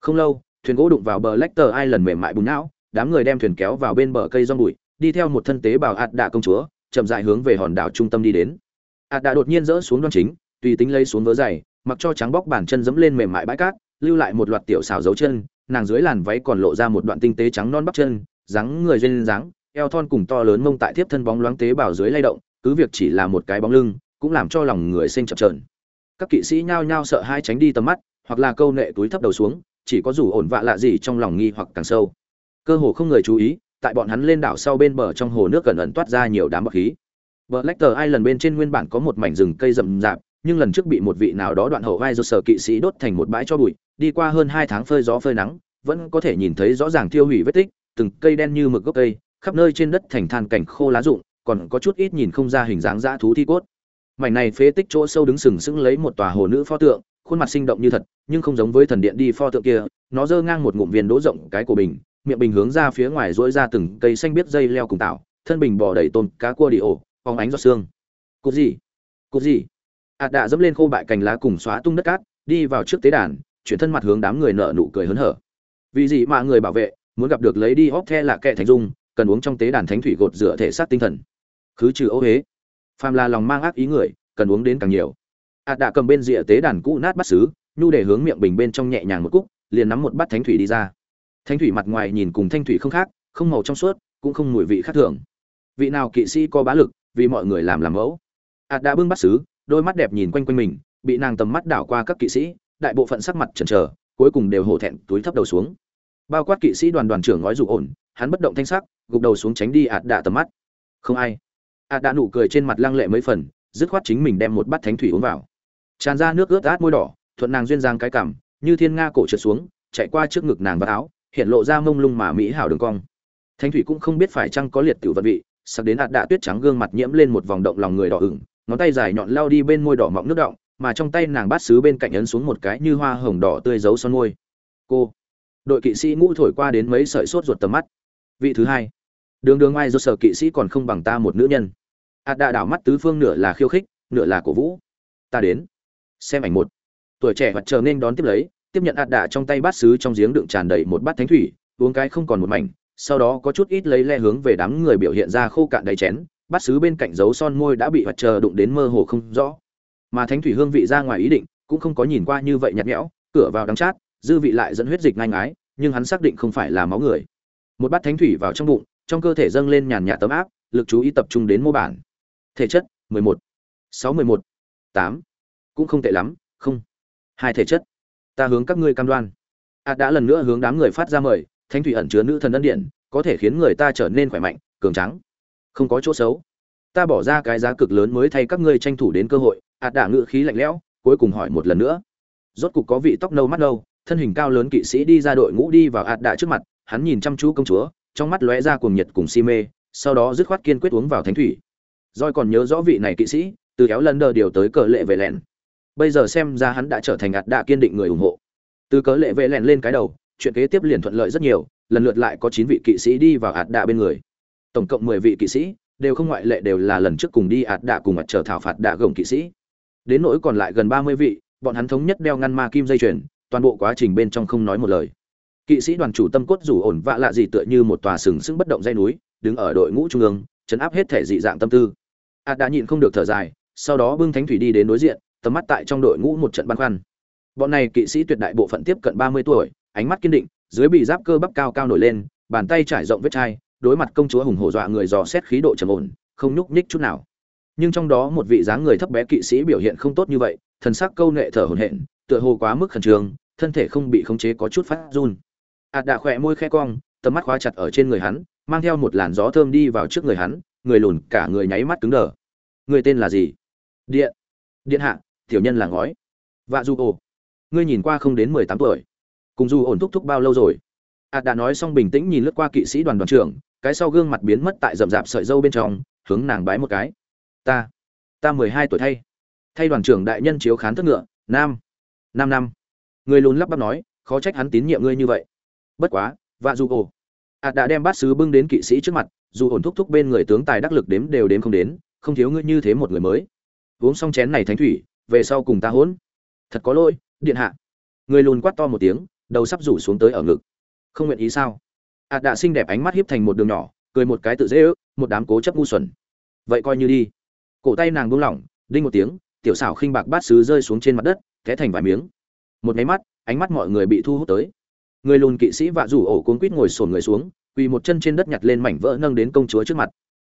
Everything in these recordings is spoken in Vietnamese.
không lâu thuyền gỗ đụng vào bờ Lecter Island mềm mại bùn não, đám người đem thuyền kéo vào bên bờ cây rong bụi, đi theo một thân tế bào ạt đạ công chúa, chậm rãi hướng về hòn đảo trung tâm đi đến. ạt đạ đột nhiên rỡ xuống đoan chính, tùy tính lấy xuống vớ giày, mặc cho trắng bóc bàn chân dẫm lên mềm mại bãi cát, lưu lại một loạt tiểu xào dấu chân, nàng dưới làn váy còn lộ ra một đoạn tinh tế trắng non bắp chân, dáng người duyên dáng, eo thon cùng to lớn mông tại tiếp thân bóng loáng tế bào dưới lay động, cứ việc chỉ là một cái bóng lưng, cũng làm cho lòng người sinh chập chờn. Các kỵ sĩ nhao nhao sợ hai tránh đi tầm mắt, hoặc là câu nệ túi thấp đầu xuống, chỉ có dù ổn vạ lạ gì trong lòng nghi hoặc càng sâu. Cơ hồ không người chú ý, tại bọn hắn lên đảo sau bên bờ trong hồ nước gần ẩn toát ra nhiều đám bọt khí. Bờ lách ai lần bên trên nguyên bản có một mảnh rừng cây rậm rạp, nhưng lần trước bị một vị nào đó đoạn hậu vai do sở kỵ sĩ đốt thành một bãi cho bụi, đi qua hơn hai tháng phơi gió phơi nắng, vẫn có thể nhìn thấy rõ ràng tiêu hủy vết tích, từng cây đen như mực gốc cây, khắp nơi trên đất thành than cảnh khô lá rụng, còn có chút ít nhìn không ra hình dáng dã thú thi cốt. Mảnh này phế tích chỗ sâu đứng sừng sững lấy một tòa hồ nữ pho tượng khuôn mặt sinh động như thật, nhưng không giống với thần điện đi pho tượng kia, nó giơ ngang một ngụm viên đỗ rộng cái của bình, miệng bình hướng ra phía ngoài dỗi ra từng cây xanh biết dây leo cùng tạo, thân bình bò đầy tôm cá cua đi ổ, phóng ánh giọt xương cục gì? Cục gì? Ạt đã dẫm lên khô bại cành lá cùng xóa tung đất cát, đi vào trước tế đàn, chuyển thân mặt hướng đám người nợ nụ cười hớn hở. Vì gì mà người bảo vệ, muốn gặp được lấy đi hóc the là kẻ thành dung, cần uống trong tế đàn thánh thủy gột rửa thể xác tinh thần. Khứ trừ ô huế phàm là lòng mang ác ý người, cần uống đến càng nhiều ạt đạ cầm bên rìa tế đàn cũ nát bắt xứ, nhu để hướng miệng bình bên trong nhẹ nhàng một cúc, liền nắm một bát thánh thủy đi ra. Thánh thủy mặt ngoài nhìn cùng thanh thủy không khác, không màu trong suốt, cũng không mùi vị khác thường. Vị nào kỵ sĩ có bá lực, vì mọi người làm làm mẫu. Ạt đã bưng bắt xứ, đôi mắt đẹp nhìn quanh quanh mình, bị nàng tầm mắt đảo qua các kỵ sĩ, đại bộ phận sắc mặt chần chờ, cuối cùng đều hổ thẹn, túi thấp đầu xuống. Bao quát kỵ sĩ đoàn đoàn trưởng nói dù ổn, hắn bất động thanh sắc, gục đầu xuống tránh đi ạt đạ tầm mắt. Không ai. Ạt đã nụ cười trên mặt lăng lệ mấy phần, dứt khoát chính mình đem một bát thánh thủy uống vào tràn ra nước ướt át môi đỏ, thuận nàng duyên giang cái cảm, như thiên nga cổ trượt xuống, chạy qua trước ngực nàng và áo, hiện lộ ra mông lung mà mỹ hảo đường cong. Thanh thủy cũng không biết phải chăng có liệt tiểu vật vị, sặc đến ạt đạ tuyết trắng gương mặt nhiễm lên một vòng động lòng người đỏ ửng, ngón tay dài nhọn lao đi bên môi đỏ mọng nước động mà trong tay nàng bát sứ bên cạnh ấn xuống một cái như hoa hồng đỏ tươi giấu son môi. Cô, đội kỵ sĩ ngũ thổi qua đến mấy sợi sốt ruột tầm mắt. Vị thứ hai, đường đường ai do sở kỵ sĩ còn không bằng ta một nữ nhân. Ạt đạ đảo mắt tứ phương nửa là khiêu khích, nửa là cổ vũ. Ta đến xem ảnh một tuổi trẻ mặt chờ nên đón tiếp lấy, tiếp nhận ạt đạ trong tay bát sứ trong giếng đựng tràn đầy một bát thánh thủy, uống cái không còn một mảnh, sau đó có chút ít lấy le hướng về đám người biểu hiện ra khô cạn đầy chén, bát sứ bên cạnh dấu son môi đã bị mặt chờ đụng đến mơ hồ không rõ mà thánh thủy hương vị ra ngoài ý định, cũng không có nhìn qua như vậy nhạt nhẽo, cửa vào đắng chát, dư vị lại dẫn huyết dịch ngang ái nhưng hắn xác định không phải là máu người một bát thánh thủy vào trong bụng, trong cơ thể dâng lên nhàn nhạt tấm áp, lực chú ý tập trung đến mô bản thể chất 11. 6 11. 8 cũng không tệ lắm, không. Hai thể chất. Ta hướng các ngươi cam đoan. Ạt đã lần nữa hướng đám người phát ra mời, thánh thủy ẩn chứa nữ thần ân điện có thể khiến người ta trở nên khỏe mạnh, cường trắng không có chỗ xấu. Ta bỏ ra cái giá cực lớn mới thay các ngươi tranh thủ đến cơ hội ạt đã ngự khí lạnh lẽo, cuối cùng hỏi một lần nữa. Rốt cục có vị tóc nâu mắt nâu, thân hình cao lớn kỵ sĩ đi ra đội ngũ đi vào ạt đạ trước mặt, hắn nhìn chăm chú công chúa, trong mắt lóe ra cuồng nhiệt cùng si mê, sau đó dứt khoát kiên quyết uống vào thánh thủy. Roi còn nhớ rõ vị này kỵ sĩ, từ kéo lần đờ điều tới cờ lệ về lẹn bây giờ xem ra hắn đã trở thành ạt đạ kiên định người ủng hộ. Từ cớ lệ vệ lẹn lên cái đầu, chuyện kế tiếp liền thuận lợi rất nhiều, lần lượt lại có chín vị kỵ sĩ đi vào ạt đạ bên người. Tổng cộng mười vị kỵ sĩ, đều không ngoại lệ đều là lần trước cùng đi ạt đạ cùng mặt trở thảo phạt đạ gồng kỵ sĩ. Đến nỗi còn lại gần ba mươi vị, bọn hắn thống nhất đeo ngăn ma kim dây chuyền, toàn bộ quá trình bên trong không nói một lời. Kỵ sĩ đoàn chủ tâm cốt rủ ổn vạ lạ gì tựa như một tòa sừng sững bất động dây núi, đứng ở đội ngũ trung ương, chấn áp hết thể dị dạng tâm tư. Ạt đã nhịn không được thở dài, sau đó bưng thánh thủy đi đến đối diện tầm mắt tại trong đội ngũ một trận băn khoăn. Bọn này kỵ sĩ tuyệt đại bộ phận tiếp cận ba mươi tuổi, ánh mắt kiên định, dưới bị giáp cơ bắp cao cao nổi lên, bàn tay trải rộng vết chai, đối mặt công chúa hùng hổ dọa người dò xét khí độ trầm ổn, không nhúc nhích chút nào. Nhưng trong đó một vị dáng người thấp bé kỵ sĩ biểu hiện không tốt như vậy, thần sắc câu nệ thở hổn hển, tựa hồ quá mức khẩn trương, thân thể không bị khống chế có chút phát run. Ạt đạ khỏe môi khe cong, tầm mắt khóa chặt ở trên người hắn, mang theo một làn gió thơm đi vào trước người hắn, người lùn cả người nháy mắt cứng đờ. Người tên là gì? Điện. Điện hạ tiểu nhân là ngói. Vạ du ồ, ngươi nhìn qua không đến mười tám tuổi. Cùng du ổn thúc thúc bao lâu rồi? Ạt đã nói xong bình tĩnh nhìn lướt qua kỵ sĩ đoàn đoàn trưởng, cái sau gương mặt biến mất tại rậm rạp sợi dâu bên trong, hướng nàng bái một cái. Ta ta mười hai tuổi thay. Thay đoàn trưởng đại nhân chiếu khán thất ngựa, nam năm năm người lùn lắp bắp nói, khó trách hắn tín nhiệm ngươi như vậy. Bất quá, vạ du ồ. Ạt đã đem bát sứ bưng đến kỵ sĩ trước mặt dù ổn thúc thúc bên người tướng tài đắc lực đếm đều đếm không đến, không thiếu ngươi như thế một người mới. Uống xong chén này thánh thủy về sau cùng ta hỗn. Thật có lỗi, điện hạ. Người lùn quát to một tiếng, đầu sắp rủ xuống tới ở ngực. Không nguyện ý sao? Ạt đạ xinh đẹp ánh mắt hiếp thành một đường nhỏ, cười một cái tự dễ ước, một đám cố chấp ngu xuẩn. Vậy coi như đi. Cổ tay nàng buông lỏng, đinh một tiếng, tiểu xảo khinh bạc bát sứ rơi xuống trên mặt đất, té thành vài miếng. Một máy mắt, ánh mắt mọi người bị thu hút tới. Người lùn kỵ sĩ vạ rủ ổ cuốn quít ngồi sồn người xuống, quỳ một chân trên đất nhặt lên mảnh vỡ nâng đến công chúa trước mặt.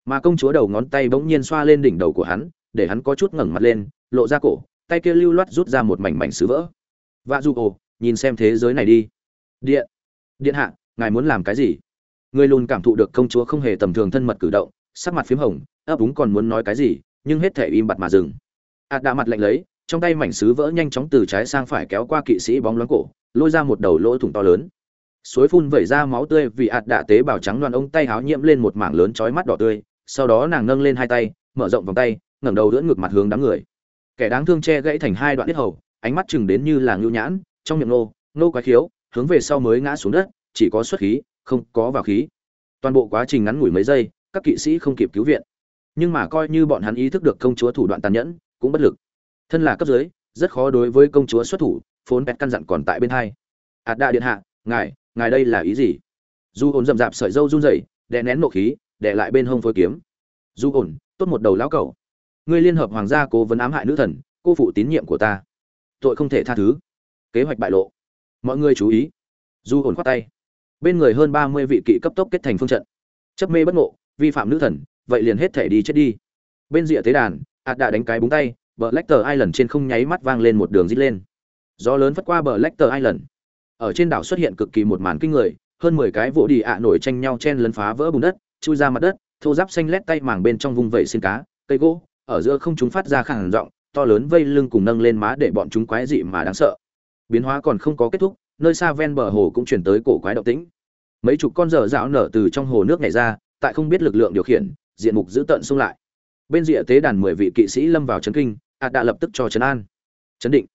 Mà công chúa đầu ngón tay bỗng nhiên xoa lên đỉnh đầu của hắn, để hắn có chút ngẩng mặt lên lộ ra cổ, tay kia lưu loát rút ra một mảnh mảnh sứ vỡ. Vạ rủ ồ nhìn xem thế giới này đi. Điện. Điện hạ, ngài muốn làm cái gì? Người lùn cảm thụ được công chúa không hề tầm thường thân mật cử động, sắc mặt p h í m hồng, ấp úng còn muốn nói cái gì, nhưng hết thể im bặt mà dừng. Ạt đạ mặt lạnh lấy, trong tay mảnh sứ vỡ nhanh chóng từ trái sang phải kéo qua kỵ sĩ bóng loáng cổ, lôi ra một đầu lỗ thủng to lớn. Suối phun vẩy ra máu tươi vì ạt đạ tế bào trắng đoàn ông tay háo nhiễm lên một mảng lớn chói mắt đỏ tươi, sau đó nàng nâng lên hai tay, mở rộng vòng tay, ngẩng đầu đỡ ngược mặt hướng đám người kẻ đáng thương che gãy thành hai đoạn huyết hầu, ánh mắt chừng đến như là nhu nhãn, trong miệng nô nô quái khiếu, hướng về sau mới ngã xuống đất, chỉ có xuất khí, không có vào khí. Toàn bộ quá trình ngắn ngủi mấy giây, các kỵ sĩ không kịp cứu viện. Nhưng mà coi như bọn hắn ý thức được công chúa thủ đoạn tàn nhẫn, cũng bất lực. Thân là cấp dưới, rất khó đối với công chúa xuất thủ, phốn bẹt căn dặn còn tại bên hai. Hạt đại điện hạ, ngài ngài đây là ý gì? Du ổn rậm rạp sợi dâu run rẩy, đè nén nộ khí, đè lại bên hông phối kiếm. Du ổn, tốt một đầu lão cẩu ngươi liên hợp hoàng gia cố vấn ám hại nữ thần, cô phụ tín nhiệm của ta. Tội không thể tha thứ. Kế hoạch bại lộ. Mọi người chú ý. Du hồn khoát tay. Bên người hơn ba mươi vị kỵ cấp tốc kết thành phương trận. Chấp mê bất ngộ, vi phạm nữ thần, vậy liền hết thể đi chết đi. Bên rìa tế đàn, ạt đã đánh cái búng tay, bờ lecter island trên không nháy mắt vang lên một đường dít lên. Gió lớn vất qua bờ lecter island. Ở trên đảo xuất hiện cực kỳ một màn kinh người, hơn mười cái vỗ đi ạ nổi tranh nhau chen lấn phá vỡ bùn đất, chui ra mặt đất, thô giáp xanh lét tay màng bên trong vùng vẩy xin cá, cây gỗ ở giữa không chúng phát ra khàn giọng, to lớn vây lưng cùng nâng lên má để bọn chúng quái dị mà đáng sợ. Biến hóa còn không có kết thúc, nơi xa ven bờ hồ cũng chuyển tới cổ quái động tĩnh. Mấy chục con dở dạo nở từ trong hồ nước nhảy ra, tại không biết lực lượng điều khiển, diện mục giữ tận xung lại. Bên rìa tế đàn mười vị kỵ sĩ lâm vào chấn kinh, ạt đã lập tức cho chấn an. Chấn định.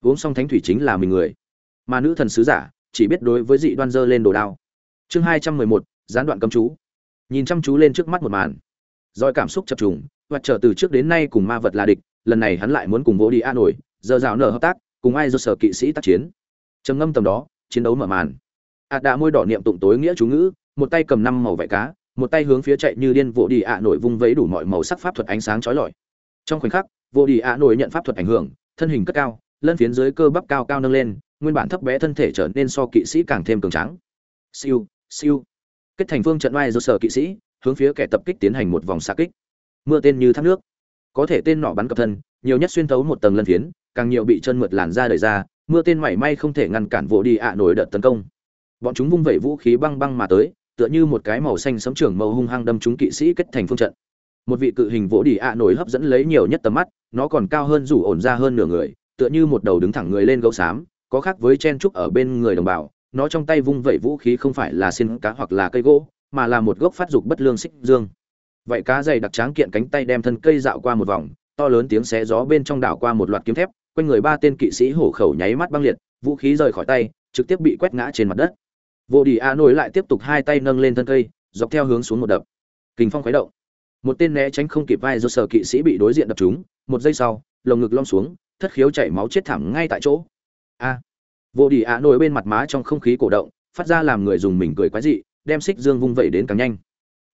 Uống xong thánh thủy chính là mình người. Mà nữ thần sứ giả, chỉ biết đối với dị đoan dơ lên đồ đao. Chương hai trăm mười một, gián đoạn cấm chú. Nhìn chăm chú lên trước mắt một màn. Rồi cảm xúc chập trùng và trở từ trước đến nay cùng ma vật là địch, lần này hắn lại muốn cùng vô đi a nổi, giờ rào nở hợp tác, cùng ai do sở kỵ sĩ tác chiến. Trầm ngâm tầm đó, chiến đấu mở màn. Ạt đã môi đỏ niệm tụng tối nghĩa chú ngữ, một tay cầm năm màu vải cá, một tay hướng phía chạy như điên vô đi A nổi vung vấy đủ mọi màu sắc pháp thuật ánh sáng chói lọi. Trong khoảnh khắc, vô đi A nổi nhận pháp thuật ảnh hưởng, thân hình cất cao, lân phiến dưới cơ bắp cao cao nâng lên, nguyên bản thấp bé thân thể trở nên so kỵ sĩ càng thêm cường tráng. Siêu siêu. Kết thành phương trận oai do sở kỵ sĩ, hướng phía kẻ tập kích tiến hành một vòng xạ kích mưa tên như thác nước. Có thể tên nỏ bắn cập thân, nhiều nhất xuyên thấu một tầng lân phiến, càng nhiều bị chân mượt làn ra đời ra, mưa tên mảy may không thể ngăn cản vỗ đi ạ nổi đợt tấn công. Bọn chúng vung vẩy vũ khí băng băng mà tới, tựa như một cái màu xanh sấm trưởng màu hung hăng đâm chúng kỵ sĩ kết thành phương trận. Một vị cự hình vỗ đi ạ nổi hấp dẫn lấy nhiều nhất tầm mắt, nó còn cao hơn rủ ổn ra hơn nửa người, tựa như một đầu đứng thẳng người lên gấu xám, có khác với chen trúc ở bên người đồng bào. Nó trong tay vung vẩy vũ khí không phải là xin cá hoặc là cây gỗ, mà là một gốc phát dục bất lương xích dương vậy cá dày đặc tráng kiện cánh tay đem thân cây dạo qua một vòng, to lớn tiếng xé gió bên trong đảo qua một loạt kiếm thép, quanh người ba tên kỵ sĩ hổ khẩu nháy mắt băng liệt, vũ khí rời khỏi tay, trực tiếp bị quét ngã trên mặt đất. Vô đi a nổi lại tiếp tục hai tay nâng lên thân cây, dọc theo hướng xuống một đập. Kình phong khuấy động. Một tên né tránh không kịp vai do sở kỵ sĩ bị đối diện đập trúng, một giây sau, lồng ngực lom xuống, thất khiếu chảy máu chết thẳng ngay tại chỗ. A. Vô đi a nổi bên mặt má trong không khí cổ động, phát ra làm người dùng mình cười quái dị, đem xích dương vung vẩy đến càng nhanh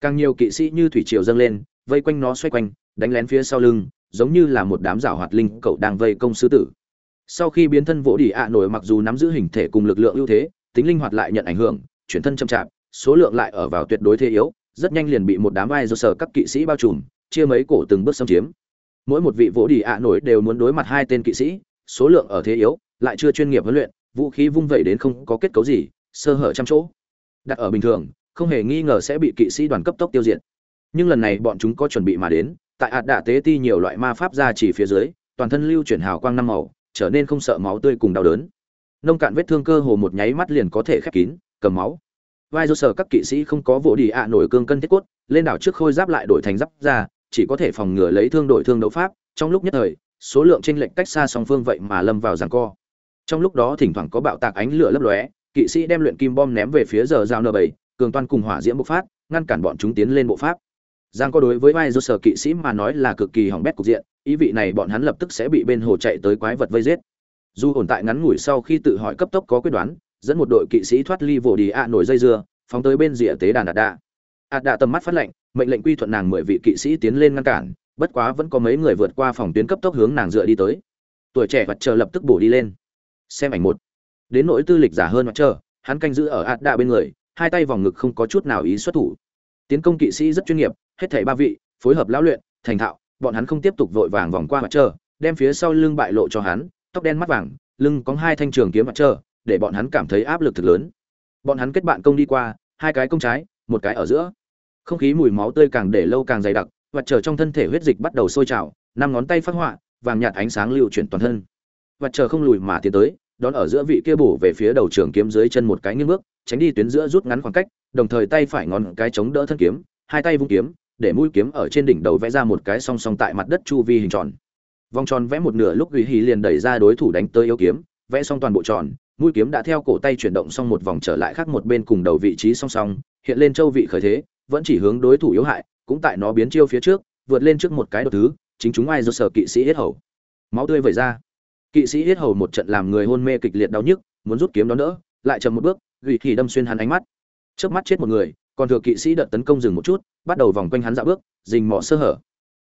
càng nhiều kỵ sĩ như thủy triều dâng lên, vây quanh nó xoay quanh, đánh lén phía sau lưng, giống như là một đám rảo hoạt linh cậu đang vây công sư tử. Sau khi biến thân vỗ đỉ ạ nổi mặc dù nắm giữ hình thể cùng lực lượng ưu thế, tính linh hoạt lại nhận ảnh hưởng, chuyển thân chậm chạp, số lượng lại ở vào tuyệt đối thế yếu, rất nhanh liền bị một đám vai do sở các kỵ sĩ bao trùm, chia mấy cổ từng bước xâm chiếm. Mỗi một vị vỗ đỉ ạ nổi đều muốn đối mặt hai tên kỵ sĩ, số lượng ở thế yếu, lại chưa chuyên nghiệp huấn luyện, vũ khí vung vẩy đến không có kết cấu gì, sơ hở trăm chỗ. Đặt ở bình thường không hề nghi ngờ sẽ bị kỵ sĩ đoàn cấp tốc tiêu diệt. Nhưng lần này bọn chúng có chuẩn bị mà đến, tại ạt đạ tế ti nhiều loại ma pháp ra chỉ phía dưới, toàn thân lưu chuyển hào quang năm màu, trở nên không sợ máu tươi cùng đau đớn. Nông cạn vết thương cơ hồ một nháy mắt liền có thể khép kín, cầm máu. Vai do sở các kỵ sĩ không có vỗ đi ạ nổi cương cân thiết cốt, lên đảo trước khôi giáp lại đổi thành giáp ra chỉ có thể phòng ngừa lấy thương đổi thương đấu pháp. Trong lúc nhất thời, số lượng chênh lệch cách xa song phương vậy mà lâm vào giằng co. Trong lúc đó thỉnh thoảng có bạo tạc ánh lửa lấp lóe, kỵ sĩ đem luyện kim bom ném về phía giờ giao nơ bảy cường toan cùng hỏa diễm bộc phát, ngăn cản bọn chúng tiến lên bộ pháp. Giang có đối với vai do sở kỵ sĩ mà nói là cực kỳ hỏng bét cục diện, ý vị này bọn hắn lập tức sẽ bị bên hồ chạy tới quái vật vây giết. Dù ổn tại ngắn ngủi sau khi tự hỏi cấp tốc có quyết đoán, dẫn một đội kỵ sĩ thoát ly vồ đi ạ nổi dây dưa, phóng tới bên rìa tế đàn ạt đạ. Ạt đạ tầm mắt phát lệnh, mệnh lệnh quy thuận nàng mười vị kỵ sĩ tiến lên ngăn cản, bất quá vẫn có mấy người vượt qua phòng tuyến cấp tốc hướng nàng dựa đi tới. Tuổi trẻ vật chờ lập tức bổ đi lên. Xem ảnh một. Đến nỗi tư lịch giả hơn mặt chờ, hắn canh giữ ở ạt đạ bên người hai tay vòng ngực không có chút nào ý xuất thủ. Tiến công kỵ sĩ rất chuyên nghiệp, hết thảy ba vị, phối hợp lão luyện, thành thạo, bọn hắn không tiếp tục vội vàng vòng qua mặt trơ đem phía sau lưng bại lộ cho hắn, tóc đen mắt vàng, lưng có hai thanh trường kiếm mặt trơ để bọn hắn cảm thấy áp lực thực lớn. Bọn hắn kết bạn công đi qua, hai cái công trái, một cái ở giữa. Không khí mùi máu tươi càng để lâu càng dày đặc vật trở trong thân thể huyết dịch bắt đầu sôi trào, năm ngón tay phát họa, vàng nhạt ánh sáng lưu chuyển toàn thân. Vật trở không lùi mà tiến tới đón ở giữa vị kia bổ về phía đầu trường kiếm dưới chân một cái nghiêng bước, tránh đi tuyến giữa rút ngắn khoảng cách, đồng thời tay phải ngón cái chống đỡ thân kiếm, hai tay vung kiếm, để mũi kiếm ở trên đỉnh đầu vẽ ra một cái song song tại mặt đất chu vi hình tròn. Vòng tròn vẽ một nửa lúc uy hì liền đẩy ra đối thủ đánh tới yếu kiếm, vẽ xong toàn bộ tròn, mũi kiếm đã theo cổ tay chuyển động xong một vòng trở lại khác một bên cùng đầu vị trí song song, hiện lên châu vị khởi thế, vẫn chỉ hướng đối thủ yếu hại, cũng tại nó biến chiêu phía trước, vượt lên trước một cái đột thứ, chính chúng ai do sở kỵ sĩ hết hầu. Máu tươi vẩy ra kỵ sĩ hết hầu một trận làm người hôn mê kịch liệt đau nhức, muốn rút kiếm đó đỡ, lại chậm một bước ghi thì đâm xuyên hắn ánh mắt. Trước mắt chết một người, còn thừa kỵ sĩ đợt tấn công dừng một chút, bắt đầu vòng quanh hắn dạo bước dình mỏ sơ hở.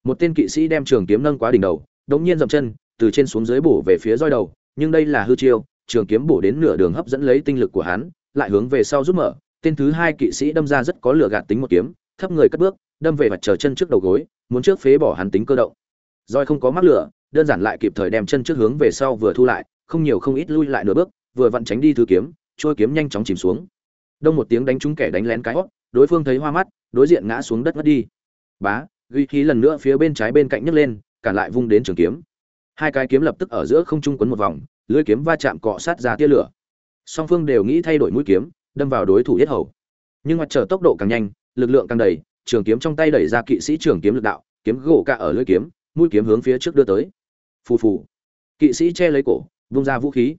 Một tên kỵ sĩ đem trường kiếm nâng quá đỉnh đầu, đống nhiên dậm chân, từ trên xuống dưới bổ về phía roi đầu, nhưng đây là hư chiêu, trường kiếm bổ đến nửa đường hấp dẫn lấy tinh lực của hắn, lại hướng về sau rút mở. Tên thứ hai kỵ sĩ đâm ra rất có lửa gạt tính một kiếm, thấp người cất bước, đâm về mặt chờ chân trước đầu gối, muốn trước phế bỏ hắn tính cơ động. Roi không có mắc lửa đơn giản lại kịp thời đem chân trước hướng về sau vừa thu lại không nhiều không ít lui lại nửa bước vừa vặn tránh đi thứ kiếm trôi kiếm nhanh chóng chìm xuống. Đông một tiếng đánh trúng kẻ đánh lén cái hốc, đối phương thấy hoa mắt đối diện ngã xuống đất ngất đi. Bá ghi khí lần nữa phía bên trái bên cạnh nhấc lên cản lại vung đến trường kiếm. Hai cái kiếm lập tức ở giữa không trung quấn một vòng lưỡi kiếm va chạm cọ sát ra tia lửa. Song phương đều nghĩ thay đổi mũi kiếm đâm vào đối thủ yết hầu. Nhưng mặt trở tốc độ càng nhanh lực lượng càng đầy trường kiếm trong tay đẩy ra kỵ sĩ trường kiếm lực đạo kiếm gỗ cả ở lưỡi kiếm mũi kiếm hướng phía trước đưa tới phù phù. Kỵ sĩ che lấy cổ, vung ra vũ khí.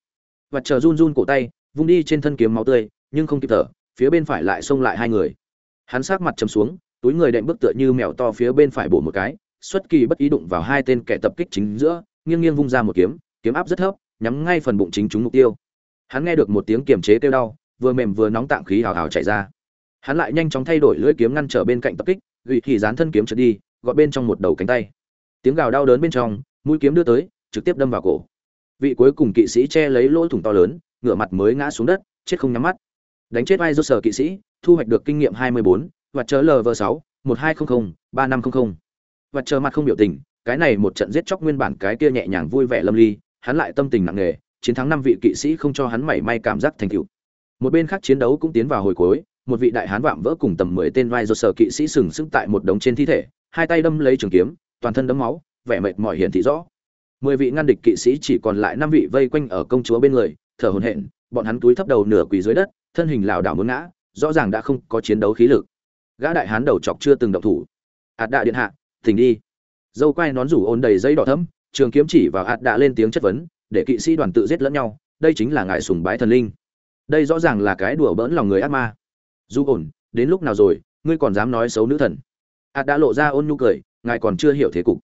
Và chờ run run cổ tay, vung đi trên thân kiếm máu tươi, nhưng không kịp thở, phía bên phải lại xông lại hai người. Hắn sát mặt chầm xuống, túi người đệm bước tựa như mèo to phía bên phải bổ một cái, xuất kỳ bất ý đụng vào hai tên kẻ tập kích chính giữa, nghiêng nghiêng vung ra một kiếm kiếm áp rất thấp, nhắm ngay phần bụng chính chúng mục tiêu. Hắn nghe được một tiếng kiềm chế kêu đau, vừa mềm vừa nóng tạng khí hào hào chạy ra. Hắn lại nhanh chóng thay đổi lưỡi kiếm ngăn trở bên cạnh tập kích gị thì dán thân kiếm trượt đi, gọt bên trong một đầu cánh tay. Tiếng gào đau đớn bên trong mũi kiếm đưa tới trực tiếp đâm vào cổ. Vị cuối cùng kỵ sĩ che lấy lỗ thủng to lớn ngửa mặt mới ngã xuống đất chết không nhắm mắt. Đánh chết vai do sở kỵ sĩ thu hoạch được kinh nghiệm 24, và chớ lv 6 1200 3500 và chờ mặt không biểu tình cái này một trận giết chóc nguyên bản cái kia nhẹ nhàng vui vẻ lâm ly hắn lại tâm tình nặng nề chiến thắng năm vị kỵ sĩ không cho hắn mảy may cảm giác thành tựu. Một bên khác chiến đấu cũng tiến vào hồi cuối một vị đại hán vạm vỡ cùng tầm mười tên vai do sở kỵ sĩ sừng sững tại một đống trên thi thể hai tay đâm lấy trường kiếm toàn thân đấm máu vẻ mệt mỏi hiển thị rõ. Mười vị ngăn địch kỵ sĩ chỉ còn lại năm vị vây quanh ở công chúa bên người, thở hổn hển, bọn hắn túi thấp đầu nửa quỳ dưới đất, thân hình lảo đảo muốn ngã, rõ ràng đã không có chiến đấu khí lực. Gã đại hán đầu chọc chưa từng động thủ. Ạt đạ điện hạ tỉnh đi. Dâu quai nón rủ ôn đầy dây đỏ thấm trường kiếm chỉ vào ạt đạ lên tiếng chất vấn, để kỵ sĩ đoàn tự giết lẫn nhau, đây chính là ngài sùng bái thần linh. Đây rõ ràng là cái đùa bỡn lòng người ác ma. Du ổn, đến lúc nào rồi, ngươi còn dám nói xấu nữ thần? Ạt đã lộ ra ôn nhu cười, ngài còn chưa hiểu thế cục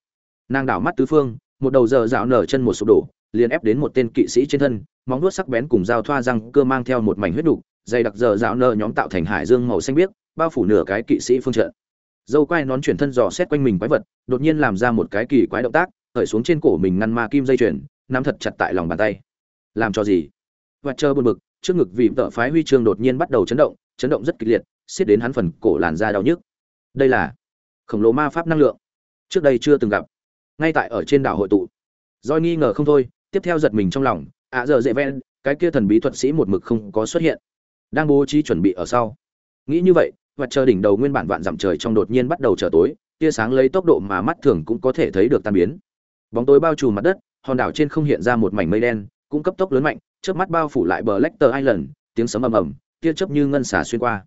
nàng đảo mắt tứ phương, một đầu giờ dạo nở chân một sụp đổ, liền ép đến một tên kỵ sĩ trên thân, móng nuốt sắc bén cùng dao thoa răng cơ mang theo một mảnh huyết đục, dày đặc giờ dạo nở nhóm tạo thành hải dương màu xanh biếc, bao phủ nửa cái kỵ sĩ phương trận. Dâu quai nón chuyển thân dò xét quanh mình quái vật, đột nhiên làm ra một cái kỳ quái động tác, khởi xuống trên cổ mình ngăn ma kim dây chuyền, nắm thật chặt tại lòng bàn tay. Làm cho gì? Và chờ buồn bực, trước ngực vì tợ phái huy chương đột nhiên bắt đầu chấn động chấn động rất kịch liệt, xiết đến hắn phần cổ làn da đau nhức. Đây là khổng lồ ma pháp năng lượng. Trước đây chưa từng gặp ngay tại ở trên đảo hội tụ. Doi nghi ngờ không thôi tiếp theo giật mình trong lòng ạ giờ dễ ven cái kia thần bí thuật sĩ một mực không có xuất hiện. Đang bố trí chuẩn bị ở sau. Nghĩ như vậy và chờ đỉnh đầu nguyên bản vạn dặm trời trong đột nhiên bắt đầu trở tối tia sáng lấy tốc độ mà mắt thường cũng có thể thấy được tan biến. Bóng tối bao trùm mặt đất hòn đảo trên không hiện ra một mảnh mây đen cũng cấp tốc lớn mạnh trước mắt bao phủ lại bờ Lecter Island, tiếng sấm ầm ầm, tia chớp như ngân xà xuyên qua.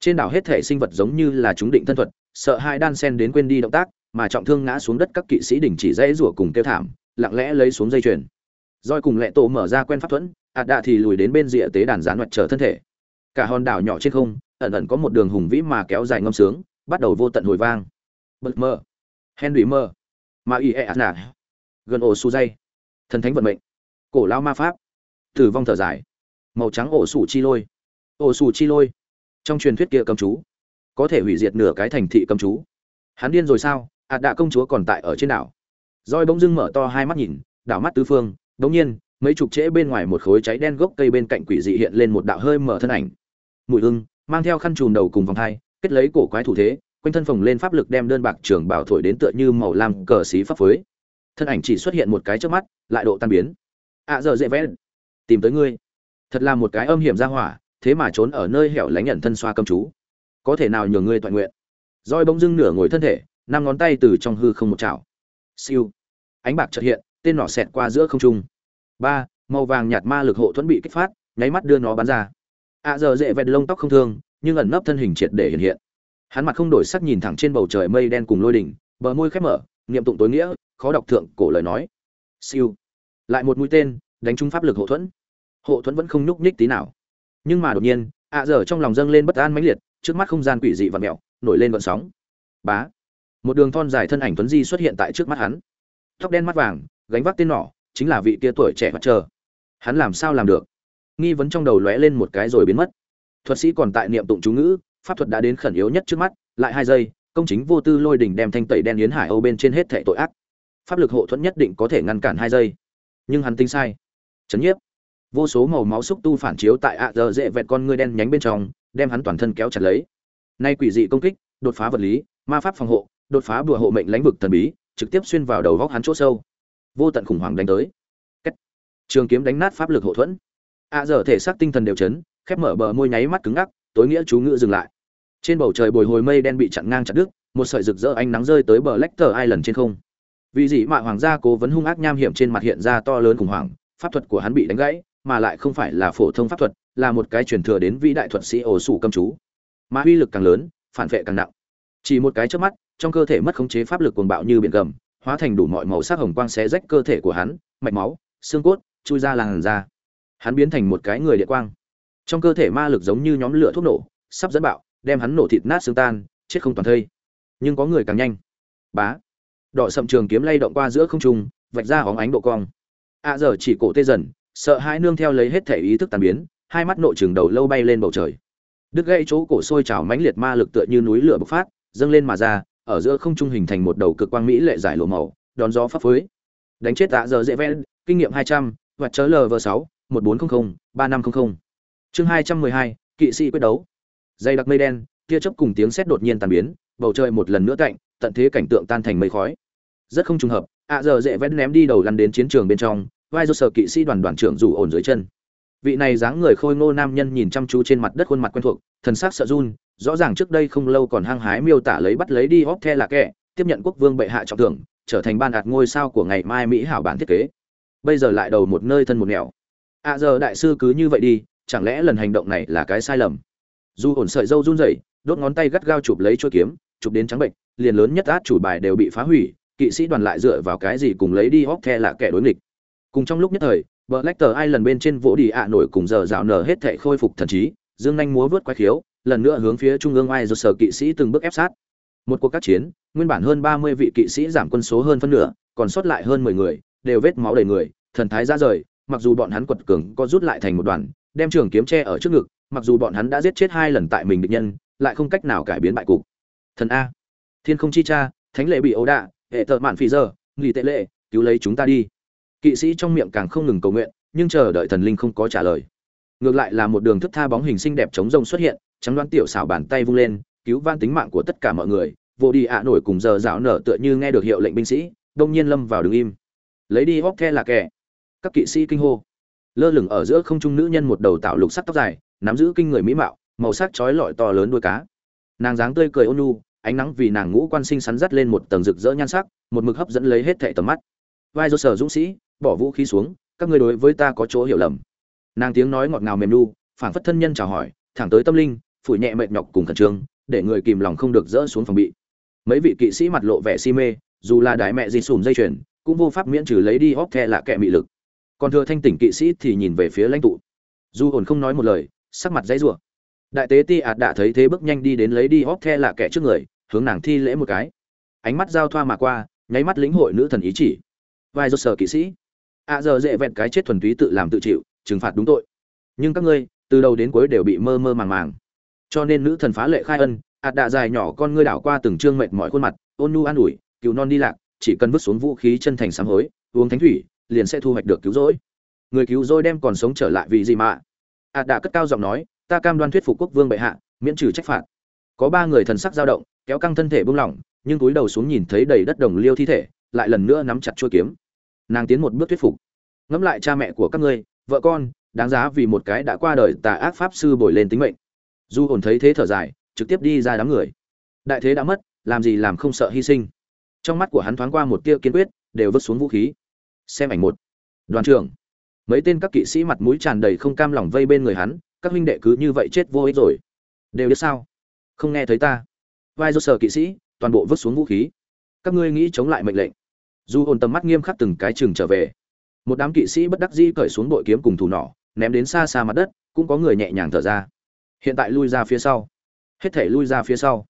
Trên đảo hết thể sinh vật giống như là chúng định thân thuật, sợ hai đan sen đến quên đi động tác, mà trọng thương ngã xuống đất các kỵ sĩ đình chỉ dãy rủa cùng kêu thảm, lặng lẽ lấy xuống dây chuyền. Rồi cùng lệ tổ mở ra quen pháp thuẫn, ạt đạ thì lùi đến bên rìa tế đàn gián mặt trở thân thể. Cả hòn đảo nhỏ trên không, ẩn ẩn có một đường hùng vĩ mà kéo dài ngâm sướng, bắt đầu vô tận hồi vang. Bật mơ, Henry mơ, Ma Y E nà gần ổ su dây, thần thánh vận mệnh, cổ lao ma pháp. Tử vong thở dài. Màu trắng ổ sủ chi lôi. Ổ sủ chi lôi. Trong truyền thuyết kia cầm chú. Có thể hủy diệt nửa cái thành thị cầm chú. Hắn điên rồi sao? Ạt đạ công chúa còn tại ở trên đảo. Roi bỗng dưng mở to hai mắt nhìn, đảo mắt tứ phương. Bỗng nhiên, mấy chục trễ bên ngoài một khối cháy đen gốc cây bên cạnh quỷ dị hiện lên một đạo hơi mở thân ảnh. Mùi hưng mang theo khăn chùm đầu cùng vòng thai, kết lấy cổ quái thủ thế, quanh thân phồng lên pháp lực đem đơn bạc trường bảo thổi đến tựa như màu lam cờ xí pháp phới thân ảnh chỉ xuất hiện một cái trước mắt, lại độ tan biến. Ạ à giờ dễ vẽ tìm tới ngươi. Thật là một cái âm hiểm ra hỏa, thế mà trốn ở nơi hẻo lánh nhận thân xoa cầm chú. Có thể nào nhường ngươi toàn nguyện? Roi bỗng dưng nửa ngồi thân thể năm ngón tay từ trong hư không một chảo. Siêu. Ánh bạc chợt hiện, tên nỏ xẹt qua giữa không trung. Ba, màu vàng nhạt ma lực hộ thuẫn bị kích phát, nháy mắt đưa nó bắn ra. Ạ à giờ dễ vẹt lông tóc không thương, nhưng ẩn nấp thân hình triệt để hiện hiện. Hắn mặt không đổi sắc nhìn thẳng trên bầu trời mây đen cùng lôi đỉnh, bờ môi khép mở, niệm tụng tối nghĩa, khó đọc thượng cổ lời nói. Siêu. Lại một mũi tên, đánh trúng pháp lực hộ thuẫn. Hộ thuẫn vẫn không nhúc nhích tí nào. Nhưng mà đột nhiên ạ dở trong lòng dâng lên bất an mãnh liệt, trước mắt không gian quỷ dị và mẹo nổi lên vận sóng. Bá một đường thon dài thân ảnh tuấn di xuất hiện tại trước mắt hắn. Tóc đen mắt vàng, gánh vác tên nỏ chính là vị kia tuổi trẻ mặt trời. hắn làm sao làm được? Nghi vấn trong đầu lóe lên một cái rồi biến mất. Thuật sĩ còn tại niệm tụng chú ngữ, pháp thuật đã đến khẩn yếu nhất trước mắt, lại hai giây, công chính vô tư lôi đỉnh đem thanh tẩy đen yến hải âu bên trên hết thệ tội ác. Pháp lực hộ thuẫn nhất định có thể ngăn cản hai giây. Nhưng hắn tính sai. Chấn nhiếp. Vô số màu máu xúc tu phản chiếu tại ạ giờ dễ vẹt con ngươi đen nhánh bên trong, đem hắn toàn thân kéo chặt lấy. Nay quỷ dị công kích, đột phá vật lý, ma pháp phòng hộ đột phá bùa hộ mệnh lãnh vực thần bí, trực tiếp xuyên vào đầu góc hắn chỗ sâu. Vô tận khủng hoảng đánh tới. Cách. trường kiếm đánh nát pháp lực hộ thuẫn. À giờ thể xác tinh thần đều chấn, khép mở bờ môi nháy mắt cứng ngắc, tối nghĩa chú ngữ dừng lại. Trên bầu trời bồi hồi mây đen bị chặn ngang chặt đứt, một sợi rực rỡ ánh nắng rơi tới bờ Lecter Island lần trên không. Vì dị mạ hoàng gia cố vấn hung ác nham hiểm trên mặt hiện ra to lớn khủng hoảng, pháp thuật của hắn bị đánh gãy, mà lại không phải là phổ thông pháp thuật, là một cái truyền thừa đến vĩ đại thuật sĩ ổ sủ cấm chú. Mà uy lực càng lớn, phản vệ càng nặng. Chỉ một cái chớp mắt trong cơ thể mất khống chế pháp lực cuồng bạo như biển gầm, hóa thành đủ mọi màu sắc hồng quang xé rách cơ thể của hắn, mạch máu, xương cốt, chui ra làn da. Hắn biến thành một cái người địa quang. Trong cơ thể ma lực giống như nhóm lửa thuốc nổ, sắp dẫn bạo, đem hắn nổ thịt nát xương tan, chết không toàn thây. Nhưng có người càng nhanh. Bá. Đỏ sậm trường kiếm lay động qua giữa không trung, vạch ra óng ánh độ cong. A giờ chỉ cổ tê dần, sợ hãi nương theo lấy hết thể ý thức tàn biến, hai mắt nội trường đầu lâu bay lên bầu trời. Đứt gãy chỗ cổ sôi trào mãnh liệt ma lực tựa như núi lửa bộc phát, dâng lên mà ra ở giữa không trung hình thành một đầu cực quang mỹ lệ giải lộ màu đón gió pháp phới. Đánh chết tạ giờ dễ ven, kinh nghiệm hai trăm và chớ lv sáu một bốn trăm linh ba năm trăm linh chương hai trăm mười hai kỵ sĩ quyết đấu. Dây đặc mây đen tia chớp cùng tiếng sét đột nhiên tan biến bầu trời một lần nữa cạnh tận thế cảnh tượng tan thành mây khói. Rất không trùng hợp ạ giờ dễ vẽ ném đi đầu lăn đến chiến trường bên trong vai do sở kỵ sĩ đoàn đoàn trưởng rủ ổn dưới chân vị này dáng người khôi ngô nam nhân nhìn chăm chú trên mặt đất khuôn mặt quen thuộc, thần sắc sợ run, rõ ràng trước đây không lâu còn hăng hái miêu tả lấy bắt lấy đi hóp the là kẻ, tiếp nhận quốc vương bệ hạ trọng thưởng, trở thành ban đạt ngôi sao của ngày mai mỹ hảo bản thiết kế. Bây giờ lại đầu một nơi thân một nẻo. À giờ đại sư cứ như vậy đi, chẳng lẽ lần hành động này là cái sai lầm? Dù ổn sợi dâu run rẩy, đốt ngón tay gắt gao chụp lấy chuôi kiếm, chụp đến trắng bệnh, liền lớn nhất át chủ bài đều bị phá hủy, kỵ sĩ đoàn lại dựa vào cái gì cùng lấy đi hóp the là kẻ đối nghịch? Cùng trong lúc nhất thời vợ lách tờ ai lần bên trên vỗ đi ạ nổi cùng giờ rào nở hết thệ khôi phục thần trí, dương nhanh múa vớt quái khiếu, lần nữa hướng phía trung ương ai rồi sở kỵ sĩ từng bước ép sát. Một cuộc các chiến, nguyên bản hơn ba mươi vị kỵ sĩ giảm quân số hơn phân nửa, còn sót lại hơn mười người, đều vết máu đầy người, thần thái ra rời, mặc dù bọn hắn quật cường có rút lại thành một đoàn, đem trường kiếm tre ở trước ngực, mặc dù bọn hắn đã giết chết hai lần tại mình địch nhân, lại không cách nào cải biến bại cục. Thần a. Thiên không chi cha, thánh lệ bị ấu đạ, hệ tợ mạn phỉ giờ, nghỉ tệ lệ, cứu lấy chúng ta đi kỵ sĩ trong miệng càng không ngừng cầu nguyện, nhưng chờ đợi thần linh không có trả lời. Ngược lại là một đường thức tha bóng hình xinh đẹp chống rông xuất hiện, trắng đoán tiểu xảo bàn tay vung lên, cứu van tính mạng của tất cả mọi người, vô đi ạ nổi cùng giờ dạo nở tựa như nghe được hiệu lệnh binh sĩ, đông nhiên lâm vào đứng im. Lấy đi hóc the là kẻ. Các kỵ sĩ kinh hô. Lơ lửng ở giữa không trung nữ nhân một đầu tạo lục sắc tóc dài, nắm giữ kinh người mỹ mạo, màu sắc chói lọi to lớn đuôi cá. Nàng dáng tươi cười ôn nhu, ánh nắng vì nàng ngũ quan sinh sắn dắt lên một tầng rực rỡ nhan sắc, một mực hấp dẫn lấy hết thệ tầm mắt. Vai do sở dũng sĩ bỏ vũ khí xuống, các ngươi đối với ta có chỗ hiểu lầm. Nàng tiếng nói ngọt ngào mềm lu phảng phất thân nhân chào hỏi, thẳng tới tâm linh, phủi nhẹ mệt nhọc cùng khẩn trương, để người kìm lòng không được dỡ xuống phòng bị. Mấy vị kỵ sĩ mặt lộ vẻ si mê, dù là đại mẹ gì sùm dây chuyền, cũng vô pháp miễn trừ lấy đi hóc the là kẻ mị lực. Còn thừa thanh tỉnh kỵ sĩ thì nhìn về phía lãnh tụ. Dù ổn không nói một lời, sắc mặt dãy rủa. Đại tế ti ạt đã thấy thế bước nhanh đi đến lấy đi hóc the là kẻ trước người, hướng nàng thi lễ một cái. Ánh mắt giao thoa mà qua, nháy mắt lĩnh hội nữ thần ý chỉ. Vai do sở kỵ sĩ ạ giờ dễ vẹn cái chết thuần túy tự làm tự chịu, trừng phạt đúng tội. Nhưng các ngươi, từ đầu đến cuối đều bị mơ mơ màng màng. Cho nên nữ thần phá lệ khai ân, ạt đạ dài nhỏ con ngươi đảo qua từng trương mệt mỏi khuôn mặt, ôn nu an ủi cứu non đi lạc, chỉ cần vứt xuống vũ khí chân thành sám hối, uống thánh thủy, liền sẽ thu hoạch được cứu rỗi. Người cứu rỗi đem còn sống trở lại vì gì mà? Ạt đạ cất cao giọng nói, ta cam đoan thuyết phục quốc vương bệ hạ, miễn trừ trách phạt. Có ba người thần sắc dao động, kéo căng thân thể buông lỏng, nhưng túi đầu xuống nhìn thấy đầy đất đồng liêu thi thể, lại lần nữa nắm chặt chuôi kiếm nàng tiến một bước thuyết phục. Ngẫm lại cha mẹ của các ngươi, vợ con, đáng giá vì một cái đã qua đời tà ác pháp sư bồi lên tính mệnh. Du hồn thấy thế thở dài, trực tiếp đi ra đám người. Đại thế đã mất, làm gì làm không sợ hy sinh. Trong mắt của hắn thoáng qua một tia kiên quyết, đều vứt xuống vũ khí. Xem ảnh một. Đoàn trưởng. Mấy tên các kỵ sĩ mặt mũi tràn đầy không cam lòng vây bên người hắn, các huynh đệ cứ như vậy chết vô ích rồi. Đều biết sao? Không nghe thấy ta. Vai do sở kỵ sĩ, toàn bộ vứt xuống vũ khí. Các ngươi nghĩ chống lại mệnh lệnh dù hồn tầm mắt nghiêm khắc từng cái chừng trở về. Một đám kỵ sĩ bất đắc dĩ cởi xuống bội kiếm cùng thủ nỏ, ném đến xa xa mặt đất, cũng có người nhẹ nhàng thở ra. Hiện tại lui ra phía sau. Hết thể lui ra phía sau.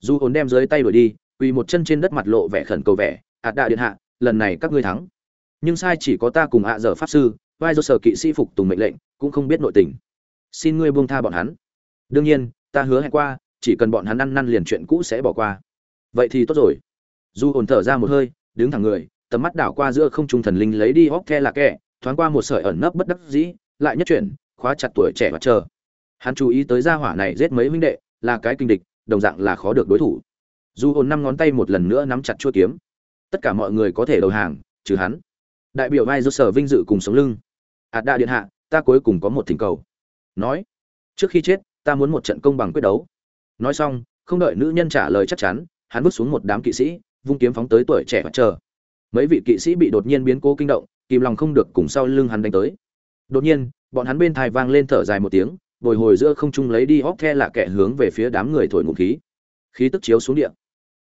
Dù hồn đem dưới tay đuổi đi, quỳ một chân trên đất mặt lộ vẻ khẩn cầu vẻ ạt đạ điện hạ, lần này các ngươi thắng. Nhưng sai chỉ có ta cùng ạ dở pháp sư, vai do sở kỵ sĩ phục tùng mệnh lệnh, cũng không biết nội tình. Xin ngươi buông tha bọn hắn. Đương nhiên, ta hứa hẹn qua, chỉ cần bọn hắn ăn năn liền chuyện cũ sẽ bỏ qua. Vậy thì tốt rồi. Dù hồn thở ra một hơi đứng thẳng người, tầm mắt đảo qua giữa không trung thần linh lấy đi hóc the là kẻ, thoáng qua một sợi ẩn nấp bất đắc dĩ, lại nhất chuyển, khóa chặt tuổi trẻ và chờ. Hắn chú ý tới gia hỏa này giết mấy huynh đệ, là cái kinh địch, đồng dạng là khó được đối thủ. Dù hồn năm ngón tay một lần nữa nắm chặt chuôi kiếm, tất cả mọi người có thể đầu hàng, trừ hắn. Đại biểu vai do sở vinh dự cùng sống lưng. Ạt đa điện hạ, ta cuối cùng có một thỉnh cầu. Nói, trước khi chết, ta muốn một trận công bằng quyết đấu. Nói xong, không đợi nữ nhân trả lời chắc chắn, hắn bước xuống một đám kỵ sĩ vung kiếm phóng tới tuổi trẻ và chờ. Mấy vị kỵ sĩ bị đột nhiên biến cố kinh động, kìm lòng không được cùng sau lưng hắn đánh tới. Đột nhiên, bọn hắn bên thai vang lên thở dài một tiếng, bồi hồi giữa không trung lấy đi hóc the là kẻ hướng về phía đám người thổi ngụ khí. Khí tức chiếu xuống địa.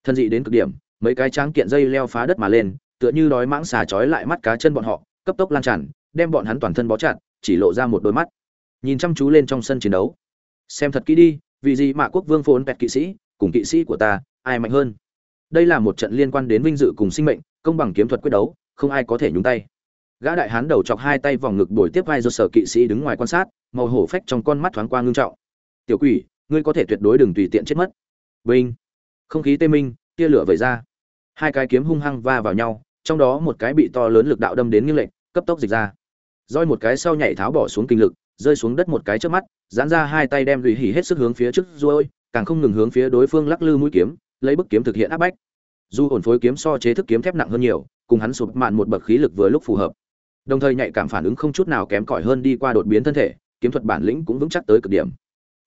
Thân dị đến cực điểm, mấy cái tráng kiện dây leo phá đất mà lên, tựa như đói mãng xà trói lại mắt cá chân bọn họ, cấp tốc lan tràn, đem bọn hắn toàn thân bó chặt, chỉ lộ ra một đôi mắt. Nhìn chăm chú lên trong sân chiến đấu. Xem thật kỹ đi, vì gì mà quốc vương phồn pẹt kỵ sĩ, cùng kỵ sĩ của ta, ai mạnh hơn? Đây là một trận liên quan đến vinh dự cùng sinh mệnh, công bằng kiếm thuật quyết đấu, không ai có thể nhúng tay. Gã đại hán đầu chọc hai tay vòng ngực đổi tiếp vai do sở kỵ sĩ đứng ngoài quan sát, màu hổ phách trong con mắt thoáng qua ngưng trọng. Tiểu quỷ, ngươi có thể tuyệt đối đừng tùy tiện chết mất. Vinh. Không khí tê minh, tia lửa vẩy ra. Hai cái kiếm hung hăng va vào nhau, trong đó một cái bị to lớn lực đạo đâm đến nghiêng lệch, cấp tốc dịch ra. Roi một cái sau nhảy tháo bỏ xuống kinh lực, rơi xuống đất một cái trước mắt dán ra hai tay đem lùi hỉ hết sức hướng phía trước rồi càng không ngừng hướng phía đối phương lắc lư mũi kiếm lấy bức kiếm thực hiện áp bách. Dù ổn phối kiếm so chế thức kiếm thép nặng hơn nhiều, cùng hắn sụp mạn một bậc khí lực vừa lúc phù hợp. Đồng thời nhạy cảm phản ứng không chút nào kém cỏi hơn đi qua đột biến thân thể, kiếm thuật bản lĩnh cũng vững chắc tới cực điểm.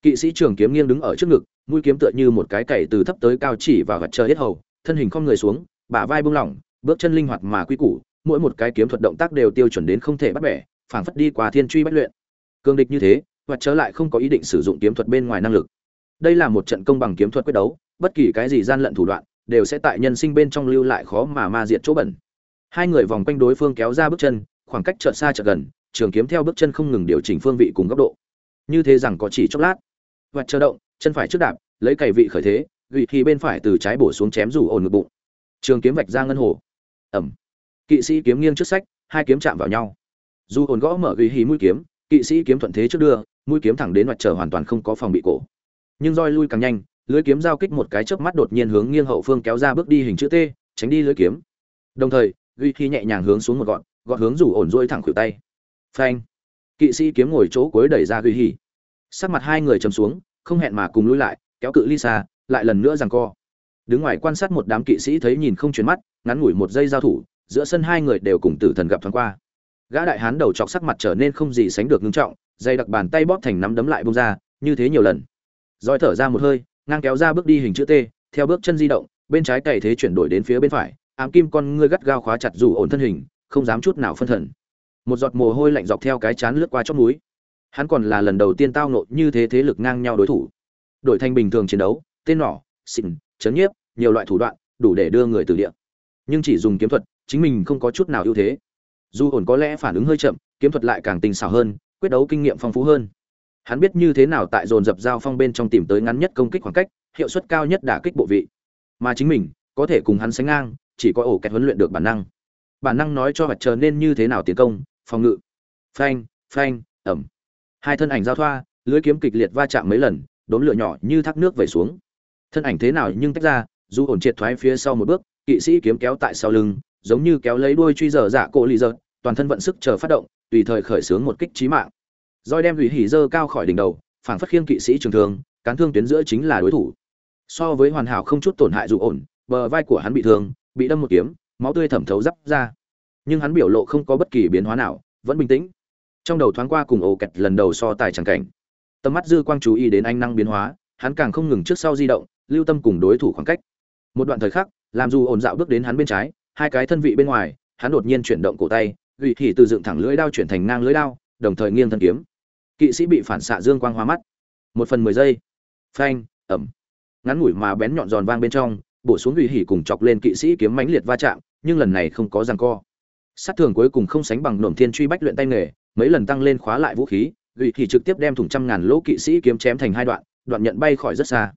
Kỵ sĩ trường kiếm nghiêng đứng ở trước ngực, mũi kiếm tựa như một cái cày từ thấp tới cao chỉ và gật chờ hết hầu, thân hình không người xuống, bả vai buông lỏng, bước chân linh hoạt mà quy củ, mỗi một cái kiếm thuật động tác đều tiêu chuẩn đến không thể bắt bẻ, phảng phất đi qua thiên truy bách luyện. Cương địch như thế hoặc trở lại không có ý định sử dụng kiếm thuật bên ngoài năng lực đây là một trận công bằng kiếm thuật quyết đấu, bất kỳ cái gì gian lận thủ đoạn, đều sẽ tại nhân sinh bên trong lưu lại khó mà ma diệt chỗ bẩn. Hai người vòng quanh đối phương kéo ra bước chân, khoảng cách chợt xa chợt gần, trường kiếm theo bước chân không ngừng điều chỉnh phương vị cùng góc độ. Như thế rằng có chỉ chốc lát. Và chờ động, chân phải trước đạp, lấy cày vị khởi thế gỉ thì bên phải từ trái bổ xuống chém rủ ổn ngực bụng. Trường kiếm vạch ra ngân hồ. Ẩm. Kỵ sĩ kiếm nghiêng trước sách, hai kiếm chạm vào nhau. Dù ổn gõ mở gỉ hí mũi kiếm, kỵ sĩ kiếm thuận thế trước đưa, mũi kiếm thẳng đến mặt trở hoàn toàn không có phòng bị cổ nhưng roi lui càng nhanh lưới kiếm giao kích một cái chớp mắt đột nhiên hướng nghiêng hậu phương kéo ra bước đi hình chữ T, tránh đi lưới kiếm. Đồng thời, Duy khi nhẹ nhàng hướng xuống một gọn, gọn hướng rủ ổn duỗi thẳng khuỷu tay. Phanh. Kỵ sĩ kiếm ngồi chỗ cuối đẩy ra Duy Hỉ. Sắc mặt hai người chầm xuống, không hẹn mà cùng lui lại, kéo cự ly xa, lại lần nữa giằng co. Đứng ngoài quan sát một đám kỵ sĩ thấy nhìn không chuyển mắt, ngắn ngủi một giây giao thủ, giữa sân hai người đều cùng tử thần gặp thoáng qua. Gã đại hán đầu chọc sắc mặt trở nên không gì sánh được ngưng trọng, dây đặc bàn tay bóp thành nắm đấm lại bông ra, như thế nhiều lần roi thở ra một hơi, ngang kéo ra bước đi hình chữ T, theo bước chân di động, bên trái cày thế chuyển đổi đến phía bên phải, ám kim con ngươi gắt gao khóa chặt dù ổn thân hình, không dám chút nào phân thần. Một giọt mồ hôi lạnh dọc theo cái chán lướt qua chót núi. Hắn còn là lần đầu tiên tao nộ như thế thế lực ngang nhau đối thủ. Đổi thành bình thường chiến đấu, tên nỏ, xịn, chấn nhiếp, nhiều loại thủ đoạn, đủ để đưa người từ địa. Nhưng chỉ dùng kiếm thuật, chính mình không có chút nào ưu thế. Dù ổn có lẽ phản ứng hơi chậm, kiếm thuật lại càng tinh xảo hơn, quyết đấu kinh nghiệm phong phú hơn hắn biết như thế nào tại dồn dập giao phong bên trong tìm tới ngắn nhất công kích khoảng cách, hiệu suất cao nhất đả kích bộ vị. Mà chính mình, có thể cùng hắn sánh ngang, chỉ có ổ kẹt huấn luyện được bản năng. Bản năng nói cho vật trời nên như thế nào tiến công, phòng ngự. Phanh phanh, ẩm. Hai thân ảnh giao thoa, lưới kiếm kịch liệt va chạm mấy lần đốn lửa nhỏ như thác nước vẩy xuống. Thân ảnh thế nào nhưng tách ra, dù ổn triệt thoái phía sau một bước, kỵ sĩ kiếm kéo tại sau lưng, giống như kéo lấy đuôi truy dở dạ cổ lì dở, toàn thân vận sức chờ phát động, tùy thời khởi xướng một kích trí mạng roi đem hủy hỉ dơ cao khỏi đỉnh đầu, phảng phất khiêng kỵ sĩ trường thương, cán thương tuyến giữa chính là đối thủ. So với hoàn hảo không chút tổn hại dù ổn, bờ vai của hắn bị thương, bị đâm một kiếm, máu tươi thẩm thấu dắp ra. Nhưng hắn biểu lộ không có bất kỳ biến hóa nào, vẫn bình tĩnh. Trong đầu thoáng qua cùng ổ kẹt lần đầu so tài chẳng cảnh. Tầm mắt dư quang chú ý đến anh năng biến hóa, hắn càng không ngừng trước sau di động, lưu tâm cùng đối thủ khoảng cách. Một đoạn thời khắc, làm dù ổn dạo bước đến hắn bên trái, hai cái thân vị bên ngoài, hắn đột nhiên chuyển động cổ tay, gửi thì từ dựng thẳng lưỡi đao chuyển thành ngang lưỡi đao, đồng thời nghiêng thân kiếm kỵ sĩ bị phản xạ dương quang hoa mắt. Một phần mười giây. Phanh ẩm. Ngắn ngủi mà bén nhọn giòn vang bên trong bổ xuống ủy hỉ cùng chọc lên kỵ sĩ kiếm mãnh liệt va chạm nhưng lần này không có ràng co. Sát thường cuối cùng không sánh bằng nổm thiên truy bách luyện tay nghề mấy lần tăng lên khóa lại vũ khí ủy hỉ trực tiếp đem thủng trăm ngàn lỗ kỵ sĩ kiếm chém thành hai đoạn đoạn nhận bay khỏi rất xa.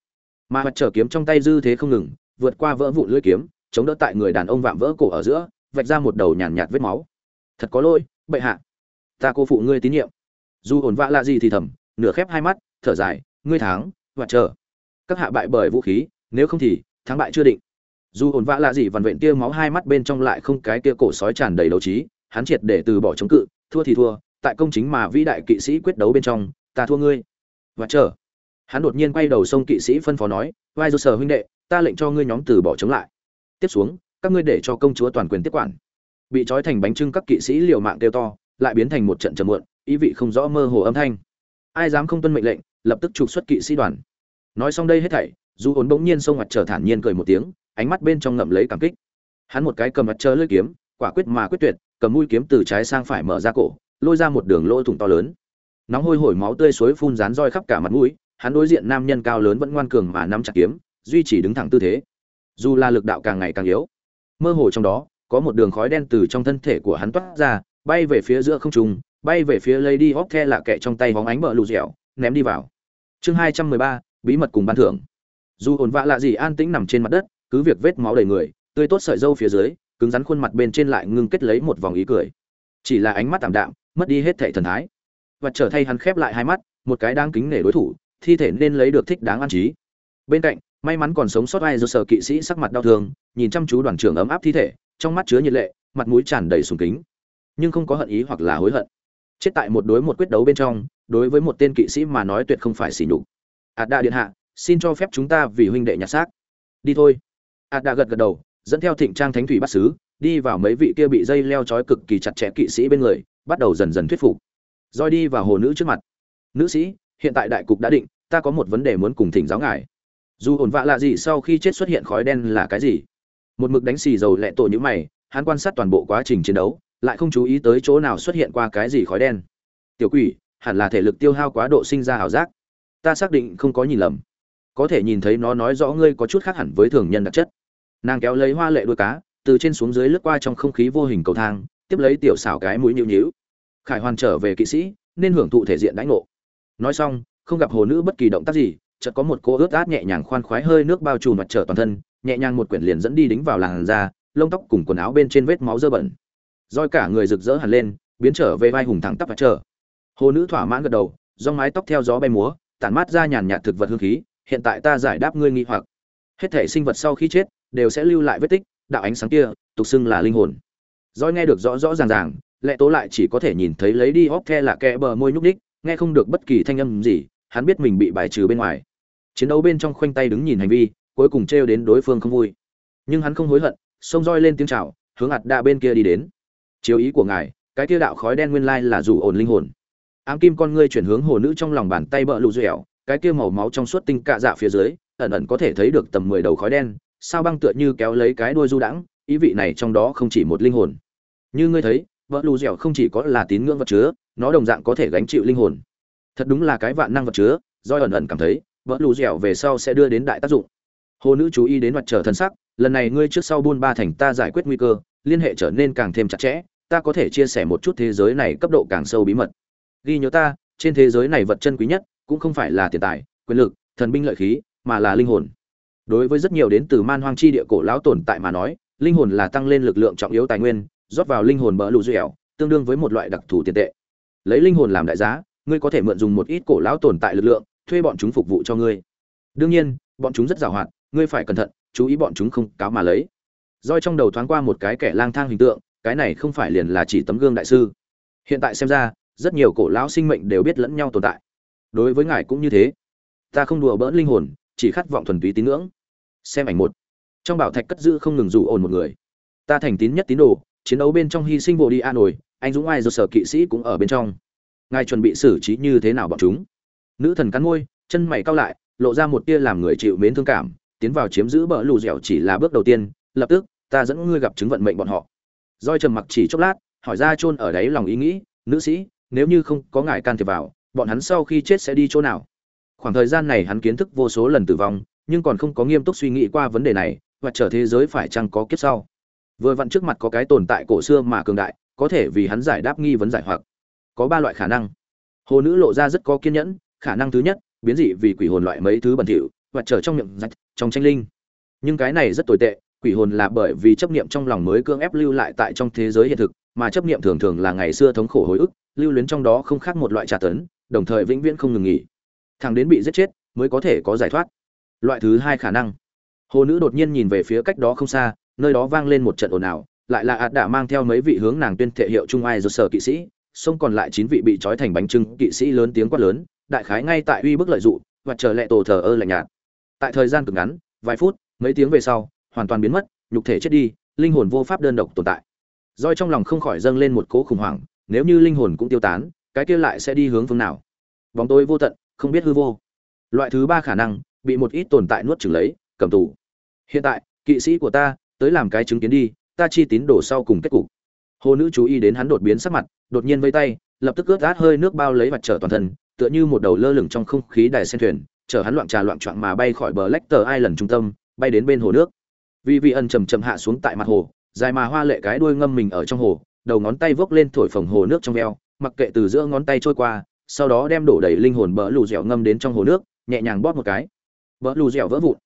Mà mặt trở kiếm trong tay dư thế không ngừng vượt qua vỡ vụn lưỡi kiếm chống đỡ tại người đàn ông vạm vỡ cổ ở giữa vạch ra một đầu nhàn nhạt, nhạt vết máu. Thật có lỗi bệ hạ. Ta cô phụ ngươi tín nhiệm dù ổn vạ là gì thì thầm, nửa khép hai mắt, thở dài, ngươi thắng, và chờ. Các hạ bại bởi vũ khí, nếu không thì thắng bại chưa định. Dù ổn vạ là gì vằn vện tia máu hai mắt bên trong lại không cái tia cổ sói tràn đầy đấu trí, hắn triệt để từ bỏ chống cự, thua thì thua, tại công chính mà vĩ đại kỵ sĩ quyết đấu bên trong, ta thua ngươi. Và chờ. Hắn đột nhiên quay đầu sông kỵ sĩ phân phó nói, vai do sở huynh đệ, ta lệnh cho ngươi nhóm từ bỏ chống lại. Tiếp xuống, các ngươi để cho công chúa toàn quyền tiếp quản. Bị trói thành bánh trưng các kỵ sĩ liều mạng kêu to, lại biến thành một trận trầm muộn ý vị không rõ mơ hồ âm thanh. Ai dám không tuân mệnh lệnh, lập tức trục xuất kỵ sĩ đoàn. Nói xong đây hết thảy, dù ốn bỗng nhiên sông mặt trở thản nhiên cười một tiếng, ánh mắt bên trong ngậm lấy cảm kích. Hắn một cái cầm mặt chờ lưỡi kiếm, quả quyết mà quyết tuyệt, cầm mũi kiếm từ trái sang phải mở ra cổ, lôi ra một đường lỗ thủng to lớn. Nóng hôi hổi máu tươi suối phun rán roi khắp cả mặt mũi, hắn đối diện nam nhân cao lớn vẫn ngoan cường mà nắm chặt kiếm, duy trì đứng thẳng tư thế. Dù là lực đạo càng ngày càng yếu, mơ hồ trong đó, có một đường khói đen từ trong thân thể của hắn toát ra, bay về phía giữa không trung bay về phía lady hóc the lạ kệ trong tay bóng ánh bờ lù dẻo, ném đi vào. Chương hai trăm mười ba, bí mật cùng ban thưởng. Dù ổn vạ lạ gì an tĩnh nằm trên mặt đất, cứ việc vết máu đầy người, tươi tốt sợi dâu phía dưới, cứng rắn khuôn mặt bên trên lại ngưng kết lấy một vòng ý cười. Chỉ là ánh mắt tạm đạm, mất đi hết thệ thần thái. Và trở thay hắn khép lại hai mắt, một cái đang kính nể đối thủ, thi thể nên lấy được thích đáng an trí. Bên cạnh, may mắn còn sống sót ai do sở kỵ sĩ sắc mặt đau thương, nhìn chăm chú đoàn trưởng ấm áp thi thể, trong mắt chứa nhiệt lệ, mặt mũi tràn đầy sùng kính. Nhưng không có hận ý hoặc là hối hận chết tại một đối một quyết đấu bên trong, đối với một tên kỵ sĩ mà nói tuyệt không phải xỉ nhục. Ạt đa điện hạ, xin cho phép chúng ta vì huynh đệ nhặt xác. Đi thôi. Ạt đa gật gật đầu, dẫn theo thịnh trang thánh thủy bắt sứ đi vào mấy vị kia bị dây leo trói cực kỳ chặt chẽ kỵ sĩ bên người, bắt đầu dần dần thuyết phục. Roi đi vào hồ nữ trước mặt. Nữ sĩ, hiện tại đại cục đã định, ta có một vấn đề muốn cùng thỉnh giáo ngài. Dù ổn vạ lạ gì sau khi chết xuất hiện khói đen là cái gì? Một mực đánh xì dầu lẹ tổ như mày, hắn quan sát toàn bộ quá trình chiến đấu lại không chú ý tới chỗ nào xuất hiện qua cái gì khói đen. Tiểu quỷ, hẳn là thể lực tiêu hao quá độ sinh ra ảo giác. Ta xác định không có nhìn lầm. Có thể nhìn thấy nó nói rõ ngươi có chút khác hẳn với thường nhân đặc chất. Nàng kéo lấy hoa lệ đuôi cá, từ trên xuống dưới lướt qua trong không khí vô hình cầu thang, tiếp lấy tiểu xảo cái mũi nhịu nhíu. Khải hoàn trở về kỵ sĩ, nên hưởng thụ thể diện đãi ngộ. Nói xong, không gặp hồ nữ bất kỳ động tác gì, chợt có một cô ướt át nhẹ nhàng khoan khoái hơi nước bao trùm mặt trở toàn thân, nhẹ nhàng một quyển liền dẫn đi đính vào làn da, lông tóc cùng quần áo bên trên vết máu dơ bẩn roi cả người rực rỡ hẳn lên, biến trở về vai hùng thẳng tắp và trở hồ nữ thỏa mãn gật đầu do mái tóc theo gió bay múa, tản mát ra nhàn nhạt thực vật hương khí, hiện tại ta giải đáp ngươi nghi hoặc. Hết thể sinh vật sau khi chết, đều sẽ lưu lại vết tích, đạo ánh sáng kia, tục xưng là linh hồn. Roi nghe được rõ rõ ràng ràng, lệ tố lại chỉ có thể nhìn thấy lấy đi hóc the là kẽ bờ môi nhúc ních nghe không được bất kỳ thanh âm gì, hắn biết mình bị bài trừ bên ngoài. Chiến đấu bên trong khoanh tay đứng nhìn hành vi, cuối cùng trêu đến đối phương không vui. Nhưng hắn không hối hận, xông roi lên tiếng chào, hướng ạt đa bên kia đi đến chiếu ý của ngài, cái kia đạo khói đen nguyên lai là rủ ổn linh hồn. Ám kim con ngươi chuyển hướng hồ nữ trong lòng bàn tay bợ lụ dẻo, cái kia màu máu trong suốt tinh cạ dạ phía dưới, ẩn ẩn có thể thấy được tầm mười đầu khói đen, sao băng tựa như kéo lấy cái đuôi du đãng, ý vị này trong đó không chỉ một linh hồn. Như ngươi thấy, bợ lù dẻo không chỉ có là tín ngưỡng vật chứa, nó đồng dạng có thể gánh chịu linh hồn. Thật đúng là cái vạn năng vật chứa, do ẩn ẩn cảm thấy, bợ lù dẻo về sau sẽ đưa đến đại tác dụng. Hồ nữ chú ý đến mặt trở thân sắc, lần này ngươi trước sau buôn ba thành ta giải quyết nguy cơ, liên hệ trở nên càng thêm chặt chẽ ta có thể chia sẻ một chút thế giới này cấp độ càng sâu bí mật. Ghi nhớ ta, trên thế giới này vật chân quý nhất cũng không phải là tiền tài, quyền lực, thần binh lợi khí, mà là linh hồn. Đối với rất nhiều đến từ man hoang chi địa cổ lão tồn tại mà nói, linh hồn là tăng lên lực lượng trọng yếu tài nguyên, rót vào linh hồn bỡ lụ dẻo, tương đương với một loại đặc thù tiền tệ. Lấy linh hồn làm đại giá, ngươi có thể mượn dùng một ít cổ lão tồn tại lực lượng, thuê bọn chúng phục vụ cho ngươi. Đương nhiên, bọn chúng rất giàu hoạt ngươi phải cẩn thận, chú ý bọn chúng không cáo mà lấy. Roi trong đầu thoáng qua một cái kẻ lang thang hình tượng cái này không phải liền là chỉ tấm gương đại sư. Hiện tại xem ra, rất nhiều cổ lão sinh mệnh đều biết lẫn nhau tồn tại. Đối với ngài cũng như thế. Ta không đùa bỡn linh hồn, chỉ khát vọng thuần túy tín ngưỡng. Xem ảnh một. Trong bảo thạch cất giữ không ngừng rủ ồn một người. Ta thành tín nhất tín đồ, chiến đấu bên trong hy sinh bộ đi a nổi anh dũng ai do sở kỵ sĩ cũng ở bên trong. Ngài chuẩn bị xử trí như thế nào bọn chúng? Nữ thần cắn môi, chân mày cao lại, lộ ra một tia làm người chịu mến thương cảm, tiến vào chiếm giữ bờ lù dẻo chỉ là bước đầu tiên, lập tức, ta dẫn ngươi gặp chứng vận mệnh bọn họ roi trầm mặc chỉ chốc lát, hỏi ra chôn ở đấy lòng ý nghĩ, nữ sĩ, nếu như không có ngài can thiệp vào, bọn hắn sau khi chết sẽ đi chỗ nào? Khoảng thời gian này hắn kiến thức vô số lần tử vong, nhưng còn không có nghiêm túc suy nghĩ qua vấn đề này, và trở thế giới phải chăng có kiếp sau. Vừa vặn trước mặt có cái tồn tại cổ xưa mà cường đại, có thể vì hắn giải đáp nghi vấn giải hoặc. Có ba loại khả năng. Hồ nữ lộ ra rất có kiên nhẫn, khả năng thứ nhất, biến dị vì quỷ hồn loại mấy thứ bẩn thỉu, và trở trong miệng rạch trong tranh linh. Nhưng cái này rất tồi tệ quỷ hồn là bởi vì chấp niệm trong lòng mới cưỡng ép lưu lại tại trong thế giới hiện thực mà chấp niệm thường thường là ngày xưa thống khổ hồi ức lưu luyến trong đó không khác một loại trà tấn đồng thời vĩnh viễn không ngừng nghỉ. Thằng đến bị giết chết mới có thể có giải thoát. Loại thứ hai khả năng. Hồ nữ đột nhiên nhìn về phía cách đó không xa nơi đó vang lên một trận ồn ào lại là ạt đã mang theo mấy vị hướng nàng tuyên thệ hiệu trung ai do sở kỵ sĩ xong còn lại chín vị bị trói thành bánh trưng kỵ sĩ lớn tiếng quát lớn đại khái ngay tại uy bức lợi dụ, và chờ lệ tổ thờ ơ lạnh nhạt. Tại thời gian cực ngắn vài phút mấy tiếng về sau hoàn toàn biến mất, nhục thể chết đi, linh hồn vô pháp đơn độc tồn tại. Roi trong lòng không khỏi dâng lên một cố khủng hoảng, nếu như linh hồn cũng tiêu tán, cái kia lại sẽ đi hướng phương nào? Bóng tối vô tận, không biết hư vô. Loại thứ ba khả năng, bị một ít tồn tại nuốt chửng lấy, cầm tù. Hiện tại, kỵ sĩ của ta, tới làm cái chứng kiến đi, ta chi tín đổ sau cùng kết cục. Hồ nữ chú ý đến hắn đột biến sắc mặt, đột nhiên vây tay, lập tức ướt át hơi nước bao lấy mặt trở toàn thân, tựa như một đầu lơ lửng trong không khí đài sen thuyền, chở hắn loạn trà loạn choạng mà bay khỏi bờ lách tờ ai lần trung tâm, bay đến bên hồ nước vì vị ân chầm chầm hạ xuống tại mặt hồ, dài mà hoa lệ cái đuôi ngâm mình ở trong hồ, đầu ngón tay vốc lên thổi phồng hồ nước trong veo, mặc kệ từ giữa ngón tay trôi qua, sau đó đem đổ đầy linh hồn bỡ lù dẻo ngâm đến trong hồ nước, nhẹ nhàng bóp một cái. Bỡ lù dẻo vỡ vụn.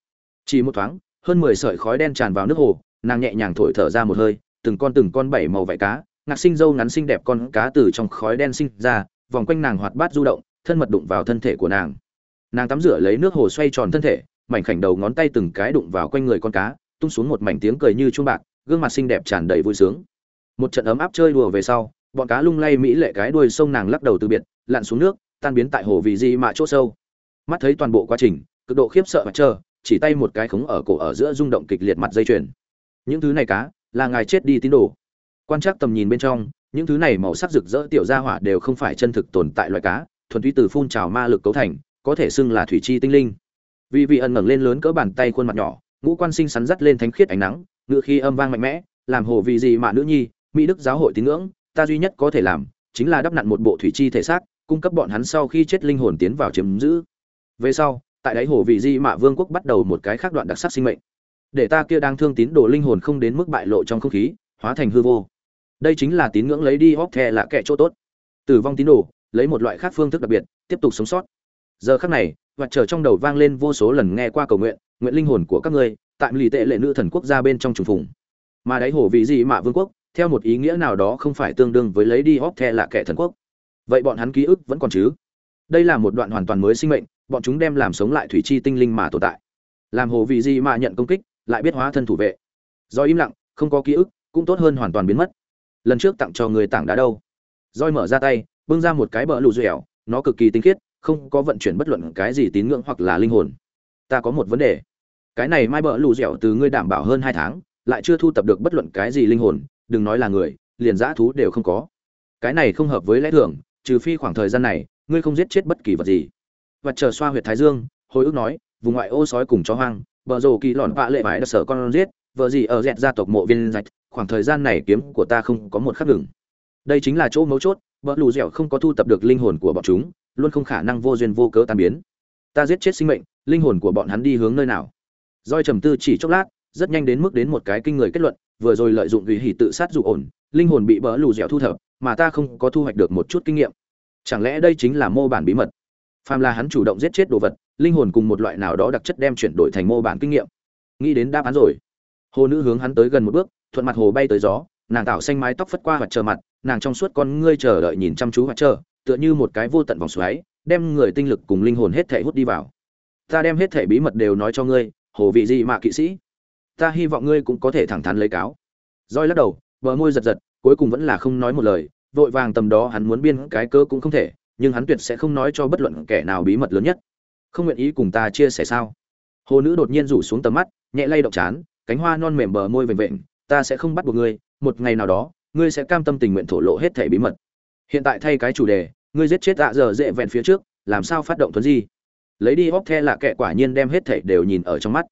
Chỉ một thoáng, hơn mười sợi khói đen tràn vào nước hồ, nàng nhẹ nhàng thổi thở ra một hơi, từng con từng con bảy màu vảy cá, ngạc sinh dâu ngắn xinh đẹp con cá từ trong khói đen sinh ra, vòng quanh nàng hoạt bát du động, thân mật đụng vào thân thể của nàng. Nàng tắm rửa lấy nước hồ xoay tròn thân thể, mảnh khảnh đầu ngón tay từng cái đụng vào quanh người con cá tung xuống một mảnh tiếng cười như chuông bạc, gương mặt xinh đẹp tràn đầy vui sướng. Một trận ấm áp chơi đùa về sau, bọn cá lung lay mỹ lệ cái đuôi sông nàng lắc đầu từ biệt, lặn xuống nước, tan biến tại hồ vì di mạ chỗ sâu. Mắt thấy toàn bộ quá trình, cực độ khiếp sợ và chờ, chỉ tay một cái khống ở cổ ở giữa rung động kịch liệt mặt dây chuyền. Những thứ này cá, là ngài chết đi tín đồ. Quan trắc tầm nhìn bên trong, những thứ này màu sắc rực rỡ tiểu gia hỏa đều không phải chân thực tồn tại loài cá, thuần túy từ phun trào ma lực cấu thành, có thể xưng là thủy chi tinh linh. Vì vị ẩn ngẩng lên lớn cỡ bàn tay khuôn mặt nhỏ ngũ quan sinh sắn dắt lên thánh khiết ánh nắng, ngự khi âm vang mạnh mẽ, làm hồ vì gì mà nữ nhi, mỹ đức giáo hội tín ngưỡng, ta duy nhất có thể làm, chính là đắp nặn một bộ thủy chi thể xác, cung cấp bọn hắn sau khi chết linh hồn tiến vào chiếm giữ. Về sau, tại đáy hồ vị di mạ vương quốc bắt đầu một cái khác đoạn đặc sắc sinh mệnh. Để ta kia đang thương tín đồ linh hồn không đến mức bại lộ trong không khí, hóa thành hư vô. Đây chính là tín ngưỡng lấy đi hóc the là kẻ chỗ tốt. Tử vong tín đồ, lấy một loại khác phương thức đặc biệt, tiếp tục sống sót. Giờ khác này, và trở trong đầu vang lên vô số lần nghe qua cầu nguyện nguyện linh hồn của các ngươi, tại lì tệ lệ nữ thần quốc gia bên trong trùng phùng. Mà đáy hồ vị gì mạ vương quốc, theo một ý nghĩa nào đó không phải tương đương với lấy đi hóp the là kẻ thần quốc. Vậy bọn hắn ký ức vẫn còn chứ? Đây là một đoạn hoàn toàn mới sinh mệnh, bọn chúng đem làm sống lại thủy chi tinh linh mà tồn tại. Làm hồ vị gì mà nhận công kích, lại biết hóa thân thủ vệ. Do im lặng, không có ký ức, cũng tốt hơn hoàn toàn biến mất. Lần trước tặng cho người tảng đá đâu? Roi mở ra tay, bưng ra một cái bờ lù dẻo, nó cực kỳ tinh khiết, không có vận chuyển bất luận cái gì tín ngưỡng hoặc là linh hồn. Ta có một vấn đề cái này mai bờ lù dẻo từ ngươi đảm bảo hơn hai tháng, lại chưa thu tập được bất luận cái gì linh hồn, đừng nói là người, liền dã thú đều không có. Cái này không hợp với lẽ thường, trừ phi khoảng thời gian này, ngươi không giết chết bất kỳ vật gì. Và chờ xoa huyệt thái dương, hồi ức nói, vùng ngoại ô sói cùng chó hoang bờ rồ kỳ lòn vạ lệ vải đã sở con giết, vợ gì ở dẹt gia tộc mộ viên rạch, khoảng thời gian này kiếm của ta không có một khắc ngừng. Đây chính là chỗ mấu chốt bờ lù dẻo không có thu tập được linh hồn của bọn chúng, luôn không khả năng vô duyên vô cớ tan biến. Ta giết chết sinh mệnh, linh hồn của bọn hắn đi hướng nơi nào? Doi trầm tư chỉ chốc lát, rất nhanh đến mức đến một cái kinh người kết luận, vừa rồi lợi dụng vì hỉ tự sát dụ ổn, linh hồn bị bỡ lù dẻo thu thập, mà ta không có thu hoạch được một chút kinh nghiệm. Chẳng lẽ đây chính là mô bản bí mật? Phàm là hắn chủ động giết chết đồ vật, linh hồn cùng một loại nào đó đặc chất đem chuyển đổi thành mô bản kinh nghiệm. Nghĩ đến đáp án rồi. Hồ nữ hướng hắn tới gần một bước, thuận mặt hồ bay tới gió, nàng tạo xanh mái tóc phất qua hoặc chờ mặt, nàng trong suốt con ngươi chờ đợi nhìn chăm chú hoặc chờ, tựa như một cái vô tận vòng xoáy, đem người tinh lực cùng linh hồn hết thảy hút đi vào. Ta đem hết thảy bí mật đều nói cho ngươi hồ vị gì mà kỵ sĩ? Ta hy vọng ngươi cũng có thể thẳng thắn lấy cáo. Roi lắc đầu, bờ môi giật giật, cuối cùng vẫn là không nói một lời, vội vàng tầm đó hắn muốn biên cái cơ cũng không thể, nhưng hắn tuyệt sẽ không nói cho bất luận kẻ nào bí mật lớn nhất. Không nguyện ý cùng ta chia sẻ sao? Hồ nữ đột nhiên rủ xuống tầm mắt, nhẹ lay động chán, cánh hoa non mềm bờ môi vểnh vểnh, ta sẽ không bắt buộc ngươi, một ngày nào đó, ngươi sẽ cam tâm tình nguyện thổ lộ hết thể bí mật. Hiện tại thay cái chủ đề, ngươi giết chết tạ giờ dễ vẹn phía trước, làm sao phát động thuấn di? Lấy đi hóc the là kệ quả nhiên đem hết thể đều nhìn ở trong mắt.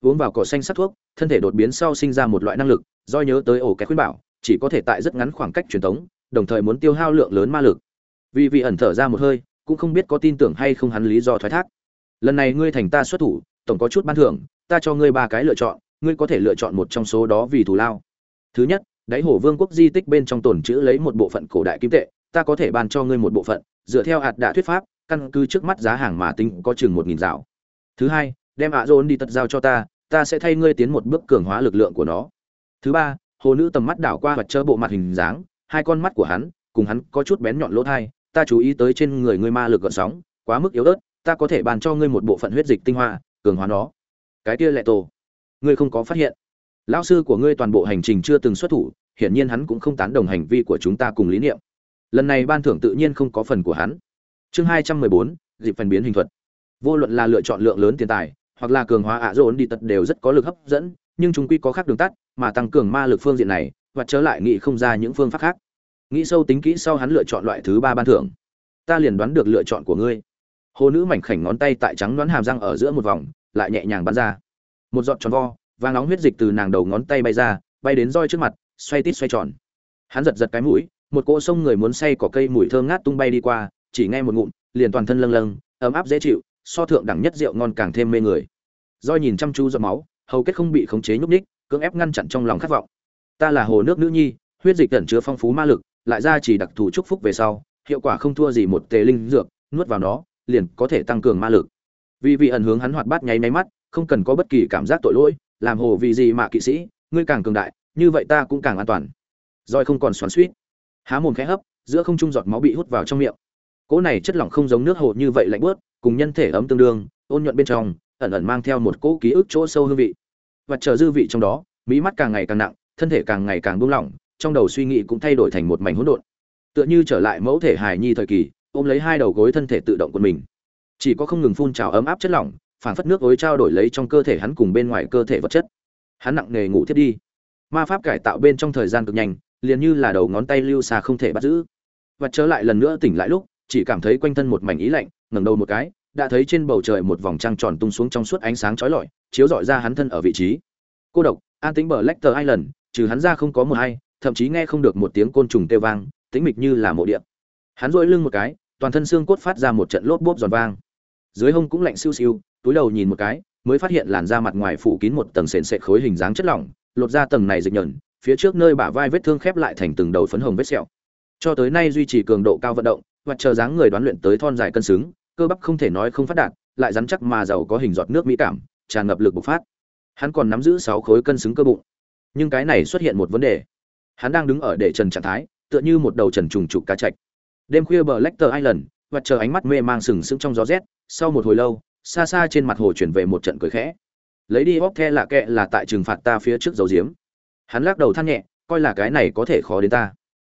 Uống vào cỏ xanh sắc thuốc, thân thể đột biến sau sinh ra một loại năng lực, do nhớ tới ổ cái khuyên bảo, chỉ có thể tại rất ngắn khoảng cách truyền thống đồng thời muốn tiêu hao lượng lớn ma lực. Vì vị ẩn thở ra một hơi, cũng không biết có tin tưởng hay không hắn lý do thoái thác. Lần này ngươi thành ta xuất thủ, tổng có chút ban thưởng, ta cho ngươi ba cái lựa chọn, ngươi có thể lựa chọn một trong số đó vì thù lao. Thứ nhất, đáy hồ vương quốc di tích bên trong tồn chữ lấy một bộ phận cổ đại kim tệ, ta có thể ban cho ngươi một bộ phận, dựa theo hạt đạ thuyết pháp căn cứ trước mắt giá hàng mà tính có chừng một nghìn dạo. Thứ hai, đem ạ dồn đi tật giao cho ta ta sẽ thay ngươi tiến một bước cường hóa lực lượng của nó. Thứ ba, hồ nữ tầm mắt đảo qua vật chơ bộ mặt hình dáng, hai con mắt của hắn, cùng hắn có chút bén nhọn lỗ thai, ta chú ý tới trên người ngươi ma lực gợn sóng, quá mức yếu ớt, ta có thể bàn cho ngươi một bộ phận huyết dịch tinh hoa, cường hóa nó. Cái kia lệ tổ, ngươi không có phát hiện. Lão sư của ngươi toàn bộ hành trình chưa từng xuất thủ, hiển nhiên hắn cũng không tán đồng hành vi của chúng ta cùng lý niệm. Lần này ban thưởng tự nhiên không có phần của hắn chương hai trăm mười bốn, dịp phần biến hình thuật. Vô luận là lựa chọn lượng lớn tiền tài, hoặc là cường hóa ạ dồn đi tật đều rất có lực hấp dẫn, nhưng chúng quy có khác đường tắt, mà tăng cường ma lực phương diện này, và trở lại nghĩ không ra những phương pháp khác. Nghĩ sâu tính kỹ sau hắn lựa chọn loại thứ ba ban thưởng. Ta liền đoán được lựa chọn của ngươi. Hồ nữ mảnh khảnh ngón tay tại trắng đoán hàm răng ở giữa một vòng, lại nhẹ nhàng bắn ra. Một giọt tròn vo và nóng huyết dịch từ nàng đầu ngón tay bay ra, bay đến roi trước mặt, xoay tít xoay tròn. Hắn giật giật cái mũi, một cỗ sông người muốn say cỏ cây mùi thơm ngát tung bay đi qua chỉ nghe một ngụm liền toàn thân lâng lâng ấm áp dễ chịu so thượng đẳng nhất rượu ngon càng thêm mê người. Roi nhìn chăm chú giọt máu hầu kết không bị khống chế nhúc nhích, cưỡng ép ngăn chặn trong lòng khát vọng. Ta là hồ nước nữ nhi huyết dịch ẩn chứa phong phú ma lực lại ra chỉ đặc thù chúc phúc về sau hiệu quả không thua gì một tề linh dược nuốt vào nó liền có thể tăng cường ma lực. Vì vị ẩn hướng hắn hoạt bát nháy máy mắt không cần có bất kỳ cảm giác tội lỗi làm hồ vì gì mà kỵ sĩ ngươi càng cường đại như vậy ta cũng càng an toàn. Roi không còn xoắn xuýt. há mồm khẽ hấp giữa không trung giọt máu bị hút vào trong miệng cỗ này chất lỏng không giống nước hồ như vậy lạnh bớt cùng nhân thể ấm tương đương, ôn nhuận bên trong, ẩn ẩn mang theo một cỗ ký ức chỗ sâu hương vị. Và chờ dư vị trong đó, mỹ mắt càng ngày càng nặng, thân thể càng ngày càng buông lỏng, trong đầu suy nghĩ cũng thay đổi thành một mảnh hỗn độn. Tựa như trở lại mẫu thể hài nhi thời kỳ, ôm lấy hai đầu gối thân thể tự động của mình. Chỉ có không ngừng phun trào ấm áp chất lỏng phản phất nước với trao đổi lấy trong cơ thể hắn cùng bên ngoài cơ thể vật chất. Hắn nặng nề ngủ thiết đi. Ma pháp cải tạo bên trong thời gian cực nhanh, liền như là đầu ngón tay lưu xa không thể bắt giữ. Và trở lại lần nữa tỉnh lại lúc chỉ cảm thấy quanh thân một mảnh ý lạnh, ngẩng đầu một cái, đã thấy trên bầu trời một vòng trăng tròn tung xuống trong suốt ánh sáng chói lọi, chiếu rọi ra hắn thân ở vị trí. Cô độc, an tĩnh bờ lecter island, trừ hắn ra không có một hay thậm chí nghe không được một tiếng côn trùng kêu vang, tĩnh mịch như là mộ điện. Hắn dội lưng một cái, toàn thân xương cốt phát ra một trận lốp bốp giòn vang. Dưới hông cũng lạnh siêu siêu, túi đầu nhìn một cái, mới phát hiện làn da mặt ngoài phủ kín một tầng sền sệt khối hình dáng chất lỏng, lột ra tầng này dịch nhẫn phía trước nơi bả vai vết thương khép lại thành từng đầu phấn hồng vết sẹo. Cho tới nay duy trì cường độ cao vận động và chờ dáng người đoán luyện tới thon dài cân xứng, cơ bắp không thể nói không phát đạt, lại rắn chắc mà giàu có hình giọt nước mỹ cảm, tràn ngập lực bộc phát. Hắn còn nắm giữ sáu khối cân xứng cơ bụng. Nhưng cái này xuất hiện một vấn đề. Hắn đang đứng ở để trần trạng thái, tựa như một đầu trần trùng trục cá chạch. Đêm khuya bờ lecter island, và chờ ánh mắt mê mang sừng sững trong gió rét, sau một hồi lâu, xa xa trên mặt hồ chuyển về một trận cười khẽ. Lấy đi bóp the lạ kệ là tại trừng phạt ta phía trước dấu diếm. Hắn lắc đầu than nhẹ, coi là cái này có thể khó đến ta.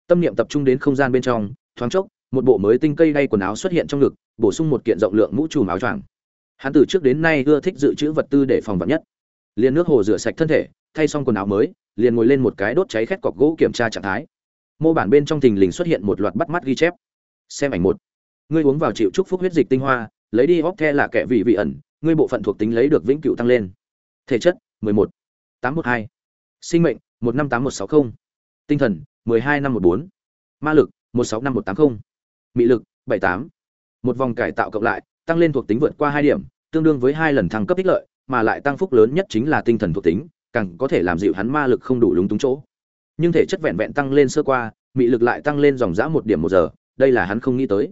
Tâm niệm tập trung đến không gian bên trong, thoáng chốc một bộ mới tinh cây đay quần áo xuất hiện trong ngực bổ sung một kiện rộng lượng mũ trùm áo choàng. Hắn từ trước đến nay ưa thích dự trữ vật tư để phòng vật nhất. Liền nước hồ rửa sạch thân thể thay xong quần áo mới liền ngồi lên một cái đốt cháy khét cọc gỗ kiểm tra trạng thái. Mô bản bên trong thình lình xuất hiện một loạt bắt mắt ghi chép. Xem ảnh một. Ngươi uống vào chịu chúc phúc huyết dịch tinh hoa lấy đi óc the là kẻ vị vị ẩn ngươi bộ phận thuộc tính lấy được vĩnh cửu tăng lên. Thể chất 11, 812, sinh mệnh 158160, tinh thần 12514, ma lực 165180, mị lực 78. một vòng cải tạo cộng lại, tăng lên thuộc tính vượt qua hai điểm, tương đương với hai lần thăng cấp ích lợi, mà lại tăng phúc lớn nhất chính là tinh thần thuộc tính, càng có thể làm dịu hắn ma lực không đủ lúng túng chỗ. Nhưng thể chất vẹn vẹn tăng lên sơ qua, mị lực lại tăng lên dòng dã một điểm một giờ, đây là hắn không nghĩ tới.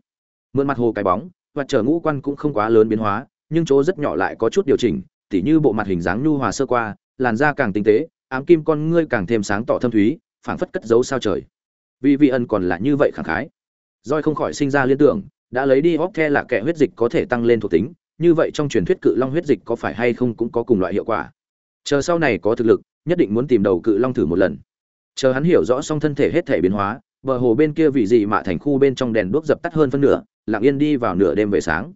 Mượn mặt hồ cái bóng, và trở ngũ quan cũng không quá lớn biến hóa, nhưng chỗ rất nhỏ lại có chút điều chỉnh, tỉ như bộ mặt hình dáng nhu hòa sơ qua, làn da càng tinh tế, ám kim con ngươi càng thêm sáng tỏ thâm thúy, phảng phất cất giấu sao trời. Vì vị ân còn là như vậy khẳng khái roi không khỏi sinh ra liên tưởng, đã lấy đi óc the là kẻ huyết dịch có thể tăng lên thuộc tính, như vậy trong truyền thuyết cự long huyết dịch có phải hay không cũng có cùng loại hiệu quả. Chờ sau này có thực lực, nhất định muốn tìm đầu cự long thử một lần. Chờ hắn hiểu rõ xong thân thể hết thể biến hóa, bờ hồ bên kia vị gì mà thành khu bên trong đèn đuốc dập tắt hơn phân nửa, lặng yên đi vào nửa đêm về sáng.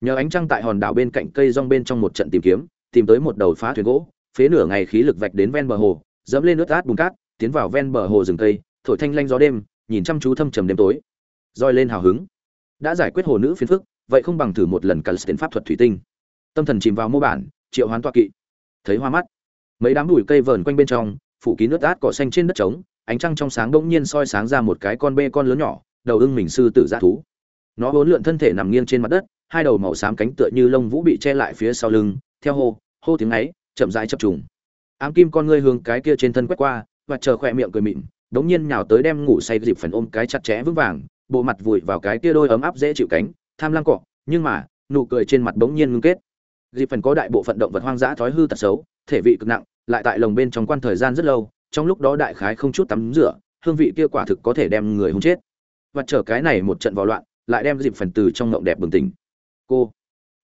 Nhờ ánh trăng tại hòn đảo bên cạnh cây rong bên trong một trận tìm kiếm, tìm tới một đầu phá thuyền gỗ, phế nửa ngày khí lực vạch đến ven bờ hồ, dẫm lên nước át bùn cát, tiến vào ven bờ hồ rừng cây, thổi thanh lanh gió đêm, nhìn chăm chú thâm trầm đêm tối roi lên hào hứng. Đã giải quyết hồ nữ phiền phức, vậy không bằng thử một lần cần tiến pháp thuật thủy tinh. Tâm thần chìm vào mô bản, triệu hoán toa kỵ. Thấy hoa mắt, mấy đám bụi cây vờn quanh bên trong, phủ kín nước át cỏ xanh trên đất trống, ánh trăng trong sáng bỗng nhiên soi sáng ra một cái con bê con lớn nhỏ, đầu ưng mình sư tử dạ thú. Nó vốn lượn thân thể nằm nghiêng trên mặt đất, hai đầu màu xám cánh tựa như lông vũ bị che lại phía sau lưng, theo hô hô tiếng ấy, chậm rãi chập trùng. Ám kim con ngươi hướng cái kia trên thân quét qua, và chờ khỏe miệng cười mịn, đống nhiên nhào tới đem ngủ say dịp phần ôm cái chặt chẽ vững vàng bộ mặt vùi vào cái kia đôi ấm áp dễ chịu cánh, tham lam cọ, nhưng mà, nụ cười trên mặt bỗng nhiên ngưng kết. Dịp phần có đại bộ phận động vật hoang dã thói hư tật xấu, thể vị cực nặng, lại tại lồng bên trong quan thời gian rất lâu, trong lúc đó đại khái không chút tắm rửa, hương vị kia quả thực có thể đem người hung chết. Và chở cái này một trận vào loạn, lại đem dịp phần từ trong ngộng đẹp bừng tỉnh. Cô,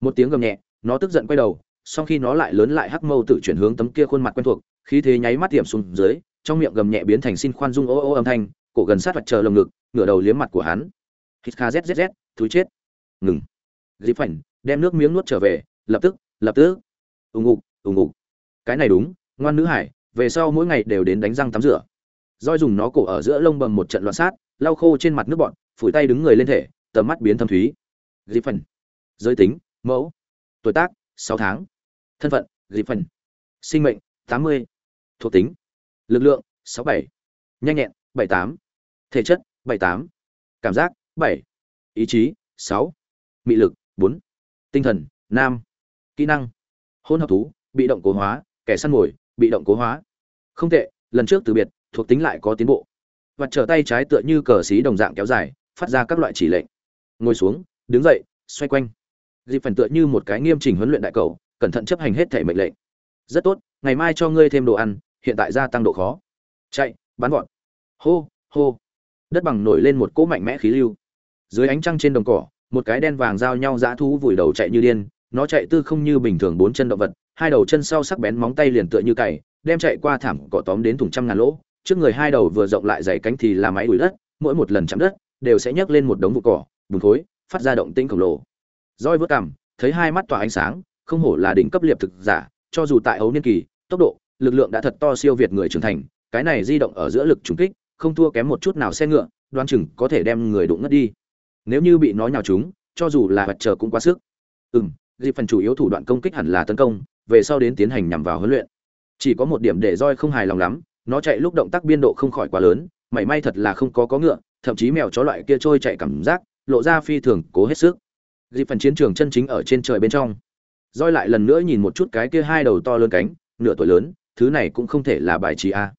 một tiếng gầm nhẹ, nó tức giận quay đầu sau khi nó lại lớn lại hắc mâu tự chuyển hướng tấm kia khuôn mặt quen thuộc, khí thế nháy mắt tiệm xuống dưới, trong miệng gầm nhẹ biến thành xin khoan dung ô ô âm thanh cổ gần sát vật chờ lồng ngực, ngửa đầu liếm mặt của hắn. Hít kha zzz thúi chết. Ngừng. Dịp phảnh, đem nước miếng nuốt trở về, lập tức lập tức. Ùng ục ùng ục. Cái này đúng, ngoan nữ hải, về sau mỗi ngày đều đến đánh răng tắm rửa. Roi dùng nó cổ ở giữa lông bầm một trận loạn sát, lau khô trên mặt nước bọn phủi tay đứng người lên thể, tầm mắt biến thâm thúy. Dịp phảnh. Giới tính, mẫu. Tuổi tác, sáu tháng. Thân phận, dịp phảnh. Sinh mệnh, tám mươi. Thuộc tính, lực lượng, sáu bảy. Nhanh nhẹn bảy tám. Thể chất, bảy tám. Cảm giác, bảy. Ý chí, sáu. Mị lực, bốn. Tinh thần nam kỹ năng hôn hợp thú, bị động cố hóa, kẻ săn mồi, bị động cố hóa. Không tệ, lần trước từ biệt, thuộc tính lại có tiến bộ. Và trở tay trái tựa như cờ xí đồng dạng kéo dài, phát ra các loại chỉ lệnh. Ngồi xuống, đứng dậy, xoay quanh. Dịp phần tựa như một cái nghiêm chỉnh huấn luyện đại cầu, cẩn thận chấp hành hết thể mệnh lệnh. Rất tốt, ngày mai cho ngươi thêm đồ ăn, hiện tại gia tăng độ khó. Chạy, bắn gọn hô hô. Đất bằng nổi lên một cỗ mạnh mẽ khí lưu. Dưới ánh trăng trên đồng cỏ, một cái đen vàng giao nhau dã thú vùi đầu chạy như điên. Nó chạy tư không như bình thường bốn chân động vật, hai đầu chân sau sắc bén móng tay liền tựa như cày, đem chạy qua thảm cỏ tóm đến thùng trăm ngàn lỗ. Trước người hai đầu vừa rộng lại dày cánh thì là máy đuổi đất, mỗi một lần chạm đất đều sẽ nhấc lên một đống vụ cỏ, bùn khối, phát ra động tĩnh khổng lồ. Roi vớt cằm, thấy hai mắt tỏa ánh sáng, không hổ là đỉnh cấp liệp thực giả, cho dù tại ấu niên kỳ, tốc độ, lực lượng đã thật to siêu việt người trưởng thành, cái này di động ở giữa lực trùng kích không thua kém một chút nào xe ngựa, đoan chừng có thể đem người đụng ngất đi. Nếu như bị nó nhào trúng, cho dù là vật chờ cũng quá sức. Ừ m dịp phần chủ yếu thủ đoạn công kích hẳn là tấn công, về sau đến tiến hành nhằm vào huấn luyện. Chỉ có một điểm để roi không hài lòng lắm, nó chạy lúc động tác biên độ không khỏi quá lớn, mảy may thật là không có có ngựa, thậm chí mèo chó loại kia trôi chạy cảm giác, lộ ra phi thường cố hết sức. Dịp phần chiến trường chân chính ở trên trời bên trong. Roi lại lần nữa nhìn một chút cái kia hai đầu to lớn cánh, nửa tuổi lớn, thứ này cũng không thể là bài trí a.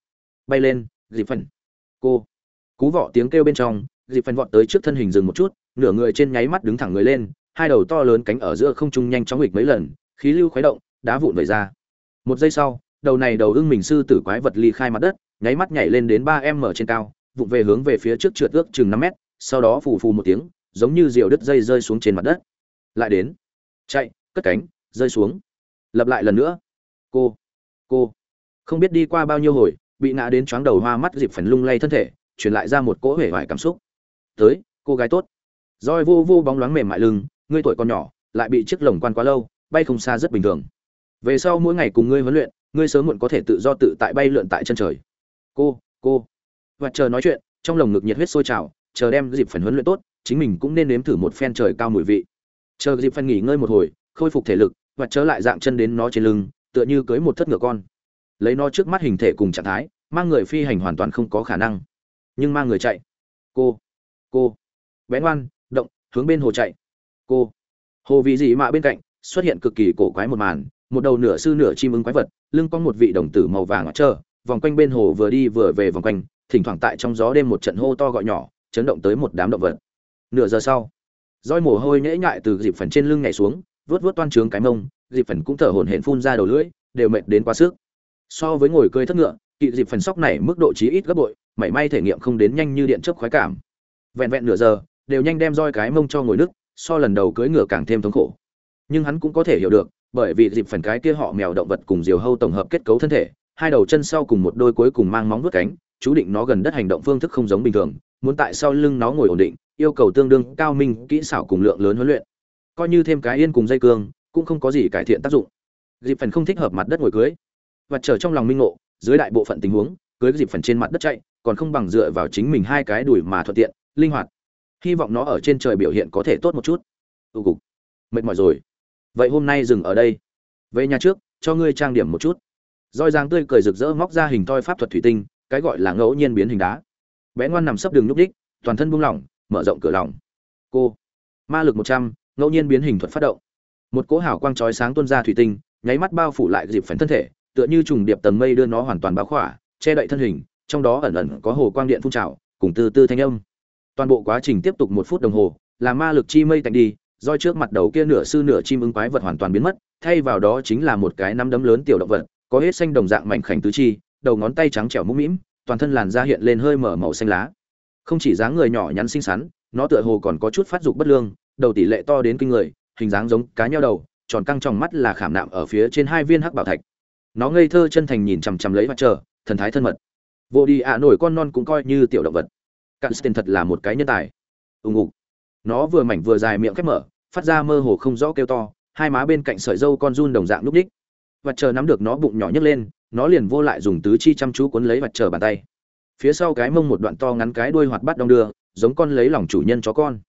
Bay lên dịp phần cô. Cú vọ tiếng kêu bên trong, dịp phần vọt tới trước thân hình dừng một chút, nửa người trên nháy mắt đứng thẳng người lên, hai đầu to lớn cánh ở giữa không trung nhanh chóng nghịch mấy lần, khí lưu khuấy động, đá vụn vẩy ra. Một giây sau, đầu này đầu ưng mình sư tử quái vật ly khai mặt đất, nháy mắt nhảy lên đến ba m trên cao, vụn về hướng về phía trước trượt ước chừng năm mét, sau đó phù phù một tiếng, giống như diều đứt dây rơi xuống trên mặt đất. Lại đến. Chạy, cất cánh, rơi xuống. Lập lại lần nữa. Cô cô. Không biết đi qua bao nhiêu hồi bị ngã đến chóng đầu hoa mắt dịp phần lung lay thân thể, truyền lại ra một cỗ hể vải cảm xúc. Tới, cô gái tốt. Roi vô vô bóng loáng mềm mại lưng, ngươi tuổi còn nhỏ, lại bị chiếc lồng quan quá lâu, bay không xa rất bình thường. Về sau mỗi ngày cùng ngươi huấn luyện, ngươi sớm muộn có thể tự do tự tại bay lượn tại chân trời. Cô cô. Và chờ nói chuyện, trong lồng ngực nhiệt huyết sôi trào, chờ đem dịp phần huấn luyện tốt, chính mình cũng nên nếm thử một phen trời cao mùi vị. Chờ dịp phần nghỉ ngơi một hồi, khôi phục thể lực, và trở lại dạng chân đến nó trên lưng, tựa như cưới một thất ngựa con lấy nó trước mắt hình thể cùng trạng thái, mang người phi hành hoàn toàn không có khả năng. Nhưng mang người chạy. Cô. Cô. Bé ngoan, động, hướng bên hồ chạy. Cô. Hồ vị gì mà bên cạnh, xuất hiện cực kỳ cổ quái một màn, một đầu nửa sư nửa chim ứng quái vật, lưng con một vị đồng tử màu vàng ở trơ, vòng quanh bên hồ vừa đi vừa về vòng quanh, thỉnh thoảng tại trong gió đêm một trận hô to gọi nhỏ, chấn động tới một đám động vật. Nửa giờ sau, roi mồ hôi nhễ nhại từ dịp phần trên lưng nhảy xuống vớt vớt toan trướng cái mông, dịp phần cũng thở hổn hển phun ra đầu lưỡi, đều mệt đến quá sức so với ngồi cơi thất ngựa, kỵ dịp phần sóc này mức độ chí ít gấp bội, mảy may thể nghiệm không đến nhanh như điện chớp khoái cảm. Vẹn vẹn nửa giờ, đều nhanh đem roi cái mông cho ngồi nước so lần đầu cưỡi ngựa càng thêm thống khổ. Nhưng hắn cũng có thể hiểu được, bởi vì dịp phần cái kia họ mèo động vật cùng diều hâu tổng hợp kết cấu thân thể, hai đầu chân sau cùng một đôi cuối cùng mang móng vuốt cánh, chú định nó gần đất hành động phương thức không giống bình thường, muốn tại sau lưng nó ngồi ổn định, yêu cầu tương đương cao minh, kỹ xảo cùng lượng lớn huấn luyện. Coi như thêm cái yên cùng dây cương, cũng không có gì cải thiện tác dụng. Dịp phần không thích hợp mặt đất ngồi cưới và trở trong lòng minh ngộ, dưới đại bộ phận tình huống, cưới dịp phần trên mặt đất chạy, còn không bằng dựa vào chính mình hai cái đùi mà thuận tiện, linh hoạt. Hy vọng nó ở trên trời biểu hiện có thể tốt một chút. Ưu cục mệt mỏi rồi. Vậy hôm nay dừng ở đây. Về nhà trước, cho ngươi trang điểm một chút. Roi giang tươi cười rực rỡ móc ra hình toi pháp thuật thủy tinh, cái gọi là ngẫu nhiên biến hình đá. Bé ngoan nằm sấp đường núp đích toàn thân buông lỏng, mở rộng cửa lòng. Cô. Ma lực một trăm, ngẫu nhiên biến hình thuật phát động. Một cỗ hào quang chói sáng tuôn ra thủy tinh, nháy mắt bao phủ lại dịp phần thân thể tựa như trùng điệp tầng mây đưa nó hoàn toàn bao khỏa, che đậy thân hình, trong đó ẩn ẩn có hồ quang điện phun trào, cùng từ từ thanh âm. Toàn bộ quá trình tiếp tục một phút đồng hồ, là ma lực chi mây tạnh đi, roi trước mặt đầu kia nửa sư nửa chim ứng quái vật hoàn toàn biến mất, thay vào đó chính là một cái nắm đấm lớn tiểu động vật, có hết xanh đồng dạng mảnh khảnh tứ chi, đầu ngón tay trắng trẻo mũm mĩm, toàn thân làn da hiện lên hơi mở màu xanh lá. Không chỉ dáng người nhỏ nhắn xinh xắn, nó tựa hồ còn có chút phát dục bất lương, đầu tỷ lệ to đến kinh người, hình dáng giống cá nheo đầu, tròn căng trong mắt là khảm nạm ở phía trên hai viên hắc bảo thạch nó ngây thơ chân thành nhìn chằm chằm lấy mặt trời, thần thái thân mật. Vô đi ạ à, nổi con non cũng coi như tiểu động vật. Cạn tiền thật là một cái nhân tài. Ùng ục nó vừa mảnh vừa dài miệng khép mở, phát ra mơ hồ không rõ kêu to, hai má bên cạnh sợi dâu con run đồng dạng núp ních mặt chờ nắm được nó bụng nhỏ nhấc lên, nó liền vô lại dùng tứ chi chăm chú cuốn lấy mặt chờ bàn tay. Phía sau cái mông một đoạn to ngắn cái đuôi hoạt bắt đong đưa, giống con lấy lòng chủ nhân chó con.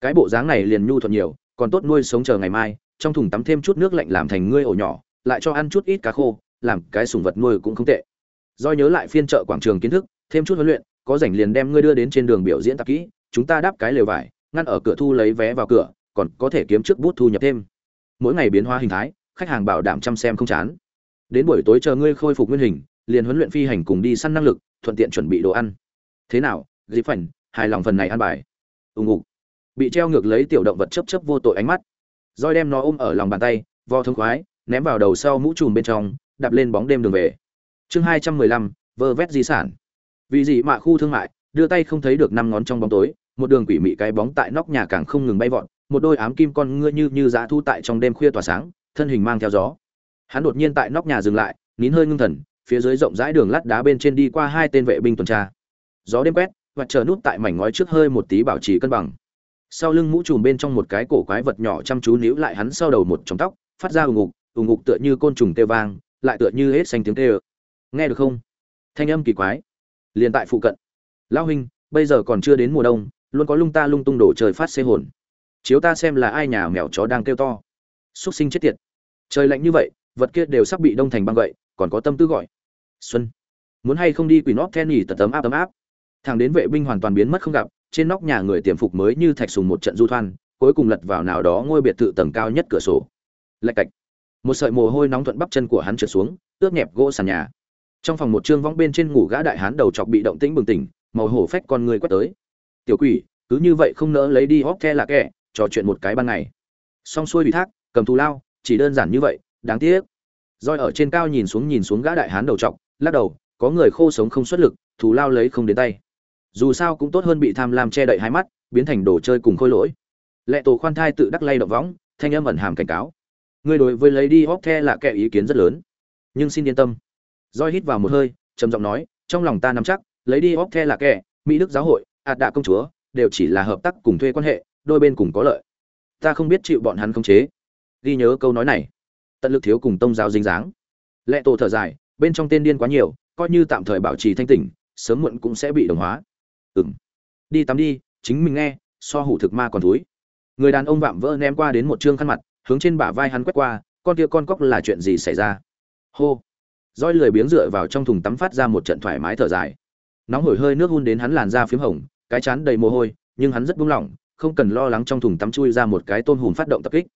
Cái bộ dáng này liền nhu thuận nhiều, còn tốt nuôi sống chờ ngày mai, trong thùng tắm thêm chút nước lạnh làm thành ngươi ổ nhỏ, lại cho ăn chút ít cá khô làm cái sùng vật nuôi cũng không tệ. Do nhớ lại phiên chợ quảng trường kiến thức, thêm chút huấn luyện, có rảnh liền đem ngươi đưa đến trên đường biểu diễn tập kỹ, chúng ta đáp cái lều vải, ngăn ở cửa thu lấy vé vào cửa, còn có thể kiếm trước bút thu nhập thêm. Mỗi ngày biến hóa hình thái, khách hàng bảo đảm chăm xem không chán. Đến buổi tối chờ ngươi khôi phục nguyên hình, liền huấn luyện phi hành cùng đi săn năng lực, thuận tiện chuẩn bị đồ ăn. Thế nào, dịp phần hài lòng phần này ăn bài? Ùng ục bị treo ngược lấy tiểu động vật chấp chấp vô tội ánh mắt. Roi đem nó ôm ở lòng bàn tay, vo thông khoái, ném vào đầu sau mũ trùm bên trong đạp lên bóng đêm đường về. Chương hai trăm mười lăm, vơ vét di sản. Vì gì mà khu thương mại, đưa tay không thấy được năm ngón trong bóng tối, một đường quỷ mị cái bóng tại nóc nhà càng không ngừng bay vọt, một đôi ám kim con ngựa như như dã thu tại trong đêm khuya tỏa sáng, thân hình mang theo gió. Hắn đột nhiên tại nóc nhà dừng lại, nín hơi ngưng thần, phía dưới rộng rãi đường lát đá bên trên đi qua hai tên vệ binh tuần tra. Gió đêm quét, và chờ nút tại mảnh ngói trước hơi một tí bảo trì cân bằng. Sau lưng mũ trùm bên trong một cái cổ quái vật nhỏ chăm chú níu lại hắn sau đầu một trong tóc, phát ra ù ngục ù ngục tựa như côn trùng kêu vang lại tựa như hết xanh tiếng kêu. Nghe được không? Thanh âm kỳ quái. Liền tại phụ cận. Lão huynh, bây giờ còn chưa đến mùa đông, luôn có lung ta lung tung đổ trời phát xê hồn. Chiếu ta xem là ai nhà mèo chó đang kêu to. Xúc sinh chết tiệt. Trời lạnh như vậy, vật kia đều sắp bị đông thành băng vậy còn có tâm tư gọi. Xuân. Muốn hay không đi quỷ nóc then nhỉ tật tấm áp tấm áp. Thằng đến vệ binh hoàn toàn biến mất không gặp, trên nóc nhà người tiềm phục mới như thạch sùng một trận du thoan, cuối cùng lật vào nào đó ngôi biệt thự tầng cao nhất cửa sổ. Lạch cạch một sợi mồ hôi nóng thuận bắp chân của hắn trượt xuống, ướt nhẹp gỗ sàn nhà. Trong phòng một trương vong bên trên ngủ gã đại hán đầu chọc bị động tĩnh bừng tỉnh, màu hổ phách con người quét tới. Tiểu quỷ, cứ như vậy không nỡ lấy đi hóc the là kẻ, trò chuyện một cái ban ngày. Xong xuôi ủy thác, cầm thù lao, chỉ đơn giản như vậy, đáng tiếc. Roi ở trên cao nhìn xuống nhìn xuống gã đại hán đầu trọc lắc đầu, có người khô sống không xuất lực, thù lao lấy không đến tay. Dù sao cũng tốt hơn bị tham lam che đậy hai mắt, biến thành đồ chơi cùng khôi lỗi. Lệ tổ khoan thai tự đắc lay động võng, thanh âm ẩn hàm cảnh cáo ngươi đối với lấy đi hóc the là kẻ ý kiến rất lớn. Nhưng xin yên tâm. Roi hít vào một hơi, trầm giọng nói, trong lòng ta nắm chắc lấy đi hóc the là kẻ, mỹ đức giáo hội, ạt đạ công chúa, đều chỉ là hợp tác cùng thuê quan hệ, đôi bên cùng có lợi. Ta không biết chịu bọn hắn khống chế. Ghi nhớ câu nói này. Tận lực thiếu cùng tông giáo dính dáng. Lệ tổ thở dài, bên trong tên điên quá nhiều, coi như tạm thời bảo trì thanh tỉnh, sớm muộn cũng sẽ bị đồng hóa. Ừng đi tắm đi, chính mình nghe, so hủ thực ma còn thúi. Người đàn ông vạm vỡ ném qua đến một trương khăn mặt hướng trên bả vai hắn quét qua, con kia con cóc là chuyện gì xảy ra? Hô. Roi lười biếng dựa vào trong thùng tắm phát ra một trận thoải mái thở dài. Nóng hổi hơi nước hun đến hắn làn da phím hồng, cái chán đầy mồ hôi, nhưng hắn rất buông lỏng, không cần lo lắng trong thùng tắm chui ra một cái tôm hùm phát động tập kích.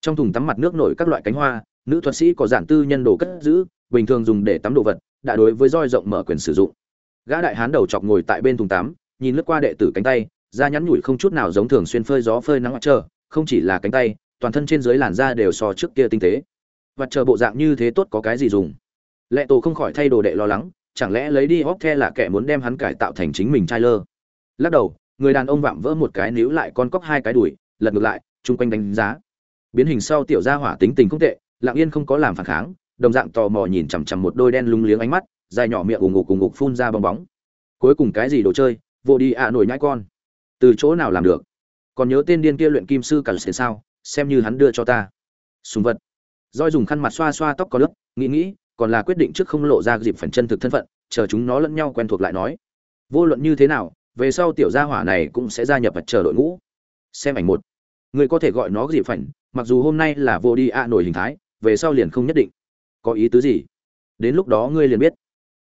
Trong thùng tắm mặt nước nổi các loại cánh hoa, nữ thuật sĩ có giản tư nhân đồ cất giữ, bình thường dùng để tắm đồ vật, đã đối với roi rộng mở quyền sử dụng. Gã đại hán đầu chọc ngồi tại bên thùng tắm, nhìn lướt qua đệ tử cánh tay, da nhắn nhủi không chút nào giống thường xuyên phơi gió phơi nắng mặt trời, không chỉ là cánh tay toàn thân trên dưới làn da đều so trước kia tinh tế. Và chờ bộ dạng như thế tốt có cái gì dùng? Lệ tổ không khỏi thay đồ đệ lo lắng, chẳng lẽ lấy đi hóc the là kẻ muốn đem hắn cải tạo thành chính mình trai lơ lắc đầu, người đàn ông vạm vỡ một cái níu lại con cóc hai cái đùi, lật ngược lại, chung quanh đánh giá. Biến hình sau tiểu gia hỏa tính tình không tệ, lặng yên không có làm phản kháng, đồng dạng tò mò nhìn chằm chằm một đôi đen lúng liếng ánh mắt, dài nhỏ miệng ủng ngục cùng ngục phun ra bong bóng. Cuối cùng cái gì đồ chơi, vô đi ạ à nổi nhãi con. Từ chỗ nào làm được? Còn nhớ tên điên kia luyện kim sư cả sẽ sao? Xem như hắn đưa cho ta. Súng vật. Roi dùng khăn mặt xoa xoa tóc có lớp, nghĩ nghĩ, còn là quyết định trước không lộ ra dịp phần chân thực thân phận, chờ chúng nó lẫn nhau quen thuộc lại nói. Vô luận như thế nào, về sau tiểu gia hỏa này cũng sẽ gia nhập vật chờ đội ngũ. Xem ảnh một. Người có thể gọi nó dịp phần, mặc dù hôm nay là vô đi ạ nổi hình thái, về sau liền không nhất định. Có ý tứ gì? Đến lúc đó ngươi liền biết.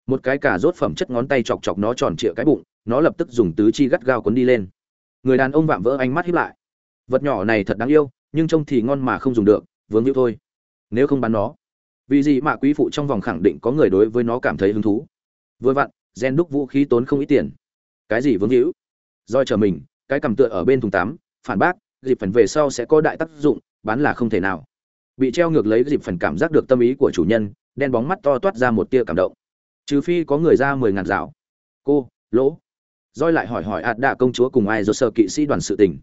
Một cái cả rốt phẩm chất ngón tay chọc chọc nó tròn trịa cái bụng, nó lập tức dùng tứ chi gắt gao cuốn đi lên. Người đàn ông vạm vỡ ánh mắt hiếp lại. Vật nhỏ này thật đáng yêu nhưng trông thì ngon mà không dùng được, vướng hữu thôi. Nếu không bán nó, vì gì mà quý phụ trong vòng khẳng định có người đối với nó cảm thấy hứng thú? Vừa vặn, gen đúc vũ khí tốn không ít tiền. Cái gì vướng hữu roi chờ mình, cái cầm tựa ở bên thùng tám, phản bác, dịp phần về sau sẽ có đại tác dụng, bán là không thể nào. Bị treo ngược lấy dịp phần cảm giác được tâm ý của chủ nhân, đen bóng mắt to toát ra một tia cảm động. Trừ phi có người ra mười ngàn rào cô, lỗ. Roi lại hỏi hỏi ạt đạ công chúa cùng ai do sợ kỵ sĩ đoàn sự tình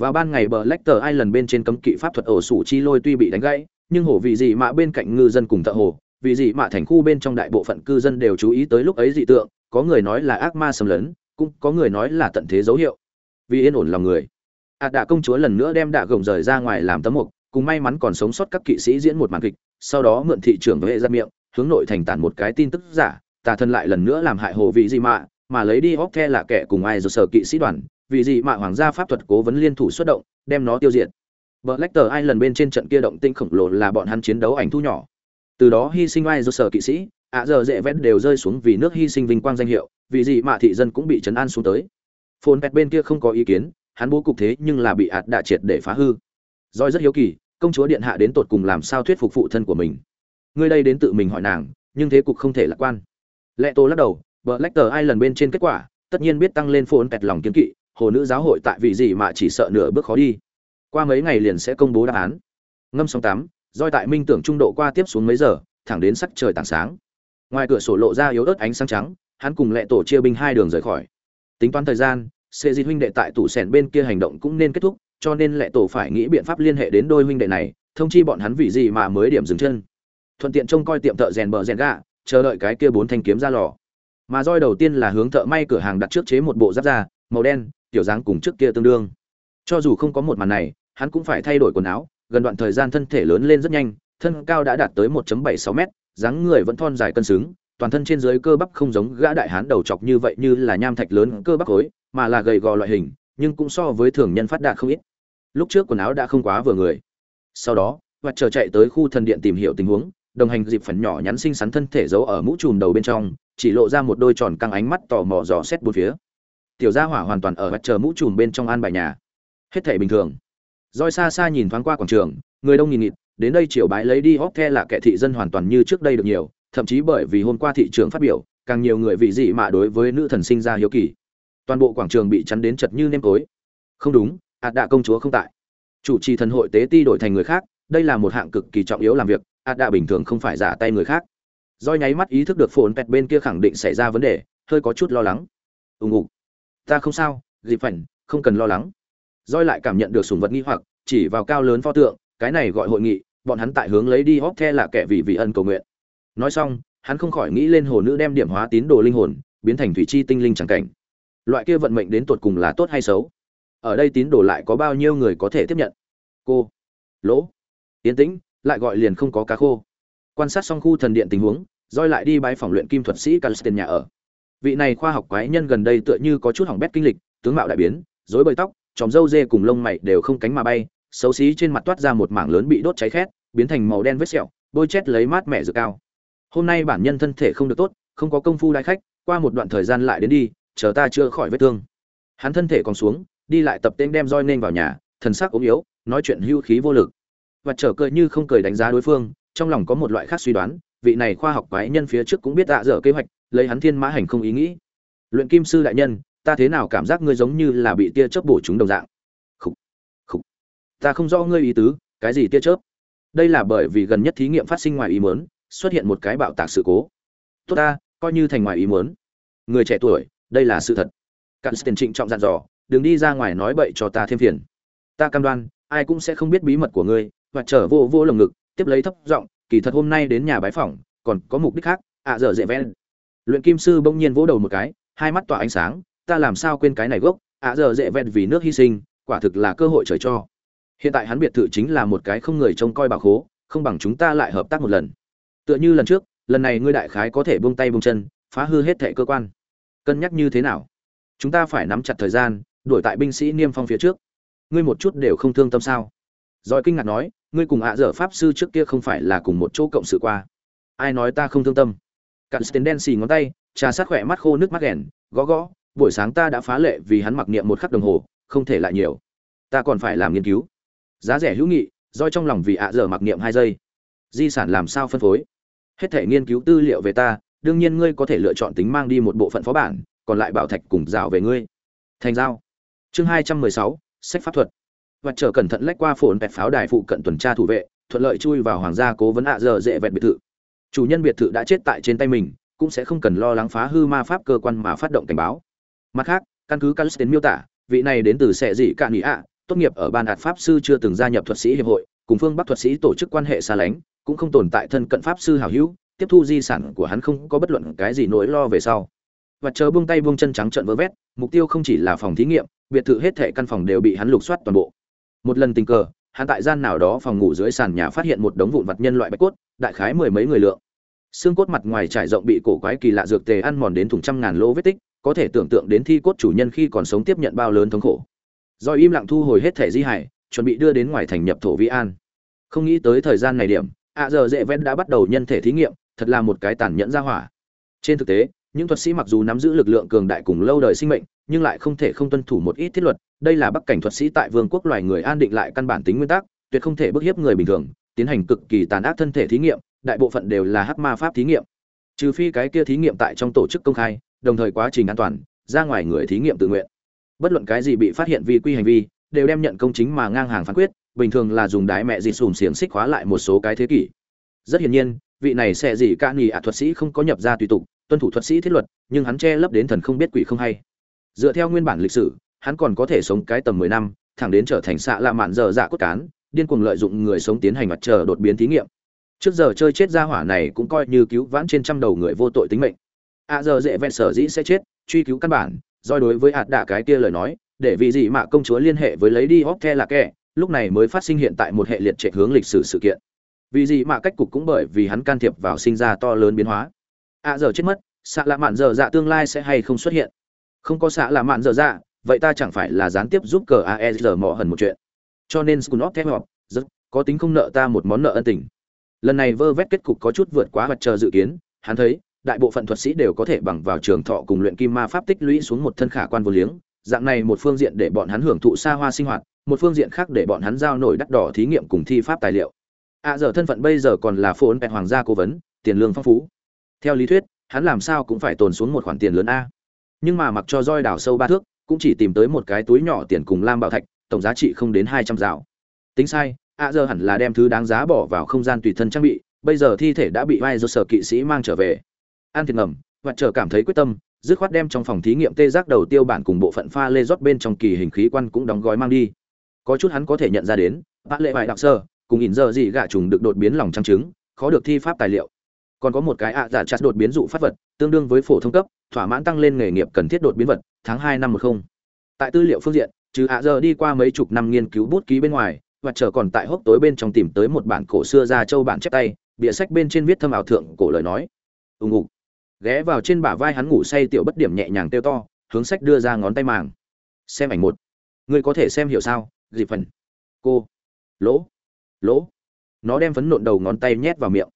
vào ban ngày bờ lách tờ ai lần bên trên cấm kỵ pháp thuật ổ sủ chi lôi tuy bị đánh gãy, nhưng hổ vị gì mà bên cạnh ngư dân cùng thợ hồ vì gì mà thành khu bên trong đại bộ phận cư dân đều chú ý tới lúc ấy dị tượng, có người nói là ác ma xâm lấn, cũng có người nói là tận thế dấu hiệu. Vì yên ổn lòng người. Ạt đạ công chúa lần nữa đem đạ gồng rời ra ngoài làm tấm mục, cùng may mắn còn sống sót các kỵ sĩ diễn một màn kịch, sau đó mượn thị trường với hệ ra miệng, hướng nội thành tản một cái tin tức giả, tà thân lại lần nữa làm hại hồ vị gì mạ, mà lấy đi óc the là kẻ cùng ai rồi sở kỵ sĩ đoàn vì gì mạ hoàng gia pháp thuật cố vấn liên thủ xuất động, đem nó tiêu diệt. Blackter ai lần bên trên trận kia động tinh khổng lồ là bọn hắn chiến đấu ảnh thu nhỏ. Từ đó hy sinh ai rồi sở kỵ sĩ, ạ giờ dễ vét đều rơi xuống vì nước hy sinh vinh quang danh hiệu, vì gì mạ thị dân cũng bị chấn an xuống tới. Phồn pet bên kia không có ý kiến, hắn bố cục thế nhưng là bị ạt đã triệt để phá hư. Doi rất hiếu kỳ, công chúa điện hạ đến tột cùng làm sao thuyết phục phụ thân của mình. Người đây đến tự mình hỏi nàng, nhưng thế cục không thể lạc quan. Lệ tô lắc đầu Blackter lách tờ ai lần bên trên kết quả, tất nhiên biết tăng lên phồn pẹt lòng kiến kỵ hồ nữ giáo hội tại vì gì mà chỉ sợ nửa bước khó đi. Qua mấy ngày liền sẽ công bố đáp án. Ngâm sóng tám roi tại minh tưởng trung độ qua tiếp xuống mấy giờ, thẳng đến sắc trời tảng sáng. Ngoài cửa sổ lộ ra yếu ớt ánh sáng trắng, hắn cùng lệ tổ chia binh hai đường rời khỏi. Tính toán thời gian sệ di huynh đệ tại tủ sẻn bên kia hành động cũng nên kết thúc, cho nên lệ tổ phải nghĩ biện pháp liên hệ đến đôi huynh đệ này, thông chi bọn hắn vì gì mà mới điểm dừng chân. Thuận tiện trông coi tiệm thợ rèn bờ rèn gà, chờ đợi cái kia bốn thanh kiếm ra lò. Mà roi đầu tiên là hướng thợ may cửa hàng đặt trước chế một bộ giáp da, màu đen kiểu dáng cùng trước kia tương đương. Cho dù không có một màn này, hắn cũng phải thay đổi quần áo, gần đoạn thời gian thân thể lớn lên rất nhanh, thân cao đã đạt tới 1.76 m dáng người vẫn thon dài cân xứng, toàn thân trên dưới cơ bắp không giống gã đại hán đầu chọc như vậy như là nham thạch lớn cơ bắp khối mà là gầy gò loại hình, nhưng cũng so với thường nhân phát đạt không ít. Lúc trước quần áo đã không quá vừa người. Sau đó và chờ chạy tới khu thần điện tìm hiểu tình huống, đồng hành dịp phần nhỏ nhắn xinh xắn thân thể giấu ở mũ trùm đầu bên trong, chỉ lộ ra một đôi tròn căng ánh mắt tò mò dò xét bốn phía tiểu gia hỏa hoàn toàn ở mặt chờ mũ trùm bên trong an bài nhà. Hết thể bình thường. Roi xa xa nhìn thoáng qua quảng trường, người đông nghìn nghịt, đến đây chiều bái lấy đi hóc the là kẻ thị dân hoàn toàn như trước đây được nhiều, thậm chí bởi vì hôm qua thị trường phát biểu, càng nhiều người vị dị mà đối với nữ thần sinh ra hiếu kỳ. Toàn bộ quảng trường bị chắn đến chật như nêm tối. Không đúng, ạt đạ công chúa không tại. Chủ trì thần hội tế ti đổi thành người khác, đây là một hạng cực kỳ trọng yếu làm việc, ạt đạ bình thường không phải giả tay người khác. Do nháy mắt ý thức được phồn pẹt bên kia khẳng định xảy ra vấn đề, hơi có chút lo lắng. Ùng ục ta không sao dịp phảnh, không cần lo lắng. Roi lại cảm nhận được sùng vật nghi hoặc, chỉ vào cao lớn pho tượng, cái này gọi hội nghị, bọn hắn tại hướng lấy đi hóc the là kẻ vì vị ân cầu nguyện. Nói xong, hắn không khỏi nghĩ lên hồ nữ đem điểm hóa tín đồ linh hồn, biến thành thủy chi tinh linh chẳng cảnh. Loại kia vận mệnh đến tột cùng là tốt hay xấu? Ở đây tín đồ lại có bao nhiêu người có thể tiếp nhận? Cô, lỗ tiến tĩnh, lại gọi liền không có cá khô. Quan sát xong khu thần điện tình huống roi lại đi bái phòng luyện kim thuật sĩ calston nhà ở vị này khoa học quái nhân gần đây tựa như có chút hỏng bét kinh lịch, tướng mạo đại biến, rối bời tóc chòm râu dê cùng lông mày đều không cánh mà bay, xấu xí trên mặt toát ra một mảng lớn bị đốt cháy khét, biến thành màu đen vết sẹo, bôi chét lấy mát mẻ dược cao. Hôm nay bản nhân thân thể không được tốt, không có công phu đại khách, qua một đoạn thời gian lại đến đi, chờ ta chưa khỏi vết thương. Hắn thân thể còn xuống, đi lại tập tên đem roi nên vào nhà, thần sắc ốm yếu, nói chuyện hưu khí vô lực. Và trở cười như không cười đánh giá đối phương, trong lòng có một loại khác suy đoán, vị này khoa học quái nhân phía trước cũng biết tạ dở kế hoạch lấy hắn thiên mã hành không ý nghĩ. Luyện kim sư đại nhân ta thế nào cảm giác ngươi giống như là bị tia chớp bổ chúng đồng dạng? Khúc khúc ta không rõ ngươi ý tứ cái gì tia chớp? Đây là bởi vì gần nhất thí nghiệm phát sinh ngoài ý muốn xuất hiện một cái bạo tạc sự cố. Tốt ta coi như thành ngoài ý muốn. Người trẻ tuổi đây là sự thật. Cặn tiền trịnh trọng dặn dò đừng đi ra ngoài nói bậy cho ta thêm phiền. Ta cam đoan ai cũng sẽ không biết bí mật của ngươi và trở vô vô lồng ngực tiếp lấy thấp giọng kỳ thật hôm nay đến nhà bái phỏng còn có mục đích khác. Ạ à, dở dễ ven luyện kim sư bỗng nhiên vỗ đầu một cái hai mắt tỏa ánh sáng ta làm sao quên cái này gốc ạ à, dở dễ vẹn vì nước hy sinh quả thực là cơ hội trời cho. Hiện tại hắn biệt thự chính là một cái không người trông coi bà khố không bằng chúng ta lại hợp tác một lần. Tựa như lần trước lần này ngươi đại khái có thể buông tay buông chân phá hư hết thệ cơ quan. Cân nhắc như thế nào? Chúng ta phải nắm chặt thời gian đuổi tại binh sĩ niêm phong phía trước. Ngươi một chút đều không thương tâm sao? Giỏi kinh ngạc nói ngươi cùng ạ dở pháp sư trước kia không phải là cùng một chỗ cộng sự qua. Ai nói ta không thương tâm? Cặn stến đen xì ngón tay, trà sát khỏe mắt khô nước mắt ghẻn gõ gõ, buổi sáng ta đã phá lệ vì hắn mặc niệm một khắc đồng hồ, không thể lại nhiều. Ta còn phải làm nghiên cứu. Giá rẻ hữu nghị do trong lòng vì ạ dở mặc niệm hai giây. Di sản làm sao phân phối? Hết thể nghiên cứu tư liệu về ta, đương nhiên ngươi có thể lựa chọn tính mang đi một bộ phận phó bản, còn lại bảo thạch cùng rào về ngươi. Thành giao. Chương hai trăm mười sáu, sách pháp thuật. Và chờ cẩn thận lách qua phổn bẹt pháo đài phụ cận tuần tra thủ vệ, thuận lợi chui vào hoàng gia cố vấn ạ giờ dễ vẹt biệt thự chủ nhân biệt thự đã chết tại trên tay mình, cũng sẽ không cần lo lắng phá hư ma pháp cơ quan mà phát động cảnh báo. Mặt khác, căn cứ Calstin miêu tả, vị này đến từ sẽ dị cạn ý ạ, tốt nghiệp ở ban hạt pháp sư chưa từng gia nhập thuật sĩ hiệp hội, cùng phương bắc thuật sĩ tổ chức quan hệ xa lánh, cũng không tồn tại thân cận pháp sư hảo hữu, tiếp thu di sản của hắn không có bất luận cái gì nỗi lo về sau. Và chờ buông tay buông chân trắng trợn vỡ vét, mục tiêu không chỉ là phòng thí nghiệm, biệt thự hết thệ căn phòng đều bị hắn lục soát toàn bộ. Một lần tình cờ hắn tại gian nào đó phòng ngủ dưới sàn nhà phát hiện một đống vụn vặt nhân loại bạch cốt, đại khái mười mấy người lượng. Xương cốt mặt ngoài trải rộng bị cổ quái kỳ lạ dược tề ăn mòn đến thủng trăm ngàn lỗ vết tích, có thể tưởng tượng đến thi cốt chủ nhân khi còn sống tiếp nhận bao lớn thống khổ. Rồi im lặng thu hồi hết thẻ di hải, chuẩn bị đưa đến ngoài thành nhập thổ vi an. Không nghĩ tới thời gian này điểm, ạ giờ dễ ven đã bắt đầu nhân thể thí nghiệm, thật là một cái tàn nhẫn ra hỏa. Trên thực tế những thuật sĩ mặc dù nắm giữ lực lượng cường đại cùng lâu đời sinh mệnh, nhưng lại không thể không tuân thủ một ít thiết luật. Đây là bắc cảnh thuật sĩ tại vương quốc loài người an định lại căn bản tính nguyên tắc, tuyệt không thể bức hiếp người bình thường, tiến hành cực kỳ tàn ác thân thể thí nghiệm, đại bộ phận đều là hắc ma pháp thí nghiệm. Trừ phi cái kia thí nghiệm tại trong tổ chức công khai, đồng thời quá trình an toàn, ra ngoài người thí nghiệm tự nguyện. Bất luận cái gì bị phát hiện vi quy hành vi, đều đem nhận công chính mà ngang hàng phán quyết, bình thường là dùng đái mẹ gì sùm xiềng xích khóa lại một số cái thế kỷ. Rất hiển nhiên, vị này sẽ gì ca nghỉ ạ thuật sĩ không có nhập ra tùy tục tuân thủ thuật sĩ thiết luật, nhưng hắn che lấp đến thần không biết quỷ không hay. Dựa theo nguyên bản lịch sử, hắn còn có thể sống cái tầm mười năm, thẳng đến trở thành xạ lạ mạn dở dạ cốt cán, điên cuồng lợi dụng người sống tiến hành mặt trời đột biến thí nghiệm. Trước giờ chơi chết ra hỏa này cũng coi như cứu vãn trên trăm đầu người vô tội tính mệnh. Ạ giờ dễ vẹn sở dĩ sẽ chết, truy cứu căn bản, do đối với hạt đạ cái kia lời nói, để vì gì mà công chúa liên hệ với lấy đi hóc the là kẻ, lúc này mới phát sinh hiện tại một hệ liệt trệ hướng lịch sử sự kiện. Vì gì mà cách cục cũng bởi vì hắn can thiệp vào sinh ra to lớn biến hóa ạ giờ chết mất, xạ lạ mạn dở dạ tương lai sẽ hay không xuất hiện? Không có xạ lạ mạn dở dạ vậy ta chẳng phải là gián tiếp giúp cờ aesr mỏ hần một chuyện. Cho nên scunop thép họp rất có tính không nợ ta một món nợ ân tình. Lần này vơ vét kết cục có chút vượt quá mặt chờ dự kiến, hắn thấy, đại bộ phận thuật sĩ đều có thể bằng vào trường thọ cùng luyện kim ma pháp tích lũy xuống một thân khả quan vô liếng. Dạng này một phương diện để bọn hắn hưởng thụ xa hoa sinh hoạt, một phương diện khác để bọn hắn giao nổi đắt đỏ thí nghiệm cùng thi pháp tài liệu. À giờ thân phận bây giờ còn là phồn bẹt hoàng gia cố vấn, tiền lương phong phú theo lý thuyết, hắn làm sao cũng phải tồn xuống một khoản tiền lớn a. Nhưng mà mặc cho roi đào sâu ba thước, cũng chỉ tìm tới một cái túi nhỏ tiền cùng lam bảo thạch, tổng giá trị không đến hai trăm dạo tính sai, a giờ hẳn là đem thứ đáng giá bỏ vào không gian tùy thân trang bị, bây giờ thi thể đã bị vai do sở kỵ sĩ mang trở về. An thiệt ngầm, và chờ cảm thấy quyết tâm, dứt khoát đem trong phòng thí nghiệm tê giác đầu tiêu bản cùng bộ phận pha lê rót bên trong kỳ hình khí quan cũng đóng gói mang đi. Có chút hắn có thể nhận ra đến bác lệ vải đặc sơ, cùng ỉn giờ gì gạ trùng được đột biến lòng trăng trứng, khó được thi pháp tài liệu còn có một cái ạ giả chặt đột biến dụ phát vật, tương đương với phổ thông cấp, thỏa mãn tăng lên nghề nghiệp cần thiết đột biến vật, tháng hai năm một không. Tại tư liệu phương diện, trừ ạ giờ đi qua mấy chục năm nghiên cứu bút ký bên ngoài, và chờ còn tại hốc tối bên trong tìm tới một bản cổ xưa ra châu bản chép tay, bìa sách bên trên viết thâm ảo thượng cổ lời nói. Ùng ục ghé vào trên bả vai hắn ngủ say tiểu bất điểm nhẹ nhàng tiêu to, hướng sách đưa ra ngón tay màng. Xem ảnh một. Ngươi có thể xem hiểu sao? Dịp phần. Cô. Lỗ. Lỗ. Nó đem phấn nộn đầu ngón tay nhét vào miệng.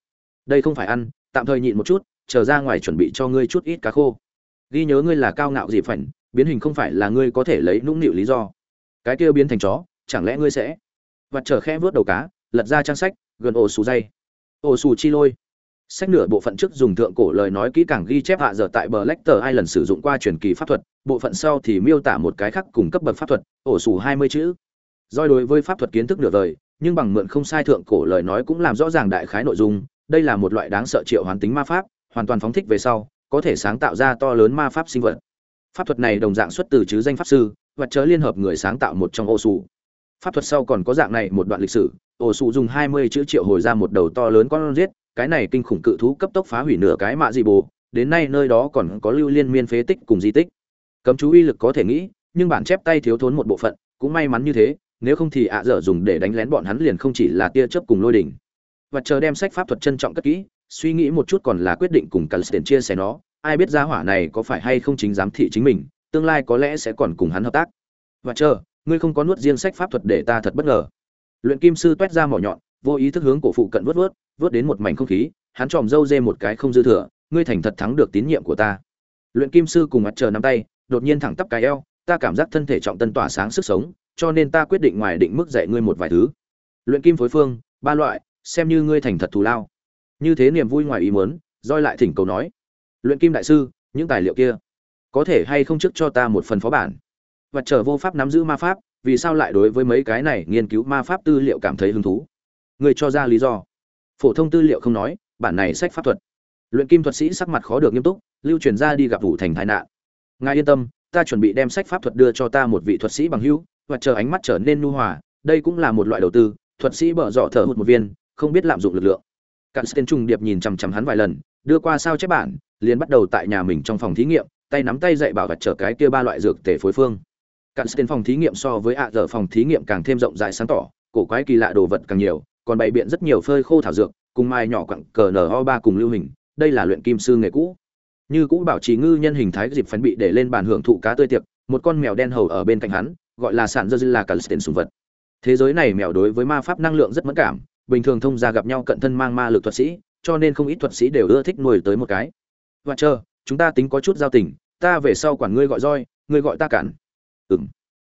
Đây không phải ăn tạm thời nhịn một chút chờ ra ngoài chuẩn bị cho ngươi chút ít cá khô. Ghi nhớ ngươi là cao ngạo dịp phần biến hình không phải là ngươi có thể lấy nũng nịu lý do. Cái kia biến thành chó, chẳng lẽ ngươi sẽ vặt trở khe vớt đầu cá, lật ra trang sách, gần ổ xù dây. Ổ xù chi lôi. Sách nửa bộ phận trước dùng thượng cổ lời nói kỹ càng ghi chép hạ giờ tại bờ lecter hai lần sử dụng qua truyền kỳ pháp thuật, bộ phận sau thì miêu tả một cái khác cùng cấp bậc pháp thuật, ổ xù hai mươi chữ. Doi đối với pháp thuật kiến thức nửa đời, nhưng bằng mượn không sai thượng cổ lời nói cũng làm rõ ràng đại khái nội dung đây là một loại đáng sợ triệu hoàn tính ma pháp, hoàn toàn phóng thích về sau, có thể sáng tạo ra to lớn ma pháp sinh vật. Pháp thuật này đồng dạng xuất từ chứ danh pháp sư, và chớ liên hợp người sáng tạo một trong ô sủ pháp thuật sau còn có dạng này một đoạn lịch sử, ô sủ dùng hai mươi chữ triệu hồi ra một đầu to lớn con riết cái này kinh khủng cự thú cấp tốc phá hủy nửa cái mạ dị bồ, đến nay nơi đó còn có lưu liên miên phế tích cùng di tích. Cấm chú uy lực có thể nghĩ, nhưng bản chép tay thiếu thốn một bộ phận, cũng may mắn như thế, nếu không thì ạ dở dùng để đánh lén bọn hắn liền không chỉ là tia chớp cùng lôi đỉnh và chờ đem sách pháp thuật trân trọng cất kỹ, suy nghĩ một chút còn là quyết định cùng Calstin chia sẻ nó, ai biết gia hỏa này có phải hay không chính giám thị chính mình, tương lai có lẽ sẽ còn cùng hắn hợp tác. Và chờ, ngươi không có nuốt riêng sách pháp thuật để ta thật bất ngờ. Luyện kim sư toét ra mỏ nhọn, vô ý thức hướng cổ phụ cận vớt vớt vớt đến một mảnh không khí, hắn tròm râu dê một cái không dư thừa, ngươi thành thật thắng được tín nhiệm của ta. Luyện kim sư cùng mặt chờ nắm tay, đột nhiên thẳng tắp cái eo, ta cảm giác thân thể trọng tân tỏa sáng sức sống, cho nên ta quyết định ngoài định mức dạy ngươi một vài thứ. Luyện kim phối phương, ba loại xem như ngươi thành thật thù lao. Như thế niềm vui ngoài ý muốn roi lại thỉnh cầu nói, luyện kim đại sư, những tài liệu kia có thể hay không trước cho ta một phần phó bản? Và chờ vô pháp nắm giữ ma pháp, vì sao lại đối với mấy cái này nghiên cứu ma pháp tư liệu cảm thấy hứng thú? Người cho ra lý do. Phổ thông tư liệu không nói, bản này sách pháp thuật. Luyện kim thuật sĩ sắc mặt khó được nghiêm túc, lưu truyền ra đi gặp vũ thành thái nạn. Ngài yên tâm, ta chuẩn bị đem sách pháp thuật đưa cho ta một vị thuật sĩ bằng hữu. Và chờ ánh mắt trở nên nhu hòa, đây cũng là một loại đầu tư, thuật sĩ bở dọ thở hụt một viên không biết lạm dụng lực lượng. Cạn tên trùng điệp nhìn chằm chằm hắn vài lần, đưa qua sao chép bản, liền bắt đầu tại nhà mình trong phòng thí nghiệm, tay nắm tay dạy bảo vật trở cái kia ba loại dược tể phối phương. Cạn tên phòng thí nghiệm so với ạ giờ phòng thí nghiệm càng thêm rộng rãi sáng tỏ, cổ quái kỳ lạ đồ vật càng nhiều, còn bày biện rất nhiều phơi khô thảo dược, cùng mai nhỏ quặng cờ no ba cùng lưu hình, đây là luyện kim sư nghề cũ. Như cũ bảo trì ngư nhân hình thái dịp phấn bị để lên bàn hưởng thụ cá tươi tiệc, một con mèo đen hầu ở bên cạnh hắn, gọi là sản dơ là cả tên sùng vật. Thế giới này mèo đối với ma pháp năng lượng rất mẫn cảm bình thường thông gia gặp nhau cận thân mang ma lực thuật sĩ, cho nên không ít thuật sĩ đều ưa thích nuôi tới một cái. Và chờ, chúng ta tính có chút giao tình, ta về sau quản ngươi gọi roi, ngươi gọi ta cản. Ừm.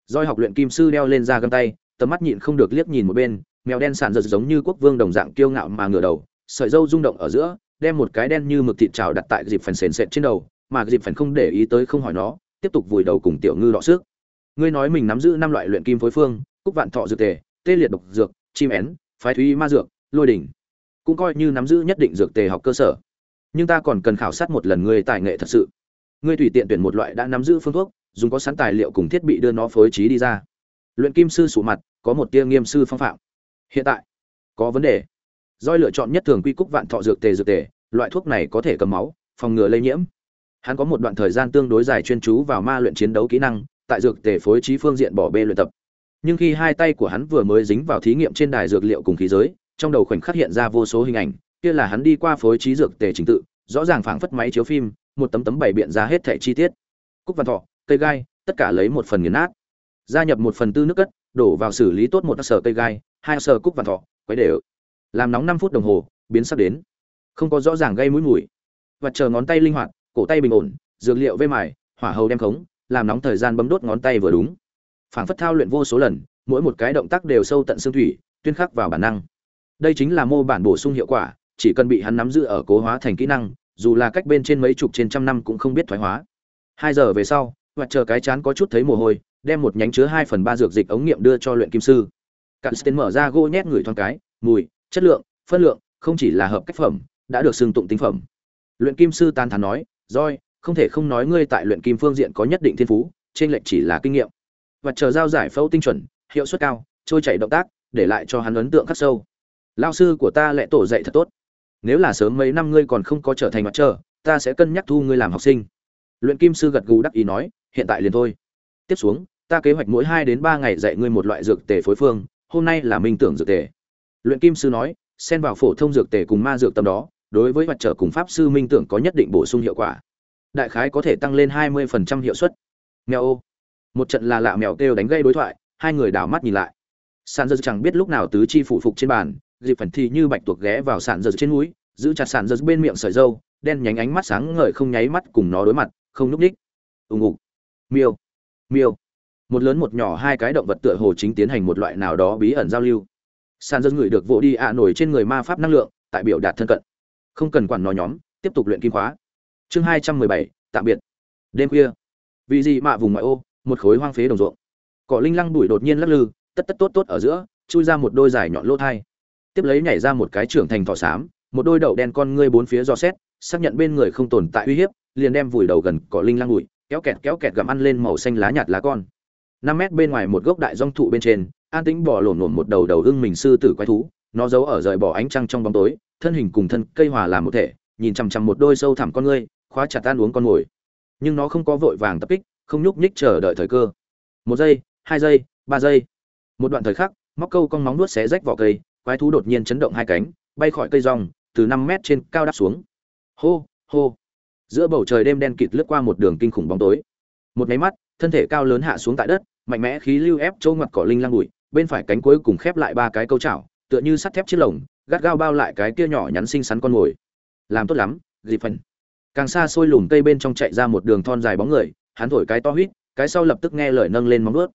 roi học luyện kim sư đeo lên ra găng tay, tầm mắt nhịn không được liếc nhìn một bên, mèo đen sản giật giống như quốc vương đồng dạng kiêu ngạo mà ngửa đầu, sợi râu rung động ở giữa, đem một cái đen như mực thịt trào đặt tại dịp phần sền sệt trên đầu, mà dịp phần không để ý tới không hỏi nó, tiếp tục vùi đầu cùng tiểu ngư đọ xước ngươi nói mình nắm giữ năm loại luyện kim phối phương, cúc vạn thọ dược tề, tê liệt độc dược, chim én phái thúy ma dược, lôi đỉnh, cũng coi như nắm giữ nhất định dược tề học cơ sở. Nhưng ta còn cần khảo sát một lần ngươi tài nghệ thật sự. Ngươi tùy tiện tuyển một loại đã nắm giữ phương thuốc, dùng có sẵn tài liệu cùng thiết bị đưa nó phối trí đi ra. Luyện kim sư sụ mặt, có một tia nghiêm sư phong phạm. Hiện tại, có vấn đề. Doi lựa chọn nhất thường quy cúc vạn thọ dược tề dược tề, loại thuốc này có thể cầm máu, phòng ngừa lây nhiễm. Hắn có một đoạn thời gian tương đối dài chuyên chú vào ma luyện chiến đấu kỹ năng, tại dược tề phối trí phương diện bỏ bê luyện tập nhưng khi hai tay của hắn vừa mới dính vào thí nghiệm trên đài dược liệu cùng khí giới, trong đầu khoảnh khắc hiện ra vô số hình ảnh, kia là hắn đi qua phối trí dược tề trình tự, rõ ràng phảng phất máy chiếu phim, một tấm tấm bày biện ra hết thẻ chi tiết. Cúc văn thọ, cây gai, tất cả lấy một phần nghiền nát. Gia nhập một phần tư nước cất, đổ vào xử lý tốt một sở cây gai, hai sở cúc văn thọ, quấy đều. Làm nóng năm phút đồng hồ, biến sắc đến. Không có rõ ràng gây mũi mùi. Và chờ ngón tay linh hoạt, cổ tay bình ổn, dược liệu vê mài, hỏa hầu đem khống, làm nóng thời gian bấm đốt ngón tay vừa đúng phảng phất thao luyện vô số lần, mỗi một cái động tác đều sâu tận xương thủy, tuyên khắc vào bản năng. Đây chính là mô bản bổ sung hiệu quả, chỉ cần bị hắn nắm giữ ở cố hóa thành kỹ năng, dù là cách bên trên mấy chục trên trăm năm cũng không biết thoái hóa. Hai giờ về sau, hoặc chờ cái chán có chút thấy mồ hôi, đem một nhánh chứa hai phần ba dược dịch ống nghiệm đưa cho luyện kim sư. Cặn tên mở ra gỗ nhét người thoáng cái, mùi, chất lượng, phân lượng, không chỉ là hợp cách phẩm, đã được xưng tụng tinh phẩm. Luyện kim sư tan thán nói roi không thể không nói ngươi tại luyện kim phương diện có nhất định thiên phú, trên lệnh chỉ là kinh nghiệm và chờ giao giải phẫu tinh chuẩn, hiệu suất cao, trôi chảy động tác, để lại cho hắn ấn tượng khắc sâu. Lao sư của ta lại tổ dạy thật tốt. Nếu là sớm mấy năm ngươi còn không có trở thành mặt trời, ta sẽ cân nhắc thu ngươi làm học sinh. Luyện kim sư gật gù đắc ý nói, hiện tại liền thôi. Tiếp xuống, ta kế hoạch mỗi hai đến ba ngày dạy ngươi một loại dược tề phối phương, hôm nay là minh tưởng dược tề. Luyện kim sư nói, xen vào phổ thông dược tề cùng ma dược tâm đó, đối với mặt trở cùng pháp sư minh tưởng có nhất định bổ sung hiệu quả. Đại khái có thể tăng lên hai mươi phần trăm hiệu suất. Nghèo ô một trận là lạ mèo kêu đánh gây đối thoại, hai người đảo mắt nhìn lại. Sàn dơ chẳng biết lúc nào tứ chi phủ phục trên bàn, dịp phần thì như bạch tuộc ghé vào sàn dơ trên núi giữ chặt sàn dơ bên miệng sợi dâu, đen nhánh ánh mắt sáng ngời không nháy mắt cùng nó đối mặt, không núp ních ù ngục. Miêu. Miêu. Một lớn một nhỏ hai cái động vật tựa hồ chính tiến hành một loại nào đó bí ẩn giao lưu. Sàn dân người được vỗ đi ạ nổi trên người ma pháp năng lượng, tại biểu đạt thân cận. Không cần quản nó nhóm, tiếp tục luyện kim khóa. Chương hai trăm mười bảy, tạm biệt. Đêm khuya. Vì gì mạ vùng ngoại ô? Một khối hoang phế đồng ruộng. Cỏ linh lăng bụi đột nhiên lắc lư, tất tất tốt tốt ở giữa, chui ra một đôi dài nhọn lỗ thai. Tiếp lấy nhảy ra một cái trưởng thành thỏ xám, một đôi đậu đen con ngươi bốn phía do xét, xác nhận bên người không tồn tại uy hiếp, liền đem vùi đầu gần cỏ linh lăng bụi, kéo kẹt kéo kẹt gặm ăn lên màu xanh lá nhạt lá con. Năm mét bên ngoài một gốc đại rong thụ bên trên, an tĩnh bỏ lổn lổn một đầu đầu ưng mình sư tử quái thú, nó giấu ở rời bỏ ánh trăng trong bóng tối, thân hình cùng thân cây hòa làm một thể, nhìn chằm chằm một đôi sâu thẳm con ngươi, khóa chặt tan uống con mồi. Nhưng nó không có vội vàng tập kích không nhúc nhích chờ đợi thời cơ. Một giây, hai giây, ba giây. Một đoạn thời khắc, móc câu con móng nuốt xé rách vỏ cây, quái thú đột nhiên chấn động hai cánh, bay khỏi cây rong, từ năm mét trên cao đáp xuống. Hô hô. Giữa bầu trời đêm đen kịt lướt qua một đường kinh khủng bóng tối. Một máy mắt, thân thể cao lớn hạ xuống tại đất, mạnh mẽ khí lưu ép trâu ngoặt cỏ linh lang bụi, bên phải cánh cuối cùng khép lại ba cái câu chảo, tựa như sắt thép chiếc lồng, gắt gao bao lại cái kia nhỏ nhắn xinh xắn con mồi. Làm tốt lắm dịp phần càng xa xôi lùm cây bên trong chạy ra một đường thon dài bóng người hắn thổi cái to huýt cái sau lập tức nghe lời nâng lên móng vuốt.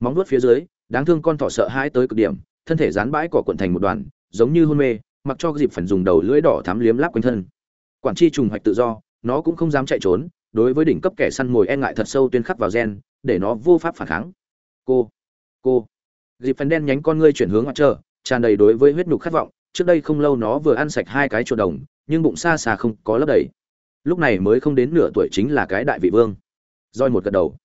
Móng vuốt phía dưới đáng thương con thỏ sợ hãi tới cực điểm thân thể dán bãi cỏ cuộn thành một đoàn giống như hôn mê mặc cho dịp phần dùng đầu lưỡi đỏ thắm liếm láp quanh thân. Quản chi trùng hoạch tự do nó cũng không dám chạy trốn đối với đỉnh cấp kẻ săn mồi e ngại thật sâu tuyên khắc vào gen để nó vô pháp phản kháng. Cô cô. Dịp phần đen nhánh con ngươi chuyển hướng ngoặt trở, tràn đầy đối với huyết nhục khát vọng trước đây không lâu nó vừa ăn sạch hai cái chuột đồng nhưng bụng xa xa không có lấp đầy. Lúc này mới không đến nửa tuổi chính là cái đại vị vương roi một gật đầu.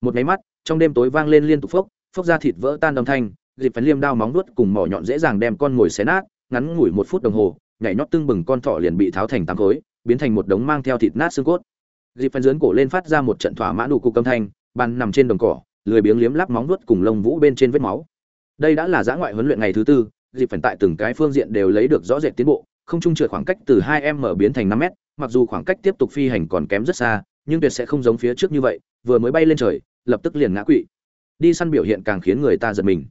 Một máy mắt, trong đêm tối vang lên liên tục phốc phốc ra thịt vỡ tan âm thanh, dịp phần liêm đao móng nuốt cùng mỏ nhọn dễ dàng đem con ngồi xé nát, ngắn ngủi một phút đồng hồ, nhảy nhót tưng bừng con thỏ liền bị tháo thành tám khối, biến thành một đống mang theo thịt nát xương cốt. Dịp phần dướn cổ lên phát ra một trận thỏa mãn đủ cục âm thanh, bàn nằm trên đồng cỏ, lười biếng liếm lắp móng nuốt cùng lông vũ bên trên vết máu. Đây đã là giã ngoại huấn luyện ngày thứ tư, dịp phần tại từng cái phương diện đều lấy được rõ rệt tiến bộ, không trung trượt khoảng cách từ hai m biến thành năm m mặc dù khoảng cách tiếp tục phi hành còn kém rất xa nhưng tuyệt sẽ không giống phía trước như vậy, vừa mới bay lên trời, lập tức liền ngã quỵ. Đi săn biểu hiện càng khiến người ta giật mình.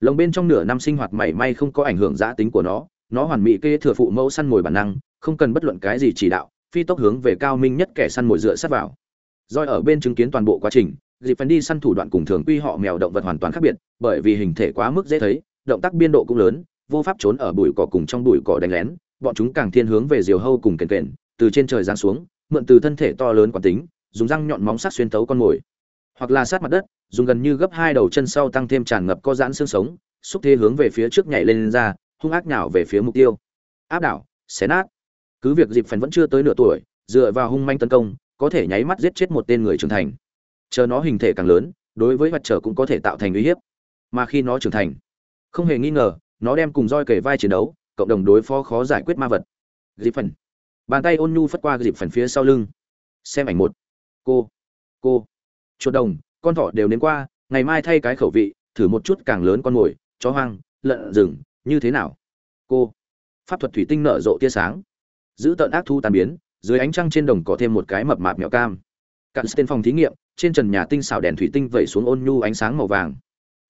Lồng bên trong nửa năm sinh hoạt mảy may không có ảnh hưởng giã tính của nó nó hoàn mỹ kê thừa phụ mẫu săn mồi bản năng, không cần bất luận cái gì chỉ đạo, phi tốc hướng về cao minh nhất kẻ săn mồi dựa sát vào. Roi ở bên chứng kiến toàn bộ quá trình, dịp phần đi săn thủ đoạn cùng thường quy họ mèo động vật hoàn toàn khác biệt, bởi vì hình thể quá mức dễ thấy, động tác biên độ cũng lớn, vô pháp trốn ở bụi cỏ cùng trong bụi cỏ đánh lén, bọn chúng càng thiên hướng về diều hâu cùng kền kền, từ trên trời giáng xuống mượn từ thân thể to lớn quán tính dùng răng nhọn móng sắc xuyên tấu con mồi. Hoặc là sát mặt đất dùng gần như gấp hai đầu chân sau tăng thêm tràn ngập co giãn xương sống xúc thế hướng về phía trước nhảy lên, lên ra hung ác nhào về phía mục tiêu. Áp đảo xé nát. Cứ việc dịp phần vẫn chưa tới nửa tuổi dựa vào hung manh tấn công có thể nháy mắt giết chết một tên người trưởng thành. Chờ nó hình thể càng lớn đối với mặt trở cũng có thể tạo thành uy hiếp. Mà khi nó trưởng thành không hề nghi ngờ nó đem cùng roi kề vai chiến đấu cộng đồng đối phó khó giải quyết ma vật. Dịp phần bàn tay ôn nhu phất qua dịp phần phía sau lưng. Xem ảnh một. Cô. Cô. Chuột đồng, con thỏ đều đến qua, ngày mai thay cái khẩu vị, thử một chút càng lớn con mồi, chó hoang, lợn rừng, như thế nào? Cô. Pháp thuật thủy tinh nở rộ tia sáng. Giữ tợn ác thu tàn biến, dưới ánh trăng trên đồng có thêm một cái mập mạp mèo cam. Cạn tên phòng thí nghiệm, trên trần nhà tinh xảo đèn thủy tinh vẩy xuống ôn nhu ánh sáng màu vàng.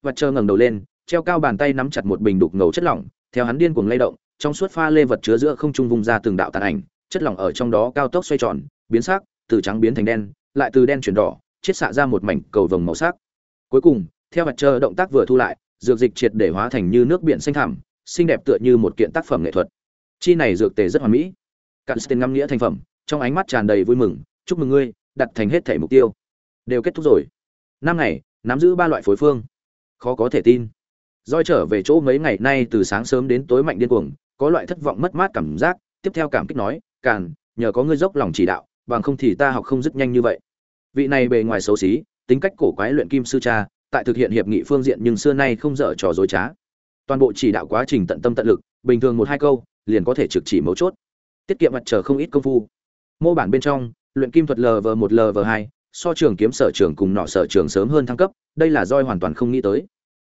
Và chờ ngẩng đầu lên, treo cao bàn tay nắm chặt một bình đục ngầu chất lỏng, theo hắn điên cuồng lay động, trong suốt pha lê vật chứa giữa không trung vùng ra từng đạo tàn ảnh chất lỏng ở trong đó cao tốc xoay tròn, biến sắc, từ trắng biến thành đen, lại từ đen chuyển đỏ, chiết xạ ra một mảnh cầu vồng màu sắc. Cuối cùng, theo mặt trời động tác vừa thu lại, dược dịch triệt để hóa thành như nước biển xanh thẳm, xinh đẹp tựa như một kiện tác phẩm nghệ thuật. Chi này dược tề rất hoàn mỹ. Cạn tên ngâm nghĩa thành phẩm, trong ánh mắt tràn đầy vui mừng, chúc mừng ngươi, đặt thành hết thể mục tiêu. Đều kết thúc rồi. Năm ngày, nắm giữ ba loại phối phương. Khó có thể tin. Roi trở về chỗ mấy ngày nay từ sáng sớm đến tối mạnh điên cuồng, có loại thất vọng mất mát cảm giác, tiếp theo cảm kích nói càn, nhờ có ngươi dốc lòng chỉ đạo, bằng không thì ta học không dứt nhanh như vậy. Vị này bề ngoài xấu xí, tính cách cổ quái luyện kim sư cha, tại thực hiện hiệp nghị phương diện nhưng xưa nay không dở trò dối trá. Toàn bộ chỉ đạo quá trình tận tâm tận lực, bình thường một hai câu, liền có thể trực chỉ mấu chốt. Tiết kiệm mặt trời không ít công phu. Mô bản bên trong, luyện kim thuật lv một lv hai, so trường kiếm sở trường cùng nọ sở trường sớm hơn thăng cấp, đây là roi hoàn toàn không nghĩ tới.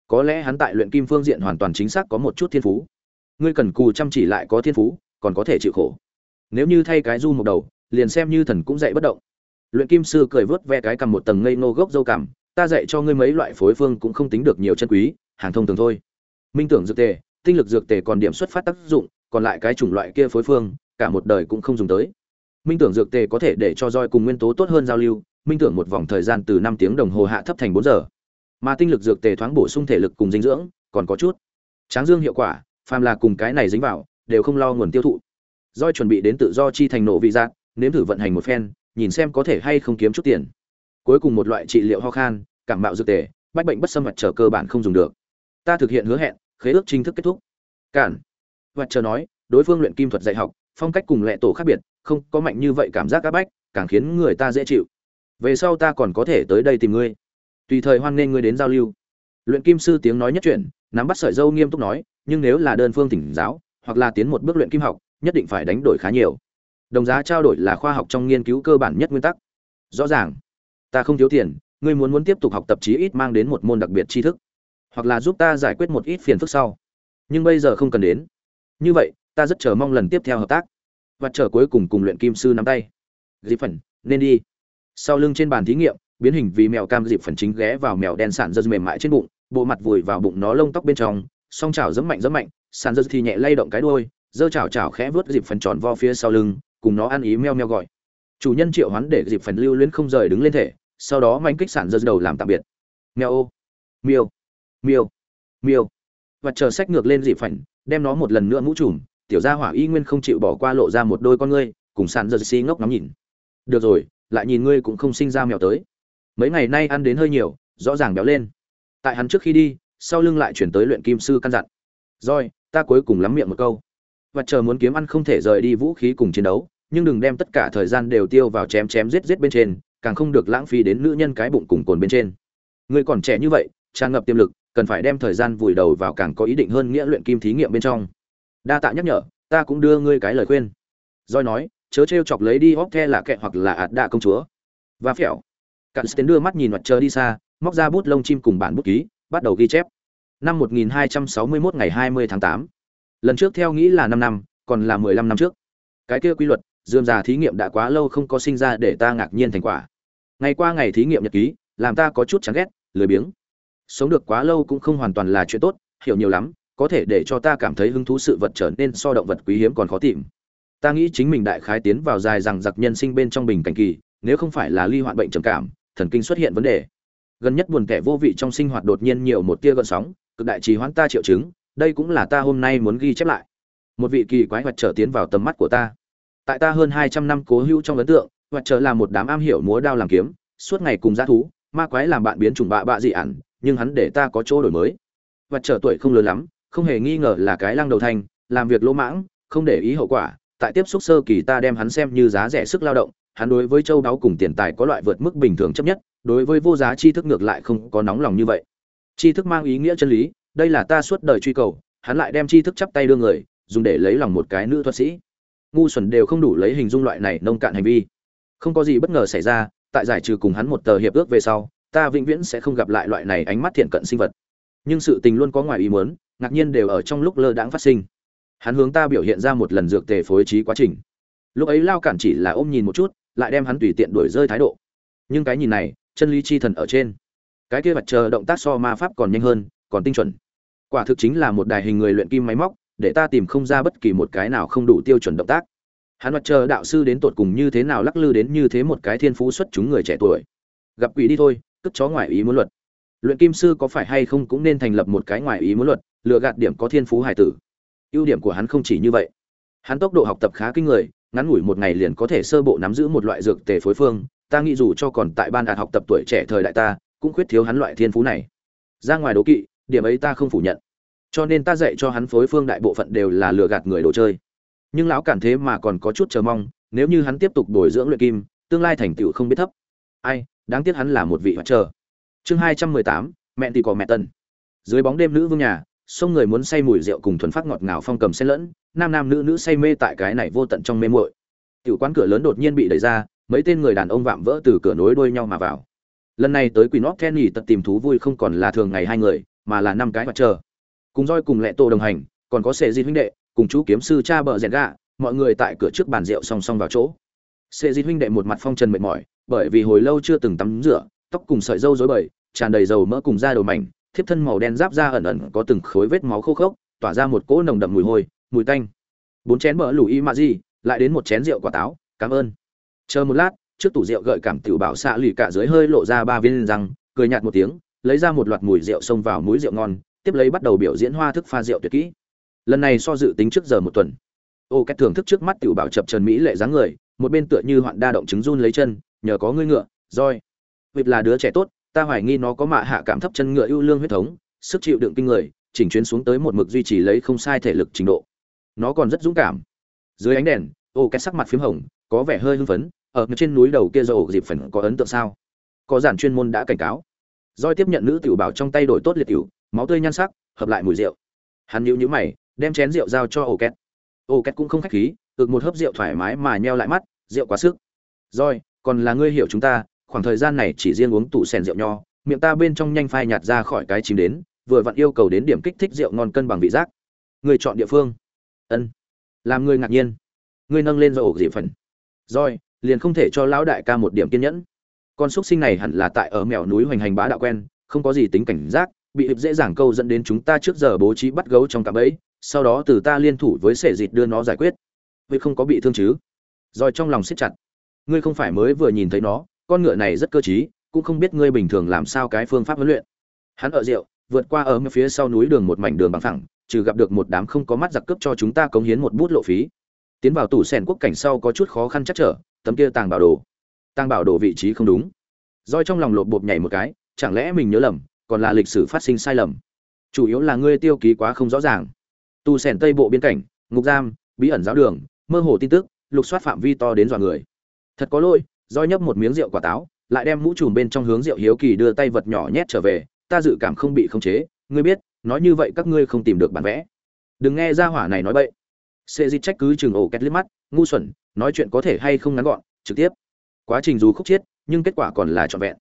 Có lẽ hắn tại luyện kim phương diện hoàn toàn chính xác có một chút thiên phú. Ngươi cần cù chăm chỉ lại có thiên phú, còn có thể chịu khổ nếu như thay cái du một đầu, liền xem như thần cũng dạy bất động. Luyện kim sư cười vớt ve cái cầm một tầng ngây nô gốc dâu cảm ta dạy cho ngươi mấy loại phối phương cũng không tính được nhiều chân quý, hàng thông thường thôi. Minh tưởng dược tề, tinh lực dược tề còn điểm xuất phát tác dụng, còn lại cái chủng loại kia phối phương, cả một đời cũng không dùng tới. Minh tưởng dược tề có thể để cho roi cùng nguyên tố tốt hơn giao lưu, minh tưởng một vòng thời gian từ năm tiếng đồng hồ hạ thấp thành bốn giờ. Mà tinh lực dược tề thoáng bổ sung thể lực cùng dinh dưỡng, còn có chút. Tráng dương hiệu quả, phàm là cùng cái này dính vào, đều không lo nguồn tiêu thụ. Doi chuẩn bị đến tự do chi thành nổ vị giác, nếm thử vận hành một phen, nhìn xem có thể hay không kiếm chút tiền. Cuối cùng một loại trị liệu ho khan, cảm mạo dược tề, bách bệnh bất xâm mặt trở cơ bản không dùng được. Ta thực hiện hứa hẹn, khế ước chính thức kết thúc. Cản. Vật chờ nói, đối phương luyện kim thuật dạy học, phong cách cùng lệ tổ khác biệt, không có mạnh như vậy cảm giác áp bách, càng khiến người ta dễ chịu. Về sau ta còn có thể tới đây tìm ngươi. Tùy thời hoan nghênh ngươi đến giao lưu. Luyện kim sư tiếng nói nhất chuyển nắm bắt sợi dâu nghiêm túc nói, nhưng nếu là đơn phương thỉnh giáo, hoặc là tiến một bước luyện kim học nhất định phải đánh đổi khá nhiều. Đồng giá trao đổi là khoa học trong nghiên cứu cơ bản nhất nguyên tắc. Rõ ràng, ta không thiếu tiền, ngươi muốn muốn tiếp tục học tập chí ít mang đến một môn đặc biệt tri thức, hoặc là giúp ta giải quyết một ít phiền phức sau. Nhưng bây giờ không cần đến. Như vậy, ta rất chờ mong lần tiếp theo hợp tác. Và chờ cuối cùng cùng luyện kim sư nắm tay. Dịp phần, nên đi. Sau lưng trên bàn thí nghiệm, biến hình vì mèo cam dịp phần chính ghé vào mèo đen sản dơ mềm mại trên bụng, bộ mặt vùi vào bụng nó lông tóc bên trong, song chảo dẫm mạnh dẫm mạnh, sản dơ thì nhẹ lay động cái đuôi giơ chảo chảo khẽ vớt dịp phần tròn vo phía sau lưng, cùng nó ăn ý meo meo gọi. Chủ nhân triệu hoán để dịp phần lưu luyến không rời đứng lên thể, sau đó manh kích sản dơ đầu làm tạm biệt. Meo ô. Miêu. Miêu. Miêu. Và chờ sách ngược lên dịp phần, đem nó một lần nữa mũ trùm, tiểu gia hỏa y nguyên không chịu bỏ qua lộ ra một đôi con ngươi, cùng sản dơ xi ngốc ngắm nhìn. Được rồi, lại nhìn ngươi cũng không sinh ra mèo tới. Mấy ngày nay ăn đến hơi nhiều, rõ ràng béo lên. Tại hắn trước khi đi, sau lưng lại chuyển tới luyện kim sư căn dặn. Rồi, ta cuối cùng lắm miệng một câu và chờ muốn kiếm ăn không thể rời đi vũ khí cùng chiến đấu, nhưng đừng đem tất cả thời gian đều tiêu vào chém chém giết giết bên trên, càng không được lãng phí đến nữ nhân cái bụng cùng cồn bên trên. Ngươi còn trẻ như vậy, tràn ngập tiềm lực, cần phải đem thời gian vùi đầu vào càng có ý định hơn nghĩa luyện kim thí nghiệm bên trong. Đa tạ nhắc nhở, ta cũng đưa ngươi cái lời khuyên. Doi nói, chớ trêu chọc lấy đi hóp the là kệ hoặc là ạt đạ công chúa. Và phèo. Cặn tiến đưa mắt nhìn mặt trời đi xa, móc ra bút lông chim cùng bản bút ký, bắt đầu ghi chép. Năm 1261 ngày 20 tháng 8 lần trước theo nghĩ là 5 năm, còn là 15 năm trước. Cái kia quy luật dườm già thí nghiệm đã quá lâu không có sinh ra để ta ngạc nhiên thành quả. Ngày qua ngày thí nghiệm nhật ký, làm ta có chút chán ghét, lười biếng. Sống được quá lâu cũng không hoàn toàn là chuyện tốt, hiểu nhiều lắm, có thể để cho ta cảm thấy hứng thú sự vật trở nên so động vật quý hiếm còn khó tìm. Ta nghĩ chính mình đại khái tiến vào dài rằng giặc nhân sinh bên trong bình cảnh kỳ, nếu không phải là ly hoạn bệnh trầm cảm, thần kinh xuất hiện vấn đề. Gần nhất buồn kẻ vô vị trong sinh hoạt đột nhiên nhiều một tia gợn sóng, cực đại trì hoãn ta triệu chứng đây cũng là ta hôm nay muốn ghi chép lại. Một vị kỳ quái hoạt trở tiến vào tầm mắt của ta. Tại ta hơn hai trăm năm cố hữu trong ấn tượng, hoạt trở là một đám am hiểu múa đao làm kiếm, suốt ngày cùng g thú, ma quái làm bạn biến chủng bạ bạ dị ản, nhưng hắn để ta có chỗ đổi mới. Hoạt trở tuổi không lớn lắm, không hề nghi ngờ là cái lăng đầu thanh làm việc lỗ mãng, không để ý hậu quả, tại tiếp xúc sơ kỳ ta đem hắn xem như giá rẻ sức lao động, hắn đối với châu đáo cùng tiền tài có loại vượt mức bình thường chấp nhất, đối với vô giá tri thức ngược lại không có nóng lòng như vậy. Tri thức mang ý nghĩa chân lý đây là ta suốt đời truy cầu, hắn lại đem tri thức chắp tay đưa người, dùng để lấy lòng một cái nữ thuật sĩ. Ngu xuẩn đều không đủ lấy hình dung loại này nông cạn hành vi. Không có gì bất ngờ xảy ra, tại giải trừ cùng hắn một tờ hiệp ước về sau, ta vĩnh viễn sẽ không gặp lại loại này ánh mắt thiện cận sinh vật. Nhưng sự tình luôn có ngoài ý muốn, ngạc nhiên đều ở trong lúc lơ đãng phát sinh. Hắn hướng ta biểu hiện ra một lần dược tề phối trí quá trình. Lúc ấy lao cản chỉ là ôm nhìn một chút, lại đem hắn tùy tiện đuổi rơi thái độ. Nhưng cái nhìn này, chân lý chi thần ở trên. Cái kia mặt chờ động tác so ma pháp còn nhanh hơn, còn tinh chuẩn quả thực chính là một đài hình người luyện kim máy móc, để ta tìm không ra bất kỳ một cái nào không đủ tiêu chuẩn động tác. Hắn mặt chờ đạo sư đến tột cùng như thế nào lắc lư đến như thế một cái thiên phú xuất chúng người trẻ tuổi. Gặp quỷ đi thôi, cất chó ngoài ý muốn luật. Luyện kim sư có phải hay không cũng nên thành lập một cái ngoài ý muốn luật, lừa gạt điểm có thiên phú hải tử. Ưu điểm của hắn không chỉ như vậy. Hắn tốc độ học tập khá kinh người, ngắn ngủi một ngày liền có thể sơ bộ nắm giữ một loại dược tề phối phương, ta nghĩ dù cho còn tại ban đạt học tập tuổi trẻ thời đại ta, cũng khuyết thiếu hắn loại thiên phú này. Ra ngoài đố kỵ điểm ấy ta không phủ nhận. Cho nên ta dạy cho hắn phối phương đại bộ phận đều là lừa gạt người đồ chơi. Nhưng lão cản thế mà còn có chút chờ mong, nếu như hắn tiếp tục bồi dưỡng luyện kim, tương lai thành tựu không biết thấp. Ai, đáng tiếc hắn là một vị hoạt chờ chương hai trăm mười tám, mẹ thì có mẹ tân dưới bóng đêm nữ vương nhà, sông người muốn say mùi rượu cùng thuần phát ngọt ngào phong cầm xen lẫn, nam nam nữ nữ say mê tại cái này vô tận trong mê muội. Tiểu quán cửa lớn đột nhiên bị đẩy ra, mấy tên người đàn ông vạm vỡ từ cửa nối đuôi nhau mà vào. Lần này tới quỷ nót kenny tật tìm thú vui không còn là thường ngày hai người mà là năm cái mặt trời, cùng roi cùng lẹ tổ đồng hành còn có sệ di huynh đệ cùng chú kiếm sư cha bợ rèn gạ mọi người tại cửa trước bàn rượu song song vào chỗ. Sệ di huynh đệ một mặt phong trần mệt mỏi bởi vì hồi lâu chưa từng tắm rửa tóc cùng sợi râu rối bời tràn đầy dầu mỡ cùng da đầu mảnh thiếp thân màu đen giáp da ẩn ẩn có từng khối vết máu khô khốc tỏa ra một cỗ nồng đậm mùi hôi mùi tanh. Bốn chén mỡ lùi y mạ gì lại đến một chén rượu quả táo cảm ơn. Chờ một lát. Trước tủ rượu gợi cảm tiểu bảo xạ lì cả dưới hơi lộ ra ba viên răng cười nhạt một tiếng lấy ra một loạt mùi rượu xông vào mũi rượu ngon, tiếp lấy bắt đầu biểu diễn hoa thức pha rượu tuyệt kỹ. Lần này so dự tính trước giờ một tuần. Ô két thưởng thức trước mắt tiểu bảo chập trần mỹ lệ dáng người, một bên tựa như hoạn đa động chứng run lấy chân, nhờ có ngươi ngựa, roi. Vịt là đứa trẻ tốt, ta hoài nghi nó có mạ hạ cảm thấp chân ngựa ưu lương huyết thống, sức chịu đựng kinh người, chỉnh chuyến xuống tới một mực duy trì lấy không sai thể lực trình độ. Nó còn rất dũng cảm. Dưới ánh đèn, ô két sắc mặt phím hồng, có vẻ hơi hưng phấn, ở trên núi đầu kia dầu dịp phần có ấn tượng sao? Có giản chuyên môn đã cảnh cáo roi tiếp nhận nữ tiểu bảo trong tay đổi tốt liệt tiểu, máu tươi nhan sắc, hợp lại mùi rượu. Hắn nhíu nhíu mày, đem chén rượu giao cho ổ két ổ két cũng không khách khí, ực một hớp rượu thoải mái mà nheo lại mắt, rượu quá sức. Roi còn là ngươi hiểu chúng ta, khoảng thời gian này chỉ riêng uống tủ sèn rượu nho, miệng ta bên trong nhanh phai nhạt ra khỏi cái chìm đến, vừa vặn yêu cầu đến điểm kích thích rượu ngon cân bằng vị giác. Người chọn địa phương. Ân. Làm người ngạc nhiên. Ngươi nâng lên rồi ổ dị phần. Rồi, liền không thể cho lão đại ca một điểm kiên nhẫn con xúc sinh này hẳn là tại ở mèo núi hoành hành bá đạo quen, không có gì tính cảnh giác, bị hiệp dễ dàng câu dẫn đến chúng ta trước giờ bố trí bắt gấu trong cạm bẫy, sau đó từ ta liên thủ với sẻ dịt đưa nó giải quyết. Vậy không có bị thương chứ? Rồi trong lòng siết chặt. Ngươi không phải mới vừa nhìn thấy nó, con ngựa này rất cơ trí, cũng không biết ngươi bình thường làm sao cái phương pháp huấn luyện. Hắn ở rượu, vượt qua ở phía sau núi đường một mảnh đường bằng phẳng, trừ gặp được một đám không có mắt giặc cướp cho chúng ta cống hiến một bút lộ phí. Tiến vào tủ sèn quốc cảnh sau có chút khó khăn chắc trở, tấm kia tàng bảo đồ tăng bảo đồ vị trí không đúng. Roi trong lòng lột bột nhảy một cái, chẳng lẽ mình nhớ lầm, còn là lịch sử phát sinh sai lầm? Chủ yếu là ngươi tiêu ký quá không rõ ràng. Tù sẻn tây bộ biên cảnh, ngục giam, bí ẩn giáo đường, mơ hồ tin tức, lục soát phạm vi to đến dọa người. Thật có lỗi roi nhấp một miếng rượu quả táo, lại đem mũ trùm bên trong hướng rượu hiếu kỳ đưa tay vật nhỏ nhét trở về, ta dự cảm không bị khống chế, ngươi biết, nói như vậy các ngươi không tìm được bản vẽ. Đừng nghe ra hỏa này nói bậy. Sệ di trách cứ chừng ổ két liếc mắt, ngu xuẩn, nói chuyện có thể hay không ngắn gọn, trực tiếp quá trình dù khúc chiết, nhưng kết quả còn là trọn vẹn.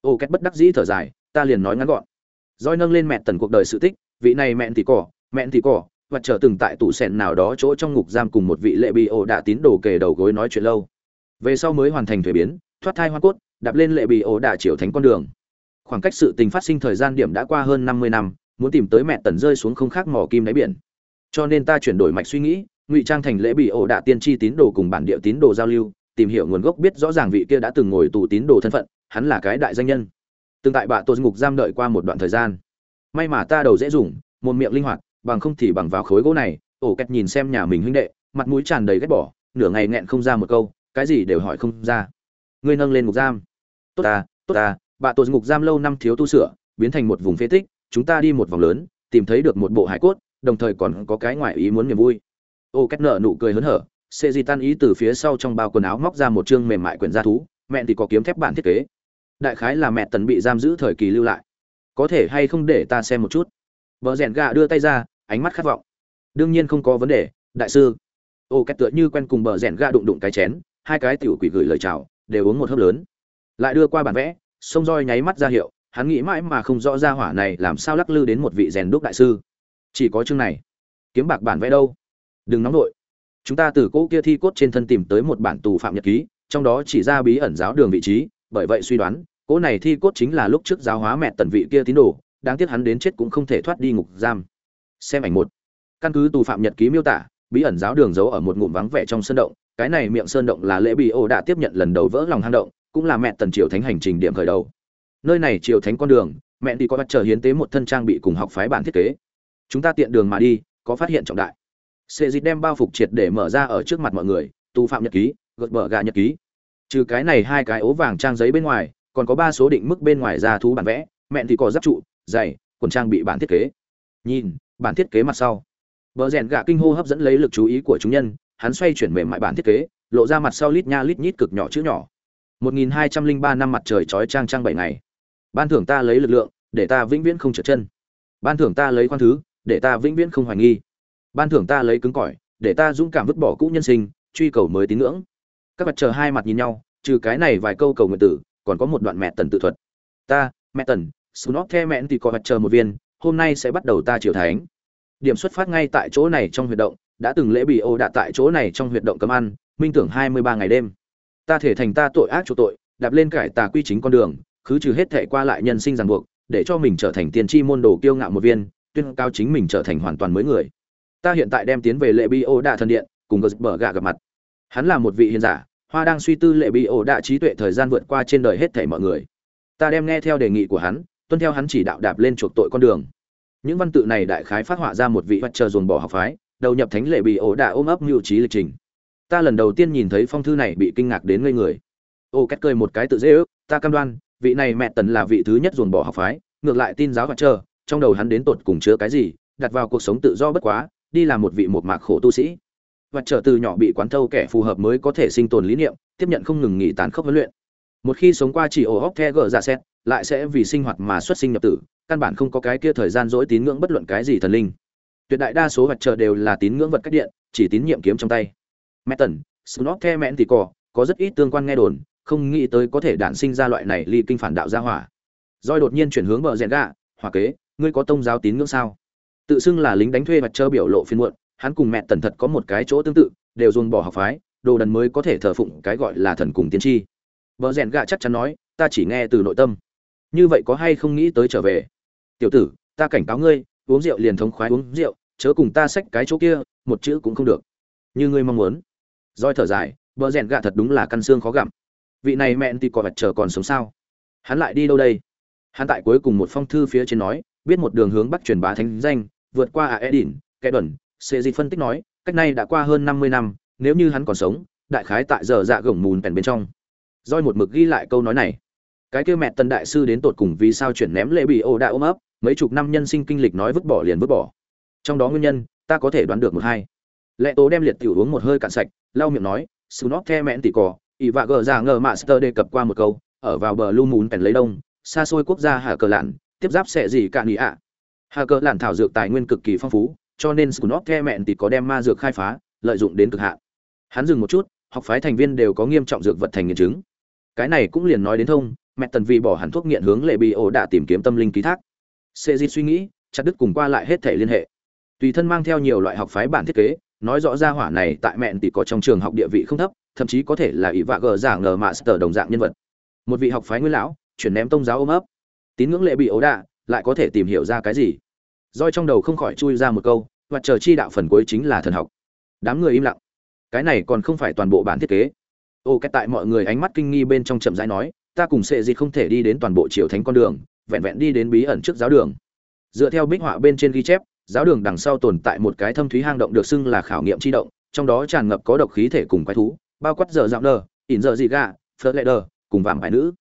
Ô két bất đắc dĩ thở dài, ta liền nói ngắn gọn. Roi nâng lên mẹ tần cuộc đời sự tích, vị này mẹn thì cỏ, mẹn thì cỏ, và chờ từng tại tủ sẹn nào đó chỗ trong ngục giam cùng một vị lệ bị ổ đạ tín đồ kề đầu gối nói chuyện lâu. Về sau mới hoàn thành thuế biến, thoát thai hoa cốt, đạp lên lệ bị ổ đạ triều thánh con đường. Khoảng cách sự tình phát sinh thời gian điểm đã qua hơn năm mươi năm, muốn tìm tới mẹ tần rơi xuống không khác mỏ kim đáy biển. Cho nên ta chuyển đổi mạch suy nghĩ, ngụy trang thành lễ bị ổ đạ tiên tri tín đồ cùng bản địa tín đồ giao lưu tìm hiểu nguồn gốc biết rõ ràng vị kia đã từng ngồi tù tín đồ thân phận, hắn là cái đại danh nhân. Từng tại bạ tôn ngục giam đợi qua một đoạn thời gian. May mà ta đầu dễ dùng, một miệng linh hoạt, bằng không thì bằng vào khối gỗ này, ổ kẹt nhìn xem nhà mình huynh đệ, mặt mũi tràn đầy ghét bỏ, nửa ngày nghẹn không ra một câu, cái gì đều hỏi không ra. Ngươi nâng lên ngục giam. Tốt ta tốt ta, bạ tôn ngục giam lâu năm thiếu tu sửa, biến thành một vùng phế tích, chúng ta đi một vòng lớn, tìm thấy được một bộ hải cốt, đồng thời còn có cái ngoại ý muốn niềm vui. Ô két nợ nụ cười hớn hở sệ di tan ý từ phía sau trong bao quần áo móc ra một chương mềm mại quyển gia thú, mẹ thì có kiếm thép bản thiết kế. Đại khái là mẹ tần bị giam giữ thời kỳ lưu lại. Có thể hay không để ta xem một chút? Vợ rèn gà đưa tay ra, ánh mắt khát vọng. Đương nhiên không có vấn đề, đại sư. Ô két tựa như quen cùng bờ rèn gà đụng đụng cái chén, hai cái tiểu quỷ gửi lời chào, đều uống một hớp lớn. Lại đưa qua bản vẽ, sông roi nháy mắt ra hiệu, hắn nghĩ mãi mà không rõ ra hỏa này làm sao lắc lư đến một vị rèn đúc đại sư. Chỉ có chương này. Kiếm bạc bản vẽ đâu? Đừng nóng nổi chúng ta từ cỗ kia thi cốt trên thân tìm tới một bản tù phạm nhật ký, trong đó chỉ ra bí ẩn giáo đường vị trí, bởi vậy suy đoán, cỗ này thi cốt chính là lúc trước giáo hóa mẹ tần vị kia tín đồ, đáng tiếc hắn đến chết cũng không thể thoát đi ngục giam. Xem ảnh một. Căn cứ tù phạm nhật ký miêu tả, bí ẩn giáo đường giấu ở một ngụm vắng vẻ trong sơn động, cái này miệng sơn động là lễ bị ô đã tiếp nhận lần đầu vỡ lòng hang động, cũng là mẹ tần triều thánh hành trình điểm khởi đầu. Nơi này triều thánh con đường, mẹ đi có bắt chờ hiến tế một thân trang bị cùng học phái bản thiết kế. Chúng ta tiện đường mà đi, có phát hiện trọng đại sệ dịch đem bao phục triệt để mở ra ở trước mặt mọi người tu phạm nhật ký, gợt bờ gà nhật ký. Trừ cái này hai cái ố vàng trang giấy bên ngoài, còn có ba số định mức bên ngoài ra thú bản vẽ mẹ thì có giáp trụ dày quần trang bị bản thiết kế. Nhìn, bản thiết kế mặt sau. Bờ rèn gạ kinh hô hấp dẫn lấy lực chú ý của chúng nhân, hắn xoay chuyển mềm mại bản thiết kế, lộ ra mặt sau lít nha lít nhít cực nhỏ chữ nhỏ. 1203 năm mặt trời chói trang trang bảy ngày. Ban thưởng ta lấy lực lượng, để ta vĩnh viễn không trượt chân. Ban thưởng ta lấy khoan thứ, để ta vĩnh viễn không hoài nghi ban thưởng ta lấy cứng cỏi, để ta dũng cảm vứt bỏ cũ nhân sinh, truy cầu mới tín ngưỡng. Các mặt chờ hai mặt nhìn nhau, trừ cái này vài câu cầu nguyện tử, còn có một đoạn mẹ tần tự thuật. Ta, mẹ tần snot the mẹn thì có mặt chờ một viên, hôm nay sẽ bắt đầu ta triều thánh. Điểm xuất phát ngay tại chỗ này trong huyệt động, đã từng lễ bị ô đạ tại chỗ này trong huyệt động cấm ăn, minh tưởng hai mươi ba ngày đêm. Ta thể thành ta tội ác chỗ tội, đạp lên cải tà quy chính con đường, khứ trừ hết thể qua lại nhân sinh ràng buộc, để cho mình trở thành tiên tri môn đồ kiêu ngạo một viên, tuyên cao chính mình trở thành hoàn toàn mới người ta hiện tại đem tiến về lệ bi ô đạ thần điện, cùng gật bờ gà gặp mặt. Hắn là một vị hiền giả, hoa đang suy tư lệ bi ô đạ trí tuệ thời gian vượt qua trên đời hết thảy mọi người. Ta đem nghe theo đề nghị của hắn, tuân theo hắn chỉ đạo đạp lên chuộc tội con đường. Những văn tự này đại khái phát họa ra một vị vật chờ dồn bỏ học phái, đầu nhập thánh lệ bị ổ đạ ôm ấp mưu trí lịch trình. Ta lần đầu tiên nhìn thấy phong thư này bị kinh ngạc đến ngây người. Ô cách cười một cái tự dễ ước, ta cam đoan, vị này mẹ tần là vị thứ nhất dồn bỏ học phái, ngược lại tin giáo vật chờ, trong đầu hắn đến tột cùng chứa cái gì, đặt vào cuộc sống tự do bất quá đi làm một vị một mạc khổ tu sĩ. Vật trở từ nhỏ bị quán thâu kẻ phù hợp mới có thể sinh tồn lý niệm, tiếp nhận không ngừng nghỉ tàn khốc huấn luyện. Một khi sống qua chỉ ổ hóc the gờ ra dạ xét, lại sẽ vì sinh hoạt mà xuất sinh nhập tử, căn bản không có cái kia thời gian dỗi tín ngưỡng bất luận cái gì thần linh. Tuyệt đại đa số vật trợ đều là tín ngưỡng vật cách điện, chỉ tín nhiệm kiếm trong tay. Metal snot the mẹn thì cỏ có rất ít tương quan nghe đồn, không nghĩ tới có thể đản sinh ra loại này ly kinh phản đạo gia hỏa. Roi đột nhiên chuyển hướng bờ rèn gạ hỏa kế, ngươi có tông giáo tín ngưỡng sao? Tự xưng là lính đánh thuê mặt chơ biểu lộ phiên muộn, hắn cùng mẹ tần thật có một cái chỗ tương tự, đều dồn bỏ học phái, đồ đần mới có thể thờ phụng cái gọi là thần cùng tiên tri. Bờ rèn gạ chắc chắn nói, ta chỉ nghe từ nội tâm. Như vậy có hay không nghĩ tới trở về? Tiểu tử, ta cảnh cáo ngươi, uống rượu liền thống khoái uống rượu, chớ cùng ta xách cái chỗ kia, một chữ cũng không được. Như ngươi mong muốn. Roi thở dài bờ rèn gạ thật đúng là căn xương khó gặm. Vị này mẹn thì còn vật chờ còn sống sao? Hắn lại đi đâu đây? Hắn tại cuối cùng một phong thư phía trên nói, biết một đường hướng bắc truyền bá thánh danh vượt qua à edin, kẻ đẩn sệ dịch phân tích nói, cách này đã qua hơn năm mươi năm, nếu như hắn còn sống, đại khái tại giờ dạ gồng mùn pèn bên trong. Roi một mực ghi lại câu nói này. Cái kia mẹ tân đại sư đến tột cùng vì sao chuyển ném lệ bị ô đã ôm ấp, mấy chục năm nhân sinh kinh lịch nói vứt bỏ liền vứt bỏ. Trong đó nguyên nhân, ta có thể đoán được một hai. Lệ tố đem liệt tiểu uống một hơi cạn sạch, lau miệng nói sư nót the mẹn tỉ cỏ ỷ vạ gờ ra ngờ mạ sơ đề cập qua một câu, ở vào bờ lu mùn pèn lấy đông, xa xôi quốc gia hạ cờ lạn, tiếp giáp sẽ gì cạn ý ạ hà cỡ lạn thảo dược tài nguyên cực kỳ phong phú cho nên scunop the mẹn thì có đem ma dược khai phá, lợi dụng đến cực hạn. Hắn dừng một chút, học phái thành viên đều có nghiêm trọng dược vật thành nghiện chứng. Cái này cũng liền nói đến thông, mẹ tần vì bỏ hẳn thuốc nghiện hướng lệ bị ổ đã tìm kiếm tâm linh ký thác. Sejit suy nghĩ, chặt đứt cùng qua lại hết thể liên hệ. Tùy thân mang theo nhiều loại học phái bản thiết kế, nói rõ ra hỏa này tại mẹn thì có trong trường học địa vị không thấp, thậm chí có thể là ỷ vạ gờ giả ngờ master đồng dạng nhân vật. Một vị học phái nguyên lão, chuyển ném tông giáo ôm ấp. Tín ngưỡng lệ bị ổ đạ, lại có thể tìm hiểu ra cái gì? roi trong đầu không khỏi chui ra một câu, và chờ chi đạo phần cuối chính là thần học. Đám người im lặng. Cái này còn không phải toàn bộ bản thiết kế. Ô, cái tại mọi người ánh mắt kinh nghi bên trong chậm rãi nói, ta cùng sệ gì không thể đi đến toàn bộ triều thánh con đường, vẹn vẹn đi đến bí ẩn trước giáo đường. Dựa theo bích họa bên trên ghi chép, giáo đường đằng sau tồn tại một cái thâm thúy hang động được xưng là khảo nghiệm chi động, trong đó tràn ngập có độc khí thể cùng quái thú, bao quát giờ dạo nơ ỉn giờ gì gà phớt lệ đờ, cùng vàng bài nữ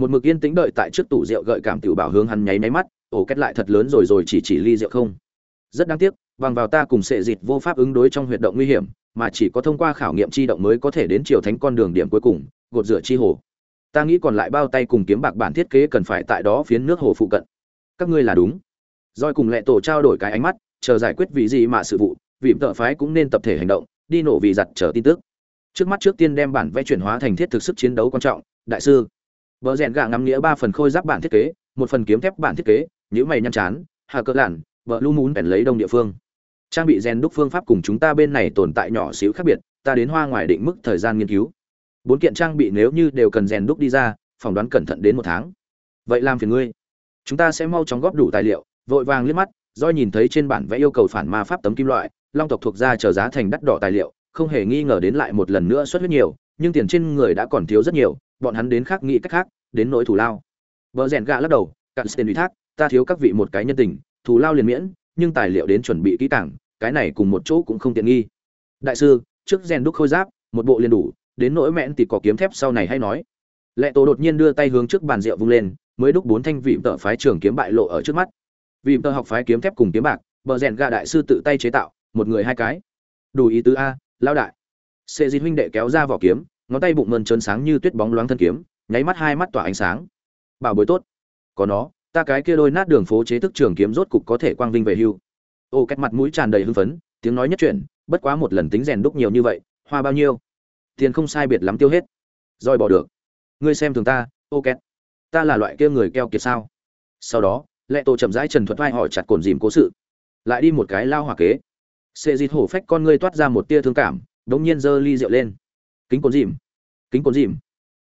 một mực yên tĩnh đợi tại trước tủ rượu gợi cảm tiểu bảo hướng hắn nháy máy mắt ổ kết lại thật lớn rồi rồi chỉ chỉ ly rượu không. Rất đáng tiếc, bằng vào ta cùng sệ dịt vô pháp ứng đối trong huyệt động nguy hiểm, mà chỉ có thông qua khảo nghiệm chi động mới có thể đến chiều thánh con đường điểm cuối cùng, gột rửa chi hồ. Ta nghĩ còn lại bao tay cùng kiếm bạc bản thiết kế cần phải tại đó phiến nước hồ phụ cận. Các ngươi là đúng. Roi cùng lệ tổ trao đổi cái ánh mắt, chờ giải quyết vì gì mà sự vụ vì tợ phái cũng nên tập thể hành động, đi nổ vì giặt chờ tin tức. Trước mắt trước tiên đem bản vẽ chuyển hóa thành thiết thực sức chiến đấu quan trọng, đại sư. Bờ rèn gạ ngắm nghĩa ba phần khôi giáp bản thiết kế một phần kiếm thép bản thiết kế nhíu mày nhăn chán hà Cơ Lạn, vợ lu muốn bèn lấy đông địa phương. Trang bị rèn đúc phương pháp cùng chúng ta bên này tồn tại nhỏ xíu khác biệt ta đến hoa ngoài định mức thời gian nghiên cứu. Bốn kiện trang bị nếu như đều cần rèn đúc đi ra phỏng đoán cẩn thận đến một tháng. Vậy làm phiền ngươi. Chúng ta sẽ mau chóng góp đủ tài liệu vội vàng liếc mắt do nhìn thấy trên bản vẽ yêu cầu phản ma pháp tấm kim loại long tộc thuộc ra trở giá thành đắt đỏ tài liệu không hề nghi ngờ đến lại một lần nữa xuất huyết nhiều nhưng tiền trên người đã còn thiếu rất nhiều, bọn hắn đến khác nghĩ cách khác, đến nỗi thủ lao. Vợ rèn gạ lắc đầu cạn tiền ủy thác, ta thiếu các vị một cái nhân tình, thù lao liền miễn, nhưng tài liệu đến chuẩn bị kỹ càng, cái này cùng một chỗ cũng không tiện nghi. Đại sư, trước rèn đúc khôi giáp, một bộ liền đủ, đến nỗi mẹn thì có kiếm thép sau này hay nói. Lệ tổ đột nhiên đưa tay hướng trước bàn rượu vung lên, mới đúc bốn thanh vị tợ phái trường kiếm bại lộ ở trước mắt. Vị tờ học phái kiếm thép cùng kiếm bạc, bờ rèn gạ đại sư tự tay chế tạo, một người hai cái. Đủ ý tứ a lao đại sệ Dịch huynh đệ kéo ra vỏ kiếm, ngón tay bụng mơn trơn sáng như tuyết bóng loáng thân kiếm, nháy mắt hai mắt tỏa ánh sáng. Bảo bối tốt. Có nó, ta cái kia đôi nát đường phố chế thức trường kiếm rốt cục có thể quang vinh về hưu. Ô Kết mặt mũi tràn đầy hưng phấn, tiếng nói nhất chuyển bất quá một lần tính rèn đúc nhiều như vậy, hoa bao nhiêu? Tiền không sai biệt lắm tiêu hết. Rồi bỏ được. Ngươi xem thường ta, ô Kết. ta là loại kia người keo kiệt sao? Sau đó, lệ tổ chậm rãi trần thuật vai hỏi chặt cồn dìm cố sự. Lại đi một cái lao hỏa kế. Sệ dịt hổ phách con ngươi toát ra một tia thương cảm đống nhiên giơ ly rượu lên. Kính cồn dìm, kính cồn dìm.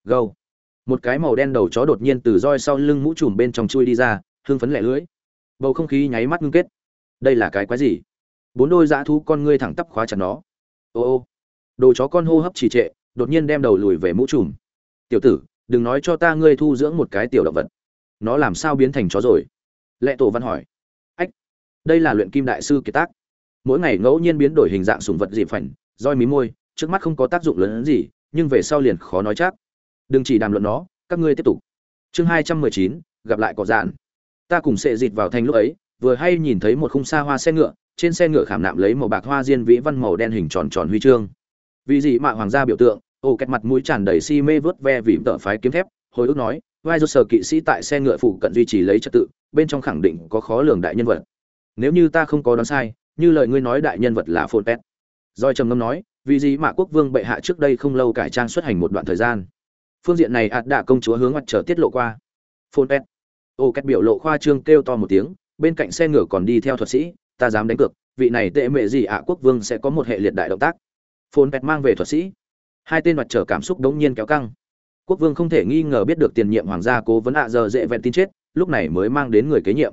Gâu. Một cái màu đen đầu chó đột nhiên từ roi sau lưng mũ trùm bên trong chui đi ra hương phấn lẻ lưỡi. Bầu không khí nháy mắt ngưng kết. Đây là cái quái gì? Bốn đôi dã thú con ngươi thẳng tắp khóa chặt nó. Ô ô. Đồ chó con hô hấp trì trệ, đột nhiên đem đầu lùi về mũ trùm. Tiểu tử, đừng nói cho ta ngươi thu dưỡng một cái tiểu động vật. Nó làm sao biến thành chó rồi? Lệ tổ văn hỏi. Ách, đây là luyện kim đại sư kiệt tác. Mỗi ngày ngẫu nhiên biến đổi hình dạng sùng vật dịp phảnh roi mí môi, trước mắt không có tác dụng lớn hơn gì, nhưng về sau liền khó nói chắc. Đừng chỉ đàm luận nó, các ngươi tiếp tục. Chương hai trăm mười chín, gặp lại cỏ dạn. Ta cùng sệ dịt vào thành lúc ấy, vừa hay nhìn thấy một khung xa hoa xe ngựa, trên xe ngựa khảm nạm lấy màu bạc hoa diên vĩ văn màu đen hình tròn tròn huy chương. Vì gì mạ hoàng gia biểu tượng, ô kẹt mặt mũi tràn đầy si mê vớt ve vì tợ phái kiếm thép, hồi ức nói, vai do sở kỵ sĩ tại xe ngựa phụ cận duy trì lấy trật tự, bên trong khẳng định có khó lường đại nhân vật. Nếu như ta không có đoán sai, như lời ngươi nói đại nhân vật là phôn pet doi trầm ngâm nói, vì gì mà quốc vương bệ hạ trước đây không lâu cải trang xuất hành một đoạn thời gian? Phương diện này ạt đạ công chúa hướng mặt trở tiết lộ qua. Phồn pet ô cách biểu lộ khoa trương kêu to một tiếng, bên cạnh xe ngựa còn đi theo thuật sĩ, ta dám đánh cược, vị này tệ mẹ gì ạ, quốc vương sẽ có một hệ liệt đại động tác. Phồn pet mang về thuật sĩ. Hai tên mặt trở cảm xúc đống nhiên kéo căng. Quốc vương không thể nghi ngờ biết được tiền nhiệm hoàng gia cố vấn ạ, giờ dễ vẹn tin chết, lúc này mới mang đến người kế nhiệm.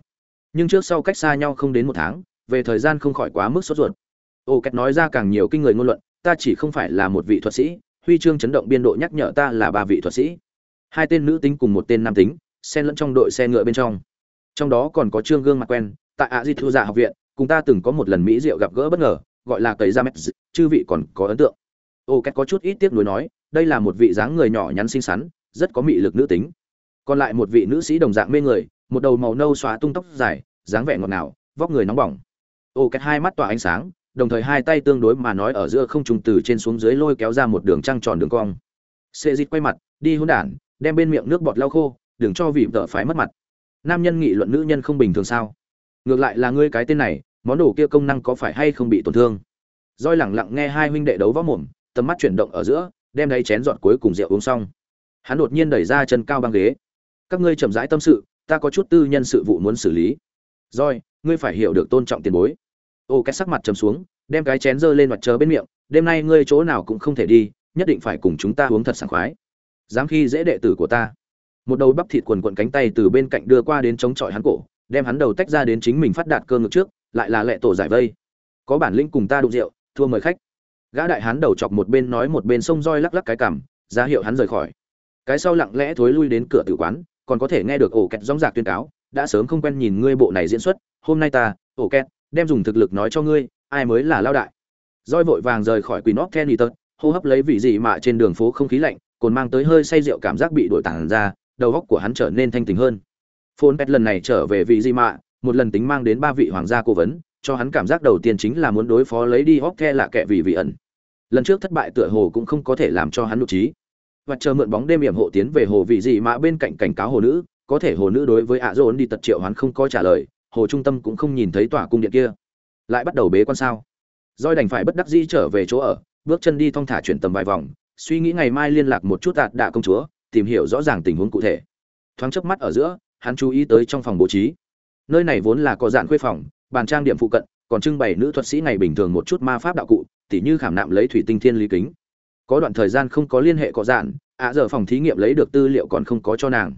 Nhưng trước sau cách xa nhau không đến một tháng, về thời gian không khỏi quá mức sốt ruột ô Kẹt nói ra càng nhiều kinh người ngôn luận, ta chỉ không phải là một vị thuật sĩ, huy chương chấn động biên độ nhắc nhở ta là ba vị thuật sĩ. Hai tên nữ tính cùng một tên nam tính, xen lẫn trong đội xe ngựa bên trong. Trong đó còn có trương gương mặt quen, tại a di thu dạ học viện, cùng ta từng có một lần mỹ diệu gặp gỡ bất ngờ, gọi là cấy ra mét chư vị còn có ấn tượng. Ô Kẹt có chút ít tiếc nuối nói, đây là một vị dáng người nhỏ nhắn xinh xắn, rất có mị lực nữ tính. Còn lại một vị nữ sĩ đồng dạng mê người, một đầu màu nâu xóa tung tóc dài, dáng vẻ ngọt ngào, vóc người nóng bỏng. Ô Kẹt hai mắt tỏa ánh sáng đồng thời hai tay tương đối mà nói ở giữa không trùng từ trên xuống dưới lôi kéo ra một đường trăng tròn đường cong. Xê dịt quay mặt, đi hôn đản, đem bên miệng nước bọt lau khô, đừng cho vị vợ phái mất mặt. Nam nhân nghị luận nữ nhân không bình thường sao? Ngược lại là ngươi cái tên này, món đồ kia công năng có phải hay không bị tổn thương? Roi lẳng lặng nghe hai huynh đệ đấu võ mồm, tầm mắt chuyển động ở giữa, đem đáy chén giọt cuối cùng rượu uống xong. Hắn đột nhiên đẩy ra chân cao băng ghế. Các ngươi chậm rãi tâm sự, ta có chút tư nhân sự vụ muốn xử lý. Roi ngươi phải hiểu được tôn trọng tiền bối ô, cái sắc mặt trầm xuống, đem cái chén dơ lên mặt chờ bên miệng, đêm nay ngươi chỗ nào cũng không thể đi, nhất định phải cùng chúng ta uống thật sảng khoái. Dám khi dễ đệ tử của ta. Một đầu bắp thịt quần quận cánh tay từ bên cạnh đưa qua đến chống chọi hắn cổ, đem hắn đầu tách ra đến chính mình phát đạt cơ ngực trước, lại là lệ tổ giải vây. Có bản lĩnh cùng ta đụng rượu, thua mời khách. Gã đại hắn đầu chọc một bên nói một bên sông roi lắc lắc cái cằm, ra hiệu hắn rời khỏi. Cái sau lặng lẽ thối lui đến cửa tử quán, còn có thể nghe được ổ kẹt rong rạc tuyên cáo, đã sớm không quen nhìn ngươi bộ này diễn xuất, hôm nay ta, ổ kẹt đem dùng thực lực nói cho ngươi, ai mới là lao đại. Roi vội vàng rời khỏi quỷ nót kenny tật, hô hấp lấy vị gì mà trên đường phố không khí lạnh, còn mang tới hơi say rượu cảm giác bị đổi tản ra, đầu óc của hắn trở nên thanh tỉnh hơn. Phôn pet lần này trở về vị gì mà, một lần tính mang đến ba vị hoàng gia cố vấn, cho hắn cảm giác đầu tiên chính là muốn đối phó lấy đi hóc the là kẻ vì vị ẩn. Lần trước thất bại tựa hồ cũng không có thể làm cho hắn nội trí. Và chờ mượn bóng đêm hiểm hộ tiến về hồ vị gì mà bên cạnh cảnh cáo hồ nữ, có thể hồ nữ đối với ạ dồn đi tật triệu hắn không có trả lời hồ trung tâm cũng không nhìn thấy tòa cung điện kia. Lại bắt đầu bế quan sao? Roi đành phải bất đắc dĩ trở về chỗ ở, bước chân đi thong thả chuyển tầm vài vòng, suy nghĩ ngày mai liên lạc một chút tạt đạ công chúa, tìm hiểu rõ ràng tình huống cụ thể. Thoáng chớp mắt ở giữa, hắn chú ý tới trong phòng bố trí. Nơi này vốn là có dạn khuê phòng, bàn trang điểm phụ cận, còn trưng bày nữ thuật sĩ ngày bình thường một chút ma pháp đạo cụ, tỉ như khảm nạm lấy thủy tinh thiên lý kính. Có đoạn thời gian không có liên hệ có dạn, ạ giờ phòng thí nghiệm lấy được tư liệu còn không có cho nàng.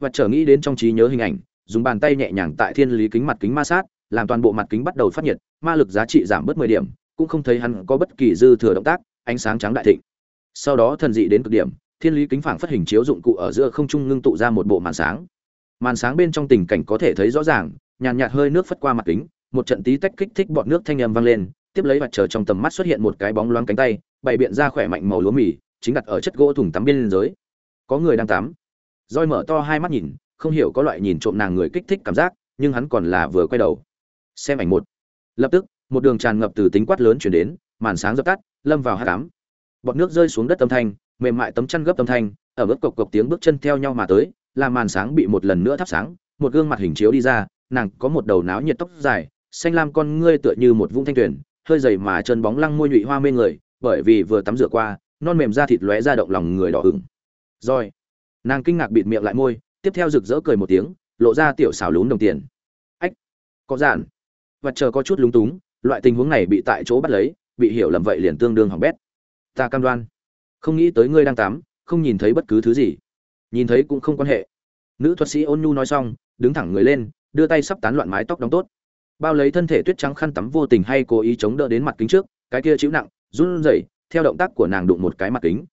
Và trở nghĩ đến trong trí nhớ hình ảnh dùng bàn tay nhẹ nhàng tại thiên lý kính mặt kính ma sát, làm toàn bộ mặt kính bắt đầu phát nhiệt, ma lực giá trị giảm bớt mười điểm, cũng không thấy hắn có bất kỳ dư thừa động tác, ánh sáng trắng đại thịnh. Sau đó thần dị đến cực điểm, thiên lý kính phảng phất hình chiếu dụng cụ ở giữa không trung ngưng tụ ra một bộ màn sáng. Màn sáng bên trong tình cảnh có thể thấy rõ ràng, nhàn nhạt hơi nước phất qua mặt kính, một trận tí tách kích thích bọn nước thanh âm vang lên, tiếp lấy mặt trời trong tầm mắt xuất hiện một cái bóng loáng cánh tay, bày biện ra khỏe mạnh màu lúa mì, chính đặt ở chất gỗ thùng tắm bên dưới. Có người đang tắm. Roi mở to hai mắt nhìn không hiểu có loại nhìn trộm nàng người kích thích cảm giác, nhưng hắn còn là vừa quay đầu. Xem ảnh một. Lập tức, một đường tràn ngập từ tính quát lớn chuyển đến, màn sáng dập tắt, lâm vào hát cám bọt nước rơi xuống đất âm thanh, mềm mại tấm chăn gấp âm thanh, ở bước cộc cộc tiếng bước chân theo nhau mà tới làm màn sáng bị một lần nữa thắp sáng, một gương mặt hình chiếu đi ra, nàng có một đầu náo nhiệt tóc dài, xanh lam con ngươi tựa như một vũng thanh tuyển hơi dày mà chân bóng lăng môi nhụy hoa mê người, bởi vì vừa tắm rửa qua, non mềm da thịt lóe ra động lòng người đỏ hửng rồi, nàng kinh ngạc bịt miệng lại môi tiếp theo rực rỡ cười một tiếng, lộ ra tiểu xảo lún đồng tiền. Ách, có giản và chờ có chút lúng túng, loại tình huống này bị tại chỗ bắt lấy, bị hiểu lầm vậy liền tương đương hỏng bét. Ta cam đoan, không nghĩ tới ngươi đang tắm không nhìn thấy bất cứ thứ gì. Nhìn thấy cũng không quan hệ. Nữ thuật sĩ ôn nhu nói xong, đứng thẳng người lên, đưa tay sắp tán loạn mái tóc đóng tốt. Bao lấy thân thể tuyết trắng khăn tắm vô tình hay cố ý chống đỡ đến mặt kính trước, cái kia chịu nặng, run rẩy, theo động tác của nàng đụng một cái mặt kính.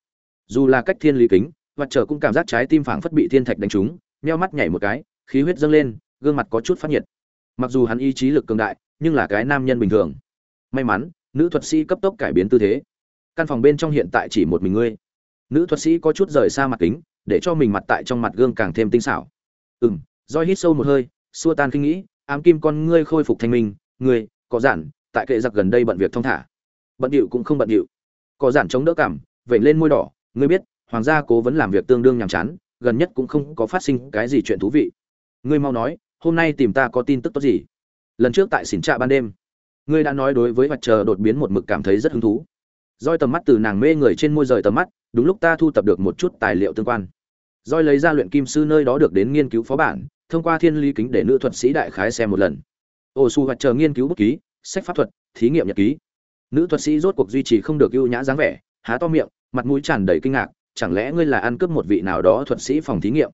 Dù là cách thiên lý kính vật trở cũng cảm giác trái tim phảng phất bị thiên thạch đánh trúng meo mắt nhảy một cái, khí huyết dâng lên, gương mặt có chút phát nhiệt. Mặc dù hắn ý chí lực cường đại, nhưng là cái nam nhân bình thường. May mắn, nữ thuật sĩ cấp tốc cải biến tư thế. Căn phòng bên trong hiện tại chỉ một mình ngươi. Nữ thuật sĩ có chút rời xa mặt kính, để cho mình mặt tại trong mặt gương càng thêm tinh xảo. Ừ m roi hít sâu một hơi, xua tan kinh nghĩ, ám kim con ngươi khôi phục thanh minh, ngươi, có giản, tại kệ giặc gần đây bận việc thong thả. Bận điệu cũng không bận điệu. Có giản chống đỡ cảm vẩy lên môi đỏ, ngươi biết, hoàng gia cố vấn làm việc tương đương nhàm chán gần nhất cũng không có phát sinh cái gì chuyện thú vị. Ngươi mau nói, hôm nay tìm ta có tin tức tốt gì? Lần trước tại xỉn trạ ban đêm, ngươi đã nói đối với mặt trời đột biến một mực cảm thấy rất hứng thú. Roi tầm mắt từ nàng mê người trên môi rời tầm mắt, đúng lúc ta thu tập được một chút tài liệu tương quan. Roi lấy ra luyện kim sư nơi đó được đến nghiên cứu phó bản, thông qua thiên lý kính để nữ thuật sĩ đại khái xem một lần. Ô su mặt chờ nghiên cứu bút ký, sách pháp thuật, thí nghiệm nhật ký. Nữ thuật sĩ rốt cuộc duy trì không được ưu nhã dáng vẻ, há to miệng, mặt mũi tràn đầy kinh ngạc chẳng lẽ ngươi là ăn cướp một vị nào đó thuật sĩ phòng thí nghiệm?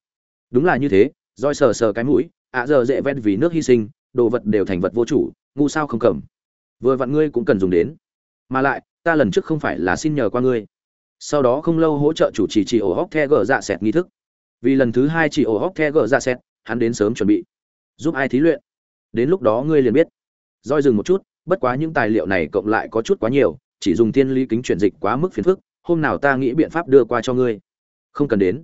Đúng là như thế, roi sờ sờ cái mũi, ạ giờ dễ ven vì nước hy sinh, đồ vật đều thành vật vô chủ, ngu sao không cầm. Vừa vặn ngươi cũng cần dùng đến. Mà lại, ta lần trước không phải là xin nhờ qua ngươi. Sau đó không lâu hỗ trợ chủ trì chỉ ổ hóc the gờ dạ sẹt nghi thức. Vì lần thứ hai chỉ ổ hóc the gờ dạ sẹt hắn đến sớm chuẩn bị. Giúp ai thí luyện? Đến lúc đó ngươi liền biết. Roi dừng một chút, bất quá những tài liệu này cộng lại có chút quá nhiều, chỉ dùng thiên lý kính chuyển dịch quá mức phiền phức hôm nào ta nghĩ biện pháp đưa qua cho ngươi. Không cần đến.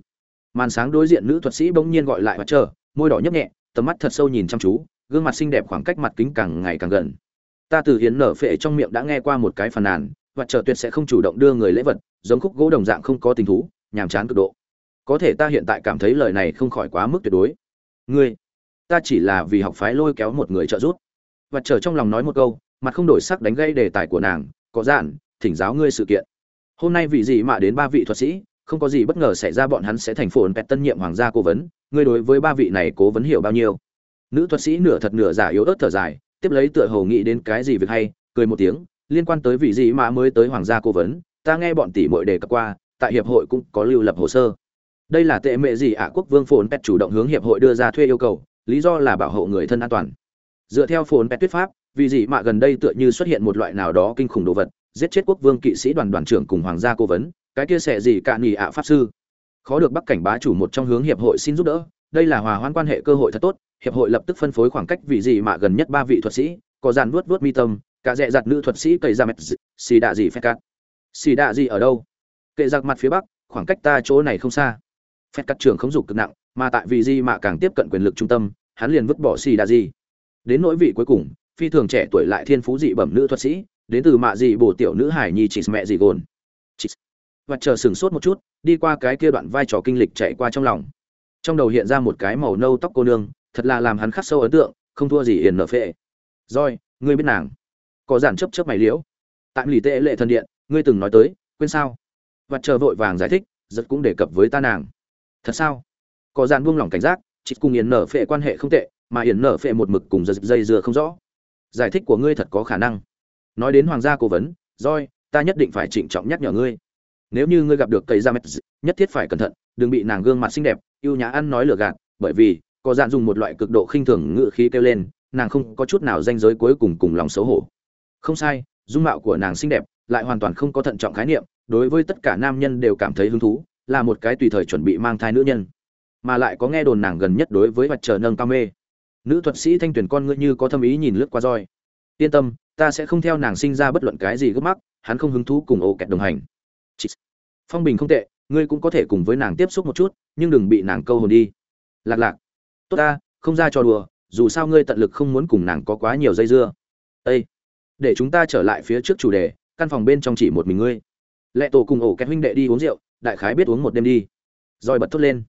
Màn sáng đối diện nữ thuật sĩ bỗng nhiên gọi lại và chờ, môi đỏ nhấp nhẹ, tầm mắt thật sâu nhìn chăm chú, gương mặt xinh đẹp khoảng cách mặt kính càng ngày càng gần. Ta từ hiến nở phệ trong miệng đã nghe qua một cái phàn nàn, và chờ tuyệt sẽ không chủ động đưa người lễ vật, giống khúc gỗ đồng dạng không có tình thú, nhàm chán cực độ. Có thể ta hiện tại cảm thấy lời này không khỏi quá mức tuyệt đối. Ngươi, ta chỉ là vì học phái lôi kéo một người trợ giúp. Và chờ trong lòng nói một câu, mặt không đổi sắc đánh gây đề tài của nàng, có giản, thỉnh giáo ngươi sự kiện hôm nay vị gì mà đến ba vị thuật sĩ, không có gì bất ngờ xảy ra, bọn hắn sẽ thành phồn pẹt tân nhiệm hoàng gia cố vấn. Ngươi đối với ba vị này cố vấn hiểu bao nhiêu? Nữ thuật sĩ nửa thật nửa giả yếu ớt thở dài, tiếp lấy tựa hồ nghĩ đến cái gì việc hay, cười một tiếng, liên quan tới vị gì mà mới tới hoàng gia cố vấn, ta nghe bọn tỷ muội đề cập qua, tại hiệp hội cũng có lưu lập hồ sơ. Đây là tệ mệ gì ạ? Quốc vương phồn pet chủ động hướng hiệp hội đưa ra thuê yêu cầu, lý do là bảo hộ người thân an toàn. Dựa theo phồn pet tuyết pháp vì gì mà gần đây tựa như xuất hiện một loại nào đó kinh khủng đồ vật giết chết quốc vương kỵ sĩ đoàn đoàn trưởng cùng hoàng gia cố vấn, cái kia sẽ gì cả nghỉ ạ pháp sư. Khó được bắc cảnh bá chủ một trong hướng hiệp hội xin giúp đỡ, đây là hòa hoãn quan hệ cơ hội thật tốt, hiệp hội lập tức phân phối khoảng cách vị gì mà gần nhất ba vị thuật sĩ, có dàn vuốt vuốt mi tâm, cả dẹ giặt nữ thuật sĩ cầy ra mệt xì đạ gì phép cắt. Xì đạ gì ở đâu? Kệ giặc mặt phía bắc, khoảng cách ta chỗ này không xa. Phép cắt trưởng không dục cực nặng, mà tại vì gì mà càng tiếp cận quyền lực trung tâm, hắn liền vứt bỏ xì đạ gì đến nỗi vị cuối cùng, phi thường trẻ tuổi lại thiên phú dị bẩm nữ thuật sĩ đến từ mạ dị bổ tiểu nữ hải nhi chỉ mẹ dị gồn. Và chờ sừng sốt một chút, đi qua cái kia đoạn vai trò kinh lịch chạy qua trong lòng. Trong đầu hiện ra một cái màu nâu tóc cô nương, thật là làm hắn khắc sâu ấn tượng, không thua gì hiền nở phệ. Rồi, ngươi biết nàng. Có giản chấp chấp mày liễu. Tại lì tệ lệ thần điện, ngươi từng nói tới, quên sao? Và chờ vội vàng giải thích, giật cũng đề cập với ta nàng. Thật sao? Có giản buông lỏng cảnh giác chỉ cùng hiền nở phệ quan hệ không tệ, mà hiền nở phệ một mực cùng giật dây dừa không rõ. Giải thích của ngươi thật có khả năng nói đến hoàng gia cố vấn roi ta nhất định phải trịnh trọng nhắc nhở ngươi. Nếu như ngươi gặp được cây da mét nhất thiết phải cẩn thận, đừng bị nàng gương mặt xinh đẹp, yêu nhã ăn nói lừa gạt, bởi vì, có dạn dùng một loại cực độ khinh thường ngự khí kêu lên, nàng không có chút nào danh giới cuối cùng cùng lòng xấu hổ. Không sai, dung mạo của nàng xinh đẹp, lại hoàn toàn không có thận trọng khái niệm, đối với tất cả nam nhân đều cảm thấy hứng thú, là một cái tùy thời chuẩn bị mang thai nữ nhân. Mà lại có nghe đồn nàng gần nhất đối với mặt trời nâng cao mê. Nữ thuật sĩ thanh tuyển con ngươi như có thâm ý nhìn lướt qua roi yên tâm ta sẽ không theo nàng sinh ra bất luận cái gì gấp mắc, hắn không hứng thú cùng ô kẹt đồng hành. Phong bình không tệ, ngươi cũng có thể cùng với nàng tiếp xúc một chút, nhưng đừng bị nàng câu hồn đi. Lạc lạc. Tốt ta, không ra cho đùa, dù sao ngươi tận lực không muốn cùng nàng có quá nhiều dây dưa. Ê! để chúng ta trở lại phía trước chủ đề, căn phòng bên trong chỉ một mình ngươi. Lệ tổ cùng ổ kẹt huynh đệ đi uống rượu, đại khái biết uống một đêm đi. Rồi bật thốt lên.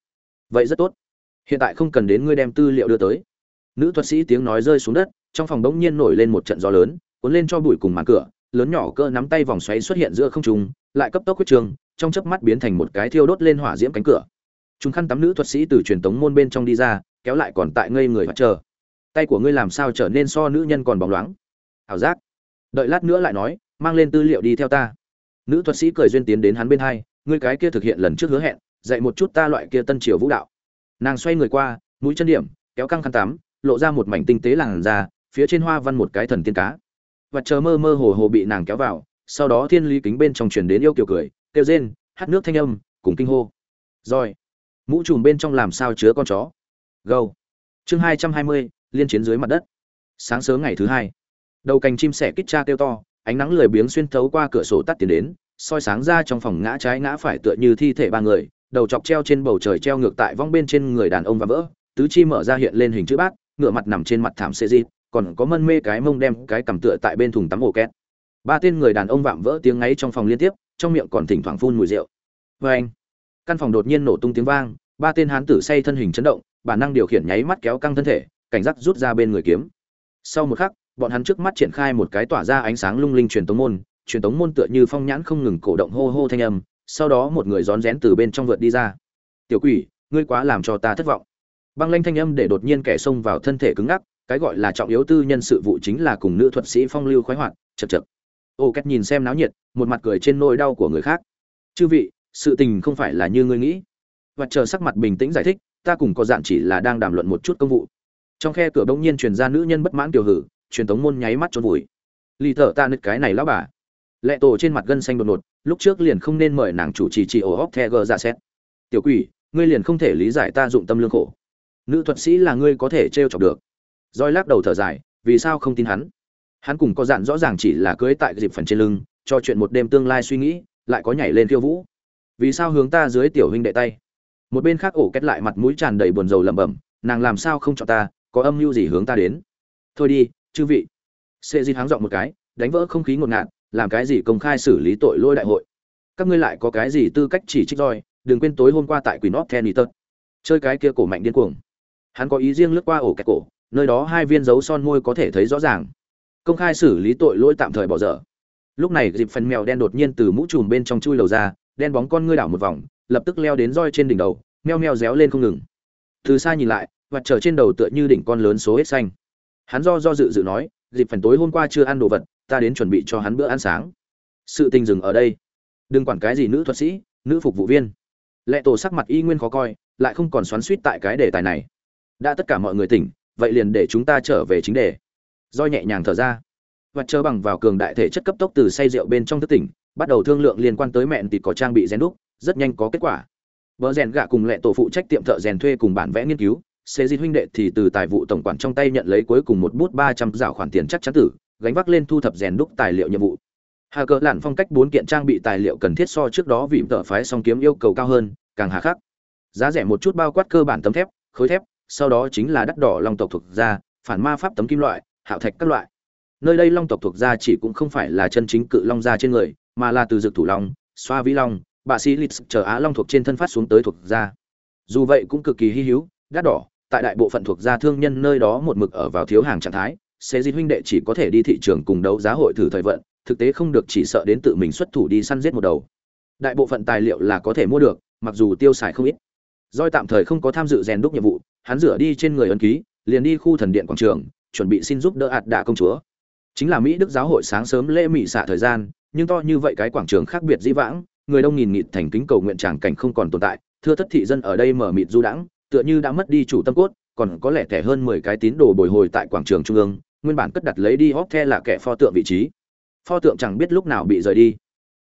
Vậy rất tốt. Hiện tại không cần đến ngươi đem tư liệu đưa tới. Nữ thuật sĩ tiếng nói rơi xuống đất, trong phòng bỗng nhiên nổi lên một trận gió lớn cuốn lên cho bụi cùng màn cửa, lớn nhỏ cơ nắm tay vòng xoáy xuất hiện giữa không trung, lại cấp tốc quyết trường, trong chớp mắt biến thành một cái thiêu đốt lên hỏa diễm cánh cửa. Chúng khăn tắm nữ thuật sĩ từ truyền tống môn bên trong đi ra, kéo lại còn tại ngây người và chờ. Tay của ngươi làm sao trở nên so nữ nhân còn bóng loáng? Hảo giác. Đợi lát nữa lại nói, mang lên tư liệu đi theo ta. Nữ thuật sĩ cười duyên tiến đến hắn bên hai, ngươi cái kia thực hiện lần trước hứa hẹn, dạy một chút ta loại kia tân triều vũ đạo. Nàng xoay người qua, mũi chân điểm, kéo căng khăn tắm, lộ ra một mảnh tinh tế làn da, phía trên hoa văn một cái thần tiên cá và chờ mơ mơ hồ hồ bị nàng kéo vào, sau đó thiên lý kính bên trong truyền đến yêu kiều cười, kêu rên, hát nước thanh âm, cùng kinh hô. Rồi, mũ trùm bên trong làm sao chứa con chó? Gâu. Chương hai trăm hai mươi, liên chiến dưới mặt đất. Sáng sớm ngày thứ hai, đầu cành chim sẻ kích cha kêu to, ánh nắng lười biếng xuyên thấu qua cửa sổ tắt tiền đến, soi sáng ra trong phòng ngã trái ngã phải tựa như thi thể ba người, đầu chọc treo trên bầu trời treo ngược tại vong bên trên người đàn ông và vỡ, tứ chi mở ra hiện lên hình chữ bát ngựa mặt nằm trên mặt thảm xê di còn có mân mê cái mông đem cái cầm tựa tại bên thùng tắm ổ két. Ba tên người đàn ông vạm vỡ tiếng ngáy trong phòng liên tiếp, trong miệng còn thỉnh thoảng phun mùi rượu. Vê anh, căn phòng đột nhiên nổ tung tiếng vang, ba tên hán tử say thân hình chấn động, bản năng điều khiển nháy mắt kéo căng thân thể, cảnh giác rút ra bên người kiếm. Sau một khắc, bọn hắn trước mắt triển khai một cái tỏa ra ánh sáng lung linh truyền tống môn, truyền tống môn tựa như phong nhãn không ngừng cổ động hô hô thanh âm, sau đó một người rón rén từ bên trong vượt đi ra. Tiểu quỷ, ngươi quá làm cho ta thất vọng. Băng lanh thanh âm để đột nhiên kẻ xông vào thân thể cứng ngắc cái gọi là trọng yếu tư nhân sự vụ chính là cùng nữ thuật sĩ phong lưu khoái hoạt, chật chật. Ô két nhìn xem náo nhiệt, một mặt cười trên nỗi đau của người khác. Chư vị, sự tình không phải là như ngươi nghĩ. Và chờ sắc mặt bình tĩnh giải thích, ta cùng có dạn chỉ là đang đàm luận một chút công vụ. Trong khe cửa bỗng nhiên truyền ra nữ nhân bất mãn tiểu hử, truyền tống môn nháy mắt trốn vùi. Lì thở ta nứt cái này lão bà. Lệ tổ trên mặt gân xanh đột ngột, lúc trước liền không nên mời nàng chủ trì trì ổ hóc the gờ ra xét. Tiểu quỷ, ngươi liền không thể lý giải ta dụng tâm lương khổ. Nữ thuật sĩ là ngươi có thể trêu chọc được roi lắc đầu thở dài, vì sao không tin hắn? Hắn cùng có dạn rõ ràng chỉ là cưới tại dịp phần trên lưng, cho chuyện một đêm tương lai suy nghĩ, lại có nhảy lên khiêu vũ. Vì sao hướng ta dưới tiểu huynh đệ tay? Một bên khác ổ kết lại mặt mũi tràn đầy buồn rầu lẩm bẩm, nàng làm sao không chọn ta, có âm mưu gì hướng ta đến? Thôi đi, chư vị. Sệ di háng giọng một cái, đánh vỡ không khí ngột ngạt, làm cái gì công khai xử lý tội lỗi đại hội? Các ngươi lại có cái gì tư cách chỉ trích roi, đừng quên tối hôm qua tại quỷ nót kenny tật chơi cái kia cổ mạnh điên cuồng. Hắn có ý riêng lướt qua ổ kẹt cổ nơi đó hai viên dấu son môi có thể thấy rõ ràng. Công khai xử lý tội lỗi tạm thời bỏ dở. Lúc này dịp phần mèo đen đột nhiên từ mũ trùm bên trong chui lầu ra, đen bóng con ngươi đảo một vòng, lập tức leo đến roi trên đỉnh đầu, meo meo réo lên không ngừng. Từ xa nhìn lại, vật trở trên đầu tựa như đỉnh con lớn số hết xanh. Hắn do do dự dự nói, dịp phần tối hôm qua chưa ăn đồ vật, ta đến chuẩn bị cho hắn bữa ăn sáng. Sự tình dừng ở đây. Đừng quản cái gì nữ thuật sĩ, nữ phục vụ viên. Lệ tổ sắc mặt y nguyên khó coi, lại không còn xoắn suýt tại cái đề tài này. Đã tất cả mọi người tỉnh vậy liền để chúng ta trở về chính đề. Do nhẹ nhàng thở ra. Và chờ bằng vào cường đại thể chất cấp tốc từ say rượu bên trong thức tỉnh, bắt đầu thương lượng liên quan tới mẹn tịt có trang bị rèn đúc, rất nhanh có kết quả. Vợ rèn gạ cùng lệ tổ phụ trách tiệm thợ rèn thuê cùng bản vẽ nghiên cứu, xê di huynh đệ thì từ tài vụ tổng quản trong tay nhận lấy cuối cùng một bút ba trăm dạo khoản tiền chắc chắn tử, gánh vác lên thu thập rèn đúc tài liệu nhiệm vụ. Hà cờ lặn phong cách bốn kiện trang bị tài liệu cần thiết so trước đó vì tợ phái song kiếm yêu cầu cao hơn, càng hà khắc. Giá rẻ một chút bao quát cơ bản tấm thép, khối thép sau đó chính là đắt đỏ long tộc thuộc gia, phản ma pháp tấm kim loại, hạo thạch các loại. Nơi đây long tộc thuộc gia chỉ cũng không phải là chân chính cự long gia trên người, mà là từ dược thủ long, xoa vĩ long, bạ sĩ lịch chờ á long thuộc trên thân phát xuống tới thuộc gia. Dù vậy cũng cực kỳ hy hữu, đắt đỏ, tại đại bộ phận thuộc gia thương nhân nơi đó một mực ở vào thiếu hàng trạng thái, sẽ di huynh đệ chỉ có thể đi thị trường cùng đấu giá hội thử thời vận, thực tế không được chỉ sợ đến tự mình xuất thủ đi săn giết một đầu. Đại bộ phận tài liệu là có thể mua được, mặc dù tiêu xài không ít doi tạm thời không có tham dự rèn đúc nhiệm vụ, hắn rửa đi trên người ấn ký, liền đi khu thần điện quảng trường, chuẩn bị xin giúp đỡ ạt đạ công chúa. Chính là mỹ đức giáo hội sáng sớm lễ mị xạ thời gian, nhưng to như vậy cái quảng trường khác biệt dĩ vãng, người đông nghìn nghịt thành kính cầu nguyện tràng cảnh không còn tồn tại, thưa thất thị dân ở đây mở mịt du đãng, tựa như đã mất đi chủ tâm cốt, còn có lẽ thẻ hơn mười cái tín đồ bồi hồi tại quảng trường trung ương, nguyên bản cất đặt lấy đi hốc the là kẻ pho tượng vị trí. Pho tượng chẳng biết lúc nào bị rời đi.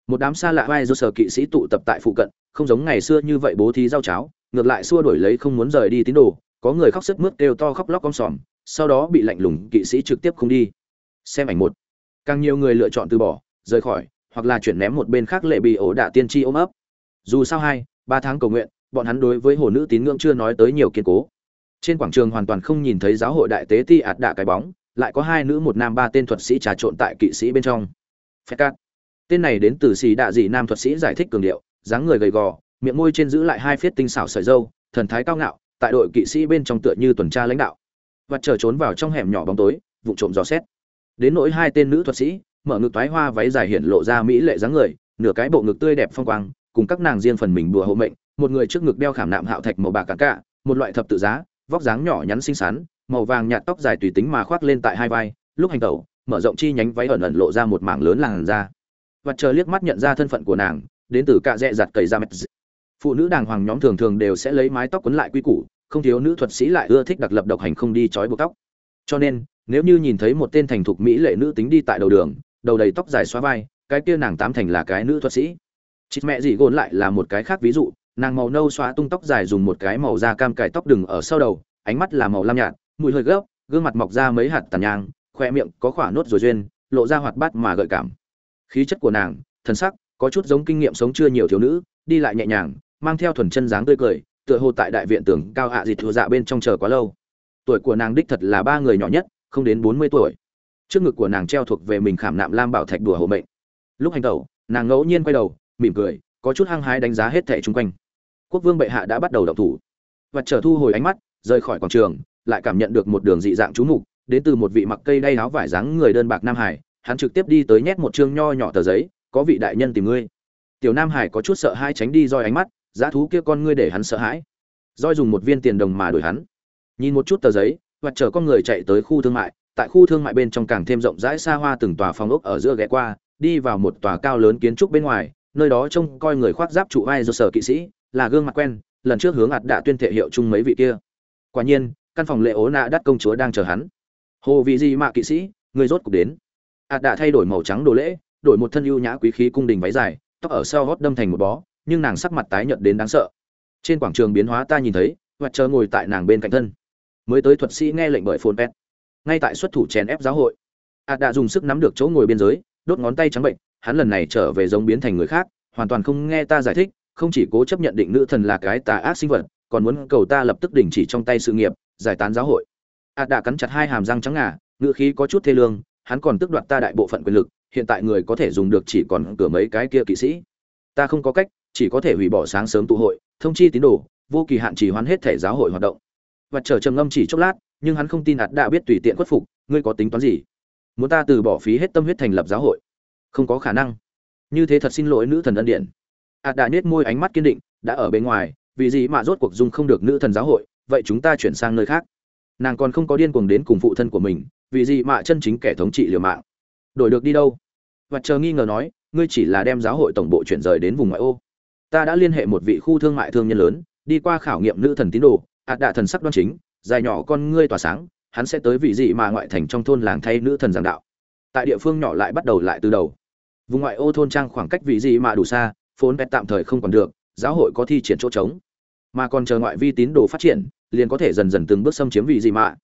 Một đám xa lạ vai do sở kỵ sĩ tụ tập tại phụ cận, không giống ngày xưa như vậy bố thí rau cháo ngược lại xua đổi lấy không muốn rời đi tín đồ, có người khóc sức mướt kêu to khóc lóc con sòm, sau đó bị lạnh lùng kỵ sĩ trực tiếp không đi. Xem ảnh một. Càng nhiều người lựa chọn từ bỏ, rời khỏi, hoặc là chuyển ném một bên khác lệ bị ổ đạ tiên tri ôm ấp. Dù sao hai, ba tháng cầu nguyện, bọn hắn đối với hồ nữ tín ngưỡng chưa nói tới nhiều kiên cố. Trên quảng trường hoàn toàn không nhìn thấy giáo hội đại tế ti ạt đạ cái bóng, lại có hai nữ một nam ba tên thuật sĩ trà trộn tại kỵ sĩ bên trong. Phép cát. Tên này đến từ xì đạ dị nam thuật sĩ giải thích cường điệu, dáng người gầy gò miệng môi trên giữ lại hai phiết tinh xảo sợi dâu, thần thái cao ngạo, tại đội kỵ sĩ bên trong tựa như tuần tra lãnh đạo. Và chờ trốn vào trong hẻm nhỏ bóng tối vụ trộm dò xét. Đến nỗi hai tên nữ thuật sĩ, mở ngực toái hoa váy dài hiện lộ ra mỹ lệ dáng người, nửa cái bộ ngực tươi đẹp phong quang, cùng các nàng riêng phần mình đùa hộ mệnh, một người trước ngực đeo khảm nạm hạo thạch màu bạc cả cả một loại thập tự giá, vóc dáng nhỏ nhắn xinh xắn, màu vàng nhạt tóc dài tùy tính mà khoác lên tại hai vai, lúc hành tẩu, mở rộng chi nhánh váy ẩn ẩn lộ ra một mảng lớn làn da. Và chờ liếc mắt nhận ra thân phận của nàng, đến từ cạ dẹ giặt cầy ra mệt phụ nữ đàng hoàng nhóm thường thường đều sẽ lấy mái tóc quấn lại quy củ, không thiếu nữ thuật sĩ lại ưa thích đặc lập độc hành không đi trói buộc tóc. Cho nên, nếu như nhìn thấy một tên thành thục mỹ lệ nữ tính đi tại đầu đường, đầu đầy tóc dài xóa vai, cái kia nàng tám thành là cái nữ thuật sĩ. Chị mẹ dị gồn lại là một cái khác ví dụ, nàng màu nâu xóa tung tóc dài dùng một cái màu da cam cải tóc đừng ở sau đầu, ánh mắt là màu lam nhạt, mùi hơi gấp, gương mặt mọc ra mấy hạt tàn nhang, khoe miệng có khỏa nốt rồi duyên, lộ ra hoạt bát mà gợi cảm. Khí chất của nàng thân sắc, có chút giống kinh nghiệm sống chưa nhiều thiếu nữ, đi lại nhẹ nhàng mang theo thuần chân dáng tươi cười, tựa hồ tại đại viện tưởng cao hạ dịt thua dạ bên trong chờ quá lâu. Tuổi của nàng đích thật là ba người nhỏ nhất, không đến bốn mươi tuổi. Trước ngực của nàng treo thuộc về mình khảm nạm lam bảo thạch đùa hộ mệnh. Lúc hành tẩu, nàng ngẫu nhiên quay đầu, mỉm cười, có chút hăng hái đánh giá hết thẻ chung quanh. Quốc vương bệ hạ đã bắt đầu động thủ. Và trở thu hồi ánh mắt, rời khỏi quảng trường, lại cảm nhận được một đường dị dạng trú mục, đến từ một vị mặc cây đay áo vải dáng người đơn bạc nam hải, hắn trực tiếp đi tới nhét một chương nho nhỏ tờ giấy, có vị đại nhân tìm ngươi. Tiểu nam hải có chút sợ hai tránh đi roi ánh mắt giá thú kia con ngươi để hắn sợ hãi. Roi dùng một viên tiền đồng mà đổi hắn. Nhìn một chút tờ giấy, và chờ con người chạy tới khu thương mại, tại khu thương mại bên trong càng thêm rộng rãi xa hoa từng tòa phòng ốc ở giữa ghé qua, đi vào một tòa cao lớn kiến trúc bên ngoài, nơi đó trông coi người khoác giáp trụ vai do sở kỵ sĩ, là gương mặt quen, lần trước hướng ạt đã tuyên thệ hiệu chung mấy vị kia. Quả nhiên, căn phòng lệ ố nạ đắt công chúa đang chờ hắn. Hồ vị Di mạ kỵ sĩ, người rốt cục đến. Ạt đã thay đổi màu trắng đồ lễ, đổi một thân ưu nhã quý khí cung đình váy dài, tóc ở sau gót đâm thành một bó nhưng nàng sắc mặt tái nhợt đến đáng sợ. Trên quảng trường biến hóa ta nhìn thấy hoặc chờ ngồi tại nàng bên cạnh thân. Mới tới thuật sĩ nghe lệnh bởi phồn pet. Ngay tại xuất thủ chèn ép giáo hội. Ạt đã dùng sức nắm được chỗ ngồi biên giới, đốt ngón tay trắng bệnh, hắn lần này trở về giống biến thành người khác, hoàn toàn không nghe ta giải thích, không chỉ cố chấp nhận định nữ thần là cái tà ác sinh vật, còn muốn cầu ta lập tức đình chỉ trong tay sự nghiệp, giải tán giáo hội. Ạt đã cắn chặt hai hàm răng trắng ngà ngựa khí có chút thê lương, hắn còn tức đoạt ta đại bộ phận quyền lực, hiện tại người có thể dùng được chỉ còn cửa mấy cái kia kỵ sĩ. Ta không có cách chỉ có thể hủy bỏ sáng sớm tụ hội, thông chi tín đồ, vô kỳ hạn chỉ hoán hết thể giáo hội hoạt động. Và chờ trầm ngâm chỉ chốc lát, nhưng hắn không tin ạt đã biết tùy tiện khuất phục, ngươi có tính toán gì? Muốn ta từ bỏ phí hết tâm huyết thành lập giáo hội? Không có khả năng. Như thế thật xin lỗi nữ thần ân điện ạt đã nết môi ánh mắt kiên định, đã ở bên ngoài, vì gì mà rốt cuộc dung không được nữ thần giáo hội, vậy chúng ta chuyển sang nơi khác. Nàng còn không có điên cuồng đến cùng phụ thân của mình, vì gì mà chân chính kẻ thống trị liều mạng. Đổi được đi đâu? Và chờ nghi ngờ nói, ngươi chỉ là đem giáo hội tổng bộ chuyển rời đến vùng ngoại ô ta đã liên hệ một vị khu thương mại thương nhân lớn, đi qua khảo nghiệm nữ thần tín đồ ạt đạ thần sắc đoan chính, dài nhỏ con ngươi tỏa sáng, hắn sẽ tới vị dị mà ngoại thành trong thôn làng thay nữ thần giảng đạo. Tại địa phương nhỏ lại bắt đầu lại từ đầu. Vùng ngoại ô thôn trang khoảng cách vị dị mà đủ xa, phốn pet tạm thời không còn được, giáo hội có thi triển chỗ trống. Mà còn chờ ngoại vi tín đồ phát triển, liền có thể dần dần từng bước xâm chiếm vị dị mạ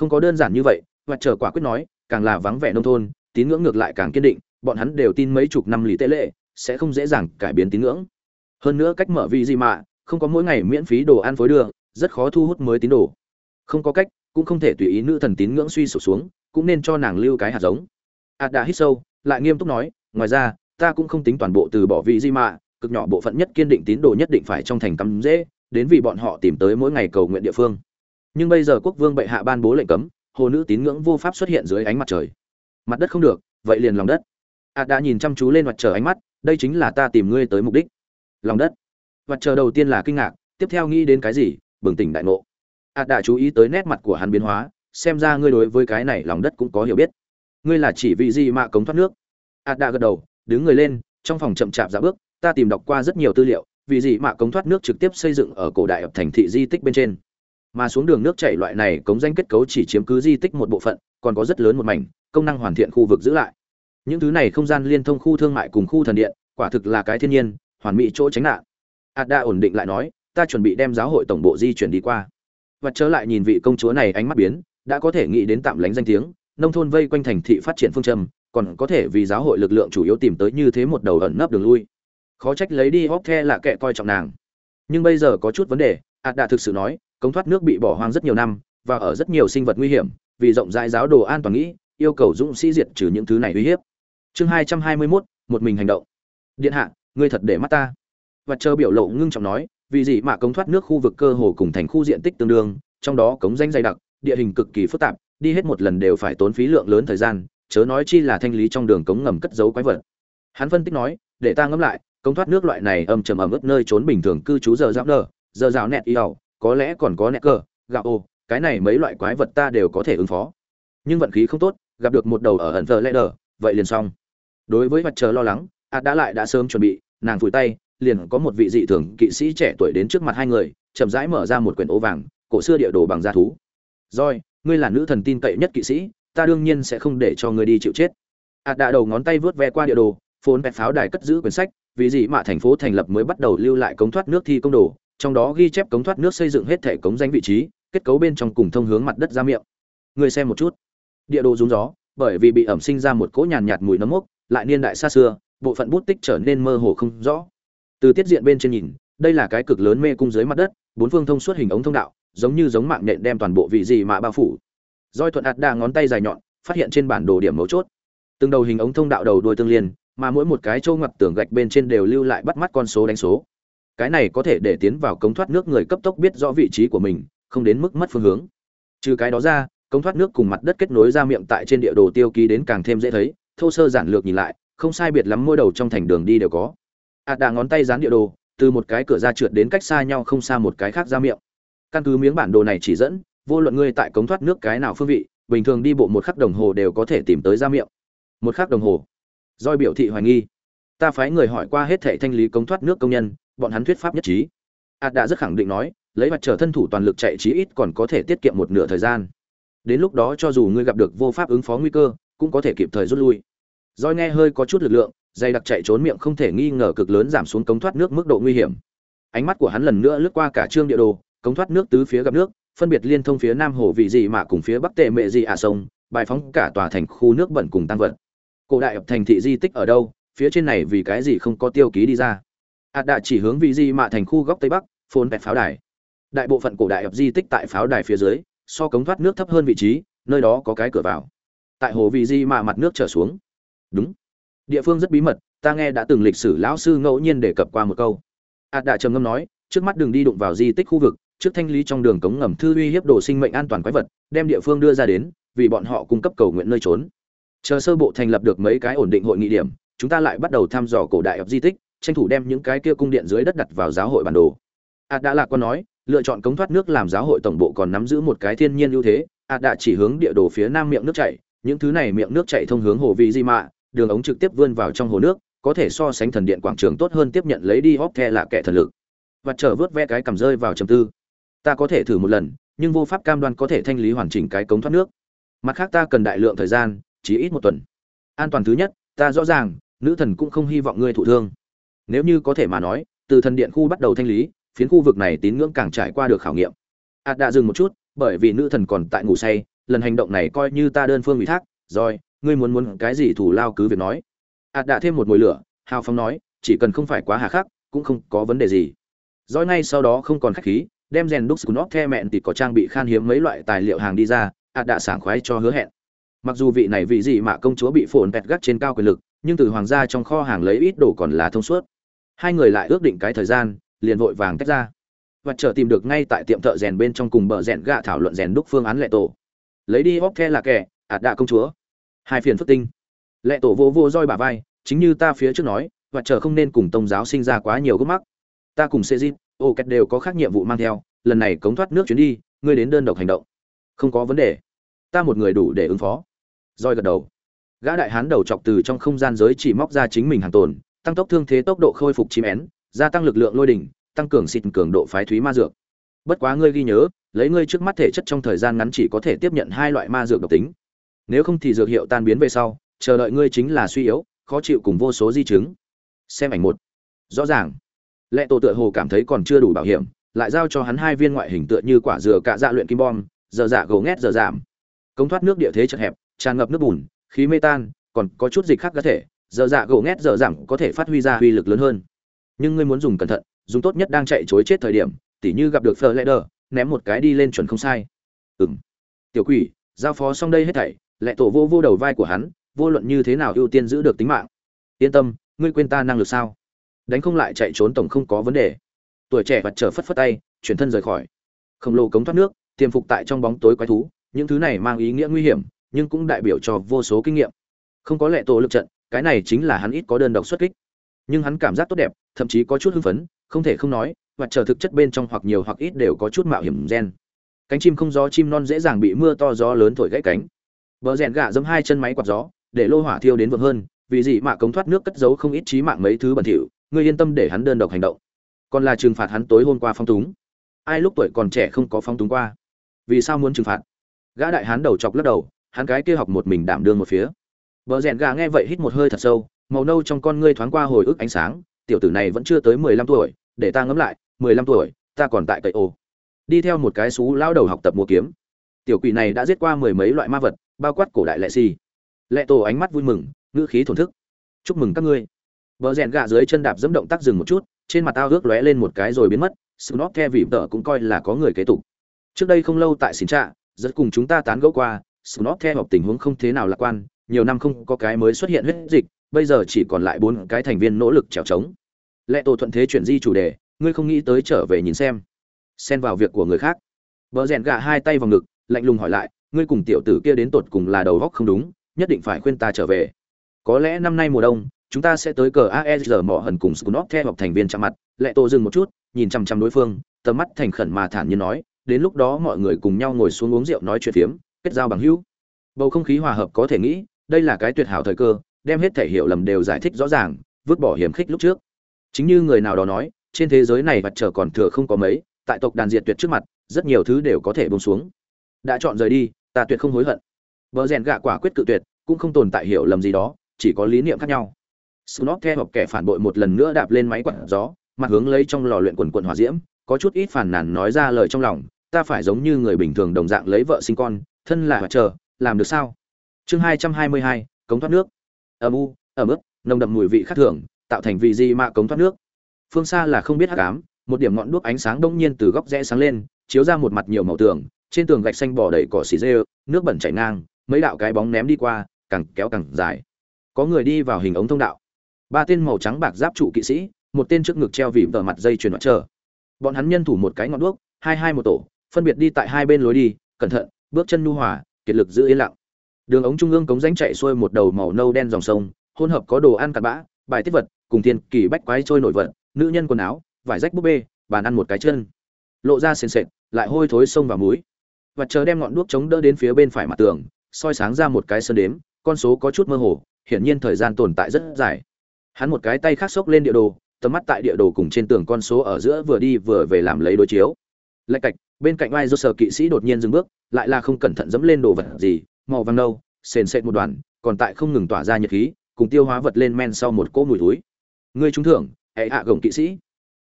không có đơn giản như vậy, và chờ quả quyết nói, càng là vắng vẻ nông thôn, tín ngưỡng ngược lại càng kiên định, bọn hắn đều tin mấy chục năm lý tế lệ, sẽ không dễ dàng cải biến tín ngưỡng hơn nữa cách mở vị gì mạ không có mỗi ngày miễn phí đồ ăn phối đưa, rất khó thu hút mới tín đồ. Không có cách, cũng không thể tùy ý nữ thần tín ngưỡng suy sụp xuống, cũng nên cho nàng lưu cái hạt giống. Ạt đã hít sâu, lại nghiêm túc nói, ngoài ra, ta cũng không tính toàn bộ từ bỏ vị di mạ cực nhỏ bộ phận nhất kiên định tín đồ nhất định phải trong thành cắm dễ, đến vì bọn họ tìm tới mỗi ngày cầu nguyện địa phương. Nhưng bây giờ quốc vương bệ hạ ban bố lệnh cấm, hồ nữ tín ngưỡng vô pháp xuất hiện dưới ánh mặt trời. Mặt đất không được, vậy liền lòng đất. Ạt đã nhìn chăm chú lên mặt trời ánh mắt, đây chính là ta tìm ngươi tới mục đích lòng đất. Vật chờ đầu tiên là kinh ngạc, tiếp theo nghĩ đến cái gì, bừng tỉnh đại ngộ. Ạt đã chú ý tới nét mặt của hắn biến hóa, xem ra ngươi đối với cái này lòng đất cũng có hiểu biết. Ngươi là chỉ vị gì mà cống thoát nước? Ạt đã gật đầu, đứng người lên, trong phòng chậm chạp ra bước, ta tìm đọc qua rất nhiều tư liệu, vì gì mà cống thoát nước trực tiếp xây dựng ở cổ đại ập thành thị di tích bên trên. Mà xuống đường nước chảy loại này cống danh kết cấu chỉ chiếm cứ di tích một bộ phận, còn có rất lớn một mảnh, công năng hoàn thiện khu vực giữ lại. Những thứ này không gian liên thông khu thương mại cùng khu thần điện, quả thực là cái thiên nhiên hoàn mỹ chỗ tránh nạn. Ada ổn định lại nói, ta chuẩn bị đem giáo hội tổng bộ di chuyển đi qua. Và trở lại nhìn vị công chúa này ánh mắt biến, đã có thể nghĩ đến tạm lánh danh tiếng, nông thôn vây quanh thành thị phát triển phương châm, còn có thể vì giáo hội lực lượng chủ yếu tìm tới như thế một đầu ẩn nấp đường lui. Khó trách lấy đi hóc the là kẻ coi trọng nàng. Nhưng bây giờ có chút vấn đề ạt đã thực sự nói, cống thoát nước bị bỏ hoang rất nhiều năm, và ở rất nhiều sinh vật nguy hiểm, vì rộng rãi giáo đồ an toàn nghĩ, yêu cầu dũng sĩ diệt trừ những thứ này uy hiếp. Chương hai trăm hai mươi mốt, một mình hành động. Điện hạ ngươi thật để mắt ta. Và chờ biểu lộ ngưng trọng nói, vì gì mà cống thoát nước khu vực cơ hồ cùng thành khu diện tích tương đương, trong đó cống danh dày đặc, địa hình cực kỳ phức tạp, đi hết một lần đều phải tốn phí lượng lớn thời gian, chớ nói chi là thanh lý trong đường cống ngầm cất giấu quái vật. Hắn phân tích nói, để ta ngẫm lại, cống thoát nước loại này âm trầm ẩm ướt nơi trốn bình thường cư trú giờ giáp đờ giờ rào nẹt y ẩu, có lẽ còn có nẹt cờ, gạo ô, cái này mấy loại quái vật ta đều có thể ứng phó. Nhưng vận khí không tốt, gặp được một đầu ở ẩn thờ lẽ đờ, vậy liền xong. Đối với mặt trời lo lắng ạt đã lại đã sớm chuẩn bị, nàng phủi tay, liền có một vị dị thường kỵ sĩ trẻ tuổi đến trước mặt hai người, chậm rãi mở ra một quyển ố vàng, cổ xưa địa đồ bằng da thú. Roi ngươi là nữ thần tin cậy nhất kỵ sĩ, ta đương nhiên sẽ không để cho ngươi đi chịu chết. Ạt đã đầu ngón tay vớt ve qua địa đồ phốn bẹt pháo đài cất giữ quyển sách, vì dị mạ thành phố thành lập mới bắt đầu lưu lại cống thoát nước thi công đồ, trong đó ghi chép cống thoát nước xây dựng hết thể cống danh vị trí, kết cấu bên trong cùng thông hướng mặt đất ra miệng. Ngươi xem một chút. Địa đồ rúng gió, bởi vì bị ẩm sinh ra một cỗ nhàn nhạt mùi nấm mốc, lại niên đại xa xưa bộ phận bút tích trở nên mơ hồ không rõ. Từ tiết diện bên trên nhìn, đây là cái cực lớn mê cung dưới mặt đất, bốn phương thông suốt hình ống thông đạo, giống như giống mạng nhện đem toàn bộ vị gì mà bao phủ. Roi thuận ạt đa ngón tay dài nhọn, phát hiện trên bản đồ điểm mấu chốt. Từng đầu hình ống thông đạo đầu đuôi tương liên, mà mỗi một cái châu ngoặt tường gạch bên trên đều lưu lại bắt mắt con số đánh số. Cái này có thể để tiến vào cống thoát nước người cấp tốc biết rõ vị trí của mình, không đến mức mất phương hướng. Trừ cái đó ra, cống thoát nước cùng mặt đất kết nối ra miệng tại trên địa đồ tiêu ký đến càng thêm dễ thấy, thô sơ giản lược nhìn lại không sai biệt lắm mỗi đầu trong thành đường đi đều có. Ạt đà ngón tay dán địa đồ, từ một cái cửa ra trượt đến cách xa nhau không xa một cái khác ra miệng. Căn cứ miếng bản đồ này chỉ dẫn, vô luận ngươi tại cống thoát nước cái nào phương vị, bình thường đi bộ một khắc đồng hồ đều có thể tìm tới ra miệng. Một khắc đồng hồ. Doi biểu thị hoài nghi. Ta phái người hỏi qua hết thệ thanh lý cống thoát nước công nhân, bọn hắn thuyết pháp nhất trí. Ạt đã rất khẳng định nói, lấy mặt trở thân thủ toàn lực chạy chí ít còn có thể tiết kiệm một nửa thời gian. Đến lúc đó cho dù ngươi gặp được vô pháp ứng phó nguy cơ, cũng có thể kịp thời rút lui roi nghe hơi có chút lực lượng dây đặc chạy trốn miệng không thể nghi ngờ cực lớn giảm xuống cống thoát nước mức độ nguy hiểm. Ánh mắt của hắn lần nữa lướt qua cả trương địa đồ, cống thoát nước tứ phía gặp nước, phân biệt liên thông phía nam hồ vị dị mà cùng phía bắc tệ mệ dị à sông, bài phóng cả tòa thành khu nước bẩn cùng tăng vật. Cổ đại thành thị di tích ở đâu, phía trên này vì cái gì không có tiêu ký đi ra? Ạt đạ chỉ hướng vị di mạ thành khu góc tây bắc phôn vẹt pháo đài. Đại bộ phận cổ đại ập di tích tại pháo đài phía dưới, so cống thoát nước thấp hơn vị trí, nơi đó có cái cửa vào. Tại hồ vị di mạ mặt nước trở xuống đúng. Địa phương rất bí mật, ta nghe đã từng lịch sử lão sư ngẫu nhiên đề cập qua một câu. Ạt đạ trầm ngâm nói, trước mắt đường đi đụng vào di tích khu vực, trước thanh lý trong đường cống ngầm thư uy hiếp đồ sinh mệnh an toàn quái vật, đem địa phương đưa ra đến, vì bọn họ cung cấp cầu nguyện nơi trốn. Chờ sơ bộ thành lập được mấy cái ổn định hội nghị điểm, chúng ta lại bắt đầu thăm dò cổ đại ập di tích, tranh thủ đem những cái kia cung điện dưới đất đặt vào giáo hội bản đồ. Ạt đã lạc quan nói, lựa chọn cống thoát nước làm giáo hội tổng bộ còn nắm giữ một cái thiên nhiên ưu thế, ạt đã chỉ hướng địa đồ phía nam miệng nước chảy, những thứ này miệng nước chảy thông hướng hồ vị di mạ đường ống trực tiếp vươn vào trong hồ nước, có thể so sánh thần điện quảng trường tốt hơn tiếp nhận lấy đi hóp the là kẻ thần lực. Và chờ vớt ve cái cầm rơi vào trầm tư. Ta có thể thử một lần, nhưng vô pháp cam đoan có thể thanh lý hoàn chỉnh cái cống thoát nước. Mặt khác ta cần đại lượng thời gian, chỉ ít một tuần. An toàn thứ nhất, ta rõ ràng, nữ thần cũng không hy vọng ngươi thụ thương. Nếu như có thể mà nói, từ thần điện khu bắt đầu thanh lý, phiến khu vực này tín ngưỡng càng trải qua được khảo nghiệm. Ạt đã dừng một chút, bởi vì nữ thần còn tại ngủ say, lần hành động này coi như ta đơn phương ủy thác, rồi ngươi muốn muốn cái gì thủ lao cứ việc nói. Ạt đã thêm một mồi lửa, hào phóng nói, chỉ cần không phải quá hà khắc, cũng không có vấn đề gì. Rồi ngay sau đó không còn khách khí, đem rèn đúc của nó the mẹn thì có trang bị khan hiếm mấy loại tài liệu hàng đi ra, ạt đã sảng khoái cho hứa hẹn. Mặc dù vị này vị gì mà công chúa bị phồn pẹt gắt trên cao quyền lực, nhưng từ hoàng gia trong kho hàng lấy ít đồ còn là thông suốt. Hai người lại ước định cái thời gian, liền vội vàng tách ra. Và chờ tìm được ngay tại tiệm thợ rèn bên trong cùng bờ rèn gạ thảo luận rèn đúc phương án lệ tổ. Lấy đi hóc the là kẻ, ạt đạ công chúa hai phiền phức tinh. Lệ tổ vô vô roi bả vai, chính như ta phía trước nói, và chờ không nên cùng tông giáo sinh ra quá nhiều gốc mắc. Ta cùng sẽ dịp ô kẹt đều có khác nhiệm vụ mang theo, lần này cống thoát nước chuyến đi, ngươi đến đơn độc hành động. Không có vấn đề. Ta một người đủ để ứng phó. Roi gật đầu. Gã đại hán đầu chọc từ trong không gian giới chỉ móc ra chính mình hàng tồn, tăng tốc thương thế tốc độ khôi phục chim én, gia tăng lực lượng lôi đỉnh, tăng cường xịt cường độ phái thúy ma dược. Bất quá ngươi ghi nhớ, lấy ngươi trước mắt thể chất trong thời gian ngắn chỉ có thể tiếp nhận hai loại ma dược độc tính nếu không thì dược hiệu tan biến về sau chờ đợi ngươi chính là suy yếu khó chịu cùng vô số di chứng. Xem ảnh một. Rõ ràng. Lệ tổ tựa hồ cảm thấy còn chưa đủ bảo hiểm lại giao cho hắn hai viên ngoại hình tựa như quả dừa cạ dạ luyện kim bom giờ dạ gấu ngét giờ giảm công thoát nước địa thế chật hẹp tràn ngập nước bùn khí mê tan còn có chút dịch khác có thể giờ dạ gấu ngét giờ giảm có thể phát huy ra uy lực lớn hơn. Nhưng ngươi muốn dùng cẩn thận dùng tốt nhất đang chạy chối chết thời điểm tỉ như gặp được phờ lẽ đờ ném một cái đi lên chuẩn không sai. Ừm, tiểu quỷ giao phó xong đây hết thảy lệ tổ vô vô đầu vai của hắn, vô luận như thế nào ưu tiên giữ được tính mạng. Yên tâm, ngươi quên ta năng lực sao? Đánh không lại chạy trốn tổng không có vấn đề. Tuổi trẻ vật trở phất phất tay, chuyển thân rời khỏi. Khổng lồ cống thoát nước, tiềm phục tại trong bóng tối quái thú, những thứ này mang ý nghĩa nguy hiểm, nhưng cũng đại biểu cho vô số kinh nghiệm. Không có lệ tổ lực trận, cái này chính là hắn ít có đơn độc xuất kích. Nhưng hắn cảm giác tốt đẹp, thậm chí có chút hưng phấn, không thể không nói và chờ thực chất bên trong hoặc nhiều hoặc ít đều có chút mạo hiểm gen. Cánh chim không gió chim non dễ dàng bị mưa to gió lớn thổi gãy cánh bờ rèn gạ giấm hai chân máy quạt gió để lô hỏa thiêu đến vượng hơn vì gì mà cống thoát nước cất giấu không ít chí mạng mấy thứ bẩn thỉu ngươi yên tâm để hắn đơn độc hành động. Còn là trừng phạt hắn tối hôm qua phong túng. Ai lúc tuổi còn trẻ không có phong túng qua? Vì sao muốn trừng phạt? Gã đại hán đầu chọc lắc đầu hắn cái kia học một mình đảm đương một phía. Bờ rèn gà nghe vậy hít một hơi thật sâu, màu nâu trong con ngươi thoáng qua hồi ức ánh sáng, tiểu tử này vẫn chưa tới mười lăm tuổi, để ta ngẫm lại, mười lăm tuổi, ta còn tại cậy ồ. Đi theo một cái xú lao đầu học tập mua kiếm. Tiểu quỷ này đã giết qua mười mấy loại ma vật, bao quát cổ đại lệ xì Lệ tổ ánh mắt vui mừng, ngữ khí thổn thức. Chúc mừng các ngươi. Bờ rèn gạ dưới chân đạp dẫm động tác dừng một chút, trên mặt tao ước lóe lên một cái rồi biến mất, Snot the vì tợ cũng coi là có người kế tục. Trước đây không lâu tại Xín Trạ, rất cùng chúng ta tán gẫu qua, Snot the họp tình huống không thế nào lạc quan, nhiều năm không có cái mới xuất hiện huyết dịch, bây giờ chỉ còn lại bốn cái thành viên nỗ lực trèo trống lệ tổ thuận thế chuyển di chủ đề ngươi không nghĩ tới trở về nhìn xem xen vào việc của người khác vợ rèn gạ hai tay vào ngực lạnh lùng hỏi lại ngươi cùng tiểu tử kia đến tột cùng là đầu góc không đúng, nhất định phải khuyên ta trở về. Có lẽ năm nay mùa đông, chúng ta sẽ tới cờ aesr mỏ hần cùng scunop theo học thành viên chạm mặt, lệ tô dừng một chút, nhìn chăm chăm đối phương, tầm mắt thành khẩn mà thản nhiên nói, đến lúc đó mọi người cùng nhau ngồi xuống uống rượu nói chuyện phiếm, kết giao bằng hữu. Bầu không khí hòa hợp có thể nghĩ, đây là cái tuyệt hảo thời cơ, đem hết thể hiểu lầm đều giải thích rõ ràng, vứt bỏ hiểm khích lúc trước. Chính như người nào đó nói, trên thế giới này vật trở còn thừa không có mấy, tại tộc đàn diệt tuyệt trước mặt, rất nhiều thứ đều có thể bông xuống. Đã chọn rời đi ta tuyệt không hối hận. Vợ rèn gạ quả quyết cự tuyệt, cũng không tồn tại hiểu lầm gì đó, chỉ có lý niệm khác nhau. Snot theo hoặc kẻ phản bội một lần nữa đạp lên máy quạt gió, mặt hướng lấy trong lò luyện quần quần hỏa diễm, có chút ít phản nàn nói ra lời trong lòng, ta phải giống như người bình thường đồng dạng lấy vợ sinh con, thân là chờ làm được sao? Chương hai trăm hai mươi hai, cống thoát nước. Âm u, ẩm ướt, nồng đậm mùi vị khác thường, tạo thành vị gì mà cống thoát nước. Phương xa là không biết hắc ám, một điểm ngọn đuốc ánh sáng đông nhiên từ góc rẽ sáng lên, chiếu ra một mặt nhiều màu tường trên tường gạch xanh bò đầy cỏ xì dê, nước bẩn chảy ngang, mấy đạo cái bóng ném đi qua, càng kéo càng dài. Có người đi vào hình ống thông đạo. Ba tên màu trắng bạc giáp trụ kỵ sĩ, một tên trước ngực treo vì tờ mặt dây chuyền mặt chờ bọn hắn nhân thủ một cái ngọn đuốc, hai hai một tổ, phân biệt đi tại hai bên lối đi, cẩn thận, bước chân nhu hòa, kiệt lực giữ yên lặng. Đường ống trung ương cống rãnh chạy xuôi một đầu màu nâu đen dòng sông, hỗn hợp có đồ ăn cặn bã, bài tiết vật, cùng thiên kỳ bách quái trôi nổi vật, nữ nhân quần áo, vải rách búp bê, bàn ăn một cái chân. Lộ ra sền sệt, lại hôi thối sông và muối và chờ đem ngọn đuốc chống đỡ đến phía bên phải mặt tường, soi sáng ra một cái sơn đếm, con số có chút mơ hồ, hiển nhiên thời gian tồn tại rất dài. Hắn một cái tay khác xốc lên địa đồ, tầm mắt tại địa đồ cùng trên tường con số ở giữa vừa đi vừa về làm lấy đối chiếu. Lạch cạch, bên cạnh ai do sở kỵ sĩ đột nhiên dừng bước, lại là không cẩn thận dẫm lên đồ vật gì, màu vàng nâu, sền sệt một đoàn, còn tại không ngừng tỏa ra nhiệt khí, cùng tiêu hóa vật lên men sau một cỗ mùi túi ngươi trúng thưởng hệ hạ gồng kỵ sĩ.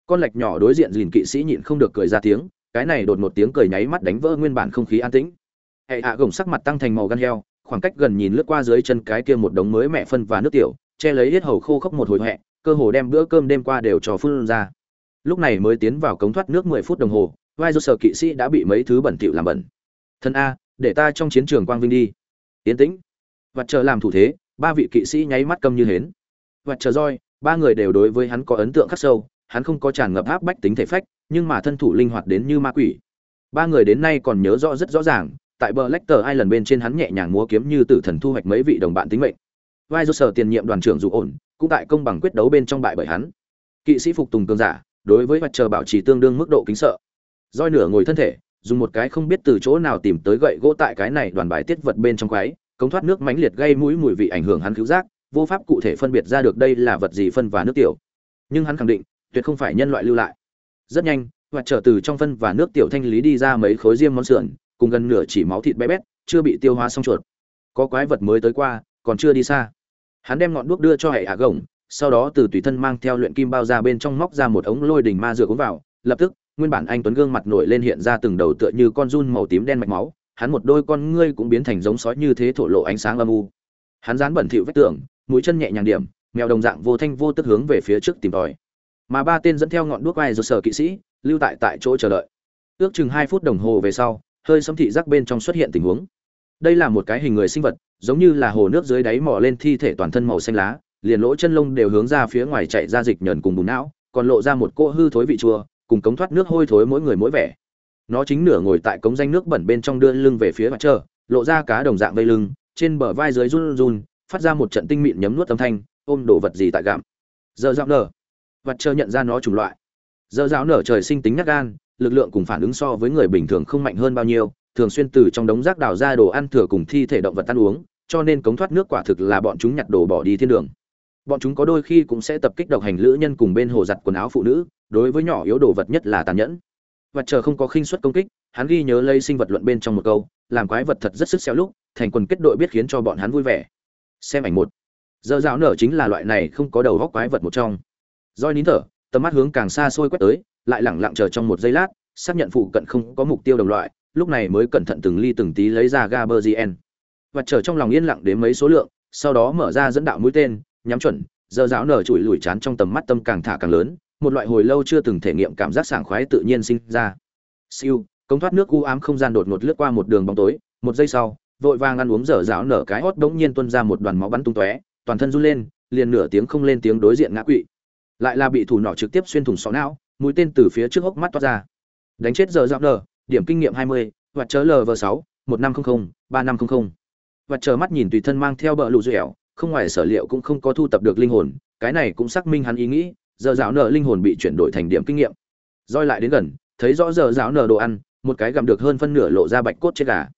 Con lạch nhỏ đối diện dìn kỵ sĩ nhịn không được cười ra tiếng cái này đột một tiếng cười nháy mắt đánh vỡ nguyên bản không khí an tĩnh. Hệ hạ gồng sắc mặt tăng thành màu gan heo, khoảng cách gần nhìn lướt qua dưới chân cái kia một đống mới mẹ phân và nước tiểu, che lấy hết hầu khô khốc một hồi huệ cơ hồ đem bữa cơm đêm qua đều cho phun ra. Lúc này mới tiến vào cống thoát nước mười phút đồng hồ, vai do sở kỵ sĩ đã bị mấy thứ bẩn thỉu làm bẩn. Thân a, để ta trong chiến trường quang vinh đi. Tiến tĩnh. Và chờ làm thủ thế, ba vị kỵ sĩ nháy mắt câm như hến. Và chờ roi, ba người đều đối với hắn có ấn tượng khắc sâu, hắn không có tràn ngập áp bách tính thể phách nhưng mà thân thủ linh hoạt đến như ma quỷ. Ba người đến nay còn nhớ rõ rất rõ ràng, tại bờ Lecter ai lần bên trên hắn nhẹ nhàng múa kiếm như tử thần thu hoạch mấy vị đồng bạn tính mệnh. Vai do sở tiền nhiệm đoàn trưởng dù ổn, cũng tại công bằng quyết đấu bên trong bại bởi hắn. Kỵ sĩ phục tùng cường giả, đối với vật chờ bảo trì tương đương mức độ kính sợ. Roi nửa ngồi thân thể, dùng một cái không biết từ chỗ nào tìm tới gậy gỗ tại cái này đoàn bài tiết vật bên trong quái, cống thoát nước mãnh liệt gây mũi mùi vị ảnh hưởng hắn cứu giác, vô pháp cụ thể phân biệt ra được đây là vật gì phân và nước tiểu. Nhưng hắn khẳng định, tuyệt không phải nhân loại lưu lại rất nhanh và trở từ trong phân và nước tiểu thanh lý đi ra mấy khối diêm món sườn, cùng gần nửa chỉ máu thịt bé bét, chưa bị tiêu hóa xong chuột. Có quái vật mới tới qua, còn chưa đi xa. Hắn đem ngọn đuốc đưa cho hệ hạ gồng, sau đó từ tùy thân mang theo luyện kim bao ra bên trong móc ra một ống lôi đỉnh ma dược uống vào, lập tức, nguyên bản anh tuấn gương mặt nổi lên hiện ra từng đầu tựa như con run màu tím đen mạch máu, hắn một đôi con ngươi cũng biến thành giống sói như thế thổ lộ ánh sáng âm u. Hắn dán bẩn thỉu vách tường, mũi chân nhẹ nhàng điểm, mèo đồng dạng vô thanh vô tức hướng về phía trước tìm tòi mà ba tên dẫn theo ngọn đuốc vai do sở kỵ sĩ, lưu tại tại chỗ chờ đợi. Ước chừng hai phút đồng hồ về sau, hơi sấm thị giác bên trong xuất hiện tình huống. Đây là một cái hình người sinh vật, giống như là hồ nước dưới đáy mò lên thi thể toàn thân màu xanh lá, liền lỗ chân lông đều hướng ra phía ngoài chạy ra dịch nhờn cùng bùn não, còn lộ ra một cỗ hư thối vị chua, cùng cống thoát nước hôi thối mỗi người mỗi vẻ. Nó chính nửa ngồi tại cống danh nước bẩn bên trong đưa lưng về phía mặt trơ lộ ra cá đồng dạng vây lưng, trên bờ vai dưới run run, phát ra một trận tinh mịn nhấm nuốt âm thanh, ôm đồ vật gì tại gạm giờ giọng nở vật chờ nhận ra nó chủng loại. Dơ giáo nở trời sinh tính nhát gan, lực lượng cùng phản ứng so với người bình thường không mạnh hơn bao nhiêu, thường xuyên từ trong đống rác đào ra đồ ăn thừa cùng thi thể động vật ăn uống, cho nên cống thoát nước quả thực là bọn chúng nhặt đồ bỏ đi thiên đường. Bọn chúng có đôi khi cũng sẽ tập kích độc hành lữ nhân cùng bên hồ giặt quần áo phụ nữ, đối với nhỏ yếu đồ vật nhất là tàn nhẫn. Vật chờ không có khinh suất công kích, hắn ghi nhớ lây sinh vật luận bên trong một câu, làm quái vật thật rất sức xéo lúc, thành quần kết đội biết khiến cho bọn hắn vui vẻ. Xem ảnh một. Dơ giáo nở chính là loại này không có đầu góc quái vật một trong roi nín thở, tầm mắt hướng càng xa xôi quét tới, lại lẳng lặng chờ trong một giây lát, xác nhận phụ cận không có mục tiêu đồng loại, lúc này mới cẩn thận từng ly từng tí lấy ra gaberzien và chờ trong lòng yên lặng đến mấy số lượng, sau đó mở ra dẫn đạo mũi tên, nhắm chuẩn, giờ giáo nở chùi lùi chán trong tầm mắt tâm càng thả càng lớn, một loại hồi lâu chưa từng thể nghiệm cảm giác sảng khoái tự nhiên sinh ra. Siêu công thoát nước u ám không gian đột ngột lướt qua một đường bóng tối, một giây sau, vội vàng ăn uống dở dạo nở cái hót bỗng nhiên tuôn ra một đoàn máu bắn tung tóe, toàn thân run lên, liền nửa tiếng không lên tiếng đối diện ngã quỵ lại là bị thủ nỏ trực tiếp xuyên thủng sọ não mũi tên từ phía trước hốc mắt toát ra. Đánh chết giờ dạo nở điểm kinh nghiệm 20, và chớ lv 6 1500 3500 và chờ mắt nhìn tùy thân mang theo bờ lụ dẻo không ngoài sở liệu cũng không có thu tập được linh hồn cái này cũng xác minh hắn ý nghĩ giờ dạo nở linh hồn bị chuyển đổi thành điểm kinh nghiệm. Roi lại đến gần thấy rõ giờ dạo nở đồ ăn một cái gặm được hơn phân nửa lộ ra bạch cốt chết gà.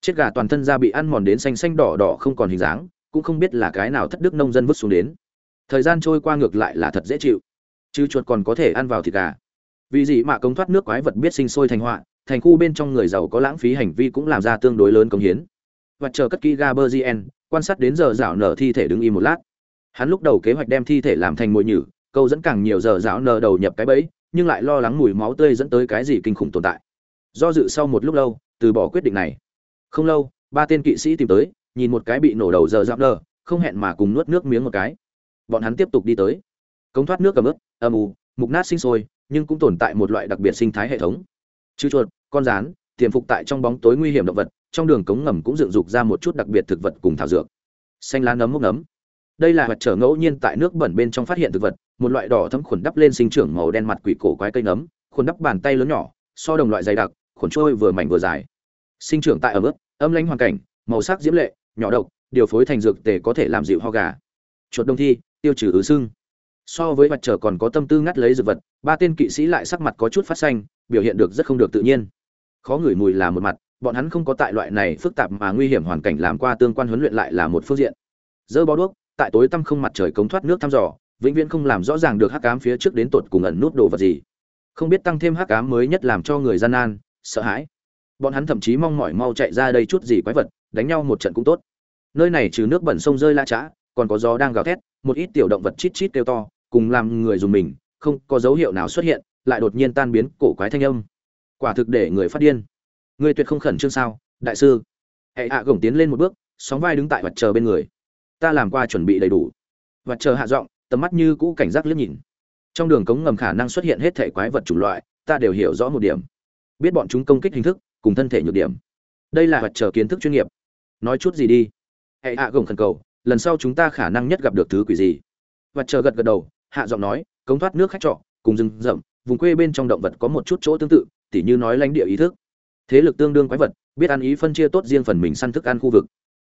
Chết gà toàn thân da bị ăn mòn đến xanh xanh đỏ đỏ không còn hình dáng cũng không biết là cái nào thất đức nông dân vứt xuống đến thời gian trôi qua ngược lại là thật dễ chịu chứ chuột còn có thể ăn vào thịt gà vì gì mà công thoát nước quái vật biết sinh sôi thành họa thành khu bên trong người giàu có lãng phí hành vi cũng làm ra tương đối lớn công hiến và chờ cất kỹ Gaberzien, quan sát đến giờ rảo nở thi thể đứng im một lát. Hắn lúc đầu kế hoạch đem thi thể làm thành mồi nhử, câu dẫn càng nhiều giờ rảo nở đầu nhập cái bẫy, nhưng lại lo lắng mùi máu tươi dẫn tới cái gì kinh khủng tồn tại. Do dự sau một lúc lâu, từ bỏ quyết định này. Không lâu, ba tên kỵ sĩ tìm tới, nhìn một cái bị nổ đầu giờ rảo nở, không hẹn mà cùng nuốt nước miếng một cái. Bọn hắn tiếp tục đi tới. Cống thoát nước cầm ướt, âm ù mục nát sinh sôi, nhưng cũng tồn tại một loại đặc biệt sinh thái hệ thống. Chư chuột, con rán, tiềm phục tại trong bóng tối nguy hiểm động vật, trong đường cống ngầm cũng dựng dục ra một chút đặc biệt thực vật cùng thảo dược xanh lá nấm mốc nấm đây là hoạt trở ngẫu nhiên tại nước bẩn bên trong phát hiện thực vật một loại đỏ thấm khuẩn đắp lên sinh trưởng màu đen mặt quỷ cổ quái cây nấm khuẩn đắp bàn tay lớn nhỏ so đồng loại dày đặc khuẩn trôi vừa mảnh vừa dài sinh trưởng tại ở mức âm lãnh hoàn cảnh màu sắc diễm lệ nhỏ độc điều phối thành dược tề có thể làm dịu ho gà chuột đông thi tiêu trừ ứ sưng so với mặt trở còn có tâm tư ngắt lấy dược vật, ba tên kỵ sĩ lại sắc mặt có chút phát xanh, biểu hiện được rất không được tự nhiên. Khó ngửi mùi là một mặt, bọn hắn không có tại loại này phức tạp mà nguy hiểm hoàn cảnh làm qua tương quan huấn luyện lại là một phương diện. Dơ bó đuốc, tại tối tăm không mặt trời cống thoát nước thăm dò, vĩnh viễn không làm rõ ràng được hắc ám phía trước đến tột cùng ẩn nút đồ vật gì. Không biết tăng thêm hắc ám mới nhất làm cho người gian nan, sợ hãi. Bọn hắn thậm chí mong mỏi mau chạy ra đây chút gì quái vật, đánh nhau một trận cũng tốt. Nơi này trừ nước bẩn sông rơi la trã còn có gió đang gào thét một ít tiểu động vật chít chít kêu to, cùng làm người dùng mình, không có dấu hiệu nào xuất hiện, lại đột nhiên tan biến cổ quái thanh âm. Quả thực để người phát điên. Người tuyệt không khẩn trương sao, đại sư? Hệ hạ gồng tiến lên một bước, sóng vai đứng tại vật chờ bên người. Ta làm qua chuẩn bị đầy đủ. Vật chờ hạ giọng, tầm mắt như cũ cảnh giác liếc nhìn. Trong đường cống ngầm khả năng xuất hiện hết thể quái vật chủng loại, ta đều hiểu rõ một điểm. Biết bọn chúng công kích hình thức, cùng thân thể nhược điểm. Đây là vật chờ kiến thức chuyên nghiệp. Nói chút gì đi. Hệ hạ gồng khẩn cầu lần sau chúng ta khả năng nhất gặp được thứ quỷ gì? Và chờ gật gật đầu, hạ giọng nói, cống thoát nước khách trọ, cùng rừng rậm, vùng quê bên trong động vật có một chút chỗ tương tự, tỉ như nói lãnh địa ý thức. Thế lực tương đương quái vật, biết ăn ý phân chia tốt riêng phần mình săn thức ăn khu vực.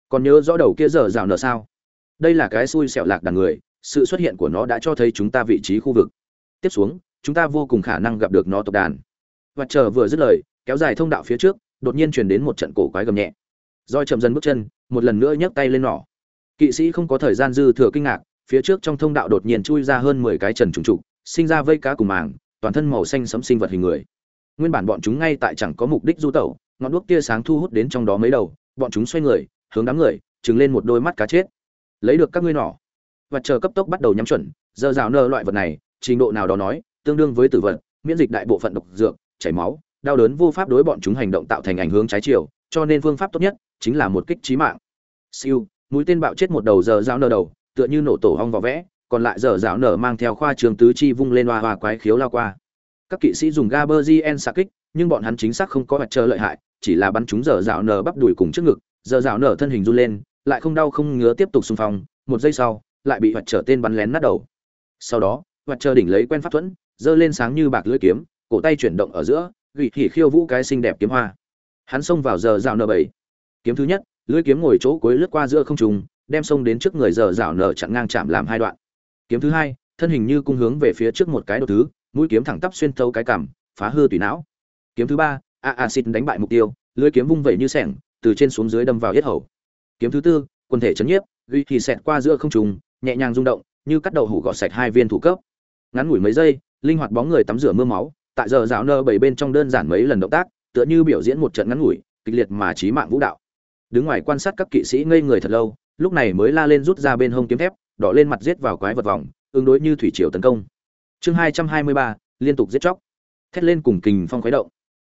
Còn nhớ rõ đầu kia giờ rào nợ sao? Đây là cái xui xẻo lạc đàn người, sự xuất hiện của nó đã cho thấy chúng ta vị trí khu vực. Tiếp xuống, chúng ta vô cùng khả năng gặp được nó tộc đàn. Và chờ vừa dứt lời, kéo dài thông đạo phía trước, đột nhiên truyền đến một trận cổ quái gầm nhẹ. Roi chậm dần bước chân, một lần nữa nhấc tay lên nỏ kỵ sĩ không có thời gian dư thừa kinh ngạc, phía trước trong thông đạo đột nhiên chui ra hơn mười cái trần trùng trục, sinh ra vây cá cùng màng, toàn thân màu xanh sẫm sinh vật hình người. Nguyên bản bọn chúng ngay tại chẳng có mục đích du tẩu, ngọn đuốc tia sáng thu hút đến trong đó mấy đầu, bọn chúng xoay người, hướng đám người, trừng lên một đôi mắt cá chết. Lấy được các ngươi nỏ và chờ cấp tốc bắt đầu nhắm chuẩn, giờ rào nơ loại vật này, trình độ nào đó nói, tương đương với tử vật, miễn dịch đại bộ phận độc dược, chảy máu, đau đớn vô pháp đối bọn chúng hành động tạo thành ảnh hướng trái chiều, cho nên phương pháp tốt nhất chính là một kích trí mạng. Siêu mũi tên bạo chết một đầu giờ rào nở đầu tựa như nổ tổ hong vỏ vẽ còn lại giờ rào nở mang theo khoa trường tứ chi vung lên hoa hoa quái khiếu lao qua các kỵ sĩ dùng Gaberzien xạ kích, nhưng bọn hắn chính xác không có vật chờ lợi hại, chỉ là bắn chúng giờ giáo nở bắp đùi cùng trước ngực, giờ giáo nở thân hình run lên, lại không đau không ngứa tiếp tục xung phong, một giây sau, lại bị vật trở tên bắn lén nát đầu. Sau đó, vật chờ đỉnh lấy quen pháp thuẫn, giơ lên sáng như bạc lưỡi kiếm, cổ tay chuyển động ở giữa, gỉ khỉ khiêu vũ cái xinh đẹp kiếm hoa. Hắn xông vào giờ rào nở bảy. Kiếm thứ nhất, lưỡi kiếm ngồi chỗ cuối lướt qua giữa không trung, đem sông đến trước người giờ rảo nở chặn ngang chạm làm hai đoạn. Kiếm thứ hai, thân hình như cung hướng về phía trước một cái đột thứ, mũi kiếm thẳng tắp xuyên thấu cái cằm phá hư tùy não. Kiếm thứ ba a a xịt đánh bại mục tiêu lưỡi kiếm vung vẩy như sẻng từ trên xuống dưới đâm vào yết hầu. Kiếm thứ tư quần thể chấn nhiếp duy thì xẹt qua giữa không trùng nhẹ nhàng rung động như cắt đầu hủ gọt sạch hai viên thủ cấp. Ngắn ngủi mấy giây linh hoạt bóng người tắm rửa mưa máu tại giờ rào nơ bảy bên trong đơn giản mấy lần động tác tựa như biểu diễn một trận ngắn ngủi kịch liệt mà trí mạng vũ đạo đứng ngoài quan sát các kỵ sĩ ngây người thật lâu lúc này mới la lên rút ra bên hông kiếm thép đỏ lên mặt giết vào quái vật vòng ứng đối như thủy triều tấn công. Chương hai trăm hai mươi ba liên tục giết chóc. Thét lên cùng kình phong khuấy động.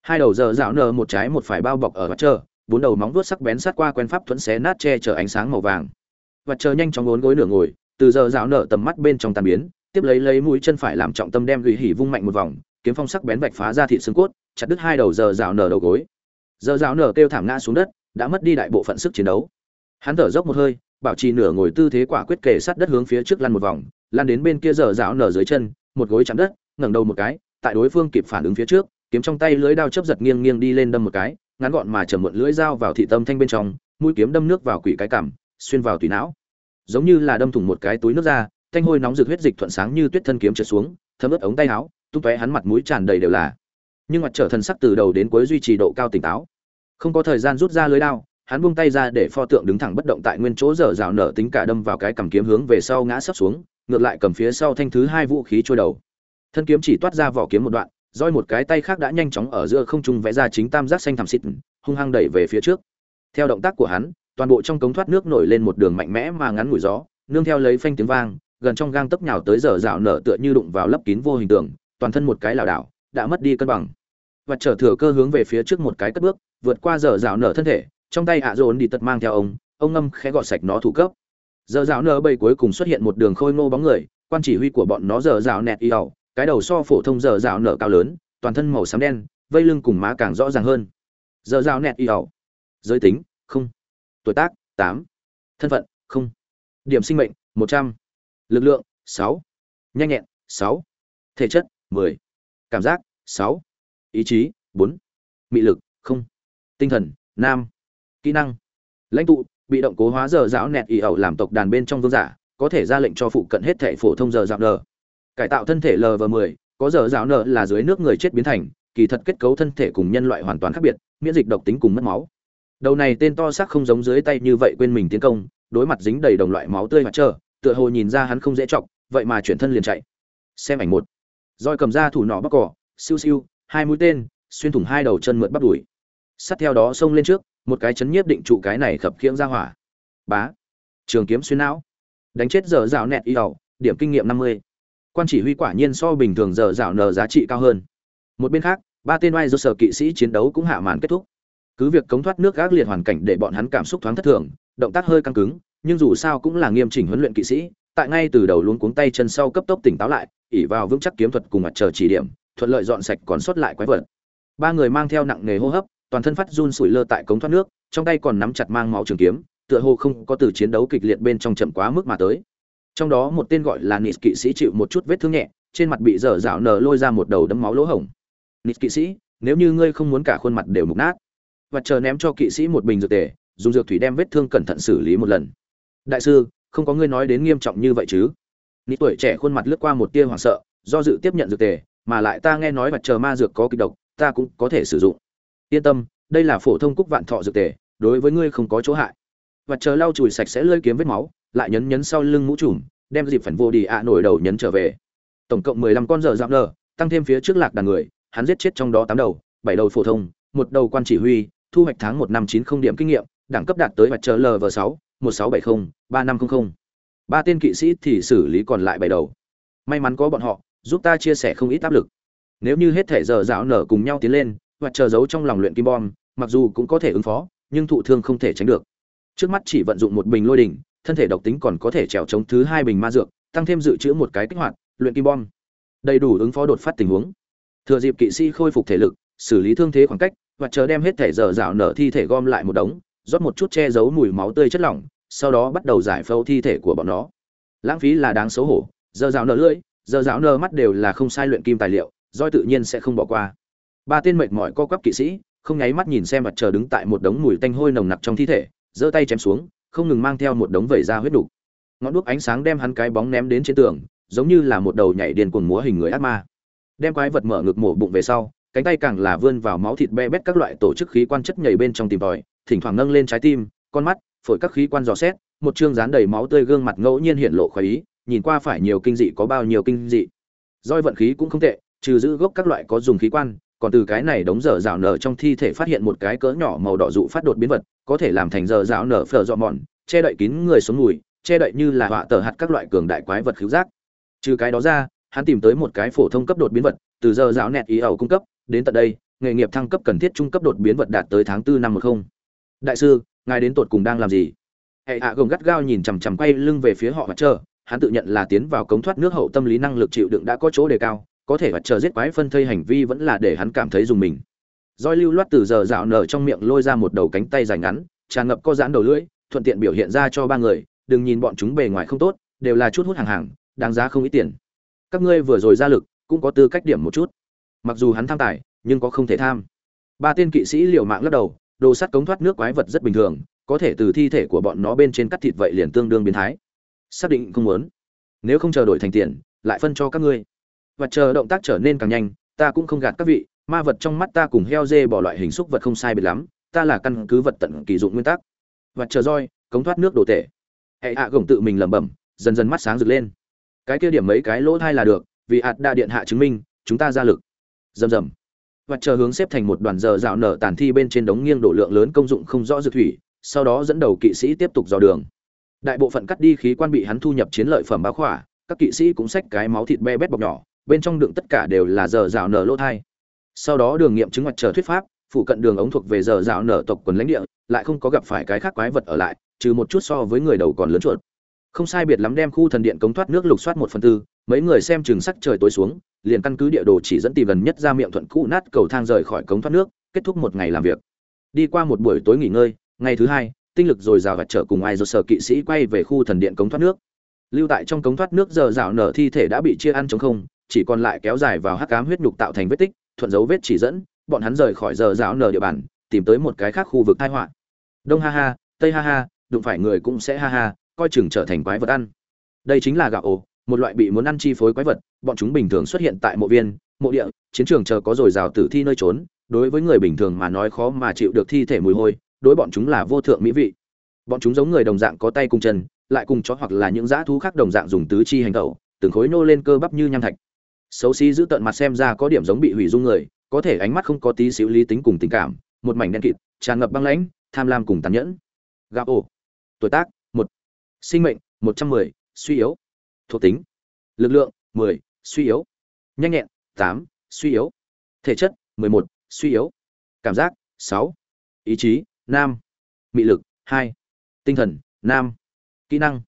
Hai đầu giờ dạo nở một trái một phải bao bọc ở mặt chờ, bốn đầu móng vuốt sắc bén sát qua quen pháp thuẫn xé nát che chở ánh sáng màu vàng. Mặt chờ nhanh chóng bốn gối nửa ngồi từ giờ dạo nở tầm mắt bên trong tàn biến tiếp lấy lấy mũi chân phải làm trọng tâm đem lụy hỉ vung mạnh một vòng kiếm phong sắc bén vạch phá ra thị xương cốt chặt đứt hai đầu giờ dạo nở đầu gối. Giờ dạo nở kêu thảm ngã xuống đất đã mất đi đại bộ phận sức chiến đấu. Hắn thở dốc một hơi, bảo trì nửa ngồi tư thế quả quyết kề sát đất hướng phía trước lăn một vòng, lăn đến bên kia dở dạo nở dưới chân, một gối chạm đất, ngẩng đầu một cái, tại đối phương kịp phản ứng phía trước, kiếm trong tay lưới đao chấp giật nghiêng nghiêng đi lên đâm một cái, ngắn gọn mà chầm muộn lưỡi dao vào thị tâm thanh bên trong, mũi kiếm đâm nước vào quỷ cái cằm, xuyên vào tùy não. Giống như là đâm thủng một cái túi nước ra, thanh hôi nóng rực huyết dịch thuận sáng như tuyết thân kiếm trượt xuống, thấm ướt ống tay áo, tung tóe hắn mặt mũi tràn đầy đều là. Nhưng mặt trở thần sắc từ đầu đến cuối duy trì độ cao tỉnh táo không có thời gian rút ra lưới đao, hắn buông tay ra để pho tượng đứng thẳng bất động tại nguyên chỗ dở rào nở tính cả đâm vào cái cầm kiếm hướng về sau ngã sấp xuống, ngược lại cầm phía sau thanh thứ hai vũ khí trôi đầu. Thân kiếm chỉ toát ra vỏ kiếm một đoạn, roi một cái tay khác đã nhanh chóng ở giữa không trung vẽ ra chính tam giác xanh thảm xịt, hung hăng đẩy về phía trước. Theo động tác của hắn, toàn bộ trong cống thoát nước nổi lên một đường mạnh mẽ mà ngắn mũi gió, nương theo lấy phanh tiếng vang, gần trong gang tấp nhào tới giờ rào nở tựa như đụng vào lấp kín vô hình tượng toàn thân một cái lảo đảo, đã mất đi cân bằng. Và trở thừa cơ hướng về phía trước một cái cất bước vượt qua giờ rào nở thân thể, trong tay ạ dồn đi tật mang theo ông ông ngâm khẽ gọt sạch nó thủ cấp. Giờ rào nở bầy cuối cùng xuất hiện một đường khôi ngô bóng người, quan chỉ huy của bọn nó giờ rào nẹt y ẩu, cái đầu so phổ thông giờ rào nở cao lớn, toàn thân màu xám đen, vây lưng cùng má càng rõ ràng hơn. Giờ rào nẹt y ẩu. Giới tính, không. Tuổi tác, tám. Thân phận, không. Điểm sinh mệnh, một trăm. Lực lượng, sáu. Nhanh nhẹn, sáu. Thể chất, mười. Cảm giác, sáu. Ý chí, bốn. Mị lực, không tinh thần, nam, kỹ năng. Lãnh tụ, bị động cố hóa giờ giáo nẹt ỉ ẩu làm tộc đàn bên trong vương giả, có thể ra lệnh cho phụ cận hết thể phổ thông giờ dạo nở. Cải tạo thân thể lv 10 có giờ dạo nở là dưới nước người chết biến thành, kỳ thật kết cấu thân thể cùng nhân loại hoàn toàn khác biệt, miễn dịch độc tính cùng mất máu. Đầu này tên to xác không giống dưới tay như vậy quên mình tiến công, đối mặt dính đầy đồng loại máu tươi mặt trơ, tựa hồ nhìn ra hắn không dễ chọc, vậy mà chuyển thân liền chạy. Xem ảnh một. Roi cầm ra thủ nọ bắc cỏ, siêu siêu, hai mũi tên, xuyên thủng hai đầu chân mượt bắp đùi sát theo đó xông lên trước, một cái chấn nhiếp định trụ cái này khập khiễng ra hỏa. Bá. Trường kiếm xuyên não. Đánh chết dở rào nẹt y ẩu điểm kinh nghiệm năm mươi. Quan chỉ huy quả nhiên so bình thường dở rào nờ giá trị cao hơn. Một bên khác, ba tên oai do sở kỵ sĩ chiến đấu cũng hạ màn kết thúc. Cứ việc cống thoát nước gác liệt hoàn cảnh để bọn hắn cảm xúc thoáng thất thường, động tác hơi căng cứng, nhưng dù sao cũng là nghiêm chỉnh huấn luyện kỵ sĩ, tại ngay từ đầu luôn cuống tay chân sau cấp tốc tỉnh táo lại ỉ vào vững chắc kiếm thuật cùng mặt trời chỉ điểm, thuận lợi dọn sạch còn sót lại quái vật. Ba người mang theo nặng nghề hô hấp toàn thân phát run sủi lơ tại cống thoát nước, trong tay còn nắm chặt mang máu trường kiếm, tựa hồ không có từ chiến đấu kịch liệt bên trong chậm quá mức mà tới. Trong đó một tên gọi là nịt kỵ sĩ chịu một chút vết thương nhẹ, trên mặt bị dở dạo nở lôi ra một đầu đấm máu lỗ hổng. Nịt kỵ sĩ, nếu như ngươi không muốn cả khuôn mặt đều mục nát, và chờ ném cho kỵ sĩ một bình dược tề, dùng dược thủy đem vết thương cẩn thận xử lý một lần. Đại sư, không có ngươi nói đến nghiêm trọng như vậy chứ? Nịt tuổi trẻ khuôn mặt lướt qua một tia hoảng sợ, do dự tiếp nhận dược tề, mà lại ta nghe nói và chờ ma dược có kịch độc, ta cũng có thể sử dụng yên tâm, đây là phổ thông cúc vạn thọ dược tề, đối với ngươi không có chỗ hại. Và chờ lau chùi sạch sẽ lơi kiếm vết máu, lại nhấn nhấn sau lưng mũ trùm, đem dịp phản vô đi ạ nổi đầu nhấn trở về. Tổng cộng mười lăm con giờ giảm nở tăng thêm phía trước lạc đàn người, hắn giết chết trong đó tám đầu, bảy đầu phổ thông, một đầu quan chỉ huy, thu hoạch tháng một năm chín không điểm kinh nghiệm, đẳng cấp đạt tới vật chờ lv sáu, một sáu bảy không, ba năm không không. Ba tên kỵ sĩ thì xử lý còn lại bảy đầu. May mắn có bọn họ, giúp ta chia sẻ không ít áp lực. Nếu như hết thể giờ dạo nở cùng nhau tiến lên hoặc chờ giấu trong lòng luyện kim bom, mặc dù cũng có thể ứng phó, nhưng thụ thương không thể tránh được. Trước mắt chỉ vận dụng một bình lôi đỉnh, thân thể độc tính còn có thể trèo chống thứ hai bình ma dược, tăng thêm dự trữ một cái kích hoạt, luyện kim bom. Đầy đủ ứng phó đột phát tình huống. Thừa dịp kỵ sĩ khôi phục thể lực, xử lý thương thế khoảng cách, và chờ đem hết thể dở dạo nở thi thể gom lại một đống, rót một chút che giấu mùi máu tươi chất lỏng, sau đó bắt đầu giải phẫu thi thể của bọn nó. Lãng phí là đáng xấu hổ giờ dạo nở lưỡi giờ dạo nở mắt đều là không sai luyện kim tài liệu, do tự nhiên sẽ không bỏ qua ba tên mệt mỏi co quắp kỵ sĩ, không nháy mắt nhìn xem mặt trời đứng tại một đống mùi tanh hôi nồng nặc trong thi thể, giơ tay chém xuống, không ngừng mang theo một đống vẩy da huyết đục. Ngọn đuốc ánh sáng đem hắn cái bóng ném đến trên tường, giống như là một đầu nhảy điền cuồng múa hình người ác ma. Đem quái vật mở ngực mổ bụng về sau, cánh tay càng là vươn vào máu thịt be bét các loại tổ chức khí quan chất nhảy bên trong tìm tòi, thỉnh thoảng nâng lên trái tim, con mắt, phổi các khí quan dò xét, một chương dán đầy máu tươi gương mặt ngẫu nhiên hiện lộ khoái ý, nhìn qua phải nhiều kinh dị có bao nhiêu kinh dị. Roi vận khí cũng không tệ, trừ giữ gốc các loại có dùng khí quan còn từ cái này đống dở rào nở trong thi thể phát hiện một cái cỡ nhỏ màu đỏ dụ phát đột biến vật, có thể làm thành dở rào nở phở dọ mòn, che đậy kín người xuống mùi, che đậy như là họa tờ hạt các loại cường đại quái vật khiếu giác. Trừ cái đó ra, hắn tìm tới một cái phổ thông cấp đột biến vật, từ giờ rào nẹt ý ẩu cung cấp, đến tận đây, nghề nghiệp thăng cấp cần thiết trung cấp đột biến vật đạt tới tháng tư năm một không. Đại sư, ngài đến tột cùng đang làm gì? Hệ hạ gồng gắt gao nhìn chằm chằm quay lưng về phía họ mặt chờ, hắn tự nhận là tiến vào cống thoát nước hậu tâm lý năng lực chịu đựng đã có chỗ đề cao có thể vật chờ giết quái phân thây hành vi vẫn là để hắn cảm thấy dùng mình. Roi lưu loát từ giờ dạo nở trong miệng lôi ra một đầu cánh tay dài ngắn, tràn ngập co giãn đầu lưỡi, thuận tiện biểu hiện ra cho ba người, đừng nhìn bọn chúng bề ngoài không tốt, đều là chút hút hàng hàng, đáng giá không ít tiền. Các ngươi vừa rồi ra lực, cũng có tư cách điểm một chút. Mặc dù hắn tham tài, nhưng có không thể tham. Ba tên kỵ sĩ liều mạng lắc đầu, đồ sắt cống thoát nước quái vật rất bình thường, có thể từ thi thể của bọn nó bên trên cắt thịt vậy liền tương đương biến thái. Xác định không muốn. Nếu không chờ đổi thành tiền, lại phân cho các ngươi và chờ động tác trở nên càng nhanh, ta cũng không gạt các vị, ma vật trong mắt ta cùng heo dê bỏ loại hình xúc vật không sai biệt lắm, ta là căn cứ vật tận kỳ dụng nguyên tắc. Và chờ roi, cống thoát nước đồ tệ hệ hạ gồng tự mình lẩm bẩm, dần dần mắt sáng rực lên. Cái kia điểm mấy cái lỗ thai là được, vì hạt đa điện hạ chứng minh, chúng ta ra lực. Rầm rầm. Và chờ hướng xếp thành một đoàn giờ dạo nở tàn thi bên trên đống nghiêng đổ lượng lớn công dụng không rõ dược thủy, sau đó dẫn đầu kỵ sĩ tiếp tục dò đường. Đại bộ phận cắt đi khí quan bị hắn thu nhập chiến lợi phẩm báo khỏa, các kỵ sĩ cũng xách cái máu thịt be bét bọc nhỏ bên trong đựng tất cả đều là giờ rào nở lỗ thai. Sau đó đường nghiệm chứng ngoặt chờ thuyết pháp, phụ cận đường ống thuộc về giờ rào nở tộc quần lãnh địa, lại không có gặp phải cái khác quái vật ở lại, trừ một chút so với người đầu còn lớn chuột. Không sai biệt lắm đem khu thần điện cống thoát nước lục soát một phần tư, mấy người xem chừng sắc trời tối xuống, liền căn cứ địa đồ chỉ dẫn tìm gần nhất ra miệng thuận cũ nát cầu thang rời khỏi cống thoát nước, kết thúc một ngày làm việc. Đi qua một buổi tối nghỉ ngơi, ngày thứ hai, tinh lực dồi dào và trở cùng ai do sở kỵ sĩ quay về khu thần điện cống thoát nước. Lưu tại trong cống thoát nước giờ rào nở thi thể đã bị chia ăn chống không chỉ còn lại kéo dài vào hắc ám huyết nhục tạo thành vết tích thuận dấu vết chỉ dẫn bọn hắn rời khỏi giờ rào nở địa bàn tìm tới một cái khác khu vực tai họa. Đông ha ha tây ha ha đụng phải người cũng sẽ ha ha coi chừng trở thành quái vật ăn. Đây chính là gạo ổ, một loại bị muốn ăn chi phối quái vật bọn chúng bình thường xuất hiện tại mộ viên mộ địa chiến trường chờ có rồi rào tử thi nơi trốn đối với người bình thường mà nói khó mà chịu được thi thể mùi hôi đối bọn chúng là vô thượng mỹ vị. Bọn chúng giống người đồng dạng có tay cùng chân lại cùng chó hoặc là những dã thú khác đồng dạng dùng tứ chi hành động, từng khối nô lên cơ bắp như nham thạch xấu xí giữ tận mặt xem ra có điểm giống bị hủy dung người, có thể ánh mắt không có tí xíu lý tính cùng tình cảm, một mảnh đen kịt, tràn ngập băng lãnh, tham lam cùng tàn nhẫn. Gạo ổ. Tuổi tác, một. Sinh mệnh, một trăm mười, suy yếu. Thuộc tính, lực lượng, mười, suy yếu. Nhanh nhẹn, tám, suy yếu. Thể chất, mười một, suy yếu. Cảm giác, sáu. Ý chí nam mị lực, hai. Tinh thần nam kỹ năng.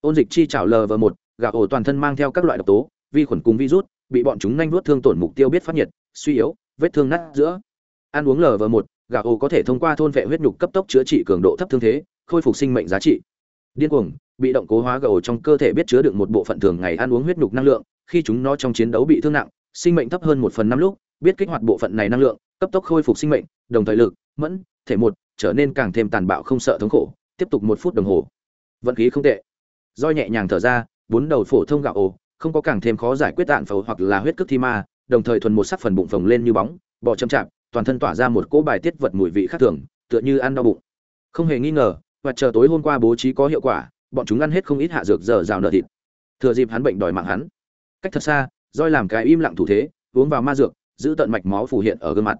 Ôn dịch chi trảo lv một gạo ổ toàn thân mang theo các loại độc tố, vi khuẩn cùng virus bị bọn chúng nhanh vuốt thương tổn mục tiêu biết phát nhiệt, suy yếu, vết thương nát giữa. Ăn uống lv một gạo ô có thể thông qua thôn vệ huyết nhục cấp tốc chữa trị cường độ thấp thương thế, khôi phục sinh mệnh giá trị. Điên cuồng, bị động cố hóa gạo trong cơ thể biết chứa đựng một bộ phận thường ngày ăn uống huyết nhục năng lượng, khi chúng nó trong chiến đấu bị thương nặng, sinh mệnh thấp hơn một phần năm lúc, biết kích hoạt bộ phận này năng lượng, cấp tốc khôi phục sinh mệnh, đồng thời lực, mẫn, thể một, trở nên càng thêm tàn bạo không sợ thống khổ, tiếp tục một phút đồng hồ. Vận khí không tệ. Roi nhẹ nhàng thở ra, bốn đầu phổ thông gạo ồ không có càng thêm khó giải quyết tạn phẫu hoặc là huyết cước thi ma, đồng thời thuần một sắc phần bụng phồng lên như bóng, bò chậm chạp, toàn thân tỏa ra một cỗ bài tiết vật mùi vị khác thường, tựa như ăn đau bụng. Không hề nghi ngờ, và chờ tối hôm qua bố trí có hiệu quả, bọn chúng ăn hết không ít hạ dược giờ rào nợ thịt. Thừa dịp hắn bệnh đòi mạng hắn. Cách thật xa, roi làm cái im lặng thủ thế, uống vào ma dược, giữ tận mạch máu phủ hiện ở gương mặt.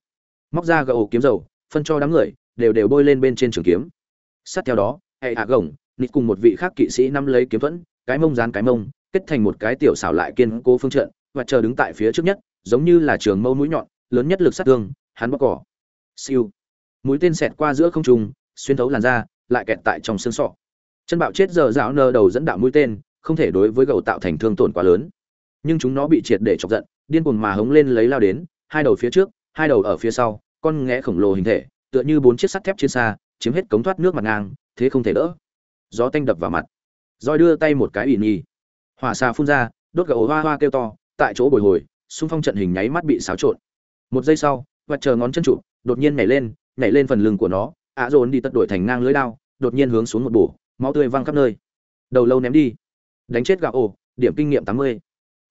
Móc ra gậu kiếm dầu, phân cho đám người, đều đều bôi lên bên trên trường kiếm. Sát theo đó, hệ hạ gồng, nịt cùng một vị khác kỵ sĩ nắm lấy kiếm thuẫn, cái mông dán cái mông kết thành một cái tiểu xảo lại kiên cố phương trận, và chờ đứng tại phía trước nhất, giống như là trường mâu mũi nhọn, lớn nhất lực sát thương, hắn bóc cỏ. Siêu. Mũi tên xẹt qua giữa không trung, xuyên thấu làn da, lại kẹt tại trong xương sọ. Chân bạo chết giờ rào nơ đầu dẫn đạo mũi tên, không thể đối với gầu tạo thành thương tổn quá lớn. Nhưng chúng nó bị triệt để chọc giận, điên cuồng mà hống lên lấy lao đến, hai đầu phía trước, hai đầu ở phía sau, con ngẽ khổng lồ hình thể, tựa như bốn chiếc sắt thép trên xa, chiếm hết cống thoát nước mặt ngang, thế không thể đỡ. Gió tanh đập vào mặt. Roi đưa tay một cái ủy nghi hỏa xà phun ra, đốt gầu hoa hoa kêu to, tại chỗ bồi hồi, xung phong trận hình nháy mắt bị xáo trộn. Một giây sau, vật chờ ngón chân trụ, đột nhiên nhảy lên nhảy lên phần lưng của nó, ạ dồn đi tất đổi thành ngang lưới đao, đột nhiên hướng xuống một bổ, máu tươi văng khắp nơi. Đầu lâu ném đi. Đánh chết gà ổ, điểm kinh nghiệm tám mươi.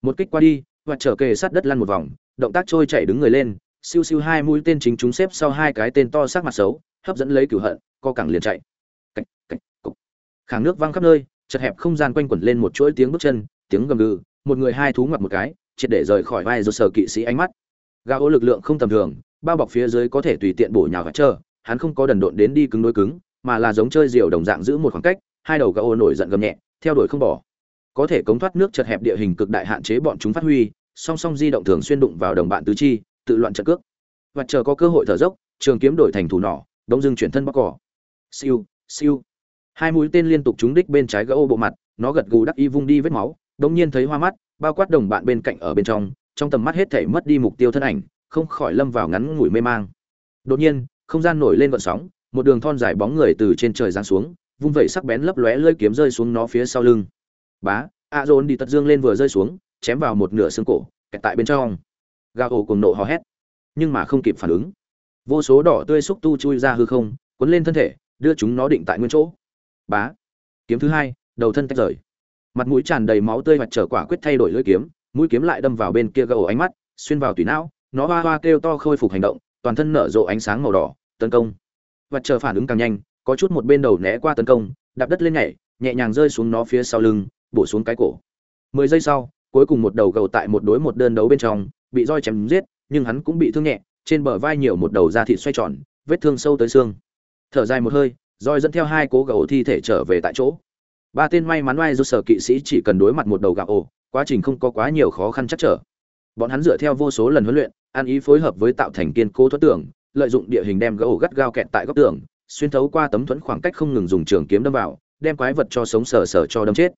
Một kích qua đi, vật trở kề sát đất lăn một vòng, động tác trôi chạy đứng người lên, siêu siêu hai mũi tên chính chúng xếp sau hai cái tên to sắc mặt xấu, hấp dẫn lấy cửu hận, co cẳng liền chạy. Cạch cạch, cục. Kháng nước văng khắp nơi chật hẹp không gian quanh quẩn lên một chuỗi tiếng bước chân, tiếng gầm gừ, một người hai thú ngoặt một cái, triệt để rời khỏi vai rồi sở kỵ sĩ ánh mắt. Gà ô lực lượng không tầm thường, bao bọc phía dưới có thể tùy tiện bổ nhào và chờ, hắn không có đần độn đến đi cứng đối cứng, mà là giống chơi diều đồng dạng giữ một khoảng cách, hai đầu gà ô nổi giận gầm nhẹ, theo đuổi không bỏ. Có thể cống thoát nước chật hẹp địa hình cực đại hạn chế bọn chúng phát huy, song song di động thường xuyên đụng vào đồng bạn tứ chi, tự loạn trận cước. Và chờ có cơ hội thở dốc, trường kiếm đổi thành thủ nỏ đông dưng chuyển thân bóc cỏ. Siêu siêu hai mũi tên liên tục trúng đích bên trái gỡ ô bộ mặt, nó gật gù đắc y vung đi vết máu đông nhiên thấy hoa mắt, bao quát đồng bạn bên cạnh ở bên trong trong tầm mắt hết thể mất đi mục tiêu thân ảnh, không khỏi lâm vào ngắn ngủi mê mang. Đột nhiên, không gian nổi lên vận sóng, một đường thon dài bóng người từ trên trời giáng xuống, vung vẩy sắc bén lấp lóe lưỡi kiếm rơi xuống nó phía sau lưng. Bá, a dồn đi tật dương lên vừa rơi xuống, chém vào một nửa xương cổ, kẹt tại bên trong. Gà ổ cùng nộ hò hét, nhưng mà không kịp phản ứng. Vô số đỏ tươi xúc tu chui ra hư không, cuốn lên thân thể, đưa chúng nó định tại nguyên chỗ bá. Kiếm thứ hai, đầu thân tách rời. Mặt mũi tràn đầy máu tươi mặt trở quả quyết thay đổi lưỡi kiếm, mũi kiếm lại đâm vào bên kia gà ánh mắt, xuyên vào tủy não, nó hoa hoa kêu to khôi phục hành động, toàn thân nở rộ ánh sáng màu đỏ, tấn công. Và chờ phản ứng càng nhanh, có chút một bên đầu né qua tấn công, đạp đất lên nhảy, nhẹ nhàng rơi xuống nó phía sau lưng, bổ xuống cái cổ. Mười giây sau, cuối cùng một đầu gầu tại một đối một đơn đấu bên trong, bị roi chém giết, nhưng hắn cũng bị thương nhẹ, trên bờ vai nhiều một đầu da thịt xoay tròn, vết thương sâu tới xương. Thở dài một hơi roi dẫn theo hai cố gấu thi thể trở về tại chỗ. Ba tên may mắn oai do sở kỵ sĩ chỉ cần đối mặt một đầu gạo ổ, quá trình không có quá nhiều khó khăn chắc trở. Bọn hắn dựa theo vô số lần huấn luyện ăn ý phối hợp với tạo thành kiên cố thoát tưởng lợi dụng địa hình đem gấu gắt gao kẹt tại góc tường, xuyên thấu qua tấm thuẫn khoảng cách không ngừng dùng trường kiếm đâm vào, đem quái vật cho sống sờ sờ cho đâm chết.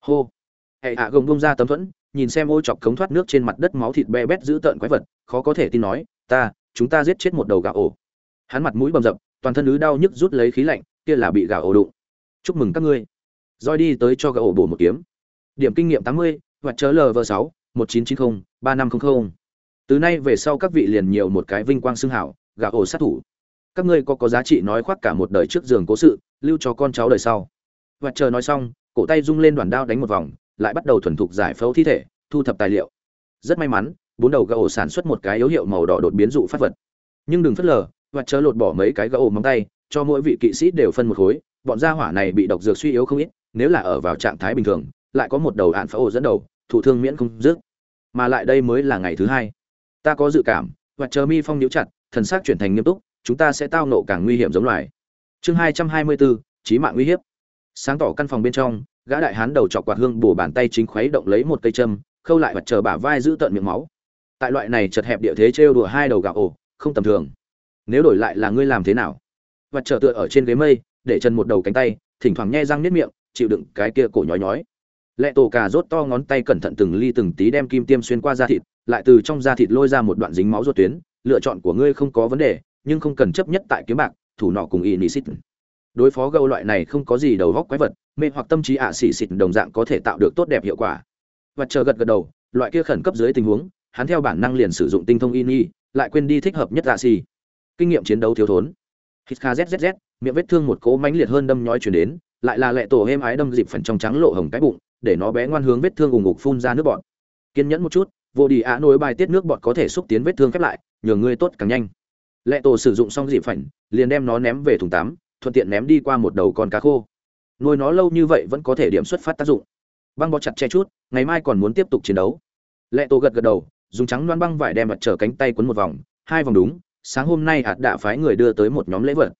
Hô. Hệ hạ gồng bông ra tấm thuẫn, nhìn xem ô chọc cống thoát nước trên mặt đất máu thịt be bét giữ tợn quái vật, khó có thể tin nói, ta, chúng ta giết chết một đầu gạo ổ. Hắn mặt mũi bầm dập toàn thân ứ đau nhức rút lấy khí lạnh, kia là bị gà ổ đụng. Chúc mừng các ngươi. Roi đi tới cho gà ổ bổ một kiếm. Điểm kinh nghiệm tám mươi, hoặc chớ lv sáu, một chín chín mươi ba năm trăm linh từ nay về sau các vị liền nhiều một cái vinh quang xưng hảo, gà ổ sát thủ. Các ngươi có có giá trị nói khoác cả một đời trước giường cố sự, lưu cho con cháu đời sau. Hoặc chờ nói xong, cổ tay rung lên đoàn đao đánh một vòng, lại bắt đầu thuần thục giải phẫu thi thể, thu thập tài liệu. Rất may mắn, bốn đầu gà ổ sản xuất một cái dấu hiệu màu đỏ đột biến dụ phát vật. Nhưng đừng phớt lờ và chờ lột bỏ mấy cái gà ổ móng tay, cho mỗi vị kỵ sĩ đều phân một khối. Bọn gia hỏa này bị độc dược suy yếu không ít, nếu là ở vào trạng thái bình thường, lại có một đầu ạn phẫu dẫn đầu thủ thương miễn không dứt. Mà lại đây mới là ngày thứ hai. Ta có dự cảm, và chờ mi phong nhíu chặt, thần sắc chuyển thành nghiêm túc, chúng ta sẽ tao nộ càng nguy hiểm giống loài. Chương hai trăm hai mươi bốn chí mạng nguy hiểm sáng tỏ căn phòng bên trong, gã đại hán đầu chọc quạt hương bổ bàn tay chính khuấy động lấy một cây châm, khâu lại vật chờ bả vai giữ tận miệng máu. Tại loại này chật hẹp địa thế trêu đùa hai đầu gạo ổ, không tầm thường nếu đổi lại là ngươi làm thế nào? Vật chờ tựa ở trên ghế mây, để chân một đầu cánh tay, thỉnh thoảng nhe răng niết miệng, chịu đựng cái kia cổ nhói nhói. Lệ tổ cà rốt to ngón tay cẩn thận từng ly từng tí đem kim tiêm xuyên qua da thịt, lại từ trong da thịt lôi ra một đoạn dính máu ruột tuyến. Lựa chọn của ngươi không có vấn đề, nhưng không cần chấp nhất tại kiếm bạc, thủ nọ cùng y nị xít đối phó gâu loại này không có gì đầu góc quái vật, mê hoặc tâm trí ạ xỉ xịt đồng dạng có thể tạo được tốt đẹp hiệu quả. Và chờ gật gật đầu, loại kia khẩn cấp dưới tình huống, hắn theo bản năng liền sử dụng tinh thông y lại quên đi thích hợp nhất ạ xỉ kinh nghiệm chiến đấu thiếu thốn. Hít kha zzz miệng vết thương một cỗ mãnh liệt hơn đâm nhói chuyển đến, lại là lệ tổ êm ái đâm dịp phần trong trắng lộ hồng cái bụng, để nó bé ngoan hướng vết thương ủng ngục phun ra nước bọt. Kiên nhẫn một chút, vô đi ạ nối bài tiết nước bọt có thể xúc tiến vết thương khép lại, nhường ngươi tốt càng nhanh. Lệ tổ sử dụng xong dịp phảnh liền đem nó ném về thùng tắm, thuận tiện ném đi qua một đầu con cá khô. Nuôi nó lâu như vậy vẫn có thể điểm xuất phát tác dụng. Băng bó chặt che chút, ngày mai còn muốn tiếp tục chiến đấu. Lệ tổ gật gật đầu, dùng trắng loan băng vải đem mặt trở cánh tay quấn một vòng, hai vòng đúng sáng hôm nay hạt đã phái người đưa tới một nhóm lễ vật.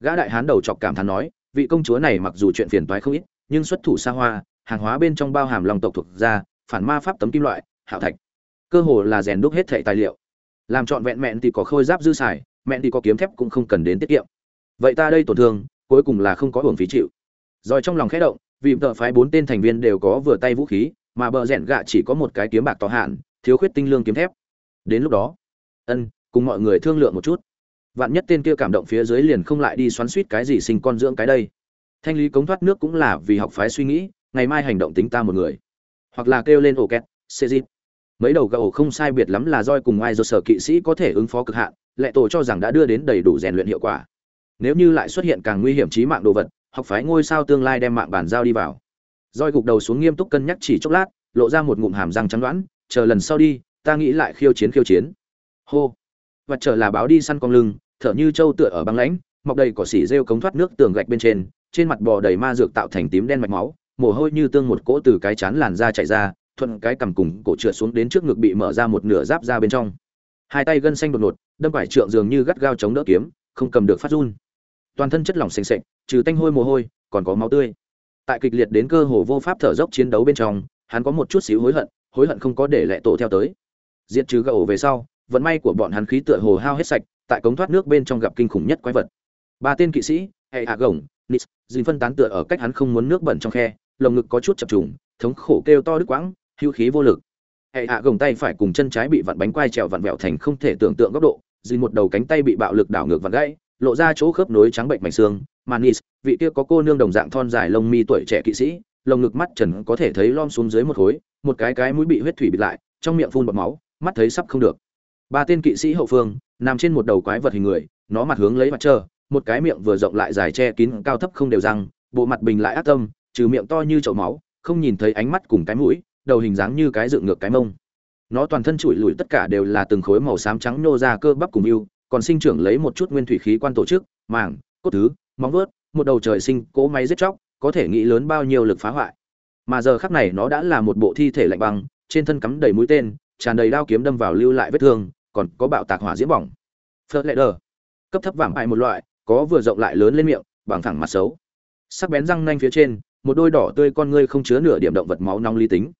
Gã đại hán đầu chọc cảm thán nói, vị công chúa này mặc dù chuyện phiền toái không ít, nhưng xuất thủ xa hoa, hàng hóa bên trong bao hàm lòng tộc thuộc ra phản ma pháp tấm kim loại, hạo thạch. Cơ hồ là rèn đúc hết thệ tài liệu. Làm trọn vẹn mẹn thì có khôi giáp dư xài, mẹn thì có kiếm thép cũng không cần đến tiết kiệm. Vậy ta đây tổn thương, cuối cùng là không có hưởng phí chịu. Rồi trong lòng khẽ động vì tợ phái bốn tên thành viên đều có vừa tay vũ khí, mà bờ rẽn gạ chỉ có một cái kiếm bạc to hạn, thiếu khuyết tinh lương kiếm thép. Đến lúc đó, ân cùng mọi người thương lượng một chút. Vạn nhất tên kia cảm động phía dưới liền không lại đi xoắn suýt cái gì sinh con dưỡng cái đây. Thanh lý cống thoát nước cũng là vì học phái suy nghĩ, ngày mai hành động tính ta một người. Hoặc là kêu lên ổ két xê dịp mấy đầu gậu không sai biệt lắm là roi cùng ai do sở kỵ sĩ có thể ứng phó cực hạn, lệ tổ cho rằng đã đưa đến đầy đủ rèn luyện hiệu quả. Nếu như lại xuất hiện càng nguy hiểm trí mạng đồ vật, học phái ngôi sao tương lai đem mạng bản giao đi vào. Roi gục đầu xuống nghiêm túc cân nhắc chỉ chốc lát, lộ ra một ngụm hàm răng trắng đoán, chờ lần sau đi, ta nghĩ lại khiêu chiến khiêu chiến. Hô và trở là báo đi săn con lưng, thở như trâu tựa ở băng lãnh, mọc đầy cỏ xỉ rêu cống thoát nước tường gạch bên trên trên mặt bò đầy ma dược tạo thành tím đen mạch máu, mồ hôi như tương một cỗ từ cái chán làn da chạy ra, thuận cái cằm cùng cổ trượt xuống đến trước ngực bị mở ra một nửa giáp ra bên trong. Hai tay gân xanh đột ngột, đâm phải trượng dường như gắt gao chống đỡ kiếm, không cầm được phát run. Toàn thân chất lỏng xanh xệch trừ tanh hôi mồ hôi, còn có máu tươi. Tại kịch liệt đến cơ hồ vô pháp thở dốc chiến đấu bên trong, hắn có một chút xíu hối hận hối hận không có để lệ tổ theo tới. Diệt trừ gậu về sau vận may của bọn hắn khí tựa hồ hao hết sạch, tại cống thoát nước bên trong gặp kinh khủng nhất quái vật. Ba tên kỵ sĩ, hệ hạ gồng nis dinh phân tán tựa ở cách hắn không muốn nước bẩn trong khe, lồng ngực có chút chập trùng, thống khổ kêu to đứt quãng, hưu khí vô lực. Hệ hạ gồng tay phải cùng chân trái bị vặn bánh quai trèo vặn vẹo thành không thể tưởng tượng góc độ dì một đầu cánh tay bị bạo lực đảo ngược vặn gãy, lộ ra chỗ khớp nối trắng bệnh mảnh xương manis vị kia có cô nương đồng dạng thon dài lông mi tuổi trẻ kỵ sĩ, lồng ngực mắt trần có thể thấy lom xuống dưới một khối, một cái cái mũi bị huyết thủy bịt lại, trong miệng phun bọt máu, mắt thấy sắp không được ba tên kỵ sĩ hậu phương, nằm trên một đầu quái vật hình người, nó mặt hướng lấy mặt trơ một cái miệng vừa rộng lại dài che kín cao thấp không đều răng, bộ mặt bình lại ác tâm, trừ miệng to như chậu máu, không nhìn thấy ánh mắt cùng cái mũi, đầu hình dáng như cái dựng ngược cái mông. Nó toàn thân trụi lùi tất cả đều là từng khối màu xám trắng nô ra cơ bắp cùng yêu, còn sinh trưởng lấy một chút nguyên thủy khí quan tổ chức, màng, cốt thứ, móng vớt một đầu trời sinh cỗ máy giết chóc, có thể nghĩ lớn bao nhiêu lực phá hoại. Mà giờ khắc này nó đã là một bộ thi thể lạnh băng, trên thân cắm đầy mũi tên, tràn đầy đao kiếm đâm vào lưu lại vết thương còn có bạo tạc hỏa diễm bỏng. Phớt lệ đờ. Cấp thấp vàng hại một loại, có vừa rộng lại lớn lên miệng, bằng thẳng mặt xấu. Sắc bén răng nanh phía trên, một đôi đỏ tươi con ngươi không chứa nửa điểm động vật máu nóng lý tính.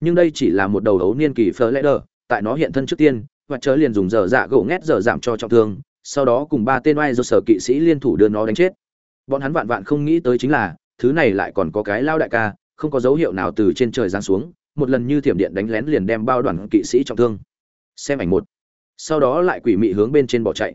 Nhưng đây chỉ là một đầu ấu niên kỳ phở đờ, tại nó hiện thân trước tiên, và chớ liền dùng dở dạ gỗ ngét dở giảm cho trọng thương, sau đó cùng ba tên oai do sở kỵ sĩ liên thủ đưa nó đánh chết. Bọn hắn vạn vạn không nghĩ tới chính là, thứ này lại còn có cái lao đại ca, không có dấu hiệu nào từ trên trời giáng xuống, một lần như thiểm điện đánh lén liền đem bao đoàn kỵ sĩ trọng thương. Xem ảnh một sau đó lại quỷ mị hướng bên trên bỏ chạy.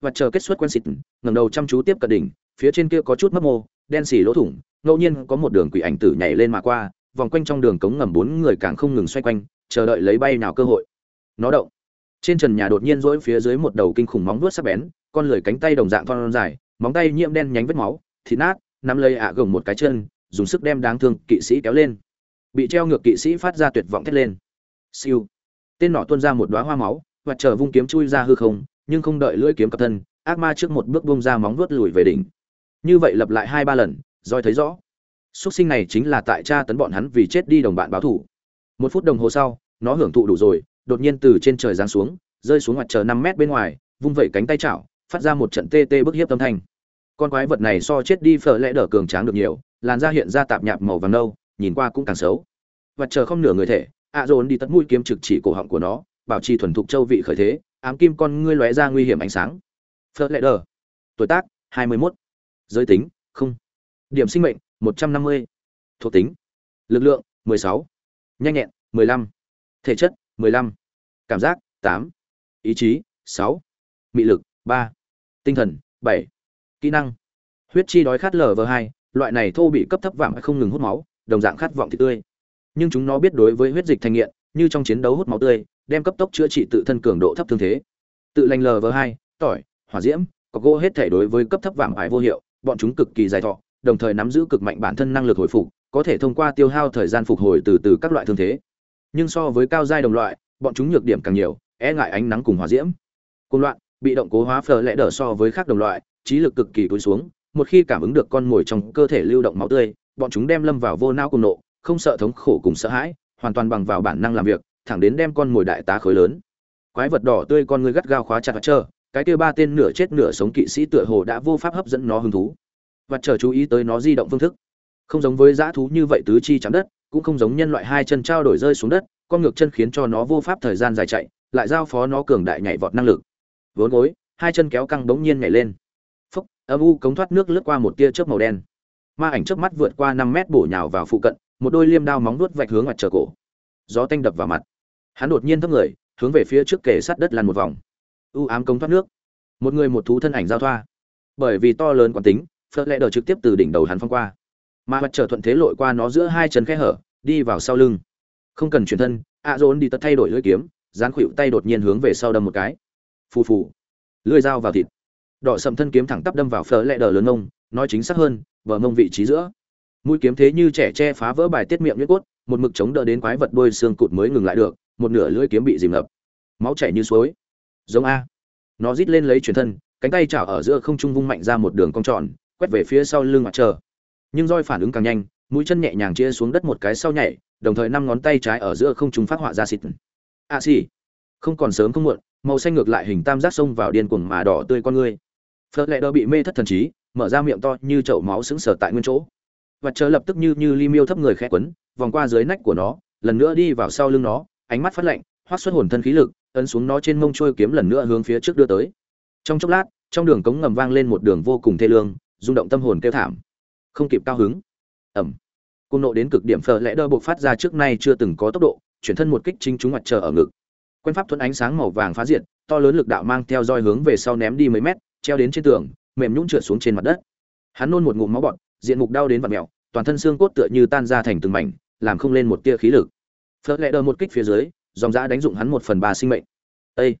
Và chờ kết xuất quen xịt, ngẩng đầu chăm chú tiếp cận đỉnh, phía trên kia có chút mấp mô, đen xì lỗ thủng, ngẫu nhiên có một đường quỷ ảnh tử nhảy lên mà qua, vòng quanh trong đường cống ngầm bốn người càng không ngừng xoay quanh, chờ đợi lấy bay nào cơ hội. Nó động. Trên trần nhà đột nhiên rỗi phía dưới một đầu kinh khủng móng vuốt sắc bén, con lười cánh tay đồng dạng thon dài, móng tay nhiễm đen nhánh vết máu, thịt nát, nắm lấy ạ gồng một cái chân, dùng sức đem đáng thương kỵ sĩ kéo lên. Bị treo ngược kỵ sĩ phát ra tuyệt vọng thét lên. Siêu. Tên nọ tuôn ra một đóa hoa máu và chờ vung kiếm chui ra hư không, nhưng không đợi lưỡi kiếm cập thân, ác ma trước một bước bung ra móng vuốt lùi về đỉnh. Như vậy lặp lại hai ba lần roi thấy rõ. Xuất sinh này chính là tại cha tấn bọn hắn vì chết đi đồng bạn báo thủ. Một phút đồng hồ sau, nó hưởng thụ đủ rồi, đột nhiên từ trên trời giáng xuống, rơi xuống mặt chờ năm mét bên ngoài, vung vẩy cánh tay chảo, phát ra một trận tê tê bức hiếp âm thanh. Con quái vật này so chết đi phở lẽ đỡ cường tráng được nhiều, làn da hiện ra tạp nhạp màu vàng nâu, nhìn qua cũng càng xấu. Và chờ không nửa người thể, ạ dồn đi tất mũi kiếm trực chỉ cổ họng của nó bảo trì thuần thục châu vị khởi thế, ám kim con ngươi lóe ra nguy hiểm ánh sáng phớt lệ đờ tuổi tác 21. giới tính, không điểm sinh mệnh 150. thuộc tính, lực lượng 16. nhanh nhẹn 15. thể chất 15. cảm giác 8. ý chí 6. mị lực 3. tinh thần 7. kỹ năng, huyết chi đói khát lv hai loại này thô bị cấp thấp vạm không ngừng hút máu, đồng dạng khát vọng thịt tươi nhưng chúng nó biết đối với huyết dịch thành nghiện, như trong chiến đấu hút máu tươi đem cấp tốc chữa trị tự thân cường độ thấp thương thế. Tự lành lv hai, tỏi, hỏa diễm, có gỗ hết thể đối với cấp thấp vạm ải vô hiệu, bọn chúng cực kỳ dài thọ, đồng thời nắm giữ cực mạnh bản thân năng lực hồi phục, có thể thông qua tiêu hao thời gian phục hồi từ từ các loại thương thế. Nhưng so với cao giai đồng loại, bọn chúng nhược điểm càng nhiều e ngại ánh nắng cùng hỏa diễm. Cùng loạn, bị động cố hóa phờ lẽ đỡ so với khác đồng loại, trí lực cực kỳ cúi xuống, một khi cảm ứng được con mồi trong cơ thể lưu động máu tươi, bọn chúng đem lâm vào vô não cùng nộ, không sợ thống khổ cùng sợ hãi, hoàn toàn bằng vào bản năng làm việc thẳng đến đem con mồi đại tá khối lớn. Quái vật đỏ tươi con người gắt gao khóa chặt và chờ, cái kia ba tên nửa chết nửa sống kỵ sĩ tựa hồ đã vô pháp hấp dẫn nó hứng thú. Và chờ chú ý tới nó di động phương thức. Không giống với dã thú như vậy tứ chi chạm đất, cũng không giống nhân loại hai chân trao đổi rơi xuống đất, con ngược chân khiến cho nó vô pháp thời gian dài chạy, lại giao phó nó cường đại nhảy vọt năng lực. Vốn gối, hai chân kéo căng bỗng nhiên nhảy lên. Phúc âm u cống thoát nước lướt qua một tia chớp màu đen. Ma ảnh chớp mắt vượt qua năm mét bổ nhào vào phụ cận, một đôi liêm đao móng nuốt vạch hướng mặt trở cổ. Gió tanh đập vào mặt hắn đột nhiên thấp người, hướng về phía trước kề sát đất lăn một vòng. U ám cống thoát nước. Một người một thú thân ảnh giao thoa. Bởi vì to lớn quán tính phật lẽ đờ trực tiếp từ đỉnh đầu hắn phong qua. Mà mặt trở thuận thế lội qua nó giữa hai chân khe hở, đi vào sau lưng. Không cần chuyển thân, a dồn đi tật thay đổi lưỡi kiếm dán khuỵu tay đột nhiên hướng về sau đâm một cái. Phù phù. Lưỡi dao vào thịt. Đỏ sầm thân kiếm thẳng tắp đâm vào phở lẹ đờ lớn ngông nói chính xác hơn vở ngông vị trí giữa. Mũi kiếm thế như trẻ che phá vỡ bài tiết miệng nhuyễn cốt, một mực chống đỡ đến quái vật đôi xương cụt mới ngừng lại được một nửa lưỡi kiếm bị dìm ngập. Máu chảy như suối. Giống a. Nó rít lên lấy chuyển thân, cánh tay chảo ở giữa không trung vung mạnh ra một đường cong tròn, quét về phía sau lưng mặt trời. Nhưng roi phản ứng càng nhanh, mũi chân nhẹ nhàng chia xuống đất một cái sau nhảy, đồng thời năm ngón tay trái ở giữa không trung phát họa ra xịt. A xì. Không còn sớm không muộn, màu xanh ngược lại hình tam giác xông vào điên cuồng mà đỏ tươi con ngươi. Phớt lẹ đỡ bị mê thất thần trí, mở ra miệng to như chậu máu sững sờ tại nguyên chỗ. Và chờ lập tức như như li miêu thấp người khẽ quấn, vòng qua dưới nách của nó, lần nữa đi vào sau lưng nó ánh mắt phát lạnh hoác xuất hồn thân khí lực ấn xuống nó trên mông trôi kiếm lần nữa hướng phía trước đưa tới. Trong chốc lát trong đường cống ngầm vang lên một đường vô cùng thê lương rung động tâm hồn kêu thảm. Không kịp cao hứng. Ẩm cung nộ đến cực điểm phở lẽ đơ buộc phát ra trước nay chưa từng có tốc độ chuyển thân một kích chính chúng mặt trời ở ngực. Quen pháp thuẫn ánh sáng màu vàng phá diệt to lớn lực đạo mang theo roi hướng về sau ném đi mấy mét treo đến trên tường mềm nhũn trượt xuống trên mặt đất. Hắn nôn một ngụm máu bọt diện mục đau đến vặt mèo, toàn thân xương cốt tựa như tan ra thành từng mảnh làm không lên một tia khí lực phớt lẹ đờ một kích phía dưới, dòng dã đánh dụng hắn một phần ba sinh mệnh. Ê!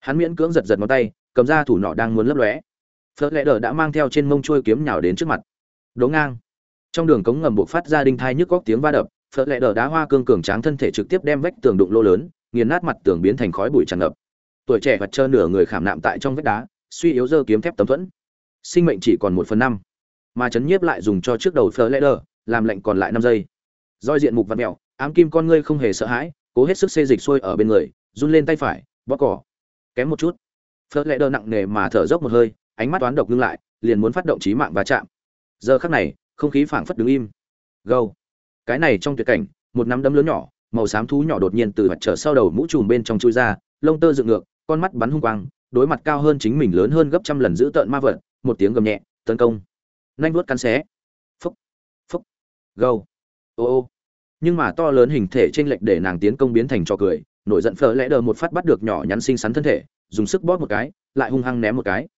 hắn miễn cưỡng giật giật ngón tay, cầm ra thủ nọ đang muốn lấp lóe. Phớt lẹ đờ đã mang theo trên mông chuôi kiếm nhào đến trước mặt. Đố ngang! Trong đường cống ngầm buộc phát ra đinh thai nhức góc tiếng va đập phớt lẹ đờ đá hoa cương cường tráng thân thể trực tiếp đem vách tường đụng lô lớn, nghiền nát mặt tường biến thành khói bụi tràn ngập. Tuổi trẻ vật trơ nửa người khảm nạm tại trong vách đá, suy yếu dơ kiếm thép tấm thuẫn. Sinh mệnh chỉ còn một phần năm. Mà chấn nhiếp lại dùng cho trước đầu phở lẽ đờ, làm lệnh còn lại năm giây. Doi diện mục văn mèo ám kim con ngươi không hề sợ hãi, cố hết sức xê dịch xuôi ở bên người, run lên tay phải, bóp cỏ. Kém một chút. Phớt lẽ đơ nặng nề mà thở dốc một hơi, ánh mắt toán độc ngưng lại, liền muốn phát động trí mạng và chạm. Giờ khắc này, không khí phảng phất đứng im. Gâu. Cái này trong tuyệt cảnh, một nắm đấm lớn nhỏ, màu xám thú nhỏ đột nhiên từ mặt trở sau đầu mũ trùm bên trong chui ra, lông tơ dựng ngược, con mắt bắn hung quang, đối mặt cao hơn chính mình lớn hơn gấp trăm lần giữ tợn ma vật, một tiếng gầm nhẹ, tấn công. Nanh vuốt cắn xé. Phúc. Phúc. Gâu. Ô ô nhưng mà to lớn hình thể trên lệch để nàng tiến công biến thành trò cười, nổi giận phở lẽ đờ một phát bắt được nhỏ nhắn xinh xắn thân thể, dùng sức bóp một cái, lại hung hăng ném một cái.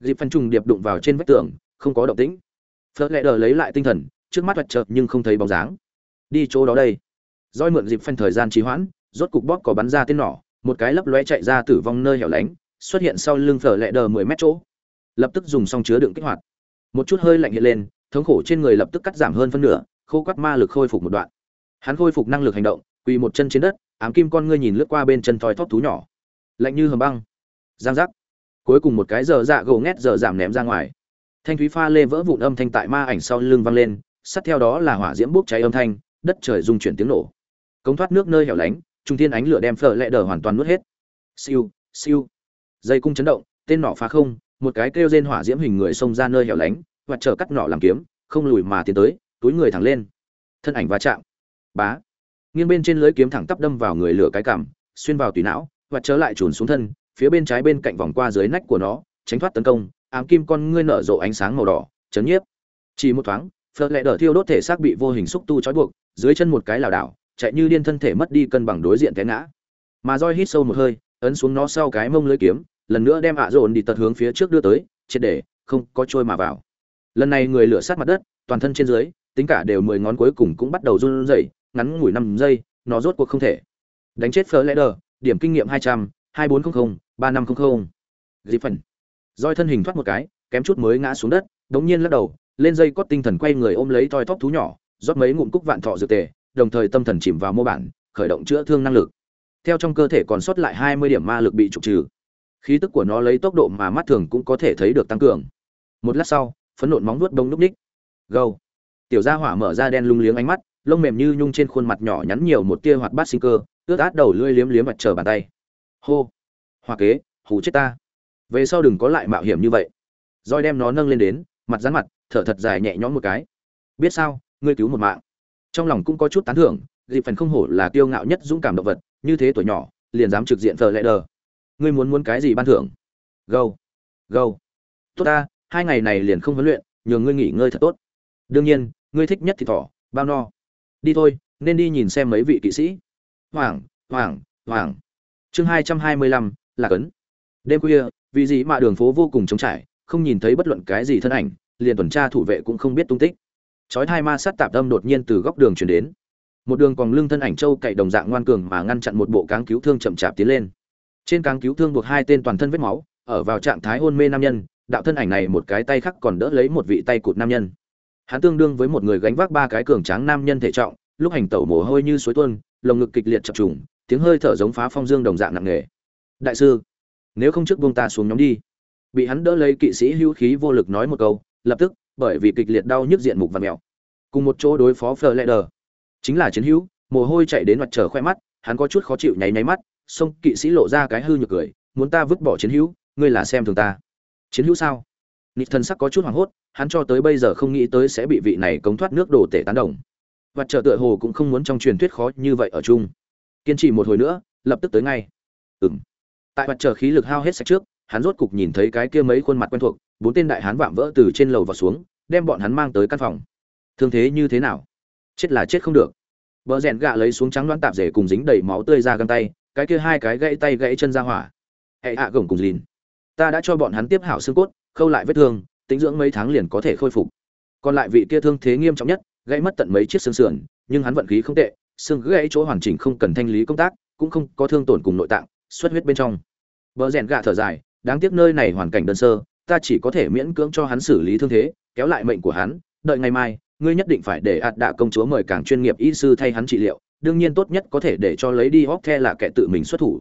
Dịp phân trùng điệp đụng vào trên vách tường, không có động tĩnh. Phở lẽ đờ lấy lại tinh thần, trước mắt mặt chợt nhưng không thấy bóng dáng. Đi chỗ đó đây. Roi mượn dịp phân thời gian trì hoãn, rốt cục bóp có bắn ra tên nỏ, một cái lấp lóe chạy ra tử vong nơi hẻo lánh, xuất hiện sau lưng phở lẹ đờ mười mét chỗ. Lập tức dùng xong chứa đựng kích hoạt. Một chút hơi lạnh hiện lên, thống khổ trên người lập tức cắt giảm hơn phân nửa, khô quắt ma lực khôi phục một đoạn hắn khôi phục năng lực hành động, quỳ một chân trên đất, ám kim con ngươi nhìn lướt qua bên chân thoi thóp thú nhỏ. Lạnh như hầm băng. Giang giác. Cuối cùng một cái giờ dạ gỗ ngét giờ giảm ném ra ngoài. Thanh thúy pha lê vỡ vụn âm thanh tại ma ảnh sau lưng vang lên, sát theo đó là hỏa diễm bốc cháy âm thanh, đất trời rung chuyển tiếng nổ. Cống thoát nước nơi hẻo lánh, trung thiên ánh lửa đem phở lẹ đờ hoàn toàn nuốt hết. Siêu siêu. Dây cung chấn động, tên nỏ phá không, một cái kêu rên hỏa diễm hình người xông ra nơi hẻo lánh, và chờ cắt nỏ làm kiếm, không lùi mà tiến tới, túi người thẳng lên. Thân ảnh va chạm bá. Nghiêng bên trên lưới kiếm thẳng tắp đâm vào người lửa cái cảm xuyên vào tùy não, và trở lại trùn xuống thân, phía bên trái bên cạnh vòng qua dưới nách của nó, tránh thoát tấn công, ám kim con ngươi nở rộ ánh sáng màu đỏ, chấn nhiếp. Chỉ một thoáng, phật lẹ đỡ thiêu đốt thể xác bị vô hình xúc tu trói buộc, dưới chân một cái lảo đảo, chạy như điên thân thể mất đi cân bằng đối diện té ngã. Mà roi hít sâu một hơi, ấn xuống nó sau cái mông lưới kiếm, lần nữa đem ạ dồn đi tật hướng phía trước đưa tới, triệt để, không có trôi mà vào. Lần này người lửa sát mặt đất, toàn thân trên dưới, tính cả đều mười ngón cuối cùng cũng bắt đầu run rẩy ngắn ngủi năm giây, nó rốt cuộc không thể. Đánh chết phở lẽ đờ điểm kinh nghiệm hai trăm, hai bốn trăm linh ba năm trăm linh dịp phần roi thân hình thoát một cái, kém chút mới ngã xuống đất, đống nhiên lắc đầu, lên dây cót tinh thần quay người ôm lấy toi tóc thú nhỏ, rót mấy ngụm cúc vạn thọ dược tề, đồng thời tâm thần chìm vào mô bản, khởi động chữa thương năng lực. Theo trong cơ thể còn sót lại hai mươi điểm ma lực bị trục trừ. Khí tức của nó lấy tốc độ mà mắt thường cũng có thể thấy được tăng cường. Một lát sau, phấn nộn móng vuốt đông núp ních. Gâu tiểu gia hỏa mở ra đen lung liếng ánh mắt lông mềm như nhung trên khuôn mặt nhỏ nhắn nhiều một tia hoạt bát sinh cơ, ướt át đầu lưỡi liếm liếm mặt trở bàn tay. Hô. Hoa kế, hù chết ta. Về sau đừng có lại mạo hiểm như vậy. Roi đem nó nâng lên đến, mặt rắn mặt, thở thật dài nhẹ nhõm một cái. Biết sao, ngươi cứu một mạng. Trong lòng cũng có chút tán thưởng, dịp phần không hổ là kiêu ngạo nhất dũng cảm động vật, như thế tuổi nhỏ, liền dám trực diện thờ lệ đờ. Ngươi muốn muốn cái gì ban thưởng? Gâu gâu tốt ta, hai ngày này liền không huấn luyện nhường ngươi nghỉ ngơi thật tốt. Đương nhiên, ngươi thích nhất thì thỏ, bao no đi thôi, nên đi nhìn xem mấy vị kỵ sĩ. Hoàng hoàng hoàng chương hai trăm hai mươi lăm, là cấn. Đêm khuya, vì gì mà đường phố vô cùng trống trải, không nhìn thấy bất luận cái gì thân ảnh, liền tuần tra thủ vệ cũng không biết tung tích. Chói thai ma sát tạp tâm đột nhiên từ góc đường chuyển đến. Một đường còn lưng thân ảnh châu cậy đồng dạng ngoan cường mà ngăn chặn một bộ cáng cứu thương chậm chạp tiến lên. Trên cáng cứu thương buộc hai tên toàn thân vết máu, ở vào trạng thái hôn mê nam nhân, đạo thân ảnh này một cái tay khác còn đỡ lấy một vị tay cụt nam nhân hắn tương đương với một người gánh vác ba cái cường tráng nam nhân thể trọng, lúc hành tẩu mồ hôi như suối tuôn, lồng ngực kịch liệt chập trùng, tiếng hơi thở giống phá phong dương đồng dạng nặng nề. Đại sư, nếu không trước buông ta xuống nhóm đi. Bị hắn đỡ lấy kỵ sĩ hữu khí vô lực nói một câu, lập tức, bởi vì kịch liệt đau nhức diện mục và mèo cùng một chỗ đối phó phờ lệ đờ chính là chiến hữu, mồ hôi chạy đến mặt trở khoe mắt, hắn có chút khó chịu nháy nháy mắt xong kỵ sĩ lộ ra cái hư nhược cười, muốn ta vứt bỏ chiến hữu, ngươi là xem thường ta. Chiến hữu sao? Nịt thân sắc có chút hoảng hốt, hắn cho tới bây giờ không nghĩ tới sẽ bị vị này cống thoát nước đổ tể tán đồng. Và trợ tựa hồ cũng không muốn trong truyền thuyết khó như vậy ở chung. Kiên trì một hồi nữa, lập tức tới ngay. Ừng tại mặt trợ khí lực hao hết sạch trước, hắn rốt cục nhìn thấy cái kia mấy khuôn mặt quen thuộc, bốn tên đại hán vạm vỡ từ trên lầu vào xuống, đem bọn hắn mang tới căn phòng. Thương thế như thế nào? Chết là chết không được. Vợ rèn gạ lấy xuống trắng loãng tạp rể cùng dính đầy máu tươi ra găng tay, cái kia hai cái gãy tay gãy chân ra hỏa. Hệ hạ gồng cùng dìn ta đã cho bọn hắn tiếp hảo xương cốt khâu lại vết thương, tính dưỡng mấy tháng liền có thể khôi phục. Còn lại vị kia thương thế nghiêm trọng nhất, gãy mất tận mấy chiếc xương sườn, nhưng hắn vận khí không tệ, xương gãy chỗ hoàn chỉnh không cần thanh lý công tác, cũng không có thương tổn cùng nội tạng, xuất huyết bên trong. Bờ rèn gạ thở dài, đáng tiếc nơi này hoàn cảnh đơn sơ, ta chỉ có thể miễn cưỡng cho hắn xử lý thương thế, kéo lại mệnh của hắn, đợi ngày mai, ngươi nhất định phải để ạt đạ công chúa mời càng chuyên nghiệp y sư thay hắn trị liệu, đương nhiên tốt nhất có thể để cho lấy đi hóc the là kẻ tự mình xuất thủ.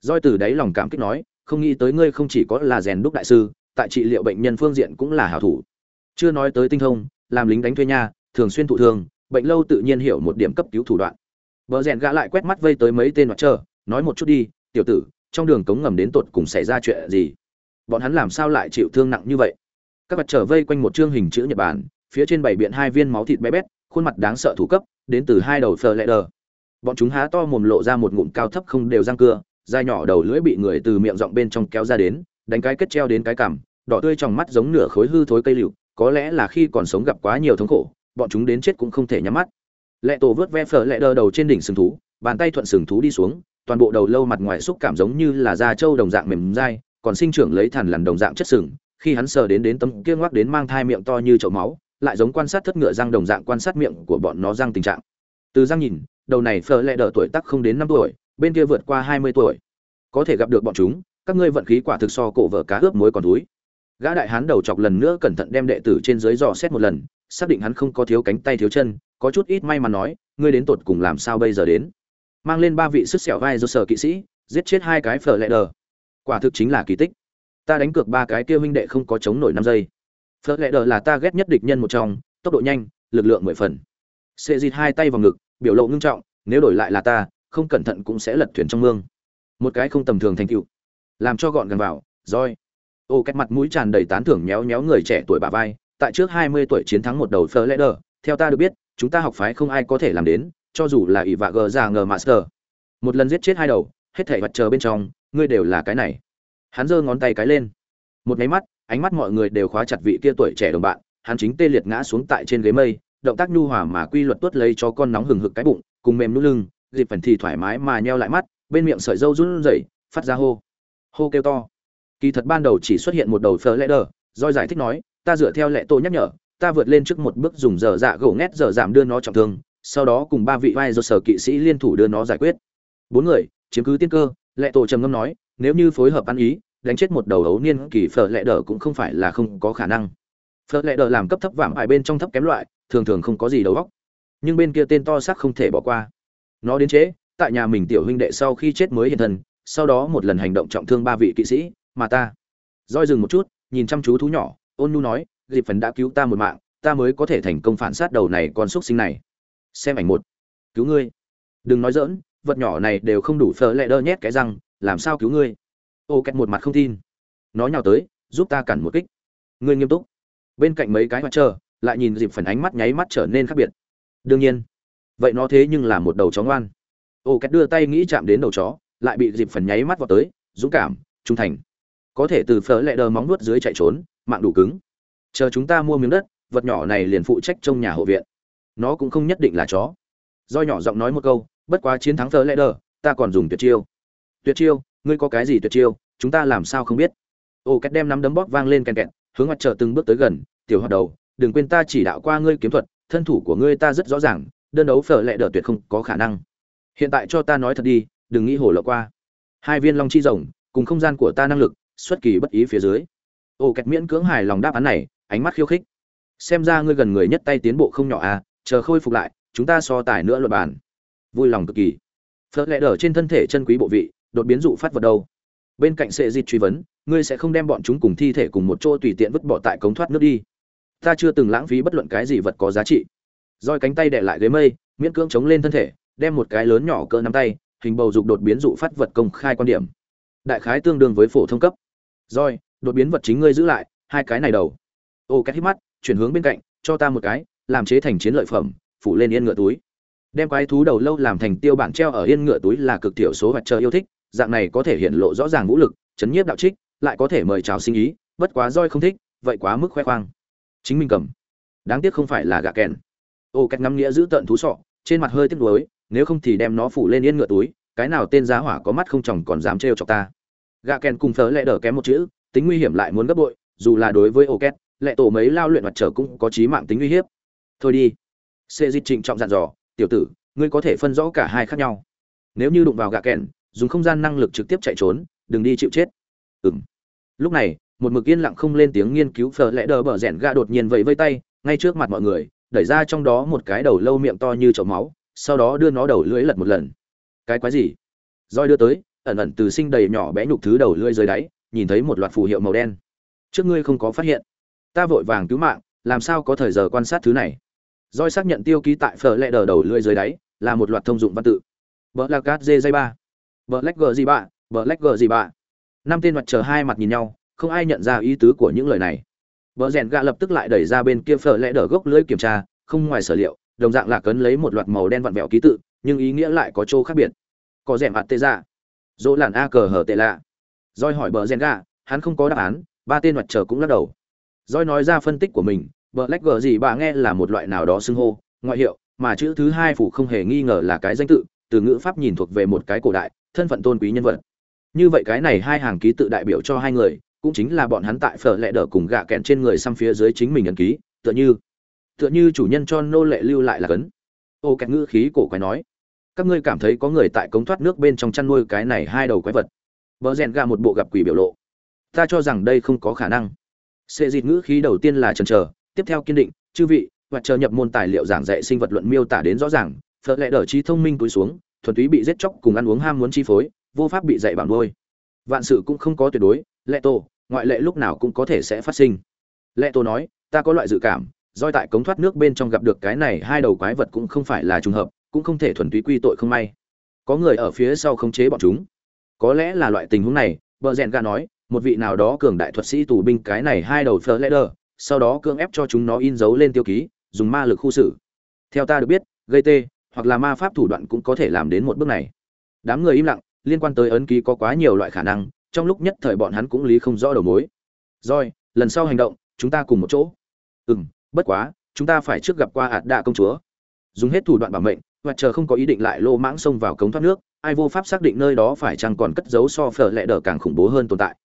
Doi từ đáy lòng cảm kích nói, không nghĩ tới ngươi không chỉ có là rèn đúc đại sư tại trị liệu bệnh nhân phương diện cũng là hảo thủ. Chưa nói tới tinh thông làm lính đánh thuê nha thường xuyên thụ thương bệnh lâu tự nhiên hiểu một điểm cấp cứu thủ đoạn. Bờ rèn gã lại quét mắt vây tới mấy tên hoạt chờ, nói một chút đi tiểu tử trong đường cống ngầm đến tột cùng xảy ra chuyện gì? Bọn hắn làm sao lại chịu thương nặng như vậy? Các mặt trở vây quanh một chương hình chữ nhật bản phía trên bảy biện hai viên máu thịt bé bét khuôn mặt đáng sợ thủ cấp đến từ hai đầu phờ lẹ đờ bọn chúng há to mồm lộ ra một ngụm cao thấp không đều răng cưa dài nhỏ đầu lưỡi bị người từ miệng rộng bên trong kéo ra đến đánh cái kết treo đến cái cằm đỏ tươi trong mắt giống nửa khối hư thối cây liễu, có lẽ là khi còn sống gặp quá nhiều thống khổ bọn chúng đến chết cũng không thể nhắm mắt. Lệ tổ vớt ve phở lệ đờ đầu trên đỉnh sừng thú bàn tay thuận sừng thú đi xuống toàn bộ đầu lâu mặt ngoài xúc cảm giống như là da trâu đồng dạng mềm dai còn sinh trưởng lấy thằn lằn đồng dạng chất sừng khi hắn sờ đến đến tấm kia ngoắc đến mang thai miệng to như chậu máu lại giống quan sát thất ngựa răng đồng dạng quan sát miệng của bọn nó răng tình trạng. Từ răng nhìn đầu này phở lệ đờ tuổi tác không đến năm tuổi bên kia vượt qua hai mươi tuổi. Có thể gặp được bọn chúng các ngươi vận khí quả thực so cổ vợ cá ướp muối còn túi gã đại hán đầu chọc lần nữa cẩn thận đem đệ tử trên dưới dò xét một lần, xác định hắn không có thiếu cánh tay thiếu chân, có chút ít may mà nói, ngươi đến tột cùng làm sao bây giờ đến? Mang lên ba vị sức sẹo vai do sở kỵ sĩ, giết chết hai cái phở lẹ đờ. Quả thực chính là kỳ tích. Ta đánh cược ba cái kia huynh đệ không có chống nổi năm giây. Phở lẹ đờ là ta ghét nhất địch nhân một trong, tốc độ nhanh, lực lượng mười phần. Sệ dịt hai tay vào ngực, biểu lộ ngưng trọng, nếu đổi lại là ta, không cẩn thận cũng sẽ lật thuyền trong mương. Một cái không tầm thường thành tựu làm cho gọn gần vào, roi. Ô cách mặt mũi tràn đầy tán thưởng méo méo người trẻ tuổi bà vai, tại trước hai mươi tuổi chiến thắng một đầu phơ lẽ đờ theo ta được biết, chúng ta học phái không ai có thể làm đến, cho dù là ỷ vạ gờ già ngờ master. Một lần giết chết hai đầu, hết thể vật chờ bên trong, ngươi đều là cái này. Hắn giơ ngón tay cái lên. Một máy mắt, ánh mắt mọi người đều khóa chặt vị kia tuổi trẻ đồng bạn, hắn chính tê liệt ngã xuống tại trên ghế mây, động tác nhu hòa mà quy luật tuốt lấy cho con nóng hừng hực cái bụng, cùng mềm nút lưng, dịp phần thì thoải mái mà nheo lại mắt, bên miệng sợi dâu run rẩy, phát ra hô hô kêu to. Kỳ thật ban đầu chỉ xuất hiện một đầu phở lẽ đờ doi giải thích nói, ta dựa theo lệ tô nhắc nhở, ta vượt lên trước một bước dùng dở dạ gỗ ngét dở giảm đưa nó trọng thương, sau đó cùng ba vị vai do sở kỵ sĩ liên thủ đưa nó giải quyết. Bốn người, chiếm cứ tiên cơ, lệ tổ trầm ngâm nói, nếu như phối hợp ăn ý, đánh chết một đầu ấu niên kỳ phở lệ đờ cũng không phải là không có khả năng. Phở lệ đờ làm cấp thấp vạm ải bên trong thấp kém loại, thường thường không có gì đầu óc. Nhưng bên kia tên to xác không thể bỏ qua. Nó đến chế, tại nhà mình tiểu huynh đệ sau khi chết mới hiện thân sau đó một lần hành động trọng thương ba vị kỵ sĩ, mà ta. Roi dừng một chút, nhìn chăm chú thú nhỏ, ôn nu nói dịp phần đã cứu ta một mạng, ta mới có thể thành công phản sát đầu này con xúc sinh này. Xem ảnh một. Cứu ngươi. Đừng nói dỡn vật nhỏ này đều không đủ phở lẹ đơ nhét cái răng, làm sao cứu ngươi? Ô kẹt một mặt không tin. Nó nhào tới, giúp ta cản một kích. Ngươi nghiêm túc. Bên cạnh mấy cái mặt chờ lại nhìn dịp phần ánh mắt nháy mắt trở nên khác biệt. Đương nhiên. Vậy nó thế nhưng là một đầu chó ngoan. Ô kẹt đưa tay nghĩ chạm đến đầu chó lại bị dịp phần nháy mắt vào tới, dũng cảm, trung thành. Có thể từ phở lẹ đờ móng nuốt dưới chạy trốn, mạng đủ cứng. Chờ chúng ta mua miếng đất, vật nhỏ này liền phụ trách trong nhà hộ viện. Nó cũng không nhất định là chó. Do nhỏ giọng nói một câu, bất quá chiến thắng phở lẹ đờ, ta còn dùng tuyệt chiêu. Tuyệt chiêu? Ngươi có cái gì tuyệt chiêu? Chúng ta làm sao không biết? Ô, két đem nắm đấm bóp vang lên kèn kẹt, hướng mặt trở từng bước tới gần, tiểu hoạt đầu, đừng quên ta chỉ đạo qua ngươi kiếm thuật, thân thủ của ngươi ta rất rõ ràng, đơn đấu phở lẹ đờ tuyệt không có khả năng. Hiện tại cho ta nói thật đi đừng nghĩ hổ lộ qua. Hai viên long chi rồng, cùng không gian của ta năng lực, xuất kỳ bất ý phía dưới. Ô, kẹt miễn cưỡng hài lòng đáp án này, ánh mắt khiêu khích. Xem ra ngươi gần người nhất tay tiến bộ không nhỏ à chờ khôi phục lại, chúng ta so tài nữa luật bàn. Vui lòng cực kỳ. Phớt lẹ đờ trên thân thể chân quý bộ vị, đột biến dụ phát vật đâu. Bên cạnh sệ dịch truy vấn, ngươi sẽ không đem bọn chúng cùng thi thể cùng một chỗ tùy tiện vứt bỏ tại cống thoát nước đi. Ta chưa từng lãng phí bất luận cái gì vật có giá trị. Roi cánh tay đè lại ghế mây, miễn cưỡng chống lên thân thể, đem một cái lớn nhỏ cỡ nắm tay hình bầu dục đột biến dụ phát vật công khai quan điểm. Đại khái tương đương với phổ thông cấp. Roi đột biến vật chính ngươi giữ lại, hai cái này đầu. Ô két hít mắt, chuyển hướng bên cạnh, cho ta một cái, làm chế thành chiến lợi phẩm, phủ lên yên ngựa túi. Đem quái thú đầu lâu làm thành tiêu bản treo ở yên ngựa túi là cực thiểu số hoạt chờ yêu thích, dạng này có thể hiện lộ rõ ràng vũ lực, chấn nhiếp đạo trích, lại có thể mời chào sinh ý, bất quá roi không thích, vậy quá mức khoe khoang. Chính mình cầm. Đáng tiếc không phải là gạ kèn. Ô cách ngắm nghĩa giữ tận thú sọ trên mặt hơi tiếc nuối, nếu không thì đem nó phủ lên yên ngựa túi, cái nào tên giá hỏa có mắt không chồng còn dám trêu chọc ta gạ kèn cùng phớ lệ đỡ kém một chữ, tính nguy hiểm lại muốn gấp bội, dù là đối với ổ két lệ tổ mấy lao luyện mặt trở cũng có chí mạng tính nguy hiểm. thôi đi xê dịch trịnh trọng dặn dò, tiểu tử, ngươi có thể phân rõ cả hai khác nhau nếu như đụng vào gạ kèn, dùng không gian năng lực trực tiếp chạy trốn, đừng đi chịu chết Ừm. lúc này, một mực yên lặng không lên tiếng nghiên cứu phở lẽ đờ bờ rèn gạ đột nhiên vẫy vây tay, ngay trước mặt mọi người đẩy ra trong đó một cái đầu lâu miệng to như chậu máu, sau đó đưa nó đầu lưỡi lật một lần. Cái quái gì? Roi đưa tới, ẩn ẩn từ sinh đầy nhỏ bé nhục thứ đầu lưỡi dưới đáy, nhìn thấy một loạt phù hiệu màu đen. Trước ngươi không có phát hiện. Ta vội vàng cứu mạng, làm sao có thời giờ quan sát thứ này? Roi xác nhận tiêu ký tại phở lẹ đờ đầu lưỡi dưới đáy, là một loạt thông dụng văn tự. Vợ là cát dê dây ba. Vợ lách gờ gì ba vợ lách gờ gì ba năm tên mặt chờ hai mặt nhìn nhau, không ai nhận ra ý tứ của những lời này. Bờ rèn gạ lập tức lại đẩy ra bên kia phở lẹ đờ gốc lưỡi kiểm tra, không ngoài sở liệu, đồng dạng là cấn lấy một loạt màu đen vặn vẹo ký tự, nhưng ý nghĩa lại có chỗ khác biệt. Có rèm ạt tê ra dỗ làn a cờ hở tệ lạ. Doi hỏi bờ rèn gạ, hắn không có đáp án, ba tên mặt chờ cũng lắc đầu. Doi nói ra phân tích của mình, bờ lách gờ gì bà nghe là một loại nào đó xưng hô, ngoại hiệu, mà chữ thứ hai phủ không hề nghi ngờ là cái danh tự, từ ngữ pháp nhìn thuộc về một cái cổ đại, thân phận tôn quý nhân vật. Như vậy cái này hai hàng ký tự đại biểu cho hai người cũng chính là bọn hắn tại phở lệ đỡ cùng gạ kẹn trên người xăm phía dưới chính mình ấn ký, tựa như tựa như chủ nhân cho nô lệ lưu lại là cấn. Ô kẹt ngữ khí cổ quái nói, các ngươi cảm thấy có người tại cống thoát nước bên trong chăn nuôi cái này hai đầu quái vật. Vợ rèn gạ một bộ gặp quỷ biểu lộ. Ta cho rằng đây không có khả năng. Sệ dịt ngữ khí đầu tiên là trần chờ, tiếp theo kiên định, chư vị, và chờ nhập môn tài liệu giảng dạy sinh vật luận miêu tả đến rõ ràng, phở lệ đỡ trí thông minh túi xuống, thuần túy bị giết chóc cùng ăn uống ham muốn chi phối, vô pháp bị dạy bảo nuôi. Vạn sự cũng không có tuyệt đối lệ tổ ngoại lệ lúc nào cũng có thể sẽ phát sinh. Lệ tổ nói, ta có loại dự cảm doi tại cống thoát nước bên trong gặp được cái này hai đầu quái vật cũng không phải là trùng hợp, cũng không thể thuần túy quy tội không may. Có người ở phía sau khống chế bọn chúng. Có lẽ là loại tình huống này, bờ rèn Ga nói, một vị nào đó cường đại thuật sĩ tù binh cái này hai đầu phơ lẽ đờ, sau đó cưỡng ép cho chúng nó in dấu lên tiêu ký, dùng ma lực khu xử. Theo ta được biết, gây tê, hoặc là ma pháp thủ đoạn cũng có thể làm đến một bước này. Đám người im lặng, liên quan tới ấn ký có quá nhiều loại khả năng trong lúc nhất thời bọn hắn cũng lý không rõ đầu mối. Rồi, lần sau hành động, chúng ta cùng một chỗ. Ừ m bất quá, chúng ta phải trước gặp qua hạt đạ công chúa. Dùng hết thủ đoạn bảo mệnh, và chờ không có ý định lại lô mãng xông vào cống thoát nước, ai vô pháp xác định nơi đó phải chăng còn cất giấu so phở lẹ đờ càng khủng bố hơn tồn tại.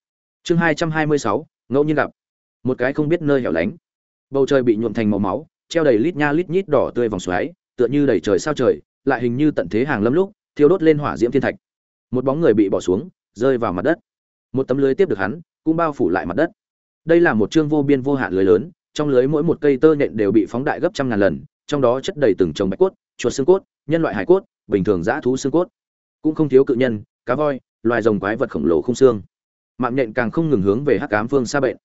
Chương hai trăm hai mươi sáu, ngẫu nhiên gặp. Một cái không biết nơi hẻo lánh. Bầu trời bị nhuộm thành màu máu, treo đầy lít nha lít nhít đỏ tươi vòng xoáy, tựa như đầy trời sao trời, lại hình như tận thế hàng lâm lúc, thiêu đốt lên hỏa diễm thiên thạch. Một bóng người bị bỏ xuống, rơi vào mặt đất một tấm lưới tiếp được hắn, cũng bao phủ lại mặt đất. Đây là một chương vô biên vô hạn lưới lớn, trong lưới mỗi một cây tơ nhện đều bị phóng đại gấp trăm ngàn lần, trong đó chất đầy từng chồng bạch cốt, chuột xương cốt, nhân loại hải cốt, bình thường dã thú xương cốt. Cũng không thiếu cự nhân, cá voi, loài rồng quái vật khổng lồ không xương. Mạng nhện càng không ngừng hướng về hắc cám phương xa bệnh.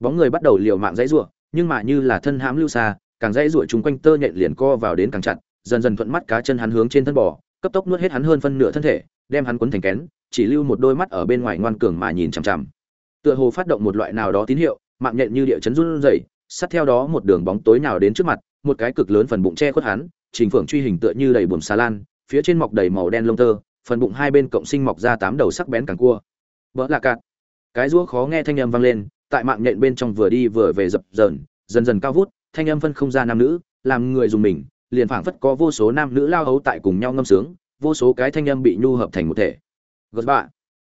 Bóng người bắt đầu liều mạng dãy rủa, nhưng mà như là thân hãm lưu xa, càng dãy rủa chung quanh tơ nhện liền co vào đến càng chặt, dần dần thuận mắt cá chân hắn hướng trên thân bò cấp tốc nuốt hết hắn hơn phân nửa thân thể, đem hắn quấn thành kén, chỉ lưu một đôi mắt ở bên ngoài ngoan cường mà nhìn chằm chằm. Tựa hồ phát động một loại nào đó tín hiệu, mạng nhện như địa chấn run rẩy, sát theo đó một đường bóng tối nào đến trước mặt, một cái cực lớn phần bụng che khuất hắn, trình phượng truy hình tựa như đầy buồm xà lan, phía trên mọc đầy màu đen lông tơ, phần bụng hai bên cộng sinh mọc ra tám đầu sắc bén càng cua. Vỡ là cạn. Cái rũa khó nghe thanh âm vang lên, tại mạng nhện bên trong vừa đi vừa về dập dờn, dần dần cao vút, thanh âm phân không ra nam nữ, làm người dùng mình liền phảng phất có vô số nam nữ lao hấu tại cùng nhau ngâm sướng, vô số cái thanh âm bị nhu hợp thành một thể. Gật bạ.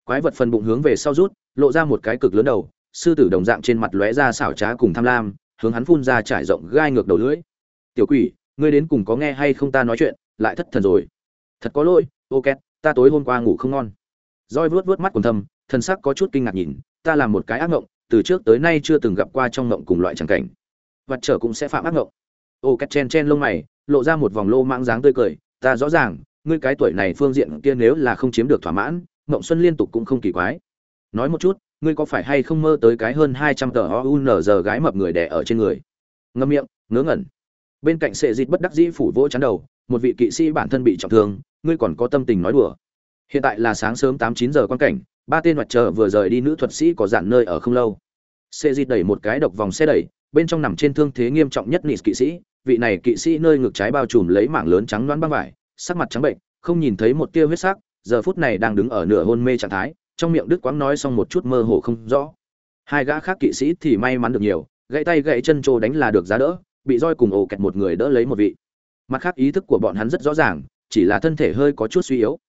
Quái vật phần bụng hướng về sau rút, lộ ra một cái cực lớn đầu, sư tử đồng dạng trên mặt lóe ra xảo trá cùng tham lam, hướng hắn phun ra trải rộng gai ngược đầu lưỡi. Tiểu quỷ, ngươi đến cùng có nghe hay không ta nói chuyện, lại thất thần rồi. Thật có lỗi ok ta tối hôm qua ngủ không ngon. Roi vuốt vuốt mắt quần thâm, thần sắc có chút kinh ngạc nhìn, ta làm một cái ác ngộng, từ trước tới nay chưa từng gặp qua trong ngộng cùng loại tràng cảnh. Vật trở cũng sẽ phạm ác ngộng. Ô két chen chen lông mày lộ ra một vòng lô mãng dáng tươi cười, ta rõ ràng, ngươi cái tuổi này phương diện kia nếu là không chiếm được thỏa mãn, Mộng xuân liên tục cũng không kỳ quái. Nói một chút, ngươi có phải hay không mơ tới cái hơn hai trăm tờ ounz gái mập người đẻ ở trên người? Ngâm miệng, ngớ ngẩn. Bên cạnh sệ dịt bất đắc dĩ phủ vỗ chắn đầu, một vị kỵ sĩ bản thân bị trọng thương, ngươi còn có tâm tình nói đùa. Hiện tại là sáng sớm tám chín giờ quan cảnh, ba tên mặt trời vừa rời đi nữ thuật sĩ có dạn nơi ở không lâu. Sệ dịt đẩy một cái độc vòng xe đẩy, bên trong nằm trên thương thế nghiêm trọng nhất nịt kỵ sĩ vị này kỵ sĩ nơi ngực trái bao trùm lấy mảng lớn trắng loáng băng vải, sắc mặt trắng bệnh, không nhìn thấy một tia huyết sắc, giờ phút này đang đứng ở nửa hôn mê trạng thái, trong miệng đứt quãng nói xong một chút mơ hồ không rõ. Hai gã khác kỵ sĩ thì may mắn được nhiều, gãy tay gãy chân trô đánh là được giá đỡ, bị roi cùng ổ kẹt một người đỡ lấy một vị. Mặt khác ý thức của bọn hắn rất rõ ràng, chỉ là thân thể hơi có chút suy yếu.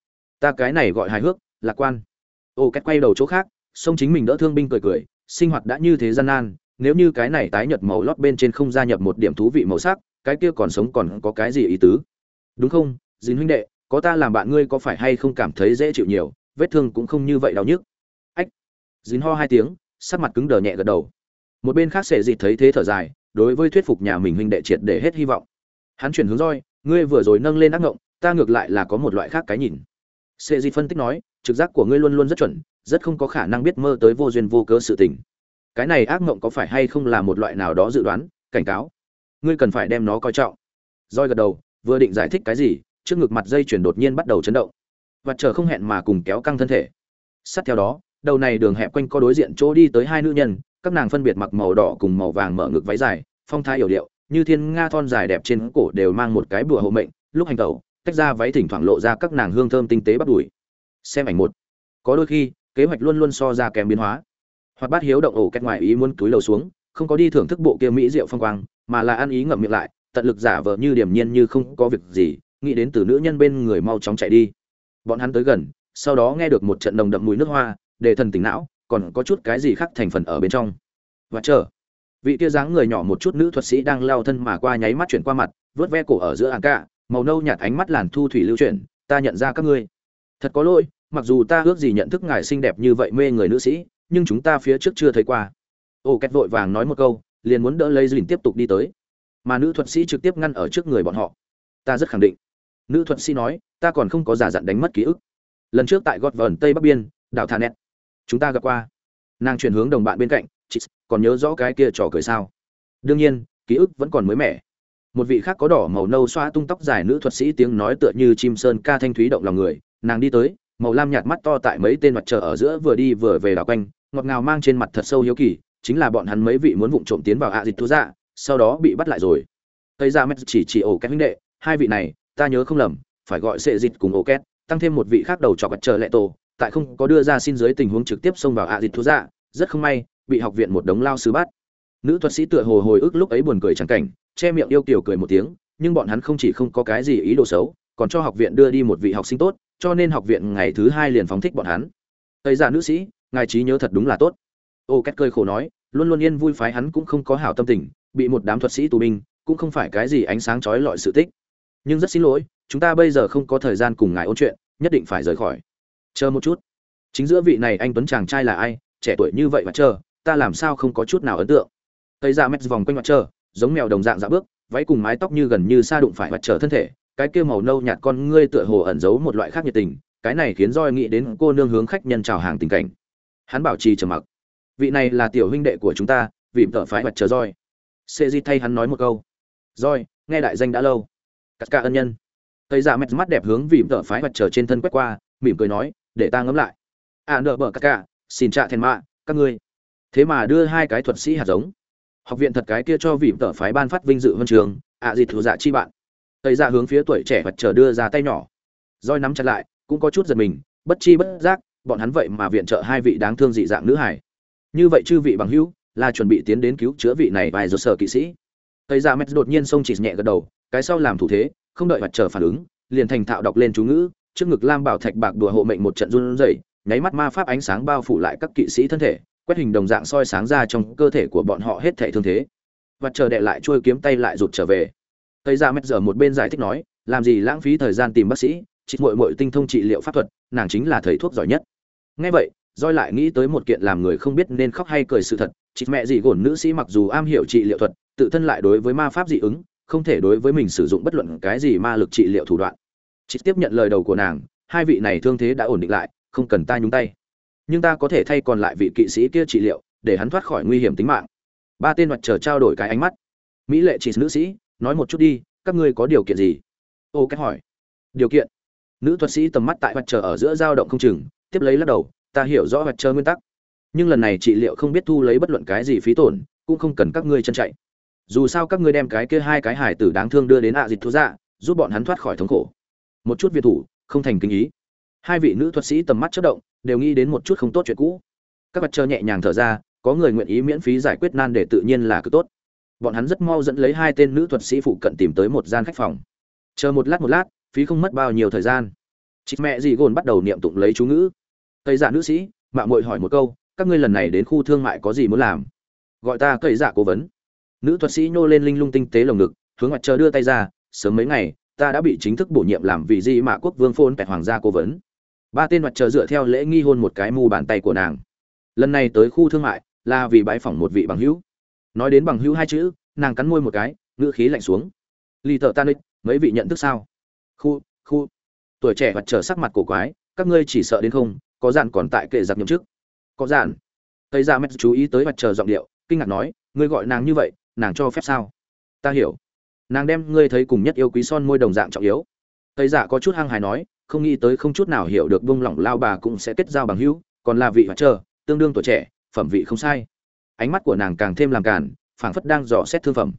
Ta cái này gọi hài hước, lạc quan. Ổ kẹt quay đầu chỗ khác, xông chính mình đỡ thương binh cười cười, sinh hoạt đã như thế gian nan nếu như cái này tái nhợt màu lót bên trên không gia nhập một điểm thú vị màu sắc, cái kia còn sống còn có cái gì ý tứ? Đúng không dính huynh đệ, có ta làm bạn ngươi có phải hay không cảm thấy dễ chịu nhiều, vết thương cũng không như vậy đau nhức? Ách! Dính ho hai tiếng, sắc mặt cứng đờ nhẹ gật đầu. Một bên khác sệ dịt thấy thế thở dài, đối với thuyết phục nhà mình huynh đệ triệt để hết hy vọng. Hắn chuyển hướng roi, ngươi vừa rồi nâng lên ác ngộng, ta ngược lại là có một loại khác cái nhìn. Sệ dịt phân tích nói, trực giác của ngươi luôn luôn rất chuẩn, rất không có khả năng biết mơ tới vô duyên vô cớ sự tình cái này ác mộng có phải hay không là một loại nào đó dự đoán, cảnh cáo. Ngươi cần phải đem nó coi trọng. Roi gật đầu, vừa định giải thích cái gì, trước ngực mặt dây chuyển đột nhiên bắt đầu chấn động. Và chờ không hẹn mà cùng kéo căng thân thể. Sát theo đó, đầu này đường hẹp quanh co đối diện chỗ đi tới hai nữ nhân, các nàng phân biệt mặc màu đỏ cùng màu vàng mở ngực váy dài, phong thái yểu điệu, như thiên nga thon dài đẹp trên cổ đều mang một cái bùa hộ mệnh, lúc hành tẩu, tách ra váy thỉnh thoảng lộ ra các nàng hương thơm tinh tế bắt đùi. Xem ảnh một. Có đôi khi, kế hoạch luôn luôn so ra kèm biến hóa hoặc bát hiếu động ổ cách ngoài ý muốn túi lầu xuống, không có đi thưởng thức bộ kia mỹ rượu phong quang, mà là ăn ý ngậm miệng lại, tận lực giả vờ như điểm nhiên như không có việc gì, nghĩ đến từ nữ nhân bên người mau chóng chạy đi. Bọn hắn tới gần, sau đó nghe được một trận nồng đậm mùi nước hoa, để thần tỉnh não, còn có chút cái gì khác thành phần ở bên trong. Và chờ, vị kia dáng người nhỏ một chút nữ thuật sĩ đang lao thân mà qua nháy mắt chuyển qua mặt, vớt ve cổ ở giữa hàng cả màu nâu nhạt ánh mắt làn thu thủy lưu chuyển, ta nhận ra các ngươi. Thật có lỗi, mặc dù ta ước gì nhận thức ngài xinh đẹp như vậy mê người nữ sĩ nhưng chúng ta phía trước chưa thấy qua. Ô két vội vàng nói một câu, liền muốn đỡ lấy dìn tiếp tục đi tới. Mà nữ thuật sĩ trực tiếp ngăn ở trước người bọn họ. Ta rất khẳng định. Nữ thuật sĩ nói, ta còn không có giả dặn đánh mất ký ức. Lần trước tại gót vờn tây bắc biên, đảo thà nét chúng ta gặp qua. Nàng chuyển hướng đồng bạn bên cạnh, chị còn nhớ rõ cái kia trò cười sao? Đương nhiên, ký ức vẫn còn mới mẻ. Một vị khác có đỏ màu nâu xoa tung tóc dài nữ thuật sĩ tiếng nói tựa như chim sơn ca thanh thúy động lòng người. Nàng đi tới, màu lam nhạt mắt to tại mấy tên mặt trời ở giữa vừa đi vừa về đảo quanh ngọt ngào mang trên mặt thật sâu hiếu kỳ, chính là bọn hắn mấy vị muốn vụng trộm tiến vào ạ dịch thú dạ sau đó bị bắt lại rồi. Tây ra mét chỉ chỉ ổ két huynh đệ, hai vị này, ta nhớ không lầm, phải gọi sệ dịch cùng ổ két, tăng thêm một vị khác đầu trọc chờ lệ tổ, tại không có đưa ra xin dưới tình huống trực tiếp xông vào ạ dịch thú dạ rất không may, bị học viện một đống lao sứ bắt. Nữ thuật sĩ tựa hồ hồi ức lúc ấy buồn cười chẳng cảnh, che miệng yêu kiểu cười một tiếng, nhưng bọn hắn không chỉ không có cái gì ý đồ xấu, còn cho học viện đưa đi một vị học sinh tốt, cho nên học viện ngày thứ hai liền phóng thích bọn hắn. Tây giả nữ sĩ ngài trí nhớ thật đúng là tốt. Ô két cơi khổ nói, luôn luôn yên vui phái hắn cũng không có hảo tâm tình, bị một đám thuật sĩ tù binh, cũng không phải cái gì ánh sáng chói lọi sự tích. Nhưng rất xin lỗi, chúng ta bây giờ không có thời gian cùng ngài ôn chuyện, nhất định phải rời khỏi. Chờ một chút. Chính giữa vị này anh tuấn chàng trai là ai, trẻ tuổi như vậy mà chờ, ta làm sao không có chút nào ấn tượng. Tây ra dạ mét vòng quanh mặt chờ giống mèo đồng dạng dạ bước, váy cùng mái tóc như gần như xa đụng phải mặt trở thân thể, cái kia màu nâu nhạt con ngươi tựa hồ ẩn giấu một loại khác nhiệt tình, cái này khiến roi nghĩ đến cô nương hướng khách nhân chào hàng tình cảnh hắn bảo trì trầm mặc. Vị này là tiểu huynh đệ của chúng ta vì tợ phái mặt chờ roi. Sê di thay hắn nói một câu. Roi nghe đại danh đã lâu. Cắt ca ân nhân. Tây dạ mẹt mắt đẹp hướng vì tợ phái mặt chờ trên thân quét qua mỉm cười nói để ta ngẫm lại. À nợ bờ cắt ca xin trả thèn mạ các ngươi. Thế mà đưa hai cái thuật sĩ hạt giống. Học viện thật cái kia cho vì tợ phái ban phát vinh dự huân trường ạ à, dịt thủ dạ chi bạn. Tây dạ hướng phía tuổi trẻ mặt chờ đưa ra tay nhỏ. Roi nắm chặt lại cũng có chút giật mình bất chi bất giác bọn hắn vậy mà viện trợ hai vị đáng thương dị dạng nữ hải. Như vậy chư vị bằng hữu, là chuẩn bị tiến đến cứu chữa vị này vài giờ sở kỵ sĩ. Thầy ra mét đột nhiên xông chỉ nhẹ gật đầu, cái sau làm thủ thế, không đợi mặt chờ phản ứng, liền thành thạo đọc lên chú ngữ, trước ngực lam bảo thạch bạc đùa hộ mệnh một trận run rẩy, nháy mắt ma pháp ánh sáng bao phủ lại các kỵ sĩ thân thể, quét hình đồng dạng soi sáng ra trong cơ thể của bọn họ hết thể thương thế. Và chờ đệ lại trôi kiếm tay lại rụt trở về. Thầy ra mét giờ một bên giải thích nói, làm gì lãng phí thời gian tìm bác sĩ chị muội muội tinh thông trị liệu pháp thuật, nàng chính là thầy thuốc giỏi nhất. Nghe vậy roi lại nghĩ tới một kiện làm người không biết nên khóc hay cười sự thật. Chị mẹ gì gổn nữ sĩ mặc dù am hiểu trị liệu thuật, tự thân lại đối với ma pháp dị ứng, không thể đối với mình sử dụng bất luận cái gì ma lực trị liệu thủ đoạn. Chị tiếp nhận lời đầu của nàng, hai vị này thương thế đã ổn định lại, không cần ta nhúng tay. Nhưng ta có thể thay còn lại vị kỵ sĩ kia trị liệu, để hắn thoát khỏi nguy hiểm tính mạng. Ba tên mặt chờ trao đổi cái ánh mắt. Mỹ lệ chị nữ sĩ, nói một chút đi, các ngươi có điều kiện gì? Ô cái hỏi. Điều kiện? Nữ thuật sĩ tầm mắt tại mặt trời ở giữa dao động không chừng, tiếp lấy lắc đầu, ta hiểu rõ mặt trời nguyên tắc. Nhưng lần này trị liệu không biết thu lấy bất luận cái gì phí tổn, cũng không cần các ngươi chân chạy. Dù sao các ngươi đem cái kia hai cái hải tử đáng thương đưa đến ạ dịch thú dạ giúp bọn hắn thoát khỏi thống khổ. Một chút việt thủ, không thành kinh ý. Hai vị nữ thuật sĩ tầm mắt chất động, đều nghĩ đến một chút không tốt chuyện cũ. Các mặt chờ nhẹ nhàng thở ra, có người nguyện ý miễn phí giải quyết nan để tự nhiên là cứ tốt. Bọn hắn rất mau dẫn lấy hai tên nữ thuật sĩ phụ cận tìm tới một gian khách phòng. Chờ một lát một lát phí không mất bao nhiêu thời gian. Chị mẹ dì gồn bắt đầu niệm tụng lấy chú ngữ. Cây giả nữ sĩ, mạng mội hỏi một câu, các ngươi lần này đến khu thương mại có gì muốn làm? Gọi ta cây dạ cố vấn. Nữ thuật sĩ nhô lên linh lung tinh tế lồng ngực, hướng mặt chờ đưa tay ra, sớm mấy ngày, ta đã bị chính thức bổ nhiệm làm vị di mạ quốc vương phôn pẹt hoàng gia cố vấn. Ba tên mặt chờ dựa theo lễ nghi hôn một cái mu bàn tay của nàng. Lần này tới khu thương mại là vì bãi phỏng một vị bằng hữu. Nói đến bằng hữu hai chữ, nàng cắn môi một cái, ngữ khí lạnh xuống. Lý tờ tan ích mấy vị nhận thức sao? Khu khu. Tuổi trẻ mặt trở sắc mặt cổ quái, các ngươi chỉ sợ đến không, có dạn còn tại kệ giặc nhậm chức. Có dạn. Tây ra dạ mét chú ý tới mặt trở giọng điệu, kinh ngạc nói, ngươi gọi nàng như vậy, nàng cho phép sao? Ta hiểu. Nàng đem ngươi thấy cùng nhất yêu quý son môi đồng dạng trọng yếu. Tây dạ có chút hăng hài nói, không nghĩ tới không chút nào hiểu được buông lỏng lao bà cũng sẽ kết giao bằng hữu, còn là vị mặt trở tương đương tuổi trẻ, phẩm vị không sai. Ánh mắt của nàng càng thêm làm cản phảng phất đang dò xét thương phẩm.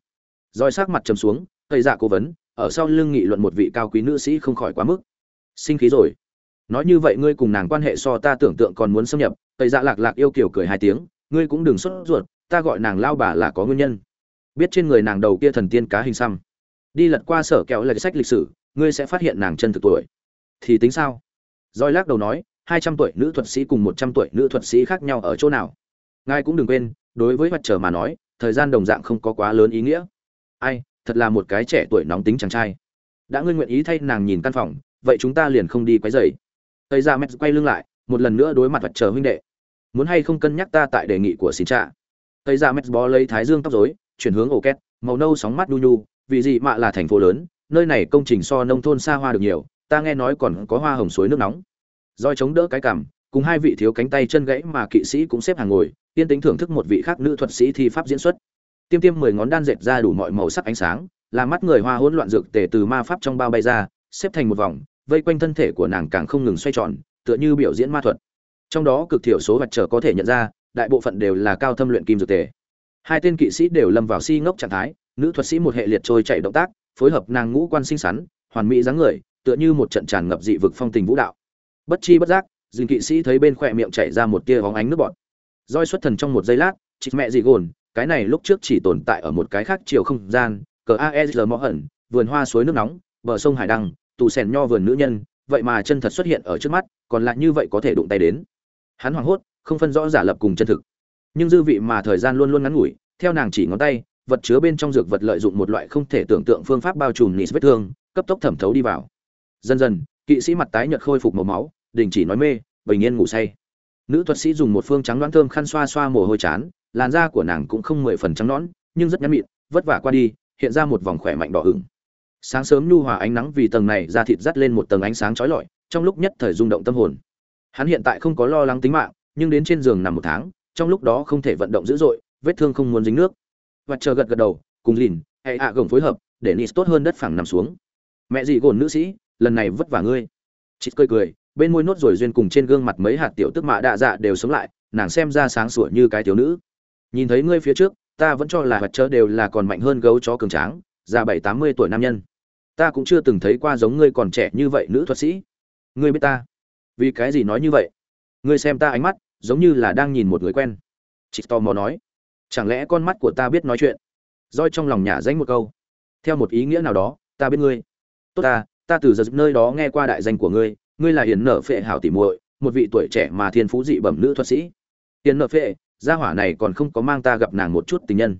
Roi sắc mặt trầm xuống thầy dạ cố vấn ở sau lưng nghị luận một vị cao quý nữ sĩ không khỏi quá mức. Sinh khí rồi. Nói như vậy ngươi cùng nàng quan hệ so ta tưởng tượng còn muốn xâm nhập, tây dạ lạc lạc yêu kiểu cười hai tiếng, ngươi cũng đừng sốt ruột, ta gọi nàng lao bà là có nguyên nhân. Biết trên người nàng đầu kia thần tiên cá hình xăm. Đi lật qua sở kẹo lệch sách lịch sử, ngươi sẽ phát hiện nàng chân thực tuổi. Thì tính sao? Roi lắc đầu nói, hai trăm tuổi nữ thuật sĩ cùng một trăm tuổi nữ thuật sĩ khác nhau ở chỗ nào? Ngài cũng đừng quên, đối với mặt trời mà nói, thời gian đồng dạng không có quá lớn ý nghĩa. Ai thật là một cái trẻ tuổi nóng tính chàng trai. Đã ngươi nguyện ý thay nàng nhìn căn phòng, vậy chúng ta liền không đi quấy rầy. Thầy ra mẹ quay lưng lại, một lần nữa đối mặt vật chờ huynh đệ. Muốn hay không cân nhắc ta tại đề nghị của xin trạ thầy ra mẹ bó lấy thái dương tóc rối, chuyển hướng ổ két, màu nâu sóng mắt đu nhu, vì gì mạ là thành phố lớn, nơi này công trình so nông thôn xa hoa được nhiều, ta nghe nói còn có hoa hồng suối nước nóng. Roi chống đỡ cái cằm, cùng hai vị thiếu cánh tay chân gãy mà kỵ sĩ cũng xếp hàng ngồi tiên tính thưởng thức một vị khác nữ thuật sĩ thi pháp diễn xuất tiêm tiêm mười ngón đan dệt ra đủ mọi màu sắc ánh sáng làm mắt người hoa hỗn loạn dược tề từ ma pháp trong bao bay ra, xếp thành một vòng, vây quanh thân thể của nàng càng không ngừng xoay tròn, tựa như biểu diễn ma thuật. Trong đó cực thiểu số vật trở có thể nhận ra, đại bộ phận đều là cao thâm luyện kim dược tề. Hai tên kỵ sĩ đều lâm vào si ngốc trạng thái, nữ thuật sĩ một hệ liệt trôi chạy động tác, phối hợp nàng ngũ quan xinh xắn, hoàn mỹ dáng người, tựa như một trận tràn ngập dị vực phong tình vũ đạo. Bất chi bất giác dình kỵ sĩ thấy bên khỏe miệng chảy ra một tia hóng ánh nước bọt. Roi xuất thần trong một giây lát, chị mẹ dị gồn cái này lúc trước chỉ tồn tại ở một cái khác chiều không gian, cờ AESL mõ hẩn, vườn hoa suối nước nóng, bờ sông hải đăng, tù sèn nho vườn nữ nhân, vậy mà chân thật xuất hiện ở trước mắt, còn lại như vậy có thể đụng tay đến. Hắn hoảng hốt, không phân rõ giả lập cùng chân thực. Nhưng dư vị mà thời gian luôn luôn ngắn ngủi, theo nàng chỉ ngón tay, vật chứa bên trong dược vật lợi dụng một loại không thể tưởng tượng phương pháp bao trùm nịt vết thương, cấp tốc thẩm thấu đi vào. Dần dần, kỵ sĩ mặt tái nhợt khôi phục màu máu, đình chỉ nói mê, bình yên ngủ say. Nữ thuật sĩ dùng một phương trắng đoán thơm khăn xoa xoa mồ hôi chán làn da của nàng cũng không mười phần trắng nõn, nhưng rất nhắn mịn, vất vả qua đi, hiện ra một vòng khỏe mạnh đỏ hửng. sáng sớm nhu hòa ánh nắng vì tầng này da thịt dắt lên một tầng ánh sáng chói lọi, trong lúc nhất thời rung động tâm hồn. Hắn hiện tại không có lo lắng tính mạng, nhưng đến trên giường nằm một tháng, trong lúc đó không thể vận động dữ dội, vết thương không muốn dính nước. Và chờ gật gật đầu, cùng lìn hệ ạ gồng phối hợp, để nis tốt hơn đất phẳng nằm xuống. Mẹ dị gồn nữ sĩ, lần này vất vả ngươi. Chị cười cười, bên môi nốt rồi duyên cùng trên gương mặt mấy hạt tiểu tức mạ đạ dạ đều sống lại, nàng xem ra sáng sủa như cái thiếu nữ nhìn thấy ngươi phía trước, ta vẫn cho là vật chớ đều là còn mạnh hơn gấu chó cường tráng, già bảy tám mươi tuổi nam nhân. Ta cũng chưa từng thấy qua giống ngươi còn trẻ như vậy nữ thuật sĩ. Ngươi biết ta? Vì cái gì nói như vậy? Ngươi xem ta ánh mắt, giống như là đang nhìn một người quen. Chị tò mò nói. Chẳng lẽ con mắt của ta biết nói chuyện? Roi trong lòng nhả danh một câu. Theo một ý nghĩa nào đó, ta biết ngươi. Tốt ta ta từ giờ nơi đó nghe qua đại danh của ngươi. Ngươi là hiền nở phệ hảo tỉ muội, một vị tuổi trẻ mà thiên phú dị bẩm nữ thuật sĩ. Hiền nở phệ gia hỏa này còn không có mang ta gặp nàng một chút tình nhân.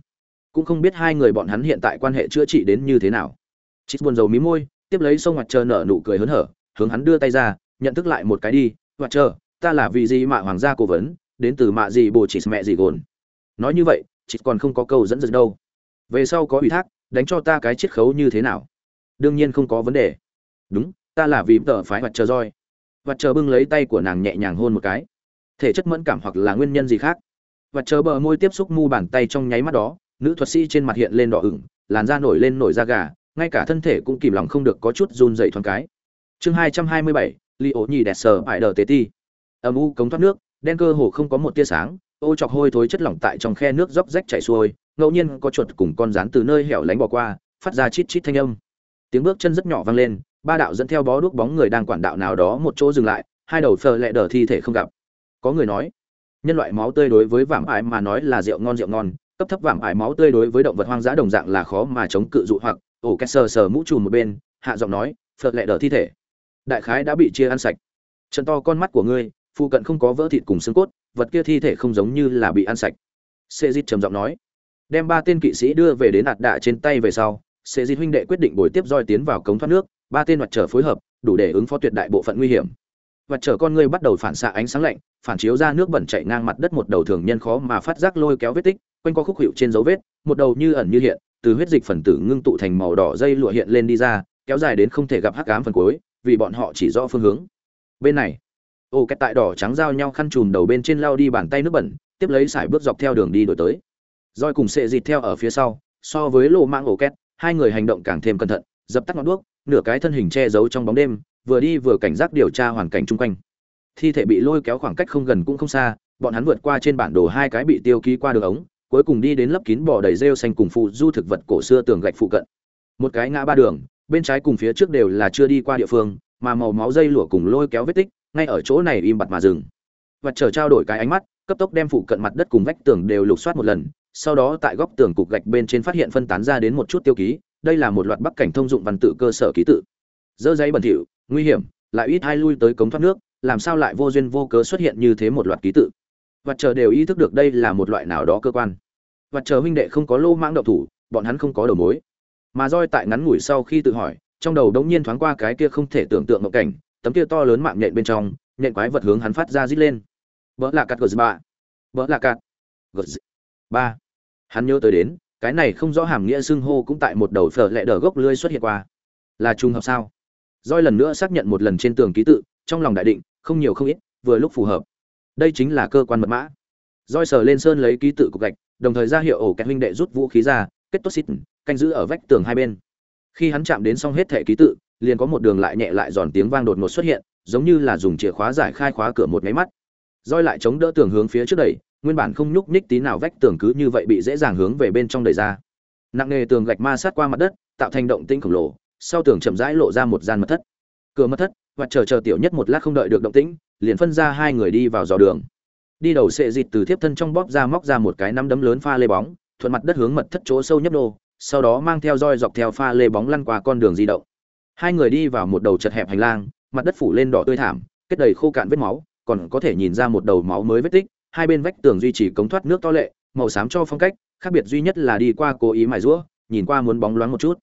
Cũng không biết hai người bọn hắn hiện tại quan hệ chữa trị đến như thế nào. Chít buồn rầu mí môi, tiếp lấy sông mặt trời nở nụ cười hớn hở, hướng hắn đưa tay ra, nhận thức lại một cái đi mặt trời ta là vì gì mạ hoàng gia cố vấn, đến từ mạ gì bồ chỉ mẹ gì gồn? Nói như vậy chị còn không có câu dẫn dật đâu. Về sau có ủy thác, đánh cho ta cái chiết khấu như thế nào? Đương nhiên không có vấn đề. Đúng, ta là vì tờ phái mặt trời roi mặt trời bưng lấy tay của nàng nhẹ nhàng hôn một cái. Thể chất mẫn cảm hoặc là nguyên nhân gì khác? Và chờ bờ môi tiếp xúc mu bàn tay trong nháy mắt đó, nữ thuật sĩ trên mặt hiện lên đỏ ửng, làn da nổi lên nổi da gà, ngay cả thân thể cũng kìm lòng không được có chút run dậy thoáng cái. Chương hai trăm hai mươi bảy, li ố nhì đẹp sờ bại đờ tế ti. Âm u cống thoát nước, đen cơ hồ không có một tia sáng, ô chọc hôi thối chất lỏng tại trong khe nước róc rách chảy xuôi, ngẫu nhiên có chuột cùng con rán từ nơi hẻo lánh bỏ qua, phát ra chít chít thanh âm. Tiếng bước chân rất nhỏ vang lên, ba đạo dẫn theo bó đuốc bóng người đang quản đạo nào đó một chỗ dừng lại, hai đầu phờ lẹ đờ thi thể không gặp. Có người nói nhân loại máu tươi đối với vạm ải mà nói là rượu ngon rượu ngon, cấp thấp vạm ải máu tươi đối với động vật hoang dã đồng dạng là khó mà chống cự dụ hoặc, ổ két sờ sờ mũ trùm một bên, hạ giọng nói, phật lẹ đỡ thi thể. Đại khái đã bị chia ăn sạch. Trận to con mắt của ngươi, phụ cận không có vỡ thịt cùng xương cốt, vật kia thi thể không giống như là bị ăn sạch. Sê dít trầm giọng nói. Đem ba tên kỵ sĩ đưa về đến ạt đạ trên tay về sau sê dít huynh đệ quyết định bồi tiếp roi tiến vào cống thoát nước, ba tên mặt trở phối hợp, đủ để ứng phó tuyệt đại bộ phận nguy hiểm. Vật trở con ngươi bắt đầu phản xạ ánh sáng lạnh, phản chiếu ra nước bẩn chảy ngang mặt đất một đầu thường nhân khó mà phát giác lôi kéo vết tích, quanh co khúc hiệu trên dấu vết, một đầu như ẩn như hiện, từ huyết dịch phần tử ngưng tụ thành màu đỏ dây lụa hiện lên đi ra, kéo dài đến không thể gặp hắc ám phần cuối, vì bọn họ chỉ rõ phương hướng. Bên này, ô cái tại đỏ trắng giao nhau khăn chùm đầu bên trên lao đi bàn tay nước bẩn, tiếp lấy sải bước dọc theo đường đi đổi tới. Roi cùng sệ dịt theo ở phía sau, so với lô mang ổ két hai người hành động càng thêm cẩn thận, dập tắt ngọn đuốc, nửa cái thân hình che giấu trong bóng đêm vừa đi vừa cảnh giác điều tra hoàn cảnh chung quanh. Thi thể bị lôi kéo khoảng cách không gần cũng không xa, bọn hắn vượt qua trên bản đồ hai cái bị tiêu ký qua đường ống, cuối cùng đi đến lấp kín bò đầy rêu xanh cùng phụ du thực vật cổ xưa tường gạch phụ cận. Một cái ngã ba đường, bên trái cùng phía trước đều là chưa đi qua địa phương, mà màu máu dây lụa cùng lôi kéo vết tích, ngay ở chỗ này im bặt mà dừng. Và chờ trao đổi cái ánh mắt, cấp tốc đem phụ cận mặt đất cùng vách tường đều lục soát một lần, sau đó tại góc tường cục gạch bên trên phát hiện phân tán ra đến một chút tiêu ký, đây là một loạt bắc cảnh thông dụng văn tự cơ sở ký tự. Dơ giấy bẩn thỉu nguy hiểm, lại ít hai lui tới cống thoát nước, làm sao lại vô duyên vô cớ xuất hiện như thế một loạt ký tự? Và chờ đều ý thức được đây là một loại nào đó cơ quan. Và chờ huynh đệ không có lô mãng độc thủ, bọn hắn không có đầu mối. Mà roi tại ngắn ngủi sau khi tự hỏi, trong đầu đống nhiên thoáng qua cái kia không thể tưởng tượng ngộ cảnh, tấm kia to lớn mạng nhện bên trong, nhện quái vật hướng hắn phát ra rít lên. Vỡ là cắt gờ ba. Vỡ là cắt gờ ba. Hắn nhớ tới đến, cái này không rõ hàm nghĩa xưng hô cũng tại một đầu phở lẹ đờ gốc lươi xuất hiện qua. Là trùng hợp sao? Roi lần nữa xác nhận một lần trên tường ký tự, trong lòng đại định, không nhiều không ít, vừa lúc phù hợp. Đây chính là cơ quan mật mã. Roi sờ lên sơn lấy ký tự cục gạch, đồng thời ra hiệu ổ kẹt huynh đệ rút vũ khí ra, kết tốt xít canh giữ ở vách tường hai bên. Khi hắn chạm đến xong hết thẻ ký tự, liền có một đường lại nhẹ lại giòn tiếng vang đột ngột xuất hiện, giống như là dùng chìa khóa giải khai khóa cửa một máy mắt. Roi lại chống đỡ tường hướng phía trước đẩy, nguyên bản không nhúc nhích tí nào vách tường cứ như vậy bị dễ dàng hướng về bên trong đẩy ra. Nặng nề tường gạch ma sát qua mặt đất, tạo thành động tĩnh khổng lồ sau tường chậm rãi lộ ra một gian mật thất. Cửa mật thất, và chờ chờ tiểu nhất một lát không đợi được động tĩnh, liền phân ra hai người đi vào dò đường. Đi đầu sệ dịt từ thiếp thân trong bóp ra móc ra một cái nắm đấm lớn pha lê bóng, thuận mặt đất hướng mật thất chỗ sâu nhấp nô, sau đó mang theo roi dọc theo pha lê bóng lăn qua con đường di động. Hai người đi vào một đầu chật hẹp hành lang, mặt đất phủ lên đỏ tươi thảm, kết đầy khô cạn vết máu, còn có thể nhìn ra một đầu máu mới vết tích, hai bên vách tường duy trì cống thoát nước to lệ, màu xám cho phong cách, khác biệt duy nhất là đi qua cố ý mài rũa nhìn qua muốn bóng loáng một chút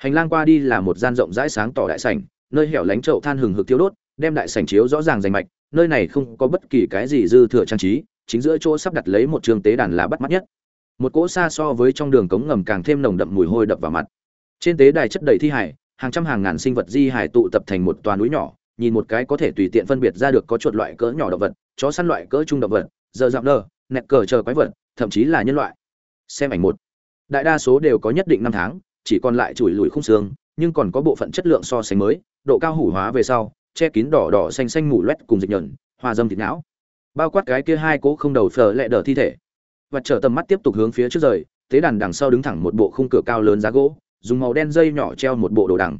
hành lang qua đi là một gian rộng rãi sáng tỏ đại sảnh, nơi hẻo lánh chậu than hừng hực thiêu đốt, đem đại sảnh chiếu rõ ràng rành mạch, nơi này không có bất kỳ cái gì dư thừa trang trí, chính giữa chỗ sắp đặt lấy một trường tế đàn là bắt mắt nhất. Một cỗ xa so với trong đường cống ngầm càng thêm nồng đậm mùi hôi đập vào mặt. Trên tế đài chất đầy thi hải hàng trăm hàng ngàn sinh vật di hải tụ tập thành một toà núi nhỏ, nhìn một cái có thể tùy tiện phân biệt ra được có chuột loại cỡ nhỏ động vật, chó săn loại cỡ trung động vật giờ dạo đờ nẹt cờ chờ quái vật, thậm chí là nhân loại. Xem ảnh một. Đại đa số đều có nhất định năm tháng chỉ còn lại chùi lùi khung xương, nhưng còn có bộ phận chất lượng so sánh mới, độ cao hủ hóa về sau, che kín đỏ đỏ xanh xanh mù loét cùng dịch nhẫn hoa dâm thịt não. Bao quát cái kia hai cỗ không đầu phờ lẹ đờ thi thể. Và trở tầm mắt tiếp tục hướng phía trước rời, tế đàn đằng sau đứng thẳng một bộ khung cửa cao lớn giá gỗ, dùng màu đen dây nhỏ treo một bộ đồ đằng.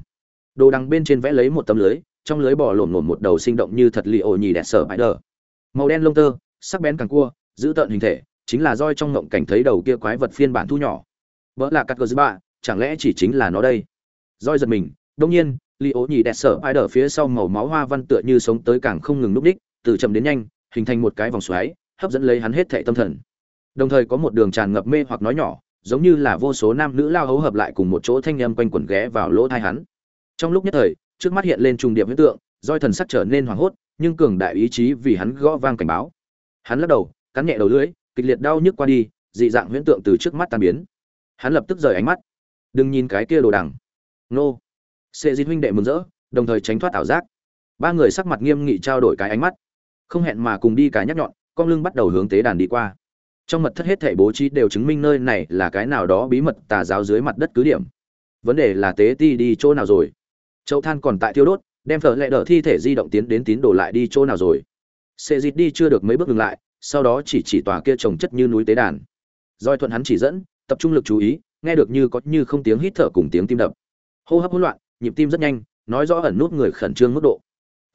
Đồ đằng bên trên vẽ lấy một tấm lưới, trong lưới bò lổn lổn một đầu sinh động như thật lì ổ nhì đẹp sở bãi đờ. Màu đen lông tơ, sắc bén càng cua, giữ tợn hình thể, chính là roi trong ngộng cảnh thấy đầu kia quái vật phiên bản thu nhỏ. Vỡ là cắt cờ ba chẳng lẽ chỉ chính là nó đây? Roi giật mình đông nhiên, li ố nhì đẹp sở ai đờ phía sau màu máu hoa văn tựa như sống tới càng không ngừng núp đích, từ chậm đến nhanh, hình thành một cái vòng xoáy, hấp dẫn lấy hắn hết thệ tâm thần. Đồng thời có một đường tràn ngập mê hoặc nói nhỏ, giống như là vô số nam nữ lao hấu hợp lại cùng một chỗ thanh âm quanh quẩn ghé vào lỗ thai hắn. Trong lúc nhất thời, trước mắt hiện lên trùng điệp hiện tượng, roi thần sắc trở nên hoảng hốt, nhưng cường đại ý chí vì hắn gõ vang cảnh báo. Hắn lắc đầu, cắn nhẹ đầu lưỡi, kịch liệt đau nhức qua đi, dị dạng huyễn tượng từ trước mắt tan biến. Hắn lập tức rời ánh mắt đừng nhìn cái kia đồ đằng. Nô. Sệ dịt huynh đệ mừng rỡ, đồng thời tránh thoát ảo giác. Ba người sắc mặt nghiêm nghị trao đổi cái ánh mắt. Không hẹn mà cùng đi cái nhắc nhọn, con lưng bắt đầu hướng tế đàn đi qua. Trong mật thất hết thể bố trí đều chứng minh nơi này là cái nào đó bí mật tà giáo dưới mặt đất cứ điểm. Vấn đề là tế ti đi chỗ nào rồi? Chậu than còn tại thiêu đốt, đem thợ lệ đỡ thi thể di động tiến đến tín đồ lại đi chỗ nào rồi? Sệ dịt đi chưa được mấy bước ngừng lại, sau đó chỉ chỉ tòa kia trồng chất như núi tế đàn. Doi thuận hắn chỉ dẫn, tập trung lực chú ý nghe được như có như không tiếng hít thở cùng tiếng tim đập. Hô hấp hỗn loạn, nhịp tim rất nhanh, nói rõ ẩn nút người khẩn trương mức độ.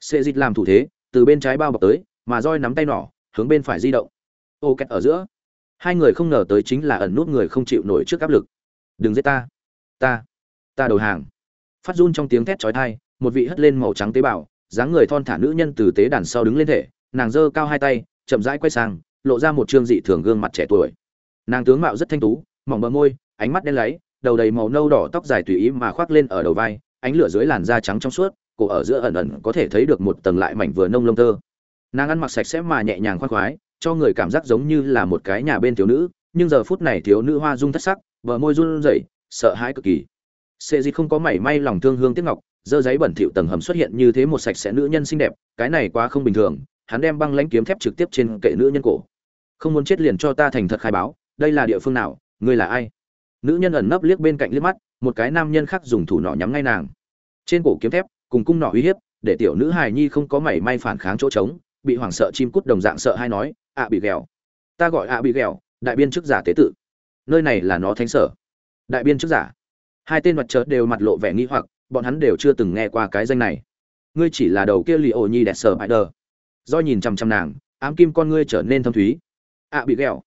Sệ dịch làm thủ thế, từ bên trái bao bọc tới, mà roi nắm tay nỏ, hướng bên phải di động. Ô kẹt ở giữa. Hai người không ngờ tới chính là ẩn nút người không chịu nổi trước áp lực. Đừng giết ta. Ta ta đầu hàng. Phát run trong tiếng thét chói tai, một vị hất lên màu trắng tế bào, dáng người thon thả nữ nhân từ tế đàn sau đứng lên thể, nàng giơ cao hai tay, chậm rãi quay sang, lộ ra một trương dị thường gương mặt trẻ tuổi. Nàng tướng mạo rất thanh tú, mỏng bờ môi ánh mắt đen láy, đầu đầy màu nâu đỏ tóc dài tùy ý mà khoác lên ở đầu vai, ánh lửa dưới làn da trắng trong suốt, cổ ở giữa ẩn ẩn có thể thấy được một tầng lại mảnh vừa nông lông tơ. Nàng ăn mặc sạch sẽ mà nhẹ nhàng khoan khoái, cho người cảm giác giống như là một cái nhà bên thiếu nữ, nhưng giờ phút này thiếu nữ hoa dung thất sắc, bờ môi run rẩy, sợ hãi cực kỳ. Sệ gì không có mảy may lòng thương hương tiếc ngọc, dơ giấy bẩn thỉu tầng hầm xuất hiện như thế một sạch sẽ nữ nhân xinh đẹp, cái này quá không bình thường, hắn đem băng lãnh kiếm thép trực tiếp trên kệ nữ nhân cổ. Không muốn chết liền cho ta thành thật khai báo, đây là địa phương nào, ngươi là ai? Nữ nhân ẩn nấp liếc bên cạnh liếc mắt, một cái nam nhân khác dùng thủ nỏ nhắm ngay nàng. Trên cổ kiếm thép, cùng cung nỏ uy hiếp, để tiểu nữ hài nhi không có mảy may phản kháng chỗ trống, bị hoảng sợ chim cút đồng dạng sợ hay nói ạ bị ghèo ta gọi ạ bị ghèo đại biên chức giả tế tự. Nơi này là nó thánh sở. Đại biên chức giả. Hai tên mặt chợt đều mặt lộ vẻ nghi hoặc, bọn hắn đều chưa từng nghe qua cái danh này. Ngươi chỉ là đầu kia lì ổ nhi đẹp sở bại đờ. Do nhìn chằm chằm nàng, ám kim con ngươi trở nên thâm thúy. Ạ bị ghẹo.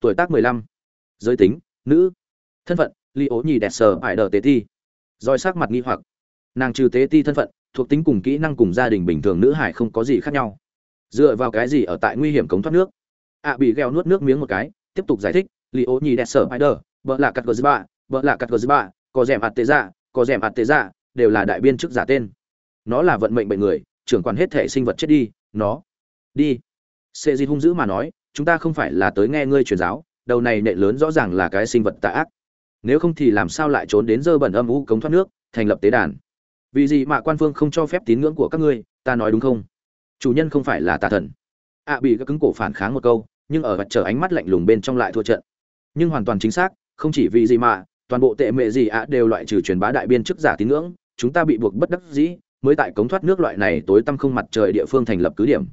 Tuổi tác mười lăm. Giới tính, nữ thân phận, li ố nhi đẹp sở ải đờ tế ti. Roi sắc mặt nghi hoặc. Nàng trừ tế ti thân phận, thuộc tính cùng kỹ năng cùng gia đình bình thường nữ hải không có gì khác nhau. Dựa vào cái gì ở tại nguy hiểm cống thoát nước? Ạ bị gheo nuốt nước miếng một cái, tiếp tục giải thích, li ố nhì đẹp sở đờ, vợ là cắt gờ ba vợ là cắt gờ ba có rèm ạt tế dạ có rèm ạt tế dạ đều là đại biên chức giả tên. Nó là vận mệnh bệnh người, trưởng quản hết thể sinh vật chết đi, nó. Đi. Sệ di hung dữ mà nói, chúng ta không phải là tới nghe ngươi truyền giáo, đầu này nệ lớn rõ ràng là cái sinh vật tà ác nếu không thì làm sao lại trốn đến dơ bẩn âm u cống thoát nước, thành lập tế đàn? Vì gì mà quan phương không cho phép tín ngưỡng của các ngươi, ta nói đúng không? Chủ nhân không phải là tà thần. Ạ bị các cứng cổ phản kháng một câu, nhưng ở vật trở ánh mắt lạnh lùng bên trong lại thua trận. Nhưng hoàn toàn chính xác, không chỉ vì gì mà, toàn bộ tệ mệ gì ạ đều loại trừ truyền bá đại biên chức giả tín ngưỡng, chúng ta bị buộc bất đắc dĩ, mới tại cống thoát nước loại này tối tăm không mặt trời địa phương thành lập cứ điểm.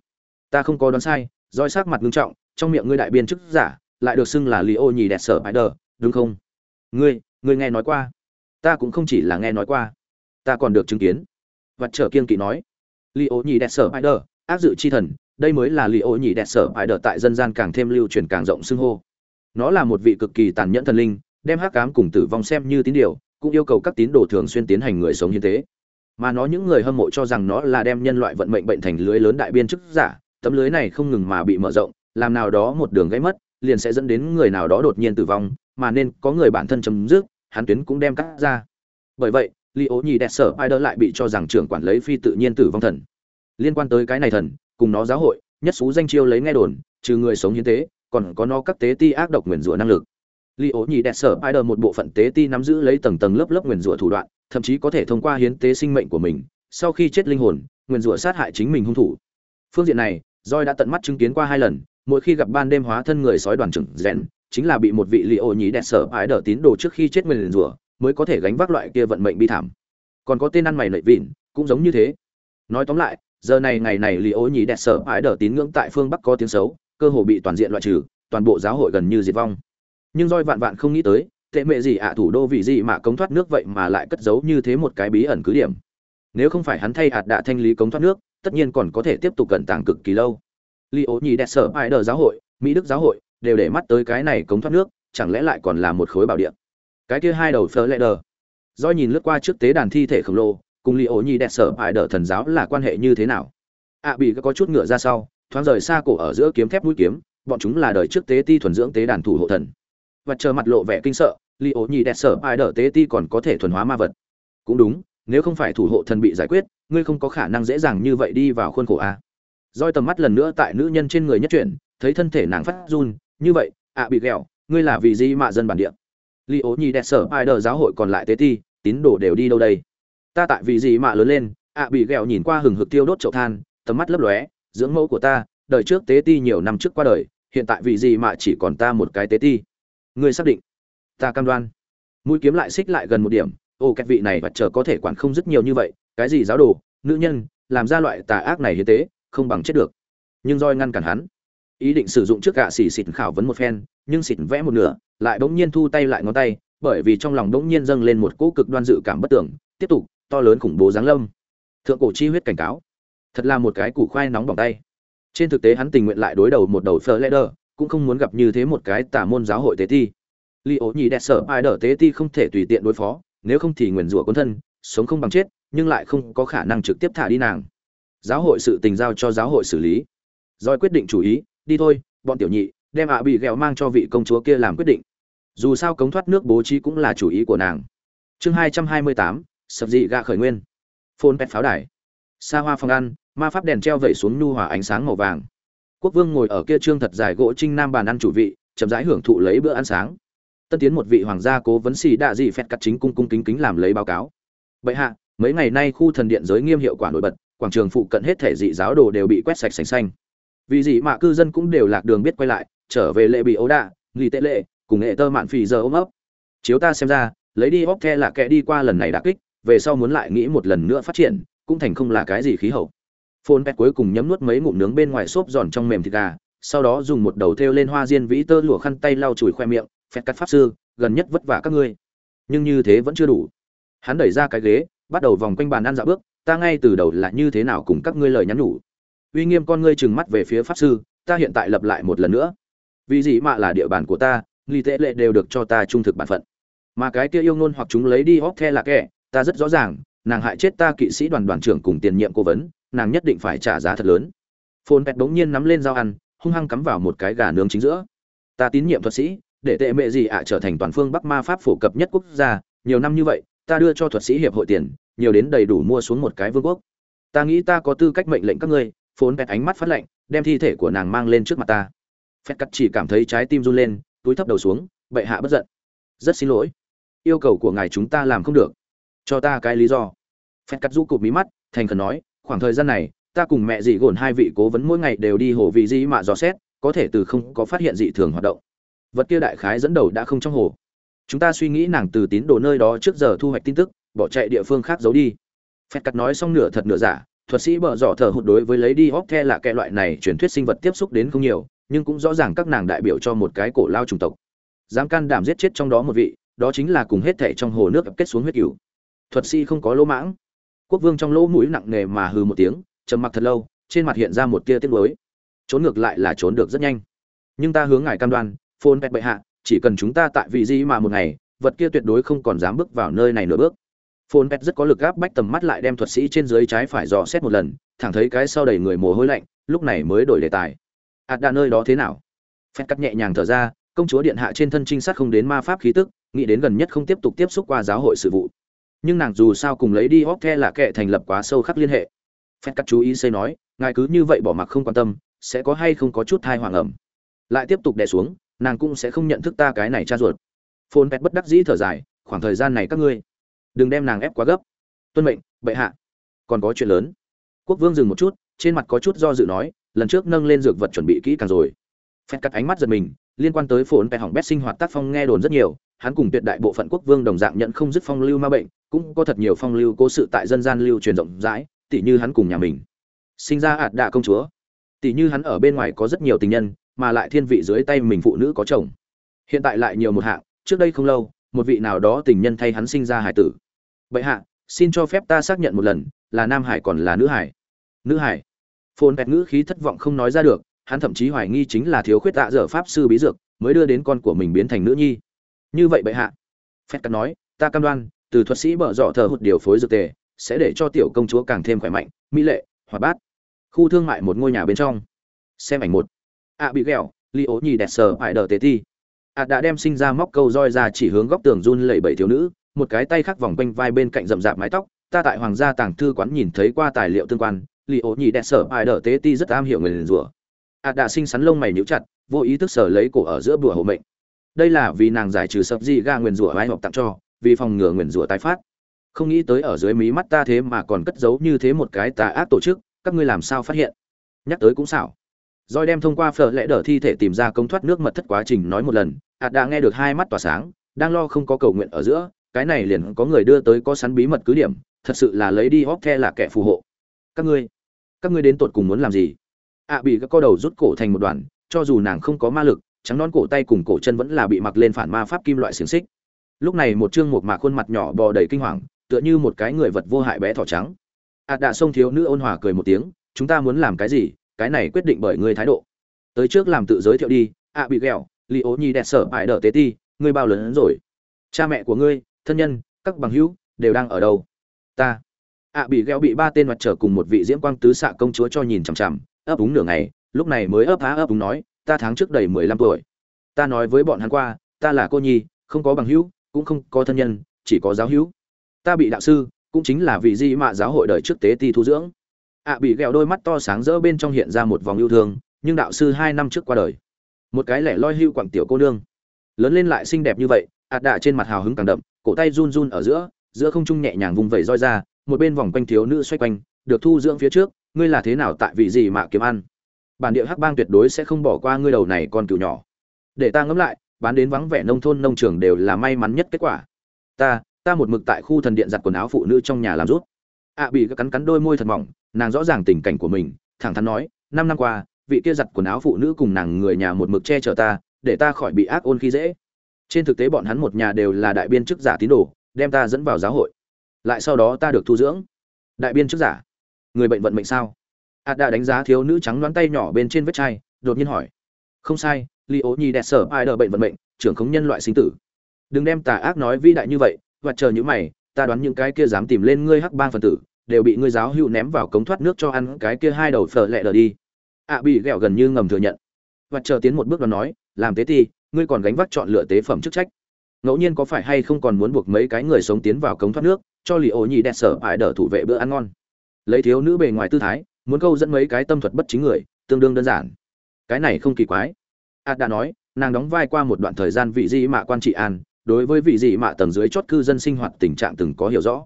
Ta không có đoán sai, roi sắc mặt ngưng trọng, trong miệng ngươi đại biên chức giả, lại được xưng là lý ô nhì đẹp sở bãi đờ đúng không? Ngươi ngươi nghe nói qua. Ta cũng không chỉ là nghe nói qua. Ta còn được chứng kiến. Vật trở kiên kỵ nói. Li ô nhì đẹp sở bãi đờ, ác dự chi thần, đây mới là li ô nhì đẹp sở bãi đờ tại dân gian càng thêm lưu truyền càng rộng xưng hô. Nó là một vị cực kỳ tàn nhẫn thần linh, đem hắc cám cùng tử vong xem như tín điều, cũng yêu cầu các tín đồ thường xuyên tiến hành người sống như thế mà nó những người hâm mộ cho rằng nó là đem nhân loại vận mệnh bệnh thành lưới lớn đại biên chức giả, tấm lưới này không ngừng mà bị mở rộng, làm nào đó một đường gãy mất, liền sẽ dẫn đến người nào đó đột nhiên tử vong mà nên có người bản thân chấm dứt hắn tuyến cũng đem cắt ra. Bởi vậy li ố nhì đẹp sở ai đỡ lại bị cho rằng trưởng quản lấy phi tự nhiên tử vong thần. Liên quan tới cái này thần cùng nó giáo hội nhất xú danh chiêu lấy nghe đồn trừ người sống hiến tế còn có nó các tế ti ác độc nguyền rủa năng lực. Li ố nhì đẹp sở ai đỡ một bộ phận tế ti nắm giữ lấy tầng tầng lớp lớp nguyền rủa thủ đoạn thậm chí có thể thông qua hiến tế sinh mệnh của mình sau khi chết linh hồn nguyền rủa sát hại chính mình hung thủ. Phương diện này Joy đã tận mắt chứng kiến qua hai lần, mỗi khi gặp ban đêm hóa thân người sói đoàn trưởng rèn, chính là bị một vị li ô nhí đẹp sở ái đỡ tín đồ trước khi chết nguyền rủa, mới có thể gánh vác loại kia vận mệnh bi thảm. Còn có tên ăn mày nậy vịn, cũng giống như thế. Nói tóm lại, giờ này ngày này li ô nhí đẹp sở ái đỡ tín ngưỡng tại phương Bắc có tiếng xấu, cơ hồ bị toàn diện loại trừ, toàn bộ giáo hội gần như diệt vong. Nhưng roi vạn vạn không nghĩ tới, tệ mệ gì ạ thủ đô vị gì mà cống thoát nước vậy mà lại cất giấu như thế một cái bí ẩn cứ điểm. Nếu không phải hắn thay hạt đạ thanh lý cống thoát nước, tất nhiên còn có thể tiếp tục cẩn tàng cực kỳ lâu li ố nhí đẹp sở ái đờ giáo hội mỹ đức giáo hội đều để mắt tới cái này cống thoát nước, chẳng lẽ lại còn là một khối bảo địa? Cái kia hai đầu phở lệ đờ. Do nhìn lướt qua trước tế đàn thi thể khổng lồ, cùng li ổ nhi đẹp sở ai đờ thần giáo là quan hệ như thế nào? Ạ bị có chút ngựa ra sau, thoáng rời xa cổ ở giữa kiếm thép mũi kiếm, bọn chúng là đời trước tế ti thuần dưỡng tế đàn thủ hộ thần. Và chờ mặt lộ vẻ kinh sợ li ổ nhi đẹp sở ai đờ tế ti còn có thể thuần hóa ma vật. Cũng đúng, nếu không phải thủ hộ thần bị giải quyết, ngươi không có khả năng dễ dàng như vậy đi vào khuôn khổ a. Roi tầm mắt lần nữa tại nữ nhân trên người nhất chuyển, thấy thân thể nàng phát run như vậy ạ bị ghẹo ngươi là vì gì mà dân bản địa. Li ố nhi đẹp sở ai đờ giáo hội còn lại tế ti, tín đồ đều đi đâu đây? Ta tại vì gì mà lớn lên ạ bị ghẹo nhìn qua hừng hực tiêu đốt chậu than, tầm mắt lấp lóe, dưỡng mẫu của ta, đời trước tế ti nhiều năm trước qua đời, hiện tại vì gì mà chỉ còn ta một cái tế ti. Ngươi xác định? Ta cam đoan. Mũi kiếm lại xích lại gần một điểm, ô kẹt vị này vật chờ có thể quản không rất nhiều như vậy, cái gì giáo đồ, nữ nhân, làm ra loại tà ác này hiến tế không bằng chết được. Nhưng roi ngăn cản hắn ý định sử dụng trước gạ xỉ xịt khảo vấn một phen, nhưng xịt vẽ một nửa, lại bỗng nhiên thu tay lại ngón tay, bởi vì trong lòng bỗng nhiên dâng lên một cỗ cực đoan dự cảm bất tưởng, tiếp tục, to lớn khủng bố giáng lâm. Thượng cổ chi huyết cảnh cáo. Thật là một cái củ khoai nóng bỏng tay. Trên thực tế hắn tình nguyện lại đối đầu một đầu phơ leder cũng không muốn gặp như thế một cái tả môn giáo hội tế ti. Li ố nhì đẹp sở ai đỡ tế ti không thể tùy tiện đối phó, nếu không thì nguyền rủa con thân, sống không bằng chết, nhưng lại không có khả năng trực tiếp thả đi nàng. Giáo hội sự tình giao cho giáo hội xử lý. Doi quyết định chủ ý đi thôi, bọn tiểu nhị, đem ạ bị ghẹo mang cho vị công chúa kia làm quyết định. Dù sao cống thoát nước bố trí cũng là chủ ý của nàng. Chương hai trăm hai mươi tám, sập dị gạ khởi nguyên. Phôn pet pháo đài. Xa hoa phòng ăn, ma pháp đèn treo vẩy xuống nhu hòa ánh sáng màu vàng. Quốc vương ngồi ở kia trương thật dài gỗ trinh nam bàn ăn chủ vị, chậm rãi hưởng thụ lấy bữa ăn sáng. Tân tiến một vị hoàng gia cố vấn xì đạ dị phẹt cắt chính cung cung kính kính làm lấy báo cáo. Bệ hạ, mấy ngày nay khu thần điện giới nghiêm hiệu quả nổi bật, quảng trường phụ cận hết thể dị giáo đồ đều bị quét sạch sành xanh vì gì mà cư dân cũng đều lạc đường biết quay lại, trở về lệ bị ấu đạ, nghỉ tệ lệ, cùng nghệ tơ mạn phì giờ ôm ấp. Chiếu ta xem ra, lấy đi bóc the là kẻ đi qua lần này đã kích, về sau muốn lại nghĩ một lần nữa phát triển, cũng thành không là cái gì khí hậu. Phôn pet cuối cùng nhấm nuốt mấy ngụm nướng bên ngoài xốp giòn trong mềm thịt gà, sau đó dùng một đầu thêu lên hoa diên vĩ tơ lụa khăn tay lau chùi khoe miệng phét cắt pháp sư, gần nhất vất vả các ngươi. Nhưng như thế vẫn chưa đủ. Hắn đẩy ra cái ghế, bắt đầu vòng quanh bàn ăn dạo bước, ta ngay từ đầu là như thế nào cùng các ngươi lời nhắn nhủ uy nghiêm con ngươi trừng mắt về phía pháp sư, ta hiện tại lập lại một lần nữa. Vì gì mà là địa bàn của ta, nghi tệ lệ đều được cho ta trung thực bản phận. Mà cái kia yêu ngôn hoặc chúng lấy đi hóc the là kẻ, ta rất rõ ràng, nàng hại chết ta kỵ sĩ đoàn đoàn trưởng cùng tiền nhiệm cố vấn, nàng nhất định phải trả giá thật lớn. Phôn pẹt bỗng nhiên nắm lên dao ăn, hung hăng cắm vào một cái gà nướng chính giữa. Ta tín nhiệm thuật sĩ, để tệ mẹ gì ạ trở thành toàn phương bắc ma pháp phổ cập nhất quốc gia, nhiều năm như vậy, ta đưa cho thuật sĩ hiệp hội tiền, nhiều đến đầy đủ mua xuống một cái vương quốc. Ta nghĩ ta có tư cách mệnh lệnh các ngươi phốn pẹt ánh mắt phát lạnh, đem thi thể của nàng mang lên trước mặt ta. Phét cắt chỉ cảm thấy trái tim run lên, túi thấp đầu xuống, bệ hạ bất giận. Rất xin lỗi. Yêu cầu của ngài chúng ta làm không được. Cho ta cái lý do. Phét cắt rũ cụp mí mắt, thành khẩn nói, khoảng thời gian này, ta cùng mẹ dị gồn hai vị cố vấn mỗi ngày đều đi hồ vị dĩ mạ dò xét, có thể từ không có phát hiện dị thường hoạt động. Vật kia đại khái dẫn đầu đã không trong hồ. Chúng ta suy nghĩ nàng từ tín đồ nơi đó trước giờ thu hoạch tin tức, bỏ chạy địa phương khác giấu đi. Phép cắt nói xong nửa thật nửa giả thuật sĩ bợ dọ thờ hụt đối với lấy đi hóc the là kẻ loại này truyền thuyết sinh vật tiếp xúc đến không nhiều, nhưng cũng rõ ràng các nàng đại biểu cho một cái cổ lao chủng tộc. Dám can đảm giết chết trong đó một vị, đó chính là cùng hết thảy trong hồ nước kết xuống huyết cửu. Thuật sĩ không có lỗ mãng. Quốc vương trong lỗ mũi nặng nề mà hừ một tiếng, trầm mặc thật lâu, trên mặt hiện ra một tia tiếc nuối. Trốn ngược lại là trốn được rất nhanh. Nhưng ta hướng ngài cam đoan phôn pet bệ hạ, chỉ cần chúng ta tại vị gì mà một ngày, vật kia tuyệt đối không còn dám bước vào nơi này nửa bước phồn pet rất có lực gáp bách tầm mắt lại đem thuật sĩ trên dưới trái phải dò xét một lần, thẳng thấy cái sau đầy người mồ hôi lạnh, lúc này mới đổi đề tài. Ạt đã nơi đó thế nào? Pet cắt nhẹ nhàng thở ra, công chúa điện hạ trên thân trinh sát không đến ma pháp khí tức, nghĩ đến gần nhất không tiếp tục tiếp xúc qua giáo hội sự vụ. Nhưng nàng dù sao cùng lấy đi hóc the là kẻ thành lập quá sâu khắc liên hệ. Phép cắt chú ý xây nói, ngài cứ như vậy bỏ mặc không quan tâm, sẽ có hay không có chút thai hoàng ẩm. Lại tiếp tục đè xuống, nàng cũng sẽ không nhận thức ta cái này cha ruột. Phôn pet bất đắc dĩ thở dài, khoảng thời gian này các ngươi đừng đem nàng ép quá gấp. Tuân mệnh, bệ hạ. Còn có chuyện lớn. Quốc vương dừng một chút, trên mặt có chút do dự nói, lần trước nâng lên dược vật chuẩn bị kỹ càng rồi. Phép cắt ánh mắt giật mình, liên quan tới phồn pet hỏng bét sinh hoạt tác phong nghe đồn rất nhiều, hắn cùng tuyệt đại bộ phận quốc vương đồng dạng nhận không dứt phong lưu ma bệnh, cũng có thật nhiều phong lưu cố sự tại dân gian lưu truyền rộng rãi, tỉ như hắn cùng nhà mình. Sinh ra ạt đạ công chúa. Tỉ như hắn ở bên ngoài có rất nhiều tình nhân, mà lại thiên vị dưới tay mình phụ nữ có chồng. Hiện tại lại nhiều một hạng, trước đây không lâu, một vị nào đó tình nhân thay hắn sinh ra hải tử vậy hạ, xin cho phép ta xác nhận một lần, là nam hải còn là nữ hải? Nữ hải. Phồn vẹt ngữ khí thất vọng không nói ra được, hắn thậm chí hoài nghi chính là thiếu khuyết tạ dở pháp sư bí dược, mới đưa đến con của mình biến thành nữ nhi. Như vậy bệ hạ. Phép cắt nói, ta cam đoan, từ thuật sĩ bở dọ thờ hụt điều phối dược tề, sẽ để cho tiểu công chúa càng thêm khỏe mạnh, mỹ lệ, hoạt bát. Khu thương mại một ngôi nhà bên trong. Xem ảnh một. Ạ bị ghẹo li ố nhì đẹp sờ phải đờ tế thi ạ đã đem sinh ra móc câu roi ra chỉ hướng góc tường run lẩy bẩy thiếu nữ một cái tay khác vòng quanh vai bên cạnh rậm rạp mái tóc ta tại hoàng gia tàng thư quán nhìn thấy qua tài liệu tương quan li ố nhì đẹp sở, ai đờ tế ti rất am hiểu người liền rủa. Ạt đã sinh sắn lông mày nhíu chặt vô ý thức sở lấy cổ ở giữa bùa hộ mệnh. Đây là vì nàng giải trừ sập di ga nguyền rủa vai học tặng cho vì phòng ngừa nguyền rủa tái phát. Không nghĩ tới ở dưới mí mắt ta thế mà còn cất giấu như thế một cái tà ác tổ chức các ngươi làm sao phát hiện? Nhắc tới cũng xảo. Rồi đem thông qua phở lẽ đỡ thi thể tìm ra công thoát nước mật thất quá trình nói một lần, ạt đã nghe được hai mắt tỏa sáng, đang lo không có cầu nguyện ở giữa, cái này liền có người đưa tới có sắn bí mật cứ điểm, thật sự là lấy đi hóp the là kẻ phù hộ. Các ngươi, các ngươi đến tột cùng muốn làm gì? ạ bị các co đầu rút cổ thành một đoàn cho dù nàng không có ma lực, trắng non cổ tay cùng cổ chân vẫn là bị mặc lên phản ma pháp kim loại xiềng xích. Lúc này một trương một mạc khuôn mặt nhỏ bò đầy kinh hoàng, tựa như một cái người vật vô hại bé thỏ trắng. ạ đã sông thiếu nữ ôn hòa cười một tiếng, chúng ta muốn làm cái gì, cái này quyết định bởi ngươi thái độ tới trước làm tự giới thiệu đi ạ bị ghẹo li ố nhi đẹp sở ải đỡ tế ti ngươi bao lớn rồi cha mẹ của ngươi thân nhân, các bằng hữu, đều đang ở đâu? Ta. Ạ bị gheo bị ba tên mặt trở cùng một vị diễm quang tứ xạ công chúa cho nhìn chằm chằm, ấp úng nửa ngày, lúc này mới ấp há ấp úng nói, ta tháng trước đầy mười lăm tuổi. Ta nói với bọn hắn qua, ta là cô nhi, không có bằng hữu, cũng không có thân nhân, chỉ có giáo hữu. Ta bị đạo sư, cũng chính là vị di mạ giáo hội đời trước tế ti thu dưỡng. Ạ bị ghẹo đôi mắt to sáng rỡ bên trong hiện ra một vòng yêu thương, nhưng đạo sư hai năm trước qua đời. Một cái lẻ loi hưu quặng tiểu cô nương. Lớn lên lại xinh đẹp như vậy ạt đạ trên mặt hào hứng càng đậm, cổ tay run run ở giữa giữa không trung nhẹ nhàng vùng vẩy roi ra, một bên vòng quanh thiếu nữ xoay quanh, được thu dưỡng phía trước, ngươi là thế nào tại vị gì mà kiếm ăn? Bản địa hắc bang tuyệt đối sẽ không bỏ qua ngươi đầu này con cừu nhỏ. Để ta ngẫm lại, bán đến vắng vẻ nông thôn nông trường đều là may mắn nhất kết quả. Ta ta một mực tại khu thần điện giặt quần áo phụ nữ trong nhà làm rút ạ bị cắn cắn đôi môi thật mỏng, nàng rõ ràng tình cảnh của mình, thẳng thắn nói, năm năm qua, vị kia giặt quần áo phụ nữ cùng nàng người nhà một mực che chở ta, để ta khỏi bị ác ôn khi dễ trên thực tế bọn hắn một nhà đều là đại biên chức giả tín đồ, đem ta dẫn vào giáo hội. Lại sau đó ta được thu dưỡng. Đại biên chức giả? Người bệnh vận mệnh sao? Ạt đã đánh giá thiếu nữ trắng đoán tay nhỏ bên trên vết chai, đột nhiên hỏi. Không sai, li ố nhi đẹp sở ai đờ bệnh vận mệnh, trưởng khống nhân loại sinh tử. Đừng đem tà ác nói vĩ đại như vậy, và chờ những mày, ta đoán những cái kia dám tìm lên ngươi hắc bang phần tử, đều bị ngươi giáo hữu ném vào cống thoát nước cho ăn cái kia hai đầu phở lẹ đờ đi. Ạ bị ghẹo gần như ngầm thừa nhận. Và chờ tiến một bước đoán nói, làm tế ti ngươi còn gánh vác chọn lựa tế phẩm chức trách. Ngẫu nhiên có phải hay không còn muốn buộc mấy cái người sống tiến vào cống thoát nước, cho lì ô nhì đẹp sở ải đỡ thủ vệ bữa ăn ngon. Lấy thiếu nữ bề ngoài tư thái, muốn câu dẫn mấy cái tâm thuật bất chính người, tương đương đơn giản. Cái này không kỳ quái. Ạt đã nói, nàng đóng vai qua một đoạn thời gian vị dị mạ quan trị an, đối với vị dị mạ tầng dưới chót cư dân sinh hoạt tình trạng từng có hiểu rõ.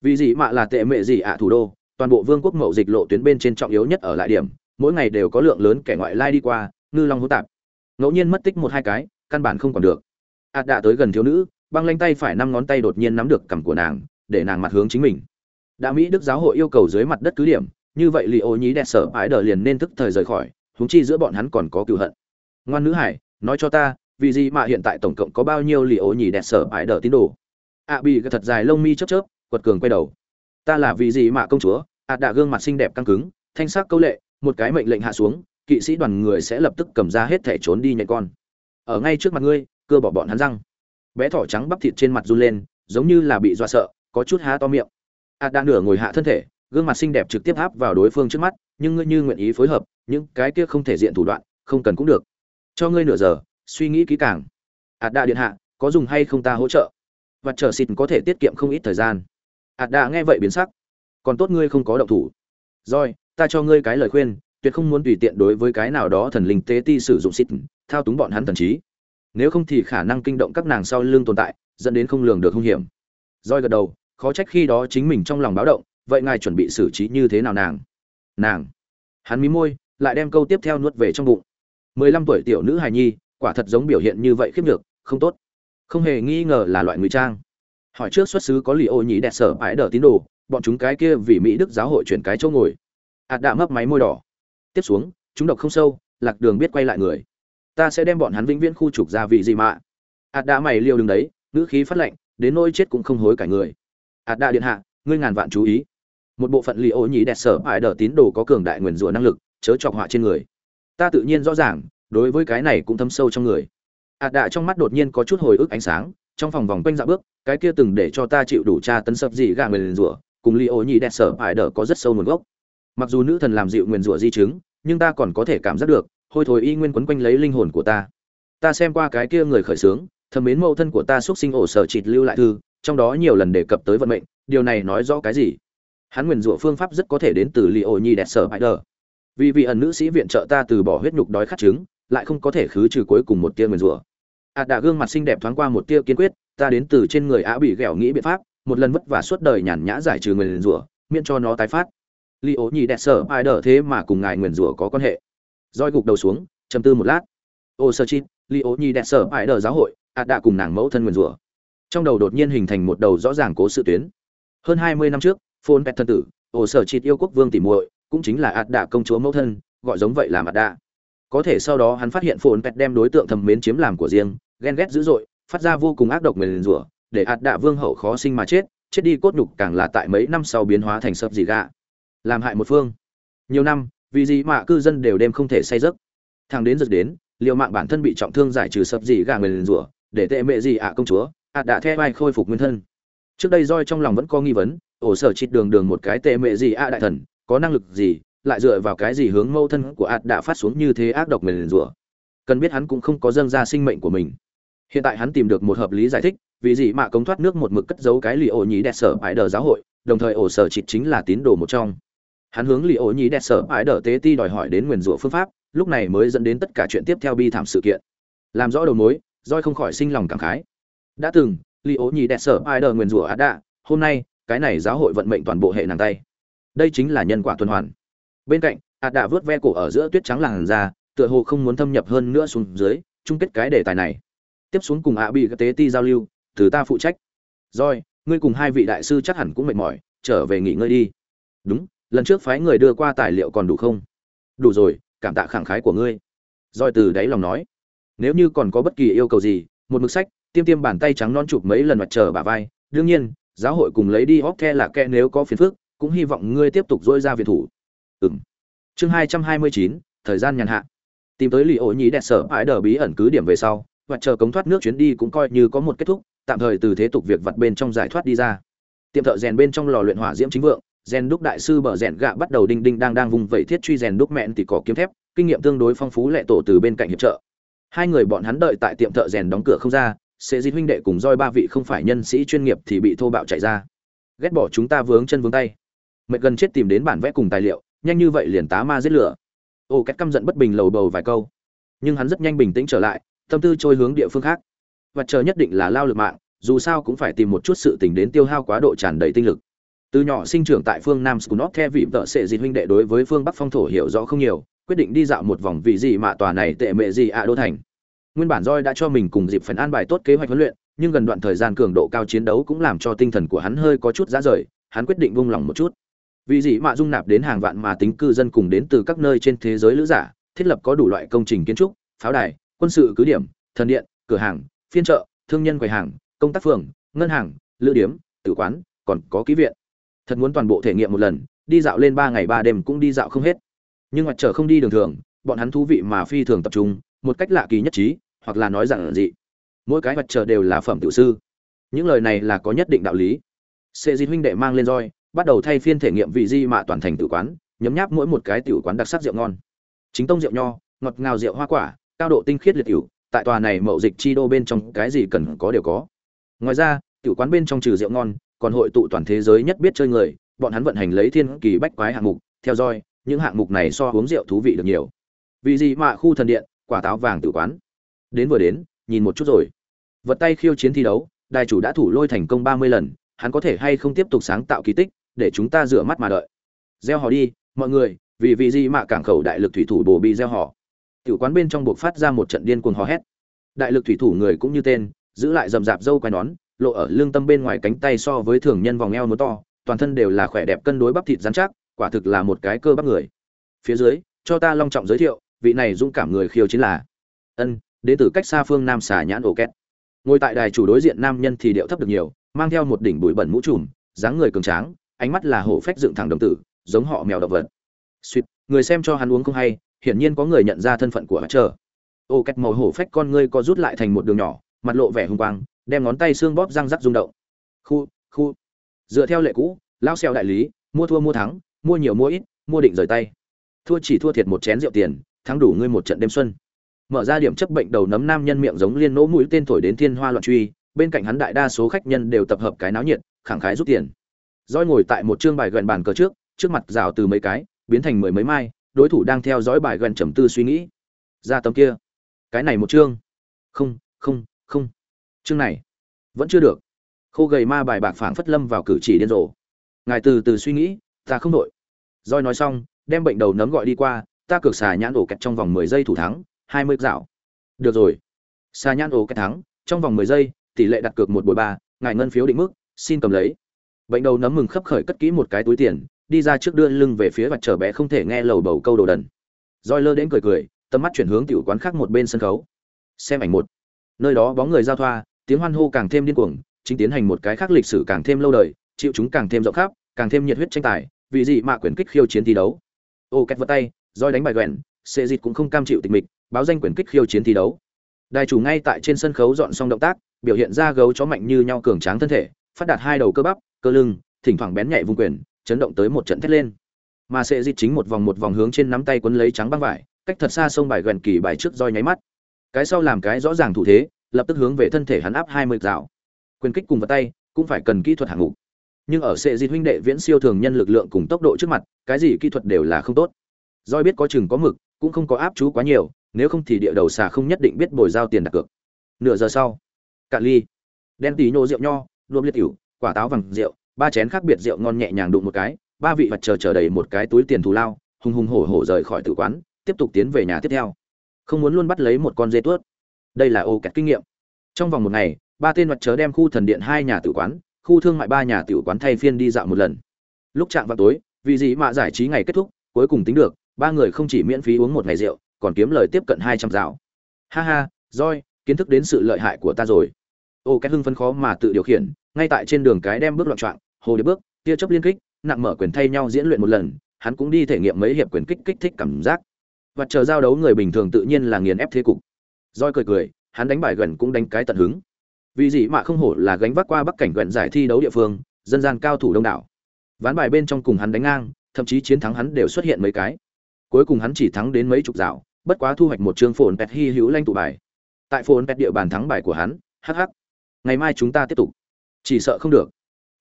Vị dị mạ là tệ mệ dị ạ thủ đô, toàn bộ vương quốc mậu dịch lộ tuyến bên trên trọng yếu nhất ở lại điểm, mỗi ngày đều có lượng lớn kẻ ngoại lai đi qua, ngư long hữu tạp ngẫu nhiên mất tích một hai cái căn bản không còn được. Ạt đã tới gần thiếu nữ băng lanh tay phải năm ngón tay đột nhiên nắm được cằm của nàng để nàng mặt hướng chính mình. Đã mỹ đức giáo hội yêu cầu dưới mặt đất cứ điểm như vậy li ô nhí đẹp sở ái đờ liền nên tức thời rời khỏi húng chi giữa bọn hắn còn có cựu hận. Ngoan nữ hải nói cho ta vì gì mà hiện tại tổng cộng có bao nhiêu li ô nhí đẹp sở ái đờ tín đồ? Ạ à, bị thật dài lông mi chớp chớp quật cường quay đầu. Ta là vì gì mà công chúa? Ạ à, đã gương mặt xinh đẹp căng cứng thanh sắc câu lệ một cái mệnh lệnh hạ xuống kỵ sĩ đoàn người sẽ lập tức cầm ra hết thể trốn đi nhạy con. Ở ngay trước mặt ngươi, cưa bỏ bọn hắn răng. Bé thỏ trắng bắp thịt trên mặt run lên, giống như là bị dọa sợ, có chút há to miệng. Ạt đang nửa ngồi hạ thân thể, gương mặt xinh đẹp trực tiếp áp vào đối phương trước mắt, nhưng ngươi như nguyện ý phối hợp, những cái kia không thể diện thủ đoạn, không cần cũng được. Cho ngươi nửa giờ, suy nghĩ kỹ càng. Ạt đã điện hạ, có dùng hay không ta hỗ trợ? Và chờ xịt có thể tiết kiệm không ít thời gian. Ạt đã nghe vậy biến sắc. Còn tốt ngươi không có động thủ. Rồi, ta cho ngươi cái lời khuyên tuyệt không muốn tùy tiện đối với cái nào đó thần linh tế ti sử dụng xịt thao túng bọn hắn thần trí. Nếu không thì khả năng kinh động các nàng sau lưng tồn tại, dẫn đến không lường được hung hiểm. Roi gật đầu, khó trách khi đó chính mình trong lòng báo động, vậy ngài chuẩn bị xử trí như thế nào nàng? Nàng. Hắn mí môi, lại đem câu tiếp theo nuốt về trong bụng. Mười lăm tuổi tiểu nữ hài nhi, quả thật giống biểu hiện như vậy khiếp nhược, không tốt. Không hề nghi ngờ là loại ngụy trang. Hỏi trước xuất xứ có lì ô nhĩ đẹp sở ái đờ tín đồ, bọn chúng cái kia vì mỹ đức giáo hội chuyển cái chỗ ngồi. Ạt đạ mấp máy môi đỏ tiếp xuống, chúng độc không sâu, lạc đường biết quay lại người. Ta sẽ đem bọn hắn vĩnh viễn khu trục ra vị gì mà. Ạt đã mày liều đứng đấy, ngữ khí phát lệnh đến nỗi chết cũng không hối cải người. Ạt đã điện hạ, ngươi ngàn vạn chú ý. Một bộ phận lì ô nhí đẹp sở ải đờ tín đồ có cường đại nguyền rủa năng lực, chớ chọc họa trên người. Ta tự nhiên rõ ràng, đối với cái này cũng thâm sâu trong người. Ạt đạ trong mắt đột nhiên có chút hồi ức ánh sáng, trong phòng vòng quanh dạo bước, cái kia từng để cho ta chịu đủ tra tấn sập gì gà nguyền rủa, cùng li ô nhĩ đẹp sở ải đờ có rất sâu nguồn gốc mặc dù nữ thần làm dịu nguyền rủa di chứng, nhưng ta còn có thể cảm giác được, hôi thối y nguyên quấn quanh lấy linh hồn của ta. Ta xem qua cái kia người khởi sướng thầm mến mẫu thân của ta xuất sinh ổ sở trịt lưu lại thư, trong đó nhiều lần đề cập tới vận mệnh, điều này nói rõ cái gì? Hắn nguyền rủa phương pháp rất có thể đến từ li ô nhi đẹp sở bãi đờ. Vì vị ẩn nữ sĩ viện trợ ta từ bỏ huyết nhục đói khát trứng lại không có thể khứ trừ cuối cùng một tia nguyền rủa. Ạt đạ gương mặt xinh đẹp thoáng qua một tia kiên quyết, ta đến từ trên người á bị ghẹo nghĩ biện pháp, một lần vất vả suốt đời nhàn nhã giải trừ nguyền rủa, miễn cho nó tái phát li ố nhi đẹp sở ai đỡ thế mà cùng ngài nguyền rủa có quan hệ. Roi gục đầu xuống chầm tư một lát. Ô sơ chít li ố nhi đẹp sở ai đỡ giáo hội ạt đã cùng nàng mẫu thân nguyền rủa. Trong đầu đột nhiên hình thành một đầu rõ ràng cố sự tuyến. Hơn hai mươi năm trước, phôn pet thân tử, ô sơ chít yêu quốc vương tỉ muội, cũng chính là ạt đạ công chúa mẫu thân, gọi giống vậy là ạt đạ có thể sau đó hắn phát hiện phôn pet đem đối tượng thầm mến chiếm làm của riêng, ghen ghét dữ dội, phát ra vô cùng ác độc nguyền rủa, để ạt đạ vương hậu khó sinh mà chết chết đi cốt nhục càng là tại mấy năm sau biến hóa thành sập dị gạ làm hại một phương. Nhiều năm, vì gì mà cư dân đều đêm không thể say giấc. Thằng đến giật đến liệu mạng bản thân bị trọng thương giải trừ sập dị người nguyền rủa, để tệ mẹ gì ạ công chúa ạt đã theo vai khôi phục nguyên thân. Trước đây roi trong lòng vẫn có nghi vấn, ổ sở chịt đường đường một cái tệ mệ gì ạ đại thần, có năng lực gì, lại dựa vào cái gì hướng mâu thân của ạt đã phát xuống như thế ác độc mềm rủa. Cần biết hắn cũng không có dâng ra sinh mệnh của mình. Hiện tại hắn tìm được một hợp lý giải thích, vì gì mà cống thoát nước một mực cất giấu cái lì ổ nhí đẹp sở ải đờ giáo hội, đồng thời ổ sở chịt chính là tín đồ một trong hắn hướng lì ổ nhí đẹp sở ái đờ tế ti đòi hỏi đến nguyền rủa phương pháp, lúc này mới dẫn đến tất cả chuyện tiếp theo bi thảm sự kiện. Làm rõ đầu mối roi không khỏi sinh lòng cảm khái. Đã từng, lì ổ nhí đẹp sở ái đờ nguyền rủa á đạ hôm nay, cái này giáo hội vận mệnh toàn bộ hệ nàng tay. Đây chính là nhân quả tuần hoàn. Bên cạnh Á đạ vớt ve cổ ở giữa tuyết trắng làn ra tựa hồ không muốn thâm nhập hơn nữa xuống dưới, chung kết cái đề tài này. Tiếp xuống cùng ạ bị tế ti giao lưu, từ ta phụ trách. Rồi ngươi cùng hai vị đại sư chắc hẳn cũng mệt mỏi, trở về nghỉ ngơi đi. Đúng lần trước phái người đưa qua tài liệu còn đủ không? Đủ rồi, cảm tạ khẳng khái của ngươi. Rồi từ đáy lòng nói. Nếu như còn có bất kỳ yêu cầu gì, một mực sách, tiêm tiêm bàn tay trắng non chụp mấy lần mặt trở bà vai. Đương nhiên, giáo hội cùng lấy đi hóc the là kẻ nếu có phiền phức, cũng hy vọng ngươi tiếp tục dỗi ra viện thủ. Ừng chương hai trăm hai mươi chín, thời gian nhàn hạ. Tìm tới lì ổ nhí đẹp sở, ái đờ bí ẩn cứ điểm về sau, và chờ cống thoát nước chuyến đi cũng coi như có một kết thúc, tạm thời từ thế tục việc vặt bên trong giải thoát đi ra. Tiệm thợ rèn bên trong lò luyện hỏa diễm chính vượng rèn đúc đại sư bờ rèn gạ bắt đầu đinh đinh đang đang vùng vẫy thiết truy rèn đúc mẹn thì có kiếm thép, kinh nghiệm tương đối phong phú lệ tổ từ bên cạnh hiệp trợ. Hai người bọn hắn đợi tại tiệm thợ rèn đóng cửa không ra, sẽ di huynh đệ cùng roi ba vị không phải nhân sĩ chuyên nghiệp thì bị thô bạo chạy ra. Ghét bỏ chúng ta vướng chân vướng tay. Mệt gần chết tìm đến bản vẽ cùng tài liệu, nhanh như vậy liền tá ma giết lửa. Ô cách căm giận bất bình lầu bầu vài câu. Nhưng hắn rất nhanh bình tĩnh trở lại, tâm tư trôi hướng địa phương khác. Và chờ nhất định là lao lực mạng, dù sao cũng phải tìm một chút sự tình đến tiêu hao quá độ tràn đầy tinh lực từ nhỏ sinh trưởng tại phương nam Scunot the vị vợ sệ dị huynh đệ đối với phương bắc phong thổ hiểu rõ không nhiều, quyết định đi dạo một vòng vị gì mà tòa này tệ mệ gì ạ đô thành. Nguyên bản roi đã cho mình cùng dịp phần an bài tốt kế hoạch huấn luyện, nhưng gần đoạn thời gian cường độ cao chiến đấu cũng làm cho tinh thần của hắn hơi có chút giá rời, hắn quyết định vung lòng một chút. Vì gì mà dung nạp đến hàng vạn mà tính cư dân cùng đến từ các nơi trên thế giới lữ giả, thiết lập có đủ loại công trình kiến trúc, pháo đài, quân sự cứ điểm, thần điện, cửa hàng, phiên chợ, thương nhân quầy hàng, công tác phường, ngân hàng, lữ điếm, tử quán, còn có ký viện thật muốn toàn bộ thể nghiệm một lần, đi dạo lên ba ngày ba đêm cũng đi dạo không hết. Nhưng mặt trở không đi đường thường, bọn hắn thú vị mà phi thường tập trung, một cách lạ kỳ nhất trí, hoặc là nói rằng gì. Mỗi cái mặt trở đều là phẩm tiểu sư. Những lời này là có nhất định đạo lý. Sệ di huynh đệ mang lên roi, bắt đầu thay phiên thể nghiệm vị di mạ toàn thành tử quán, nhấm nháp mỗi một cái tiểu quán đặc sắc rượu ngon. Chính tông rượu nho, ngọt ngào rượu hoa quả, cao độ tinh khiết liệt tiểu, tại tòa này mậu dịch chi đô bên trong cái gì cần có đều có. Ngoài ra, tiểu quán bên trong trừ rượu ngon còn hội tụ toàn thế giới nhất biết chơi người, bọn hắn vận hành lấy thiên kỳ bách quái hạng mục, theo dõi, những hạng mục này so uống rượu thú vị được nhiều. Vì gì mà khu thần điện, quả táo vàng tử quán. Đến vừa đến, nhìn một chút rồi. Vật tay khiêu chiến thi đấu đại chủ đã thủ lôi thành công ba mươi lần, hắn có thể hay không tiếp tục sáng tạo kỳ tích, để chúng ta rửa mắt mà đợi. Gieo họ đi, mọi người, vì vì gì mà cảng khẩu đại lực thủy thủ bổ bị gieo họ. Tiểu quán bên trong buộc phát ra một trận điên cuồng hò hét. Đại lực thủy thủ người cũng như tên, giữ lại rậm rạp dâu quai nón lộ ở lương tâm bên ngoài cánh tay so với thường nhân vòng eo nó to, toàn thân đều là khỏe đẹp cân đối bắp thịt rắn chắc, quả thực là một cái cơ bắp người. Phía dưới, cho ta long trọng giới thiệu, vị này dũng cảm người khiêu chiến là, ân, đến từ cách xa phương nam xà nhãn ổ két. Ngồi tại đài chủ đối diện nam nhân thì điệu thấp được nhiều, mang theo một đỉnh bụi bẩn mũ trùm, dáng người cường tráng, ánh mắt là hổ phách dựng thẳng đồng tử, giống họ mèo động vật. Suýt người xem cho hắn uống không hay, hiển nhiên có người nhận ra thân phận của chờ. Ô két màu hổ phách con ngươi co rút lại thành một đường nhỏ, mặt lộ vẻ hung quang đem ngón tay xương bóp răng rắc rung động. Khu khu. Dựa theo lệ cũ lao xeo đại lý, mua thua mua thắng, mua nhiều mua ít, mua định rời tay. Thua chỉ thua thiệt một chén rượu tiền, thắng đủ ngươi một trận đêm xuân. Mở ra điểm chấp bệnh đầu nấm nam nhân miệng giống liên nỗ mũi tên thổi đến thiên hoa loạn truy, bên cạnh hắn đại đa số khách nhân đều tập hợp cái náo nhiệt, khẳng khái rút tiền. Roi ngồi tại một chương bài gần bàn cờ trước trước mặt rào từ mấy cái, biến thành mười mấy mai, đối thủ đang theo dõi bài gần trầm tư suy nghĩ. Ra tấm kia. Cái này một chương. Không không không chương này. Vẫn chưa được. Khô gầy ma bài bạc phảng phất lâm vào cử chỉ điên rồ. Ngài từ từ suy nghĩ, ta không đội roi nói xong, đem bệnh đầu nấm gọi đi qua, ta cược xà nhãn ổ kẹt trong vòng mười giây thủ thắng, hai mươi dạo. Được rồi. Xà nhãn ổ kẹt thắng, trong vòng mười giây, tỷ lệ đặt cược một buổi ba, ngài ngân phiếu định mức, xin cầm lấy. Bệnh đầu nấm mừng khấp khởi cất kỹ một cái túi tiền, đi ra trước đưa lưng về phía mặt trở bé không thể nghe lầu bầu câu đồ đần. Roi lơ đến cười cười, tầm mắt chuyển hướng tiểu quán khác một bên sân khấu. Xem ảnh một. Nơi đó bóng người giao thoa tiếng hoan hô càng thêm điên cuồng, chính tiến hành một cái khác lịch sử càng thêm lâu đời, chịu chúng càng thêm rộng khắp, càng thêm nhiệt huyết tranh tài, vì gì mà quyền kích khiêu chiến thi đấu. Ô két vỡ tay, roi đánh bài quẹn, xê dịt cũng không cam chịu tịch mịch, báo danh quyền kích khiêu chiến thi đấu. Đài chủ ngay tại trên sân khấu dọn xong động tác, biểu hiện ra gấu chó mạnh như nhau cường tráng thân thể, phát đạt hai đầu cơ bắp, cơ lưng, thỉnh thoảng bén nhạy vùng quyền, chấn động tới một trận thét lên. Mà sẽ dịt chính một vòng một vòng hướng trên nắm tay quấn lấy trắng băng vải, cách thật xa sông bài gần kỳ bài trước roi nháy mắt. Cái sau làm cái rõ ràng thủ thế lập tức hướng về thân thể hắn áp hai mươi dạo. Quyền kích cùng vào tay cũng phải cần kỹ thuật hạng mục. Nhưng ở sệ di huynh đệ viễn siêu thường nhân lực lượng cùng tốc độ trước mặt, cái gì kỹ thuật đều là không tốt. Doi biết có chừng có mực, cũng không có áp chú quá nhiều, nếu không thì địa đầu xà không nhất định biết bồi giao tiền đặt cược. Nửa giờ sau, cạn ly, đen tí nhô rượu nho, luộc liệt cửu quả táo vàng rượu, ba chén khác biệt rượu ngon nhẹ nhàng đụng một cái, ba vị vật chờ chờ đầy một cái túi tiền thù lao, hùng hùng hổ hổ rời khỏi tử quán, tiếp tục tiến về nhà tiếp theo. Không muốn luôn bắt lấy một con dê tuốt đây là ô kẹt kinh nghiệm. Trong vòng một ngày, ba tên vật chớ đem khu thần điện hai nhà tử quán, khu thương mại ba nhà tử quán thay phiên đi dạo một lần. Lúc chạm vào tối, vì gì mà giải trí ngày kết thúc, cuối cùng tính được, ba người không chỉ miễn phí uống một ngày rượu, còn kiếm lời tiếp cận hai trăm dạo. Ha ha roi kiến thức đến sự lợi hại của ta rồi. Ô kẹt hưng phấn khó mà tự điều khiển, ngay tại trên đường cái đem bước loạn trọng, hồ điệp bước, tia chớp liên kích, nặng mở quyền thay nhau diễn luyện một lần, hắn cũng đi thể nghiệm mấy hiệp quyền kích kích thích cảm giác. Và chờ giao đấu người bình thường tự nhiên là nghiền ép thế cục roi cười cười, hắn đánh bài gần cũng đánh cái tận hứng. Vì gì mà không hổ là gánh vác qua bắc cảnh gần giải thi đấu địa phương, dân gian cao thủ đông đảo. Ván bài bên trong cùng hắn đánh ngang, thậm chí chiến thắng hắn đều xuất hiện mấy cái. Cuối cùng hắn chỉ thắng đến mấy chục dạo, bất quá thu hoạch một chương phồn pet hy hữu lanh tụ bài. Tại phồn pet địa bàn thắng bài của hắn hh ngày mai chúng ta tiếp tục. Chỉ sợ không được.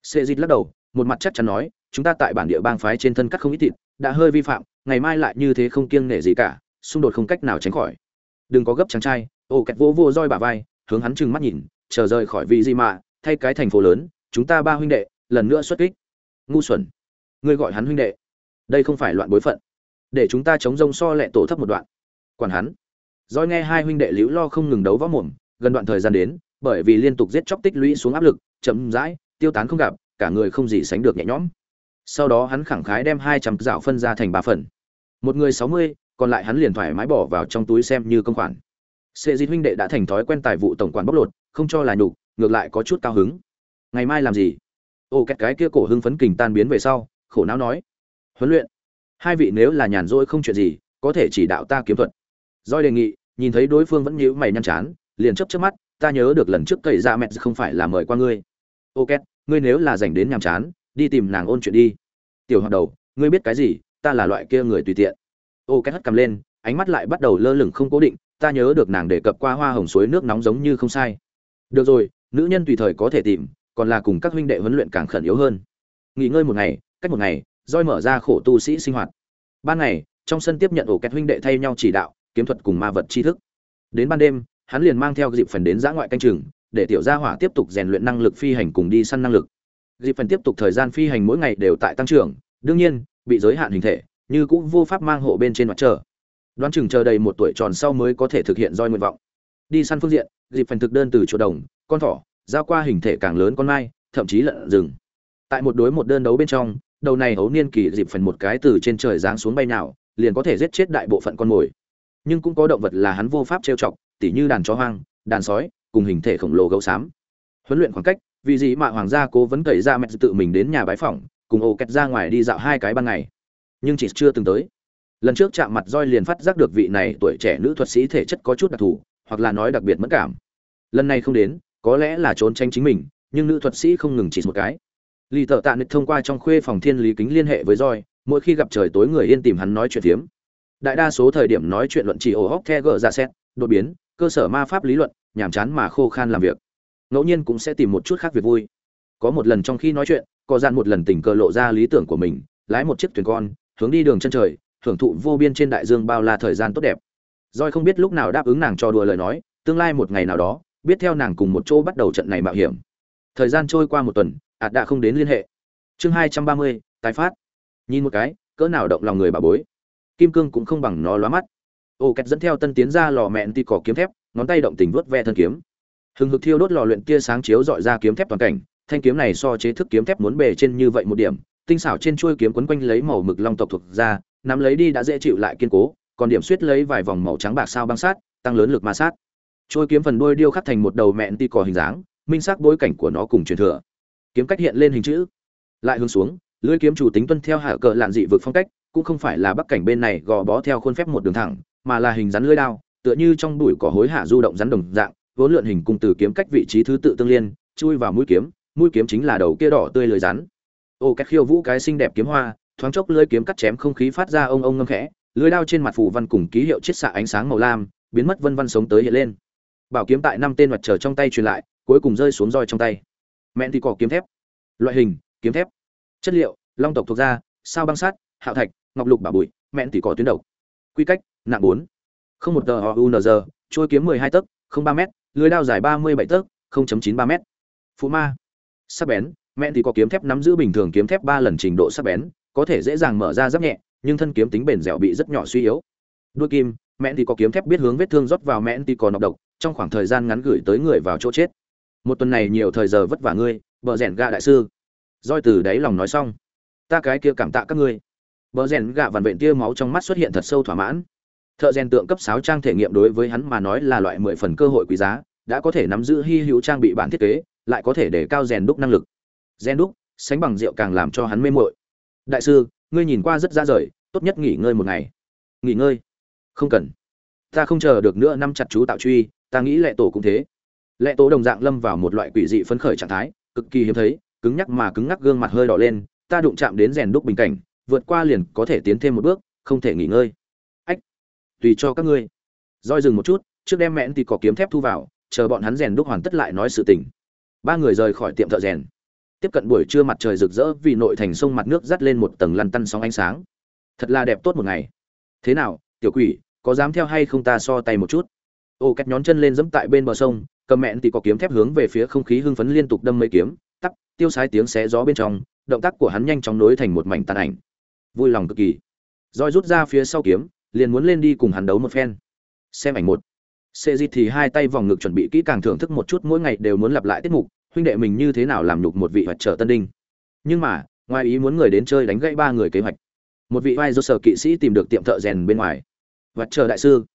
Sệ dịt lắc đầu, một mặt chắc chắn nói, chúng ta tại bản địa bang phái trên thân cắt không ít thịt, đã hơi vi phạm, ngày mai lại như thế không kiêng nể gì cả, xung đột không cách nào tránh khỏi đừng có gấp chàng trai, ô kẹt vỗ vô roi bả vai, hướng hắn trừng mắt nhìn, chờ rời khỏi vị gì mà, thay cái thành phố lớn, chúng ta ba huynh đệ, lần nữa xuất kích. Ngu xuẩn. Ngươi gọi hắn huynh đệ. Đây không phải loạn bối phận. Để chúng ta chống rông so lẹ tổ thấp một đoạn. Quản hắn. Roi nghe hai huynh đệ liễu lo không ngừng đấu võ mồm, gần đoạn thời gian đến, bởi vì liên tục giết chóc tích lũy xuống áp lực, chậm rãi, tiêu tán không gặp, cả người không gì sánh được nhẹ nhõm. Sau đó hắn khẳng khái đem hai trăm dạo phân ra thành ba phần. Một người sáu mươi còn lại hắn liền thoải mái bỏ vào trong túi xem như công khoản. Sệ di huynh đệ đã thành thói quen tài vụ tổng quản bóc lột, không cho là nhục, ngược lại có chút cao hứng. Ngày mai làm gì? Ô kẹt cái kia cổ hưng phấn kình tan biến về sau, khổ não nói. Huấn luyện. Hai vị nếu là nhàn rỗi không chuyện gì, có thể chỉ đạo ta kiếm thuật. Doi đề nghị, nhìn thấy đối phương vẫn nhíu mày nhăn chán, liền chấp chớp mắt, ta nhớ được lần trước cậy ra mẹ không phải là mời qua ngươi. Ô ok ngươi nếu là dành đến nhàm chán, đi tìm nàng ôn chuyện đi. Tiểu hoạt đầu, ngươi biết cái gì, ta là loại kia người tùy tiện ô cái hất cầm lên, ánh mắt lại bắt đầu lơ lửng không cố định, ta nhớ được nàng đề cập qua hoa hồng suối nước nóng giống như không sai. Được rồi, nữ nhân tùy thời có thể tìm, còn là cùng các huynh đệ huấn luyện càng khẩn yếu hơn. Nghỉ ngơi một ngày, cách một ngày, roi mở ra khổ tu sĩ sinh hoạt. Ban ngày, trong sân tiếp nhận ổ kẹt huynh đệ thay nhau chỉ đạo, kiếm thuật cùng ma vật tri thức. Đến ban đêm, hắn liền mang theo dịp phần đến giã ngoại canh chừng, để tiểu gia hỏa tiếp tục rèn luyện năng lực phi hành cùng đi săn năng lực. Dịp phần tiếp tục thời gian phi hành mỗi ngày đều tại tăng trưởng, đương nhiên, bị giới hạn hình thể như cũng vô pháp mang hộ bên trên mặt trời. Đoán chừng chờ đầy một tuổi tròn sau mới có thể thực hiện roi nguyện vọng. Đi săn phương diện, dịp phần thực đơn từ chỗ đồng, con thỏ, giao qua hình thể càng lớn con mai, thậm chí lợn rừng. Tại một đối một đơn đấu bên trong, đầu này hấu niên kỳ dịp phần một cái từ trên trời giáng xuống bay nào liền có thể giết chết đại bộ phận con mồi. Nhưng cũng có động vật là hắn vô pháp trêu chọc, tỉ như đàn chó hoang, đàn sói, cùng hình thể khổng lồ gấu xám. Huấn luyện khoảng cách, vì gì mà hoàng gia cố vấn cậy ra mẹ tự mình đến nhà bái phỏng, cùng ô kẹt ra ngoài đi dạo hai cái ban ngày nhưng chỉ chưa từng tới. Lần trước chạm mặt roi liền phát giác được vị này tuổi trẻ nữ thuật sĩ thể chất có chút đặc thù, hoặc là nói đặc biệt mất cảm. Lần này không đến, có lẽ là trốn tranh chính mình, nhưng nữ thuật sĩ không ngừng chỉ một cái. Lì tợ tạ nịch thông qua trong khuê phòng thiên lý kính liên hệ với roi, mỗi khi gặp trời tối người yên tìm hắn nói chuyện phiếm. Đại đa số thời điểm nói chuyện luận chỉ ổ hóc the gờ ra xét, đột biến, cơ sở ma pháp lý luận, nhàm chán mà khô khan làm việc. Ngẫu nhiên cũng sẽ tìm một chút khác việc vui. Có một lần trong khi nói chuyện, có dàn một lần tình cờ lộ ra lý tưởng của mình, lái một chiếc thuyền con hướng đi đường chân trời, hưởng thụ vô biên trên đại dương bao la thời gian tốt đẹp. Roi không biết lúc nào đáp ứng nàng cho đùa lời nói, tương lai một ngày nào đó, biết theo nàng cùng một chỗ bắt đầu trận này mạo hiểm. Thời gian trôi qua một tuần ạt đã không đến liên hệ. Chương hai trăm ba mươi, tái phát. Nhìn một cái, cỡ nào động lòng người bà bối. Kim cương cũng không bằng nó lóa mắt. Ô kẹt dẫn theo tân tiến ra lò mẹn ti cỏ kiếm thép, ngón tay động tình vớt ve thân kiếm. Hừng hực thiêu đốt lò luyện tia sáng chiếu dọi ra kiếm thép toàn cảnh, thanh kiếm này so chế thức kiếm thép muốn bề trên như vậy một điểm tinh xảo trên chuôi kiếm quấn quanh lấy màu mực long tộc thuộc ra, nắm lấy đi đã dễ chịu lại kiên cố, còn điểm suýt lấy vài vòng màu trắng bạc sao băng sát, tăng lớn lực ma sát. Trôi kiếm phần đuôi điêu khắc thành một đầu mẹn ti cò hình dáng, minh xác bối cảnh của nó cùng truyền thừa. Kiếm cách hiện lên hình chữ. Lại hướng xuống, lưỡi kiếm chủ tính tuân theo hạ cờ lạn dị vực phong cách, cũng không phải là bắc cảnh bên này gò bó theo khuôn phép một đường thẳng, mà là hình rắn lưỡi đao, tựa như trong bụi cỏ hối hạ du động rắn đồng dạng, vốn lượn hình cùng từ kiếm cách vị trí thứ tự tương liên, chui vào mũi kiếm mũi kiếm chính là đầu kia đỏ tươi lưỡi rắn ô cách khiêu vũ cái xinh đẹp kiếm hoa, thoáng chốc lưỡi kiếm cắt chém không khí phát ra ông ông ngâm khẽ lưỡi đao trên mặt phủ văn cùng ký hiệu chiết xạ ánh sáng màu lam, biến mất vân vân sống tới hiện lên. Bảo kiếm tại năm tên mặt trở trong tay truyền lại, cuối cùng rơi xuống roi trong tay. Mẹn thì có kiếm thép. Loại hình, kiếm thép. Chất liệu, long tộc thuộc da sao băng sắt, hạo thạch, ngọc lục bảo bụi, mẹn thì có tuyến độc quy cách, nặng bốn. Không một tờ unz trôi kiếm mười hai tấc, không ba m lưới đao dài ba mươi bảy tấc, không chấm chín ba m phụ ma. Sắc bén mẹn thì có kiếm thép nắm giữ bình thường kiếm thép ba lần trình độ sắc bén, có thể dễ dàng mở ra giáp nhẹ, nhưng thân kiếm tính bền dẻo bị rất nhỏ suy yếu. Đuôi kim mẹn thì có kiếm thép biết hướng vết thương rót vào mẹn thì có nọc độc, trong khoảng thời gian ngắn gửi tới người vào chỗ chết. Một tuần này nhiều thời giờ vất vả ngươi vợ rèn gạ đại sư. Roi từ đáy lòng nói xong. Ta cái kia cảm tạ các ngươi. Vợ rèn gạ vằn vện tia máu trong mắt xuất hiện thật sâu thỏa mãn. Thợ rèn tượng cấp sáu trang thể nghiệm đối với hắn mà nói là loại mười phần cơ hội quý giá, đã có thể nắm giữ hy hữu trang bị bản thiết kế, lại có thể để cao rèn đúc năng lực gen đúc, sánh bằng rượu càng làm cho hắn mê mội đại sư, ngươi nhìn qua rất ra rời, tốt nhất nghỉ ngơi một ngày. Nghỉ ngơi? Không cần. Ta không chờ được nữa năm chặt chú tạo truy, ta nghĩ lệ tổ cũng thế. Lệ tổ đồng dạng lâm vào một loại quỷ dị phấn khởi trạng thái, cực kỳ hiếm thấy, cứng nhắc mà cứng ngắc gương mặt hơi đỏ lên, ta đụng chạm đến rèn đúc bình cảnh, vượt qua liền có thể tiến thêm một bước, không thể nghỉ ngơi. Ách, tùy cho các ngươi. Roi dừng một chút, trước đem mẹn thì có kiếm thép thu vào, chờ bọn hắn rèn đúc hoàn tất lại nói sự tình. Ba người rời khỏi tiệm thợ rèn tiếp cận buổi trưa mặt trời rực rỡ vì nội thành sông mặt nước dắt lên một tầng lăn tăn sóng ánh sáng. Thật là đẹp tốt một ngày. Thế nào, tiểu quỷ, có dám theo hay không ta so tay một chút? Ô, két nhón chân lên dẫm tại bên bờ sông, cầm mẹn thì có kiếm thép hướng về phía không khí hưng phấn liên tục đâm mấy kiếm, tắc, tiêu sái tiếng xé gió bên trong, động tác của hắn nhanh chóng nối thành một mảnh tàn ảnh. Vui lòng cực kỳ. Roi rút ra phía sau kiếm, liền muốn lên đi cùng hắn đấu một phen. Xem ảnh một. Xê di thì hai tay vòng ngực chuẩn bị kỹ càng thưởng thức một chút, mỗi ngày đều muốn lặp lại tiết mục huynh đệ mình như thế nào làm nhục một vị hoạch trở tân đinh? Nhưng mà, ngoài ý muốn người đến chơi đánh gãy ba người kế hoạch, một vị vai do sở kỵ sĩ tìm được tiệm thợ rèn bên ngoài. Và chờ đại sư.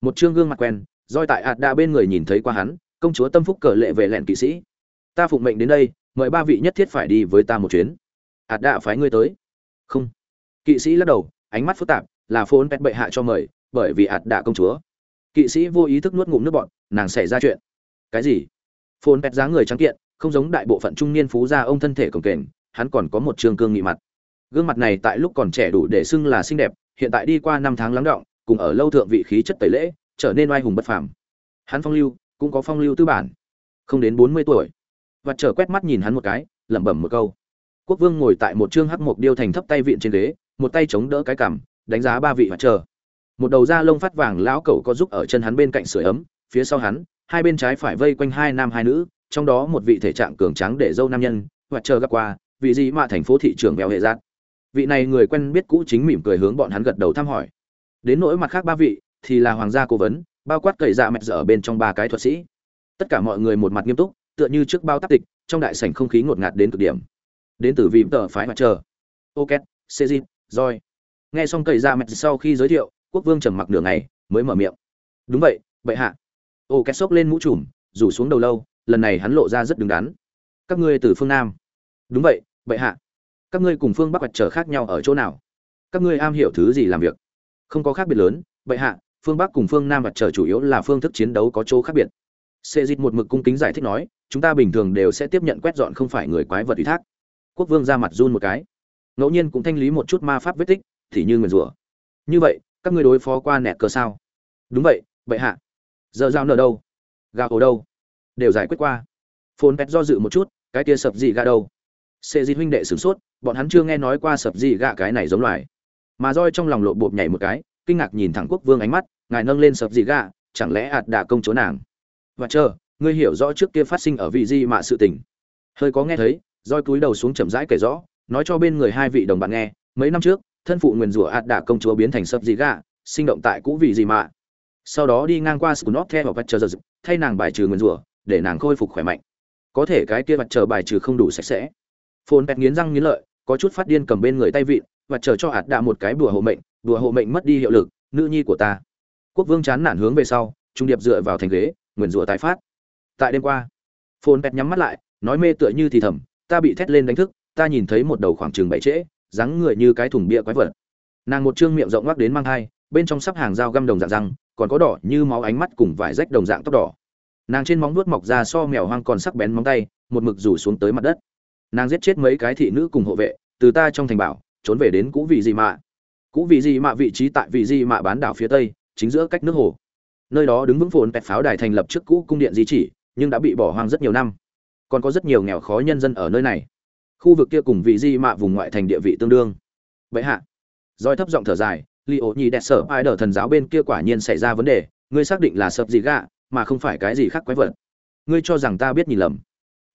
Một trương gương mặt quen, roi tại ạt đa bên người nhìn thấy qua hắn, công chúa tâm phúc cờ lệ về lẹn kỵ sĩ. Ta phụng mệnh đến đây, mời ba vị nhất thiết phải đi với ta một chuyến. Ạt đa phái ngươi tới. Không. Kỵ sĩ lắc đầu, ánh mắt phức tạp, là phôn pet bệ hạ cho mời, bởi vì ạt đa công chúa. Kỵ sĩ vô ý thức nuốt ngụm nước bọn nàng xảy ra chuyện. Cái gì? Phôn pet dáng người trắng kiện không giống đại bộ phận trung niên phú gia ông thân thể cồng kềnh, hắn còn có một trường cương nghị mặt. Gương mặt này tại lúc còn trẻ đủ để xưng là xinh đẹp, hiện tại đi qua năm tháng lắng động, cùng ở lâu thượng vị khí chất tẩy lễ, trở nên oai hùng bất phàm. Hắn phong lưu, cũng có phong lưu tư bản. Không đến bốn mươi tuổi. Và trở quét mắt nhìn hắn một cái, lẩm bẩm một câu. Quốc vương ngồi tại một trương hắc mộc điêu thành thấp tay viện trên ghế, một tay chống đỡ cái cằm, đánh giá ba vị và chờ. Một đầu da lông phát vàng lão cẩu có giúp ở chân hắn bên cạnh sưởi ấm, phía sau hắn, hai bên trái phải vây quanh hai nam hai nữ trong đó một vị thể trạng cường tráng để dâu nam nhân, và chờ gặp qua, vị gì mà thành phố thị trường béo hệ giác vị này người quen biết cũ chính mỉm cười hướng bọn hắn gật đầu thăm hỏi. Đến nỗi mặt khác ba vị, thì là hoàng gia cố vấn, bao quát cậy dạ mẹt dở bên trong ba cái thuật sĩ. Tất cả mọi người một mặt nghiêm túc, tựa như trước bao tác tịch, trong đại sảnh không khí ngột ngạt đến cực điểm. Đến từ vị tờ phái mặt chờ. Ok sejin roi nghe xong cậy dạ mẹt sau khi giới thiệu, quốc vương trầm mặc nửa ngày, mới mở miệng. Đúng vậy vậy hạ. Ok, sốc xốc lên mũ trùm, rủ xuống đầu lâu lần này hắn lộ ra rất đứng đắn. Các ngươi từ phương nam. Đúng vậy, bệ hạ. Các ngươi cùng phương bắc mặt trở khác nhau ở chỗ nào? Các ngươi am hiểu thứ gì làm việc? Không có khác biệt lớn, bệ hạ, phương bắc cùng phương nam mặt trở chủ yếu là phương thức chiến đấu có chỗ khác biệt. Sệ dịt một mực cung kính giải thích nói, chúng ta bình thường đều sẽ tiếp nhận quét dọn không phải người quái vật ủy thác. Quốc vương ra mặt run một cái. Ngẫu nhiên cũng thanh lý một chút ma pháp vết tích, thì như nguyền rủa. Như vậy, các ngươi đối phó qua nẹt cờ sao? Đúng vậy, bệ hạ. Giờ giao nở đâu? Gà ổ đâu? Đều giải quyết qua. Phồn pet do dự một chút, cái kia sập dị gà đâu? Sệ dị huynh đệ sửng sốt, bọn hắn chưa nghe nói qua sập dị gà cái này giống loài. Mà roi trong lòng lộ bộp nhảy một cái, kinh ngạc nhìn thẳng quốc vương ánh mắt, ngài nâng lên sập dị gà, chẳng lẽ ạt đà công chúa nàng? Và chờ, ngươi hiểu rõ trước kia phát sinh ở vị di mạ sự tình. Hơi có nghe thấy, roi cúi đầu xuống chậm rãi kể rõ, nói cho bên người hai vị đồng bạn nghe, mấy năm trước, thân phụ nguyền rủa ạt đà công chúa biến thành sập dị gà, sinh động tại cũ vị di mạ sau đó đi ngang qua scunop theo và chờ thay nàng bài trừ nguyền rủa để nàng khôi phục khỏe mạnh. Có thể cái kia vặt chờ bài trừ không đủ sạch sẽ. Phồn pẹt nghiến răng nghiến lợi, có chút phát điên cầm bên người tay vịn và chờ cho hạt đạ một cái bùa hộ mệnh, bùa hộ mệnh mất đi hiệu lực, nữ nhi của ta. Quốc vương chán nản hướng về sau, trung điệp dựa vào thành ghế, nguyền rủa tái phát. Tại đêm qua, phồn pẹt nhắm mắt lại, nói mê tựa như thì thầm, ta bị thét lên đánh thức, ta nhìn thấy một đầu khoảng chừng bảy trễ, dáng người như cái thùng bia quái vật. Nàng một trương miệng rộng ngoắc đến mang hai, bên trong sắp hàng dao găm đồng dạng răng, còn có đỏ như máu ánh mắt cùng vải rách đồng dạng tóc đỏ nàng trên móng vuốt mọc ra so mèo hoang còn sắc bén móng tay, một mực rủ xuống tới mặt đất. Nàng giết chết mấy cái thị nữ cùng hộ vệ, từ ta trong thành bảo, trốn về đến cũ vị dị mạ. Cũ vị dị mạ vị trí tại vị dị mạ bán đảo phía tây, chính giữa cách nước hồ. Nơi đó đứng vững phồn pẹt pháo đài thành lập trước cũ cung điện di chỉ, nhưng đã bị bỏ hoang rất nhiều năm. Còn có rất nhiều nghèo khó nhân dân ở nơi này. Khu vực kia cùng vị di mạ vùng ngoại thành địa vị tương đương. Vậy hạ. Roi thấp giọng thở dài li ổ nhì đẹp sở ai đờ thần giáo bên kia quả nhiên xảy ra vấn đề, ngươi xác định là sập gì gạ mà không phải cái gì khác quái vật. Ngươi cho rằng ta biết nhìn lầm.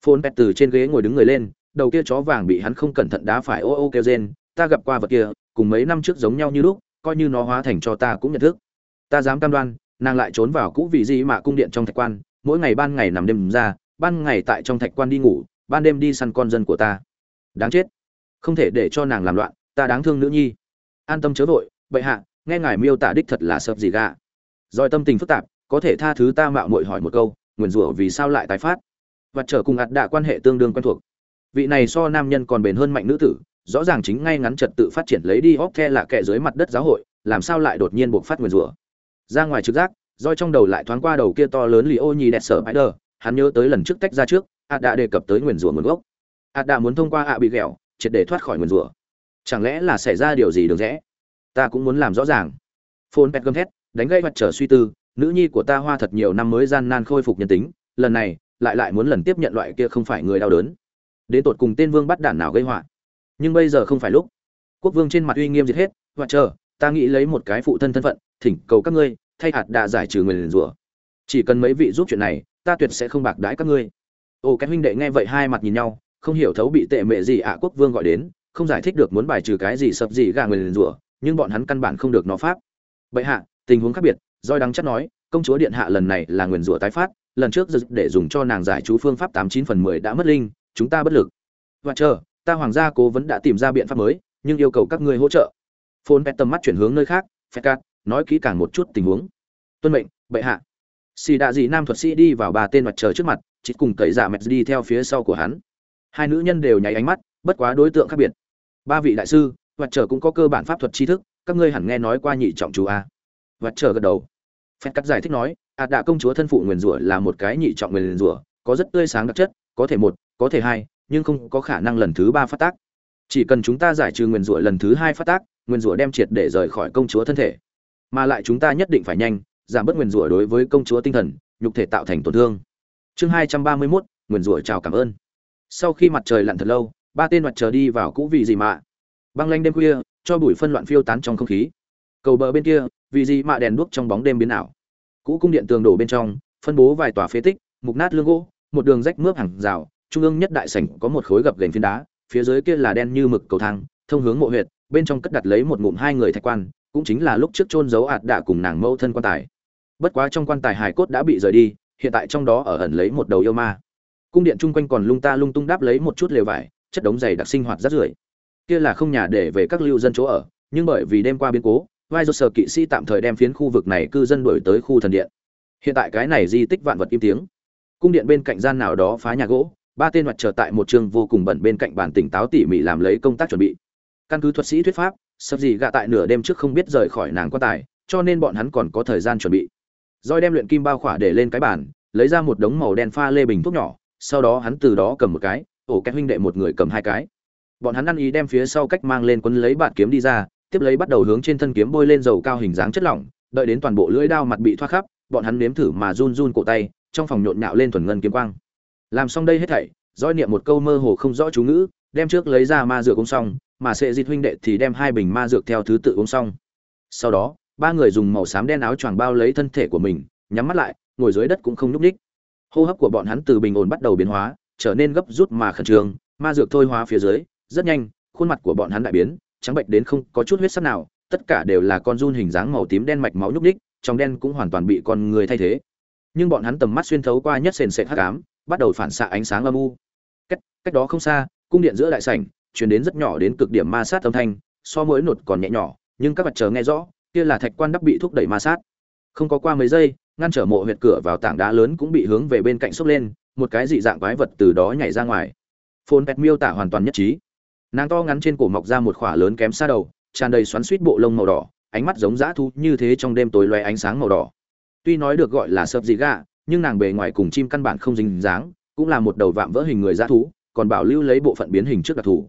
Phôn pet từ trên ghế ngồi đứng người lên, đầu kia chó vàng bị hắn không cẩn thận đá phải ô ô kêu rên, ta gặp qua vật kia, cùng mấy năm trước giống nhau như lúc, coi như nó hóa thành cho ta cũng nhận thức. Ta dám cam đoan, nàng lại trốn vào cũ vị gì mà cung điện trong thạch quan, mỗi ngày ban ngày nằm đêm ra, ban ngày tại trong thạch quan đi ngủ, ban đêm đi săn con dân của ta. Đáng chết. Không thể để cho nàng làm loạn, ta đáng thương nữ nhi. An tâm chớ vội, bệ hạ, nghe ngài miêu tả đích thật là sợp gì gạ rồi tâm tình phức tạp có thể tha thứ ta mạo muội hỏi một câu, nguyền rủa vì sao lại tái phát? Và trở cùng ạt đạ quan hệ tương đương quen thuộc. Vị này so nam nhân còn bền hơn mạnh nữ tử, rõ ràng chính ngay ngắn trật tự phát triển lấy đi óc the là kẻ dưới mặt đất giáo hội, làm sao lại đột nhiên buộc phát nguyền rủa? Ra ngoài trực giác, roi trong đầu lại thoáng qua đầu kia to lớn lì ô nhì đẹp sở spider, hắn nhớ tới lần trước tách ra trước, ạt đã đề cập tới nguyền rủa nguồn gốc. Ạt đã muốn thông qua ạ bị ghẹo, triệt để thoát khỏi nguyền rủa. Chẳng lẽ là xảy ra điều gì được rẽ? Ta cũng muốn làm rõ ràng. Phôn pet gầm thét, đánh gây mặt trở suy tư nữ nhi của ta hoa thật nhiều năm mới gian nan khôi phục nhân tính, lần này, lại lại muốn lần tiếp nhận loại kia không phải người đau đớn. Đến tột cùng tên vương bắt đản nào gây họa? Nhưng bây giờ không phải lúc. Quốc vương trên mặt uy nghiêm diệt hết, và chờ, ta nghĩ lấy một cái phụ thân thân phận, thỉnh cầu các ngươi, thay hạt đà giải trừ người liền rủa. Chỉ cần mấy vị giúp chuyện này, ta tuyệt sẽ không bạc đãi các ngươi. Ô, cái huynh đệ nghe vậy hai mặt nhìn nhau, không hiểu thấu bị tệ mệ gì ạ, quốc vương gọi đến, không giải thích được muốn bài trừ cái gì sập gì gà người liền rủa, nhưng bọn hắn căn bản không được nó pháp. Bệ hạ, tình huống khác biệt doi đắng chắc nói, công chúa điện hạ lần này là nguyền rủa tái phát, lần trước để dùng cho nàng giải chú phương pháp tám chín phần mười đã mất linh, chúng ta bất lực. Và chờ, ta hoàng gia cố vấn đã tìm ra biện pháp mới, nhưng yêu cầu các ngươi hỗ trợ. Phôn pet tầm mắt chuyển hướng nơi khác phép cát, nói kỹ càng một chút tình huống. Tuân mệnh, bệ hạ. Xì đạ dị nam thuật sĩ đi vào ba tên mặt trời trước mặt, chỉ cùng cậy dạ giả mẹ đi theo phía sau của hắn. Hai nữ nhân đều nháy ánh mắt, bất quá đối tượng khác biệt. Ba vị đại sư mặt trời cũng có cơ bản pháp thuật tri thức, các ngươi hẳn nghe nói qua nhị trọng chú a. Mặt trời gật đầu phép cắt giải thích nói, ạt đạ công chúa thân phụ nguyền rủa là một cái nhị trọng nguyền rủa, có rất tươi sáng đặc chất, có thể một, có thể hai, nhưng không có khả năng lần thứ ba phát tác. Chỉ cần chúng ta giải trừ nguyền rủa lần thứ hai phát tác, nguyền rủa đem triệt để rời khỏi công chúa thân thể. Mà lại chúng ta nhất định phải nhanh, giảm bớt nguyền rủa đối với công chúa tinh thần, nhục thể tạo thành tổn thương. Chương hai trăm ba mươi mốt, nguyền rủa chào cảm ơn. Sau khi mặt trời lặn thật lâu, ba tên mặt trời đi vào cũ vị gì mà băng lanh đêm khuya, cho bụi phân loạn phiêu tán trong không khí cầu bờ bên kia, vì gì mà đèn đuốc trong bóng đêm biến ảo. Cũ cung điện tường đổ bên trong, phân bố vài tòa phế tích, mục nát lương gỗ, một đường rách mướp hàng rào, trung ương nhất đại sảnh có một khối gập gành phiến đá, phía dưới kia là đen như mực cầu thang, thông hướng mộ huyệt, bên trong cất đặt lấy một ngụm hai người thạch quan, cũng chính là lúc trước chôn giấu ạt đạ cùng nàng mẫu thân quan tài. Bất quá trong quan tài hải cốt đã bị rời đi, hiện tại trong đó ở ẩn lấy một đầu yêu ma. Cung điện chung quanh còn lung ta lung tung đáp lấy một chút lều vải, chất đống dày đặc sinh hoạt rất rưởi. Kia là không nhà để về các lưu dân chỗ ở, nhưng bởi vì đêm qua biến cố vai do sở kỵ sĩ tạm thời đem phiến khu vực này cư dân đổi tới khu thần điện. Hiện tại cái này di tích vạn vật im tiếng. Cung điện bên cạnh gian nào đó phá nhà gỗ, ba tên mặt trở tại một trường vô cùng bẩn bên cạnh bàn tỉnh táo tỉ mỉ làm lấy công tác chuẩn bị. Căn cứ thuật sĩ thuyết pháp, sập gì gạ tại nửa đêm trước không biết rời khỏi nàng quan tài, cho nên bọn hắn còn có thời gian chuẩn bị. Roi đem luyện kim bao khỏa để lên cái bàn, lấy ra một đống màu đen pha lê bình thuốc nhỏ, sau đó hắn từ đó cầm một cái, ổ các huynh đệ một người cầm hai cái. Bọn hắn ăn ý đem phía sau cách mang lên quấn lấy bạn kiếm đi ra tiếp lấy bắt đầu hướng trên thân kiếm bôi lên dầu cao hình dáng chất lỏng, đợi đến toàn bộ lưỡi đao mặt bị thoát khắp, bọn hắn nếm thử mà run run cổ tay, trong phòng nhộn nhạo lên thuần ngân kiếm quang. Làm xong đây hết thảy dõi niệm một câu mơ hồ không rõ chú ngữ, đem trước lấy ra ma dược uống xong, mà sệ Dịch huynh đệ thì đem hai bình ma dược theo thứ tự uống xong. Sau đó, ba người dùng màu xám đen áo choàng bao lấy thân thể của mình, nhắm mắt lại, ngồi dưới đất cũng không nhúc ních hô hấp của bọn hắn từ bình ổn bắt đầu biến hóa, trở nên gấp rút mà khẩn trương, ma dược thôi hóa phía dưới, rất nhanh, khuôn mặt của bọn hắn đại biến trắng bệnh đến không có chút huyết sắc nào, tất cả đều là con run hình dáng màu tím đen mạch máu nhúc ních trong đen cũng hoàn toàn bị con người thay thế. Nhưng bọn hắn tầm mắt xuyên thấu qua nhất sền sệt hắc ám, bắt đầu phản xạ ánh sáng âm u. Cách cách đó không xa, cung điện giữa đại sảnh, truyền đến rất nhỏ đến cực điểm ma sát âm thanh, so mỗi nột còn nhẹ nhỏ, nhưng các vật chờ nghe rõ, kia là thạch quan đắp bị thúc đẩy ma sát. Không có qua mấy giây, ngăn trở mộ huyệt cửa vào tảng đá lớn cũng bị hướng về bên cạnh xốc lên, một cái dị dạng quái vật từ đó nhảy ra ngoài. Phôn pet miêu tả hoàn toàn nhất trí nàng to ngắn trên cổ mọc ra một khỏa lớn kém xa đầu, tràn đầy xoắn suýt bộ lông màu đỏ, ánh mắt giống dã thu như thế trong đêm tối loe ánh sáng màu đỏ. Tuy nói được gọi là sợp dị gà nhưng nàng bề ngoài cùng chim căn bản không dính dáng, cũng là một đầu vạm vỡ hình người dã thú, còn bảo lưu lấy bộ phận biến hình trước đặc thù.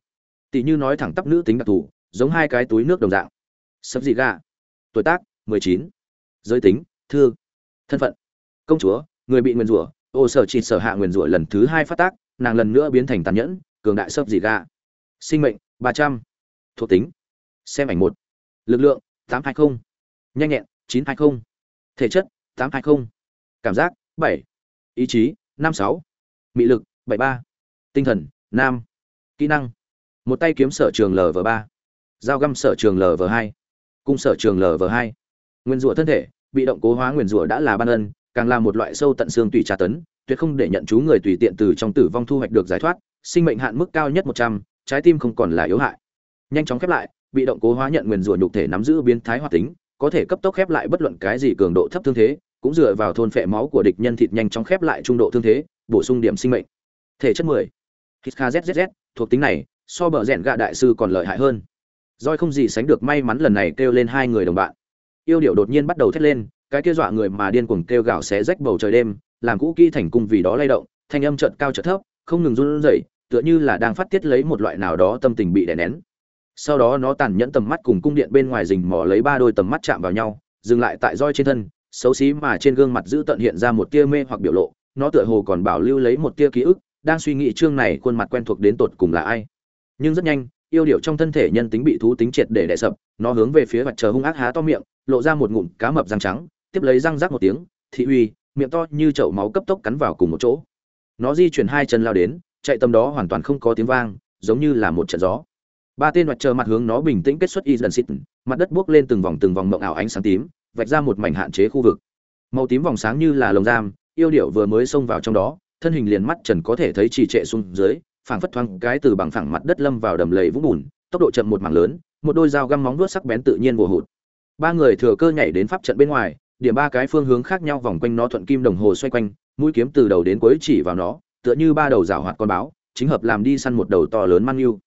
Tỷ như nói thẳng tắp nữ tính đặc thù, giống hai cái túi nước đồng dạng. Sập dị gà tuổi tác 19. giới tính, thư. Thân phận, công chúa, người bị nguyền rủa. Ô sở chỉ sở hạ nguyền rủa lần thứ hai phát tác, nàng lần nữa biến thành tàn nhẫn, cường đại sấp dị gà sinh mệnh, ba trăm. Thuộc tính. Xem ảnh một. Lực lượng, tám hai mươi nhanh nhẹn, chín hai mươi thể chất, tám hai mươi cảm giác, bảy. Ý chí, năm sáu. Mị lực, bảy ba. Tinh thần, nam. Kỹ năng. Một tay kiếm sở trường lv ba. Dao găm sở trường lv hai. Cung sở trường lv hai. Nguyên rủa thân thể, bị động cố hóa nguyên rủa đã là ban ân, càng là một loại sâu tận xương tùy tra tấn, tuyệt không để nhận chú người tùy tiện từ trong tử vong thu hoạch được giải thoát, sinh mệnh hạn mức cao nhất một trăm trái tim không còn là yếu hại. Nhanh chóng khép lại, bị động cố hóa nhận nguyên rủa nhục thể nắm giữ biến thái hoạt tính, có thể cấp tốc khép lại bất luận cái gì cường độ thấp thương thế, cũng dựa vào thôn phệ máu của địch nhân thịt nhanh chóng khép lại trung độ thương thế, bổ sung điểm sinh mệnh. Thể chất 10. hít thuộc tính này, so bờ rèn gạ đại sư còn lợi hại hơn. Roi không gì sánh được may mắn lần này kêu lên hai người đồng bạn. Yêu điệu đột nhiên bắt đầu thét lên, cái kia dọa người mà điên cuồng kêu gào xé rách bầu trời đêm, làm cũ kỹ thành cung vì đó lay động, thanh âm trận cao trận thấp, không ngừng run rẩy tựa như là đang phát tiết lấy một loại nào đó tâm tình bị đè nén. Sau đó nó tàn nhẫn tầm mắt cùng cung điện bên ngoài rình mò lấy ba đôi tầm mắt chạm vào nhau, dừng lại tại roi trên thân, xấu xí mà trên gương mặt giữ tận hiện ra một tia mê hoặc biểu lộ, nó tựa hồ còn bảo lưu lấy một tia ký ức, đang suy nghĩ chương này khuôn mặt quen thuộc đến tột cùng là ai. Nhưng rất nhanh, yêu điệu trong thân thể nhân tính bị thú tính triệt để đè sập, nó hướng về phía mặt trời hung ác há to miệng, lộ ra một ngụm cá mập răng trắng, tiếp lấy răng rắc một tiếng, thị uy miệng to như chậu máu cấp tốc cắn vào cùng một chỗ. Nó di chuyển hai chân lao đến chạy tầm đó hoàn toàn không có tiếng vang, giống như là một trận gió. Ba tên mặt trời mặt hướng nó bình tĩnh kết xuất y dần xịt, mặt đất buốc lên từng vòng từng vòng mộng ảo ánh sáng tím, vạch ra một mảnh hạn chế khu vực. Màu tím vòng sáng như là lồng giam, yêu điệu vừa mới xông vào trong đó, thân hình liền mắt trần có thể thấy trì trệ xuống dưới, phảng phất thoáng cái từ bằng phẳng mặt đất lâm vào đầm lầy vũng bùn, tốc độ chậm một mảng lớn, một đôi dao găm móng vuốt sắc bén tự nhiên vồ hụt. Ba người thừa cơ nhảy đến pháp trận bên ngoài, điểm ba cái phương hướng khác nhau vòng quanh nó thuận kim đồng hồ xoay quanh, mũi kiếm từ đầu đến cuối chỉ vào nó tựa như ba đầu rào hoạt con báo, chính hợp làm đi săn một đầu to lớn mang yêu.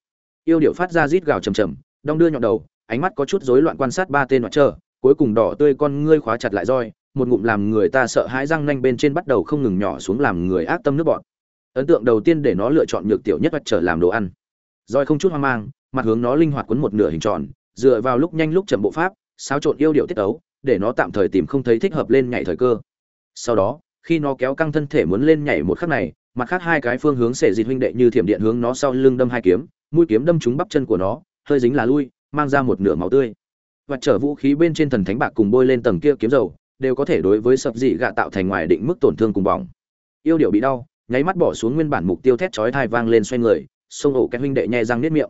Yêu điệu phát ra rít gào trầm trầm, đong đưa nhọn đầu, ánh mắt có chút rối loạn quan sát ba tên hoạt trơ, cuối cùng đỏ tươi con ngươi khóa chặt lại roi, một ngụm làm người ta sợ hãi răng nanh bên trên bắt đầu không ngừng nhỏ xuống làm người ác tâm nước bọt. Ấn tượng đầu tiên để nó lựa chọn nhược tiểu nhất vật trở làm đồ ăn. Roi không chút hoang mang, mặt hướng nó linh hoạt quấn một nửa hình tròn, dựa vào lúc nhanh lúc chậm bộ pháp, xáo trộn yêu điệu tiết tấu, để nó tạm thời tìm không thấy thích hợp lên nhảy thời cơ. Sau đó khi nó kéo căng thân thể muốn lên nhảy một khắc này, mặt khác hai cái phương hướng xể dịt huynh đệ như thiểm điện hướng nó sau lưng đâm hai kiếm, mũi kiếm đâm trúng bắp chân của nó, hơi dính là lui, mang ra một nửa máu tươi. Và trở vũ khí bên trên thần thánh bạc cùng bôi lên tầng kia kiếm dầu, đều có thể đối với sập dị gạ tạo thành ngoài định mức tổn thương cùng bỏng. Yêu điệu bị đau, nháy mắt bỏ xuống nguyên bản mục tiêu thét chói thai vang lên xoay người xông ổ cái huynh đệ nhẹ răng niết miệng.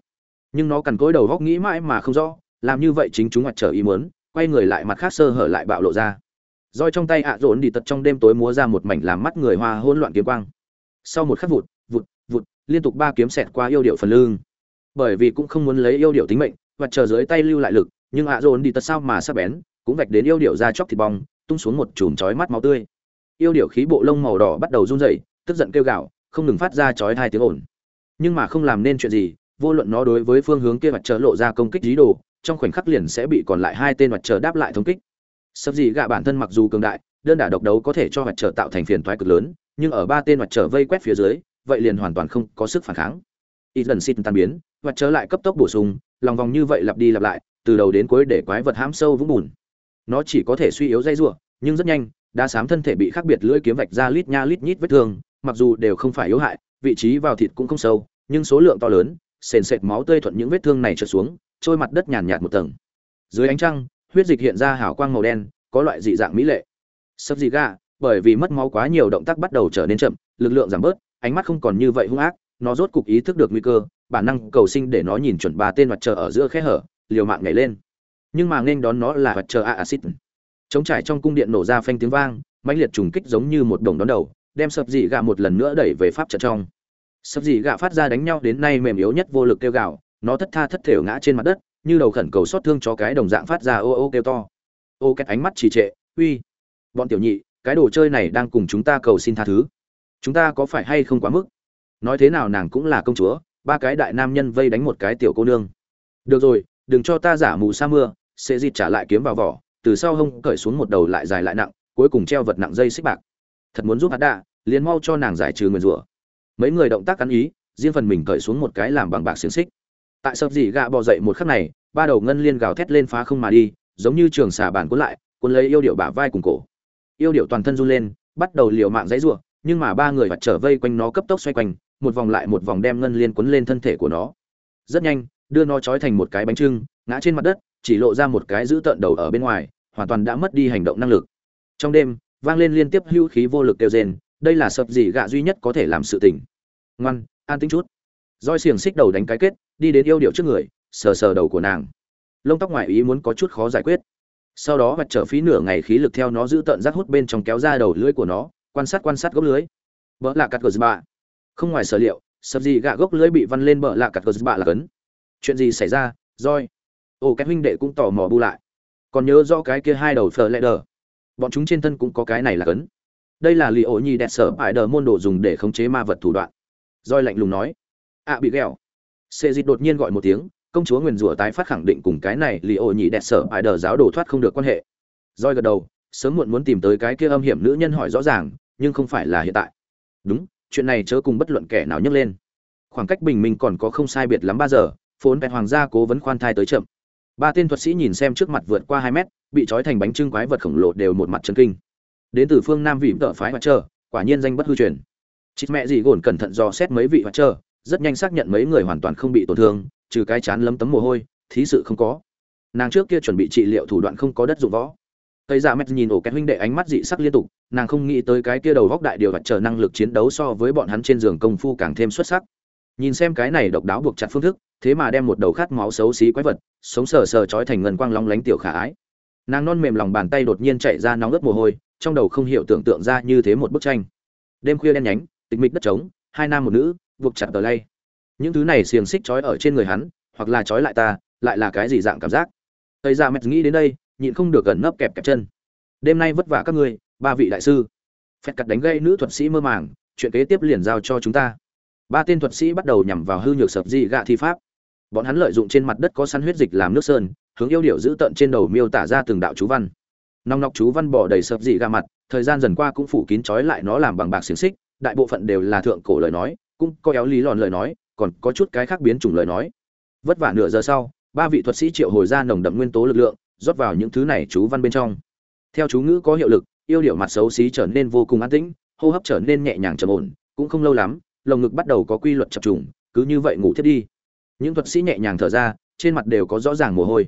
Nhưng nó cằn cối đầu góc nghĩ mãi mà không rõ, làm như vậy chính chúng mặt trở ý muốn, quay người lại mặt khác sơ hở lại bạo lộ ra roi trong tay ạ à đi tật trong đêm tối múa ra một mảnh làm mắt người hoa hỗn loạn kiếm quang. Sau một khắc vụt vụt vụt, liên tục ba kiếm xẹt qua yêu điệu phần lưng. Bởi vì cũng không muốn lấy yêu điệu tính mệnh, và chờ dưới tay lưu lại lực, nhưng ạ à đi tật sao mà sắp bén, cũng vạch đến yêu điệu ra chóc thịt bong, tung xuống một chùm chói mắt máu tươi. Yêu điệu khí bộ lông màu đỏ bắt đầu run rẩy, tức giận kêu gào, không ngừng phát ra chói hai tiếng ồn. Nhưng mà không làm nên chuyện gì, vô luận nó đối với phương hướng kia mặt trời lộ ra công kích dí đồ, trong khoảnh khắc liền sẽ bị còn lại hai tên mặt trời đáp lại thống kích sắp gì gạ bản thân mặc dù cường đại, đơn đả độc đấu có thể cho mặt trời tạo thành phiền toái cực lớn, nhưng ở ba tên mặt trời vây quét phía dưới, vậy liền hoàn toàn không có sức phản kháng. Ít lần xin tan biến mặt trời lại cấp tốc bổ sung, lòng vòng như vậy lặp đi lặp lại, từ đầu đến cuối để quái vật hãm sâu vũng bùn. Nó chỉ có thể suy yếu dây rủa, nhưng rất nhanh đa sám thân thể bị khác biệt lưỡi kiếm vạch ra lít nha lít nhít vết thương, mặc dù đều không phải yếu hại, vị trí vào thịt cũng không sâu, nhưng số lượng to lớn, sền sệt máu tươi thuận những vết thương này trượt xuống, trôi mặt đất nhàn nhạt một tầng. Dưới ánh trăng huyết dịch hiện ra hào quang màu đen, có loại dị dạng mỹ lệ. Sấp dị gà, bởi vì mất máu quá nhiều động tác bắt đầu trở nên chậm, lực lượng giảm bớt, ánh mắt không còn như vậy hung ác, nó rốt cục ý thức được nguy cơ, bản năng cầu sinh để nó nhìn chuẩn ba tên mặt trời ở giữa khe hở, liều mạng nhảy lên. Nhưng mà nên đón nó là mặt trời a acid. Chống trải trong cung điện nổ ra phanh tiếng vang, mãnh liệt trùng kích giống như một đồng đón đầu, đem sập dị gạ một lần nữa đẩy về pháp trận trong. Sập dị gạ phát ra đánh nhau đến nay mềm yếu nhất vô lực kêu gào, nó thất tha thất thểu ngã trên mặt đất như đầu khẩn cầu xót thương cho cái đồng dạng phát ra ô ô kêu to. Ô két ánh mắt trì trệ, uy, bọn tiểu nhị, cái đồ chơi này đang cùng chúng ta cầu xin tha thứ. Chúng ta có phải hay không quá mức? Nói thế nào nàng cũng là công chúa, ba cái đại nam nhân vây đánh một cái tiểu cô nương. Được rồi, đừng cho ta giả mù sa mưa. Sẽ dịt trả lại kiếm vào vỏ, từ sau hông cởi xuống một đầu lại dài lại nặng, cuối cùng treo vật nặng dây xích bạc. Thật muốn giúp hát đạ, liền mau cho nàng giải trừ nguyền rủa. Mấy người động tác cắn ý, riêng phần mình cởi xuống một cái làm bằng bạc xiềng xích tại sập dỉ gạ bò dậy một khắc này, ba đầu ngân liên gào thét lên phá không mà đi, giống như trường xà bản cuốn lại, cuốn lấy yêu điệu bả vai cùng cổ. Yêu điệu toàn thân run lên, bắt đầu liều mạng dãy rủa, nhưng mà ba người vặt trở vây quanh nó cấp tốc xoay quanh, một vòng lại một vòng đem ngân liên quấn lên thân thể của nó. Rất nhanh, đưa nó trói thành một cái bánh trưng, ngã trên mặt đất, chỉ lộ ra một cái giữ tợn đầu ở bên ngoài, hoàn toàn đã mất đi hành động năng lực. Trong đêm, vang lên liên tiếp hưu khí vô lực kêu rên, đây là sập gì gạ duy nhất có thể làm sự tình. Ngoan, an tính chút. Roi xiềng xích đầu đánh cái kết đi đến yêu điệu trước người, sờ sờ đầu của nàng. Lông tóc ngoài ý muốn có chút khó giải quyết. Sau đó vạch trở phí nửa ngày khí lực theo nó giữ tận rác hút bên trong kéo ra đầu lưỡi của nó, quan sát quan sát gốc lưới. Vợ là cắt gờ bạ. Không ngoài sở liệu, sập gì gạ gốc lưới bị văn lên vợ là cắt gờ bạ là cấn. Chuyện gì xảy ra roi ồ cái huynh đệ cũng tò mò bu lại. Còn nhớ rõ cái kia hai đầu phờ lẹ đờ. Bọn chúng trên thân cũng có cái này là cấn. Đây là lì ổ nhi đẹp sở bại đờ môn đồ dùng để khống chế ma vật thủ đoạn. Roi lạnh lùng nói. Ạ bị ghẹo sệ dịch đột nhiên gọi một tiếng, công chúa nguyền rủa tái phát khẳng định cùng cái này Lý ổ nhị đẹp sở ai đờ giáo đồ thoát không được quan hệ. Rồi gật đầu, sớm muộn muốn tìm tới cái kia âm hiểm nữ nhân hỏi rõ ràng, nhưng không phải là hiện tại. Đúng, chuyện này chớ cùng bất luận kẻ nào nhấc lên. Khoảng cách bình minh còn có không sai biệt lắm ba giờ, phốn vẹn hoàng gia cố vấn khoan thai tới chậm. Ba tên thuật sĩ nhìn xem trước mặt vượt qua hai mét, bị trói thành bánh trưng quái vật khổng lồ đều một mặt chấn kinh. Đến từ phương nam vị vợ phái mặt trơ, quả nhiên danh bất hư truyền. Chít mẹ gì gồn cẩn thận dò xét mấy vị mặt trơ rất nhanh xác nhận mấy người hoàn toàn không bị tổn thương, trừ cái chán lấm tấm mồ hôi, thí sự không có. Nàng trước kia chuẩn bị trị liệu thủ đoạn không có đất dụng võ. Thấy dạ mẹt nhìn ổ cái huynh đệ ánh mắt dị sắc liên tục, nàng không nghĩ tới cái kia đầu góc đại điều vật chờ năng lực chiến đấu so với bọn hắn trên giường công phu càng thêm xuất sắc. Nhìn xem cái này độc đáo buộc chặt phương thức, thế mà đem một đầu khát máu xấu xí quái vật, sống sờ sờ trói thành ngân quang long lánh tiểu khả ái. Nàng non mềm lòng bàn tay đột nhiên chạy ra nóng ướt mồ hôi, trong đầu không hiểu tưởng tượng ra như thế một bức tranh. Đêm khuya đen nhánh, tịch mịch đất trống, hai nam một nữ buộc chặt tờ lay. Những thứ này xiềng xích trói ở trên người hắn, hoặc là trói lại ta, lại là cái gì dạng cảm giác? Tây ra mẹt nghĩ đến đây, nhịn không được gần nấp kẹp kẹp chân. Đêm nay vất vả các ngươi, ba vị đại sư. Phép cắt đánh gây nữ thuật sĩ mơ màng, chuyện kế tiếp liền giao cho chúng ta. Ba tên thuật sĩ bắt đầu nhằm vào hư nhược sập dị gạ thi pháp. Bọn hắn lợi dụng trên mặt đất có săn huyết dịch làm nước sơn, hướng yêu điệu giữ tận trên đầu miêu tả ra từng đạo chú văn. Nòng nọc chú văn bỏ đầy sập dị gạ mặt, thời gian dần qua cũng phủ kín trói lại nó làm bằng bạc xiềng xích, đại bộ phận đều là thượng cổ lời nói cũng có éo lý lòn lời nói, còn có chút cái khác biến chủng lời nói. Vất vả nửa giờ sau, ba vị thuật sĩ triệu hồi ra nồng đậm nguyên tố lực lượng, rót vào những thứ này chú văn bên trong. Theo chú ngữ có hiệu lực, yêu điệu mặt xấu xí trở nên vô cùng an tĩnh, hô hấp trở nên nhẹ nhàng trầm ổn, cũng không lâu lắm, lồng ngực bắt đầu có quy luật chập trùng, cứ như vậy ngủ thiết đi. Những thuật sĩ nhẹ nhàng thở ra, trên mặt đều có rõ ràng mồ hôi.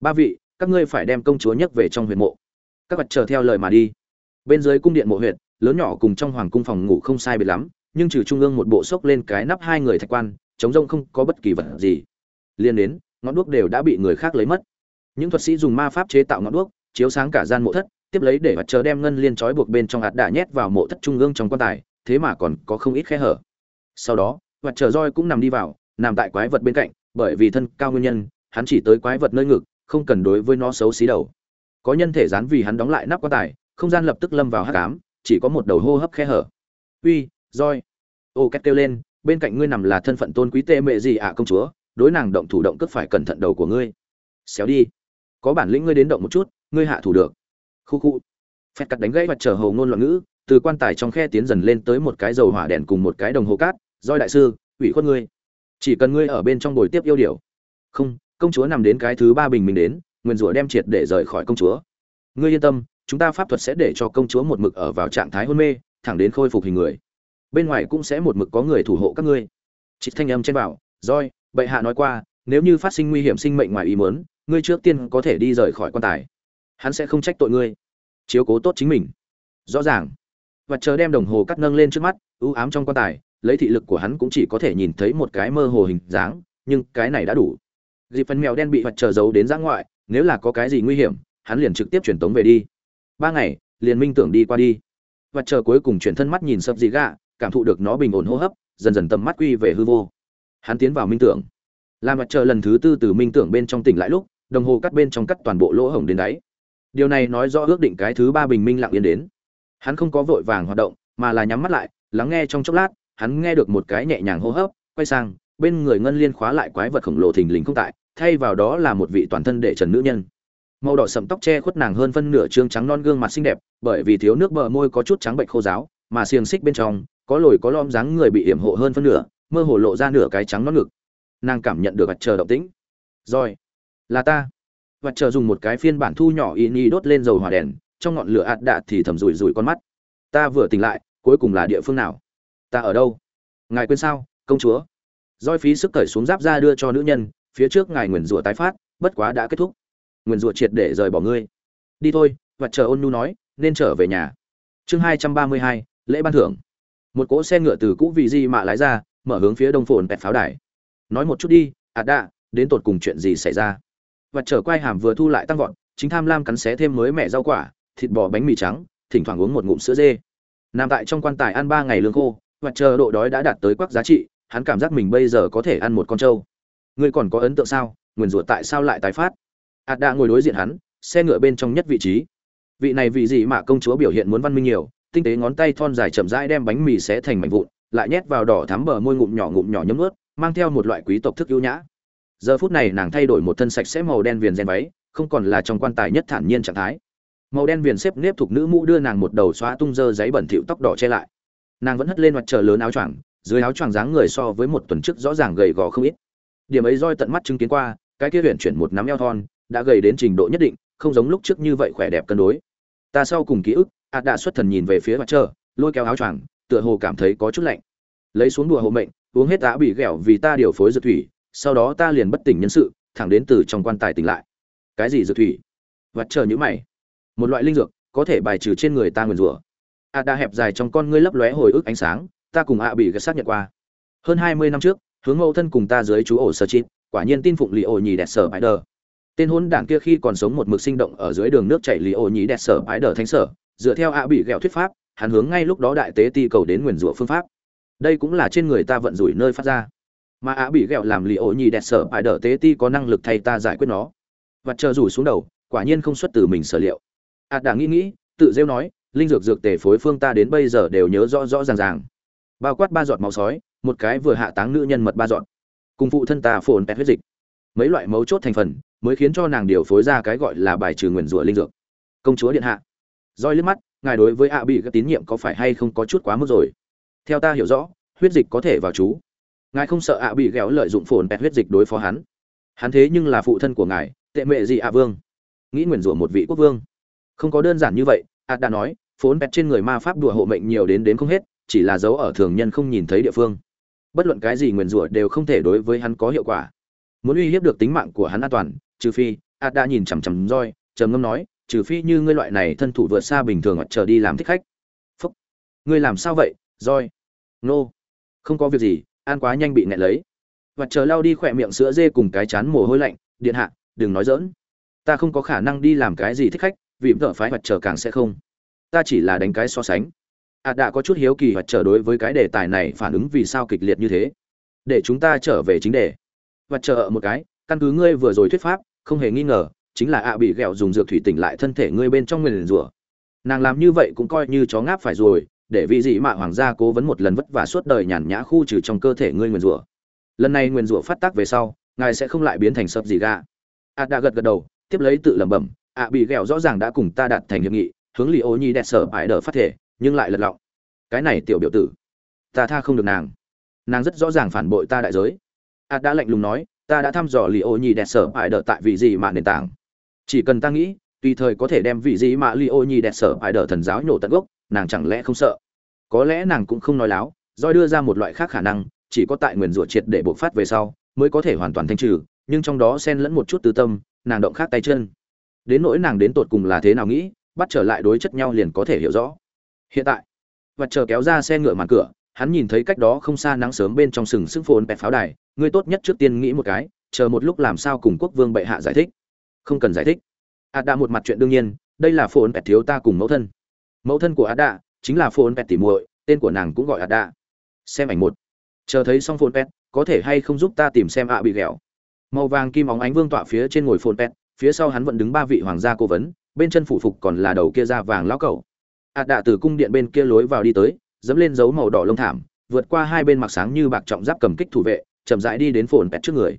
Ba vị, các ngươi phải đem công chúa nhấc về trong huyện mộ. Các vật chờ theo lời mà đi. Bên dưới cung điện mộ huyện lớn nhỏ cùng trong hoàng cung phòng ngủ không sai biệt lắm nhưng trừ trung ương một bộ xốc lên cái nắp hai người thạch quan, chống rông không có bất kỳ vật gì. Liên đến, ngọn đuốc đều đã bị người khác lấy mất. Những thuật sĩ dùng ma pháp chế tạo ngọn đuốc, chiếu sáng cả gian mộ thất, tiếp lấy để mặt chờ đem ngân liên trói buộc bên trong hạt đả nhét vào mộ thất trung ương trong quan tài, thế mà còn có không ít khe hở. Sau đó mặt chờ roi cũng nằm đi vào, nằm tại quái vật bên cạnh, bởi vì thân cao nguyên nhân, hắn chỉ tới quái vật nơi ngực, không cần đối với nó xấu xí đầu. Có nhân thể dán vì hắn đóng lại nắp quan tài, không gian lập tức lâm vào hắc ám, chỉ có một đầu hô hấp khe hở. Uy roi. Ô, két kêu lên, bên cạnh ngươi nằm là thân phận tôn quý tê mệ gì ạ, công chúa, đối nàng động thủ động cướp phải cẩn thận đầu của ngươi. Xéo đi. Có bản lĩnh ngươi đến động một chút, ngươi hạ thủ được. Khu khu. Phét cắt đánh gãy và chờ hầu ngôn loạn ngữ, từ quan tài trong khe tiến dần lên tới một cái dầu hỏa đèn cùng một cái đồng hồ cát. Roi đại sư, ủy khuất ngươi. Chỉ cần ngươi ở bên trong bồi tiếp yêu điều. Không, công chúa nằm đến cái thứ ba bình mình đến nguyên rủa đem triệt để rời khỏi công chúa. Ngươi yên tâm, chúng ta pháp thuật sẽ để cho công chúa một mực ở vào trạng thái hôn mê, thẳng đến khôi phục hình người bên ngoài cũng sẽ một mực có người thủ hộ các ngươi. Chị thanh âm trên bảo roi bệ hạ nói qua, nếu như phát sinh nguy hiểm sinh mệnh ngoài ý muốn, ngươi trước tiên có thể đi rời khỏi quan tài. Hắn sẽ không trách tội ngươi. Chiếu cố tốt chính mình. Rõ ràng. Và chờ đem đồng hồ cắt nâng lên trước mắt ưu ám trong quan tài, lấy thị lực của hắn cũng chỉ có thể nhìn thấy một cái mơ hồ hình dáng, nhưng cái này đã đủ. Dịp phần mèo đen bị vật chờ giấu đến giã ngoại, nếu là có cái gì nguy hiểm, hắn liền trực tiếp truyền tống về đi. Ba ngày, liền minh tưởng đi qua đi. Vật chờ cuối cùng chuyển thân mắt nhìn sập dị gạ cảm thụ được nó bình ổn hô hấp, dần dần tầm mắt quy về hư vô. Hắn tiến vào minh tưởng. Làm mặt trời lần thứ tư từ minh tưởng bên trong tỉnh lại lúc, đồng hồ cắt bên trong cắt toàn bộ lỗ hổng đến đáy. Điều này nói rõ ước định cái thứ ba bình minh lặng yên đến. Hắn không có vội vàng hoạt động, mà là nhắm mắt lại, lắng nghe trong chốc lát, hắn nghe được một cái nhẹ nhàng hô hấp, quay sang, bên người ngân liên khóa lại quái vật khổng lồ thình lình không tại, thay vào đó là một vị toàn thân đệ trần nữ nhân. Màu đỏ sậm tóc che khuất nàng hơn phân nửa trương trắng non gương mặt xinh đẹp, bởi vì thiếu nước bờ môi có chút trắng bệnh khô giáo mà xiềng xích bên trong có lồi có lõm dáng người bị hiểm hộ hơn phân nửa, mơ hồ lộ ra nửa cái trắng nó ngực. Nàng cảm nhận được vật chờ động tĩnh. Rồi, là ta. Vật chờ dùng một cái phiên bản thu nhỏ y ni đốt lên dầu hỏa đèn, trong ngọn lửa ạt đạ thì thầm rủi rủi con mắt. Ta vừa tỉnh lại, cuối cùng là địa phương nào? Ta ở đâu? Ngài quên sao, công chúa? Roi phí sức cởi xuống giáp ra đưa cho nữ nhân, phía trước ngài nguyền rủa tái phát, bất quá đã kết thúc. Nguyền rủa triệt để rời bỏ ngươi. Đi thôi, vật chờ ôn nhu nói, nên trở về nhà. Chương hai trăm ba mươi hai, lễ ban thưởng một cỗ xe ngựa từ cũ vị di mạ lái ra, mở hướng phía đông phồn pẹt pháo đài. Nói một chút đi ạt đạ, đến tột cùng chuyện gì xảy ra? Và trở quay hàm vừa thu lại tăng vọt, chính tham lam cắn xé thêm mới mẻ rau quả, thịt bò bánh mì trắng, thỉnh thoảng uống một ngụm sữa dê. Nằm tại trong quan tài ăn ba ngày lương khô, và chờ độ đói đã đạt tới quắc giá trị, hắn cảm giác mình bây giờ có thể ăn một con trâu. Ngươi còn có ấn tượng sao? Nguyền rủa tại sao lại tái phát? Ạt đạ ngồi đối diện hắn, xe ngựa bên trong nhất vị trí. Vị này vị gì mà công chúa biểu hiện muốn văn minh nhiều tinh tế ngón tay thon dài chậm rãi đem bánh mì xé thành mảnh vụn lại nhét vào đỏ thắm bờ môi ngụm nhỏ ngụm nhỏ nhấm nuốt, mang theo một loại quý tộc thức ưu nhã. Giờ phút này nàng thay đổi một thân sạch sẽ màu đen viền ren váy không còn là trong quan tài nhất thản nhiên trạng thái. Màu đen viền xếp nếp thuộc nữ mũ đưa nàng một đầu xóa tung dơ giấy bẩn thỉu tóc đỏ che lại. Nàng vẫn hất lên mặt trời lớn áo choàng dưới áo choàng dáng người so với một tuần trước rõ ràng gầy gò không ít. Điểm ấy roi tận mắt chứng kiến qua cái kia huyền chuyển một nắm eo thon đã gầy đến trình độ nhất định không giống lúc trước như vậy khỏe đẹp cân đối. Ta sau cùng ký ức ạt đã xuất thần nhìn về phía mặt trời, lôi kéo áo choàng, tựa hồ cảm thấy có chút lạnh. Lấy xuống đùa hộ mệnh, uống hết đã bị ghẹo vì ta điều phối dược thủy, sau đó ta liền bất tỉnh nhân sự, thẳng đến từ trong quan tài tỉnh lại. Cái gì dược thủy? Vật chờ nhữ mày. Một loại linh dược, có thể bài trừ trên người ta nguyền rủa. A đa hẹp dài trong con ngươi lấp lóe hồi ức ánh sáng, ta cùng ạ bị gật xác nhận qua. Hơn hai mươi năm trước, hướng mẫu thân cùng ta dưới chú ổ sơ chít quả nhiên tin phụng lì ổ nhì đẹp sở bãi đờ. Tên hôn đảng kia khi còn sống một mực sinh động ở dưới đường nước chảy lì ổ nhì đẹp sở bãi đờ thánh sở dựa theo ạ bị ghẹo thuyết pháp, hắn hướng ngay lúc đó đại tế ti cầu đến nguyền rủa phương pháp. Đây cũng là trên người ta vận rủi nơi phát ra. Mà ạ bị ghẹo làm lì ổ nhì đẹp sở, phải đỡ tế ti có năng lực thay ta giải quyết nó. Và chờ rủi xuống đầu, quả nhiên không xuất từ mình sở liệu. Ạt đã nghĩ nghĩ, tự rêu nói, linh dược dược tề phối phương ta đến bây giờ đều nhớ rõ rõ ràng ràng. Bao quát ba giọt máu sói, một cái vừa hạ táng nữ nhân mật ba giọt. Cùng phụ thân ta phồn pet huyết dịch. Mấy loại mấu chốt thành phần, mới khiến cho nàng điều phối ra cái gọi là bài trừ nguyền rủa linh dược. Công chúa điện hạ roi liếc mắt, ngài đối với ạ bị các tín nhiệm có phải hay không có chút quá mức rồi? Theo ta hiểu rõ, huyết dịch có thể vào chú. Ngài không sợ ạ bị ghéo lợi dụng phồn bẹt huyết dịch đối phó hắn. Hắn thế nhưng là phụ thân của ngài, tệ mệ gì ạ vương? Nghĩ nguyền rủa một vị quốc vương. Không có đơn giản như vậy ạt đã nói, phồn bẹt trên người ma pháp đùa hộ mệnh nhiều đến đến không hết, chỉ là dấu ở thường nhân không nhìn thấy địa phương. Bất luận cái gì nguyền rủa đều không thể đối với hắn có hiệu quả. Muốn uy hiếp được tính mạng của hắn an toàn, trừ phi ạt đã nhìn chằm chằm roi, trầm ngâm nói trừ phi như ngươi loại này thân thủ vượt xa bình thường hoặc trở đi làm thích khách. Phúc. Ngươi làm sao vậy roi nô. Không có việc gì an quá nhanh bị nẹt lấy. Và chờ lao đi khỏe miệng sữa dê cùng cái chán mồ hôi lạnh, điện hạ, đừng nói dỡn ta không có khả năng đi làm cái gì thích khách, vì vợ phái hoặc chờ càng sẽ không. Ta chỉ là đánh cái so sánh. Ạt à đã có chút hiếu kỳ hoặc chờ đối với cái đề tài này phản ứng vì sao kịch liệt như thế. Để chúng ta trở về chính đề. Và chờ một cái, căn cứ ngươi vừa rồi thuyết pháp, không hề nghi ngờ chính là ạ bị ghẹo dùng dược thủy tỉnh lại thân thể ngươi bên trong nguyền rủa. Nàng làm như vậy cũng coi như chó ngáp phải rồi, để vị dị mạ hoàng gia cố vấn một lần vất vả suốt đời nhàn nhã khu trừ trong cơ thể ngươi nguyền rủa. Lần này nguyền rủa phát tác về sau, ngài sẽ không lại biến thành sập gì ga ạt đã gật gật đầu, tiếp lấy tự lẩm bẩm, ạ bị ghẹo rõ ràng đã cùng ta đạt thành hiệp nghị, hướng li ô nhi đẹp sở ải đờ phát thể, nhưng lại lật lọng. Cái này tiểu biểu tử, ta tha không được nàng. Nàng rất rõ ràng phản bội ta đại giới. Ạt đã lạnh lùng nói, ta đã thăm dò li ô nhi đẹp sở ải đờ tại vị gì mà nền tảng chỉ cần ta nghĩ, tùy thời có thể đem vị gì mà li ô nhi đẹp sở ải đờ thần giáo nhổ tận gốc, nàng chẳng lẽ không sợ? Có lẽ nàng cũng không nói láo doi đưa ra một loại khác khả năng, chỉ có tại nguyền rủa triệt để bộc phát về sau, mới có thể hoàn toàn thanh trừ, nhưng trong đó xen lẫn một chút tư tâm, nàng động khác tay chân. Đến nỗi nàng đến tột cùng là thế nào nghĩ, bắt trở lại đối chất nhau liền có thể hiểu rõ. Hiện tại vật chờ kéo ra xe ngựa màn cửa, hắn nhìn thấy cách đó không xa nắng sớm bên trong sừng sững phồn bẹp pháo đài ngươi tốt nhất trước tiên nghĩ một cái, chờ một lúc làm sao cùng quốc vương bệ hạ giải thích không cần giải thích. Ạt đạ một mặt chuyện đương nhiên đây là phồn pẹt thiếu ta cùng mẫu thân. Mẫu thân của ạt đạ chính là phồn pẹt tỉ muội tên của nàng cũng gọi ạt đạ xem ảnh một. Chờ thấy xong phồn pẹt, có thể hay không giúp ta tìm xem ạ bị ghẹo. Màu vàng kim óng ánh vương tọa phía trên ngồi phồn pẹt, phía sau hắn vẫn đứng ba vị hoàng gia cố vấn bên chân phủ phục còn là đầu kia da vàng lão cẩu. Ạt đạ từ cung điện bên kia lối vào đi tới dẫm lên dấu màu đỏ lông thảm vượt qua hai bên mặc sáng như bạc trọng giáp cầm kích thủ vệ chậm rãi đi đến phồn pẹt trước người.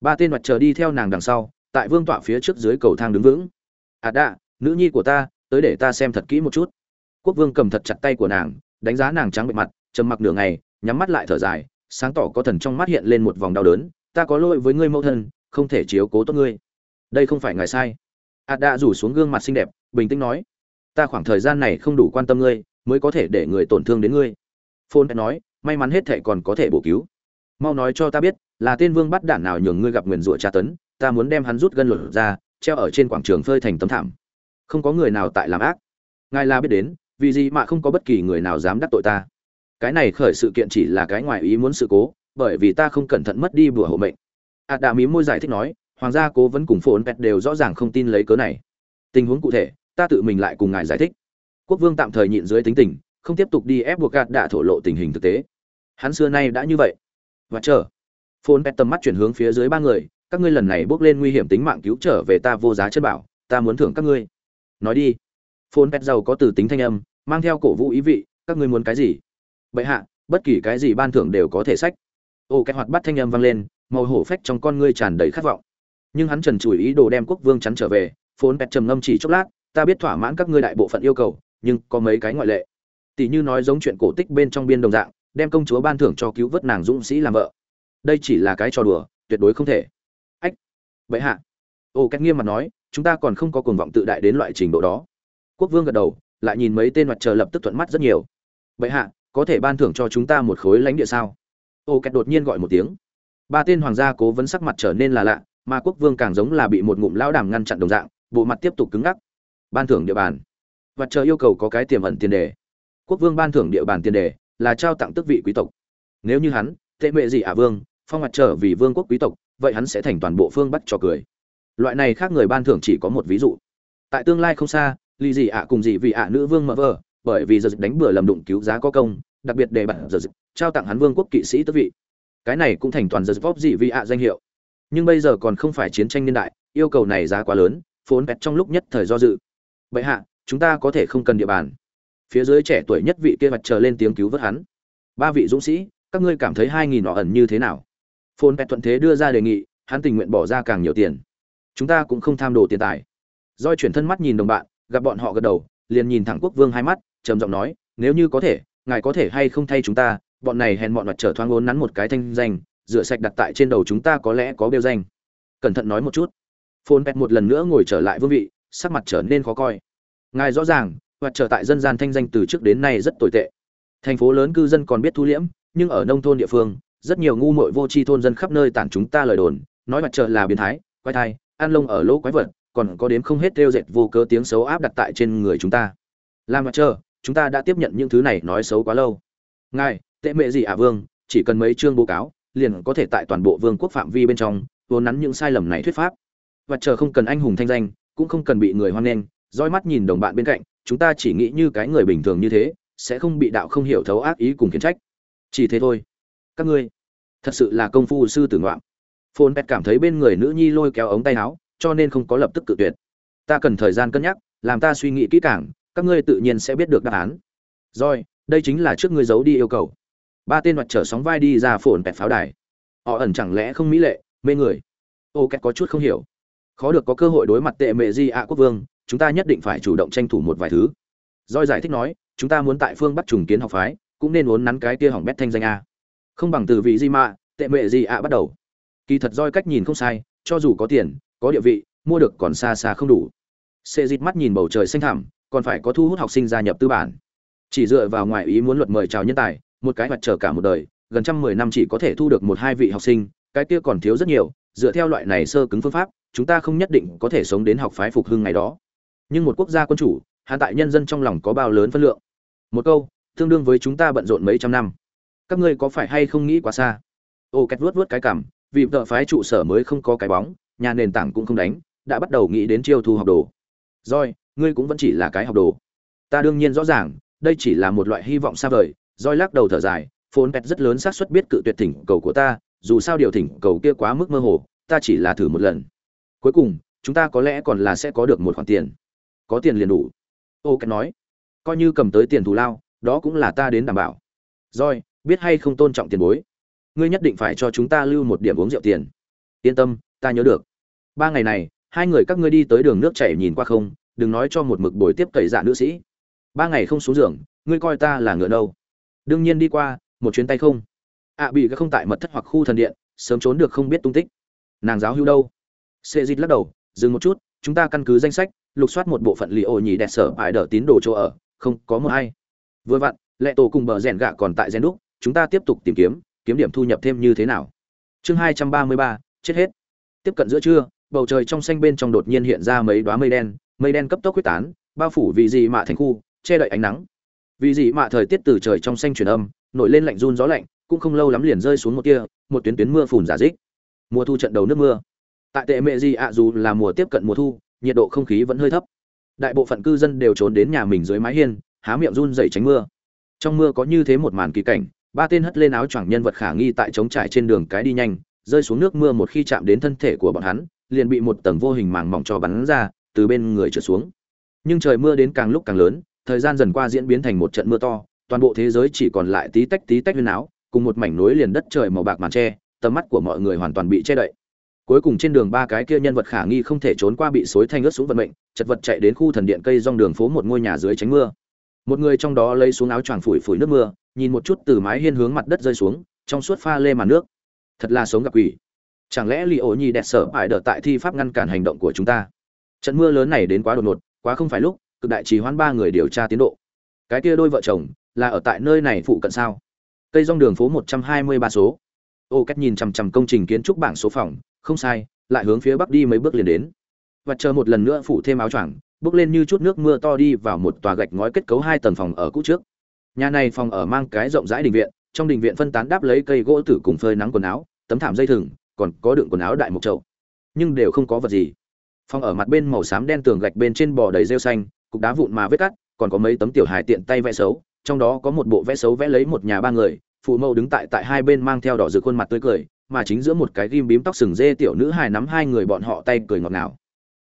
Ba tên mặt chờ đi theo nàng đằng sau tại vương tọa phía trước dưới cầu thang đứng vững. Ạt đạ, nữ nhi của ta, tới để ta xem thật kỹ một chút. Quốc vương cầm thật chặt tay của nàng, đánh giá nàng trắng bệ mặt, trầm mặc nửa ngày, nhắm mắt lại thở dài, sáng tỏ có thần trong mắt hiện lên một vòng đau đớn. Ta có lỗi với ngươi mẫu thân, không thể chiếu cố tốt ngươi. Đây không phải ngài sai. Ạt đạ rủ xuống gương mặt xinh đẹp, bình tĩnh nói. Ta khoảng thời gian này không đủ quan tâm ngươi, mới có thể để người tổn thương đến ngươi. Phôn pet nói, may mắn hết thệ còn có thể bổ cứu. Mau nói cho ta biết, là tên vương bắt đản nào nhường ngươi gặp nguyền rủa tra tấn ta muốn đem hắn rút gân lột ra treo ở trên quảng trường phơi thành tấm thảm. Không có người nào tại làm ác. Ngài là biết đến vì gì mà không có bất kỳ người nào dám đắc tội ta. Cái này khởi sự kiện chỉ là cái ngoài ý muốn sự cố bởi vì ta không cẩn thận mất đi bùa hộ mệnh. Ạt à, đà mí môi giải thích nói hoàng gia cố vấn cùng phụn pet đều rõ ràng không tin lấy cớ này. Tình huống cụ thể ta tự mình lại cùng ngài giải thích. Quốc vương tạm thời nhịn dưới tính tình không tiếp tục đi ép buộc gạt đã thổ lộ tình hình thực tế. Hắn xưa nay đã như vậy. Và chờ. Phồn pet tầm mắt chuyển hướng phía dưới ba người các ngươi lần này bước lên nguy hiểm tính mạng cứu trở về ta vô giá chân bảo, ta muốn thưởng các ngươi. Nói đi. Phồn pet giàu có từ tính thanh âm, mang theo cổ vũ ý vị, các ngươi muốn cái gì? Bệ hạ, bất kỳ cái gì ban thưởng đều có thể sách. Ô cái hoạt bắt thanh âm vang lên, màu hổ phách trong con ngươi tràn đầy khát vọng. Nhưng hắn trần trụi ý đồ đem quốc vương chắn trở về, phồn pet trầm ngâm chỉ chốc lát, ta biết thỏa mãn các ngươi đại bộ phận yêu cầu, nhưng có mấy cái ngoại lệ. Tỷ như nói giống chuyện cổ tích bên trong biên đồng dạng, đem công chúa ban thưởng cho cứu vớt nàng dũng sĩ làm vợ. Đây chỉ là cái trò đùa, tuyệt đối không thể bệ hạ. Ô cách nghiêm mặt nói, chúng ta còn không có cuồng vọng tự đại đến loại trình độ đó. Quốc vương gật đầu, lại nhìn mấy tên mặt trời lập tức thuận mắt rất nhiều. Bệ hạ, có thể ban thưởng cho chúng ta một khối lãnh địa sao? Ô cách đột nhiên gọi một tiếng. Ba tên hoàng gia cố vấn sắc mặt trở nên là lạ, mà quốc vương càng giống là bị một ngụm lão đàm ngăn chặn đồng dạng, bộ mặt tiếp tục cứng ngắc. Ban thưởng địa bàn. Mặt trời yêu cầu có cái tiềm ẩn tiền đề. Quốc vương ban thưởng địa bàn tiền đề là trao tặng tước vị quý tộc. Nếu như hắn, tệ mệ gì ả vương, phong mặt trở vì vương quốc quý tộc vậy hắn sẽ thành toàn bộ phương bắt cho cười. Loại này khác người ban thưởng chỉ có một ví dụ. Tại tương lai không xa lì gì ạ cùng gì vì ạ nữ vương mờ vờ, bởi vì giờ đánh bừa lầm đụng cứu giá có công, đặc biệt để bản giờ trao tặng hắn vương quốc kỵ sĩ tước vị. Cái này cũng thành toàn giờ vóc gì vì ạ danh hiệu. Nhưng bây giờ còn không phải chiến tranh niên đại, yêu cầu này giá quá lớn, phốn bẹt trong lúc nhất thời do dự. Vậy hạ, chúng ta có thể không cần địa bàn. Phía dưới trẻ tuổi nhất vị kia mặt chờ lên tiếng cứu vớt hắn. Ba vị dũng sĩ, các ngươi cảm thấy hai nghìn họ ẩn như thế nào? Phôn pet thuận thế đưa ra đề nghị, hắn tình nguyện bỏ ra càng nhiều tiền. Chúng ta cũng không tham đồ tiền tài. Doi chuyển thân mắt nhìn đồng bạn, gặp bọn họ gật đầu, liền nhìn thẳng quốc vương hai mắt, trầm giọng nói, nếu như có thể, ngài có thể hay không thay chúng ta, bọn này hèn bọn mặt trở thoáng ốn nắn một cái thanh danh, rửa sạch đặt tại trên đầu chúng ta có lẽ có bêu danh. Cẩn thận nói một chút. Phôn pet một lần nữa ngồi trở lại vương vị, sắc mặt trở nên khó coi. Ngài rõ ràng, hoạt trở tại dân gian thanh danh từ trước đến nay rất tồi tệ. Thành phố lớn cư dân còn biết thu liễm, nhưng ở nông thôn địa phương rất nhiều ngu muội vô tri thôn dân khắp nơi tản chúng ta lời đồn, nói mặt trời là biến thái, quái thai, ăn lông ở lỗ quái vật, còn có đến không hết rêu dệt vô cớ tiếng xấu áp đặt tại trên người chúng ta. Làm mặt trời, chúng ta đã tiếp nhận những thứ này nói xấu quá lâu. Ngài, tệ mệ gì à vương, chỉ cần mấy chương báo cáo, liền có thể tại toàn bộ vương quốc phạm vi bên trong vốn nắn những sai lầm này thuyết pháp. Mặt trời không cần anh hùng thanh danh, cũng không cần bị người hoan nghênh dõi mắt nhìn đồng bạn bên cạnh, chúng ta chỉ nghĩ như cái người bình thường như thế, sẽ không bị đạo không hiểu thấu ác ý cùng kiến trách. Chỉ thế thôi các ngươi. Thật sự là công phu sư tử ngoạm. Phôn pet cảm thấy bên người nữ nhi lôi kéo ống tay áo, cho nên không có lập tức cự tuyệt. Ta cần thời gian cân nhắc, làm ta suy nghĩ kỹ càng, các ngươi tự nhiên sẽ biết được đáp án. Rồi, đây chính là trước ngươi giấu đi yêu cầu. Ba tên mặt trở sóng vai đi ra phồn pet pháo đài. Họ ẩn chẳng lẽ không mỹ lệ, mê người? Ô két có chút không hiểu. Khó được có cơ hội đối mặt tệ mệ di ạ quốc vương, chúng ta nhất định phải chủ động tranh thủ một vài thứ. Roi giải thích nói, chúng ta muốn tại phương bắc trùng kiến học phái, cũng nên muốn nắn cái kia hỏng bét thanh danh a không bằng từ vị di mạ, tệ mệ gì ạ bắt đầu. Kỳ thật roi cách nhìn không sai, cho dù có tiền, có địa vị, mua được còn xa xa không đủ. Xê dịt mắt nhìn bầu trời xanh thẳm, còn phải có thu hút học sinh gia nhập tư bản. Chỉ dựa vào ngoại ý muốn luật mời chào nhân tài, một cái mặt trở cả một đời, gần trăm mười năm chỉ có thể thu được một hai vị học sinh, cái kia còn thiếu rất nhiều, dựa theo loại này sơ cứng phương pháp, chúng ta không nhất định có thể sống đến học phái phục hưng ngày đó. Nhưng một quốc gia quân chủ, hạ tại nhân dân trong lòng có bao lớn phân lượng. Một câu, tương đương với chúng ta bận rộn mấy trăm năm các ngươi có phải hay không nghĩ quá xa? Ô két vuốt vuốt cái cảm vì vợ phái trụ sở mới không có cái bóng, nhà nền tảng cũng không đánh, đã bắt đầu nghĩ đến chiêu thu học đồ. Roi ngươi cũng vẫn chỉ là cái học đồ. Ta đương nhiên rõ ràng, đây chỉ là một loại hy vọng xa vời. Roi lắc đầu thở dài phốn pet rất lớn xác suất biết cự tuyệt thỉnh cầu của ta, dù sao điều thỉnh cầu kia quá mức mơ hồ, ta chỉ là thử một lần. Cuối cùng, chúng ta có lẽ còn là sẽ có được một khoản tiền. Có tiền liền đủ. Ô két nói, coi như cầm tới tiền thù lao, đó cũng là ta đến đảm bảo. Rồi biết hay không tôn trọng tiền bối? Ngươi nhất định phải cho chúng ta lưu một điểm uống rượu tiền. Yên tâm ta nhớ được. Ba ngày này hai người các ngươi đi tới đường nước chảy nhìn qua không đừng nói cho một mực buổi tiếp cậy dạ nữ sĩ. Ba ngày không xuống giường ngươi coi ta là ngựa đâu? Đương nhiên đi qua một chuyến tay không. Ạ à, bị các không tại mật thất hoặc khu thần điện sớm trốn được không biết tung tích. Nàng giáo hưu đâu? Sệ dịt lắc đầu dừng một chút chúng ta căn cứ danh sách lục soát một bộ phận lì ô nhì đẹp sở ải đỡ tín đồ chỗ ở không có một ai. Vừa vặn lệ tổ cùng bờ rèn gạ còn tại gen đúc chúng ta tiếp tục tìm kiếm kiếm điểm thu nhập thêm như thế nào? Chương hai trăm ba mươi ba, chết hết. Tiếp cận giữa trưa, bầu trời trong xanh bên trong đột nhiên hiện ra mấy đoá mây đen mây đen cấp tốc quyết tán, bao phủ vì gì mạ thành khu, che đậy ánh nắng. Vì gì mạ thời tiết từ trời trong xanh chuyển âm, nổi lên lạnh run gió lạnh, cũng không lâu lắm liền rơi xuống một tia, một tuyến tuyến mưa phùn giả dích. Mùa thu trận đầu nước mưa. Tại tệ mệ gì ạ, dù là mùa tiếp cận mùa thu, nhiệt độ không khí vẫn hơi thấp. Đại bộ phận cư dân đều trốn đến nhà mình dưới mái hiên, há miệng run dày tránh mưa. Trong mưa có như thế một màn kỳ cảnh ba tên hất lên áo choàng nhân vật khả nghi tại trống trải trên đường cái đi nhanh rơi xuống nước mưa một khi chạm đến thân thể của bọn hắn liền bị một tầng vô hình màng mỏng cho bắn ra từ bên người trượt xuống. Nhưng trời mưa đến càng lúc càng lớn thời gian dần qua diễn biến thành một trận mưa to toàn bộ thế giới chỉ còn lại tí tách tí tách huyên áo cùng một mảnh núi liền đất trời màu bạc màn che, tầm mắt của mọi người hoàn toàn bị che đậy. Cuối cùng trên đường ba cái kia nhân vật khả nghi không thể trốn qua bị xối thanh ướt xuống vận mệnh chật vật chạy đến khu thần điện cây rong đường phố một ngôi nhà dưới tránh mưa. Một người trong đó lấy xuống áo choàng phủi phủi nước mưa nhìn một chút từ mái hiên hướng mặt đất rơi xuống, trong suốt pha lê màn nước. Thật là sống gặp quỷ. Chẳng lẽ li ổ nhi đẹp sở phải đợi tại thi pháp ngăn cản hành động của chúng ta? Trận mưa lớn này đến quá đột ngột, quá không phải lúc, cực đại trì hoãn ba người điều tra tiến độ. Cái kia đôi vợ chồng, là ở tại nơi này phụ cận sao? Cây rong đường phố một trăm hai mươi ba số. Ô cách nhìn chằm chằm công trình kiến trúc bảng số phòng, không sai, lại hướng phía bắc đi mấy bước liền đến. Và chờ một lần nữa phủ thêm áo choàng, bước lên như chút nước mưa to đi vào một tòa gạch ngói kết cấu hai tầng phòng ở cũ trước nhà này phòng ở mang cái rộng rãi đình viện, trong đình viện phân tán đáp lấy cây gỗ tử cùng phơi nắng quần áo, tấm thảm dây thừng, còn có đựng quần áo đại mộc trậu. Nhưng đều không có vật gì. Phòng ở mặt bên màu xám đen tường gạch bên trên bò đầy rêu xanh, cục đá vụn mà vết cắt, còn có mấy tấm tiểu hài tiện tay vẽ xấu, trong đó có một bộ vẽ xấu vẽ lấy một nhà ba người, phụ mẫu đứng tại tại hai bên mang theo đỏ rực khuôn mặt tươi cười, mà chính giữa một cái ghim bím tóc sừng dê tiểu nữ hài nắm hai người bọn họ tay cười ngọt ngào.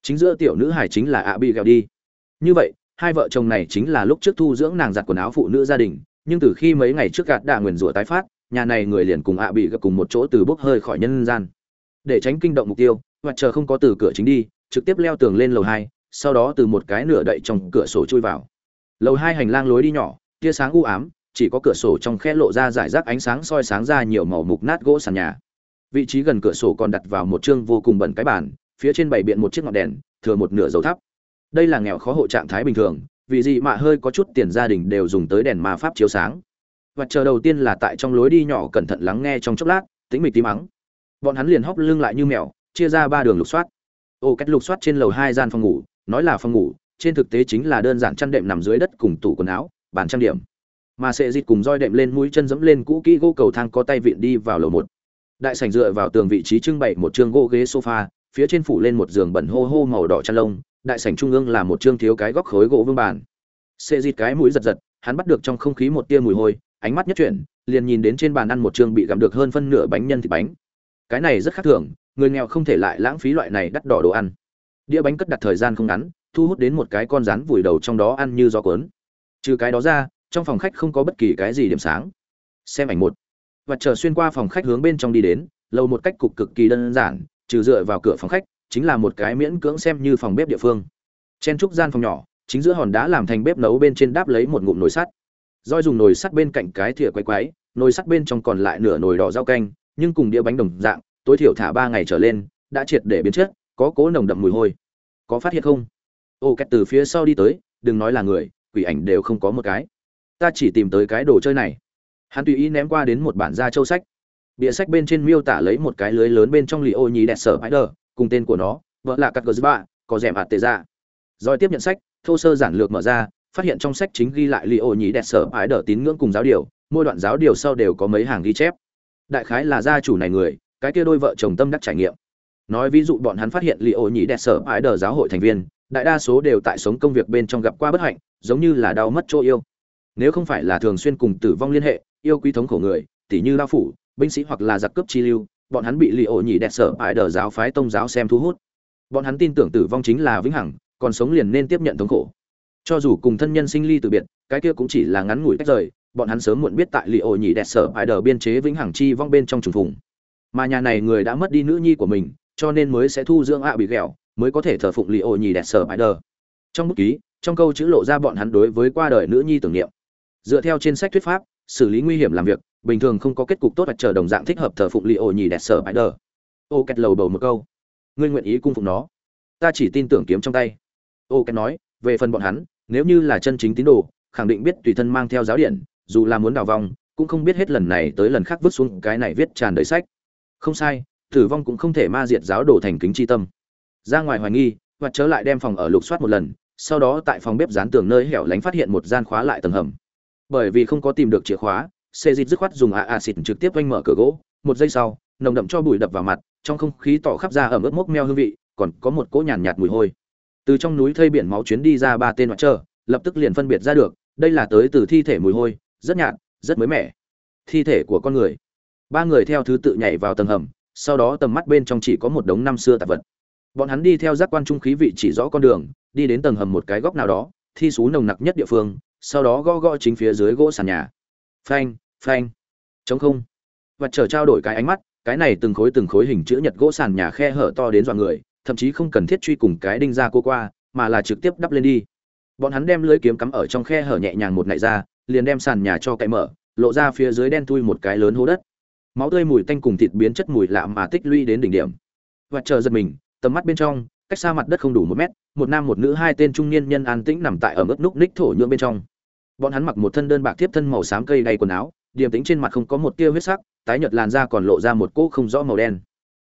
Chính giữa tiểu nữ hài chính là ạ bị gẹo đi. Như vậy hai vợ chồng này chính là lúc trước thu dưỡng nàng giặt quần áo phụ nữ gia đình, nhưng từ khi mấy ngày trước gạt đạ nguyền rủa tái phát, nhà này người liền cùng ạ bị gặp cùng một chỗ từ bốc hơi khỏi nhân gian. Để tránh kinh động mục tiêu hoặc chờ không có từ cửa chính đi, trực tiếp leo tường lên lầu hai, sau đó từ một cái nửa đậy trong cửa sổ chui vào. Lầu hai hành lang lối đi nhỏ, tia sáng u ám, chỉ có cửa sổ trong khe lộ ra giải rác ánh sáng soi sáng ra nhiều màu mục nát gỗ sàn nhà. Vị trí gần cửa sổ còn đặt vào một chương vô cùng bẩn cái bàn, phía trên bày biện một chiếc ngọn đèn, thừa một nửa dầu thắp đây là nghèo khó hộ trạng thái bình thường, vì gì mà hơi có chút tiền gia đình đều dùng tới đèn ma pháp chiếu sáng. Và chờ đầu tiên là tại trong lối đi nhỏ cẩn thận lắng nghe trong chốc lát tính mịch tí mắng bọn hắn liền hóc lưng lại như mèo, chia ra ba đường lục soát. Ô, cách lục soát trên lầu hai gian phòng ngủ, nói là phòng ngủ, trên thực tế chính là đơn giản chăn đệm nằm dưới đất cùng tủ quần áo, bàn trang điểm. Mà sẽ dịt cùng roi đệm lên mũi chân dẫm lên cũ kỹ gỗ cầu thang có tay vịn đi vào lầu một. Đại sảnh dựa vào tường vị trí trưng bày một chương gỗ ghế sofa, phía trên phủ lên một giường bẩn hô hô màu đỏ chăn lông đại sảnh trung ương là một chương thiếu cái góc khối gỗ vương bàn. Xê dịt cái mũi giật giật, hắn bắt được trong không khí một tia mùi hôi, ánh mắt nhất chuyển, liền nhìn đến trên bàn ăn một chương bị gặm được hơn phân nửa bánh nhân thịt bánh. Cái này rất khác thường, người nghèo không thể lại lãng phí loại này đắt đỏ đồ ăn. Đĩa bánh cất đặt thời gian không ngắn, thu hút đến một cái con rắn vùi đầu trong đó ăn như gió cuốn. Trừ cái đó ra, trong phòng khách không có bất kỳ cái gì điểm sáng. Xem ảnh một. Và chờ xuyên qua phòng khách hướng bên trong đi đến lầu một cách cục cực kỳ đơn giản, trừ dựa vào cửa phòng khách chính là một cái miễn cưỡng xem như phòng bếp địa phương. Chen trúc gian phòng nhỏ, chính giữa hòn đá làm thành bếp nấu bên trên đáp lấy một ngụm nồi sắt. Roi dùng nồi sắt bên cạnh cái thìa quay quái, nồi sắt bên trong còn lại nửa nồi đỏ rau canh, nhưng cùng đĩa bánh đồng dạng, tối thiểu thả ba ngày trở lên, đã triệt để biến chất, có cố nồng đậm mùi hôi. Có phát hiện không? Ô, kẹt từ phía sau đi tới, đừng nói là người, quỷ ảnh đều không có một cái. Ta chỉ tìm tới cái đồ chơi này. Hắn tùy ý ném qua đến một bản da châu sách. Bìa sách bên trên miêu tả lấy một cái lưới lớn bên trong lì ô nhí đẹp sở spider cùng tên của nó, vợ là cắt gờ ba, có rẻ hạt tệ ra. Rồi tiếp nhận sách, thô sơ giản lược mở ra, phát hiện trong sách chính ghi lại li ô nhí đẹp sở spider tín ngưỡng cùng giáo điều, mỗi đoạn giáo điều sau đều có mấy hàng ghi chép. Đại khái là gia chủ này người, cái kia đôi vợ chồng tâm đắc trải nghiệm. Nói ví dụ bọn hắn phát hiện li ô nhí đẹp sở spider giáo hội thành viên, đại đa số đều tại sống công việc bên trong gặp qua bất hạnh, giống như là đau mất chỗ yêu. Nếu không phải là thường xuyên cùng tử vong liên hệ, yêu quý thống khổ người, tỉ như lao phủ, binh sĩ hoặc là giặc cướp chi lưu bọn hắn bị lì ổ nhị đẹp sở ải đờ giáo phái tông giáo xem thu hút. Bọn hắn tin tưởng tử vong chính là vĩnh hằng, còn sống liền nên tiếp nhận thống khổ. Cho dù cùng thân nhân sinh ly từ biệt, cái kia cũng chỉ là ngắn ngủi cách rời, bọn hắn sớm muộn biết tại lì ổ nhị đẹp sở ải đờ biên chế vĩnh hằng chi vong bên trong trùng phùng. Mà nhà này người đã mất đi nữ nhi của mình, cho nên mới sẽ thu dưỡng ạ bị ghẹo, mới có thể thờ phụng lì ổ nhị đẹp sở ải đờ. Trong bút ký, trong câu chữ lộ ra bọn hắn đối với qua đời nữ nhi tưởng niệm. Dựa theo trên sách thuyết pháp, xử lý nguy hiểm làm việc bình thường không có kết cục tốt hoặc chờ đồng dạng thích hợp thờ phụng li ô nhì đẹp sở bãi đờ. Ô kẹt lầu bầu một câu. Ngươi nguyện ý cung phụng nó? Ta chỉ tin tưởng kiếm trong tay. Ô kẹt nói, về phần bọn hắn, nếu như là chân chính tín đồ, khẳng định biết tùy thân mang theo giáo điện, dù là muốn đào vong, cũng không biết hết lần này tới lần khác vứt xuống cái này viết tràn đầy sách. Không sai, tử vong cũng không thể ma diệt giáo đồ thành kính chi tâm. Ra ngoài hoài nghi, hoặc trở lại đem phòng ở lục soát một lần, sau đó tại phòng bếp dán tường nơi hẻo lánh phát hiện một gian khóa lại tầng hầm. Bởi vì không có tìm được chìa khóa xê dịch dứt khoát dùng ạ a xịt trực tiếp oanh mở cửa gỗ. Một giây sau nồng đậm cho bụi đập vào mặt trong không khí tỏ khắp ra ẩm ướt mốc meo hương vị còn có một cỗ nhàn nhạt, mùi hôi. Từ trong núi thây biển máu chuyến đi ra ba tên hoạt trơ lập tức liền phân biệt ra được đây là tới từ thi thể mùi hôi rất nhạt rất mới mẻ. Thi thể của con người. Ba người theo thứ tự nhảy vào tầng hầm sau đó tầm mắt bên trong chỉ có một đống năm xưa tạp vật. Bọn hắn đi theo giác quan trung khí vị chỉ rõ con đường đi đến tầng hầm một cái góc nào đó thi xú nồng nặc nhất địa phương sau đó gõ gõ chính phía dưới gỗ sàn nhà. Phanh! Phanh. Chống không. Và chờ trao đổi cái ánh mắt, cái này từng khối từng khối hình chữ nhật gỗ sàn nhà khe hở to đến dọa người, thậm chí không cần thiết truy cùng cái đinh ra cô qua, mà là trực tiếp đắp lên đi. Bọn hắn đem lưới kiếm cắm ở trong khe hở nhẹ nhàng một ngày ra, liền đem sàn nhà cho cậy mở, lộ ra phía dưới đen thui một cái lớn hố đất. Máu tươi mùi tanh cùng thịt biến chất mùi lạ mà tích lũy đến đỉnh điểm. Và chờ giật mình, tầm mắt bên trong, cách xa mặt đất không đủ một mét, một nam một nữ hai tên trung niên nhân an tĩnh nằm tại ở mức núc ních thổ nhưỡng bên trong. Bọn hắn mặc một thân đơn bạc tiếp thân màu xám cây đầy quần áo điềm tĩnh trên mặt không có một tia huyết sắc, tái nhợt làn da còn lộ ra một cỗ không rõ màu đen.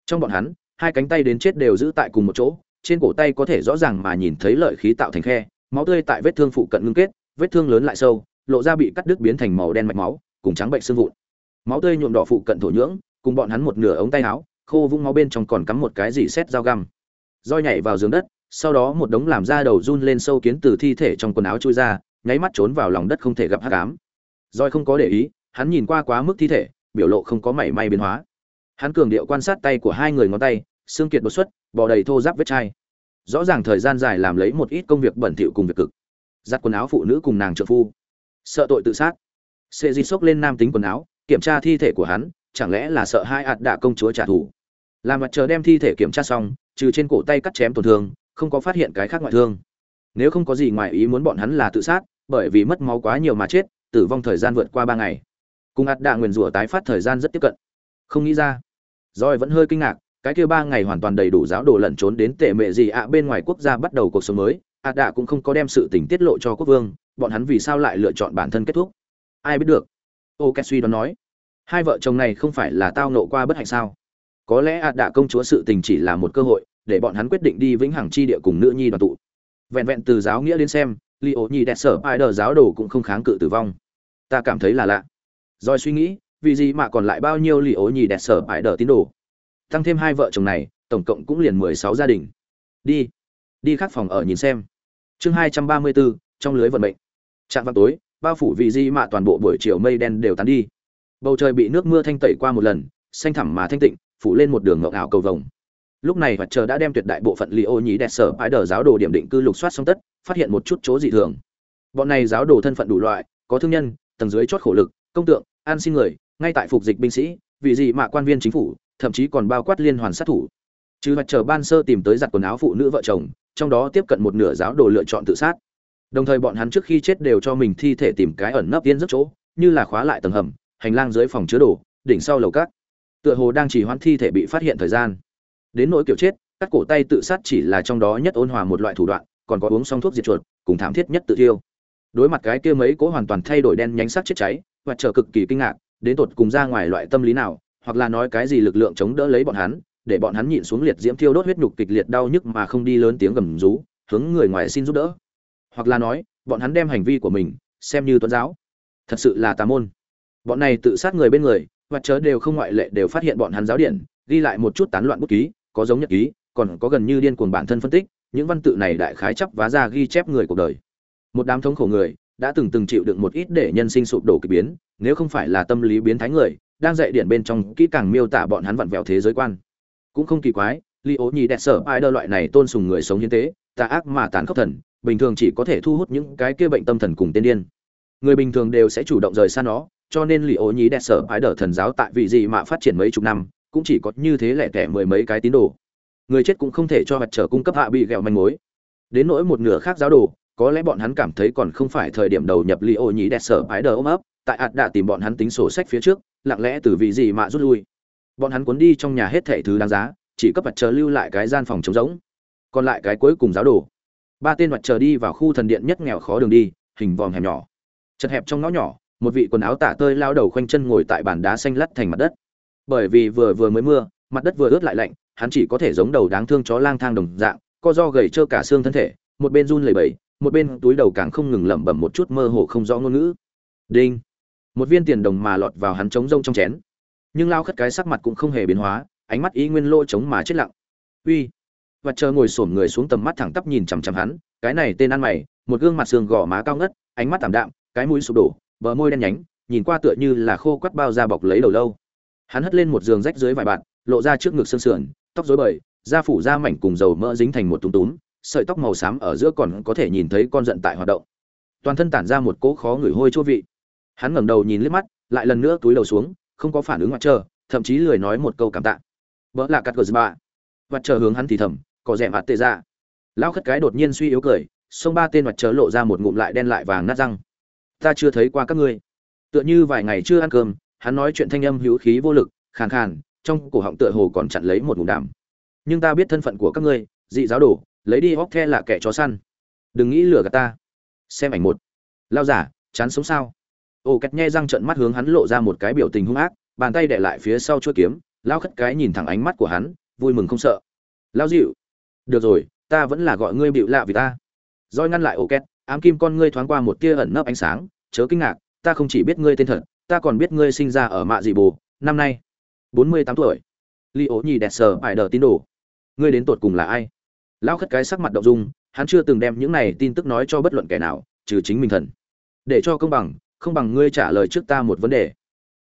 Trong bọn hắn, hai cánh tay đến chết đều giữ tại cùng một chỗ, trên cổ tay có thể rõ ràng mà nhìn thấy lợi khí tạo thành khe, máu tươi tại vết thương phụ cận ngưng kết, vết thương lớn lại sâu, lộ ra bị cắt đứt biến thành màu đen mạch máu, cùng trắng bệnh xương vụn. Máu tươi nhuộm đỏ phụ cận thổ nhưỡng, cùng bọn hắn một nửa ống tay áo, khô vung máu bên trong còn cắm một cái gì xét dao găm. Roi nhảy vào giường đất, sau đó một đống làm ra đầu run lên sâu kiến từ thi thể trong quần áo chui ra, nháy mắt trốn vào lòng đất không thể gặp hắc ám. Roi không có để ý hắn nhìn qua quá mức thi thể, biểu lộ không có mảy may biến hóa. Hắn cường điệu quan sát tay của hai người ngón tay, xương kiệt đột xuất, bò đầy thô giáp vết chai. Rõ ràng thời gian dài làm lấy một ít công việc bẩn thỉu cùng việc cực. Giặt quần áo phụ nữ cùng nàng trợ phu. Sợ tội tự sát. Sệ di sốc lên nam tính quần áo, kiểm tra thi thể của hắn, chẳng lẽ là sợ hai ạt đạ công chúa trả thù? Làm mặt chờ đem thi thể kiểm tra xong, trừ trên cổ tay cắt chém tổn thương, không có phát hiện cái khác ngoại thương. Nếu không có gì ngoài ý muốn bọn hắn là tự sát, bởi vì mất máu quá nhiều mà chết, tử vong thời gian vượt qua ba ngày cùng ạt đạ nguyền rủa tái phát thời gian rất tiếp cận. Không nghĩ ra. Roi vẫn hơi kinh ngạc, cái kia ba ngày hoàn toàn đầy đủ giáo đồ lẩn trốn đến tệ mệ gì ạ bên ngoài quốc gia bắt đầu cuộc sống mới, ạt đạ cũng không có đem sự tình tiết lộ cho quốc vương, bọn hắn vì sao lại lựa chọn bản thân kết thúc? Ai biết được? Ô két suy đoán nói. Hai vợ chồng này không phải là tao nộ qua bất hạnh sao? Có lẽ ạt đạ công chúa sự tình chỉ là một cơ hội, để bọn hắn quyết định đi vĩnh hằng chi địa cùng nữ nhi đoàn tụ. Vẹn vẹn từ giáo nghĩa đến xem li ô nhi đẹp sở ai đờ giáo đồ cũng không kháng cự tử vong. Ta cảm thấy là lạ rồi suy nghĩ, vì gì mà còn lại bao nhiêu lì ố nhì đẹp sở bại đỡ tín đồ? Tăng thêm hai vợ chồng này, tổng cộng cũng liền mười sáu gia đình. Đi đi khắc phòng ở nhìn xem. Chương hai trăm ba mươi bốn, trong lưới vận mệnh. Trạng vào tối, bao phủ vị di mạ toàn bộ buổi chiều mây đen đều tán đi. Bầu trời bị nước mưa thanh tẩy qua một lần, xanh thẳm mà thanh tịnh, phủ lên một đường ngọc ảo cầu vồng. Lúc này mặt trời đã đem tuyệt đại bộ phận li ô nhí đẹp sở Phái đờ giáo đồ điểm định cư lục soát xong tất, phát hiện một chút chỗ dị thường. Bọn này giáo đồ thân phận đủ loại, có thương nhân, tầng dưới chót khổ lực, công tượng an xin người, ngay tại phục dịch binh sĩ, vì gì mà quan viên chính phủ, thậm chí còn bao quát liên hoàn sát thủ. Chứ mặt trời ban sơ tìm tới giặt quần áo phụ nữ vợ chồng, trong đó tiếp cận một nửa giáo đồ lựa chọn tự sát. Đồng thời bọn hắn trước khi chết đều cho mình thi thể tìm cái ẩn nấp tiên rất chỗ, như là khóa lại tầng hầm, hành lang dưới phòng chứa đồ, đỉnh sau lầu cát. Tựa hồ đang chỉ hoãn thi thể bị phát hiện thời gian. Đến nỗi kiểu chết cắt cổ tay tự sát chỉ là trong đó nhất ôn hòa một loại thủ đoạn, còn có uống xong thuốc diệt chuột, cùng thảm thiết nhất tự thiêu. Đối mặt cái kia mấy cố hoàn toàn thay đổi đen nhánh sắc chết cháy và trở cực kỳ kinh ngạc, đến tột cùng ra ngoài loại tâm lý nào, hoặc là nói cái gì lực lượng chống đỡ lấy bọn hắn, để bọn hắn nhịn xuống liệt diễm thiêu đốt huyết nhục kịch liệt đau nhức mà không đi lớn tiếng gầm rú, hướng người ngoài xin giúp đỡ. Hoặc là nói, bọn hắn đem hành vi của mình xem như tuấn giáo. Thật sự là tà môn. Bọn này tự sát người bên người, và chớ đều không ngoại lệ đều phát hiện bọn hắn giáo điện ghi lại một chút tán loạn bút ký, có giống nhật ký, còn có gần như điên cuồng bản thân phân tích, những văn tự này đại khái chấp vá ra ghi chép người cuộc đời. Một đám thống khổ người đã từng từng chịu đựng một ít để nhân sinh sụp đổ kỳ biến, nếu không phải là tâm lý biến thái người, đang dạy điện bên trong kỹ càng miêu tả bọn hắn vặn vẹo thế giới quan. Cũng không kỳ quái Lý ố nhì đẹp sở ai đơ loại này tôn sùng người sống hiến tế, tà ác mà tàn khốc thần, bình thường chỉ có thể thu hút những cái kia bệnh tâm thần cùng tên điên. Người bình thường đều sẽ chủ động rời xa nó, cho nên Lý ố nhì đẹp sở ai đờ thần giáo tại vị gì mà phát triển mấy chục năm, cũng chỉ có như thế lẻ tẻ mười mấy cái tín đồ. Người chết cũng không thể cho mặt trở cung cấp hạ bị gẹo manh mối. Đến nỗi một nửa khác giáo đồ có lẽ bọn hắn cảm thấy còn không phải thời điểm đầu nhập Leo ô nhí đẹp sở bãi đờ ôm ấp, tại ạt đã tìm bọn hắn tính sổ sách phía trước, lặng lẽ từ vị gì mà rút lui. Bọn hắn cuốn đi trong nhà hết thảy thứ đáng giá, chỉ cấp mặt chờ lưu lại cái gian phòng trống rỗng. Còn lại cái cuối cùng giáo đồ. Ba tên mặt chờ đi vào khu thần điện nhất nghèo khó đường đi, hình vòm hẹp nhỏ. Chật hẹp trong ngõ nhỏ, một vị quần áo tả tơi lao đầu khoanh chân ngồi tại bàn đá xanh lắt thành mặt đất. Bởi vì vừa vừa mới mưa, mặt đất vừa ướt lại lạnh, hắn chỉ có thể giống đầu đáng thương chó lang thang đồng dạng, co do gầy trơ cả xương thân thể, một bên run lẩy bẩy một bên túi đầu càng không ngừng lẩm bẩm một chút mơ hồ không rõ ngôn ngữ. Đinh. Một viên tiền đồng mà lọt vào hắn trống rông trong chén. Nhưng lao khất cái sắc mặt cũng không hề biến hóa, ánh mắt ý nguyên lỗ trống mà chết lặng. Uy. Và chờ ngồi xổm người xuống tầm mắt thẳng tắp nhìn chằm chằm hắn, cái này tên ăn mày, một gương mặt xương gò má cao ngất, ánh mắt tảm đạm, cái mũi sụp đổ, bờ môi đen nhánh, nhìn qua tựa như là khô quắt bao da bọc lấy đầu lâu. Hắn hất lên một giường rách dưới vài bạn lộ ra trước ngực xương sườn, tóc rối bời, da phủ da mảnh cùng dầu mỡ dính thành một túm túm sợi tóc màu xám ở giữa còn có thể nhìn thấy con giận tại hoạt động. Toàn thân tản ra một cỗ khó ngửi hôi chua vị. Hắn ngẩng đầu nhìn liếc mắt, lại lần nữa túi đầu xuống, không có phản ứng mặt trờ thậm chí lười nói một câu cảm tạ. Vợ là cắt gờ bà mặt trờ hướng hắn thì thầm, có rẻ mặt tệ ra lão khất cái đột nhiên suy yếu cười xông ba tên mặt trờ lộ ra một ngụm lại đen lại vàng nát răng. Ta chưa thấy qua các ngươi. Tựa như vài ngày chưa ăn cơm, hắn nói chuyện thanh âm hữu khí vô lực, khàn khàn, trong cổ họng tựa hồ còn chặn lấy một ngụm đàm nhưng ta biết thân phận của các ngươi, dị giáo đồ lấy đi hóc the là kẻ chó săn. Đừng nghĩ lừa gạt ta. Xem ảnh một. Lao giả, chán sống sao? Ô két nhe răng trận mắt hướng hắn lộ ra một cái biểu tình hung ác, bàn tay để lại phía sau chuôi kiếm, lao khất cái nhìn thẳng ánh mắt của hắn, vui mừng không sợ. Lao dịu. Được rồi, ta vẫn là gọi ngươi bịu lạ vì ta. Roi ngăn lại ô két ám kim con ngươi thoáng qua một tia ẩn nấp ánh sáng, chớ kinh ngạc, ta không chỉ biết ngươi tên thật, ta còn biết ngươi sinh ra ở mạ dị bồ, năm nay bốn mươi tám tuổi. Li ố nhì đẹp sờ phải đờ tín đồ. Ngươi đến tột cùng là ai? Lao khất cái sắc mặt động dung, hắn chưa từng đem những này tin tức nói cho bất luận kẻ nào, trừ chính mình thần. Để cho công bằng, không bằng ngươi trả lời trước ta một vấn đề.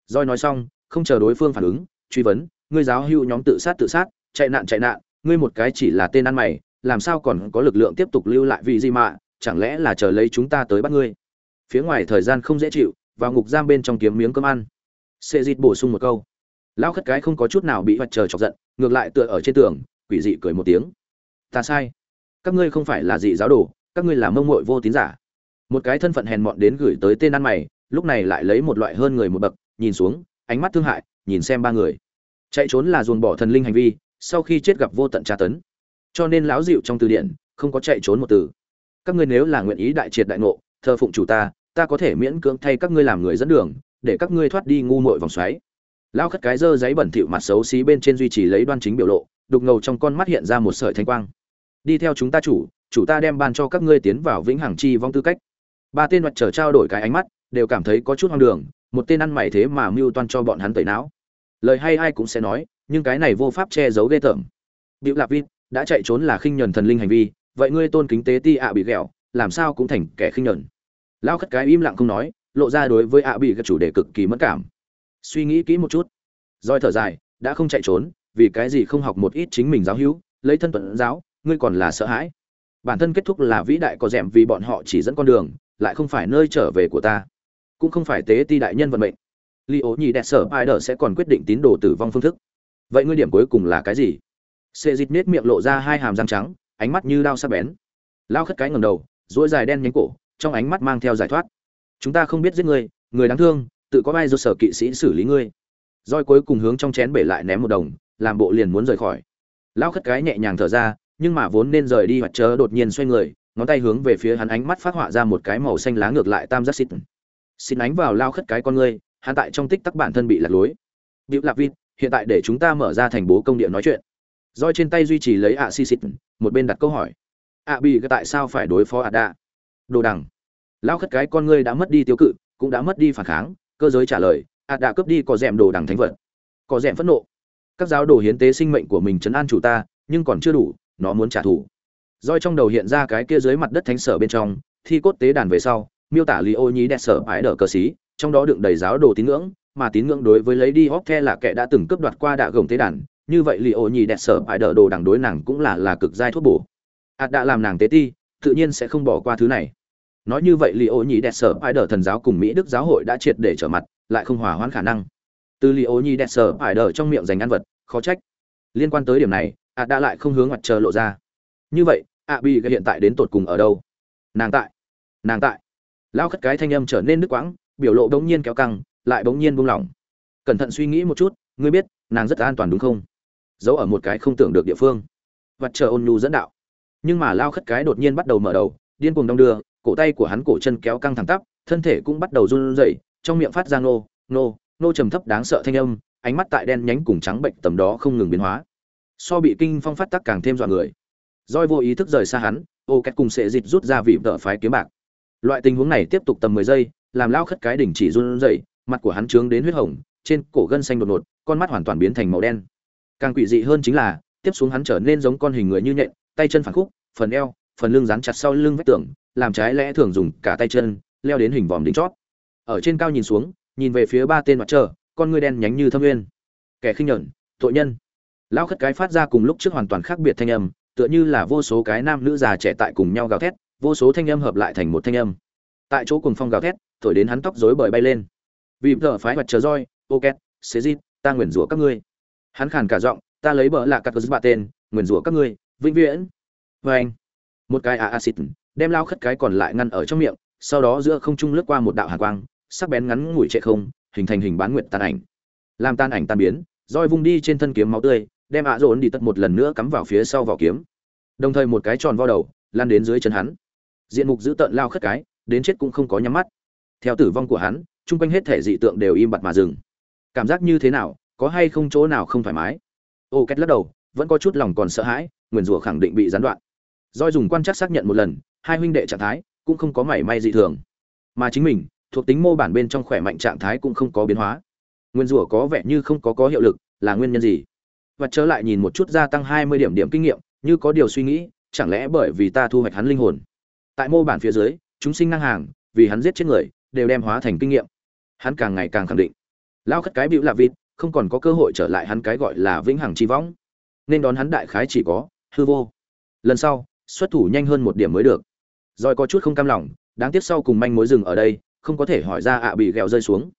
Roi nói xong, không chờ đối phương phản ứng, truy vấn, ngươi giáo hưu nhóm tự sát tự sát, chạy nạn chạy nạn, ngươi một cái chỉ là tên ăn mày, làm sao còn có lực lượng tiếp tục lưu lại vì gì mà, chẳng lẽ là chờ lấy chúng ta tới bắt ngươi? Phía ngoài thời gian không dễ chịu, vào ngục giam bên trong kiếm miếng cơm ăn. Sệ dịt bổ sung một câu. Lão khất cái không có chút nào bị hoạch chờ chọc giận, ngược lại tựa ở trên tường, quỷ dị cười một tiếng ta sai. Các ngươi không phải là dị giáo đồ, các ngươi là mông mội vô tín giả. Một cái thân phận hèn mọn đến gửi tới tên ăn mày, lúc này lại lấy một loại hơn người một bậc, nhìn xuống, ánh mắt thương hại, nhìn xem ba người. Chạy trốn là dồn bỏ thần linh hành vi, sau khi chết gặp vô tận tra tấn. Cho nên lão dịu trong từ điển, không có chạy trốn một từ. Các ngươi nếu là nguyện ý đại triệt đại ngộ, thờ phụng chủ ta ta có thể miễn cưỡng thay các ngươi làm người dẫn đường, để các ngươi thoát đi ngu muội vòng xoáy. Lao khất cái dơ giấy bẩn thỉu mặt xấu xí bên trên duy trì lấy đoan chính biểu lộ, đục ngầu trong con mắt hiện ra một sợi thanh quang đi theo chúng ta chủ chủ ta đem ban cho các ngươi tiến vào vĩnh hằng chi vong tư cách ba tên mặt trở trao đổi cái ánh mắt đều cảm thấy có chút hoang đường một tên ăn mày thế mà mưu toan cho bọn hắn tẩy não lời hay ai cũng sẽ nói nhưng cái này vô pháp che giấu ghê tởm bịu Lạp Vít đã chạy trốn là khinh nhẫn thần linh hành vi, vậy ngươi tôn kính tế ti ạ bị ghẹo, làm sao cũng thành kẻ khinh nhẫn. Lão khất cái im lặng không nói, lộ ra đối với ạ bị các chủ đề cực kỳ mất cảm. Suy nghĩ kỹ một chút, roi thở dài, đã không chạy trốn, vì cái gì không học một ít chính mình giáo hữu, lấy thân phận giáo, ngươi còn là sợ hãi. Bản thân kết thúc là vĩ đại có rèm vì bọn họ chỉ dẫn con đường, lại không phải nơi trở về của ta, cũng không phải tế ti đại nhân vận mệnh. Li ố nhì đẹp sở ai đờ sẽ còn quyết định tín đồ tử vong phương thức. Vậy ngươi điểm cuối cùng là cái gì? Sệ Dịch nết miệng lộ ra hai hàm răng trắng, ánh mắt như đao sắc bén. Lao khất cái ngẩng đầu, dỗi dài đen nhánh cổ, trong ánh mắt mang theo giải thoát. Chúng ta không biết giết ngươi, người đáng thương, tự có ai do sở kỵ sĩ xử lý ngươi. Roi cuối cùng hướng trong chén bể lại ném một đồng, làm bộ liền muốn rời khỏi. Lao khất cái nhẹ nhàng thở ra, nhưng mà vốn nên rời đi hoặc chớ đột nhiên xoay người, ngón tay hướng về phía hắn ánh mắt phát họa ra một cái màu xanh lá ngược lại tam giác xịt. Xin ánh vào lao khất cái con ngươi, hắn tại trong tích tắc bản thân bị lạc lối. điệu Lạc vịt hiện tại để chúng ta mở ra thành bố công địa nói chuyện. Roi trên tay duy trì lấy ạ xì xịt một bên đặt câu hỏi. Ạ bị tại sao phải đối phó ạ đạ? Đồ đằng. Lao khất cái con ngươi đã mất đi tiêu cự cũng đã mất đi phản kháng cơ giới trả lời ạ đạ cướp đi có rèm đồ đằng thánh vật. Có rèm phẫn nộ. Các giáo đồ hiến tế sinh mệnh của mình chấn an chủ ta nhưng còn chưa đủ nó muốn trả thù. Roi trong đầu hiện ra cái kia dưới mặt đất thánh sở bên trong, thi cốt tế đàn về sau, miêu tả lý ô nhí đẹp sở ái đỡ cờ xí, trong đó đựng đầy giáo đồ tín ngưỡng, mà tín ngưỡng đối với lấy đi hóc the là kẻ đã từng cướp đoạt qua đạ gồng tế đàn, như vậy lý ô nhí đẹp sở ái đỡ đồ đằng đối nàng cũng là là cực giai thuốc bổ. Ạt đã làm nàng tế ti, tự nhiên sẽ không bỏ qua thứ này. Nói như vậy lý ô nhí đẹp sở ái đỡ thần giáo cùng mỹ đức giáo hội đã triệt để trở mặt, lại không hòa hoãn khả năng. Từ lý ô nhí đẹp sở ái đỡ trong miệng dành ăn vật, khó trách. Liên quan tới điểm này à đã lại không hướng mặt trời lộ ra. Như vậy, ạ bị hiện tại đến tột cùng ở đâu? Nàng tại nàng tại. Lao khất cái thanh âm trở nên nước quãng, biểu lộ bỗng nhiên kéo căng, lại bỗng nhiên buông lỏng. Cẩn thận suy nghĩ một chút, ngươi biết, nàng rất an toàn đúng không? Giấu ở một cái không tưởng được địa phương. Vật chờ ôn nhu dẫn đạo. Nhưng mà lao khất cái đột nhiên bắt đầu mở đầu, điên cuồng đong đưa, cổ tay của hắn cổ chân kéo căng thẳng tắp, thân thể cũng bắt đầu run rẩy, trong miệng phát ra nô nô nô trầm thấp đáng sợ thanh âm, ánh mắt tại đen nhánh cùng trắng bệnh tầm đó không ngừng biến hóa so bị kinh phong phát tắc càng thêm dọa người. Roi vô ý thức rời xa hắn, ô két cùng sệ dịt rút ra vị vợ phái kiếm bạc. Loại tình huống này tiếp tục tầm mười giây, làm lao khất cái đỉnh chỉ run rẩy, mặt của hắn trướng đến huyết hồng, trên cổ gân xanh đột ngột, con mắt hoàn toàn biến thành màu đen. Càng quỷ dị hơn chính là, tiếp xuống hắn trở nên giống con hình người như nhện, tay chân phản khúc, phần eo, phần lưng dán chặt sau lưng vách tường, làm trái lẽ thường dùng cả tay chân, leo đến hình vòm đỉnh chót. Ở trên cao nhìn xuống, nhìn về phía ba tên mặt trời, con ngươi đen nhánh như thâm nguyên. Kẻ khinh nhẫn, tội nhân lão khất cái phát ra cùng lúc trước hoàn toàn khác biệt thanh âm, tựa như là vô số cái nam nữ già trẻ tại cùng nhau gào thét, vô số thanh âm hợp lại thành một thanh âm. Tại chỗ cùng phong gào thét, thổi đến hắn tóc rối bời bay lên. Vì vợ phái mặt chờ roi, ô két, xế dít, ta nguyền rủa các ngươi. Hắn khàn cả giọng, ta lấy bờ lạ cắt bạ tên, nguyền rủa các ngươi, vĩnh viễn. Vê anh, một cái a acid đem lao khất cái còn lại ngăn ở trong miệng, sau đó giữa không trung lướt qua một đạo hàn quang, sắc bén ngắn ngủi chạy không, hình thành hình bán nguyện tàn ảnh. Làm tan ảnh tan biến, roi vung đi trên thân kiếm máu tươi đem ạ dồn đi tật một lần nữa cắm vào phía sau vỏ kiếm. Đồng thời một cái tròn vo đầu lan đến dưới chân hắn. Diện mục giữ tợn lao khất cái, đến chết cũng không có nhắm mắt. Theo tử vong của hắn, chung quanh hết thể dị tượng đều im bặt mà dừng. Cảm giác như thế nào, có hay không chỗ nào không thoải mái? Ô két lắc đầu, vẫn có chút lòng còn sợ hãi, nguyền rủa khẳng định bị gián đoạn. Doi dùng quan trắc xác nhận một lần, hai huynh đệ trạng thái cũng không có mảy may dị thường. Mà chính mình, thuộc tính mô bản bên trong khỏe mạnh trạng thái cũng không có biến hóa. Nguyên rủa có vẻ như không có có hiệu lực, là nguyên nhân gì? Và trở lại nhìn một chút gia tăng hai mươi điểm điểm kinh nghiệm, như có điều suy nghĩ, chẳng lẽ bởi vì ta thu hoạch hắn linh hồn. Tại mô bản phía dưới, chúng sinh năng hàng, vì hắn giết chết người, đều đem hóa thành kinh nghiệm. Hắn càng ngày càng khẳng định. Lao khất cái bịu là vịt, không còn có cơ hội trở lại hắn cái gọi là vĩnh hằng chi võng. Nên đón hắn đại khái chỉ có, hư vô. Lần sau, xuất thủ nhanh hơn một điểm mới được. Rồi có chút không cam lòng, đáng tiếc sau cùng manh mối rừng ở đây, không có thể hỏi ra ạ bị gẹo rơi xuống.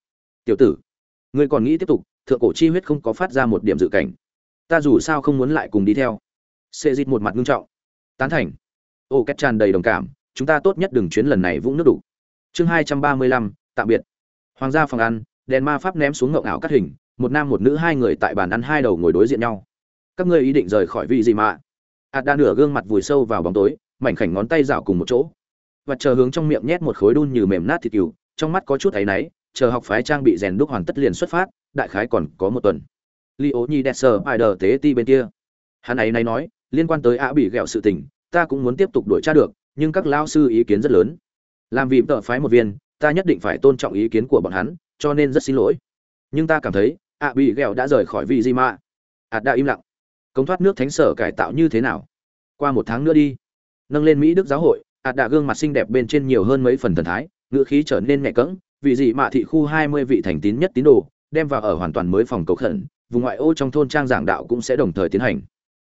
Tiểu tử, ngươi còn nghĩ tiếp tục, thượng cổ chi huyết không có phát ra một điểm dự cảnh ta dù sao không muốn lại cùng đi theo. Xê dịt một mặt ngưng trọng. Tán thành. Ô, két tràn đầy đồng cảm. Chúng ta tốt nhất đừng chuyến lần này vũng nước đủ chương hai trăm ba mươi lăm, tạm biệt. Hoàng gia phòng ăn, đèn ma pháp ném xuống ngộng ảo cắt hình. Một nam một nữ hai người tại bàn ăn hai đầu ngồi đối diện nhau. Các ngươi ý định rời khỏi vị gì mà? Ạt đa nửa gương mặt vùi sâu vào bóng tối, mảnh khảnh ngón tay rảo cùng một chỗ. Và chờ hướng trong miệng nhét một khối đun như mềm nát thịt cừu, trong mắt có chút áy náy, chờ học phái trang bị rèn đúc hoàn tất liền xuất phát, đại khái còn có một tuần li ố nhi đẹp sờ ai đờ tế ti bên kia. Hắn ấy nay nói, liên quan tới ạ bị ghẹo sự tình, ta cũng muốn tiếp tục đuổi tra được, nhưng các lao sư ý kiến rất lớn. Làm vì tợ phái một viên, ta nhất định phải tôn trọng ý kiến của bọn hắn, cho nên rất xin lỗi. Nhưng ta cảm thấy, ạ bị ghẹo đã rời khỏi vị di ma. Ạt đã im lặng. Công thoát nước thánh sở cải tạo như thế nào? Qua một tháng nữa đi. Nâng lên mỹ đức giáo hội, ạt đã gương mặt xinh đẹp bên trên nhiều hơn mấy phần thần thái, ngữ khí trở nên nhẹ cẫng vì gì mà thị khu hai mươi vị thành tín nhất tín đồ, đem vào ở hoàn toàn mới phòng cầu khẩn vùng ngoại ô trong thôn trang giảng đạo cũng sẽ đồng thời tiến hành.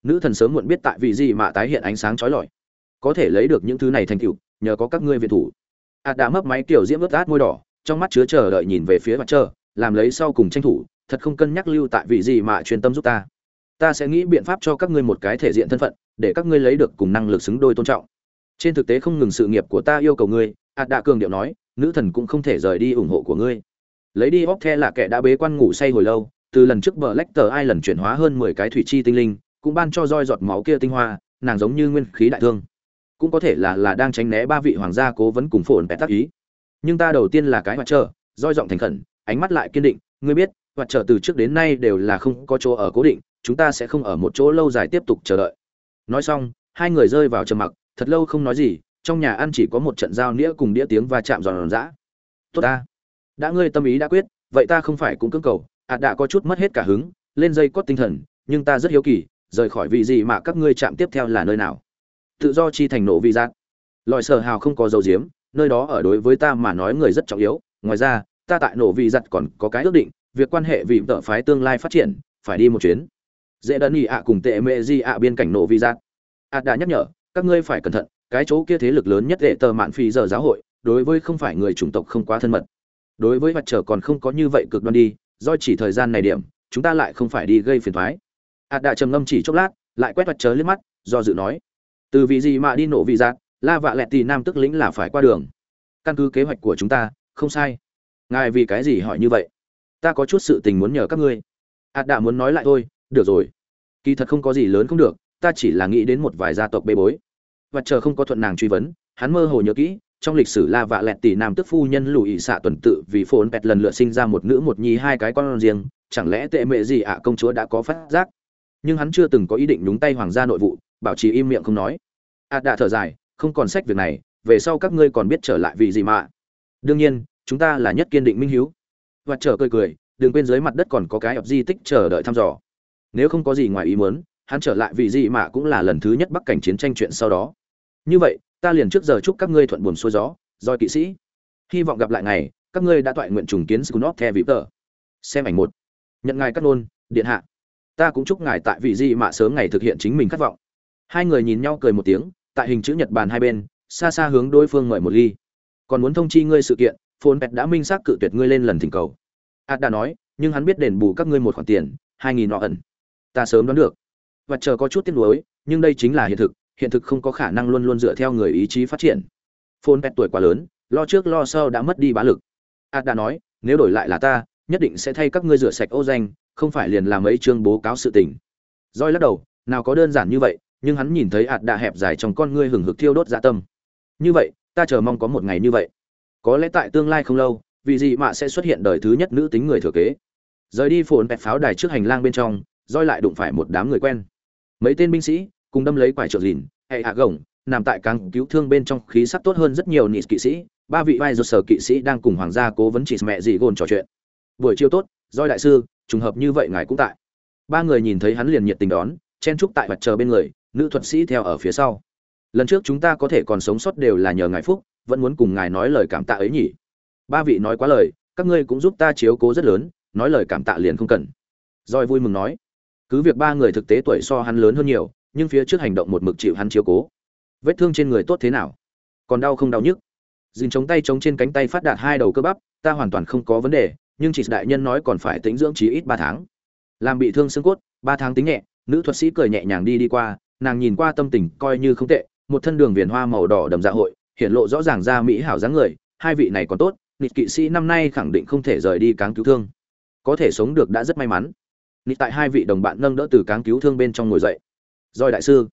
Nữ thần sớm muộn biết tại vì gì mà tái hiện ánh sáng trói lọi. Có thể lấy được những thứ này thành tựu, nhờ có các ngươi viện thủ. Ạt đã mấp máy kiểu diễm ướt át môi đỏ, trong mắt chứa chờ đợi nhìn về phía mặt trời, làm lấy sau cùng tranh thủ, thật không cân nhắc lưu tại vị gì mà chuyên tâm giúp ta. Ta sẽ nghĩ biện pháp cho các ngươi một cái thể diện thân phận, để các ngươi lấy được cùng năng lực xứng đôi tôn trọng. Trên thực tế không ngừng sự nghiệp của ta yêu cầu ngươi, ạt đã cường điệu nói, nữ thần cũng không thể rời đi ủng hộ của ngươi. Lấy đi óc the là kẻ đã bế quan ngủ say hồi lâu từ lần trước bờ lách tờ ai lần chuyển hóa hơn mười cái thủy chi tinh linh, cũng ban cho roi giọt máu kia tinh hoa, nàng giống như nguyên khí đại thương. Cũng có thể là là đang tránh né ba vị hoàng gia cố vấn cùng phồn bẹt tác ý. Nhưng ta đầu tiên là cái hoạt trở roi giọng thành khẩn, ánh mắt lại kiên định, ngươi biết, hoạt trở từ trước đến nay đều là không có chỗ ở cố định, chúng ta sẽ không ở một chỗ lâu dài tiếp tục chờ đợi. Nói xong, hai người rơi vào trầm mặc, thật lâu không nói gì, trong nhà ăn chỉ có một trận giao nĩa cùng đĩa tiếng và chạm giòn giã. Tốt ta, đã ngươi tâm ý đã quyết, vậy ta không phải cũng cưỡng cầu ạ à đã có chút mất hết cả hứng, lên dây cót tinh thần, nhưng ta rất hiếu kỳ, rời khỏi vị gì mà các ngươi chạm tiếp theo là nơi nào? Tự do chi thành nổ vị giác. Lòi sở hào không có dầu diếm nơi đó ở đối với ta mà nói người rất trọng yếu. Ngoài ra, ta tại nổ vị giặt còn có cái ước định, việc quan hệ vì vợ phái tương lai phát triển, phải đi một chuyến. Dễ đần ỉ ạ cùng tệ mệ di ạ bên cạnh nổ vị giặt ạt à, đã nhắc nhở, các ngươi phải cẩn thận, cái chỗ kia thế lực lớn nhất để tờ mạn phi giờ giáo hội, đối với không phải người chủng tộc không quá thân mật. Đối với mặt trở còn không có như vậy cực đoan đi do chỉ thời gian này điểm, chúng ta lại không phải đi gây phiền thoái ạt đạ trầm ngâm chỉ chốc lát, lại quét mặt chớ liếc mắt, do dự nói, từ vị gì mà đi nổ vị giác, la vạ lẹt tì nam tức lĩnh là phải qua đường. Căn cứ kế hoạch của chúng ta, không sai. Ngài vì cái gì hỏi như vậy? Ta có chút sự tình muốn nhờ các ngươi. Ạt đã muốn nói lại thôi, được rồi. Kỳ thật không có gì lớn không được, ta chỉ là nghĩ đến một vài gia tộc bê bối. Và chờ không có thuận nàng truy vấn, hắn mơ hồ nhớ kỹ trong lịch sử la vạ lẹt tỷ nam tức phu nhân lùi xạ tuần tự vì phồn bẹt lần lượt sinh ra một nữ một nhi hai cái con riêng, chẳng lẽ tệ mẹ gì ạ, công chúa đã có phát giác? Nhưng hắn chưa từng có ý định nhúng tay hoàng gia nội vụ, bảo trì im miệng không nói. Ạt đã thở dài, không còn sách việc này, về sau các ngươi còn biết trở lại vì gì mà. Đương nhiên, chúng ta là nhất kiên định minh hiếu. Và trở cười cười, đừng quên dưới mặt đất còn có cái ập di tích chờ đợi thăm dò. Nếu không có gì ngoài ý muốn, hắn trở lại vì gì mà cũng là lần thứ nhất bắc cảnh chiến tranh chuyện sau đó. Như vậy ta liền trước giờ chúc các ngươi thuận buồm xuôi gió doi kỵ sĩ. Hy vọng gặp lại ngày, các ngươi đã toại nguyện trùng kiến scunop theo vị tờ. Xem ảnh một. Nhận ngài cắt nôn điện hạ. Ta cũng chúc ngài tại vị gì mà sớm ngày thực hiện chính mình khát vọng. Hai người nhìn nhau cười một tiếng, tại hình chữ nhật bàn hai bên, xa xa hướng đối phương ngợi một ly. Còn muốn thông chi ngươi sự kiện, phồn pet đã minh xác cự tuyệt ngươi lên lần thỉnh cầu. Ad đã nói, nhưng hắn biết đền bù các ngươi một khoản tiền, hai nghìn nọ ẩn. Ta sớm đoán được. Và chờ có chút tiếc nuối, nhưng đây chính là hiện thực hiện thực không có khả năng luôn luôn dựa theo người ý chí phát triển. Phồn pet tuổi quá lớn, lo trước lo sau đã mất đi bá lực. Ad đã nói, nếu đổi lại là ta, nhất định sẽ thay các ngươi rửa sạch ô danh, không phải liền làm ấy chương bố cáo sự tình. Roi lắc đầu, nào có đơn giản như vậy, nhưng hắn nhìn thấy ạt đã hẹp dài trong con ngươi hừng hực thiêu đốt dạ tâm. Như vậy, ta chờ mong có một ngày như vậy. Có lẽ tại tương lai không lâu, vì gì mà sẽ xuất hiện đời thứ nhất nữ tính người thừa kế. Rời đi phồn bẹt pháo đài trước hành lang bên trong roi lại đụng phải một đám người quen. Mấy tên binh sĩ cùng đâm lấy quải trợ dìn, hệ hạ gồng, nằm tại càng cứu thương bên trong khí sắc tốt hơn rất nhiều nịt kỵ sĩ, ba vị vai ruột sở kỵ sĩ đang cùng hoàng gia cố vấn chỉ mẹ dị gồn trò chuyện. Buổi chiều tốt roi đại sư, trùng hợp như vậy ngài cũng tại. Ba người nhìn thấy hắn liền nhiệt tình đón, chen trúc tại mặt chờ bên người, nữ thuật sĩ theo ở phía sau. Lần trước chúng ta có thể còn sống sót đều là nhờ ngài phúc, vẫn muốn cùng ngài nói lời cảm tạ ấy nhỉ. Ba vị nói quá lời, các ngươi cũng giúp ta chiếu cố rất lớn, nói lời cảm tạ liền không cần. Roi vui mừng nói, cứ việc ba người thực tế tuổi so hắn lớn hơn nhiều nhưng phía trước hành động một mực chịu hắn chiếu cố. Vết thương trên người tốt thế nào? Còn đau không đau nhức? Dìn chống tay chống trên cánh tay phát đạt hai đầu cơ bắp, ta hoàn toàn không có vấn đề, nhưng chỉ đại nhân nói còn phải tính dưỡng chí ít ba tháng. Làm bị thương xương cốt, ba tháng tính nhẹ, nữ thuật sĩ cười nhẹ nhàng đi đi qua, nàng nhìn qua tâm tình coi như không tệ, một thân đường viền hoa màu đỏ đầm dạ hội hiện lộ rõ ràng ra mỹ hảo dáng người, hai vị này còn tốt, nịt kỵ sĩ năm nay khẳng định không thể rời đi cáng cứu thương. Có thể sống được đã rất may mắn. Nịt tại hai vị đồng bạn nâng đỡ từ cáng cứu thương bên trong ngồi dậy. Rồi đại sư,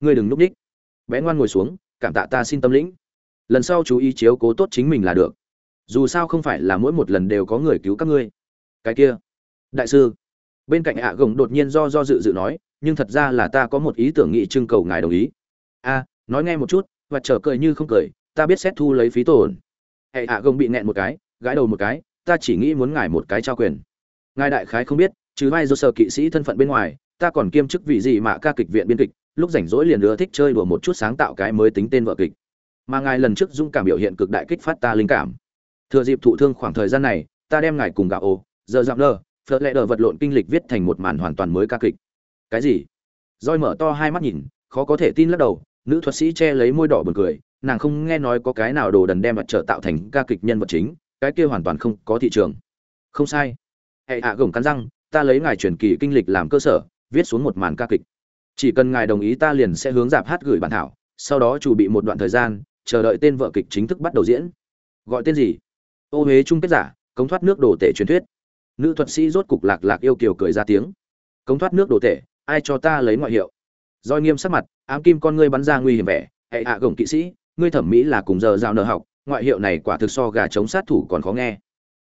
ngươi đừng núp ních bé ngoan ngồi xuống, cảm tạ ta xin tâm lĩnh. Lần sau chú ý chiếu cố tốt chính mình là được. Dù sao không phải là mỗi một lần đều có người cứu các ngươi. Cái kia, đại sư, bên cạnh ạ gồng đột nhiên do do dự dự nói, nhưng thật ra là ta có một ý tưởng nghị trưng cầu ngài đồng ý. A, nói nghe một chút, và trở cười như không cười, ta biết xét thu lấy phí tổn. Hệ ạ gồng bị nẹn một cái, gãi đầu một cái, ta chỉ nghĩ muốn ngài một cái trao quyền. Ngài đại khái không biết chứ vai do sở kỵ sĩ thân phận bên ngoài ta còn kiêm chức vị gì mà ca kịch viện biên kịch lúc rảnh rỗi liền ưa thích chơi đùa một chút sáng tạo cái mới tính tên vợ kịch. Mà ngài lần trước dung cảm biểu hiện cực đại kích phát ta linh cảm. Thừa dịp thụ thương khoảng thời gian này ta đem ngài cùng gạo ô giờ dạo lơ, phật lệ đờ vật lộn kinh lịch viết thành một màn hoàn toàn mới ca kịch. Cái gì? Roi mở to hai mắt nhìn khó có thể tin lắc đầu nữ thuật sĩ che lấy môi đỏ buồn cười nàng không nghe nói có cái nào đồ đần đem mặt trở tạo thành ca kịch nhân vật chính cái kia hoàn toàn không có thị trường. Không sai. Hệ hạ gồng cắn răng ta lấy ngài truyền kỳ kinh lịch làm cơ sở viết xuống một màn ca kịch. Chỉ cần ngài đồng ý ta liền sẽ hướng dạp hát gửi bản thảo, sau đó chuẩn bị một đoạn thời gian, chờ đợi tên vợ kịch chính thức bắt đầu diễn. Gọi tên gì? Ô huế chung kết giả, cống thoát nước đồ tể truyền thuyết. Nữ thuật sĩ rốt cục lạc lạc yêu kiều cười ra tiếng. Cống thoát nước đồ tể, ai cho ta lấy ngoại hiệu? Roi nghiêm sắc mặt, ám kim con ngươi bắn ra nguy hiểm vẻ. Hệ hạ gồng kỵ sĩ, ngươi thẩm mỹ là cùng giờ giao nợ học, ngoại hiệu này quả thực so gà chống sát thủ còn khó nghe.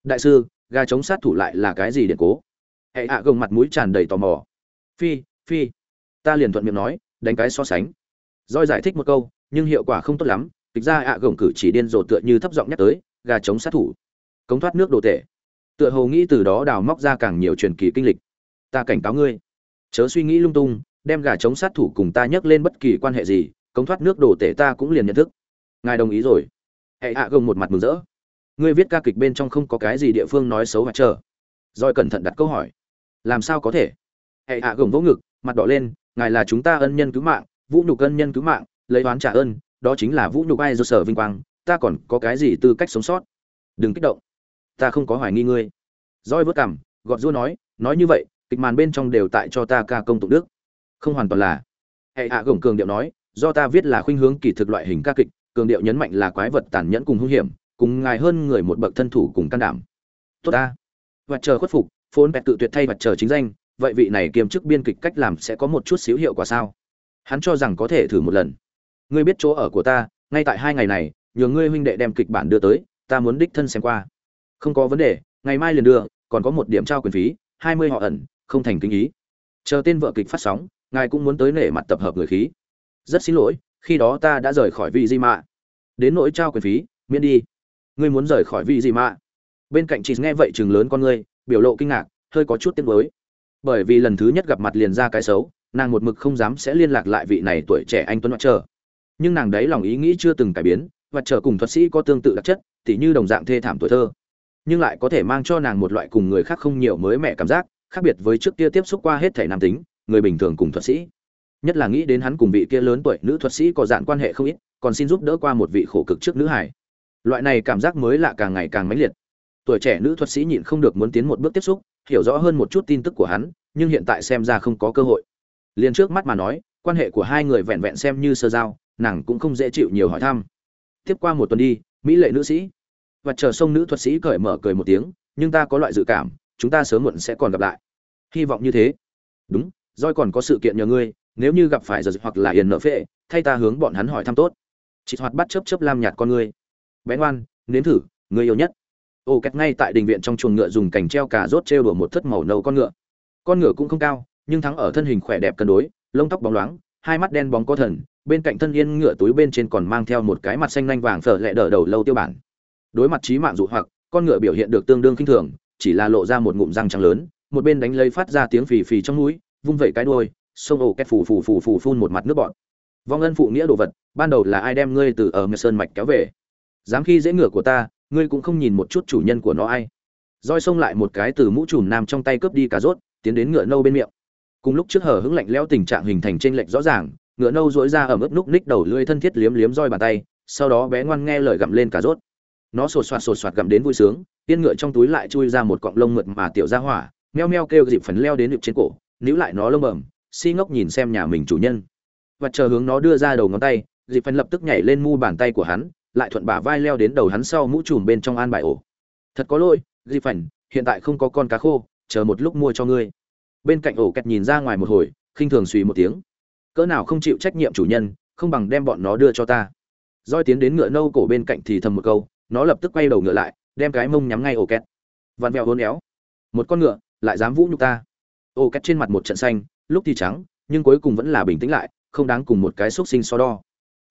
Đại sư, gà chống sát thủ lại là cái gì điện cố? Hệ hạ gồng mặt mũi tràn đầy tò mò phi phi. Ta liền thuận miệng nói, đánh cái so sánh. Roi giải thích một câu, nhưng hiệu quả không tốt lắm thực ra ạ gồng cử chỉ điên rồ tựa như thấp giọng nhắc tới, gà chống sát thủ. Cống thoát nước đồ tệ. Tựa hồ nghĩ từ đó đào móc ra càng nhiều truyền kỳ kinh lịch. Ta cảnh cáo ngươi. Chớ suy nghĩ lung tung, đem gà chống sát thủ cùng ta nhắc lên bất kỳ quan hệ gì, cống thoát nước đồ tể ta cũng liền nhận thức. Ngài đồng ý rồi. Hệ hạ gồng một mặt mừng rỡ. Ngươi viết ca kịch bên trong không có cái gì địa phương nói xấu hoặc chờ. Rồi cẩn thận đặt câu hỏi. Làm sao có thể? Hệ hạ gồng vỗ ngực, mặt đỏ lên, ngài là chúng ta ân nhân cứu mạng, vũ nhục ân nhân cứu mạng, lấy oán trả ơn, đó chính là vũ nhục ai do sở vinh quang, ta còn có cái gì tư cách sống sót? Đừng kích động, ta không có hoài nghi ngươi. Roi vớt cằm, gọt rua nói nói như vậy, kịch màn bên trong đều tại cho ta ca công tụng đức. Không hoàn toàn là. Hệ hạ gồng cường điệu nói, do ta viết là khuynh hướng kỳ thực loại hình ca kịch, cường điệu nhấn mạnh là quái vật tàn nhẫn cùng hung hiểm, cùng ngài hơn người một bậc thân thủ cùng can đảm. Tốt ta. Và chờ khuất phục phôn bẹt tự tuyệt thay vật chờ chính danh vậy vị này kiêm chức biên kịch cách làm sẽ có một chút xíu hiệu quả sao? Hắn cho rằng có thể thử một lần. Ngươi biết chỗ ở của ta, ngay tại hai ngày này nhờ ngươi huynh đệ đem kịch bản đưa tới, ta muốn đích thân xem qua. Không có vấn đề, ngày mai liền đưa, còn có một điểm trao quyền phí, hai mươi họ ẩn, không thành kinh ý. Chờ tên vợ kịch phát sóng, ngài cũng muốn tới nể mặt tập hợp người khí. Rất xin lỗi, khi đó ta đã rời khỏi vị di mạ. Đến nỗi trao quyền phí, miễn đi. Ngươi muốn rời khỏi vị di mạ. Bên cạnh chị nghe vậy chừng lớn con ngươi, biểu lộ kinh ngạc, hơi có chút tiếc nuối bởi vì lần thứ nhất gặp mặt liền ra cái xấu, nàng một mực không dám sẽ liên lạc lại vị này tuổi trẻ anh tuấn mặt trở nhưng nàng đấy lòng ý nghĩ chưa từng cải biến và trở cùng thuật sĩ có tương tự đặc chất, tỉ như đồng dạng thê thảm tuổi thơ. Nhưng lại có thể mang cho nàng một loại cùng người khác không nhiều mới mẻ cảm giác, khác biệt với trước kia tiếp xúc qua hết thể nam tính, người bình thường cùng thuật sĩ. Nhất là nghĩ đến hắn cùng vị kia lớn tuổi nữ thuật sĩ có dạng quan hệ không ít, còn xin giúp đỡ qua một vị khổ cực trước nữ hải loại này cảm giác mới lạ càng ngày càng mãnh liệt. Tuổi trẻ nữ thuật sĩ nhịn không được muốn tiến một bước tiếp xúc hiểu rõ hơn một chút tin tức của hắn, nhưng hiện tại xem ra không có cơ hội. Liền trước mắt mà nói, quan hệ của hai người vẹn vẹn xem như sơ giao, nàng cũng không dễ chịu nhiều hỏi thăm. Tiếp qua một tuần đi, mỹ lệ nữ sĩ. Và chờ sông nữ thuật sĩ cởi mở cười một tiếng, nhưng ta có loại dự cảm, chúng ta sớm muộn sẽ còn gặp lại. Hy vọng như thế. Đúng rồi còn có sự kiện nhờ ngươi, nếu như gặp phải giờ hoặc là hiền nợ phệ, thay ta hướng bọn hắn hỏi thăm tốt. Chị hoạt bắt chớp chớp lam nhạt con ngươi. Bé ngoan, nếm thử, người yêu nhất ô cách ngay tại đình viện trong chuồng ngựa dùng cành treo cà rốt treo đùa một thất màu nâu con ngựa. Con ngựa cũng không cao, nhưng thắng ở thân hình khỏe đẹp cân đối, lông tóc bóng loáng, hai mắt đen bóng có thần, bên cạnh thân yên ngựa túi bên trên còn mang theo một cái mặt xanh lanh vàng phở lẹ đỡ đầu lâu tiêu bản. Đối mặt trí mạng dụ hoặc, con ngựa biểu hiện được tương đương khinh thường, chỉ là lộ ra một ngụm răng trắng lớn, một bên đánh lấy phát ra tiếng phì phì trong mũi vung vẩy cái đuôi, sông ổ két phù phù phù phù phun một mặt nước bọt. Vong ân phụ nghĩa đồ vật, ban đầu là ai đem ngươi từ ở ngựa sơn mạch kéo về? Dám khi dễ ngựa của ta ngươi cũng không nhìn một chút chủ nhân của nó ai. Roi xông lại một cái từ mũ trùm nam trong tay cướp đi cà rốt, tiến đến ngựa nâu bên miệng. Cùng lúc trước hở hững lạnh lẽo tình trạng hình thành trên lệch rõ ràng, ngựa nâu dỗi ra ở mức núc ních đầu lưỡi thân thiết liếm liếm roi bàn tay, sau đó bé ngoan nghe lời gặm lên cà rốt. Nó sột soạt sột soạt gặm đến vui sướng tiên ngựa trong túi lại chui ra một cọng lông mượt mà tiểu ra hỏa, meo meo kêu dịp phấn leo đến được trên cổ, níu lại nó lông bẩm si ngốc nhìn xem nhà mình chủ nhân. Và chờ hướng nó đưa ra đầu ngón tay, dịp phấn lập tức nhảy lên mu bàn tay của hắn lại thuận bả vai leo đến đầu hắn sau mũ trùm bên trong an bài ổ. Thật có lỗi, di phảnh hiện tại không có con cá khô, chờ một lúc mua cho ngươi. Bên cạnh ổ kẹt nhìn ra ngoài một hồi, khinh thường suy một tiếng. Cỡ nào không chịu trách nhiệm chủ nhân, không bằng đem bọn nó đưa cho ta. Roi tiến đến ngựa nâu cổ bên cạnh thì thầm một câu, nó lập tức quay đầu ngựa lại, đem cái mông nhắm ngay ổ kẹt. Vặn vẹo hôn éo. Một con ngựa, lại dám vũ nhục ta. Ổ kẹt trên mặt một trận xanh, lúc thì trắng, nhưng cuối cùng vẫn là bình tĩnh lại, không đáng cùng một cái xúc sinh so đo.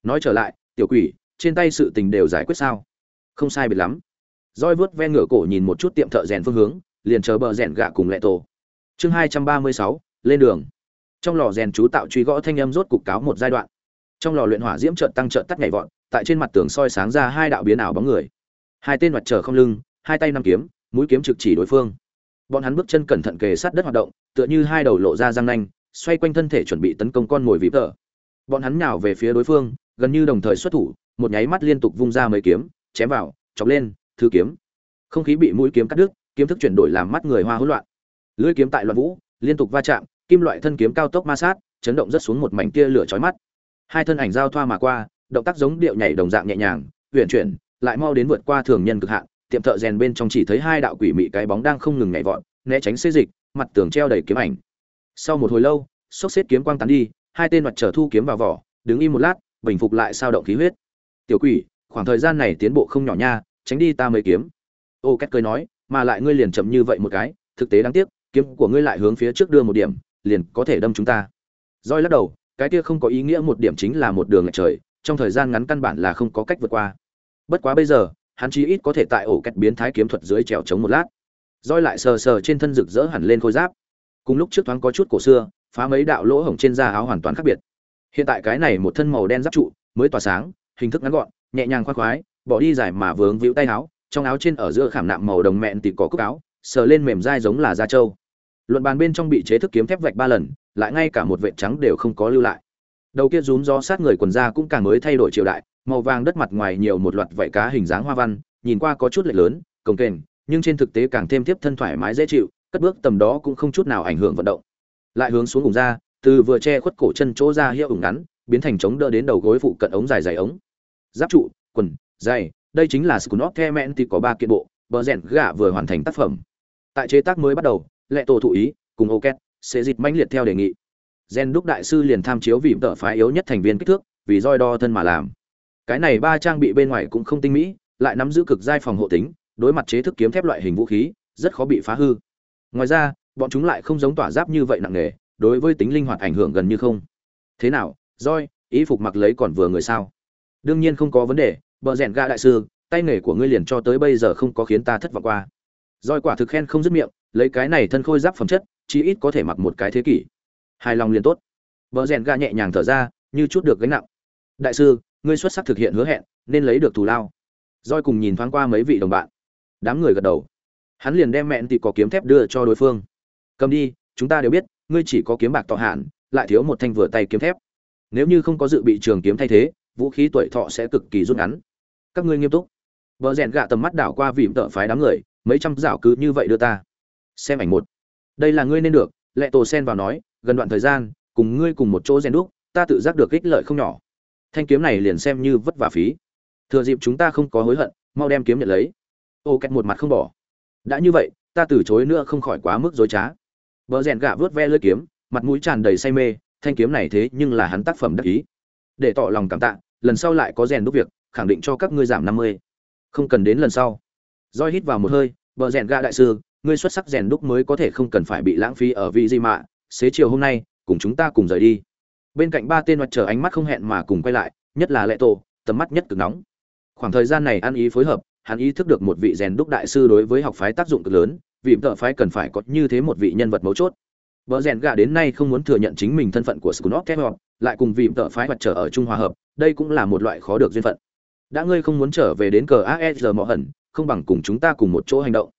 Nói trở lại, tiểu quỷ trên tay sự tình đều giải quyết sao? Không sai biệt lắm. Roi vớt ven ngựa cổ nhìn một chút tiệm thợ rèn phương hướng, liền chờ bờ rèn gạ cùng lệ tổ. Chương hai trăm ba mươi sáu, lên đường. Trong lò rèn chú tạo truy gõ thanh âm rốt cục cáo một giai đoạn. Trong lò luyện hỏa diễm trợn tăng trợn tắt nhảy vọt, tại trên mặt tường soi sáng ra hai đạo biến ảo bóng người. Hai tên mặt trở không lưng, hai tay năm kiếm, mũi kiếm trực chỉ đối phương. Bọn hắn bước chân cẩn thận kề sát đất hoạt động, tựa như hai đầu lộ ra răng nanh, xoay quanh thân thể chuẩn bị tấn công con mồi vĩ vợ bọn hắn nhào về phía đối phương gần như đồng thời xuất thủ, một nháy mắt liên tục vung ra mấy kiếm, chém vào, chọc lên thứ kiếm. Không khí bị mũi kiếm cắt đứt, kiếm thức chuyển đổi làm mắt người hoa hỗn loạn. Lưỡi kiếm tại loạn vũ, liên tục va chạm, kim loại thân kiếm cao tốc ma sát, chấn động rất xuống một mảnh tia lửa chói mắt. Hai thân ảnh giao thoa mà qua, động tác giống điệu nhảy đồng dạng nhẹ nhàng huyền chuyển, lại mau đến vượt qua thường nhân cực hạn, tiệm thợ rèn bên trong chỉ thấy hai đạo quỷ mị cái bóng đang không ngừng nhảy vọt, né tránh xê dịch, mặt tường treo đầy kiếm ảnh. Sau một hồi lâu, xốc xếp kiếm quang tán đi, hai tên mặt trở thu kiếm vào vỏ, đứng im một lát bình phục lại sao động khí huyết. Tiểu quỷ, khoảng thời gian này tiến bộ không nhỏ nha, tránh đi ta mới kiếm. Ô két cười nói, mà lại ngươi liền chậm như vậy một cái, thực tế đáng tiếc, kiếm của ngươi lại hướng phía trước đưa một điểm, liền có thể đâm chúng ta. Roi lắc đầu, cái kia không có ý nghĩa một điểm chính là một đường lệch trời, trong thời gian ngắn căn bản là không có cách vượt qua. Bất quá bây giờ, hắn chí ít có thể tại ổ Két biến thái kiếm thuật dưới trèo chống một lát. Roi lại sờ sờ trên thân rực rỡ hẳn lên khôi giáp. Cùng lúc trước thoáng có chút cổ xưa, phá mấy đạo lỗ hổng trên da áo hoàn toàn khác biệt hiện tại cái này một thân màu đen giáp trụ, mới tỏa sáng, hình thức ngắn gọn, nhẹ nhàng khoan khoái, bỏ đi dài mà vướng víu tay áo, trong áo trên ở giữa khảm nạm màu đồng mẹn tỉ có cúc áo, sờ lên mềm dai giống là da trâu luận bàn bên trong bị chế thức kiếm thép vạch ba lần, lại ngay cả một vệt trắng đều không có lưu lại đầu kia rúm gió sát người quần da cũng càng mới thay đổi triều đại, màu vàng đất mặt ngoài nhiều một loạt vảy cá hình dáng hoa văn, nhìn qua có chút lệch lớn, cồng kềnh, nhưng trên thực tế càng thêm tiếp thân thoải mái dễ chịu, cất bước tầm đó cũng không chút nào ảnh hưởng vận động lại hướng xuống cùng da từ vừa che khuất cổ chân chỗ ra hiệu ủng ngắn, biến thành chống đỡ đến đầu gối phụ cận ống dài dài ống. Giáp trụ, quần dày đây chính là scunop the thì có ba kiện bộ, bờ rèn gạ vừa hoàn thành tác phẩm. Tại chế tác mới bắt đầu, lệ tổ thụ ý cùng ok sẽ dịch mãnh liệt theo đề nghị. Gen đúc đại sư liền tham chiếu vì tợ phái yếu nhất thành viên kích thước, vì roi đo thân mà làm. Cái này ba trang bị bên ngoài cũng không tinh mỹ, lại nắm giữ cực giai phòng hộ tính, đối mặt chế thức kiếm thép loại hình vũ khí, rất khó bị phá hư. Ngoài ra, bọn chúng lại không giống tỏa giáp như vậy nặng nề đối với tính linh hoạt ảnh hưởng gần như không. Thế nào roi ý phục mặc lấy còn vừa người sao? Đương nhiên không có vấn đề bờ rèn ga đại sư, tay nghề của ngươi liền cho tới bây giờ không có khiến ta thất vọng qua. Roi quả thực khen không dứt miệng, lấy cái này thân khôi giáp phẩm chất, chí ít có thể mặc một cái thế kỷ. Hài lòng liền tốt. Bờ rèn ga nhẹ nhàng thở ra, như chút được gánh nặng. Đại sư, ngươi xuất sắc thực hiện hứa hẹn, nên lấy được thù lao. Roi cùng nhìn thoáng qua mấy vị đồng bạn. Đám người gật đầu. Hắn liền đem mẹn tị có kiếm thép đưa cho đối phương. Cầm đi, chúng ta đều biết ngươi chỉ có kiếm bạc tọ hạn, lại thiếu một thanh vừa tay kiếm thép. Nếu như không có dự bị trường kiếm thay thế, vũ khí tuổi thọ sẽ cực kỳ rút ngắn. Các ngươi nghiêm túc. Vợ rèn gạ tầm mắt đảo qua vỉm tợ phái đám người, mấy trăm dạo cứ như vậy đưa ta. Xem ảnh một. Đây là ngươi nên được, lệ tổ sen vào nói, gần đoạn thời gian, cùng ngươi cùng một chỗ rèn đúc, ta tự giác được ích lợi không nhỏ. Thanh kiếm này liền xem như vất vả phí. Thừa dịp chúng ta không có hối hận, mau đem kiếm nhận lấy. Ô kẹt một mặt không bỏ. Đã như vậy, ta từ chối nữa không khỏi quá mức dối trá bờ rèn gạ vớt ve lưỡi kiếm, mặt mũi tràn đầy say mê, thanh kiếm này thế nhưng là hắn tác phẩm đắc ý. Để tỏ lòng cảm tạ, lần sau lại có rèn đúc việc, khẳng định cho các ngươi giảm năm mươi. Không cần đến lần sau. Roi hít vào một hơi, bờ rèn gạ đại sư, ngươi xuất sắc rèn đúc mới có thể không cần phải bị lãng phí ở vị gì mà. xế chiều hôm nay, cùng chúng ta cùng rời đi. Bên cạnh ba tên mặt trời ánh mắt không hẹn mà cùng quay lại, nhất là lệ tổ, tầm mắt nhất cực nóng. Khoảng thời gian này ăn ý phối hợp, hắn ý thức được một vị rèn đúc đại sư đối với học phái tác dụng cực lớn vì tợ phái cần phải có như thế một vị nhân vật mấu chốt vợ rèn gà đến nay không muốn thừa nhận chính mình thân phận của Skunok Kevin, lại cùng vì tợ phái mặt trở ở Trung Hòa hợp, đây cũng là một loại khó được duyên phận. Đã ngươi không muốn trở về đến cờ ASR mỏ hẩn, không bằng cùng chúng ta cùng một chỗ hành động.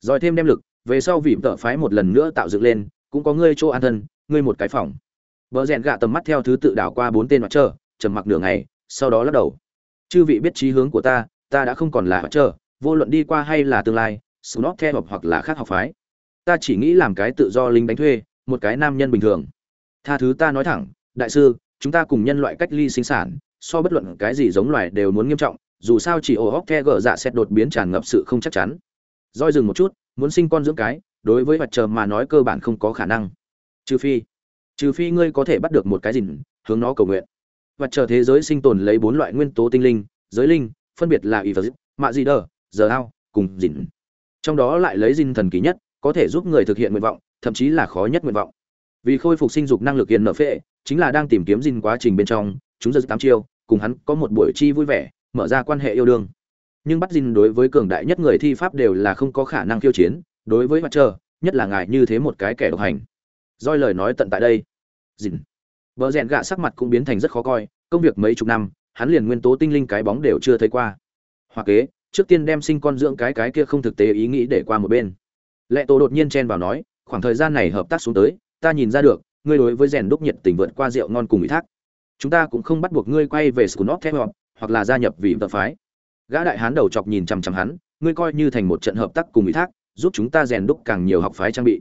Rồi thêm đem lực, về sau vì tợ phái một lần nữa tạo dựng lên, cũng có ngươi chỗ an thân, ngươi một cái phòng. Vợ rèn gà tầm mắt theo thứ tự đảo qua bốn tên mặt trở, trầm mặc nửa ngày, sau đó lắc đầu. Chư vị biết chí hướng của ta, ta đã không còn là mặt trở, vô luận đi qua hay là tương lai, Skunok hợp hoặc là khác học phái. Ta chỉ nghĩ làm cái tự do lính đánh thuê, một cái nam nhân bình thường. Tha thứ ta nói thẳng đại sư chúng ta cùng nhân loại cách ly sinh sản so bất luận cái gì giống loài đều muốn nghiêm trọng dù sao chỉ ổ hóc the gở dạ xét đột biến tràn ngập sự không chắc chắn. Roi dừng một chút muốn sinh con dưỡng cái đối với mặt trời mà nói cơ bản không có khả năng. Trừ phi trừ phi ngươi có thể bắt được một cái gìn, hướng nó cầu nguyện. Vật chờ thế giới sinh tồn lấy bốn loại nguyên tố tinh linh giới linh phân biệt là y vật mạ di đờ giờ ao cùng dìn trong đó lại lấy dinh thần kỳ nhất, có thể giúp người thực hiện nguyện vọng, thậm chí là khó nhất nguyện vọng. Vì khôi phục sinh dục năng lực hiện nợ phệ, chính là đang tìm kiếm dinh quá trình bên trong, chúng giật tám chiêu, cùng hắn có một buổi chi vui vẻ, mở ra quan hệ yêu đương. Nhưng bắt dinh đối với cường đại nhất người thi pháp đều là không có khả năng khiêu chiến, đối với mặt trời, nhất là ngài như thế một cái kẻ độc hành. Doi lời nói tận tại đây. Dinh. Vợ rèn gạ sắc mặt cũng biến thành rất khó coi, công việc mấy chục năm, hắn liền nguyên tố tinh linh cái bóng đều chưa thấy qua. Hoặc kế trước tiên đem sinh con dưỡng cái cái kia không thực tế ý nghĩ để qua một bên. Lệ tổ đột nhiên chen vào nói, khoảng thời gian này hợp tác xuống tới, ta nhìn ra được, ngươi đối với rèn đúc nhiệt tình vượt qua rượu ngon cùng ủy thác. Chúng ta cũng không bắt buộc ngươi quay về scunop thép hoặc hoặc là gia nhập vì tập phái. Gã đại hán đầu chọc nhìn chằm chằm hắn, ngươi coi như thành một trận hợp tác cùng ủy thác, giúp chúng ta rèn đúc càng nhiều học phái trang bị.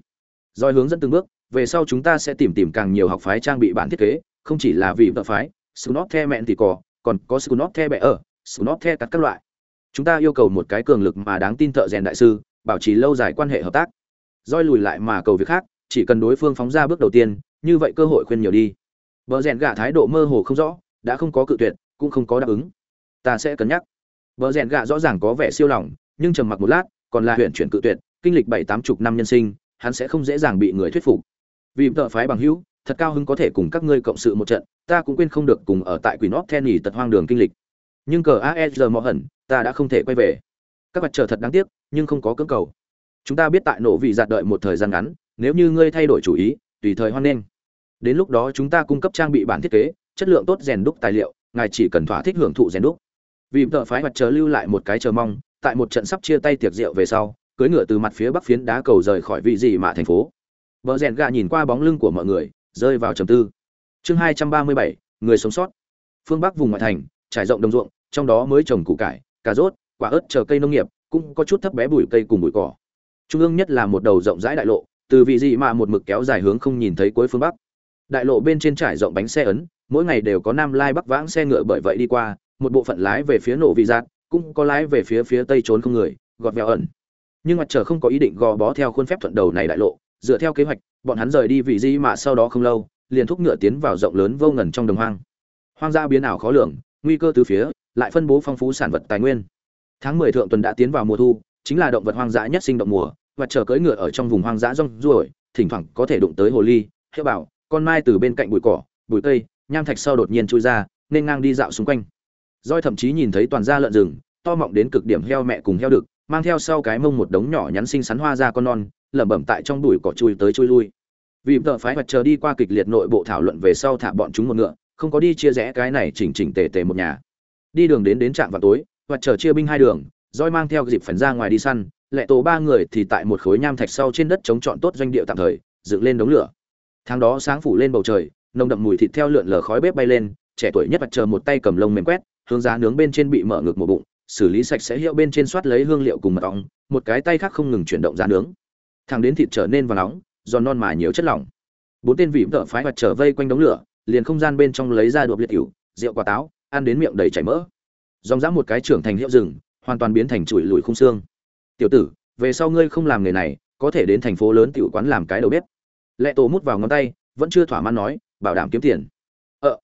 Doi hướng dẫn từng bước, về sau chúng ta sẽ tìm tìm càng nhiều học phái trang bị bản thiết kế, không chỉ là vì tờ phái, scunop the mẹn thì có, còn có scunop the bẹ ở, scunop the cắt các loại chúng ta yêu cầu một cái cường lực mà đáng tin thợ rèn đại sư, bảo trì lâu dài quan hệ hợp tác. Roi lùi lại mà cầu việc khác, chỉ cần đối phương phóng ra bước đầu tiên, như vậy cơ hội khuyên nhiều đi. Vợ rèn gạ thái độ mơ hồ không rõ, đã không có cự tuyệt, cũng không có đáp ứng. Ta sẽ cân nhắc. Vợ rèn gạ rõ ràng có vẻ siêu lòng, nhưng trầm mặc một lát, còn là huyện chuyển cự tuyệt, kinh lịch bảy tám chục năm nhân sinh, hắn sẽ không dễ dàng bị người thuyết phục. Vì vợ phái bằng hữu, thật cao hứng có thể cùng các ngươi cộng sự một trận, ta cũng quên không được cùng ở tại quỷ nót then nghỉ tật hoang đường kinh lịch. Nhưng cờ aesr mò hẩn ta đã không thể quay về. Các mặt chờ thật đáng tiếc, nhưng không có cưỡng cầu. Chúng ta biết tại nổ vị giạt đợi một thời gian ngắn, nếu như ngươi thay đổi chủ ý, tùy thời hoan nghênh. Đến lúc đó chúng ta cung cấp trang bị bản thiết kế, chất lượng tốt rèn đúc tài liệu, ngài chỉ cần thỏa thích hưởng thụ rèn đúc. Vì tờ phái mặt chờ lưu lại một cái chờ mong, tại một trận sắp chia tay tiệc rượu về sau, cưỡi ngựa từ mặt phía bắc phiến đá cầu rời khỏi vị gì mà thành phố. Vợ rèn gà nhìn qua bóng lưng của mọi người, rơi vào trầm tư. Chương hai trăm ba mươi bảy, người sống sót. Phương bắc vùng ngoại thành, trải rộng đồng ruộng, trong đó mới trồng củ cải cà rốt, quả ớt chờ cây nông nghiệp, cũng có chút thấp bé bụi cây cùng bụi cỏ. Trung ương nhất là một đầu rộng rãi đại lộ, từ vị dị mạ một mực kéo dài hướng không nhìn thấy cuối phương bắc. Đại lộ bên trên trải rộng bánh xe ấn, mỗi ngày đều có nam lai bắc vãng xe ngựa bởi vậy đi qua, một bộ phận lái về phía nổ vị giác, cũng có lái về phía phía tây trốn không người, gọt vẹo ẩn. Nhưng mặt trời không có ý định gò bó theo khuôn phép thuận đầu này đại lộ, dựa theo kế hoạch, bọn hắn rời đi vị di mạ sau đó không lâu, liền thúc ngựa tiến vào rộng lớn vô ngần trong đồng hoang. Hoang gia biến ảo khó lường, nguy cơ từ phía lại phân bố phong phú sản vật tài nguyên. Tháng mười thượng tuần đã tiến vào mùa thu, chính là động vật hoang dã nhất sinh động mùa, và chờ cưỡi ngựa ở trong vùng hoang dã rong ruổi, thỉnh thoảng có thể đụng tới hồ ly hiệu bảo con mai từ bên cạnh bụi cỏ, bụi cây, nham thạch sau đột nhiên chui ra, nên ngang đi dạo xung quanh. Roi thậm chí nhìn thấy toàn da lợn rừng, to mọng đến cực điểm heo mẹ cùng heo đực, mang theo sau cái mông một đống nhỏ nhắn xinh xắn hoa ra con non, lẩm bẩm tại trong bụi cỏ chui tới chui lui. Vì tờ phái mặt chờ đi qua kịch liệt nội bộ thảo luận về sau thả bọn chúng một ngựa, không có đi chia rẽ cái này chỉnh chỉnh tề tề một nhà đi đường đến đến trạm vào tối, hoặc chờ chia binh hai đường, roi mang theo dịp phần ra ngoài đi săn, lệ tổ ba người thì tại một khối nham thạch sau trên đất chống trọn tốt doanh địa tạm thời, dựng lên đống lửa. Tháng đó sáng phủ lên bầu trời, nồng đậm mùi thịt theo lượn lờ khói bếp bay lên, trẻ tuổi nhất mặt chờ một tay cầm lông mềm quét, hướng giá nướng bên trên bị mở ngược một bụng, xử lý sạch sẽ hiệu bên trên soát lấy hương liệu cùng mật ong, một cái tay khác không ngừng chuyển động giá nướng. Thẳng đến thịt trở nên vàng nóng, giòn non mà nhiều chất lỏng. Bốn tên vị vợ phái mặt trở vây quanh đống lửa, liền không gian bên trong lấy ra đột liệt cửu rượu quả táo ăn đến miệng đầy chảy mỡ. Dòng dã một cái trưởng thành hiệu rừng, hoàn toàn biến thành chuỗi lùi khung xương. Tiểu tử, về sau ngươi không làm nghề này, có thể đến thành phố lớn tiểu quán làm cái đầu bếp. Lệ tổ mút vào ngón tay, vẫn chưa thỏa mãn nói, bảo đảm kiếm tiền. Ờ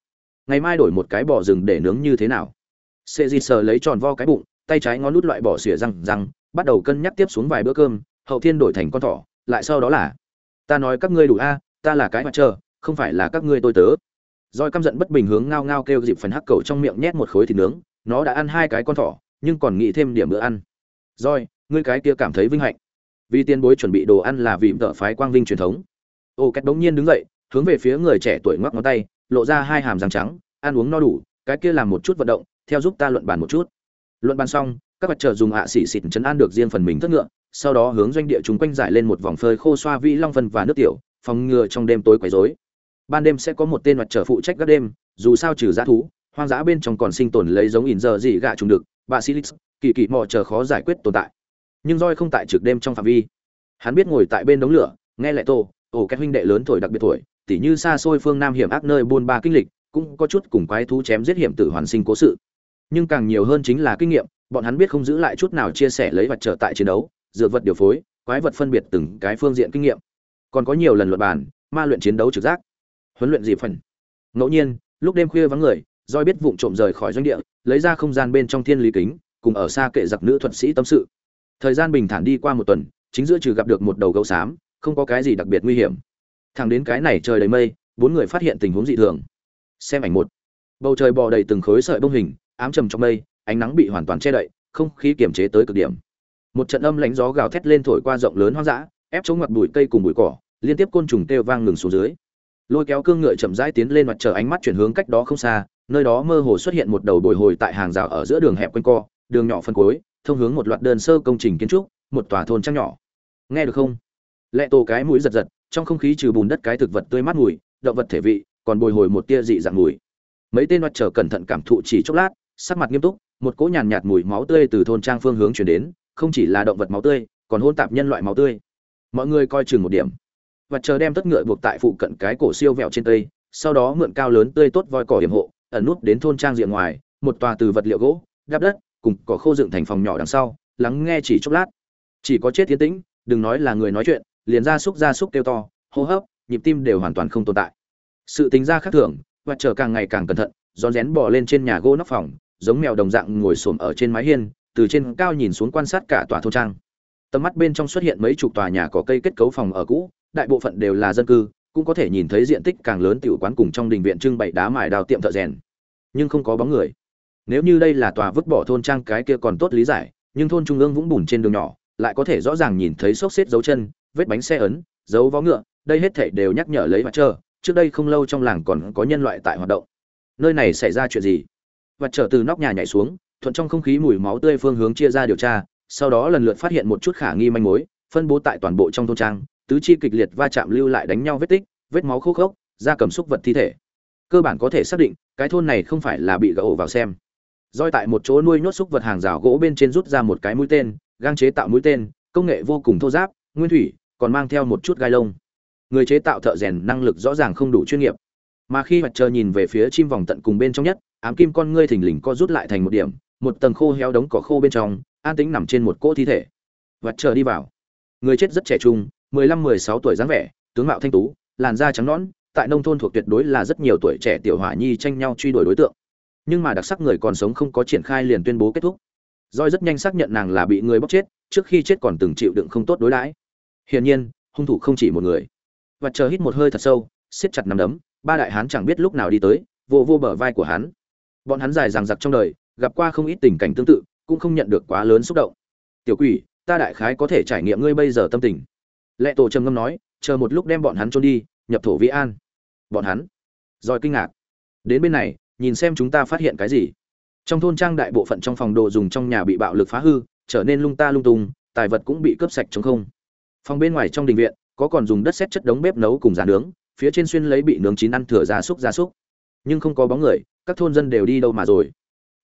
ngày mai đổi một cái bò rừng để nướng như thế nào? Sệ di sờ lấy tròn vo cái bụng, tay trái ngón nút loại bỏ xỉa răng răng, bắt đầu cân nhắc tiếp xuống vài bữa cơm, hậu thiên đổi thành con thỏ, lại sau đó là, ta nói các ngươi đủ a, ta là cái mặt trơ không phải là các ngươi tôi tớ roi căm giận bất bình hướng ngao ngao kêu dịp phần hắc cầu trong miệng nhét một khối thịt nướng, nó đã ăn hai cái con thỏ, nhưng còn nghĩ thêm điểm bữa ăn. Roi ngươi cái kia cảm thấy vinh hạnh. Vì tiền bối chuẩn bị đồ ăn là vì vợ phái quang vinh truyền thống. Ô cách bỗng nhiên đứng dậy, hướng về phía người trẻ tuổi ngoắc ngón tay, lộ ra hai hàm răng trắng, ăn uống no đủ, cái kia làm một chút vận động, theo giúp ta luận bàn một chút. Luận bàn xong, các vật trợ dùng hạ xỉ xịt chấn an được riêng phần mình thất ngựa, sau đó hướng doanh địa chúng quanh giải lên một vòng phơi khô xoa vĩ long phân và nước tiểu, phòng ngừa trong đêm tối quấy rối ban đêm sẽ có một tên mặt trở phụ trách các đêm, dù sao trừ giá thú, hoang dã bên trong còn sinh tồn lấy giống ỉn giờ gì gạ trùng được, bà silix kỳ kỳ mò chờ khó giải quyết tồn tại. Nhưng roi không tại trực đêm trong phạm vi. Hắn biết ngồi tại bên đống lửa, nghe lại tô ổ các huynh đệ lớn tuổi đặc biệt tuổi, tỉ như xa xôi phương nam hiểm ác nơi buôn ba kinh lịch, cũng có chút cùng quái thú chém giết hiểm tử hoàn sinh cố sự. Nhưng càng nhiều hơn chính là kinh nghiệm, bọn hắn biết không giữ lại chút nào chia sẻ lấy vật trở tại chiến đấu, dược vật điều phối, quái vật phân biệt từng cái phương diện kinh nghiệm. Còn có nhiều lần luận bàn, ma luyện chiến đấu trực giác huấn luyện gì phần. Ngẫu nhiên, lúc đêm khuya vắng người doi biết vụng trộm rời khỏi doanh địa, lấy ra không gian bên trong thiên lý kính, cùng ở xa kệ giặc nữ thuật sĩ tâm sự. Thời gian bình thản đi qua một tuần, chính giữa trừ gặp được một đầu gấu xám, không có cái gì đặc biệt nguy hiểm. Thẳng đến cái này trời đầy mây, bốn người phát hiện tình huống dị thường. Xem ảnh một. Bầu trời bò đầy từng khối sợi bông hình, ám trầm trong mây, ánh nắng bị hoàn toàn che đậy, không khí kiềm chế tới cực điểm. Một trận âm lãnh gió gào thét lên thổi qua rộng lớn hoang dã, ép chống mặt bụi cây cùng bụi cỏ, liên tiếp côn trùng kêu vang ngừng xuống dưới lôi kéo cương ngựa chậm rãi tiến lên mặt chờ ánh mắt chuyển hướng cách đó không xa nơi đó mơ hồ xuất hiện một đầu bồi hồi tại hàng rào ở giữa đường hẹp quanh co đường nhỏ phân cối thông hướng một loạt đơn sơ công trình kiến trúc một tòa thôn trăng nhỏ. Nghe được không? Lệ tổ cái mũi giật giật trong không khí trừ bùn đất cái thực vật tươi mát mùi động vật thể vị còn bồi hồi một tia dị dạng mùi. Mấy tên mặt trở cẩn thận cảm thụ chỉ chốc lát sắc mặt nghiêm túc một cỗ nhàn nhạt, mùi máu tươi từ thôn trang phương hướng chuyển đến không chỉ là động vật máu tươi còn hôn tạp nhân loại máu tươi. Mọi người coi chừng một điểm và chờ đem tất ngựa buộc tại phụ cận cái cổ siêu vẹo trên cây, sau đó mượn cao lớn tươi tốt voi cỏ hiểm hộ ẩn nút đến thôn trang diện ngoài một tòa từ vật liệu gỗ đắp đất cùng cỏ khô dựng thành phòng nhỏ đằng sau lắng nghe chỉ chốc lát. Chỉ có chết tiến tĩnh đừng nói là người nói chuyện liền ra xúc ra xúc kêu to hô hấp nhịp tim đều hoàn toàn không tồn tại. Sự tính ra khác thường và chờ càng ngày càng cẩn thận rón rén bò lên trên nhà gỗ nóc phòng giống mèo đồng dạng ngồi xổm ở trên mái hiên từ trên cao nhìn xuống quan sát cả tòa thôn trang. Tầm mắt bên trong xuất hiện mấy chục tòa nhà có cây kết cấu phòng ở cũ đại bộ phận đều là dân cư, cũng có thể nhìn thấy diện tích càng lớn tiểu quán cùng trong đình viện trưng bày đá mài đào tiệm thợ rèn. Nhưng không có bóng người. Nếu như đây là tòa vứt bỏ thôn trang cái kia còn tốt lý giải, nhưng thôn trung ương vũng bùn trên đường nhỏ, lại có thể rõ ràng nhìn thấy xốc xếp dấu chân, vết bánh xe ấn, dấu vó ngựa, đây hết thảy đều nhắc nhở lấy mặt trơ trước đây không lâu trong làng còn có nhân loại tại hoạt động. Nơi này xảy ra chuyện gì? Và trở từ nóc nhà nhảy xuống, thuận trong không khí mùi máu tươi phương hướng chia ra điều tra, sau đó lần lượt phát hiện một chút khả nghi manh mối, phân bố tại toàn bộ trong thôn trang tứ chi kịch liệt va chạm lưu lại đánh nhau vết tích, vết máu khô khốc, da cầm xúc vật thi thể. Cơ bản có thể xác định, cái thôn này không phải là bị gỗ vào xem. Roi tại một chỗ nuôi nhốt xúc vật hàng rào gỗ bên trên rút ra một cái mũi tên, gang chế tạo mũi tên, công nghệ vô cùng thô giáp, nguyên thủy, còn mang theo một chút gai lông. Người chế tạo thợ rèn năng lực rõ ràng không đủ chuyên nghiệp. Mà khi mặt trời nhìn về phía chim vòng tận cùng bên trong nhất, ám kim con ngươi thình lình co rút lại thành một điểm, một tầng khô héo đống cỏ khô bên trong, an tĩnh nằm trên một cỗ thi thể. Vặt chờ đi vào. Người chết rất trẻ trung mười lăm mười sáu tuổi dáng vẻ, tướng mạo thanh tú, làn da trắng nõn, tại nông thôn thuộc tuyệt đối là rất nhiều tuổi trẻ tiểu hỏa nhi tranh nhau truy đuổi đối tượng. Nhưng mà đặc sắc người còn sống không có triển khai liền tuyên bố kết thúc. Joy rất nhanh xác nhận nàng là bị người bóc chết, trước khi chết còn từng chịu đựng không tốt đối đãi. Hiển nhiên, hung thủ không chỉ một người. Và chờ hít một hơi thật sâu, siết chặt nắm đấm, ba đại hán chẳng biết lúc nào đi tới, vô vô bờ vai của hắn. Bọn hắn dài dằng dặc trong đời, gặp qua không ít tình cảnh tương tự, cũng không nhận được quá lớn xúc động. Tiểu quỷ, ta đại khái có thể trải nghiệm ngươi bây giờ tâm tình lệ tổ trầm ngâm nói, chờ một lúc đem bọn hắn trôn đi, nhập thổ vĩ an. Bọn hắn rồi kinh ngạc. Đến bên này, nhìn xem chúng ta phát hiện cái gì. Trong thôn trang đại bộ phận trong phòng đồ dùng trong nhà bị bạo lực phá hư, trở nên lung ta lung tung, tài vật cũng bị cướp sạch chống không. Phòng bên ngoài trong đình viện, có còn dùng đất xét chất đống bếp nấu cùng giàn nướng, phía trên xuyên lấy bị nướng chín ăn thừa gia súc gia súc. Nhưng không có bóng người, các thôn dân đều đi đâu mà rồi.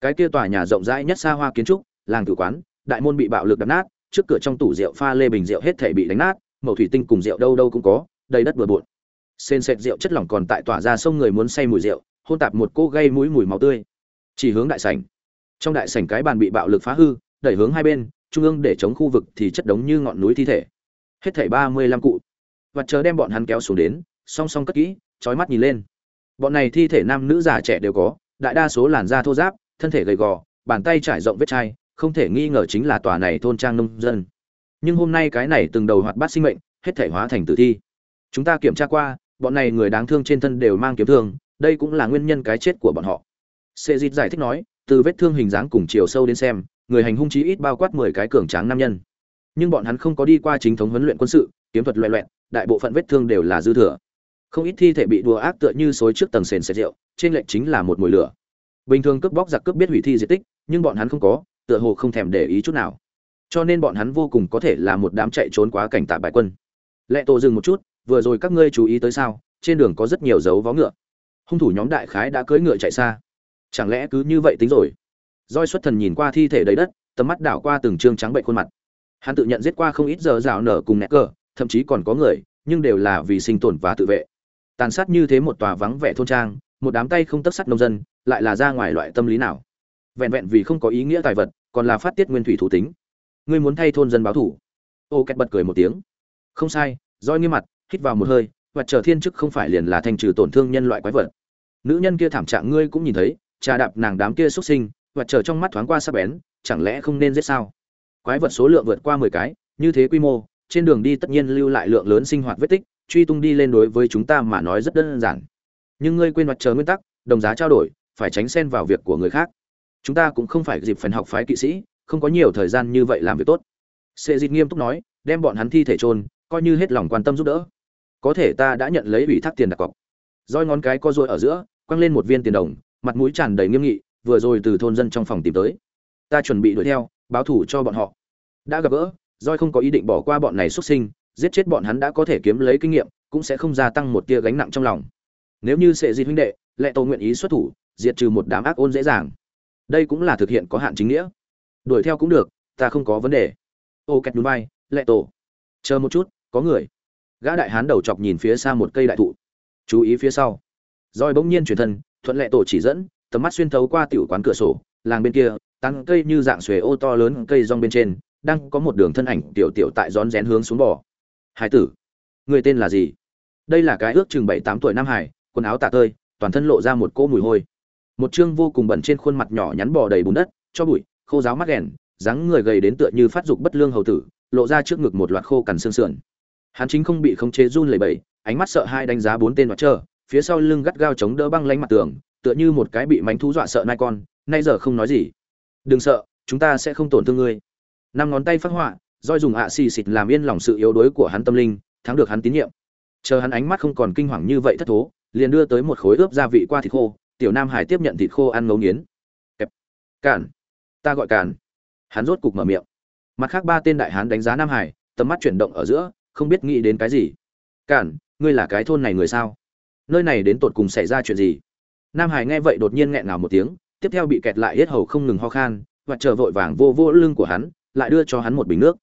Cái kia tòa nhà rộng rãi nhất xa hoa kiến trúc, làng tử quán, đại môn bị bạo lực đập nát, trước cửa trong tủ rượu pha lê bình rượu hết thể bị đánh nát màu thủy tinh cùng rượu đâu đâu cũng có, đầy đất bừa bộn. Xen sệt rượu chất lỏng còn tại tỏa ra sông người muốn say mùi rượu, hôn tạp một cô gây mũi mùi máu tươi. Chỉ hướng đại sảnh. Trong đại sảnh cái bàn bị bạo lực phá hư, đẩy hướng hai bên, trung ương để chống khu vực thì chất đống như ngọn núi thi thể. Hết thảy ba mươi lăm cụ. Và chờ đem bọn hắn kéo xuống đến, song song cất kỹ trói mắt nhìn lên. Bọn này thi thể nam nữ già trẻ đều có, đại đa số làn da thô ráp, thân thể gầy gò, bàn tay trải rộng vết chai, không thể nghi ngờ chính là tòa này thôn trang nông dân nhưng hôm nay cái này từng đầu hoạt bát sinh mệnh, hết thể hóa thành tử thi. Chúng ta kiểm tra qua, bọn này người đáng thương trên thân đều mang kiếm thương, đây cũng là nguyên nhân cái chết của bọn họ. Sệ dịt giải thích nói, từ vết thương hình dáng cùng chiều sâu đến xem, người hành hung chí ít bao quát mười cái cường tráng nam nhân. Nhưng bọn hắn không có đi qua chính thống huấn luyện quân sự, kiếm thuật loẹ loẹn đại bộ phận vết thương đều là dư thừa. Không ít thi thể bị đùa ác tựa như xối trước tầng sền sệt rượu, trên lệnh chính là một mùi lửa. Bình thường cướp bóc giặc cướp biết hủy thi di tích, nhưng bọn hắn không có, tựa hồ không thèm để ý chút nào cho nên bọn hắn vô cùng có thể là một đám chạy trốn quá cảnh tạ bại quân. Lệ tổ dừng một chút, vừa rồi các ngươi chú ý tới sao? Trên đường có rất nhiều dấu vó ngựa. Hung thủ nhóm đại khái đã cưỡi ngựa chạy xa. Chẳng lẽ cứ như vậy tính rồi? Roi xuất thần nhìn qua thi thể đầy đất, tầm mắt đảo qua từng trương trắng bệnh khuôn mặt. Hắn tự nhận giết qua không ít giờ rào nở cùng nẹt cờ, thậm chí còn có người, nhưng đều là vì sinh tồn và tự vệ. Tàn sát như thế một tòa vắng vẻ thôn trang, một đám tay không tất sắt nông dân, lại là ra ngoài loại tâm lý nào? Vẹn vẹn vì không có ý nghĩa tài vật, còn là phát tiết nguyên thủy thủ tính ngươi muốn thay thôn dân báo thủ. Ô két bật cười một tiếng. Không sai, roi nghiêm mặt, hít vào một hơi, và chờ thiên chức không phải liền là thanh trừ tổn thương nhân loại quái vật. Nữ nhân kia thảm trạng ngươi cũng nhìn thấy, trà đạp nàng đám kia xuất sinh, và chờ trong mắt thoáng qua sắc bén, chẳng lẽ không nên giết sao? Quái vật số lượng vượt qua mười cái, như thế quy mô, trên đường đi tất nhiên lưu lại lượng lớn sinh hoạt vết tích, truy tung đi lên đối với chúng ta mà nói rất đơn giản. Nhưng ngươi quên mặt chờ nguyên tắc, đồng giá trao đổi, phải tránh xen vào việc của người khác. Chúng ta cũng không phải dịp phần học phái kỵ sĩ không có nhiều thời gian như vậy làm việc tốt. Sệ dịt nghiêm túc nói, đem bọn hắn thi thể trôn coi như hết lòng quan tâm giúp đỡ. Có thể ta đã nhận lấy ủy thác tiền đặt cọc. Roi ngón cái co ruồi ở giữa, quăng lên một viên tiền đồng, mặt mũi tràn đầy nghiêm nghị, vừa rồi từ thôn dân trong phòng tìm tới. Ta chuẩn bị đuổi theo, báo thủ cho bọn họ. Đã gặp gỡ, roi không có ý định bỏ qua bọn này xuất sinh, giết chết bọn hắn đã có thể kiếm lấy kinh nghiệm, cũng sẽ không gia tăng một tia gánh nặng trong lòng. Nếu như sệ dịt huynh đệ, lệ tô nguyện ý xuất thủ, diệt trừ một đám ác ôn dễ dàng. Đây cũng là thực hiện có hạn chính nghĩa đuổi theo cũng được, ta không có vấn đề. Ô két núi bay lẹ tổ. Chờ một chút, có người. Gã đại hán đầu chọc nhìn phía xa một cây đại thụ. Chú ý phía sau. Roi bỗng nhiên chuyển thân, thuận lẹ tổ chỉ dẫn, tầm mắt xuyên thấu qua tiểu quán cửa sổ, làng bên kia tăng cây như dạng xuề ô to lớn cây rong bên trên, đang có một đường thân ảnh tiểu tiểu tại rón rén hướng xuống bò. Hải tử, người tên là gì? Đây là cái ước chừng bảy tám tuổi nam hải, quần áo tạ tơi, toàn thân lộ ra một cỗ mùi hôi. Một chương vô cùng bẩn trên khuôn mặt nhỏ nhắn bò đầy bùn đất, cho bụi khô giáo mắt ghèn dáng người gầy đến tựa như phát dục bất lương hầu tử, lộ ra trước ngực một loạt khô cằn xương sườn. Hắn chính không bị khống chế run lẩy bẩy, ánh mắt sợ hai đánh giá bốn tên mặt trơ, phía sau lưng gắt gao chống đỡ băng lánh mặt tường, tựa như một cái bị mánh thú dọa sợ nai con, nay giờ không nói gì. Đừng sợ, chúng ta sẽ không tổn thương ngươi. Năm ngón tay phát họa, roi dùng ạ xì xịt làm yên lòng sự yếu đuối của hắn tâm linh, thắng được hắn tín nhiệm. Chờ hắn ánh mắt không còn kinh hoàng như vậy thất thố, liền đưa tới một khối ướp gia vị qua thịt khô, tiểu nam hải tiếp nhận thịt khô ăn ngấu nghiến. Kẹp. Cản ta gọi cản hắn rốt cục mở miệng. Mặt khác ba tên đại hán đánh giá nam hải, tầm mắt chuyển động ở giữa, không biết nghĩ đến cái gì. Cản ngươi là cái thôn này người sao? Nơi này đến tột cùng xảy ra chuyện gì? Nam hải nghe vậy đột nhiên nghẹn ngào một tiếng, tiếp theo bị kẹt lại hết hầu không ngừng ho khan, và chờ vội vàng vô vô lưng của hắn, lại đưa cho hắn một bình nước.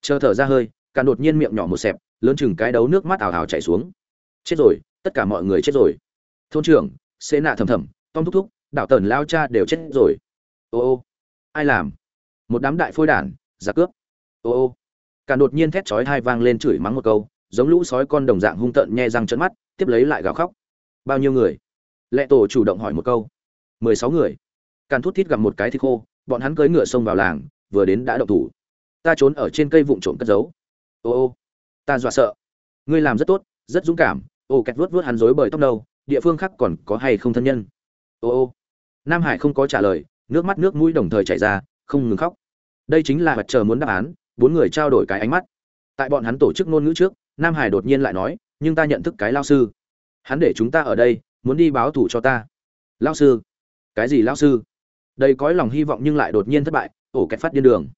Chờ thở ra hơi cản đột nhiên miệng nhỏ một xẹp, lớn chừng cái đấu nước mắt ảo ảo chảy xuống. Chết rồi, tất cả mọi người chết rồi. Thôn trưởng xê nạ thầm thầm, tom thúc thúc đạo tần lao cha đều chết rồi. Ô ô ai làm? Một đám đại phôi đản, giặc cướp. Ô ô. Cả đột nhiên thét chói hai vang lên chửi mắng một câu, giống lũ sói con đồng dạng hung tợn nhe răng trợn mắt, tiếp lấy lại gào khóc. Bao nhiêu người? Lệ tổ chủ động hỏi một câu. Mười sáu người. Càn thút thít gặp một cái thịt khô, bọn hắn cưỡi ngựa xông vào làng, vừa đến đã động thủ. Ta trốn ở trên cây vụn trộm cất giấu. Ô ô. Ta dọa sợ. Ngươi làm rất tốt, rất dũng cảm. Ô, kẹt vuốt vuốt hắn rối bời tóc đầu địa phương khác còn có hay không thân nhân? Ô ô. Nam hải không có trả lời nước mắt nước mũi đồng thời chảy ra, không ngừng khóc. Đây chính là vật chờ muốn đáp án, bốn người trao đổi cái ánh mắt. Tại bọn hắn tổ chức ngôn ngữ trước, nam hải đột nhiên lại nói, nhưng ta nhận thức cái lao sư. Hắn để chúng ta ở đây, muốn đi báo thủ cho ta. Lao sư? Cái gì lao sư? Đây cõi lòng hy vọng nhưng lại đột nhiên thất bại, ổ kẹt phát điên đường.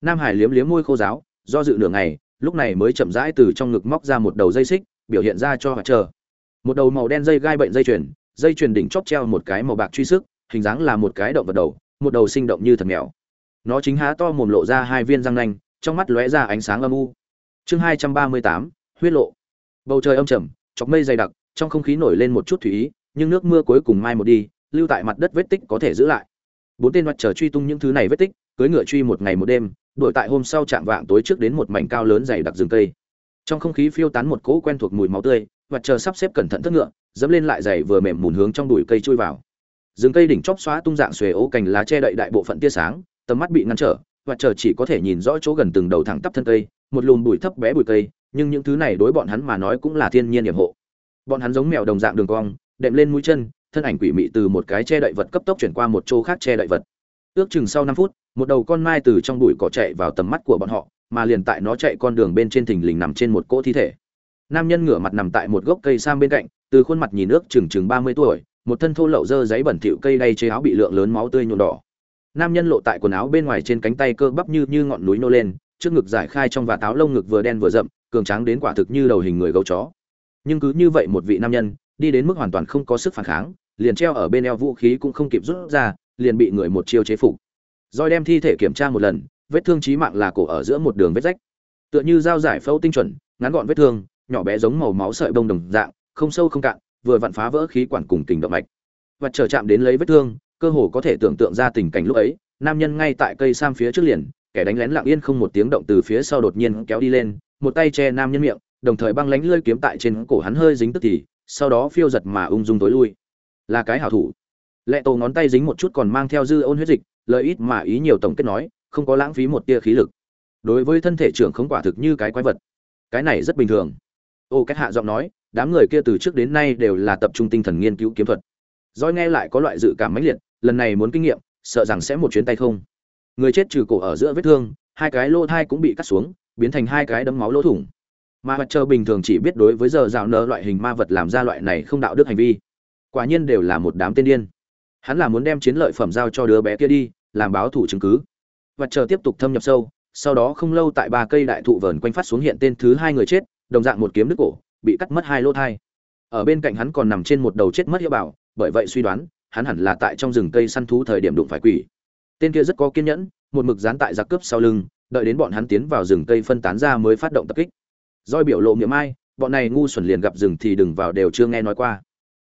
Nam hải liếm liếm môi khô giáo, do dự nửa ngày, lúc này mới chậm rãi từ trong ngực móc ra một đầu dây xích, biểu hiện ra cho mặt chờ. Một đầu màu đen dây gai bệnh dây chuyền dây chuyền đỉnh chóp treo một cái màu bạc truy sức hình dáng là một cái động vật đầu, một đầu sinh động như thật mèo. Nó chính há to mồm lộ ra hai viên răng nanh, trong mắt lóe ra ánh sáng âm u. Chương hai trăm ba mươi tám, huyết lộ. Bầu trời âm trầm, chọc mây dày đặc, trong không khí nổi lên một chút thủy ý, nhưng nước mưa cuối cùng mai một đi, lưu tại mặt đất vết tích có thể giữ lại. Bốn tên mặt trời truy tung những thứ này vết tích cưới ngựa truy một ngày một đêm, đuổi tại hôm sau chạm vạng tối trước đến một mảnh cao lớn dày đặc rừng cây. Trong không khí phiêu tán một cỗ quen thuộc mùi máu tươi, mặt trời sắp xếp cẩn thận thất ngựa, dẫm lên lại dày vừa mềm mùn hướng trong bụi cây chui vào rừng cây đỉnh chóp xóa tung dạng xuề ố cành lá che đậy đại bộ phận tia sáng, tầm mắt bị ngăn trở, và trời chỉ có thể nhìn rõ chỗ gần từng đầu thẳng tắp thân cây, một lùm bụi thấp bé bụi cây, nhưng những thứ này đối bọn hắn mà nói cũng là thiên nhiên hiểm hộ. Bọn hắn giống mèo đồng dạng đường cong, đệm lên mũi chân, thân ảnh quỷ mị từ một cái che đậy vật cấp tốc chuyển qua một chỗ khác che đậy vật. Ước chừng sau năm phút, một đầu con mai từ trong bụi cỏ chạy vào tầm mắt của bọn họ, mà liền tại nó chạy con đường bên trên thình lình nằm trên một cỗ thi thể. Nam nhân ngửa mặt nằm tại một gốc cây sam bên cạnh, từ khuôn mặt nhìn ước chừng chừng ba mươi tuổi một thân thô lậu dơ giấy bẩn thỉu cây đay chế áo bị lượng lớn máu tươi nhuộm đỏ. Nam nhân lộ tại quần áo bên ngoài trên cánh tay cơ bắp như như ngọn núi nô lên, trước ngực giải khai trong và táo lông ngực vừa đen vừa rậm, cường tráng đến quả thực như đầu hình người gấu chó. Nhưng cứ như vậy một vị nam nhân, đi đến mức hoàn toàn không có sức phản kháng, liền treo ở bên eo vũ khí cũng không kịp rút ra, liền bị người một chiêu chế phục. Rồi đem thi thể kiểm tra một lần, vết thương chí mạng là cổ ở giữa một đường vết rách. Tựa như dao giải phẫu tinh chuẩn, ngắn gọn vết thương, nhỏ bé giống màu máu sợi bông đồng dạng, không sâu không cạn vừa vặn phá vỡ khí quản cùng kình động mạch. Và trở chạm đến lấy vết thương, cơ hồ có thể tưởng tượng ra tình cảnh lúc ấy, nam nhân ngay tại cây sam phía trước liền, kẻ đánh lén lặng yên không một tiếng động từ phía sau đột nhiên kéo đi lên, một tay che nam nhân miệng, đồng thời băng lánh lơi kiếm tại trên cổ hắn hơi dính tức thì, sau đó phiêu giật mà ung dung tối lui. Là cái hảo thủ. Lệ tổ ngón tay dính một chút còn mang theo dư ôn huyết dịch lợi ít mà ý nhiều tổng kết nói, không có lãng phí một tia khí lực. Đối với thân thể trưởng không quả thực như cái quái vật. Cái này rất bình thường. Ô cách hạ giọng nói đám người kia từ trước đến nay đều là tập trung tinh thần nghiên cứu kiếm thuật. Doi nghe lại có loại dự cảm mãnh liệt, lần này muốn kinh nghiệm, sợ rằng sẽ một chuyến tay không. Người chết trừ cổ ở giữa vết thương, hai cái lỗ thai cũng bị cắt xuống, biến thành hai cái đấm máu lỗ thủng. Mà mặt trời bình thường chỉ biết đối với giờ rào nở loại hình ma vật làm ra loại này không đạo đức hành vi. Quả nhiên đều là một đám tên điên. Hắn là muốn đem chiến lợi phẩm giao cho đứa bé kia đi, làm báo thủ chứng cứ. Mặt trời tiếp tục thâm nhập sâu, sau đó không lâu tại ba cây đại thụ vờn quanh phát xuống hiện tên thứ hai người chết, đồng dạng một kiếm đứt cổ bị cắt mất hai lỗ thai. Ở bên cạnh hắn còn nằm trên một đầu chết mất hiệu bảo, bởi vậy suy đoán, hắn hẳn là tại trong rừng cây săn thú thời điểm đụng phải quỷ. Tên kia rất có kiên nhẫn, một mực dán tại giặc cướp sau lưng, đợi đến bọn hắn tiến vào rừng cây phân tán ra mới phát động tập kích. Doi biểu lộ miệng ai, bọn này ngu xuẩn liền gặp rừng thì đừng vào đều chưa nghe nói qua.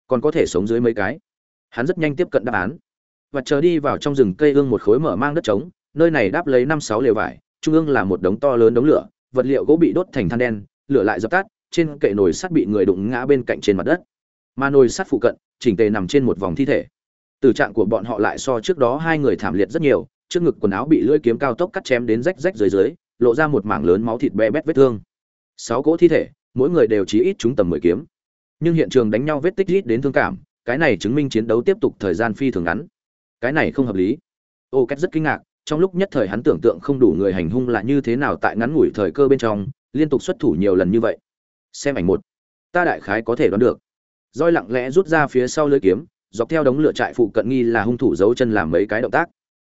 Còn có thể sống dưới mấy cái? Hắn rất nhanh tiếp cận đáp án. Và chờ đi vào trong rừng cây ương một khối mở mang đất trống, nơi này đáp lấy năm sáu lều vải, trung ương là một đống to lớn đống lửa, vật liệu gỗ bị đốt thành than đen, lửa lại dập tắt trên kệ nồi sắt bị người đụng ngã bên cạnh trên mặt đất. Mà nồi sắt phụ cận, chỉnh tề nằm trên một vòng thi thể. Tử trạng của bọn họ lại so trước đó hai người thảm liệt rất nhiều, trước ngực quần áo bị lưỡi kiếm cao tốc cắt chém đến rách rách dưới dưới, lộ ra một mảng lớn máu thịt be bét vết thương. Sáu cỗ thi thể, mỗi người đều chí ít trúng tầm mười kiếm. Nhưng hiện trường đánh nhau vết tích rít đến thương cảm, cái này chứng minh chiến đấu tiếp tục thời gian phi thường ngắn. Cái này không hợp lý. Ô két rất kinh ngạc, trong lúc nhất thời hắn tưởng tượng không đủ người hành hung là như thế nào tại ngắn ngủi thời cơ bên trong, liên tục xuất thủ nhiều lần như vậy xem ảnh một. Ta đại khái có thể đoán được. Roi lặng lẽ rút ra phía sau lưỡi kiếm, dọc theo đống lửa trại phụ cận nghi là hung thủ giấu chân làm mấy cái động tác.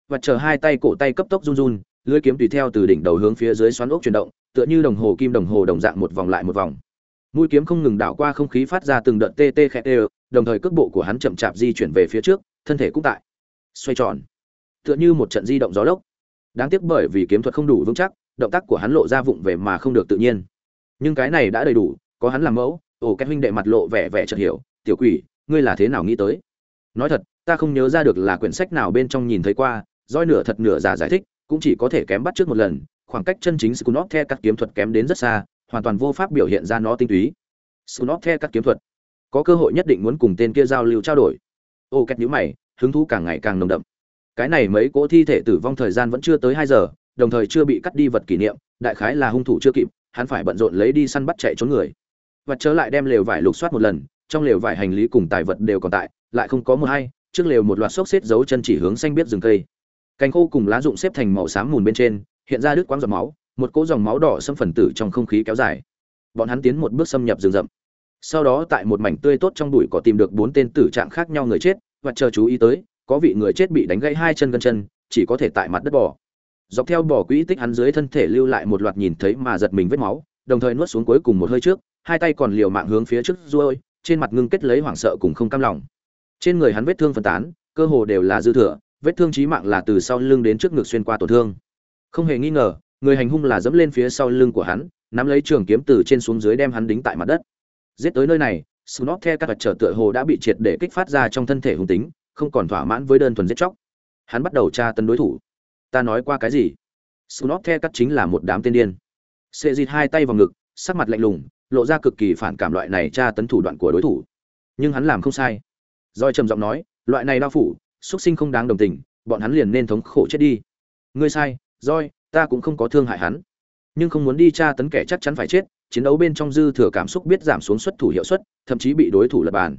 Và chờ hai tay cổ tay cấp tốc run run, lưỡi kiếm tùy theo từ đỉnh đầu hướng phía dưới xoắn ốc chuyển động, tựa như đồng hồ kim đồng hồ đồng dạng một vòng lại một vòng. Mũi kiếm không ngừng đảo qua không khí phát ra từng đợt tê tê khẽ tê, đồng thời cước bộ của hắn chậm chạp di chuyển về phía trước, thân thể cũng tại xoay tròn, tựa như một trận di động gió lốc. Đáng tiếc bởi vì kiếm thuật không đủ vững chắc, động tác của hắn lộ ra vụng về mà không được tự nhiên nhưng cái này đã đầy đủ, có hắn làm mẫu ổ két huynh đệ mặt lộ vẻ vẻ chợt hiểu, tiểu quỷ, ngươi là thế nào nghĩ tới? Nói thật, ta không nhớ ra được là quyển sách nào bên trong nhìn thấy qua, roi nửa thật nửa giả giải thích, cũng chỉ có thể kém bắt trước một lần, khoảng cách chân chính scunop the các kiếm thuật kém đến rất xa, hoàn toàn vô pháp biểu hiện ra nó tinh túy. Scunop the các kiếm thuật, có cơ hội nhất định muốn cùng tên kia giao lưu trao đổi. Ô két nhíu mày, hứng thú càng ngày càng nồng đậm. Cái này mấy cỗ thi thể tử vong thời gian vẫn chưa tới hai giờ, đồng thời chưa bị cắt đi vật kỷ niệm, đại khái là hung thủ chưa kịp hắn phải bận rộn lấy đi săn bắt chạy trốn người. Và trở lại đem lều vải lục soát một lần, trong lều vải hành lý cùng tài vật đều còn tại, lại không có một hay trước lều một loạt xốc xếp dấu chân chỉ hướng xanh biết rừng cây. Cành khô cùng lá rụng xếp thành màu xám mùn bên trên, hiện ra đứt quãng giọt máu, một cỗ dòng máu đỏ xâm phần tử trong không khí kéo dài. Bọn hắn tiến một bước xâm nhập rừng rậm. Sau đó tại một mảnh tươi tốt trong bụi cỏ tìm được bốn tên tử trạng khác nhau người chết, và chờ chú ý tới, có vị người chết bị đánh gãy hai chân gân chân, chỉ có thể tại mặt đất bỏ dọc theo bỏ quỹ tích hắn dưới thân thể lưu lại một loạt nhìn thấy mà giật mình vết máu, đồng thời nuốt xuống cuối cùng một hơi trước, hai tay còn liều mạng hướng phía trước ruôi trên mặt ngưng kết lấy hoảng sợ cùng không cam lòng. Trên người hắn vết thương phân tán, cơ hồ đều là dư thừa, vết thương chí mạng là từ sau lưng đến trước ngực xuyên qua tổn thương. Không hề nghi ngờ, người hành hung là dẫm lên phía sau lưng của hắn, nắm lấy trường kiếm từ trên xuống dưới đem hắn đính tại mặt đất. Giết tới nơi này Snot theo các vật trở tựa hồ đã bị triệt để kích phát ra trong thân thể hung tính, không còn thỏa mãn với đơn thuần giết chóc. Hắn bắt đầu tra tấn đối thủ ta nói qua cái gì? Snob the cắt chính là một đám tên điên. Sệ dịt hai tay vào ngực sắc mặt lạnh lùng lộ ra cực kỳ phản cảm loại này tra tấn thủ đoạn của đối thủ. Nhưng hắn làm không sai. Doi trầm giọng nói loại này đau phủ xuất sinh không đáng đồng tình bọn hắn liền nên thống khổ chết đi. Ngươi sai Doi, ta cũng không có thương hại hắn. Nhưng không muốn đi tra tấn kẻ chắc chắn phải chết chiến đấu bên trong dư thừa cảm xúc biết giảm xuống xuất thủ hiệu suất thậm chí bị đối thủ lật bàn.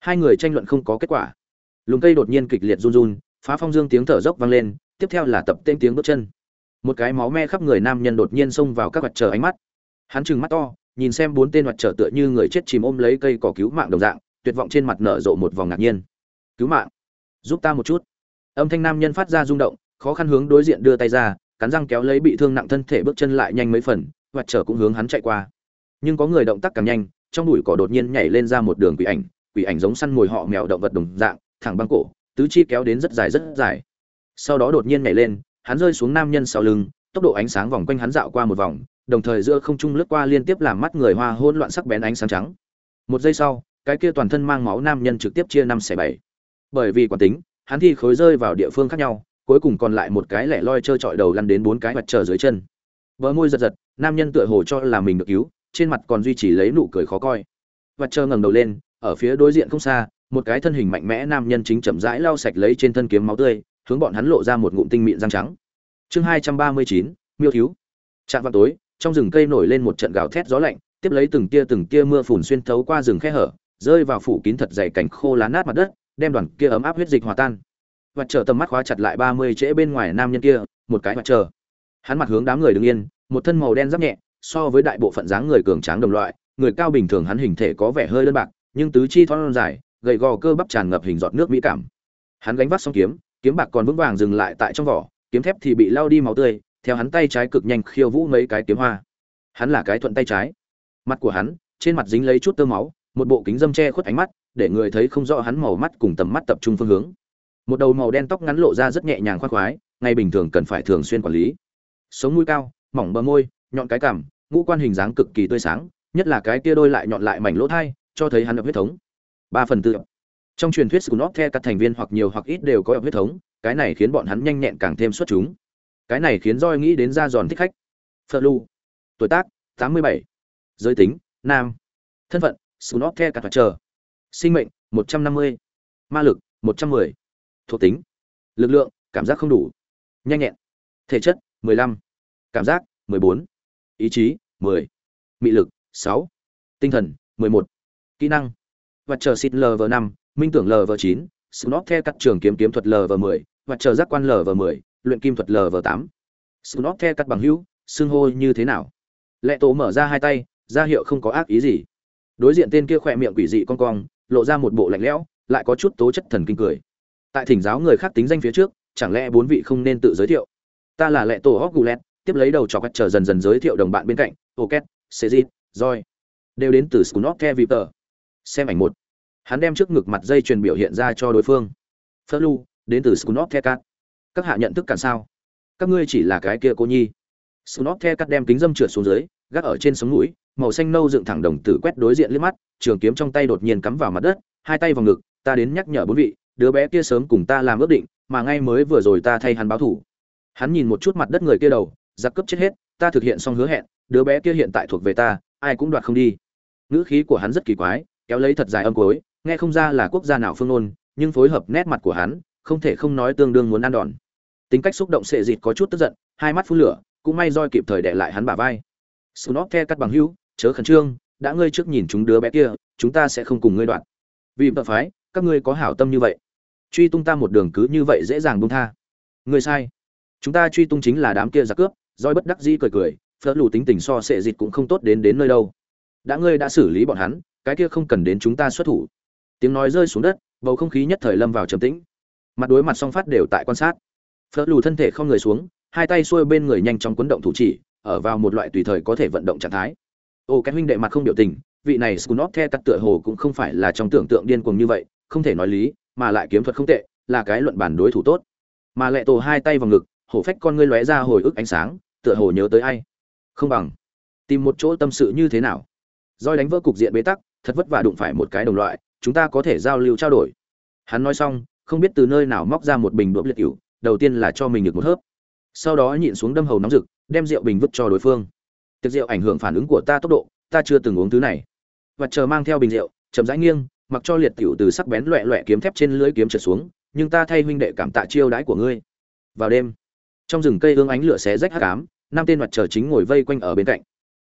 Hai người tranh luận không có kết quả. Lùm cây đột nhiên kịch liệt run run phá phong dương tiếng thở dốc vang lên tiếp theo là tập tên tiếng bước chân. Một cái máu me khắp người nam nhân đột nhiên xông vào các vật chờ ánh mắt. Hắn trừng mắt to, nhìn xem bốn tên vật trở tựa như người chết chìm ôm lấy cây cỏ cứu mạng đồng dạng, tuyệt vọng trên mặt nở rộ một vòng ngạc nhiên. Cứu mạng, giúp ta một chút. Âm thanh nam nhân phát ra rung động, khó khăn hướng đối diện đưa tay ra, cắn răng kéo lấy bị thương nặng thân thể bước chân lại nhanh mấy phần, vật trở cũng hướng hắn chạy qua. Nhưng có người động tác càng nhanh, trong bụi cỏ đột nhiên nhảy lên ra một đường quỷ ảnh quỷ ảnh giống săn mồi họ mèo động vật đồng dạng, thẳng băng cổ, tứ chi kéo đến rất dài rất dài sau đó đột nhiên nhảy lên, hắn rơi xuống nam nhân sau lưng, tốc độ ánh sáng vòng quanh hắn dạo qua một vòng, đồng thời giữa không trung lướt qua liên tiếp làm mắt người hoa hôn loạn sắc bén ánh sáng trắng. Một giây sau, cái kia toàn thân mang máu nam nhân trực tiếp chia năm xẻ bảy. Bởi vì quán tính, hắn thi khối rơi vào địa phương khác nhau, cuối cùng còn lại một cái lẻ loi trơ trọi đầu lăn đến bốn cái mặt trời dưới chân. Bờ môi giật giật, nam nhân tựa hồ cho là mình được cứu, trên mặt còn duy trì lấy nụ cười khó coi. Mặt chờ ngẩng đầu lên, ở phía đối diện không xa, một cái thân hình mạnh mẽ nam nhân chính chậm rãi lau sạch lấy trên thân kiếm máu tươi hướng bọn hắn lộ ra một ngụm tinh mịn răng trắng. Chương hai trăm ba mươi chín, miêu thiếu. Chạm vào tối, trong rừng cây nổi lên một trận gào thét gió lạnh, tiếp lấy từng tia từng tia mưa phùn xuyên thấu qua rừng khe hở, rơi vào phủ kín thật dày cảnh khô lá nát mặt đất, đem đoàn kia ấm áp huyết dịch hòa tan. Và chờ tầm mắt khóa chặt lại ba mươi trễ bên ngoài nam nhân kia, một cái mặt chờ. Hắn mặt hướng đám người đứng yên, một thân màu đen giáp nhẹ, so với đại bộ phận dáng người cường tráng đồng loại, người cao bình thường hắn hình thể có vẻ hơi đơn bạc, nhưng tứ chi thon dài, gầy gò cơ bắp tràn ngập hình giọt nước mỹ cảm. Hắn gánh vác song kiếm kiếm bạc còn vững vàng dừng lại tại trong vỏ, kiếm thép thì bị lao đi máu tươi, theo hắn tay trái cực nhanh khiêu vũ mấy cái kiếm hoa. Hắn là cái thuận tay trái. Mặt của hắn, trên mặt dính lấy chút tơ máu, một bộ kính dâm che khuất ánh mắt, để người thấy không rõ hắn màu mắt cùng tầm mắt tập trung phương hướng. Một đầu màu đen tóc ngắn lộ ra rất nhẹ nhàng khoác khoái, Ngay bình thường cần phải thường xuyên quản lý. Sống mũi cao, mỏng bờ môi, nhọn cái cằm, ngũ quan hình dáng cực kỳ tươi sáng, nhất là cái tia đôi lại nhọn lại mảnh lỗ thai, cho thấy hắn được huyết thống. Ba phần tư trong truyền thuyết Skunot The các thành viên hoặc nhiều hoặc ít đều có huyết thống, cái này khiến bọn hắn nhanh nhẹn càng thêm xuất chúng. Cái này khiến roi nghĩ đến ra giòn thích khách. Flu. Tuổi tác: 87. Giới tính: nam. Thân phận: Skunot The các chờ. Sinh mệnh: 150. Ma lực: 110. Thuộc tính: Lực lượng: cảm giác không đủ. Nhanh nhẹn. Thể chất: 15. Cảm giác: 14. Ý chí: 10. Mị lực: 6. Tinh thần: 11. Kỹ năng: Vật chờ xịt lv năm minh tưởng lv chín snot the cắt trường kiếm kiếm thuật lv mười và chờ giác quan lv mười, luyện kim thuật lv tám. Snot the cắt bằng hữu, xưng hô như thế nào? Lệ tổ mở ra hai tay, ra hiệu không có ác ý gì. Đối diện tên kia khỏe miệng quỷ dị con cong, lộ ra một bộ lạnh lẽo, lại có chút tố chất thần kinh cười. Tại thỉnh giáo người khác tính danh phía trước, chẳng lẽ bốn vị không nên tự giới thiệu? Ta là lệ tổ hóc gulet tiếp lấy đầu trò cách chờ dần dần giới thiệu đồng bạn bên cạnh oket sejit roi đều đến từ scunop the viper xem ảnh một hắn đem trước ngực mặt dây chuyền biểu hiện ra cho đối phương. Phớt lu, đến từ scunop the cat các hạ nhận thức cản sao? Các ngươi chỉ là cái kia cô nhi. Scunop the cat đem kính dâm trượt xuống dưới, gác ở trên sống mũi, màu xanh nâu dựng thẳng đồng tử quét đối diện liếc mắt, trường kiếm trong tay đột nhiên cắm vào mặt đất, hai tay vào ngực, ta đến nhắc nhở bốn vị, đứa bé kia sớm cùng ta làm ước định, mà ngay mới vừa rồi ta thay hắn báo thủ. Hắn nhìn một chút mặt đất người kia đầu, giặc cướp chết hết, ta thực hiện xong hứa hẹn, đứa bé kia hiện tại thuộc về ta, ai cũng đoạt không đi. Ngữ khí của hắn rất kỳ quái, kéo lấy thật dài âm cối nghe không ra là quốc gia nào phương ngôn, nhưng phối hợp nét mặt của hắn, không thể không nói tương đương muốn ăn đòn. Tính cách xúc động sệ dịt có chút tức giận, hai mắt phun lửa, cũng may roi kịp thời để lại hắn bả vai. Snob the cắt bằng hữu, chớ khẩn trương, đã ngươi trước nhìn chúng đứa bé kia, chúng ta sẽ không cùng ngươi đoạn. Vì bậc phái, các ngươi có hảo tâm như vậy. Truy tung ta một đường cứ như vậy dễ dàng buông tha. Ngươi sai. Chúng ta truy tung chính là đám kia giặc cướp, roi bất đắc dĩ cười cười, phớt lù tính tình so sệ dịt cũng không tốt đến đến nơi đâu. Đã ngươi đã xử lý bọn hắn, cái kia không cần đến chúng ta xuất thủ tiếng nói rơi xuống đất, bầu không khí nhất thời lâm vào trầm tĩnh. Mặt đối mặt song phát đều tại quan sát. Phớt lù thân thể không người xuống, hai tay xuôi bên người nhanh chóng quấn động thủ chỉ, ở vào một loại tùy thời có thể vận động trạng thái. Ô, cái huynh đệ mặt không biểu tình, vị này scunop the cắt tựa hồ cũng không phải là trong tưởng tượng điên cuồng như vậy, không thể nói lý, mà lại kiếm thuật không tệ, là cái luận bản đối thủ tốt. Mà lệ tổ hai tay vào ngực, hổ phách con ngươi lóe ra hồi ức ánh sáng, tựa hồ nhớ tới ai? Không bằng. Tìm một chỗ tâm sự như thế nào? Roi đánh vỡ cục diện bế tắc, thật vất vả đụng phải một cái đồng loại chúng ta có thể giao lưu trao đổi. Hắn nói xong, không biết từ nơi nào móc ra một bình đũa liệt cựu đầu tiên là cho mình được một hớp. Sau đó nhịn xuống đâm hầu nóng rực, đem rượu bình vứt cho đối phương. Tiệc rượu ảnh hưởng phản ứng của ta tốc độ, ta chưa từng uống thứ này. Và chờ mang theo bình rượu, chậm rãi nghiêng, mặc cho liệt tiểu từ sắc bén loẹ loẹ kiếm thép trên lưới kiếm trượt xuống, nhưng ta thay huynh đệ cảm tạ chiêu đãi của ngươi. Vào đêm, trong rừng cây hương ánh lửa xé rách hắc ám, năm tên mặt trời chính ngồi vây quanh ở bên cạnh.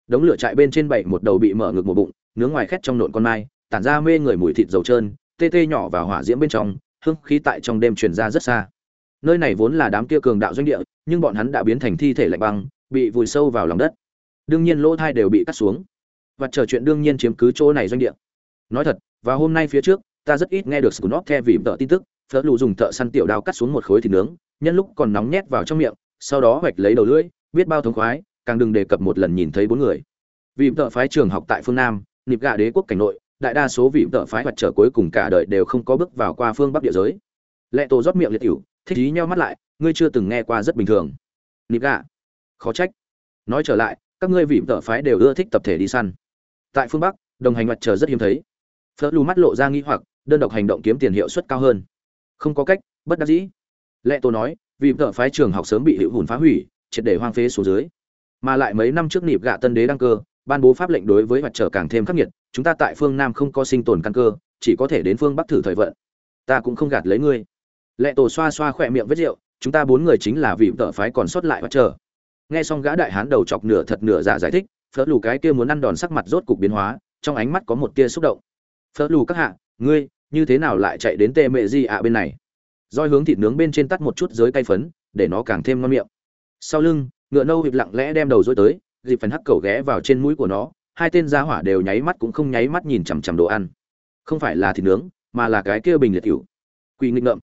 Đống lửa chạy bên trên bảy một đầu bị mở ngực một bụng, nướng ngoài khét trong nộn con mai tản ra mê người mùi thịt dầu trơn, tê tê nhỏ vào hỏa diễm bên trong, hương khí tại trong đêm truyền ra rất xa. Nơi này vốn là đám kia cường đạo doanh địa, nhưng bọn hắn đã biến thành thi thể lạnh băng, bị vùi sâu vào lòng đất. Đương nhiên lỗ thai đều bị cắt xuống. Và chờ chuyện đương nhiên chiếm cứ chỗ này doanh địa. Nói thật, và hôm nay phía trước, ta rất ít nghe được scunop the vì tợ tin tức phớt lù dùng thợ săn tiểu đao cắt xuống một khối thịt nướng, nhân lúc còn nóng nhét vào trong miệng, sau đó hoạch lấy đầu lưỡi biết bao thống khoái, càng đừng đề cập một lần nhìn thấy bốn người. Vì tợ phái trường học tại phương nam, nịp gạ đế quốc cảnh nội đại đa số vị tợ phái mặt trở cuối cùng cả đời đều không có bước vào qua phương bắc địa giới. Lệ tổ rót miệng liệt tiểu, thích ý nhau mắt lại ngươi chưa từng nghe qua rất bình thường. Nịp gạ. Khó trách. Nói trở lại các ngươi vị tợ phái đều ưa thích tập thể đi săn. Tại phương bắc đồng hành mặt trở rất hiếm thấy. Phớt lù mắt lộ ra nghi hoặc đơn độc hành động kiếm tiền hiệu suất cao hơn. Không có cách bất đắc dĩ. Lệ tổ nói vì tợ phái trường học sớm bị hữu hùn phá hủy triệt để hoang phế xuống dưới. Mà lại mấy năm trước nịp gạ tân đế đăng cơ ban bố pháp lệnh đối với mặt trời càng thêm khắc nghiệt, chúng ta tại phương nam không có sinh tồn căn cơ, chỉ có thể đến phương bắc thử thời vận. Ta cũng không gạt lấy ngươi. Lệ tổ xoa xoa khỏe miệng vết rượu, chúng ta bốn người chính là vì tợ phái còn sót lại mặt trời nghe xong gã đại hán đầu chọc nửa thật nửa giả giải thích, phớt lù cái kia muốn ăn đòn sắc mặt rốt cục biến hóa, trong ánh mắt có một tia xúc động. Phớt lù các hạ, ngươi, như thế nào lại chạy đến tê mệ di ạ bên này? Roi hướng thịt nướng bên trên tắt một chút dưới cay phấn, để nó càng thêm ngon miệng. Sau lưng, ngựa nâu hiệp lặng lẽ đem đầu dối tới dịp phần hắc cầu ghé vào trên mũi của nó, hai tên gia hỏa đều nháy mắt cũng không nháy mắt nhìn chằm chằm đồ ăn. Không phải là thịt nướng, mà là cái kia bình liệt cựu quỳ nghịch ngợm.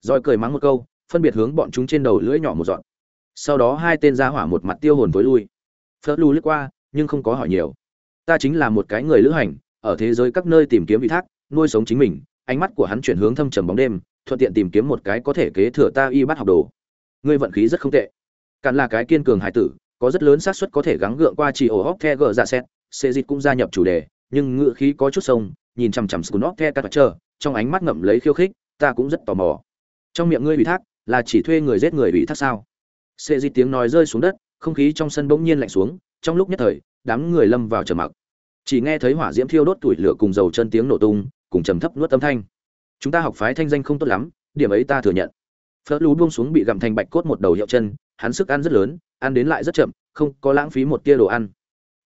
Roi cười mắng một câu, phân biệt hướng bọn chúng trên đầu lưỡi nhỏ một dọn. Sau đó hai tên gia hỏa một mặt tiêu hồn tối lui. Phớt lưu lướt qua, nhưng không có hỏi nhiều. Ta chính là một cái người lữ hành, ở thế giới các nơi tìm kiếm vị thác, nuôi sống chính mình, ánh mắt của hắn chuyển hướng thâm trầm bóng đêm, thuận tiện tìm kiếm một cái có thể kế thừa ta y bắt học đồ. Ngươi vận khí rất không tệ. Cạn là cái kiên cường hải tử có rất lớn xác suất có thể gắng gượng qua chỉ ổ hóc the gờ dạ ra xét xê dịch cũng gia nhập chủ đề, nhưng ngựa khí có chút sông, nhìn chằm chằm scunop the cắt chờ trong ánh mắt ngậm lấy khiêu khích, ta cũng rất tò mò. Trong miệng ngươi ủy thác, là chỉ thuê người giết người ủy thác sao? Xê dịch tiếng nói rơi xuống đất, không khí trong sân bỗng nhiên lạnh xuống, trong lúc nhất thời, đám người lâm vào trầm mặc. Chỉ nghe thấy hỏa diễm thiêu đốt tuổi lửa cùng dầu chân tiếng nổ tung, cùng trầm thấp nuốt âm thanh. Chúng ta học phái thanh danh không tốt lắm, điểm ấy ta thừa nhận. Phớt lú buông xuống bị gặm thành bạch cốt một đầu hiệu chân, hắn sức ăn rất lớn ăn đến lại rất chậm không có lãng phí một tia đồ ăn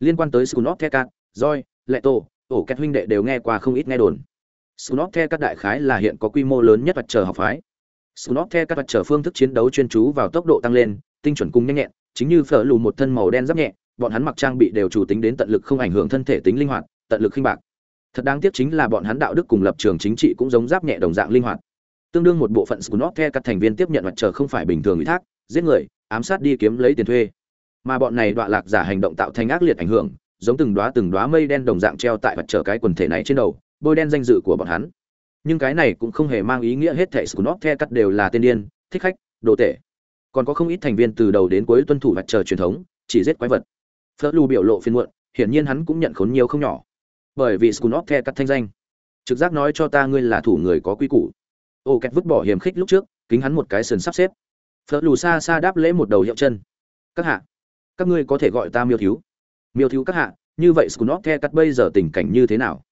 liên quan tới Skunop Thecat, Joy, Lệ Tổ, ổ kết huynh đệ đều nghe qua không ít nghe đồn. Skunop Thecat đại khái là hiện có quy mô lớn nhất vật chờ học phái. Skunop Thecat vật chờ phương thức chiến đấu chuyên chú vào tốc độ tăng lên, tinh chuẩn cung nhanh nhẹn, chính như phở lù một thân màu đen giáp nhẹ, bọn hắn mặc trang bị đều chủ tính đến tận lực không ảnh hưởng thân thể tính linh hoạt, tận lực khinh bạc. Thật đáng tiếc chính là bọn hắn đạo đức cùng lập trường chính trị cũng giống giáp nhẹ đồng dạng linh hoạt. Tương đương một bộ phận Skunop Thecat thành viên tiếp nhận vật chờ không phải bình thường ủy thác, giết người, ám sát đi kiếm lấy tiền thuê. Mà bọn này đọa lạc giả hành động tạo thành ác liệt ảnh hưởng, giống từng đóa từng đóa mây đen đồng dạng treo tại mặt trở cái quần thể này trên đầu, bôi đen danh dự của bọn hắn. Nhưng cái này cũng không hề mang ý nghĩa hết thảy Scunop The cắt đều là tên điên, thích khách, đồ tể. Còn có không ít thành viên từ đầu đến cuối tuân thủ mặt trời truyền thống, chỉ giết quái vật. Phớt lưu biểu lộ phiên muộn, hiển nhiên hắn cũng nhận khốn nhiều không nhỏ. Bởi vì Scunop The cắt thanh danh. Trực giác nói cho ta ngươi là thủ người có quy củ. Ô kẹt vứt bỏ hiểm khích lúc trước, kính hắn một cái sườn sắp xếp phớt lù xa xa đáp lễ một đầu hiệu chân. Các hạ, các ngươi có thể gọi ta miêu thiếu. Miêu thiếu các hạ, như vậy scunop the cắt bây giờ tình cảnh như thế nào?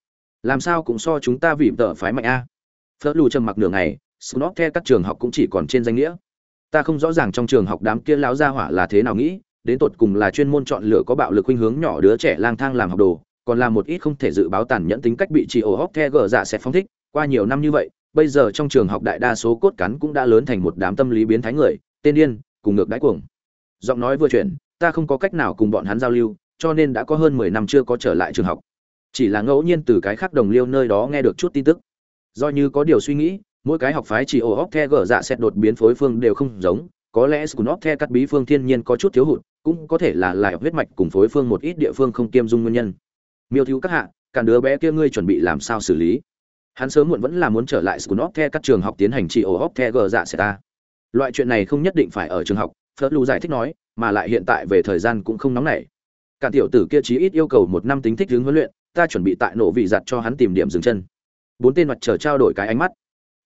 Làm sao cũng so chúng ta vì tợ phái mạnh a? Phớt lù trầm mặc nửa ngày snot cắt các trường học cũng chỉ còn trên danh nghĩa. Ta không rõ ràng trong trường học đám kia láo gia hỏa là thế nào nghĩ, đến tột cùng là chuyên môn chọn lựa có bạo lực khuynh hướng nhỏ đứa trẻ lang thang làm học đồ, còn là một ít không thể dự báo tàn nhẫn tính cách bị chị ổ hóc the gờ dạ sẽ phóng thích, qua nhiều năm như vậy bây giờ trong trường học đại đa số cốt cán cũng đã lớn thành một đám tâm lý biến thái người, tên điên, cùng ngược đãi cuồng. Giọng nói vừa chuyển, ta không có cách nào cùng bọn hắn giao lưu, cho nên đã có hơn mười năm chưa có trở lại trường học. Chỉ là ngẫu nhiên từ cái khác đồng liêu nơi đó nghe được chút tin tức. Do như có điều suy nghĩ, mỗi cái học phái chỉ ổ hóc the gở dạ xét đột biến phối phương đều không giống, có lẽ scunop the cắt bí phương thiên nhiên có chút thiếu hụt, cũng có thể là lại huyết mạch cùng phối phương một ít địa phương không kiêm dung nguyên nhân. Miêu thiếu các hạ, cả đứa bé kia ngươi chuẩn bị làm sao xử lý? Hắn sớm muộn vẫn là muốn trở lại scunop the các trường học tiến hành chỉ ổ of the g dạ xét ta. Loại chuyện này không nhất định phải ở trường học, phớt lù giải thích nói, mà lại hiện tại về thời gian cũng không nóng nảy. Cả tiểu tử kia chí ít yêu cầu một năm tính thích hướng huấn luyện, ta chuẩn bị tại nổ vị giặt cho hắn tìm điểm dừng chân. Bốn tên mặt trời trao đổi cái ánh mắt.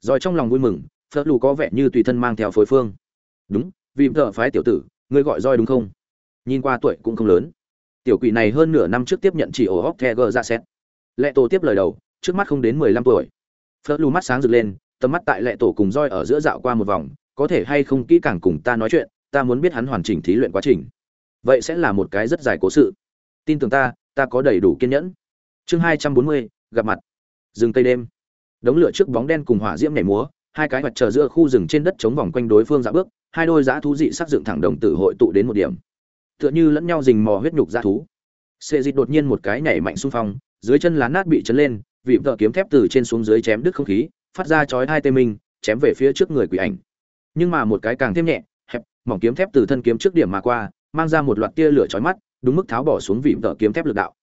Rồi trong lòng vui mừng, phớt lù có vẻ như tùy thân mang theo phối phương. Đúng, vì thợ phái tiểu tử, ngươi gọi roi đúng không? Nhìn qua tuổi cũng không lớn. Tiểu quỷ này hơn nửa năm trước tiếp nhận chỉ ổ hóc the gờ ra xét lệ tổ tiếp lời đầu trước mắt không đến mười lăm tuổi. Phớt lù mắt sáng rực lên, tầm mắt tại lệ tổ cùng roi ở giữa dạo qua một vòng, có thể hay không kỹ càng cùng ta nói chuyện, ta muốn biết hắn hoàn chỉnh thí luyện quá trình. Vậy sẽ là một cái rất dài cố sự. Tin tưởng ta ta có đầy đủ kiên nhẫn. Chương hai trăm bốn mươi, gặp mặt. Rừng tây đêm. Đống lửa trước bóng đen cùng hỏa diễm nhảy múa, hai cái mặt chờ giữa khu rừng trên đất chống vòng quanh đối phương dạo bước, hai đôi dã thú dị sắc dựng thẳng đồng tử hội tụ đến một điểm. Tựa như lẫn nhau rình mò huyết nhục dã thú. Xê dịch đột nhiên một cái nhảy mạnh xung phong, dưới chân lá nát bị chấn lên vị vợ kiếm thép từ trên xuống dưới chém đứt không khí, phát ra chói hai tê minh, chém về phía trước người quỷ ảnh. Nhưng mà một cái càng thêm nhẹ, hẹp, mỏng kiếm thép từ thân kiếm trước điểm mà qua, mang ra một loạt tia lửa chói mắt, đúng mức tháo bỏ xuống vị vợ kiếm thép lực đạo.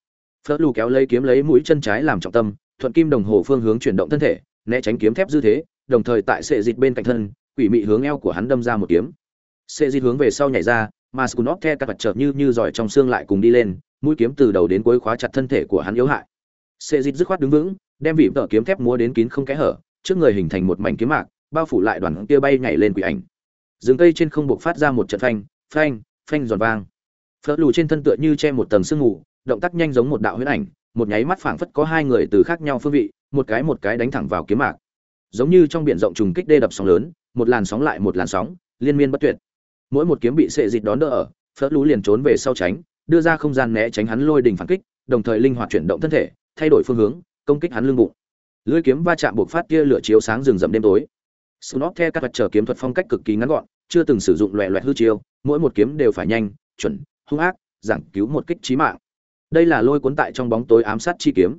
Phớt lù kéo lấy kiếm lấy mũi chân trái làm trọng tâm, thuận kim đồng hồ phương hướng chuyển động thân thể, né tránh kiếm thép dư thế, đồng thời tại sệ dịch bên cạnh thân, quỷ mị hướng eo của hắn đâm ra một kiếm. Sệ dịch hướng về sau nhảy ra, mà scunop the các vật chợt như như giỏi trong xương lại cùng đi lên, mũi kiếm từ đầu đến cuối khóa chặt thân thể của hắn yếu hại sệ dịch dứt khoát đứng vững, đem vị tợ kiếm thép múa đến kín không kẽ hở, trước người hình thành một mảnh kiếm mạc, bao phủ lại đoàn kia bay nhảy lên quỷ ảnh. Dừng cây trên không bộc phát ra một trận phanh phanh phanh giòn vang. Phớt lù trên thân tựa như che một tầng sương mù, động tác nhanh giống một đạo huyễn ảnh, một nháy mắt phảng phất có hai người từ khác nhau phương vị, một cái một cái đánh thẳng vào kiếm mạc. Giống như trong biển rộng trùng kích đê đập sóng lớn, một làn sóng lại một làn sóng, liên miên bất tuyệt. Mỗi một kiếm bị sệ dịt đón đỡ ở, phớt lù liền trốn về sau tránh, đưa ra không gian né tránh hắn lôi đỉnh phản kích, đồng thời linh hoạt chuyển động thân thể thay đổi phương hướng công kích hắn lưng bụng lưỡi kiếm va chạm buộc phát kia lửa chiếu sáng rừng rậm đêm tối snob the các vật trở kiếm thuật phong cách cực kỳ ngắn gọn, chưa từng sử dụng loẹ loẹt hư chiêu, mỗi một kiếm đều phải nhanh, chuẩn, hung ác, giảng cứu một kích chí mạng. Đây là lôi cuốn tại trong bóng tối ám sát chi kiếm.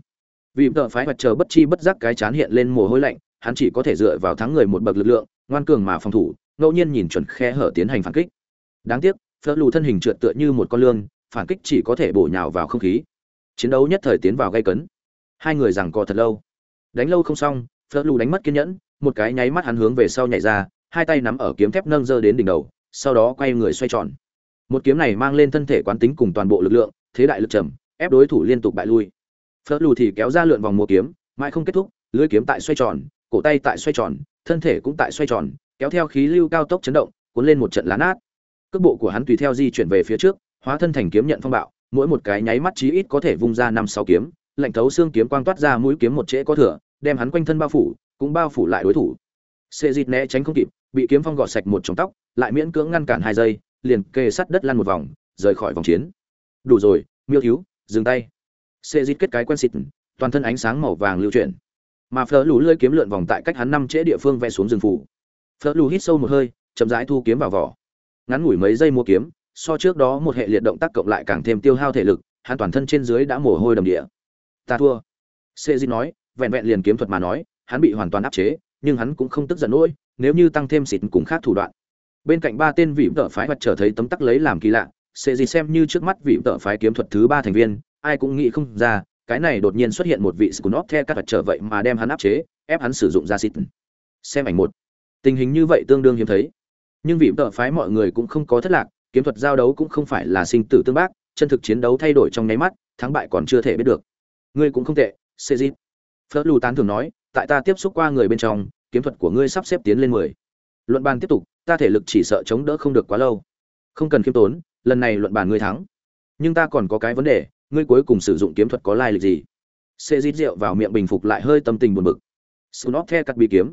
Vì tợ phái vật chờ bất chi bất giác cái chán hiện lên mồ hôi lạnh, hắn chỉ có thể dựa vào thắng người một bậc lực lượng, ngoan cường mà phòng thủ, ngẫu nhiên nhìn chuẩn khe hở tiến hành phản kích. Đáng tiếc, Fleur lù thân hình trượt tựa như một con lươn, phản kích chỉ có thể bổ nhào vào không khí. Chiến đấu nhất thời tiến vào gây cấn. Hai người giằng co thật lâu. Đánh lâu không xong, Phớt lù đánh mất kiên nhẫn, một cái nháy mắt hắn hướng về sau nhảy ra, hai tay nắm ở kiếm thép nâng dơ đến đỉnh đầu, sau đó quay người xoay tròn. Một kiếm này mang lên thân thể quán tính cùng toàn bộ lực lượng, thế đại lực trầm, ép đối thủ liên tục bại lui. Phớt lù thì kéo ra lượn vòng mùa kiếm, mãi không kết thúc, lưỡi kiếm tại xoay tròn, cổ tay tại xoay tròn, thân thể cũng tại xoay tròn, kéo theo khí lưu cao tốc chấn động, cuốn lên một trận lá nát. Cước bộ của hắn tùy theo di chuyển về phía trước, hóa thân thành kiếm nhận phong bạo, mỗi một cái nháy mắt chí ít có thể vung ra năm sáu kiếm, lạnh thấu xương kiếm quang toát ra mũi kiếm một trễ có thừa, đem hắn quanh thân bao phủ, cũng bao phủ lại đối thủ. Xê dịt né tránh không kịp bị kiếm phong gọt sạch một trong tóc lại miễn cưỡng ngăn cản hai giây liền kề sắt đất lăn một vòng rời khỏi vòng chiến. Đủ rồi miêu thiếu dừng tay. Xê dịt kết cái quen xịt toàn thân ánh sáng màu vàng lưu chuyển. Mà phở lù lơi kiếm lượn vòng tại cách hắn năm trễ địa phương vẽ xuống rừng phủ. Phở lù hít sâu một hơi chậm rãi thu kiếm vào vỏ. Ngắn ngủi mấy giây mua kiếm so trước đó một hệ liệt động tác cộng lại càng thêm tiêu hao thể lực hắn toàn thân trên dưới đã mồ hôi đầm địa ta thua sê di nói vẹn vẹn liền kiếm thuật mà nói hắn bị hoàn toàn áp chế, nhưng hắn cũng không tức giận nỗi nếu như tăng thêm xịt cùng khác thủ đoạn. Bên cạnh ba tên vị vợ phái vật trở thấy tấm tắc lấy làm kỳ lạ, sẽ di xem như trước mắt vị vợ phái kiếm thuật thứ ba thành viên, ai cũng nghĩ không ra, cái này đột nhiên xuất hiện một vị Skunop The các vật trở vậy mà đem hắn áp chế, ép hắn sử dụng ra xịt. Xem ảnh một. Tình hình như vậy tương đương hiếm thấy. Nhưng vị vợ phái mọi người cũng không có thất lạc, kiếm thuật giao đấu cũng không phải là sinh tử tương bác, chân thực chiến đấu thay đổi trong nháy mắt, thắng bại còn chưa thể biết được. Ngươi cũng không tệ, Sejit. Phớt lù tán thường nói, tại ta tiếp xúc qua người bên trong kiếm thuật của ngươi sắp xếp tiến lên mười. Luận bàn tiếp tục ta thể lực chỉ sợ chống đỡ không được quá lâu. Không cần khiêm tốn lần này luận bàn ngươi thắng. Nhưng ta còn có cái vấn đề ngươi cuối cùng sử dụng kiếm thuật có lai lịch gì? Xê rít rượu vào miệng bình phục lại hơi tâm tình buồn bực. Snob the cắt bị kiếm.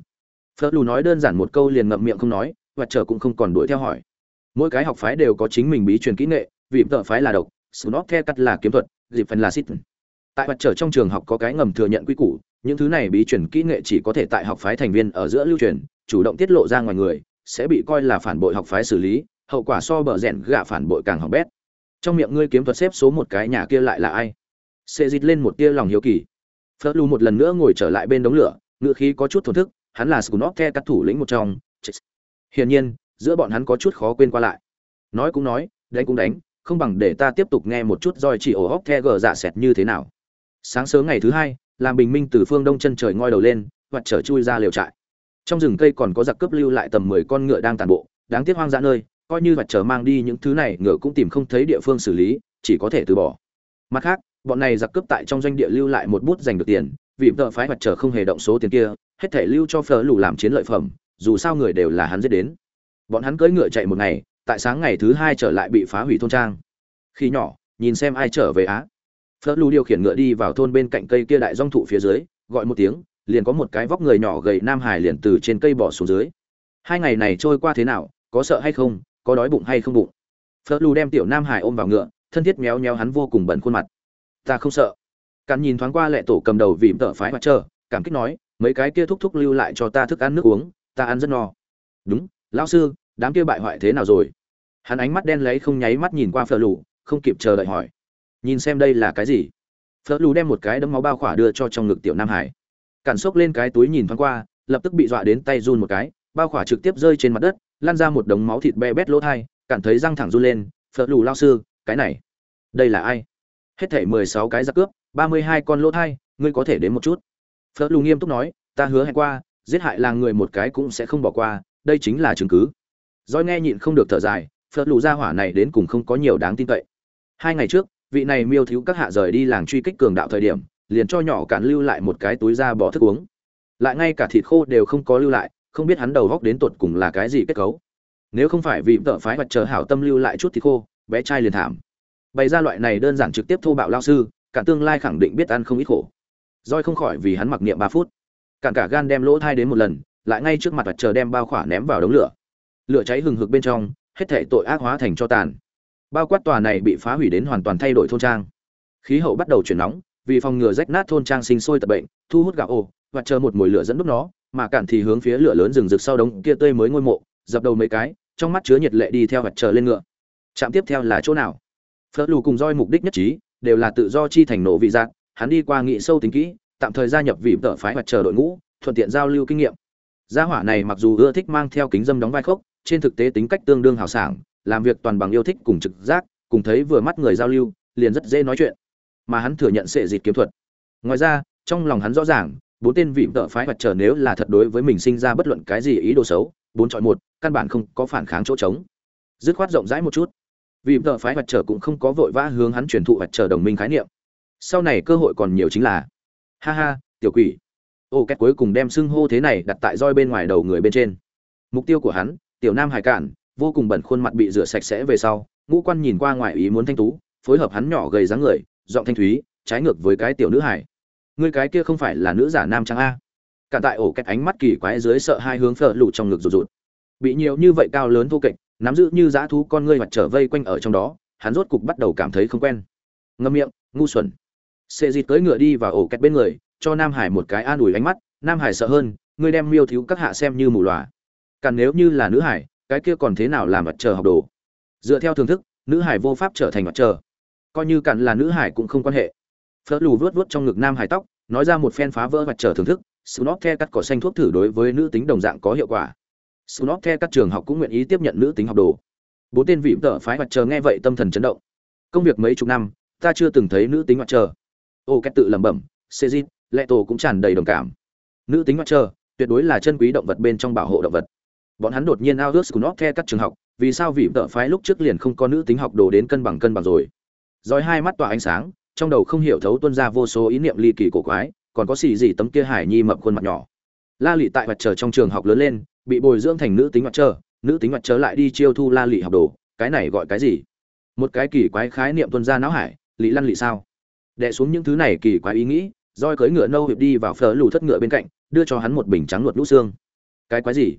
Phớt lù nói đơn giản một câu liền ngậm miệng không nói và chờ cũng không còn đuổi theo hỏi mỗi cái học phái đều có chính mình bí truyền kỹ nghệ, vì tợ phái là độc snob the cắt là kiếm thuật, dịp phần là xít. Tại mặt trở trong trường học có cái ngầm thừa nhận quy củ, những thứ này bí truyền kỹ nghệ chỉ có thể tại học phái thành viên ở giữa lưu truyền, chủ động tiết lộ ra ngoài người, sẽ bị coi là phản bội học phái xử lý, hậu quả so bờ rẽn gạ phản bội càng hỏng bét. Trong miệng ngươi kiếm thuật xếp số một cái nhà kia lại là ai? Xê dít lên một tia lòng hiếu kỳ. Phớt lu một lần nữa ngồi trở lại bên đống lửa, ngựa khí có chút thổn thức, hắn là scunop the các thủ lĩnh một trong. Hiển nhiên giữa bọn hắn có chút khó quên qua lại. Nói cũng nói, đánh cũng đánh, không bằng để ta tiếp tục nghe một chút roi chỉ ổ hóc the gờ dạ xẹt như thế nào. Sáng sớm ngày thứ hai, làm bình minh từ phương đông chân trời ngoi đầu lên, hoặc trở chui ra liều trại. Trong rừng cây còn có giặc cướp lưu lại tầm mười con ngựa đang tàn bộ, đáng tiếc hoang dã nơi, coi như hoặc trở mang đi những thứ này, ngựa cũng tìm không thấy địa phương xử lý, chỉ có thể từ bỏ. Mặt khác, bọn này giặc cướp tại trong doanh địa lưu lại một bút giành được tiền, vì vợ phái hoặc trở không hề động số tiền kia, hết thể lưu cho phở lù làm chiến lợi phẩm, dù sao người đều là hắn giết đến bọn hắn cưỡi ngựa chạy một ngày, tại sáng ngày thứ hai trở lại bị phá hủy thôn trang. Khi nhỏ, nhìn xem ai trở về á. Phớt lù điều khiển ngựa đi vào thôn bên cạnh cây kia đại dong thụ phía dưới, gọi một tiếng, liền có một cái vóc người nhỏ gầy nam hải liền từ trên cây bỏ xuống dưới. Hai ngày này trôi qua thế nào, có sợ hay không, có đói bụng hay không bụng. Phớt lù đem tiểu nam hải ôm vào ngựa, thân thiết méo méo hắn vô cùng bẩn khuôn mặt. Ta không sợ. Cắn nhìn thoáng qua lệ tổ cầm đầu vì tợ phái mặt trơ, cảm kích nói, mấy cái kia thúc thúc lưu lại cho ta thức ăn nước uống, ta ăn rất no. Đúng, lão sư đám kia bại hoại thế nào rồi? Hắn ánh mắt đen lấy không nháy mắt nhìn qua phở lù, không kịp chờ đợi hỏi. Nhìn xem đây là cái gì? Phở lù đem một cái đấm máu bao khỏa đưa cho trong ngực tiểu nam hải. Cản xốc lên cái túi nhìn thoáng qua, lập tức bị dọa đến tay run một cái, bao khỏa trực tiếp rơi trên mặt đất lan ra một đống máu thịt be bét lỗ thai cảm thấy răng thẳng run lên, phở lù lao sư, cái này, đây là ai? Hết thảy mười sáu cái giặc cướp, ba mươi hai con lỗ thai, ngươi có thể đến một chút. Phở lù nghiêm túc nói, ta hứa hẹn qua, giết hại làng người một cái cũng sẽ không bỏ qua, đây chính là chứng cứ. Doi nghe nhịn không được thở dài, phật lù gia hỏa này đến cùng không có nhiều đáng tin cậy. Hai ngày trước, vị này miêu thiếu các hạ rời đi làng truy kích cường đạo thời điểm, liền cho nhỏ cản lưu lại một cái túi da bỏ thức uống. Lại ngay cả thịt khô đều không có lưu lại, không biết hắn đầu góc đến tuột cùng là cái gì kết cấu. Nếu không phải vì tợ phái vật chờ hảo tâm lưu lại chút thịt khô, bé trai liền thảm. Bày ra loại này đơn giản trực tiếp thô bạo lao sư, cả tương lai khẳng định biết ăn không ít khổ. Doi không khỏi vì hắn mặc niệm ba phút. Cản cả gan đem lỗ thai đến một lần, lại ngay trước mặt vật chờ đem bao khỏa ném vào đống lửa lửa cháy hừng hực bên trong, hết thể tội ác hóa thành cho tàn. Bao quát tòa này bị phá hủy đến hoàn toàn thay đổi thôn trang. Khí hậu bắt đầu chuyển nóng, vì phòng ngừa rách nát thôn trang sinh sôi tập bệnh, thu hút gạo ô, và chờ một mùi lửa dẫn đốt nó, mà cản thì hướng phía lửa lớn rừng rực sau đống kia tươi mới ngôi mộ, dập đầu mấy cái, trong mắt chứa nhiệt lệ đi theo vật chờ lên ngựa. Trạm tiếp theo là chỗ nào? Phớt lù cùng roi mục đích nhất trí, đều là tự do chi thành nổ vị giác, hắn đi qua nghị sâu tính kỹ, tạm thời gia nhập vị tợ phái vật chờ đội ngũ, thuận tiện giao lưu kinh nghiệm. Gia hỏa này mặc dù ưa thích mang theo kính dâm đóng vai khốc trên thực tế tính cách tương đương hào sảng, làm việc toàn bằng yêu thích cùng trực giác, cùng thấy vừa mắt người giao lưu, liền rất dễ nói chuyện. Mà hắn thừa nhận sẽ dịch kiếm thuật. Ngoài ra, trong lòng hắn rõ ràng, bốn tên vị tợ phái vật trở nếu là thật đối với mình sinh ra bất luận cái gì ý đồ xấu, bốn chọi một, căn bản không có phản kháng chỗ trống. Dứt khoát rộng rãi một chút. Vì tợ phái vật trở cũng không có vội vã hướng hắn truyền thụ vật trở đồng minh khái niệm. Sau này cơ hội còn nhiều chính là, ha ha, tiểu quỷ. Ô, két cuối cùng đem xưng hô thế này đặt tại roi bên ngoài đầu người bên trên. Mục tiêu của hắn tiểu nam hải cản vô cùng bẩn khuôn mặt bị rửa sạch sẽ về sau, ngũ quan nhìn qua ngoài ý muốn thanh tú, phối hợp hắn nhỏ gầy dáng người, giọng thanh thúy, trái ngược với cái tiểu nữ hải ngươi cái kia không phải là nữ giả nam trang a. Cả tại ổ cách ánh mắt kỳ quái dưới sợ hai hướng phở lụ trong ngực rụt rụt. Bị nhiều như vậy cao lớn thô kệch, nắm giữ như dã thú con ngươi mặt trở vây quanh ở trong đó, hắn rốt cục bắt đầu cảm thấy không quen. Ngâm miệng, ngu xuẩn. Xê dịt tới ngựa đi và ổ kẹt bên người, cho nam hải một cái an ủi ánh mắt, nam hải sợ hơn, ngươi đem miêu thiếu các hạ xem như mù lòa càng nếu như là nữ hải, cái kia còn thế nào làm mặt trời học đồ? Dựa theo thưởng thức, nữ hải vô pháp trở thành mặt trời. Coi như cạn là nữ hải cũng không quan hệ. Phớt lù vớt vớt trong ngực nam hải tóc, nói ra một phen phá vỡ mặt trời thưởng thức snot the cắt cỏ xanh thuốc thử đối với nữ tính đồng dạng có hiệu quả. Snot the các trường học cũng nguyện ý tiếp nhận nữ tính học đồ. Bốn tên vị tợ phái mặt trời nghe vậy tâm thần chấn động. Công việc mấy chục năm, ta chưa từng thấy nữ tính mặt trời. Ô cách tự lẩm bẩm sejin lệ tổ cũng tràn đầy đồng cảm. Nữ tính mặt trời, tuyệt đối là chân quý động vật bên trong bảo hộ động vật bọn hắn đột nhiên ao ước scunop theo các trường học, vì sao vị tợ phái lúc trước liền không có nữ tính học đồ đến cân bằng cân bằng rồi? Rồi hai mắt tỏa ánh sáng, trong đầu không hiểu thấu tuân ra vô số ý niệm ly kỳ cổ quái, còn có xì gì tấm kia hải nhi mập khuôn mặt nhỏ. La lị tại mặt trời trong trường học lớn lên, bị bồi dưỡng thành nữ tính mặt trời, nữ tính mặt trời lại đi chiêu thu la lị học đồ, cái này gọi cái gì? Một cái kỳ quái khái niệm tuân ra não hải, lị lăn lị sao? Đẻ xuống những thứ này kỳ quái ý nghĩ, roi cưỡi ngựa nâu hiệp đi vào phở lù thất ngựa bên cạnh, đưa cho hắn một bình trắng nuột lũ xương. Cái quái gì?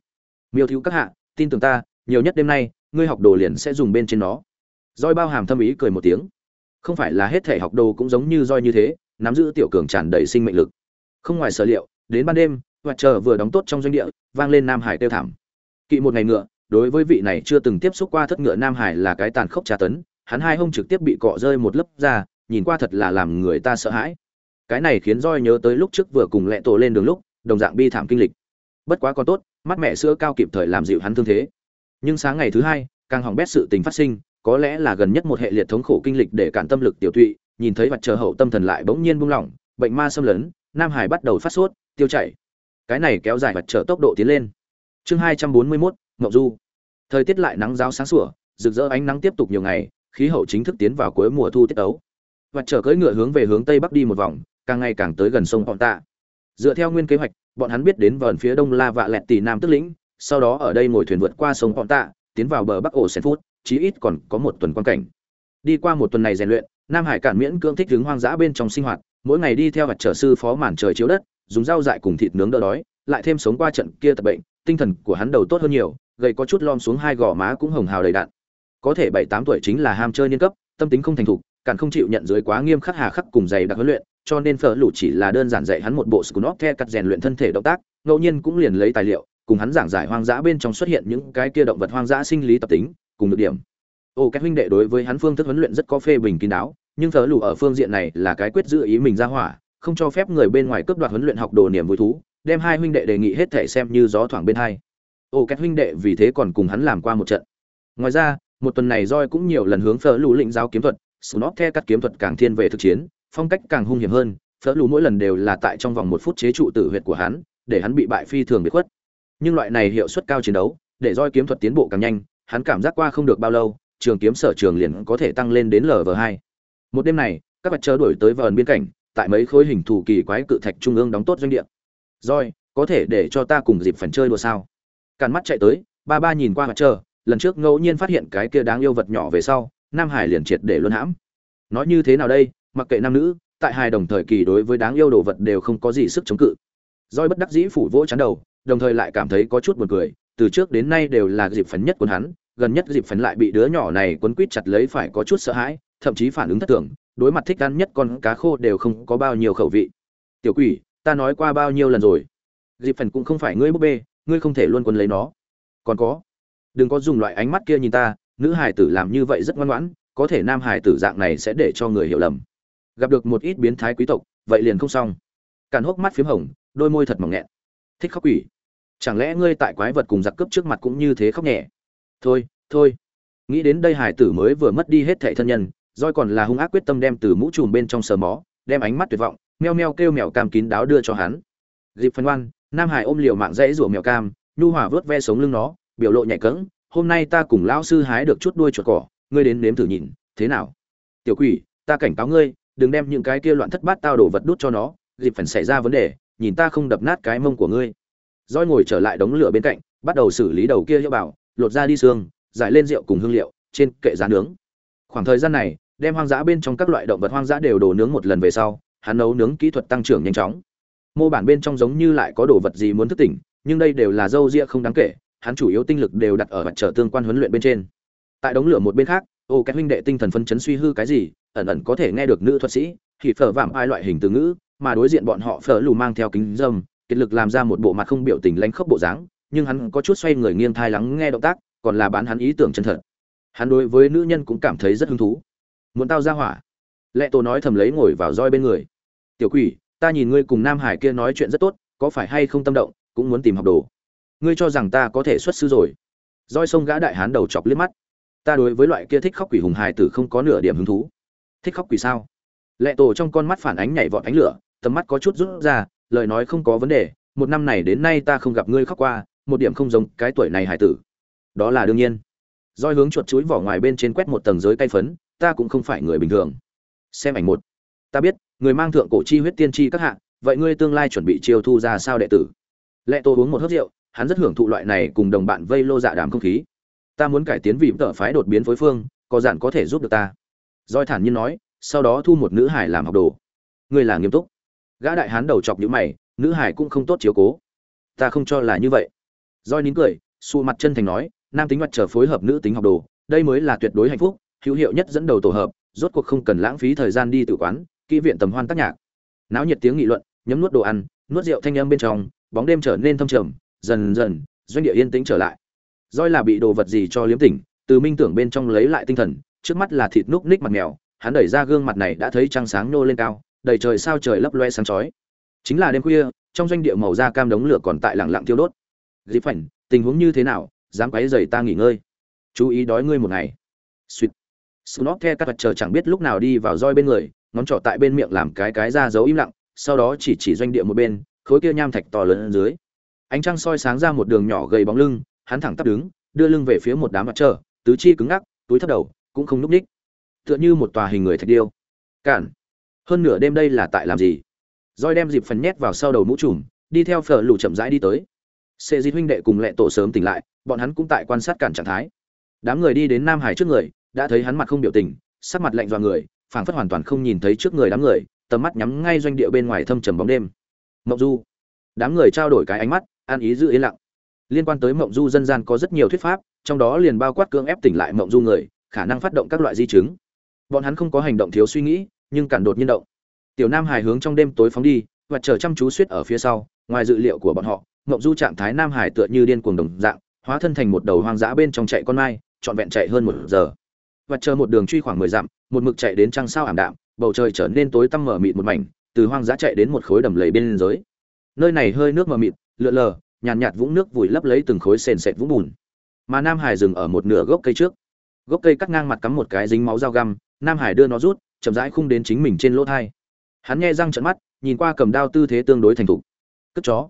Miêu thiếu các hạ, tin tưởng ta, nhiều nhất đêm nay, ngươi học đồ liền sẽ dùng bên trên nó. Roi bao hàm thâm ý cười một tiếng. Không phải là hết thể học đồ cũng giống như roi như thế, nắm giữ tiểu cường tràn đầy sinh mệnh lực. Không ngoài sở liệu, đến ban đêm hoạt chờ vừa đóng tốt trong doanh địa, vang lên nam hải tiêu thảm. Kỵ một ngày ngựa, đối với vị này chưa từng tiếp xúc qua thất ngựa nam hải là cái tàn khốc tra tấn, hắn hai hông trực tiếp bị cọ rơi một lớp da nhìn qua thật là làm người ta sợ hãi. Cái này khiến roi nhớ tới lúc trước vừa cùng lẹ tổ lên đường lúc, đồng dạng bi thảm kinh lịch. Bất quá còn tốt mắt mẹ sữa cao kịp thời làm dịu hắn thương thế. Nhưng sáng ngày thứ hai càng hỏng bét sự tình phát sinh có lẽ là gần nhất một hệ liệt thống khổ kinh lịch để cản tâm lực tiểu tụy nhìn thấy mặt trời hậu tâm thần lại bỗng nhiên buông lỏng bệnh ma xâm lấn nam hải bắt đầu phát sốt tiêu chảy. Cái này kéo dài mặt trời tốc độ tiến lên. Chương hai trăm bốn mươi 241, ngọc du. Thời tiết lại nắng giáo sáng sủa rực rỡ ánh nắng tiếp tục nhiều ngày khí hậu chính thức tiến vào cuối mùa thu tiết ấu. Mặt trời cưỡi ngựa hướng về hướng tây bắc đi một vòng càng ngày càng tới gần sông Pọng Tạ. Dựa theo nguyên kế hoạch, bọn hắn biết đến vườn phía đông La Vạ Lẹt Tỷ Nam Tức lĩnh, sau đó ở đây ngồi thuyền vượt qua sông bọn Tạ, tiến vào bờ Bắc ổ Sen Phút, chí ít còn có một tuần quan cảnh. Đi qua một tuần này rèn luyện, Nam Hải cản miễn cưỡng thích đứng hoang dã bên trong sinh hoạt, mỗi ngày đi theo vật trở sư phó màn trời chiếu đất, dùng rau dại cùng thịt nướng đỡ đói, lại thêm sống qua trận kia tập bệnh, tinh thần của hắn đầu tốt hơn nhiều, gầy có chút lom xuống hai gò má cũng hồng hào đầy đạn Có thể bảy tám tuổi chính là ham chơi niên cấp, tâm tính không thành thục, càng không chịu nhận dưới quá nghiêm khắc hà khắc cùng dày đặc huấn luyện, cho nên phở lụ chỉ là đơn giản dạy hắn một bộ scunop the cắt rèn luyện thân thể động tác, ngẫu nhiên cũng liền lấy tài liệu, cùng hắn giảng giải hoang dã bên trong xuất hiện những cái kia động vật hoang dã sinh lý tập tính, cùng được điểm. Ô các huynh đệ đối với hắn phương thức huấn luyện rất có phê bình kín đáo, nhưng phở lụ ở phương diện này là cái quyết giữ ý mình ra hỏa, không cho phép người bên ngoài cướp đoạt huấn luyện học đồ niềm vui thú, đem hai huynh đệ đề nghị hết thể xem như gió thoảng bên hai. Ô các huynh đệ vì thế còn cùng hắn làm qua một trận. Ngoài ra, một tuần này roi cũng nhiều lần hướng phở lụ lĩnh giáo kiếm thuật snob the cắt kiếm thuật càng thiên về thực chiến phong cách càng hung hiểm hơn phở lù mỗi lần đều là tại trong vòng một phút chế trụ tử huyệt của hắn để hắn bị bại phi thường bị khuất. Nhưng loại này hiệu suất cao chiến đấu để roi kiếm thuật tiến bộ càng nhanh hắn cảm giác qua không được bao lâu trường kiếm sở trường liền có thể tăng lên đến lv hai. Một đêm này các vật chờ đuổi tới vờn biên cảnh tại mấy khối hình thù kỳ quái cự thạch trung ương đóng tốt doanh địa. Roi có thể để cho ta cùng dịp phần chơi đùa sao? Càn mắt chạy tới ba ba nhìn qua mặt chờ, lần trước ngẫu nhiên phát hiện cái kia đáng yêu vật nhỏ về sau nam hải liền triệt để luân hãm. Nói như thế nào đây? Mặc kệ nam nữ, tại hai đồng thời kỳ đối với đáng yêu đồ vật đều không có gì sức chống cự. Roi bất đắc dĩ phủ vỗ chắn đầu, đồng thời lại cảm thấy có chút buồn cười, từ trước đến nay đều là dịp phấn nhất của hắn, gần nhất dịp phấn lại bị đứa nhỏ này quấn quít chặt lấy phải có chút sợ hãi, thậm chí phản ứng thất thường, đối mặt thích ăn nhất con cá khô đều không có bao nhiêu khẩu vị. Tiểu quỷ, ta nói qua bao nhiêu lần rồi? Dịp phấn cũng không phải ngươi búp bê, ngươi không thể luôn quấn lấy nó. Còn có, đừng có dùng loại ánh mắt kia nhìn ta, nữ hải tử làm như vậy rất ngoan ngoãn, có thể nam hải tử dạng này sẽ để cho người hiểu lầm gặp được một ít biến thái quý tộc, vậy liền không xong. Càn hốc mắt p h í m hồng, đôi môi thật mỏng nghẹn. Thích khóc quỷ. Chẳng lẽ ngươi tại quái vật cùng giặc cướp trước mặt cũng như thế khóc nhẹ? Thôi thôi. Nghĩ đến đây hải tử mới vừa mất đi hết thệ thân nhân, roi còn là hung ác quyết tâm đem từ mũ trùm bên trong sờ mó, đem ánh mắt tuyệt vọng, meo meo kêu mèo cam kín đáo đưa cho hắn. Dịp phân oan, nam hải ôm liều mạng dãy rủa mèo cam, nhu hỏa vớt ve sống lưng nó, biểu lộ nhạy cỡng hôm nay ta cùng lão sư hái được chút đuôi chuột cỏ, ngươi đến nếm thử nhìn, thế nào? Tiểu quỷ, ta cảnh cáo ngươi đừng đem những cái kia loạn thất bát tao đổ vật đút cho nó, dịp phần xảy ra vấn đề, nhìn ta không đập nát cái mông của ngươi. Roi ngồi trở lại đống lửa bên cạnh, bắt đầu xử lý đầu kia hiệu bảo, lột ra đi xương, giải lên rượu cùng hương liệu, trên kệ giá nướng. Khoảng thời gian này, đem hoang dã bên trong các loại động vật hoang dã đều đổ nướng một lần về sau, hắn nấu nướng kỹ thuật tăng trưởng nhanh chóng. Mô bản bên trong giống như lại có đồ vật gì muốn thức tỉnh, nhưng đây đều là dâu ria không đáng kể, hắn chủ yếu tinh lực đều đặt ở mặt trở tương quan huấn luyện bên trên. Tại đống lửa một bên khác, ô cái huynh đệ tinh thần phân chấn suy hư cái gì ẩn ẩn có thể nghe được nữ thuật sĩ, thì phở vạm ai loại hình từ ngữ, mà đối diện bọn họ phở lù mang theo kính dâm, kiệt lực làm ra một bộ mặt không biểu tình lánh khóc bộ dáng, nhưng hắn có chút xoay người nghiêng thai lắng nghe động tác, còn là bán hắn ý tưởng chân thật. Hắn đối với nữ nhân cũng cảm thấy rất hứng thú. Muốn tao ra hỏa. Lệ tổ nói thầm lấy ngồi vào roi bên người. Tiểu quỷ, ta nhìn ngươi cùng nam hải kia nói chuyện rất tốt, có phải hay không tâm động, cũng muốn tìm học đồ. Ngươi cho rằng ta có thể xuất sư rồi. Roi sông gã đại hán đầu chọc liếc mắt. Ta đối với loại kia thích khóc quỷ hùng hài tử không có nửa điểm hứng thú thích khóc quỷ sao? Lệ tổ trong con mắt phản ánh nhảy vọt ánh lửa, tầm mắt có chút rút ra, lời nói không có vấn đề, một năm này đến nay ta không gặp ngươi khóc qua, một điểm không giống cái tuổi này hải tử. Đó là đương nhiên. Roi hướng chuột chuối vỏ ngoài bên trên quét một tầng giới cay phấn, ta cũng không phải người bình thường. Xem ảnh một. Ta biết, người mang thượng cổ chi huyết tiên tri các hạ, vậy ngươi tương lai chuẩn bị chiêu thu ra sao đệ tử? Lệ tổ uống một hớp rượu, hắn rất hưởng thụ loại này cùng đồng bạn vây lô dạ đàm không khí. Ta muốn cải tiến vì tờ phái đột biến phối phương, có dạn có thể giúp được ta roi thản nhiên nói, sau đó thu một nữ hải làm học đồ. Ngươi là nghiêm túc. Gã đại hán đầu chọc nhữ mày, nữ hải cũng không tốt chiếu cố. Ta không cho là như vậy. Roi nín cười, xù mặt chân thành nói, nam tính mặt trở phối hợp nữ tính học đồ, đây mới là tuyệt đối hạnh phúc, hữu hiệu nhất dẫn đầu tổ hợp, rốt cuộc không cần lãng phí thời gian đi tự quán, kỹ viện tầm hoan tác nhạc. Náo nhiệt tiếng nghị luận, nhấm nuốt đồ ăn, nuốt rượu thanh âm bên trong, bóng đêm trở nên thâm trầm, dần dần, doanh địa yên tĩnh trở lại. Roi là bị đồ vật gì cho liếm tỉnh, từ minh tưởng bên trong lấy lại tinh thần trước mắt là thịt núc ních mặt mèo, hắn đẩy ra gương mặt này đã thấy trăng sáng nô lên cao, đầy trời sao trời lấp loe sáng chói. Chính là đêm khuya, trong doanh địa màu da cam đống lửa còn tại lặng lặng thiêu đốt. Dịp phảnh, tình huống như thế nào, dám quấy rầy ta nghỉ ngơi. Chú ý đói ngươi một ngày. Suýt. Snot the các vật chờ chẳng biết lúc nào đi vào roi bên người, ngón trỏ tại bên miệng làm cái cái ra dấu im lặng, sau đó chỉ chỉ doanh địa một bên, khối kia nham thạch to lớn dưới. Ánh trăng soi sáng ra một đường nhỏ gầy bóng lưng, hắn thẳng tắp đứng, đưa lưng về phía một đám mặt trời, tứ chi cứng ngắc, túi thấp đầu cũng không núp ních. Tựa như một tòa hình người thạch điêu. Cản. Hơn nửa đêm đây là tại làm gì? Roi đem dịp phần nhét vào sau đầu mũ trùm, đi theo phở lù chậm rãi đi tới. Sệ di huynh đệ cùng lệ tổ sớm tỉnh lại, bọn hắn cũng tại quan sát cản trạng thái. Đám người đi đến nam hải trước người, đã thấy hắn mặt không biểu tình, sắc mặt lạnh dọa người, phảng phất hoàn toàn không nhìn thấy trước người đám người, tầm mắt nhắm ngay doanh địa bên ngoài thâm trầm bóng đêm. Mộng du. Đám người trao đổi cái ánh mắt, an ý giữ yên lặng. Liên quan tới mộng du dân gian có rất nhiều thuyết pháp, trong đó liền bao quát cưỡng ép tỉnh lại mộng du người khả năng phát động các loại di chứng. Bọn hắn không có hành động thiếu suy nghĩ nhưng cản đột nhiên động. Tiểu nam hải hướng trong đêm tối phóng đi và chờ chăm chú suýt ở phía sau ngoài dự liệu của bọn họ mộng du trạng thái nam hải tựa như điên cuồng đồng dạng hóa thân thành một đầu hoang dã bên trong chạy con mai trọn vẹn chạy hơn một giờ. Và chờ một đường truy khoảng mười dặm một mực chạy đến trăng sao ảm đạm bầu trời trở nên tối tăm mở mịt một mảnh từ hoang dã chạy đến một khối đầm lầy bên dưới. Nơi này hơi nước mờ mịt lượn lờ nhàn nhạt, nhạt vũng nước vùi lấp lấy từng khối sền sệt vũng bùn. Mà nam hải dừng ở một nửa gốc cây trước gốc cây cắt ngang mặt cắm một cái dính máu dao găm, nam hải đưa nó rút, chậm rãi khung đến chính mình trên lỗ thai. Hắn nghe răng trận mắt, nhìn qua cầm đao tư thế tương đối thành thục. Cất chó.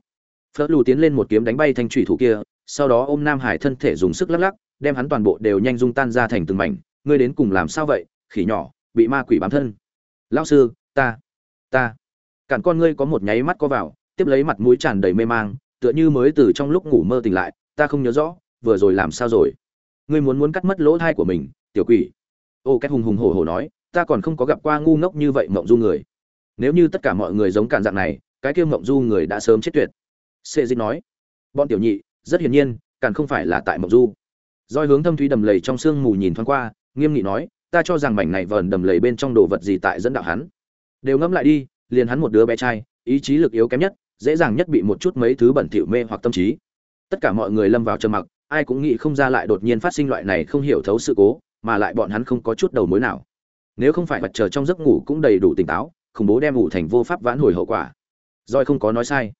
Phớt lù tiến lên một kiếm đánh bay thanh thủy thủ kia, sau đó ôm nam hải thân thể dùng sức lắc lắc, đem hắn toàn bộ đều nhanh dung tan ra thành từng mảnh. Ngươi đến cùng làm sao vậy? Khỉ nhỏ, bị ma quỷ bám thân. Lão sư, ta ta. Cản con ngươi có một nháy mắt có vào, tiếp lấy mặt mũi tràn đầy mê mang, tựa như mới từ trong lúc ngủ mơ tỉnh lại, ta không nhớ rõ, vừa rồi làm sao rồi? Ngươi muốn muốn cắt mất lỗ thai của mình, tiểu quỷ. Ô két hùng hùng hổ hổ nói, ta còn không có gặp qua ngu ngốc như vậy mộng du người. Nếu như tất cả mọi người giống cản dạng này, cái kia mộng du người đã sớm chết tuyệt. Sệ dịch nói. Bọn tiểu nhị, rất hiển nhiên càng không phải là tại mộng du. Doi hướng thâm thúy đầm lầy trong sương mù nhìn thoáng qua, nghiêm nghị nói, ta cho rằng mảnh này vờn đầm lầy bên trong đồ vật gì tại dẫn đạo hắn. Đều ngẫm lại đi, liền hắn một đứa bé trai, ý chí lực yếu kém nhất, dễ dàng nhất bị một chút mấy thứ bẩn thỉu mê hoặc tâm trí. Tất cả mọi người lâm vào trầm mặc ai cũng nghĩ không ra lại đột nhiên phát sinh loại này không hiểu thấu sự cố, mà lại bọn hắn không có chút đầu mối nào. Nếu không phải mặt trời trong giấc ngủ cũng đầy đủ tỉnh táo, khủng bố đem ngủ thành vô pháp vãn hồi hậu quả. Roi không có nói sai.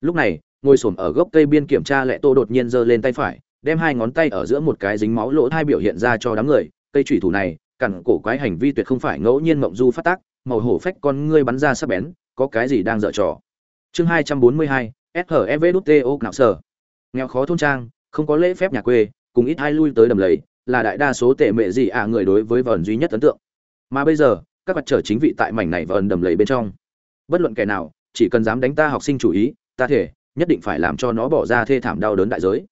Lúc này, ngồi xổm ở gốc cây biên kiểm tra lệ tô đột nhiên giơ lên tay phải, đem hai ngón tay ở giữa một cái dính máu lỗ thai biểu hiện ra cho đám người. Cây thủy thủ này cẳng cổ quái hành vi tuyệt không phải ngẫu nhiên mộng du phát tác, màu hổ phách con ngươi bắn ra sắc bén, có cái gì đang dở trò? Chương hai trăm bốn mươi hai SHEV t o nạo sở. Nghèo khó thôn trang không có lễ phép nhà quê, cùng ít ai lui tới đầm lầy, là đại đa số tệ mệ gì ạ người đối với vần duy nhất ấn tượng. Mà bây giờ, các mặt trở chính vị tại mảnh này vần đầm lầy bên trong. Bất luận kẻ nào, chỉ cần dám đánh ta học sinh chủ ý, ta thể, nhất định phải làm cho nó bỏ ra thê thảm đau đớn đại giới.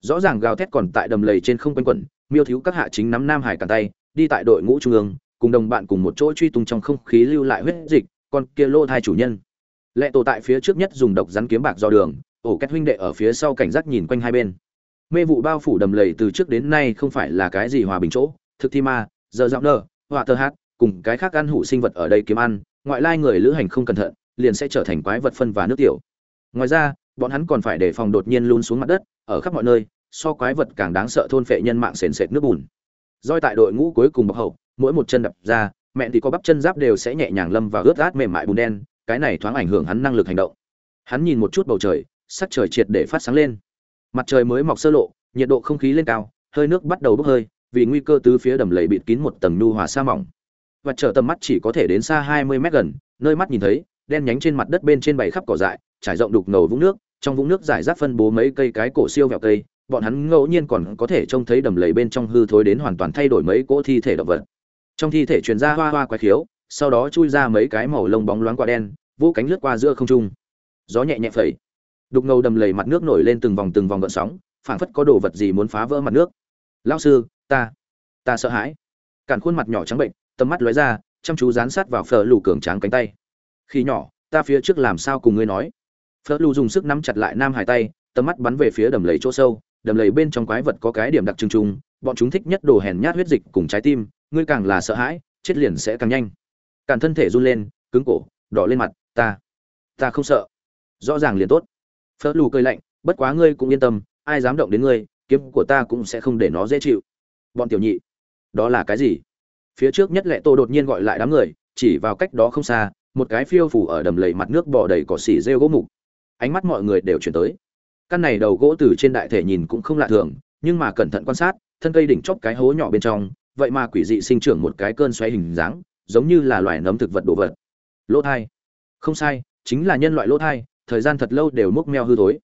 Rõ ràng gào thét còn tại đầm lầy trên không quanh quẩn, miêu thiếu các hạ chính nắm nam hải càn tay, đi tại đội ngũ trung ương, cùng đồng bạn cùng một chỗ truy tung trong không khí lưu lại huyết dịch, con kia lô thai chủ nhân. Lệ tổ tại phía trước nhất dùng độc rắn kiếm bạc do đường, ổ két huynh đệ ở phía sau cảnh giác nhìn quanh hai bên mê vụ bao phủ đầm lầy từ trước đến nay không phải là cái gì hòa bình chỗ. Thực thi ma, giờ dạo nơ họa tơ hát, cùng cái khác ăn hủ sinh vật ở đây kiếm ăn, ngoại lai người lữ hành không cẩn thận, liền sẽ trở thành quái vật phân và nước tiểu. Ngoài ra, bọn hắn còn phải đề phòng đột nhiên luôn xuống mặt đất, ở khắp mọi nơi, so quái vật càng đáng sợ thôn phệ nhân mạng sền sệt nước bùn. Roi tại đội ngũ cuối cùng bọc hậu, mỗi một chân đập ra, mẹ thì có bắp chân giáp đều sẽ nhẹ nhàng lâm và ướt át mềm mại bùn đen, cái này thoáng ảnh hưởng hắn năng lực hành động. Hắn nhìn một chút bầu trời, sắc trời triệt để phát sáng lên mặt trời mới mọc sơ lộ, nhiệt độ không khí lên cao, hơi nước bắt đầu bốc hơi, vì nguy cơ tứ phía đầm lầy bịt kín một tầng nu hòa sa mỏng. Và trở tầm mắt chỉ có thể đến xa 20 mét gần, nơi mắt nhìn thấy, đen nhánh trên mặt đất bên trên bầy khắp cỏ dại, trải rộng đục ngầu vũng nước, trong vũng nước giải rác phân bố mấy cây cái cổ siêu vẹo cây, bọn hắn ngẫu nhiên còn có thể trông thấy đầm lầy bên trong hư thối đến hoàn toàn thay đổi mấy cỗ thi thể động vật. Trong thi thể truyền ra hoa hoa quái khiếu, sau đó chui ra mấy cái màu lông bóng loáng quả đen, vũ cánh lướt qua giữa không trung. Gió nhẹ nhẹ phẩy đục ngầu đầm lầy mặt nước nổi lên từng vòng từng vòng gợn sóng, phảng phất có đồ vật gì muốn phá vỡ mặt nước. Lao sư, ta ta sợ hãi. Cản khuôn mặt nhỏ trắng bệnh, tầm mắt lóe ra, chăm chú dán sát vào phở lù cường tráng cánh tay. Khi nhỏ, ta phía trước làm sao cùng ngươi nói? Phở lù dùng sức nắm chặt lại nam hải tay, tầm mắt bắn về phía đầm lầy chỗ sâu. Đầm lầy bên trong quái vật có cái điểm đặc trưng chung, bọn chúng thích nhất đồ hèn nhát huyết dịch cùng trái tim, ngươi càng là sợ hãi, chết liền sẽ càng nhanh. Càn thân thể run lên, cứng cổ, đỏ lên mặt, ta ta không sợ. Rõ ràng liền tốt phớt lù cơi lạnh, bất quá ngươi cũng yên tâm, ai dám động đến ngươi, kiếm của ta cũng sẽ không để nó dễ chịu. Bọn tiểu nhị, đó là cái gì? Phía trước nhất lệ tô đột nhiên gọi lại đám người, chỉ vào cách đó không xa, một cái phiêu phủ ở đầm lầy mặt nước bò đầy cỏ xỉ rêu gỗ mục. Ánh mắt mọi người đều chuyển tới. Căn này đầu gỗ từ trên đại thể nhìn cũng không lạ thường, nhưng mà cẩn thận quan sát, thân cây đỉnh chóp cái hố nhỏ bên trong, vậy mà quỷ dị sinh trưởng một cái cơn xoáy hình dáng, giống như là loài nấm thực vật đồ vật. Lỗ thai. Không sai, chính là nhân loại lỗ thai thời gian thật lâu đều múc meo hư thối.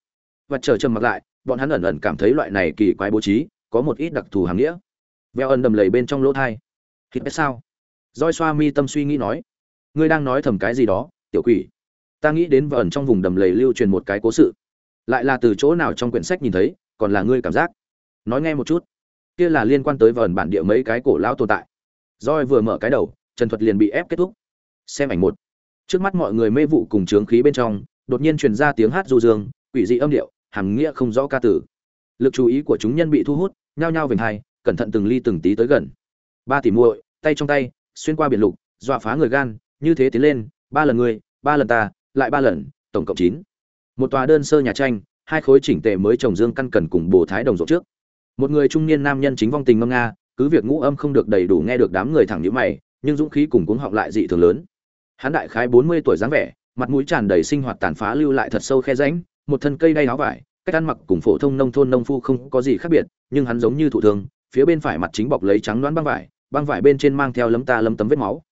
Và chờ trầm mặc lại, bọn hắn ẩn ẩn cảm thấy loại này kỳ quái bố trí, có một ít đặc thù hàng nghĩa. Veo ẩn đầm lầy bên trong lỗ thai. Thịt biết sao? Roi xoa mi tâm suy nghĩ nói. Ngươi đang nói thầm cái gì đó, tiểu quỷ? Ta nghĩ đến và ẩn trong vùng đầm lầy lưu truyền một cái cố sự. Lại là từ chỗ nào trong quyển sách nhìn thấy, còn là ngươi cảm giác? Nói nghe một chút. Kia là liên quan tới vờn bản địa mấy cái cổ lão tồn tại. Roi vừa mở cái đầu trần thuật liền bị ép kết thúc. Xem ảnh một. Trước mắt mọi người mê vụ cùng trướng khí bên trong đột nhiên truyền ra tiếng hát du dương, quỷ dị âm điệu, hàm nghĩa không rõ ca tử. Lực chú ý của chúng nhân bị thu hút, nhao nhao vểnh hai, cẩn thận từng ly từng tí tới gần. Ba tỷ muội, tay trong tay, xuyên qua biển lục, dọa phá người gan, như thế tiến lên, ba lần người, ba lần ta, lại ba lần, tổng cộng chín. Một tòa đơn sơ nhà tranh, hai khối chỉnh tề mới trồng dương căn cần cùng bồ thái đồng ruộng trước. Một người trung niên nam nhân chính vong tình ngâm nga, cứ việc ngũ âm không được đầy đủ nghe được đám người thẳng nhíu mày, nhưng dũng khí cùng cuống họng lại dị thường lớn. Hắn đại khái bốn mươi tuổi dáng vẻ mặt mũi tràn đầy sinh hoạt tàn phá lưu lại thật sâu khe rãnh, một thân cây đay áo vải, cách ăn mặc cùng phổ thông nông thôn nông phu không có gì khác biệt, nhưng hắn giống như thủ thương phía bên phải mặt chính bọc lấy trắng đoán băng vải băng vải bên trên mang theo lấm ta lấm tấm vết máu.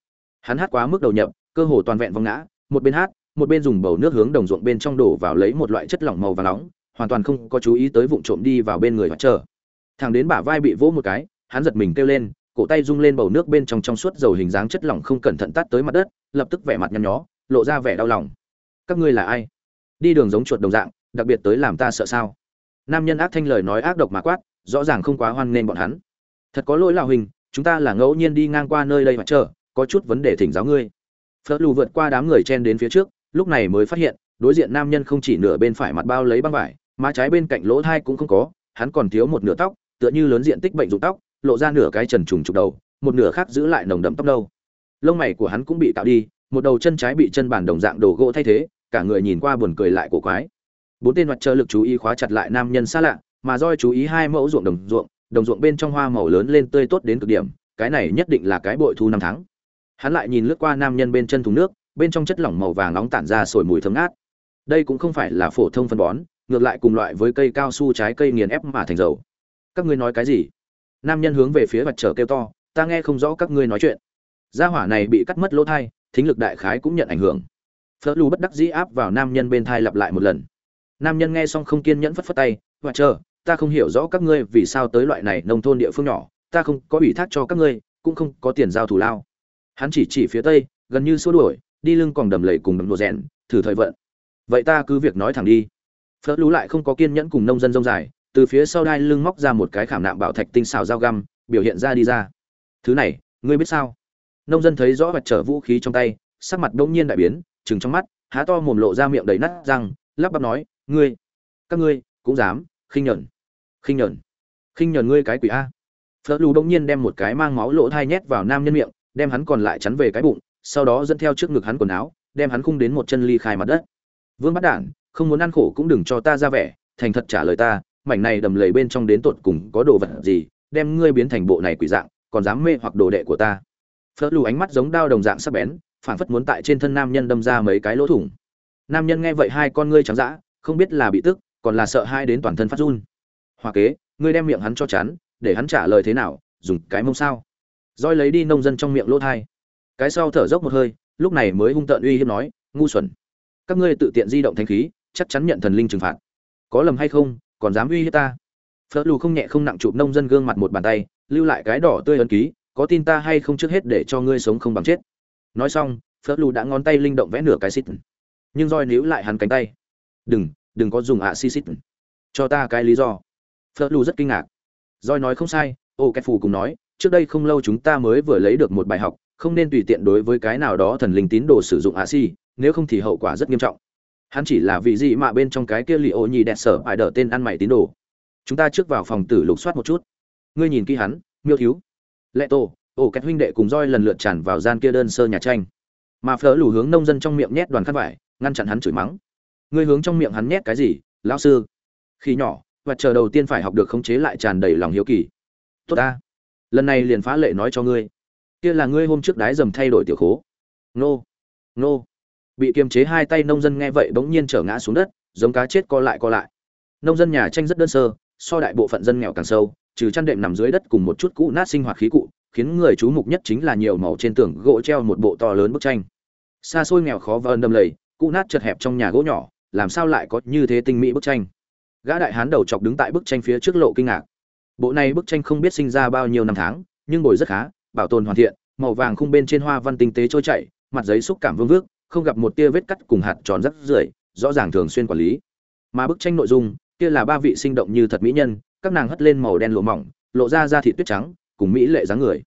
Hắn hát quá mức đầu nhập, cơ hồ toàn vẹn vòng ngã, một bên hát, một bên dùng bầu nước hướng đồng ruộng bên trong đổ vào lấy một loại chất lỏng màu và nóng, hoàn toàn không có chú ý tới vụng trộm đi vào bên người và chờ. Thằng đến bả vai bị vỗ một cái, hắn giật mình kêu lên, cổ tay rung lên bầu nước bên trong trong suốt dầu hình dáng chất lỏng không cẩn thận tát tới mặt đất, lập tức vẻ mặt nhăn nhó lộ ra vẻ đau lòng. Các ngươi là ai? Đi đường giống chuột đồng dạng, đặc biệt tới làm ta sợ sao? Nam nhân ác thanh lời nói ác độc mà quát, rõ ràng không quá hoan nghênh bọn hắn. Thật có lỗi lão hình chúng ta là ngẫu nhiên đi ngang qua nơi đây mà chờ, có chút vấn đề thỉnh giáo ngươi. Phớt lù vượt qua đám người chen đến phía trước, lúc này mới phát hiện, đối diện nam nhân không chỉ nửa bên phải mặt bao lấy băng vải, má trái bên cạnh lỗ thai cũng không có, hắn còn thiếu một nửa tóc, tựa như lớn diện tích bệnh rụng tóc, lộ ra nửa cái trần trùng trục đầu, một nửa khác giữ lại nồng đậm tóc đâu. Lông mày của hắn cũng bị tạo đi một đầu chân trái bị chân bản đồng dạng đồ gỗ thay thế, cả người nhìn qua buồn cười lại cổ quái. Bốn tên mặt trời lực chú ý khóa chặt lại nam nhân xa lạ, mà roi chú ý hai mẫu ruộng đồng ruộng đồng ruộng bên trong hoa màu lớn lên tươi tốt đến cực điểm, cái này nhất định là cái bội thu năm tháng. Hắn lại nhìn lướt qua nam nhân bên chân thùng nước, bên trong chất lỏng màu vàng nóng tản ra sồi mùi thơm ngát. Đây cũng không phải là phổ thông phân bón, ngược lại cùng loại với cây cao su trái cây nghiền ép mà thành dầu. Các ngươi nói cái gì? Nam nhân hướng về phía mặt trời kêu to, ta nghe không rõ các ngươi nói chuyện. Gia hỏa này bị cắt mất lỗ thai thính lực đại khái cũng nhận ảnh hưởng. Phớt lù bất đắc dĩ áp vào nam nhân bên thai lặp lại một lần. Nam nhân nghe xong không kiên nhẫn phất phất tay và chờ, ta không hiểu rõ các ngươi vì sao tới loại này nông thôn địa phương nhỏ, ta không có ủy thác cho các ngươi, cũng không có tiền giao thủ lao. Hắn chỉ chỉ phía tây, gần như xua đuổi, đi lưng còn đầm lầy cùng đầm đồ rèn, thử thời vận. Vậy ta cứ việc nói thẳng đi. Phớt lú lại không có kiên nhẫn cùng nông dân rông dài, từ phía sau đai lưng móc ra một cái khảm nạm bảo thạch tinh xào dao găm, biểu hiện ra đi ra. Thứ này, ngươi biết sao? Nông dân thấy rõ vật trở vũ khí trong tay, sắc mặt đông nhiên đại biến chừng trong mắt, há to mồm lộ ra miệng đầy nát răng, lắp bắp nói, ngươi, các ngươi cũng dám khinh nhẫn khinh nhẫn khinh nhẫn ngươi cái quỷ a. Phớt lù đông nhiên đem một cái mang máu lỗ thai nhét vào nam nhân miệng, đem hắn còn lại chắn về cái bụng, sau đó dẫn theo trước ngực hắn quần áo, đem hắn khung đến một chân ly khai mặt đất. Vương bắt đản, không muốn ăn khổ cũng đừng cho ta ra vẻ, thành thật trả lời ta, mảnh này đầm lầy bên trong đến tột cùng có đồ vật gì, đem ngươi biến thành bộ này quỷ dạng, còn dám mê hoặc đồ đệ của ta phớt lù ánh mắt giống đao đồng dạng sắc bén, phảng phất muốn tại trên thân nam nhân đâm ra mấy cái lỗ thủng. Nam nhân nghe vậy hai con ngươi trắng dã, không biết là bị tức, còn là sợ hai đến toàn thân phát run. Hoa kế, ngươi đem miệng hắn cho chán để hắn trả lời thế nào, dùng cái mông sao? Roi lấy đi nông dân trong miệng lỗ thai. Cái sau thở dốc một hơi, lúc này mới hung tợn uy hiếp nói, ngu xuẩn. Các ngươi tự tiện di động thanh khí, chắc chắn nhận thần linh trừng phạt. Có lầm hay không, còn dám uy hiếp ta? Phớt lù không nhẹ không nặng chụp nông dân gương mặt một bàn tay, lưu lại cái đỏ tươi ấn ký có tin ta hay không trước hết để cho ngươi sống không bằng chết. Nói xong, phớt lù đã ngón tay linh động vẽ nửa cái xít nhưng roi níu lại hắn cánh tay. Đừng đừng có dùng ạ à xi xít cho ta cái lý do. Phớt lù rất kinh ngạc. Roi nói không sai, ô kẹt phù cùng nói, trước đây không lâu chúng ta mới vừa lấy được một bài học, không nên tùy tiện đối với cái nào đó thần linh tín đồ sử dụng ạ xi, nếu không thì hậu quả rất nghiêm trọng. Hắn chỉ là vị gì mà bên trong cái kia lì ô nhì đẹp sở ải đỡ tên ăn mày tín đồ. Chúng ta trước vào phòng tử lục soát một chút. Ngươi nhìn kỹ hắn, miêu thiếu lệ tổ, ổ kẹt huynh đệ cùng roi lần lượt tràn vào gian kia đơn sơ nhà tranh. Mà phở lù hướng nông dân trong miệng nhét đoàn khăn vải, ngăn chặn hắn chửi mắng. Ngươi hướng trong miệng hắn nhét cái gì, lão sư? Khi nhỏ, và chờ đầu tiên phải học được khống chế lại tràn đầy lòng hiếu kỳ. Tốt ta. Lần này liền phá lệ nói cho ngươi. Kia là ngươi hôm trước đái dầm thay đổi tiểu khố. Nô. Nô. Bị kiềm chế hai tay nông dân nghe vậy bỗng nhiên trở ngã xuống đất, giống cá chết co lại co lại. Nông dân nhà tranh rất đơn sơ, so đại bộ phận dân nghèo càng sâu trừ chăn đệm nằm dưới đất cùng một chút cũ nát sinh hoạt khí cụ, khiến người chú mục nhất chính là nhiều màu trên tường gỗ treo một bộ to lớn bức tranh. Xa xôi nghèo khó vờn đầm đâm lầy, cũ nát chật hẹp trong nhà gỗ nhỏ, làm sao lại có như thế tinh mỹ bức tranh? Gã đại hán đầu chọc đứng tại bức tranh phía trước lộ kinh ngạc. Bộ này bức tranh không biết sinh ra bao nhiêu năm tháng, nhưng bồi rất khá, bảo tồn hoàn thiện, màu vàng khung bên trên hoa văn tinh tế trôi chảy, mặt giấy xúc cảm vương vước, không gặp một tia vết cắt cùng hạt tròn rất rưởi, rõ ràng thường xuyên quản lý. Mà bức tranh nội dung, kia là ba vị sinh động như thật mỹ nhân các nàng hất lên màu đen lụa mỏng, lộ ra da thịt tuyết trắng, cùng mỹ lệ dáng người.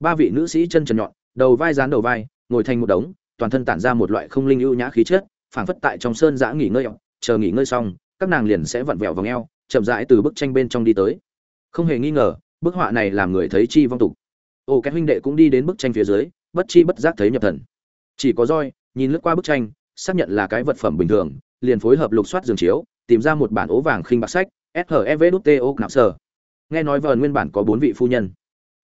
Ba vị nữ sĩ chân trần nhọn, đầu vai dán đầu vai, ngồi thành một đống, toàn thân tản ra một loại không linh ưu nhã khí chất, phảng phất tại trong sơn giã nghỉ ngơi chờ nghỉ ngơi xong, các nàng liền sẽ vặn vẹo vòng eo, chậm rãi từ bức tranh bên trong đi tới. Không hề nghi ngờ, bức họa này làm người thấy chi vong tục. Ô, cái huynh đệ cũng đi đến bức tranh phía dưới, bất chi bất giác thấy nhập thần. Chỉ có roi, nhìn lướt qua bức tranh, xác nhận là cái vật phẩm bình thường, liền phối hợp lục soát giường chiếu, tìm ra một bản ố vàng khinh bạc sách SHEVDTO nạp sở nghe nói vờn nguyên bản có bốn vị phu nhân.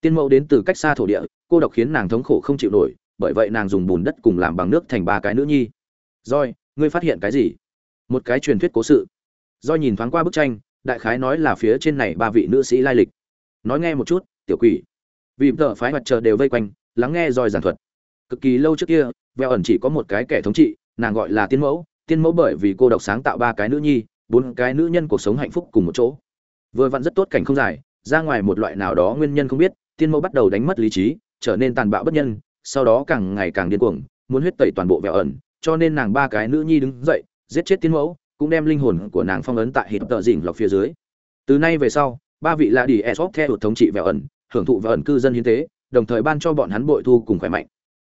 Tiên mẫu đến từ cách xa thổ địa cô độc khiến nàng thống khổ không chịu nổi bởi vậy nàng dùng bùn đất cùng làm bằng nước thành ba cái nữ nhi. Rồi, ngươi phát hiện cái gì? Một cái truyền thuyết cố sự. Rồi nhìn thoáng qua bức tranh đại khái nói là phía trên này ba vị nữ sĩ lai lịch. Nói nghe một chút tiểu quỷ. Vì tợ phái mặt trời đều vây quanh lắng nghe rồi giảng thuật. Cực kỳ lâu trước kia veo ẩn chỉ có một cái kẻ thống trị nàng gọi là tiên mẫu. Tiên mẫu bởi vì cô độc sáng tạo ba cái nữ nhi bốn cái nữ nhân cuộc sống hạnh phúc cùng một chỗ. Vừa vặn rất tốt cảnh không dài, ra ngoài một loại nào đó nguyên nhân không biết, tiên mẫu bắt đầu đánh mất lý trí, trở nên tàn bạo bất nhân, sau đó càng ngày càng điên cuồng, muốn huyết tẩy toàn bộ vẹo ẩn, cho nên nàng ba cái nữ nhi đứng dậy, giết chết tiên mẫu, cũng đem linh hồn của nàng phong ấn tại hít tợ dỉnh lọc phía dưới. Từ nay về sau, ba vị là đi esop theo thống trị vẹo ẩn, hưởng thụ vẹo ẩn cư dân hiến tế, đồng thời ban cho bọn hắn bội thu cùng khỏe mạnh.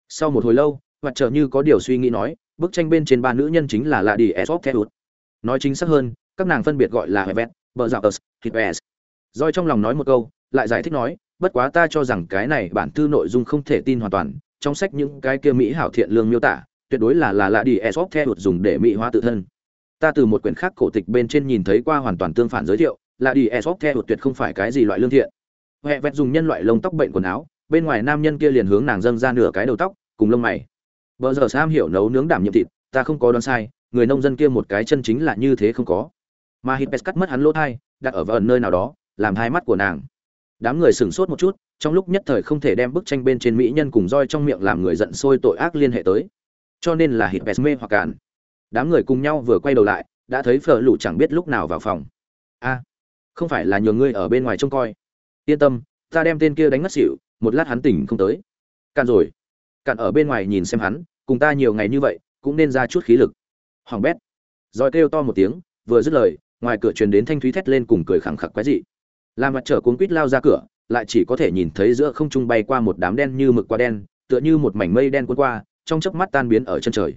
Sau một hồi lâu mặt trở như có điều suy nghĩ nói, bức tranh bên trên ba nữ nhân chính là là đi esop theo nói chính xác hơn, các nàng phân biệt gọi là hevet vợ dạo ớt hít roi trong lòng nói một câu, lại giải thích nói, bất quá ta cho rằng cái này bản thư nội dung không thể tin hoàn toàn, trong sách những cái kia mỹ hảo thiện lương miêu tả, tuyệt đối là là lạ đi esop theo dùng để mỹ hóa tự thân. Ta từ một quyển khác cổ tịch bên trên nhìn thấy qua hoàn toàn tương phản giới thiệu là đi esop theo tuyệt không phải cái gì loại lương thiện. Hệ vẹt dùng nhân loại lông tóc bệnh quần áo, bên ngoài nam nhân kia liền hướng nàng dâng ra nửa cái đầu tóc, cùng lông mày. Bờ giờ sam hiểu nấu nướng đảm nhiệm thịt, ta không có đoán sai người nông dân kia một cái chân chính là như thế không có. Mà hít cắt mất hắn lỗ thai, đặt ở vần nơi nào đó, làm hai mắt của nàng. Đám người sửng sốt một chút, trong lúc nhất thời không thể đem bức tranh bên trên mỹ nhân cùng roi trong miệng làm người giận sôi tội ác liên hệ tới. Cho nên là hít mê hoặc cản đám người cùng nhau vừa quay đầu lại, đã thấy phở lụ chẳng biết lúc nào vào phòng. A, không phải là nhường ngươi ở bên ngoài trông coi. Yên tâm, ta đem tên kia đánh ngất xỉu, một lát hắn tỉnh không tới. Cạn rồi. Cạn ở bên ngoài nhìn xem hắn, cùng ta nhiều ngày như vậy, cũng nên ra chút khí lực hoàng bét. Rồi kêu to một tiếng, vừa dứt lời, ngoài cửa truyền đến thanh thúy thét lên cùng cười khẳng khặc quái dị. Làm mặt trở cuốn quýt lao ra cửa, lại chỉ có thể nhìn thấy giữa không trung bay qua một đám đen như mực qua đen, tựa như một mảnh mây đen cuốn qua, trong chớp mắt tan biến ở chân trời.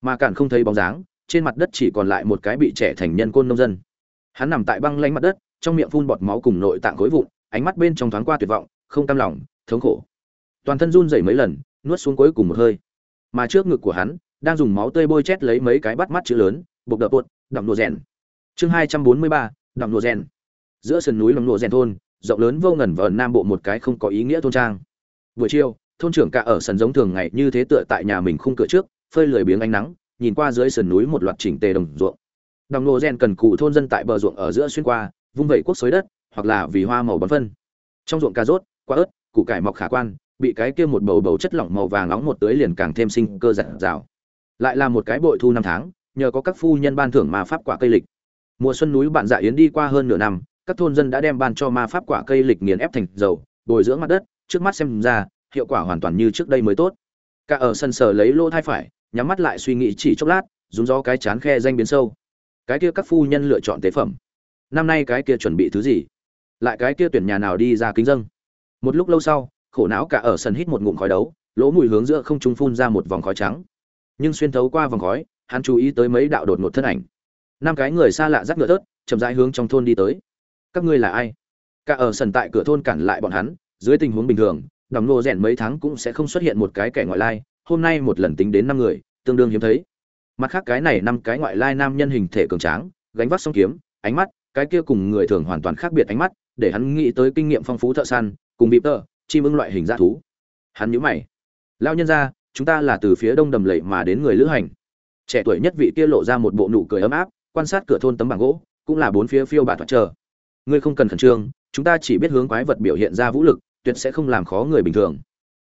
Mà cản không thấy bóng dáng, trên mặt đất chỉ còn lại một cái bị trẻ thành nhân côn nông dân. Hắn nằm tại băng lanh mặt đất, trong miệng phun bọt máu cùng nội tạng khối vụn, ánh mắt bên trong thoáng qua tuyệt vọng, không cam lòng, thống khổ. Toàn thân run rẩy mấy lần, nuốt xuống cuối cùng một hơi. Mà trước ngực của hắn đang dùng máu tươi bôi chét lấy mấy cái bắt mắt chữ lớn, bộc đập bột đậm đồ rèn. Chương hai trăm bốn mươi ba đậm đồ rèn. Giữa sườn núi lòng đồ rèn thôn, rộng lớn vô ngần và nam bộ một cái không có ý nghĩa thôn trang. Buổi chiều, thôn trưởng cả ở sân giống thường ngày như thế tựa tại nhà mình khung cửa trước, phơi lười biếng ánh nắng, nhìn qua dưới sườn núi một loạt chỉnh tề đồng ruộng. Đồng nô rèn cần cụ thôn dân tại bờ ruộng ở giữa xuyên qua, vung vẩy quốc xới đất, hoặc là vì hoa màu bón phân. Trong ruộng cà rốt, quả ớt, củ cải mọc khả quan, bị cái kia một bầu bầu chất lỏng màu vàng nóng một tưới liền càng thêm sinh cơ giản dào lại là một cái bội thu năm tháng, nhờ có các phu nhân ban thưởng ma pháp quả cây lịch. Mùa xuân núi bạn dạ yến đi qua hơn nửa năm, các thôn dân đã đem ban cho ma pháp quả cây lịch nghiền ép thành dầu, bồi dưỡng mặt đất, trước mắt xem ra, hiệu quả hoàn toàn như trước đây mới tốt. Cả ở sân sở lấy lỗ thai phải, nhắm mắt lại suy nghĩ chỉ chốc lát dùng do cái chán khe danh biến sâu. Cái kia các phu nhân lựa chọn tế phẩm. Năm nay cái kia chuẩn bị thứ gì? Lại cái kia tuyển nhà nào đi ra kính dâng? Một lúc lâu sau, khổ não cả ở sân hít một ngụm khói đấu, lỗ mùi hướng giữa không trung phun ra một vòng khói trắng nhưng xuyên thấu qua vòng khói, hắn chú ý tới mấy đạo đột ngột thân ảnh. Năm cái người xa lạ dắt ngựa thớt chậm rãi hướng trong thôn đi tới. Các ngươi là ai? Cả ở sân tại cửa thôn cản lại bọn hắn, dưới tình huống bình thường đóng nô rèn mấy tháng cũng sẽ không xuất hiện một cái kẻ ngoại lai, hôm nay một lần tính đến năm người, tương đương hiếm thấy. Mặt khác cái này năm cái ngoại lai nam nhân hình thể cường tráng, gánh vác song kiếm, ánh mắt, cái kia cùng người thường hoàn toàn khác biệt ánh mắt, để hắn nghĩ tới kinh nghiệm phong phú thợ săn, cùng bịp tơ chim ưng loại hình dã thú. Hắn nhíu mày. Lao nhân ra chúng ta là từ phía đông đầm lầy mà đến người lữ hành. Trẻ tuổi nhất vị kia lộ ra một bộ nụ cười ấm áp, quan sát cửa thôn tấm bảng gỗ, cũng là bốn phía phiêu bạt thoại chờ. Ngươi không cần khẩn trương, chúng ta chỉ biết hướng quái vật biểu hiện ra vũ lực, tuyệt sẽ không làm khó người bình thường.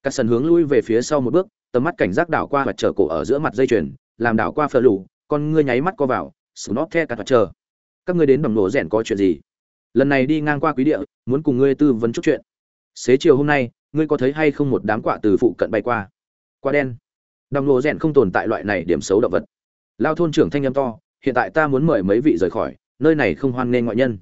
Các sân hướng lui về phía sau một bước, tầm mắt cảnh giác đảo qua và chờ cổ ở giữa mặt dây chuyền, làm đảo qua phờ lù, con ngươi nháy mắt co vào sừng nót the cả thoại chờ. Các ngươi đến bằng nổ rèn có chuyện gì? Lần này đi ngang qua quý địa, muốn cùng ngươi tư vấn chút chuyện. Xế chiều hôm nay, ngươi có thấy hay không một đám quạ từ phụ cận bay qua? Qua đen. Đồng lộ rèn không tồn tại loại này điểm xấu động vật. Lao thôn trưởng thanh âm to, hiện tại ta muốn mời mấy vị rời khỏi, nơi này không hoan nghênh ngoại nhân.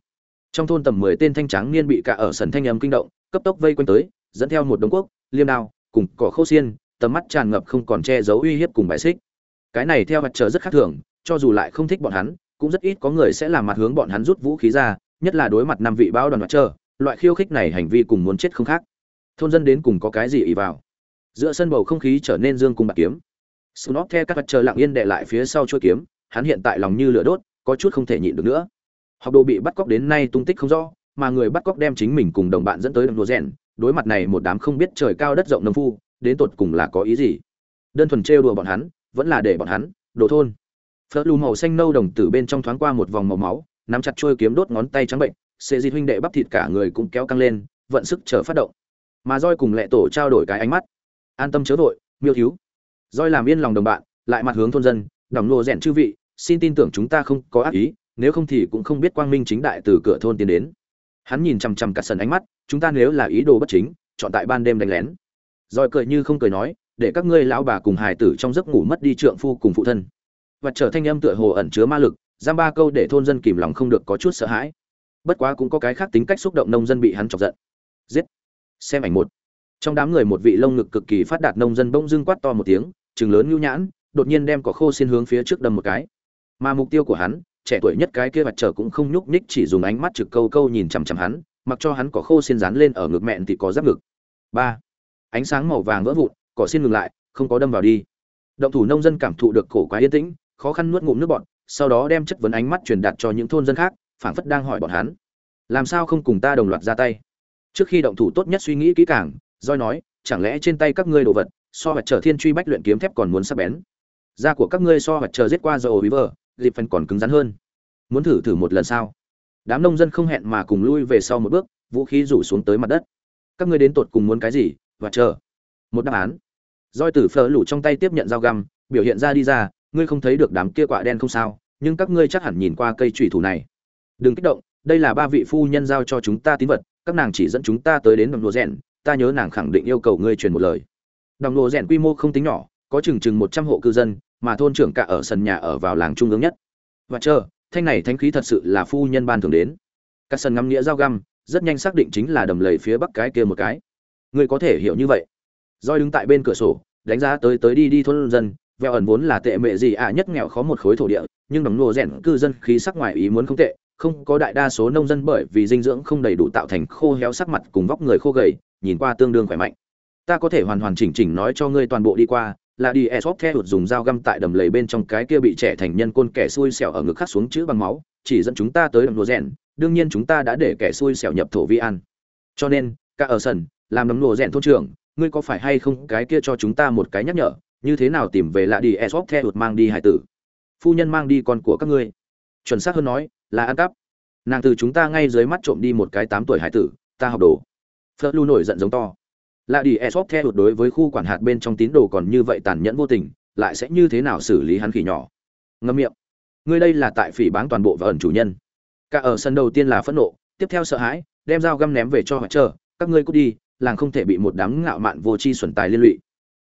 Trong thôn tầm mười tên thanh trắng niên bị cả ở sân thanh âm kinh động, cấp tốc vây quanh tới, dẫn theo một đống quốc, liêm đao, cùng cỏ khâu xiên, tầm mắt tràn ngập không còn che giấu uy hiếp cùng bài xích. Cái này theo mặt trời rất khác thường, cho dù lại không thích bọn hắn, cũng rất ít có người sẽ làm mặt hướng bọn hắn rút vũ khí ra, nhất là đối mặt năm vị báo đoàn mặt trời, loại khiêu khích này hành vi cùng muốn chết không khác. Thôn dân đến cùng có cái gì ý vào? Giữa sân bầu không khí trở nên dương cùng bạc kiếm snob theo các vật chờ lặng yên đệ lại phía sau chuôi kiếm, hắn hiện tại lòng như lửa đốt, có chút không thể nhịn được nữa. Học đồ bị bắt cóc đến nay tung tích không rõ, mà người bắt cóc đem chính mình cùng đồng bạn dẫn tới đầm đồ rèn, đối mặt này một đám không biết trời cao đất rộng nông phu, đến tột cùng là có ý gì? Đơn thuần trêu đùa bọn hắn, vẫn là để bọn hắn đồ thôn. Phớt lù màu xanh nâu đồng tử bên trong thoáng qua một vòng màu máu, nắm chặt chuôi kiếm đốt ngón tay trắng bệnh, Xê Di huynh đệ bắp thịt cả người cũng kéo căng lên, vận sức chờ phát động. Mà roi cùng lệ tổ trao đổi cái ánh mắt. An tâm chớ vội, miêu thiếu Doi làm yên lòng đồng bạn, lại mặt hướng thôn dân, đỏng nô rèn chư vị, xin tin tưởng chúng ta không có ác ý, nếu không thì cũng không biết quang minh chính đại từ cửa thôn tiến đến. Hắn nhìn chằm chằm cả sần ánh mắt, chúng ta nếu là ý đồ bất chính, chọn tại ban đêm đánh lén. Doi cười như không cười nói, để các ngươi lão bà cùng hài tử trong giấc ngủ mất đi trượng phu cùng phụ thân. và trở thanh âm tựa hồ ẩn chứa ma lực, giam ba câu để thôn dân kìm lòng không được có chút sợ hãi. Bất quá cũng có cái khác tính cách xúc động nông dân bị hắn chọc giận. Giết. Xem ảnh một. Trong đám người một vị lông ngực cực kỳ phát đạt nông dân bỗng dưng quát to một tiếng, trừng lớn nhu nhãn đột nhiên đem cỏ khô xin hướng phía trước đâm một cái. Mà mục tiêu của hắn trẻ tuổi nhất cái kia mặt trở cũng không nhúc nhích chỉ dùng ánh mắt trực câu câu nhìn chằm chằm hắn mặc cho hắn cỏ khô xin dán lên ở ngực mẹn thì có giáp ngực. Ba. Ánh sáng màu vàng vỡ vụn cỏ xin ngừng lại không có đâm vào đi. Động thủ nông dân cảm thụ được cổ quá yên tĩnh khó khăn nuốt ngụm nước bọn sau đó đem chất vấn ánh mắt truyền đạt cho những thôn dân khác phảng phất đang hỏi bọn hắn. Làm sao không cùng ta đồng loạt ra tay? Trước khi động thủ tốt nhất suy nghĩ kỹ càng roi nói, chẳng lẽ trên tay các ngươi đồ vật, so vật trở thiên truy bách luyện kiếm thép còn muốn sắc bén? Da của các ngươi so vật trở giết qua rồi vờ dịp phần còn cứng rắn hơn. Muốn thử thử một lần sao? Đám nông dân không hẹn mà cùng lui về sau một bước, vũ khí rủ xuống tới mặt đất. Các ngươi đến tột cùng muốn cái gì và chờ? Một đáp án. Roi tử phở lủ trong tay tiếp nhận dao găm, biểu hiện ra đi ra, ngươi không thấy được đám kia quạ đen không sao, nhưng các ngươi chắc hẳn nhìn qua cây trùy thủ này. Đừng kích động, đây là ba vị phu nhân giao cho chúng ta tín vật, các nàng chỉ dẫn chúng ta tới đến đồng đồ rèn ta nhớ nàng khẳng định yêu cầu ngươi truyền một lời. Đồng lộ rèn quy mô không tính nhỏ, có chừng chừng một trăm hộ cư dân, mà thôn trưởng cả ở sân nhà ở vào làng trung ương nhất. Và chờ, thanh này thánh khí thật sự là phu nhân ban thường đến. Các sân ngắm nghĩa dao găm, rất nhanh xác định chính là đầm lầy phía bắc cái kia một cái. Ngươi có thể hiểu như vậy. Roi đứng tại bên cửa sổ, đánh giá tới tới đi đi thôn dân vẻ ẩn vốn là tệ mệ gì ạ nhất nghèo khó một khối thổ địa, nhưng đồng lộ rèn cư dân khí sắc ngoài ý muốn không tệ không có đại đa số nông dân bởi vì dinh dưỡng không đầy đủ tạo thành khô héo sắc mặt cùng vóc người khô gầy, nhìn qua tương đương khỏe mạnh. Ta có thể hoàn hoàn chỉnh chỉnh nói cho ngươi toàn bộ đi qua, là đi esop theo dùng dao găm tại đầm lầy bên trong cái kia bị trẻ thành nhân côn kẻ xui xẻo ở ngực khắc xuống chữ bằng máu, chỉ dẫn chúng ta tới đầm lúa rèn, đương nhiên chúng ta đã để kẻ xui xẻo nhập thổ vi an. Cho nên, cả ở sân, làm đầm lúa rèn thôn trưởng, ngươi có phải hay không cái kia cho chúng ta một cái nhắc nhở, như thế nào tìm về lạ đi esop theo mang đi hải tử. Phu nhân mang đi con của các ngươi. Chuẩn xác hơn nói là ăn cắp. Nàng từ chúng ta ngay dưới mắt trộm đi một cái tám tuổi hải tử, ta học đồ. Phớt lu nổi giận giống to. Lạ đi, esop theo đối với khu quản hạt bên trong tín đồ còn như vậy tàn nhẫn vô tình, lại sẽ như thế nào xử lý hắn khỉ nhỏ? Ngâm miệng. Ngươi đây là tại phỉ báng toàn bộ và ẩn chủ nhân. Cả ở sân đầu tiên là phẫn nộ, tiếp theo sợ hãi, đem dao găm ném về cho họ chờ các ngươi cút đi, làng không thể bị một đám ngạo mạn vô tri xuẩn tài liên lụy.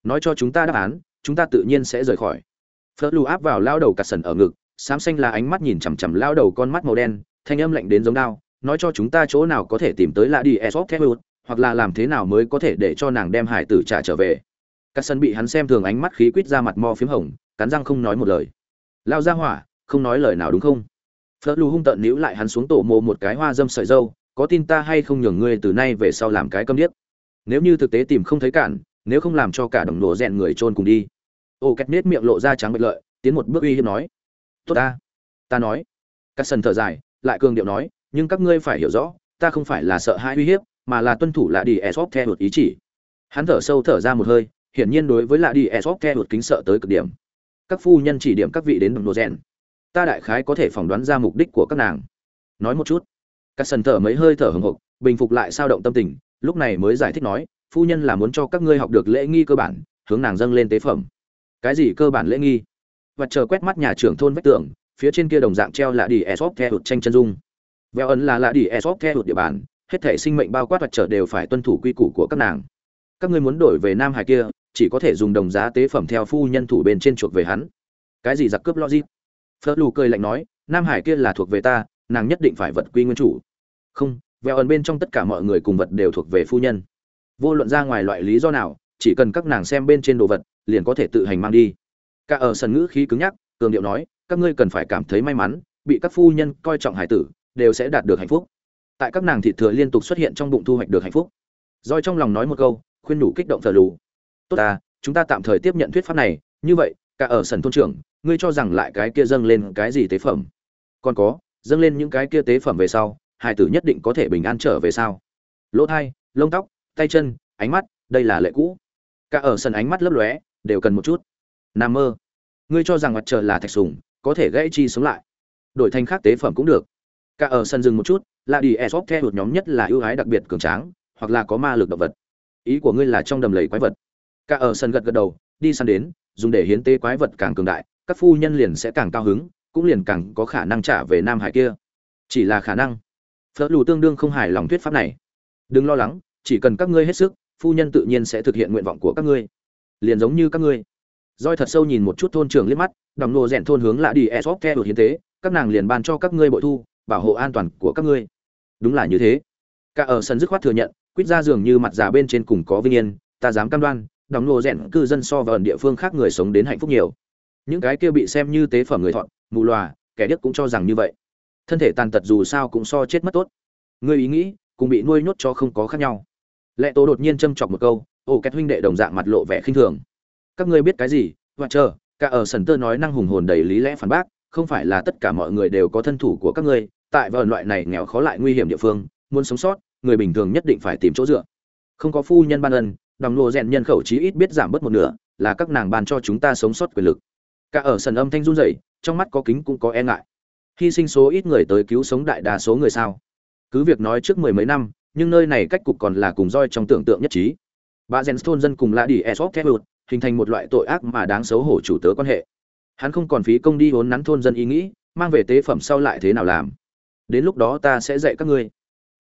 Nói cho chúng ta đáp án, chúng ta tự nhiên sẽ rời khỏi. Phớt lù áp vào lao đầu cả sần ở ngực xám xanh là ánh mắt nhìn chằm chằm lao đầu con mắt màu đen, thanh âm lạnh đến giống đao nói cho chúng ta chỗ nào có thể tìm tới lạ đi esop theo hoặc là làm thế nào mới có thể để cho nàng đem hải tử trả trở về. Các sân bị hắn xem thường ánh mắt khí quýt ra mặt mo phím hồng, cắn răng không nói một lời. Lao ra hỏa, không nói lời nào đúng không? Phớt lù hung tợn níu lại hắn xuống tổ mồ một cái hoa dâm sợi dâu, có tin ta hay không nhường ngươi từ nay về sau làm cái câm điếc? Nếu như thực tế tìm không thấy cản, nếu không làm cho cả đồng nổ rèn người trôn cùng đi. Ô két nết miệng lộ ra trắng bệch lợi, tiến một bước uy hiếp nói tốt ta. Ta nói. Các sân thở dài, lại cường điệu nói, nhưng các ngươi phải hiểu rõ, ta không phải là sợ hãi uy hiếp, mà là tuân thủ lạ đi esop theo một ý chỉ. Hắn thở sâu thở ra một hơi, hiển nhiên đối với lạ đi esop theo một kính sợ tới cực điểm. Các phu nhân chỉ điểm các vị đến đồng đồ rèn. Ta đại khái có thể phỏng đoán ra mục đích của các nàng. Nói một chút. Các sần thở mấy hơi thở hừng hực, bình phục lại sao động tâm tình, lúc này mới giải thích nói, phu nhân là muốn cho các ngươi học được lễ nghi cơ bản, hướng nàng dâng lên tế phẩm. Cái gì cơ bản lễ nghi? Và chờ quét mắt nhà trưởng thôn vách tường, phía trên kia đồng dạng treo là đi esop theo hụt tranh chân dung. Veo ấn là là đi esop theo hụt địa bàn, hết thể sinh mệnh bao quát vật trở đều phải tuân thủ quy củ của các nàng. Các ngươi muốn đổi về nam hải kia, chỉ có thể dùng đồng giá tế phẩm theo phu nhân thủ bên trên chuộc về hắn. Cái gì giặc cướp logic? Phớt lù cười lạnh nói, nam hải kia là thuộc về ta, nàng nhất định phải vật quy nguyên chủ. Không, veo ẩn bên trong tất cả mọi người cùng vật đều thuộc về phu nhân. Vô luận ra ngoài loại lý do nào, chỉ cần các nàng xem bên trên đồ vật, liền có thể tự hành mang đi cả ở sân ngữ khí cứng nhắc, cường điệu nói, các ngươi cần phải cảm thấy may mắn, bị các phu nhân coi trọng hải tử, đều sẽ đạt được hạnh phúc. Tại các nàng thịt thừa liên tục xuất hiện trong bụng thu hoạch được hạnh phúc. Roi trong lòng nói một câu, khuyên nhủ kích động thờ lù. Tốt ta, chúng ta tạm thời tiếp nhận thuyết pháp này, như vậy, cả ở sân thôn trưởng, ngươi cho rằng lại cái kia dâng lên cái gì tế phẩm? Còn có, dâng lên những cái kia tế phẩm về sau hải tử nhất định có thể bình an trở về sau lỗ thai, lông tóc, tay chân, ánh mắt, đây là lệ cũ. Cả ở sân ánh mắt lấp lóe, đều cần một chút nam mơ. Ngươi cho rằng mặt trời là thạch sùng, có thể gãy chi sống lại. Đổi thành khác tế phẩm cũng được. Cả ở sân dừng một chút là đi esop theo một nhóm nhất là ưu ái đặc biệt cường tráng, hoặc là có ma lực động vật. Ý của ngươi là trong đầm lầy quái vật. Cả ở sân gật gật đầu, đi săn đến, dùng để hiến tế quái vật càng cường đại, các phu nhân liền sẽ càng cao hứng, cũng liền càng có khả năng trả về nam hải kia. Chỉ là khả năng. Phớt lù tương đương không hài lòng thuyết pháp này. Đừng lo lắng, chỉ cần các ngươi hết sức, phu nhân tự nhiên sẽ thực hiện nguyện vọng của các ngươi. Liền giống như các ngươi roi thật sâu nhìn một chút thôn trưởng liếc mắt Đằng nô rèn thôn hướng lạ đi esop theo hiến tế, các nàng liền ban cho các ngươi bội thu, bảo hộ an toàn của các ngươi. Đúng là như thế. Cả ở sân dứt khoát thừa nhận, quýt ra dường như mặt già bên trên cùng có vinh yên, ta dám cam đoan Đằng nô rèn cư dân so với ẩn địa phương khác người sống đến hạnh phúc nhiều. Những cái kia bị xem như tế phẩm người thọn mù lòa kẻ điếc cũng cho rằng như vậy. Thân thể tàn tật dù sao cũng so chết mất tốt. Ngươi ý nghĩ, cùng bị nuôi nhốt cho không có khác nhau. Lệ tố đột nhiên châm chọc một câu ồ két huynh đệ đồng dạng mặt lộ vẻ khinh thường các ngươi biết cái gì, và chờ, cả ở sần tơ nói năng hùng hồn đầy lý lẽ phản bác, không phải là tất cả mọi người đều có thân thủ của các ngươi, tại vợ loại này nghèo khó lại nguy hiểm địa phương, muốn sống sót, người bình thường nhất định phải tìm chỗ dựa. Không có phu nhân ban ân, đồng lô rèn nhân khẩu chí ít biết giảm bớt một nửa, là các nàng ban cho chúng ta sống sót quyền lực. Cả ở sần âm thanh run rẩy, trong mắt có kính cũng có e ngại. Hy sinh số ít người tới cứu sống đại đa số người sao? Cứ việc nói trước mười mấy năm, nhưng nơi này cách cục còn là cùng roi trong tưởng tượng nhất trí. Bà rèn thôn dân cùng là đi esop thép hình thành một loại tội ác mà đáng xấu hổ chủ tớ quan hệ. Hắn không còn phí công đi hốn nắn thôn dân ý nghĩ, mang về tế phẩm sau lại thế nào làm? Đến lúc đó ta sẽ dạy các ngươi.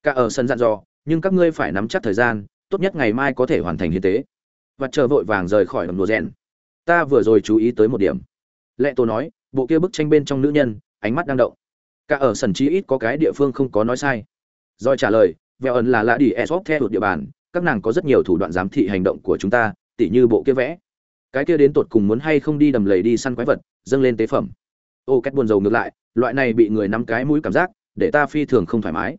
Cả ở sân dặn dò, nhưng các ngươi phải nắm chắc thời gian, tốt nhất ngày mai có thể hoàn thành hiến tế. Và chờ vội vàng rời khỏi đồng đùa rèn. Ta vừa rồi chú ý tới một điểm. Lệ tổ nói, bộ kia bức tranh bên trong nữ nhân, ánh mắt đang động. Cả ở sân chí ít có cái địa phương không có nói sai. Rồi trả lời, vẹo ẩn là lạ đi esop theo địa bàn, các nàng có rất nhiều thủ đoạn giám thị hành động của chúng ta tỉ như bộ kia vẽ. Cái kia đến tột cùng muốn hay không đi đầm lầy đi săn quái vật, dâng lên tế phẩm. Ô cách buồn rầu ngược lại, loại này bị người nắm cái mũi cảm giác, để ta phi thường không thoải mái.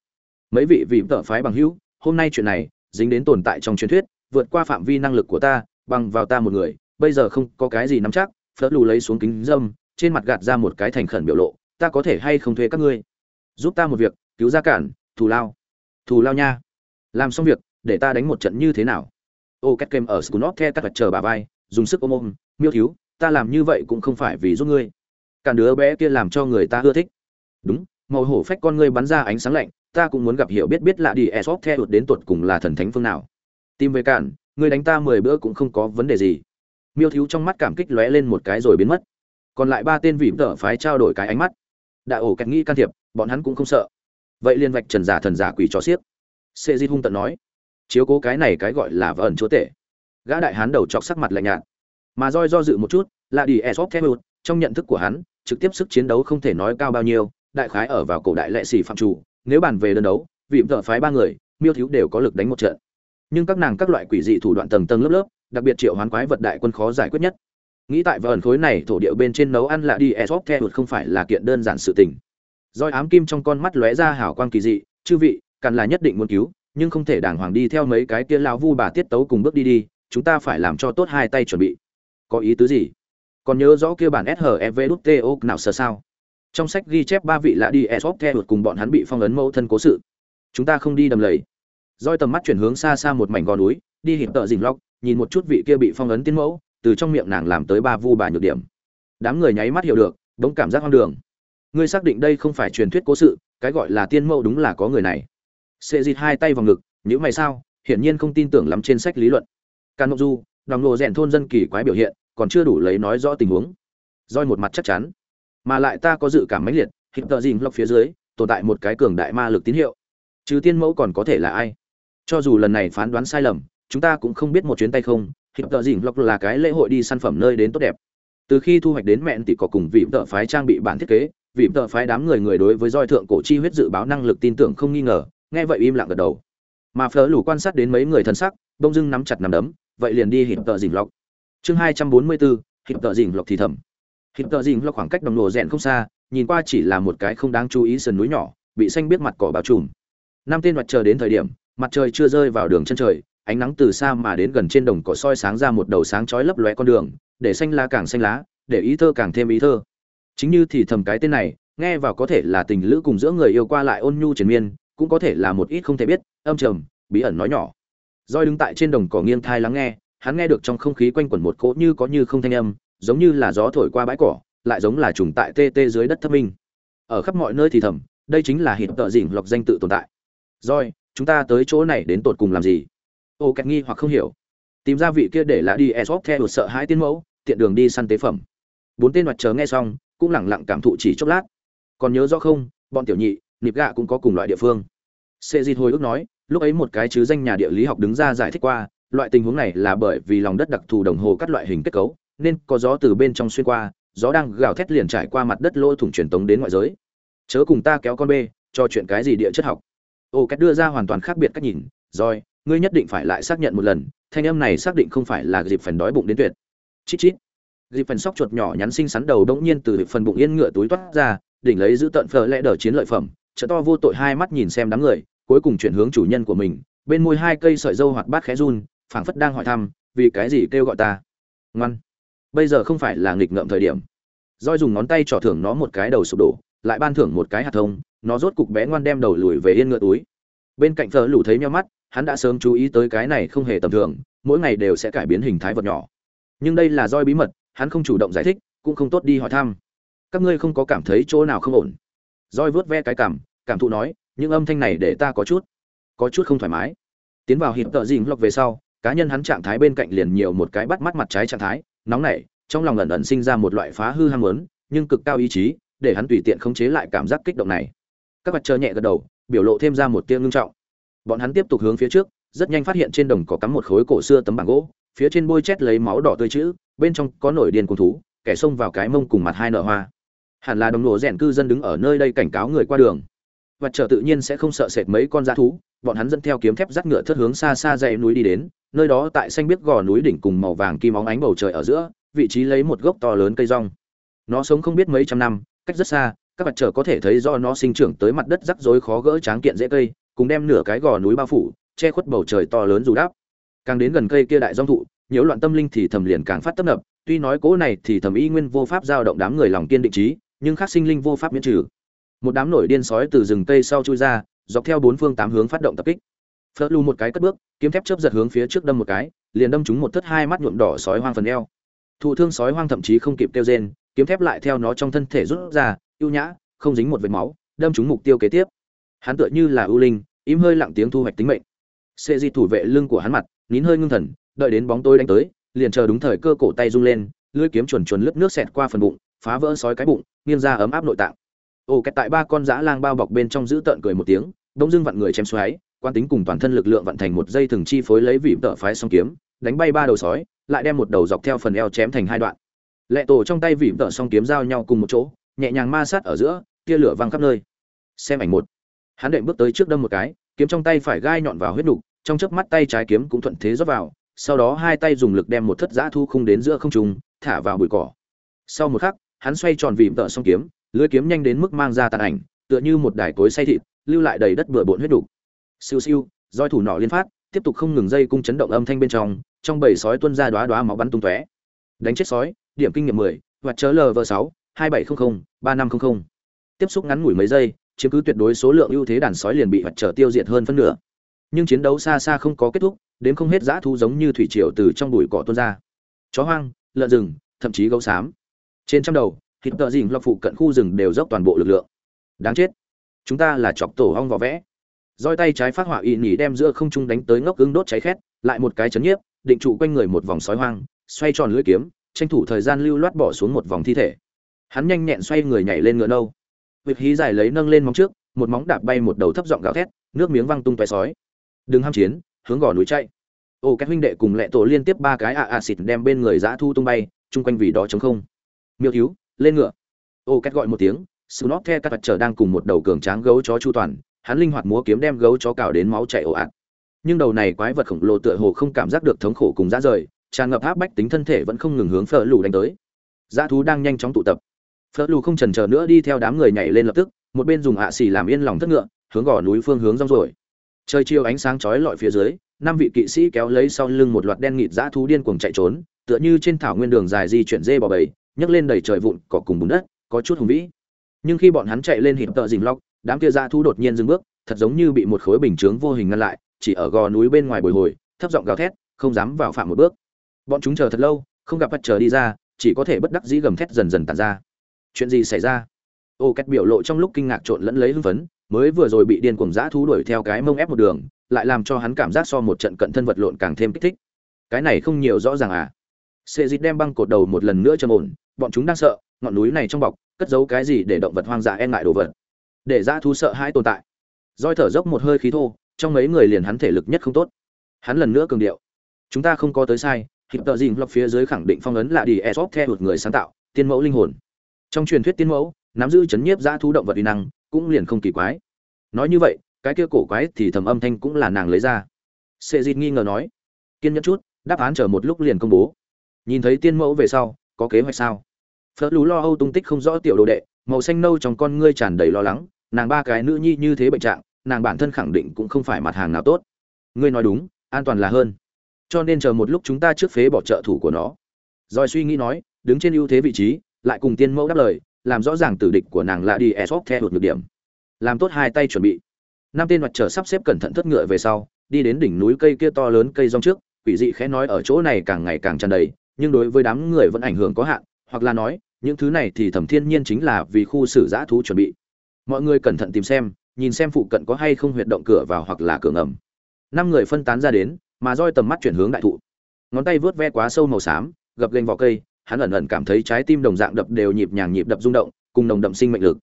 Mấy vị vị tợ phái bằng hữu, hôm nay chuyện này, dính đến tồn tại trong truyền thuyết, vượt qua phạm vi năng lực của ta, bằng vào ta một người, bây giờ không có cái gì nắm chắc, phớt lù lấy xuống kính dâm, trên mặt gạt ra một cái thành khẩn biểu lộ, ta có thể hay không thuê các ngươi? Giúp ta một việc, cứu ra cản, thù lao. Thù lao nha. Làm xong việc, để ta đánh một trận như thế nào? Ô, két kem ở scunop the các vật chờ bà vai, dùng sức ôm ôm, miêu thiếu, ta làm như vậy cũng không phải vì giúp ngươi. Cả đứa bé kia làm cho người ta ưa thích. Đúng, màu hổ phách con ngươi bắn ra ánh sáng lạnh, ta cũng muốn gặp hiểu biết biết lạ đi esop theo đến tuột cùng là thần thánh phương nào. Tìm về cản, ngươi đánh ta mười bữa cũng không có vấn đề gì. Miêu thiếu trong mắt cảm kích lóe lên một cái rồi biến mất. Còn lại ba tên vỉm tở phái trao đổi cái ánh mắt. Đại ổ kẹt nghĩ can thiệp, bọn hắn cũng không sợ. Vậy liên vạch trần giả thần giả quỷ cho xiếc. Sệ di hung tận nói chiếu cố cái này cái gọi là vợ ẩn chúa tể. Gã đại hán đầu chọc sắc mặt lạnh nhạt. Mà roi do dự một chút, là đi esop theo trong nhận thức của hắn, trực tiếp sức chiến đấu không thể nói cao bao nhiêu, đại khái ở vào cổ đại lệ sĩ phạm chủ, nếu bàn về đơn đấu, vị vợ phái ba người, miêu thiếu đều có lực đánh một trận. Nhưng các nàng các loại quỷ dị thủ đoạn tầng tầng lớp lớp, đặc biệt triệu hoán quái vật đại quân khó giải quyết nhất. Nghĩ tại vờn khối này thổ địa bên trên nấu ăn là đi esop theo không phải là kiện đơn giản sự tình. Roi ám kim trong con mắt lóe ra hào quang kỳ dị, chư vị càng là nhất định muốn cứu nhưng không thể đàng hoàng đi theo mấy cái kia lão vu bà tiết tấu cùng bước đi đi, chúng ta phải làm cho tốt hai tay chuẩn bị. Có ý tứ gì? Còn nhớ rõ kia bản SHEV nào sợ sao? Trong sách ghi chép ba vị lạ đi esop theo cùng bọn hắn bị phong ấn mẫu thân cố sự. Chúng ta không đi đầm lầy. Roi tầm mắt chuyển hướng xa xa một mảnh gò núi, đi hiểm tợ dình lóc nhìn một chút vị kia bị phong ấn tiên mẫu, từ trong miệng nàng làm tới ba vu bà nhược điểm. Đám người nháy mắt hiểu được bỗng cảm giác hoang đường. Ngươi xác định đây không phải truyền thuyết cố sự, cái gọi là tiên mẫu đúng là có người này sệ dịt hai tay vào ngực, nhữ mày sao? Hiển nhiên không tin tưởng lắm trên sách lý luận. Can du, đoàn lộ rèn thôn dân kỳ quái biểu hiện, còn chưa đủ lấy nói rõ tình huống. Roi một mặt chắc chắn. Mà lại ta có dự cảm mãnh liệt, hiện tờ dình lọc phía dưới, tồn tại một cái cường đại ma lực tín hiệu. Chứ tiên mẫu còn có thể là ai? Cho dù lần này phán đoán sai lầm, chúng ta cũng không biết một chuyến tay không, hiện tờ dình lọc là cái lễ hội đi săn phẩm nơi đến tốt đẹp. Từ khi thu hoạch đến mẹn tỷ có cùng vị tợ phái trang bị bản thiết kế, vị tợ phái đám người người đối với roi thượng cổ chi huyết dự báo năng lực tin tưởng không nghi ngờ nghe vậy im lặng gật đầu. Mà phở lủ quan sát đến mấy người thân sắc bông dưng nắm chặt nắm đấm, vậy liền đi hiện tợ dình lọc. Chương hai trăm bốn mươi bốn hiện tợ dình lọc thì thầm. Hiện tợ dình lọc khoảng cách đồng lộ rẽn không xa, nhìn qua chỉ là một cái không đáng chú ý sườn núi nhỏ, bị xanh biết mặt cỏ bao trùm. Năm tên mặt trời đến thời điểm, mặt trời chưa rơi vào đường chân trời, ánh nắng từ xa mà đến gần trên đồng cỏ soi sáng ra một đầu sáng chói lấp lóe con đường, để xanh lá càng xanh lá, để ý thơ càng thêm ý thơ. Chính như thì thầm cái tên này, nghe vào có thể là tình lữ cùng giữa người yêu qua lại ôn nhu triền miên cũng có thể là một ít không thể biết, âm trầm, bí ẩn nói nhỏ. Roi đứng tại trên đồng cỏ nghiêng thai lắng nghe, hắn nghe được trong không khí quanh quẩn một cỗ như có như không thanh âm, giống như là gió thổi qua bãi cỏ, lại giống là trùng tại tê tê dưới đất thấp minh. Ở khắp mọi nơi thì thầm, đây chính là hiện tợ dỉnh lọc danh tự tồn tại. Roi chúng ta tới chỗ này đến tột cùng làm gì? Ô, kẹt nghi hoặc không hiểu. Tìm ra vị kia để lại đi esop theo sợ hai tiên mẫu, tiện đường đi săn tế phẩm. Bốn tên mặt chờ nghe xong, cũng lẳng lặng cảm thụ chỉ chốc lát. Còn nhớ rõ không, bọn tiểu nhị nịp gạ cũng có cùng loại địa phương. Sệ dịt hồi ức nói, lúc ấy một cái chứ danh nhà địa lý học đứng ra giải thích qua, loại tình huống này là bởi vì lòng đất đặc thù đồng hồ các loại hình kết cấu, nên có gió từ bên trong xuyên qua, gió đang gào thét liền trải qua mặt đất lỗ thủng truyền tống đến ngoại giới. Chớ cùng ta kéo con bê, cho chuyện cái gì địa chất học. Ô cách đưa ra hoàn toàn khác biệt cách nhìn, rồi, ngươi nhất định phải lại xác nhận một lần, thanh âm này xác định không phải là dịp phần đói bụng đến tuyệt. Chít chít. Dịp phần sóc chuột nhỏ nhắn xinh xắn đầu đống nhiên từ phần bụng yên ngựa túi toát ra, đỉnh lấy giữ tận phở lẽ đờ chiến lợi phẩm chợ to vô tội hai mắt nhìn xem đám người, cuối cùng chuyển hướng chủ nhân của mình, bên môi hai cây sợi dâu hoạt bát khẽ run, phảng phất đang hỏi thăm, vì cái gì kêu gọi ta? Ngoan. Bây giờ không phải là nghịch ngợm thời điểm. Roi dùng ngón tay trỏ thưởng nó một cái đầu sụp đổ, lại ban thưởng một cái hạt thông, nó rốt cục bé ngoan đem đầu lùi về yên ngựa túi. Bên cạnh thờ lủ thấy nhau mắt, hắn đã sớm chú ý tới cái này không hề tầm thường, mỗi ngày đều sẽ cải biến hình thái vật nhỏ. Nhưng đây là roi bí mật, hắn không chủ động giải thích, cũng không tốt đi hỏi thăm. Các ngươi không có cảm thấy chỗ nào không ổn roi vớt ve cái cảm cảm thụ nói, những âm thanh này để ta có chút có chút không thoải mái. Tiến vào hiệp tợ dình lọc về sau, cá nhân hắn trạng thái bên cạnh liền nhiều một cái bắt mắt mặt trái trạng thái, nóng nảy, trong lòng ẩn ẩn sinh ra một loại phá hư ham muốn, nhưng cực cao ý chí, để hắn tùy tiện khống chế lại cảm giác kích động này. Các mặt chờ nhẹ gật đầu, biểu lộ thêm ra một tia ngưng trọng. Bọn hắn tiếp tục hướng phía trước, rất nhanh phát hiện trên đồng có cắm một khối cổ xưa tấm bảng gỗ, phía trên bôi chét lấy máu đỏ tươi chữ, bên trong có nổi điên cùng thú, kẻ xông vào cái mông cùng mặt hai nở hoa hẳn là đồng lộ rèn cư dân đứng ở nơi đây cảnh cáo người qua đường. Và chờ tự nhiên sẽ không sợ sệt mấy con dã thú. Bọn hắn dẫn theo kiếm thép dắt ngựa thất hướng xa xa dãy núi đi đến. Nơi đó tại xanh biết gò núi đỉnh cùng màu vàng kim óng ánh bầu trời ở giữa, vị trí lấy một gốc to lớn cây rong. Nó sống không biết mấy trăm năm, cách rất xa, các vật trở có thể thấy do nó sinh trưởng tới mặt đất rắc rối khó gỡ tráng kiện dễ cây, cùng đem nửa cái gò núi bao phủ, che khuất bầu trời to lớn dù đáp càng đến gần cây kia đại rong thụ, nhiễu loạn tâm linh thì thầm liền càng phát tấp nập, tuy nói cố này thì thầm y nguyên vô pháp giao động đám người lòng kiên định trí nhưng khác sinh linh vô pháp miễn trừ. Một đám nổi điên sói từ rừng cây sau chui ra, dọc theo bốn phương tám hướng phát động tập kích. Phớt lu một cái cất bước, kiếm thép chớp giật hướng phía trước đâm một cái, liền đâm trúng một thất hai mắt nhuộm đỏ sói hoang phần eo. Thụ thương sói hoang thậm chí không kịp kêu rên, kiếm thép lại theo nó trong thân thể rút ra, ưu nhã, không dính một vệt máu, đâm trúng mục tiêu kế tiếp. Hắn tựa như là ưu linh, im hơi lặng tiếng thu hoạch tính mệnh. Sệ di thủ vệ lưng của hắn mặt, nín hơi ngưng thần, đợi đến bóng tôi đánh tới, liền chờ đúng thời cơ cổ tay rung lên, lưỡi kiếm chuẩn chuẩn lướt nước xẹt qua phần bụng phá vỡ sói cái bụng nghiêng ra ấm áp nội tạng. Ồ kẹt tại ba con dã lang bao bọc bên trong giữ tợn cười một tiếng đông dưng vặn người chém xoáy quan tính cùng toàn thân lực lượng vận thành một dây thừng chi phối lấy vị tợ phái song kiếm đánh bay ba đầu sói lại đem một đầu dọc theo phần eo chém thành hai đoạn. Lệ tổ trong tay vị tợ song kiếm giao nhau cùng một chỗ nhẹ nhàng ma sát ở giữa tia lửa văng khắp nơi. Xem ảnh một. Hắn đệm bước tới trước đâm một cái kiếm trong tay phải gai nhọn vào huyết đục trong chớp mắt tay trái kiếm cũng thuận thế rót vào sau đó hai tay dùng lực đem một thất giã thu khung đến giữa không trùng, thả vào bụi cỏ. Sau một khắc hắn xoay tròn vì tợ song kiếm lưới kiếm nhanh đến mức mang ra tàn ảnh tựa như một đài cối say thịt lưu lại đầy đất bừa bộn huyết đục. Siêu siêu roi thủ nọ liên phát tiếp tục không ngừng dây cung chấn động âm thanh bên trong trong bầy sói tuôn ra đóa đóa máu bắn tung tóe. Đánh chết sói điểm kinh nghiệm 10, hoặc chớ lv 6 2700 3500 tiếp xúc ngắn ngủi mấy giây chiếm cứ tuyệt đối số lượng ưu thế đàn sói liền bị hoặc trở tiêu diệt hơn phân nửa. Nhưng chiến đấu xa xa không có kết thúc đến không hết dã thu giống như thủy triều từ trong bụi cỏ tuôn ra. Chó hoang lợn rừng thậm chí gấu xám trên trăm đầu, thịt tợ dìm lọc phụ cận khu rừng đều dốc toàn bộ lực lượng. Đáng chết. Chúng ta là chọc tổ hong vỏ vẽ. Roi tay trái phát hỏa y nhỉ đem giữa không trung đánh tới ngốc ứng đốt cháy khét, lại một cái chấn nhiếp, định trụ quanh người một vòng sói hoang, xoay tròn lưỡi kiếm, tranh thủ thời gian lưu loát bỏ xuống một vòng thi thể. Hắn nhanh nhẹn xoay người nhảy lên ngựa nâu. Việc hí dài lấy nâng lên móng trước, một móng đạp bay một đầu thấp giọng gào thét, nước miếng văng tung tóe sói. Đừng ham chiến, hướng gò núi chạy. Ô, các huynh đệ cùng lệ tổ liên tiếp ba cái ạ ạ xịt đem bên người giã thu tung bay, chung quanh vì đó chống không miêu thiếu lên ngựa. Ô két gọi một tiếng sự nót the các vật trở đang cùng một đầu cường tráng gấu chó chu toàn, hắn linh hoạt múa kiếm đem gấu chó cào đến máu chảy ồ ạt. Nhưng đầu này quái vật khổng lồ tựa hồ không cảm giác được thống khổ cùng dã rời, tràn ngập áp bách tính thân thể vẫn không ngừng hướng phở lù đánh tới. Dã thú đang nhanh chóng tụ tập. Phở lù không chần chờ nữa đi theo đám người nhảy lên lập tức, một bên dùng ạ xì làm yên lòng thất ngựa, hướng gò núi phương hướng rong rồi trời chiều ánh sáng chói lọi phía dưới, năm vị kỵ sĩ kéo lấy sau lưng một loạt đen nghịt dã thú điên cuồng chạy trốn, tựa như trên thảo nguyên đường dài di chuyển dê bò bầy nhấc lên đầy trời vụn, cỏ cùng bùn đất, có chút hùng vĩ. Nhưng khi bọn hắn chạy lên hịp tợ dình lóc, đám kia ra thú đột nhiên dừng bước, thật giống như bị một khối bình chướng vô hình ngăn lại, chỉ ở gò núi bên ngoài bồi hồi, thấp giọng gào thét, không dám vào phạm một bước. Bọn chúng chờ thật lâu, không gặp mặt chờ đi ra, chỉ có thể bất đắc dĩ gầm thét dần dần tàn ra. Chuyện gì xảy ra? Ô két biểu lộ trong lúc kinh ngạc trộn lẫn lấy hưng phấn, mới vừa rồi bị điên cuồng dã thú đuổi theo cái mông ép một đường, lại làm cho hắn cảm giác so một trận cận thân vật lộn càng thêm kích thích. Cái này không nhiều rõ ràng à? Sệ dịt đem băng cột đầu một lần nữa trầm ổn, bọn chúng đang sợ, ngọn núi này trong bọc, cất giấu cái gì để động vật hoang dã e ngại đồ vật. Để dã thú sợ hãi tồn tại. Roi thở dốc một hơi khí thô, trong mấy người liền hắn thể lực nhất không tốt. Hắn lần nữa cường điệu. Chúng ta không có tới sai, hiệp tợ dình lọc phía dưới khẳng định phong ấn là đi esop theo một người sáng tạo, tiên mẫu linh hồn. Trong truyền thuyết tiên mẫu, nắm giữ chấn nhiếp dã thú động vật uy năng, cũng liền không kỳ quái. Nói như vậy, cái kia cổ quái thì thầm âm thanh cũng là nàng lấy ra. Sệ dịt nghi ngờ nói, kiên nhẫn chút, đáp án chờ một lúc liền công bố nhìn thấy tiên mẫu về sau, có kế hoạch sao? Phớt lú lo âu tung tích không rõ tiểu đồ đệ, màu xanh nâu trong con ngươi tràn đầy lo lắng, nàng ba cái nữ nhi như thế bệnh trạng, nàng bản thân khẳng định cũng không phải mặt hàng nào tốt. Ngươi nói đúng, an toàn là hơn. Cho nên chờ một lúc chúng ta trước phế bỏ trợ thủ của nó. Rồi suy nghĩ nói, đứng trên ưu thế vị trí, lại cùng tiên mẫu đáp lời, làm rõ ràng tử địch của nàng là đi esop theo một nhược điểm. Làm tốt hai tay chuẩn bị. Năm tên mặt trở sắp xếp cẩn thận thất ngựa về sau, đi đến đỉnh núi cây kia to lớn cây rong trước, quỷ dị khẽ nói ở chỗ này càng ngày càng tràn đầy nhưng đối với đám người vẫn ảnh hưởng có hạn, hoặc là nói, những thứ này thì thẩm thiên nhiên chính là vì khu xử giã thú chuẩn bị. Mọi người cẩn thận tìm xem, nhìn xem phụ cận có hay không huyệt động cửa vào hoặc là cửa ngầm. Năm người phân tán ra đến, mà roi tầm mắt chuyển hướng đại thụ. Ngón tay vớt ve quá sâu màu xám, gập lên vào cây, hắn ẩn ẩn cảm thấy trái tim đồng dạng đập đều nhịp nhàng nhịp đập rung động, cùng nồng đậm sinh mệnh lực.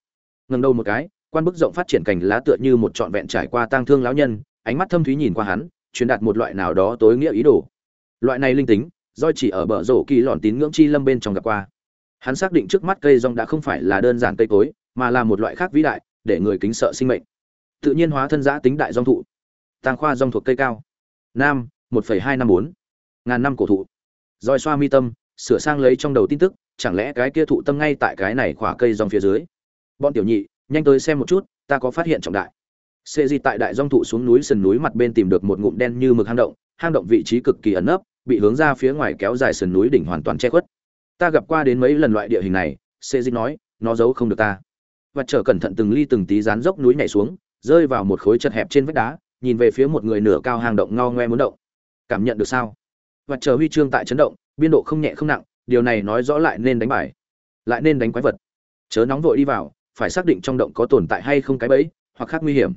Ngần đầu một cái, quan bức rộng phát triển cành lá tựa như một trọn vẹn trải qua tang thương lão nhân, ánh mắt thâm thúy nhìn qua hắn, truyền đạt một loại nào đó tối nghĩa ý đồ. Loại này linh tính Doi chỉ ở bờ rổ kỳ lòn tín ngưỡng chi lâm bên trong gặp qua. Hắn xác định trước mắt cây rong đã không phải là đơn giản cây cối, mà là một loại khác vĩ đại, để người kính sợ sinh mệnh. Tự nhiên hóa thân giã tính đại rong thụ. Tàng khoa rong thuộc cây cao. Nam, một phẩy hai năm bốn. Ngàn năm cổ thụ. Roi xoa mi tâm, sửa sang lấy trong đầu tin tức, chẳng lẽ cái kia thụ tâm ngay tại cái này khỏa cây rong phía dưới? Bọn tiểu nhị, nhanh tới xem một chút, ta có phát hiện trọng đại. Xê di tại đại rong thụ xuống núi sườn núi mặt bên tìm được một ngụm đen như mực hang động hang động vị trí cực kỳ ẩn nấp bị hướng ra phía ngoài kéo dài sườn núi đỉnh hoàn toàn che khuất. Ta gặp qua đến mấy lần loại địa hình này xê dịch nói, nó giấu không được ta. Và trở cẩn thận từng ly từng tí dán dốc núi nhảy xuống, rơi vào một khối chật hẹp trên vách đá, nhìn về phía một người nửa cao hang động ngao ngoe muốn động. Cảm nhận được sao? Và chờ huy chương tại chấn động, biên độ không nhẹ không nặng, điều này nói rõ lại nên đánh bài. Lại nên đánh quái vật. Chớ nóng vội đi vào, phải xác định trong động có tồn tại hay không cái bẫy, hoặc khác nguy hiểm.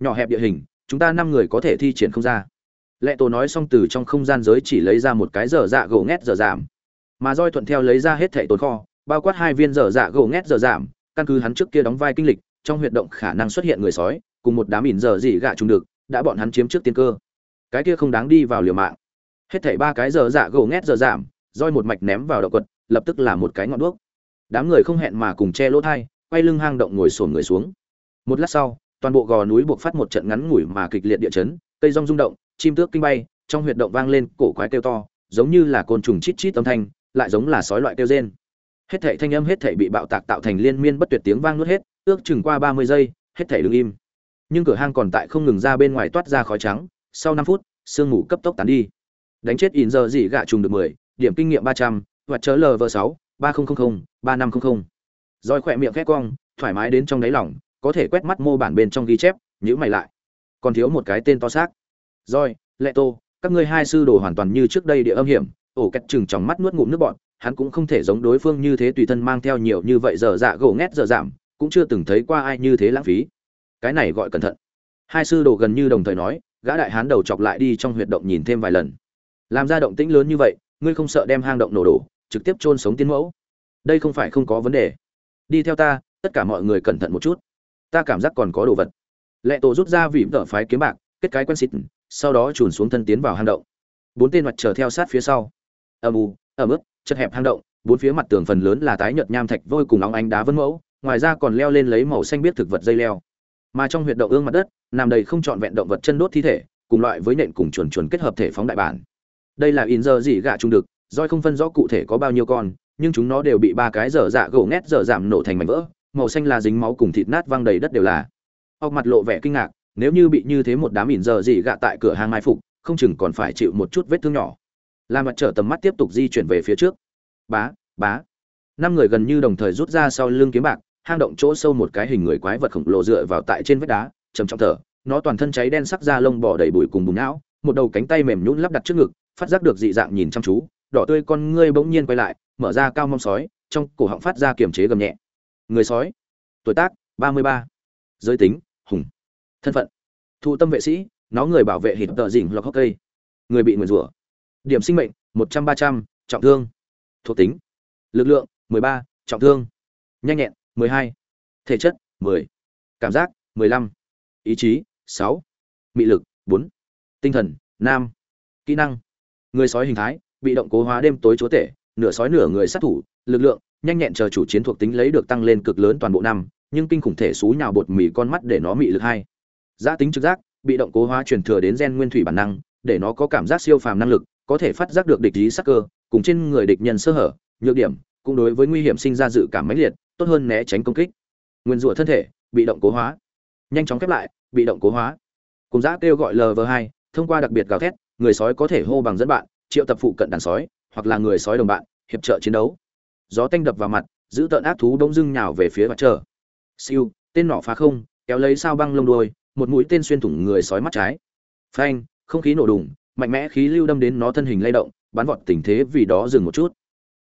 Nhỏ hẹp địa hình, chúng ta năm người có thể thi triển không ra lệ tổ nói xong từ trong không gian giới chỉ lấy ra một cái dở dạ gỗ ngét dở giảm mà roi thuận theo lấy ra hết thẻ tồn kho, bao quát hai viên dở dạ gỗ ngét dở giảm căn cứ hắn trước kia đóng vai kinh lịch, trong huyệt động khả năng xuất hiện người sói, cùng một đám ỉn dở dị gạ trùng được, đã bọn hắn chiếm trước tiên cơ. Cái kia không đáng đi vào liều mạng. Hết thảy ba cái dở dạ gỗ ngét dở giảm roi một mạch ném vào động quật, lập tức là một cái ngọn đuốc. Đám người không hẹn mà cùng che lỗ thai, quay lưng hang động ngồi sồn người xuống. Một lát sau, toàn bộ gò núi buộc phát một trận ngắn ngủi mà kịch liệt địa chấn, cây rong rung động chim tước kinh bay, trong huyệt động vang lên cổ quái kêu to, giống như là côn trùng chít chít âm thanh, lại giống là sói loại kêu rên. Hết thảy thanh âm, hết thảy bị bạo tạc tạo thành liên miên bất tuyệt tiếng vang nuốt hết, ước chừng qua ba mươi giây, hết thảy đứng im. Nhưng cửa hang còn tại không ngừng ra bên ngoài toát ra khói trắng, sau năm phút, sương mù cấp tốc tán đi. Đánh chết ỉn giờ gì gạ trùng được mười, điểm kinh nghiệm ba trăm, và chớ lv sáu, ba nghìn ba năm trăm roi khỏe miệng khét cong, thoải mái đến trong đáy lòng, có thể quét mắt mô bản bên trong ghi chép nhữ mày lại. Còn thiếu một cái tên to xác. Rồi, lệ tô các ngươi hai sư đồ hoàn toàn như trước đây địa âm hiểm ổ kẹt chừng trong mắt nuốt ngụm nước bọt, hắn cũng không thể giống đối phương như thế tùy thân mang theo nhiều như vậy giờ dạ gỗ ngét giờ giảm cũng chưa từng thấy qua ai như thế lãng phí. Cái này gọi cẩn thận. Hai sư đồ gần như đồng thời nói gã đại hán đầu chọc lại đi trong huyệt động nhìn thêm vài lần. Làm ra động tĩnh lớn như vậy ngươi không sợ đem hang động nổ đổ trực tiếp chôn sống tiến mẫu? Đây không phải không có vấn đề. Đi theo ta tất cả mọi người cẩn thận một chút. Ta cảm giác còn có đồ vật. Lệ tổ rút ra vị tờ phái kiếm bạc kết cái quen xịt sau đó chùn xuống thân tiến vào hang động. Bốn tên mặt chờ theo sát phía sau. Âm u, ẩm ướt, chật hẹp hang động, bốn phía mặt tường phần lớn là tái nhợt nham thạch vôi cùng óng ánh đá vân mẫu, ngoài ra còn leo lên lấy màu xanh biết thực vật dây leo. Mà trong huyệt động ương mặt đất, nằm đầy không trọn vẹn động vật chân đốt thi thể, cùng loại với nện cùng chuồn chuồn kết hợp thể phóng đại bản. Đây là in giờ gì gạ trung đực doi không phân rõ cụ thể có bao nhiêu con, nhưng chúng nó đều bị ba cái dở dạ gỗ ngét dở giảm nổ thành mảnh vỡ, màu xanh là dính máu cùng thịt nát văng đầy đất đều là. Ông mặt lộ vẻ kinh ngạc nếu như bị như thế một đám ỉn giờ gì gạ tại cửa hàng mai phục, không chừng còn phải chịu một chút vết thương nhỏ. La mặt trở tầm mắt tiếp tục di chuyển về phía trước. Bá bá. Năm người gần như đồng thời rút ra sau lưng kiếm bạc, hang động chỗ sâu một cái hình người quái vật khổng lồ dựa vào tại trên vách đá, trầm trọng thở. Nó toàn thân cháy đen sắc da lông bỏ đầy bụi cùng bùn não, một đầu cánh tay mềm nhũn lắp đặt trước ngực, phát giác được dị dạng nhìn chăm chú, đỏ tươi con ngươi bỗng nhiên quay lại, mở ra cao mong sói, trong cổ họng phát ra kiềm chế gầm nhẹ. Người sói. Tuổi tác, ba mươi ba. Giới tính, hùng thân phận. Thụ tâm vệ sĩ, nó người bảo vệ hít tợ dỉnh lọc hốc cây. Người bị nguyền rủa. Điểm sinh mệnh, một trăm ba trăm, trọng thương. Thuộc tính, lực lượng, mười ba, trọng thương. Nhanh nhẹn, mười hai. Thể chất, mười. Cảm giác, mười lăm. Ý chí, sáu. Mị lực, bốn. Tinh thần nam kỹ năng, người sói hình thái, bị động cố hóa đêm tối chúa tể, nửa sói nửa người sát thủ, lực lượng, nhanh nhẹn chờ chủ chiến thuộc tính lấy được tăng lên cực lớn toàn bộ năm, nhưng kinh khủng thể xú nhào bột mì con mắt để nó mị lực hai giá tính trực giác, bị động cố hóa truyền thừa đến gen nguyên thủy bản năng, để nó có cảm giác siêu phàm năng lực, có thể phát giác được địch ý sắc cơ, cùng trên người địch nhân sơ hở, nhược điểm, cũng đối với nguy hiểm sinh ra dự cảm mãnh liệt, tốt hơn né tránh công kích. Nguyên rủa thân thể, bị động cố hóa. Nhanh chóng khép lại, bị động cố hóa. Cùng giã kêu gọi lv hai, thông qua đặc biệt gào thét, người sói có thể hô bằng dẫn bạn, triệu tập phụ cận đàn sói, hoặc là người sói đồng bạn, hiệp trợ chiến đấu. Gió tanh đập vào mặt, giữ tợn ác thú bỗng dưng nhào về phía mặt trời. Siêu, tên nỏ phá không, kéo lấy sao băng lông đuôi một mũi tên xuyên thủng người sói mắt trái. Phanh, không khí nổ đùng, mạnh mẽ khí lưu đâm đến nó thân hình lay động, bắn vọt tình thế vì đó dừng một chút.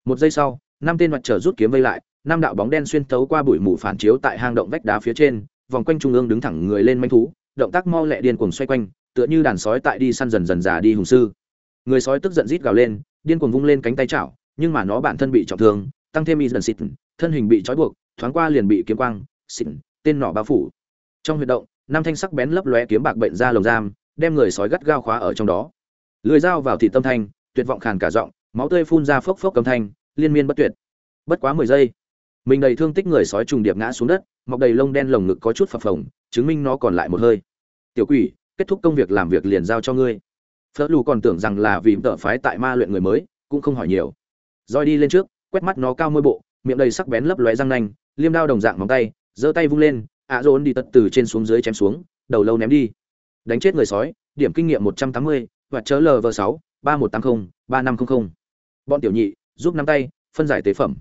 Một giây sau, năm tên mặt trở rút kiếm vây lại, năm đạo bóng đen xuyên tấu qua bụi mù phản chiếu tại hang động vách đá phía trên, vòng quanh trung ương đứng thẳng người lên manh thú, động tác mau lẹ điên cuồng xoay quanh, tựa như đàn sói tại đi săn dần dần già đi hùng sư. Người sói tức giận rít gào lên, điên cuồng vung lên cánh tay chảo, nhưng mà nó bản thân bị trọng thương, tăng thêm y dần xịt, thân hình bị trói buộc, thoáng qua liền bị kiếm quang, xịt, tên nỏ bao phủ. Trong huyệt động năm thanh sắc bén lấp lóe kiếm bạc bệnh ra lồng giam, đem người sói gắt gao khóa ở trong đó. Lưỡi dao vào thị tâm thanh, tuyệt vọng khàn cả giọng, máu tươi phun ra phốc phốc cầm thanh, liên miên bất tuyệt. Bất quá mười giây, mình đầy thương tích người sói trùng điệp ngã xuống đất, mọc đầy lông đen lồng ngực có chút phập phồng, chứng minh nó còn lại một hơi. Tiểu quỷ, kết thúc công việc làm việc liền giao cho ngươi. Phớt lù còn tưởng rằng là vì tợ phái tại ma luyện người mới, cũng không hỏi nhiều. Rồi đi lên trước, quét mắt nó cao môi bộ, miệng đầy sắc bén lấp lóe răng nanh, liêm đao đồng dạng móng tay, giơ tay vung lên ạ dồn đi tật từ trên xuống dưới chém xuống, đầu lâu ném đi. Đánh chết người sói, điểm kinh nghiệm một trăm tám mươi, và chớ lv sáu, ba một tám mươi ba năm trăm linh bọn tiểu nhị, giúp nắm tay, phân giải tế phẩm.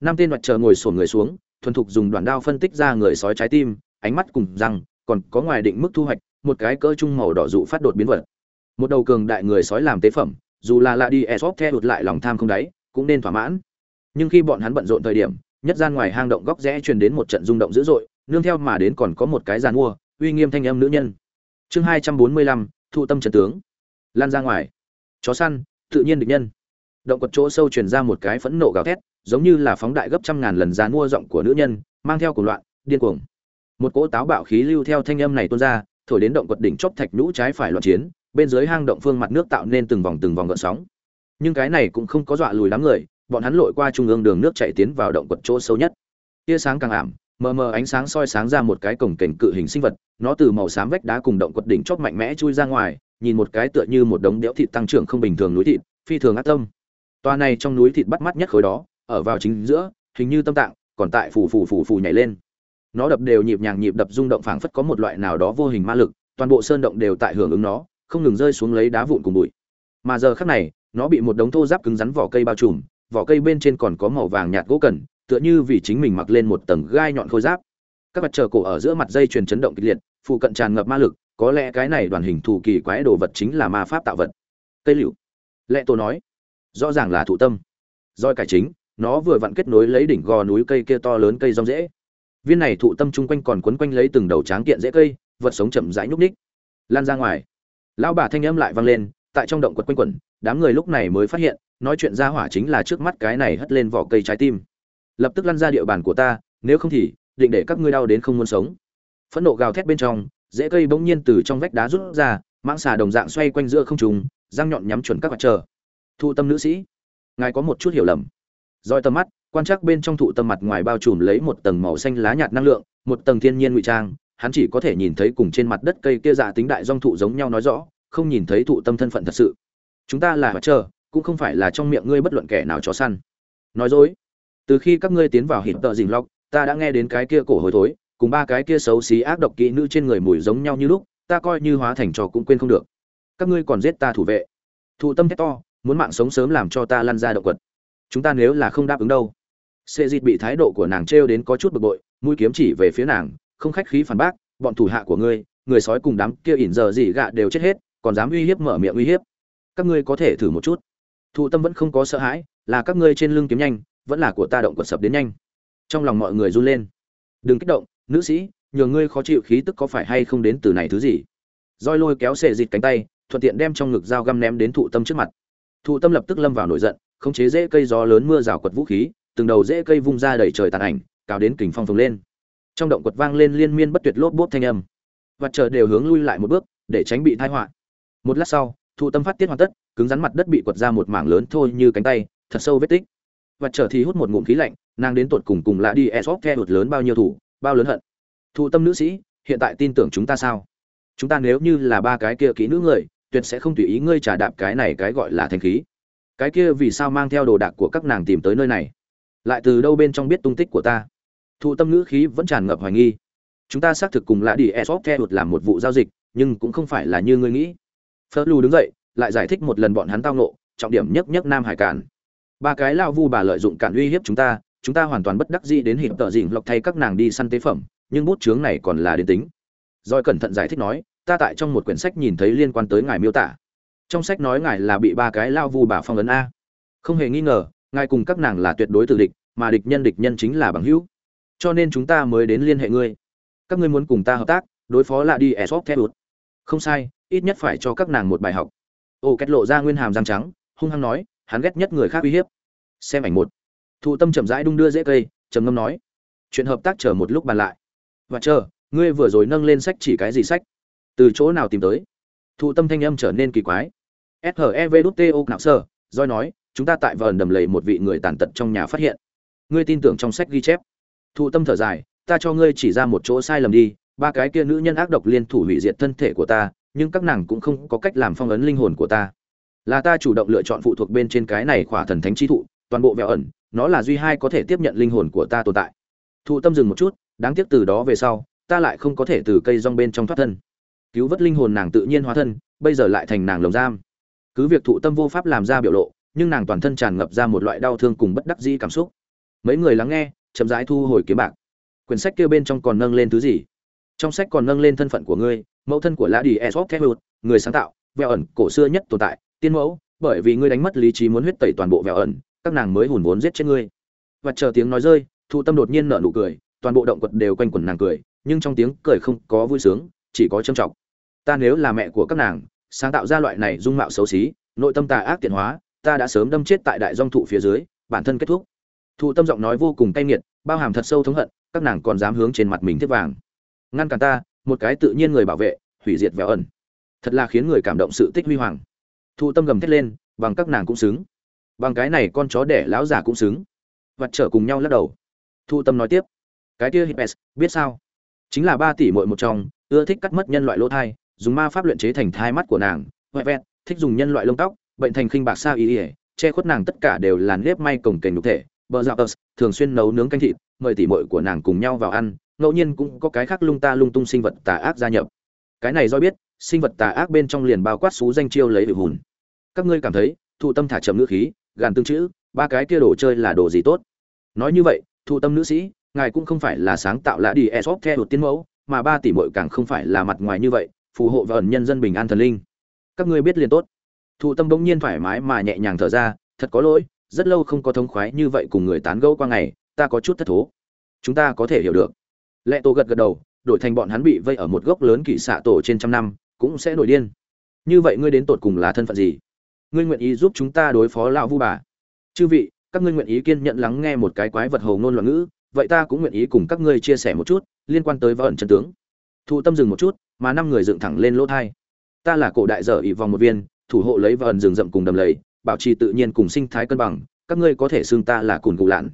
Năm tên mặt chờ ngồi sổn người xuống, thuần thục dùng đoạn đao phân tích ra người sói trái tim, ánh mắt cùng răng, còn có ngoài định mức thu hoạch, một cái cỡ trung màu đỏ dụ phát đột biến vật. Một đầu cường đại người sói làm tế phẩm, dù là lạ đi esop theo đột lại lòng tham không đáy, cũng nên thỏa mãn. Nhưng khi bọn hắn bận rộn thời điểm, nhất gian ngoài hang động góc rẽ truyền đến một trận rung động dữ dội nương theo mà đến còn có một cái giàn mua, uy nghiêm thanh âm nữ nhân. Chương hai trăm bốn mươi lăm, thụ tâm trần tướng. Lan ra ngoài. Chó săn, tự nhiên địch nhân. Động quật chỗ sâu truyền ra một cái phẫn nộ gào thét, giống như là phóng đại gấp trăm ngàn lần giàn mua giọng của nữ nhân, mang theo cuồng loạn, điên cuồng. Một cỗ táo bạo khí lưu theo thanh âm này tuôn ra, thổi đến động quật đỉnh chóp thạch nhũ trái phải loạn chiến, bên dưới hang động phương mặt nước tạo nên từng vòng từng vòng gợn sóng. Nhưng cái này cũng không có dọa lùi đám người, bọn hắn lội qua trung ương đường nước chạy tiến vào động quật chỗ sâu nhất. Tia sáng càng ảm mờ mờ ánh sáng soi sáng ra một cái cổng cảnh cự hình sinh vật, nó từ màu xám vách đá cùng động quật đỉnh chóp mạnh mẽ chui ra ngoài, nhìn một cái tựa như một đống đẽo thịt tăng trưởng không bình thường núi thịt, phi thường ác tâm toa này trong núi thịt bắt mắt nhất khối đó, ở vào chính giữa, hình như tâm tạng, còn tại phù phù phù phù nhảy lên nó đập đều nhịp nhàng nhịp đập rung động phảng phất có một loại nào đó vô hình ma lực, toàn bộ sơn động đều tại hưởng ứng nó, không ngừng rơi xuống lấy đá vụn cùng bụi mà giờ khắc này, nó bị một đống thô giáp cứng rắn vỏ cây bao trùm, vỏ cây bên trên còn có màu vàng nhạt gỗ cần tựa như vì chính mình mặc lên một tầng gai nhọn khôi giáp. Các vật chờ cổ ở giữa mặt dây chuyền chấn động kịch liệt, phụ cận tràn ngập ma lực, có lẽ cái này đoàn hình thù kỳ quái đồ vật chính là ma pháp tạo vật. Cây liệu. Lệ tổ nói, rõ ràng là thụ tâm. Roi cải chính, nó vừa vặn kết nối lấy đỉnh gò núi cây kia to lớn cây rong rễ. Viên này thụ tâm chung quanh còn quấn quanh lấy từng đầu tráng kiện rễ cây, vật sống chậm rãi nhúc ních lan ra ngoài. Lão bà thanh âm lại vang lên, tại trong động quật quanh quẩn, đám người lúc này mới phát hiện, nói chuyện ra hỏa chính là trước mắt cái này hất lên vỏ cây trái tim lập tức lăn ra địa bàn của ta, nếu không thì, định để các ngươi đau đến không muốn sống. Phẫn nộ gào thét bên trong, rễ cây bỗng nhiên từ trong vách đá rút ra, mãng xà đồng dạng xoay quanh giữa không trùng răng nhọn nhắm chuẩn các mặt trời. Thụ tâm nữ sĩ, ngài có một chút hiểu lầm. Roi tầm mắt, quan trắc bên trong thụ tâm mặt ngoài bao trùm lấy một tầng màu xanh lá nhạt năng lượng, một tầng thiên nhiên ngụy trang, hắn chỉ có thể nhìn thấy cùng trên mặt đất cây kia dạ tính đại dong thụ giống nhau nói rõ, không nhìn thấy thụ tâm thân phận thật sự. Chúng ta là mặt trời, cũng không phải là trong miệng ngươi bất luận kẻ nào chó săn. Nói dối từ khi các ngươi tiến vào hiện tợ dình lọc, ta đã nghe đến cái kia cổ hồi thối, cùng ba cái kia xấu xí ác độc kỹ nữ trên người mùi giống nhau như lúc, ta coi như hóa thành trò cũng quên không được. Các ngươi còn giết ta thủ vệ. Thụ tâm thét to, muốn mạng sống sớm làm cho ta lăn ra động quật. Chúng ta nếu là không đáp ứng đâu. Sệ dịt bị thái độ của nàng trêu đến có chút bực bội, mũi kiếm chỉ về phía nàng, không khách khí phản bác, bọn thủ hạ của ngươi, người sói cùng đám kia ỉn giờ gì gạ đều chết hết, còn dám uy hiếp mở miệng uy hiếp. Các ngươi có thể thử một chút. Thụ tâm vẫn không có sợ hãi, là các ngươi trên lưng kiếm nhanh vẫn là của ta động quật sập đến nhanh. Trong lòng mọi người run lên. Đừng kích động, nữ sĩ, nhờ ngươi khó chịu khí tức có phải hay không đến từ này thứ gì? Roi lôi kéo xệ dịt cánh tay, thuận tiện đem trong ngực dao găm ném đến thụ tâm trước mặt. Thụ tâm lập tức lâm vào nổi giận, khống chế dễ cây gió lớn mưa rào quật vũ khí, từng đầu dễ cây vung ra đẩy trời tàn ảnh, cào đến kình phong phồng lên. Trong động quật vang lên liên miên bất tuyệt lốp bốp thanh âm. Và chờ đều hướng lui lại một bước, để tránh bị thai họa. Một lát sau, thụ tâm phát tiết hoàn tất, cứng rắn mặt đất bị quật ra một mảng lớn thôi như cánh tay, thật sâu vết tích và trở thì hút một ngụm khí lạnh, nàng đến tột cùng cùng lạ đi e sóc the đột lớn bao nhiêu thủ, bao lớn hận. Thụ tâm nữ sĩ, hiện tại tin tưởng chúng ta sao? Chúng ta nếu như là ba cái kia kỹ nữ người, tuyệt sẽ không tùy ý ngươi trả đạp cái này cái gọi là thanh khí. Cái kia vì sao mang theo đồ đạc của các nàng tìm tới nơi này? Lại từ đâu bên trong biết tung tích của ta? Thụ tâm ngữ khí vẫn tràn ngập hoài nghi. Chúng ta xác thực cùng lạ đi e sóc the đột làm một vụ giao dịch, nhưng cũng không phải là như ngươi nghĩ. Phớt lu đứng dậy, lại giải thích một lần bọn hắn tao nộ trọng điểm nhất nhất nam hải cản ba cái lao vu bà lợi dụng cản uy hiếp chúng ta chúng ta hoàn toàn bất đắc dĩ đến hiệp tợ dịnh lộc thay các nàng đi săn tế phẩm, nhưng bút chướng này còn là đến tính. Rồi cẩn thận giải thích nói, ta tại trong một quyển sách nhìn thấy liên quan tới ngài miêu tả. Trong sách nói ngài là bị ba cái lao vu bà phong ấn a. Không hề nghi ngờ, ngài cùng các nàng là tuyệt đối từ địch, mà địch nhân địch nhân chính là bằng hữu. Cho nên chúng ta mới đến liên hệ ngươi. Các ngươi muốn cùng ta hợp tác, đối phó là đi esop theo không sai, ít nhất phải cho các nàng một bài học. Ô kết lộ ra nguyên hàm răng trắng, hung hăng nói hắn ghét nhất người khác uy hiếp. Xem ảnh một. Thụ tâm chậm rãi đung đưa dễ cây, trầm ngâm nói, chuyện hợp tác chờ một lúc bàn lại. Và chờ, ngươi vừa rồi nâng lên sách chỉ cái gì sách? Từ chỗ nào tìm tới? Thụ tâm thanh âm trở nên kỳ quái. Shev nạo sơ doi nói, chúng ta tại vờn đầm lầy một vị người tàn tật trong nhà phát hiện. Ngươi tin tưởng trong sách ghi chép. Thụ tâm thở dài, ta cho ngươi chỉ ra một chỗ sai lầm đi, ba cái kia nữ nhân ác độc liên thủ hủy diệt thân thể của ta, nhưng các nàng cũng không có cách làm phong ấn linh hồn của ta là ta chủ động lựa chọn phụ thuộc bên trên cái này khỏa thần thánh chi thụ, toàn bộ vẹo ẩn, nó là duy hai có thể tiếp nhận linh hồn của ta tồn tại. Thụ tâm dừng một chút, đáng tiếc từ đó về sau, ta lại không có thể từ cây rong bên trong thoát thân. Cứu vớt linh hồn nàng tự nhiên hóa thân, bây giờ lại thành nàng lồng giam. Cứ việc thụ tâm vô pháp làm ra biểu lộ, nhưng nàng toàn thân tràn ngập ra một loại đau thương cùng bất đắc dĩ cảm xúc. Mấy người lắng nghe, chậm rãi thu hồi kiếm bạc. Quyển sách kia bên trong còn nâng lên thứ gì? Trong sách còn nâng lên thân phận của ngươi, mẫu thân của lã đi esop thebut người sáng tạo, vẹo ẩn, cổ xưa nhất tồn tại tiên mẫu, bởi vì ngươi đánh mất lý trí muốn huyết tẩy toàn bộ vẹo ẩn, các nàng mới hùn vốn giết chết ngươi. Và chờ tiếng nói rơi, thụ tâm đột nhiên nở nụ cười, toàn bộ động quật đều quanh quẩn nàng cười, nhưng trong tiếng cười không có vui sướng, chỉ có trâm trọng. Ta nếu là mẹ của các nàng, sáng tạo ra loại này dung mạo xấu xí, nội tâm tà ác tiện hóa, ta đã sớm đâm chết tại đại dong thụ phía dưới, bản thân kết thúc. Thụ tâm giọng nói vô cùng cay nghiệt, bao hàm thật sâu thống hận, các nàng còn dám hướng trên mặt mình thiết vàng. Ngăn cản ta, một cái tự nhiên người bảo vệ, hủy diệt vẹo ẩn. Thật là khiến người cảm động sự tích huy hoàng thụ tâm gầm thét lên, bằng các nàng cũng xứng. Bằng cái này con chó đẻ lão già cũng xứng. Vặt trở cùng nhau lắc đầu. Thụ tâm nói tiếp, cái kia hippes biết sao? Chính là ba tỷ muội một trong, ưa thích cắt mất nhân loại lỗ thai, dùng ma pháp luyện chế thành thai mắt của nàng huệ vẹn, thích dùng nhân loại lông tóc, bệnh thành khinh bạc sao ý ỉa che khuất nàng tất cả đều là nếp may cổng kềnh nhục thể. Bờ dạo tờ, thường xuyên nấu nướng canh thịt, mời tỷ mội của nàng cùng nhau vào ăn, ngẫu nhiên cũng có cái khác lung ta lung tung sinh vật tà ác gia nhập. Cái này do biết, sinh vật tà ác bên trong liền bao quát xú danh chiêu lấy hữu hùn các ngươi cảm thấy, thụ tâm thả chậm ngữ khí, gàn tương chữ, ba cái kia đồ chơi là đồ gì tốt? Nói như vậy, thụ tâm nữ sĩ, ngài cũng không phải là sáng tạo lã đi esop theo đột tiên mẫu, mà ba tỷ mội càng không phải là mặt ngoài như vậy, phù hộ và ẩn nhân dân bình an thần linh. Các ngươi biết liền tốt. Thụ tâm bỗng nhiên thoải mái mà nhẹ nhàng thở ra, thật có lỗi, rất lâu không có thống khoái như vậy cùng người tán gẫu qua ngày, ta có chút thất thố. Chúng ta có thể hiểu được. Lệ tổ gật gật đầu, đổi thành bọn hắn bị vây ở một gốc lớn kỳ xạ tổ trên trăm năm, cũng sẽ nổi điên. Như vậy ngươi đến tột cùng là thân phận gì? Ngươi nguyện ý giúp chúng ta đối phó lão vu bà. Chư vị, các ngươi nguyện ý kiên nhận lắng nghe một cái quái vật hầu ngôn loạn ngữ, vậy ta cũng nguyện ý cùng các ngươi chia sẻ một chút liên quan tới vẩn chân tướng. Thụ tâm dừng một chút, mà năm người dựng thẳng lên lỗ thai. Ta là cổ đại dở ỉ vòng một viên, thủ hộ lấy vẩn rừng rậm cùng đầm lầy, bảo trì tự nhiên cùng sinh thái cân bằng, các ngươi có thể xưng ta là cùn cụ lạn.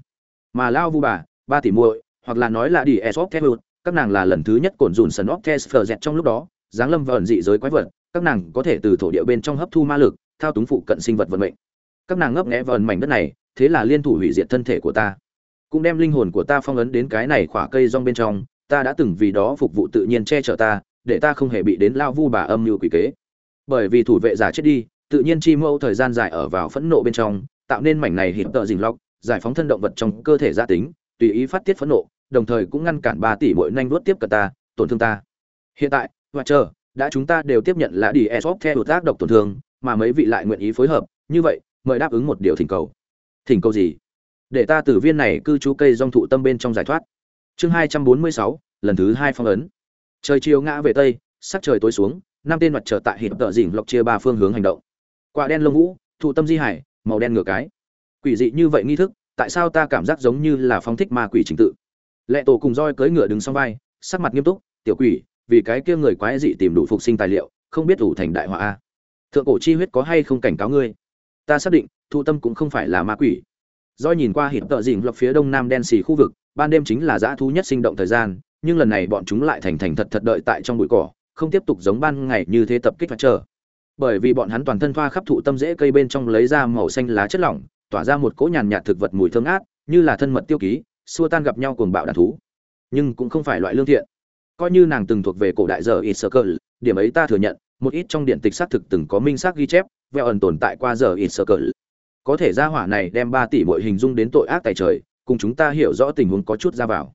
Mà Lão vu bà, ba tỷ muội, hoặc là nói là đi esop thehut các nàng là lần thứ nhất cổn dùn sần óc test trong lúc đó, giáng lâm vẩn dị giới quái vật, các nàng có thể từ thổ địa bên trong hấp thu ma lực thao túng phụ cận sinh vật vận mệnh. Các nàng ngấp nghẽ vờn mảnh đất này, thế là liên thủ hủy diệt thân thể của ta. Cũng đem linh hồn của ta phong ấn đến cái này khỏa cây rong bên trong, ta đã từng vì đó phục vụ tự nhiên che chở ta, để ta không hề bị đến lao vu bà âm mưu quỷ kế. Bởi vì thủ vệ giả chết đi, tự nhiên chi mẫu thời gian dài ở vào phẫn nộ bên trong, tạo nên mảnh này hiệp tợ dình lọc, giải phóng thân động vật trong cơ thể gia tính, tùy ý phát tiết phẫn nộ, đồng thời cũng ngăn cản ba tỷ mỗi nhanh đuốt tiếp cận ta, tổn thương ta. Hiện tại, và chờ, đã chúng ta đều tiếp nhận là đi esop theo tác độc tổn thương mà mấy vị lại nguyện ý phối hợp, như vậy, mời đáp ứng một điều thỉnh cầu. Thỉnh cầu gì? Để ta từ viên này cư trú cây dong thụ tâm bên trong giải thoát. Chương hai trăm bốn mươi sáu, lần thứ hai phong ấn. Trời chiều ngã về tây, sắc trời tối xuống, năm tên mặt trở tại hiệp tợ dỉnh lọc chia ba phương hướng hành động. Quả đen lông vũ, thụ tâm di hải, màu đen ngửa cái. Quỷ dị như vậy nghi thức, tại sao ta cảm giác giống như là phóng thích ma quỷ trình tự? Lệ tổ cùng roi cưỡi ngựa đứng song vai, sắc mặt nghiêm túc, tiểu quỷ, vì cái kia người quái dị tìm đủ phục sinh tài liệu, không biết ủ thành đại họa a thượng cổ chi huyết có hay không cảnh cáo ngươi ta xác định thu tâm cũng không phải là ma quỷ do nhìn qua hiện tợ dình lọc phía đông nam đen xì khu vực, ban đêm chính là dã thú nhất sinh động thời gian, nhưng lần này bọn chúng lại thành thành thật thật đợi tại trong bụi cỏ, không tiếp tục giống ban ngày như thế tập kích và chờ. Bởi vì bọn hắn toàn thân thoa khắp thụ tâm rễ cây bên trong lấy ra màu xanh lá chất lỏng, tỏa ra một cỗ nhàn nhạt thực vật mùi thơm át như là thân mật tiêu ký, xua tan gặp nhau cuồng bạo đàn thú. Nhưng cũng không phải loại lương thiện. Coi như nàng từng thuộc về cổ đại giờ Circle, điểm ấy ta thừa nhận, một ít trong điện tịch xác thực từng có minh xác ghi chép, veo ẩn tồn tại qua giờ ít sơ cỡ. có thể ra hỏa này đem ba tỷ mọi hình dung đến tội ác tại trời cùng chúng ta hiểu rõ tình huống có chút ra vào.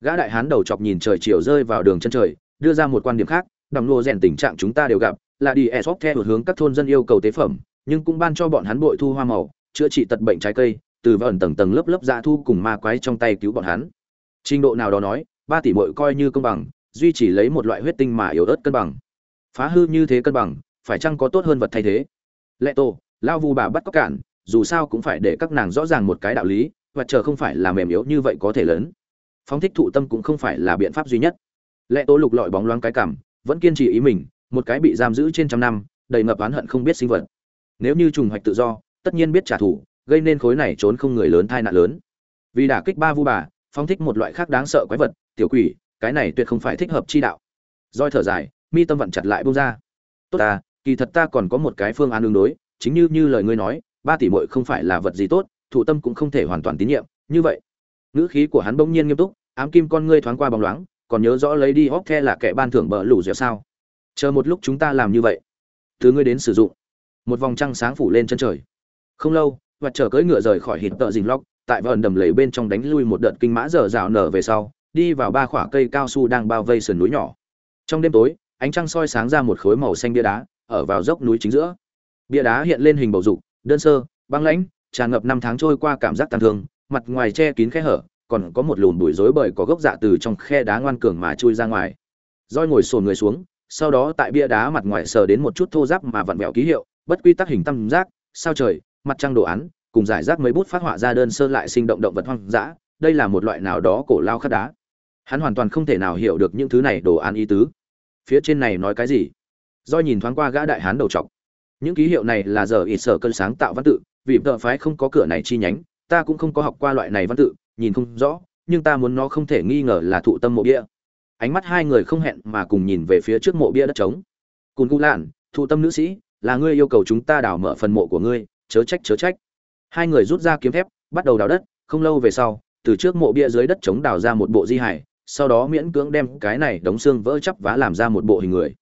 Gã đại hán đầu chọc nhìn trời chiều rơi vào đường chân trời đưa ra một quan điểm khác đằng lô rèn tình trạng chúng ta đều gặp là đi e sóc theo một hướng các thôn dân yêu cầu tế phẩm nhưng cũng ban cho bọn hắn bội thu hoa màu chữa trị tật bệnh trái cây từ vẩn tầng tầng lớp lớp dạ thu cùng ma quái trong tay cứu bọn hắn. Trình độ nào đó nói ba tỷ mội coi như công bằng duy chỉ lấy một loại huyết tinh mà yếu ớt cân bằng phá hư như thế cân bằng, phải chăng có tốt hơn vật thay thế? Lệ tô, lao vu bà bắt cóc cản, dù sao cũng phải để các nàng rõ ràng một cái đạo lý, và chờ không phải là mềm yếu như vậy có thể lớn. Phóng thích thụ tâm cũng không phải là biện pháp duy nhất. Lẽ tổ lục lọi bóng loáng cái cảm, vẫn kiên trì ý mình, một cái bị giam giữ trên trăm năm, đầy ngập oán hận không biết sinh vật. Nếu như trùng hoạch tự do, tất nhiên biết trả thù, gây nên khối này trốn không người lớn thai nạn lớn. Vì đả kích ba vu bà, phóng thích một loại khác đáng sợ quái vật, tiểu quỷ, cái này tuyệt không phải thích hợp chi đạo. Roi thở dài mi tâm vặn chặt lại bông ra. Tốt ta, kỳ thật ta còn có một cái phương án ứng đối, chính như như lời ngươi nói, ba tỷ muội không phải là vật gì tốt, thụ tâm cũng không thể hoàn toàn tín nhiệm, như vậy. Ngữ khí của hắn bỗng nhiên nghiêm túc, ám kim con ngươi thoáng qua bóng loáng, còn nhớ rõ lấy đi hóc the là kẻ ban thưởng bờ lủ dẻo sao. Chờ một lúc chúng ta làm như vậy. Thứ ngươi đến sử dụng. Một vòng trăng sáng phủ lên chân trời. Không lâu, và chờ cưỡi ngựa rời khỏi hít tợ dình lóc, tại vườn đầm lầy bên trong đánh lui một đợt kinh mã dở dạo nở về sau, đi vào ba khỏa cây cao su đang bao vây sườn núi nhỏ. Trong đêm tối ánh trăng soi sáng ra một khối màu xanh bia đá, ở vào dốc núi chính giữa. Bia đá hiện lên hình bầu dục, đơn sơ, băng lãnh, tràn ngập năm tháng trôi qua cảm giác tàn thương, mặt ngoài che kín khe hở, còn có một lùn bụi rối bời có gốc dạ từ trong khe đá ngoan cường mà chui ra ngoài. Roi ngồi sồn người xuống, sau đó tại bia đá mặt ngoài sờ đến một chút thô giáp mà vặn vẹo ký hiệu, bất quy tắc hình tam giác, sao trời, mặt trăng đồ án, cùng giải rác mấy bút phát họa ra đơn sơ lại sinh động động vật hoang dã, đây là một loại nào đó cổ lao khắc đá. Hắn hoàn toàn không thể nào hiểu được những thứ này đồ án ý tứ phía trên này nói cái gì? Do nhìn thoáng qua gã đại hán đầu trọc. Những ký hiệu này là giờ ít sở cơn sáng tạo văn tự, vì vợ phái không có cửa này chi nhánh, ta cũng không có học qua loại này văn tự, nhìn không rõ, nhưng ta muốn nó không thể nghi ngờ là thụ tâm mộ bia. Ánh mắt hai người không hẹn mà cùng nhìn về phía trước mộ bia đất trống. Cùn cụ lạn, thụ tâm nữ sĩ, là ngươi yêu cầu chúng ta đào mở phần mộ của ngươi, chớ trách chớ trách. Hai người rút ra kiếm thép, bắt đầu đào đất, không lâu về sau, từ trước mộ bia dưới đất trống đào ra một bộ di hải sau đó miễn cưỡng đem cái này đống xương vỡ chắp vá làm ra một bộ hình người.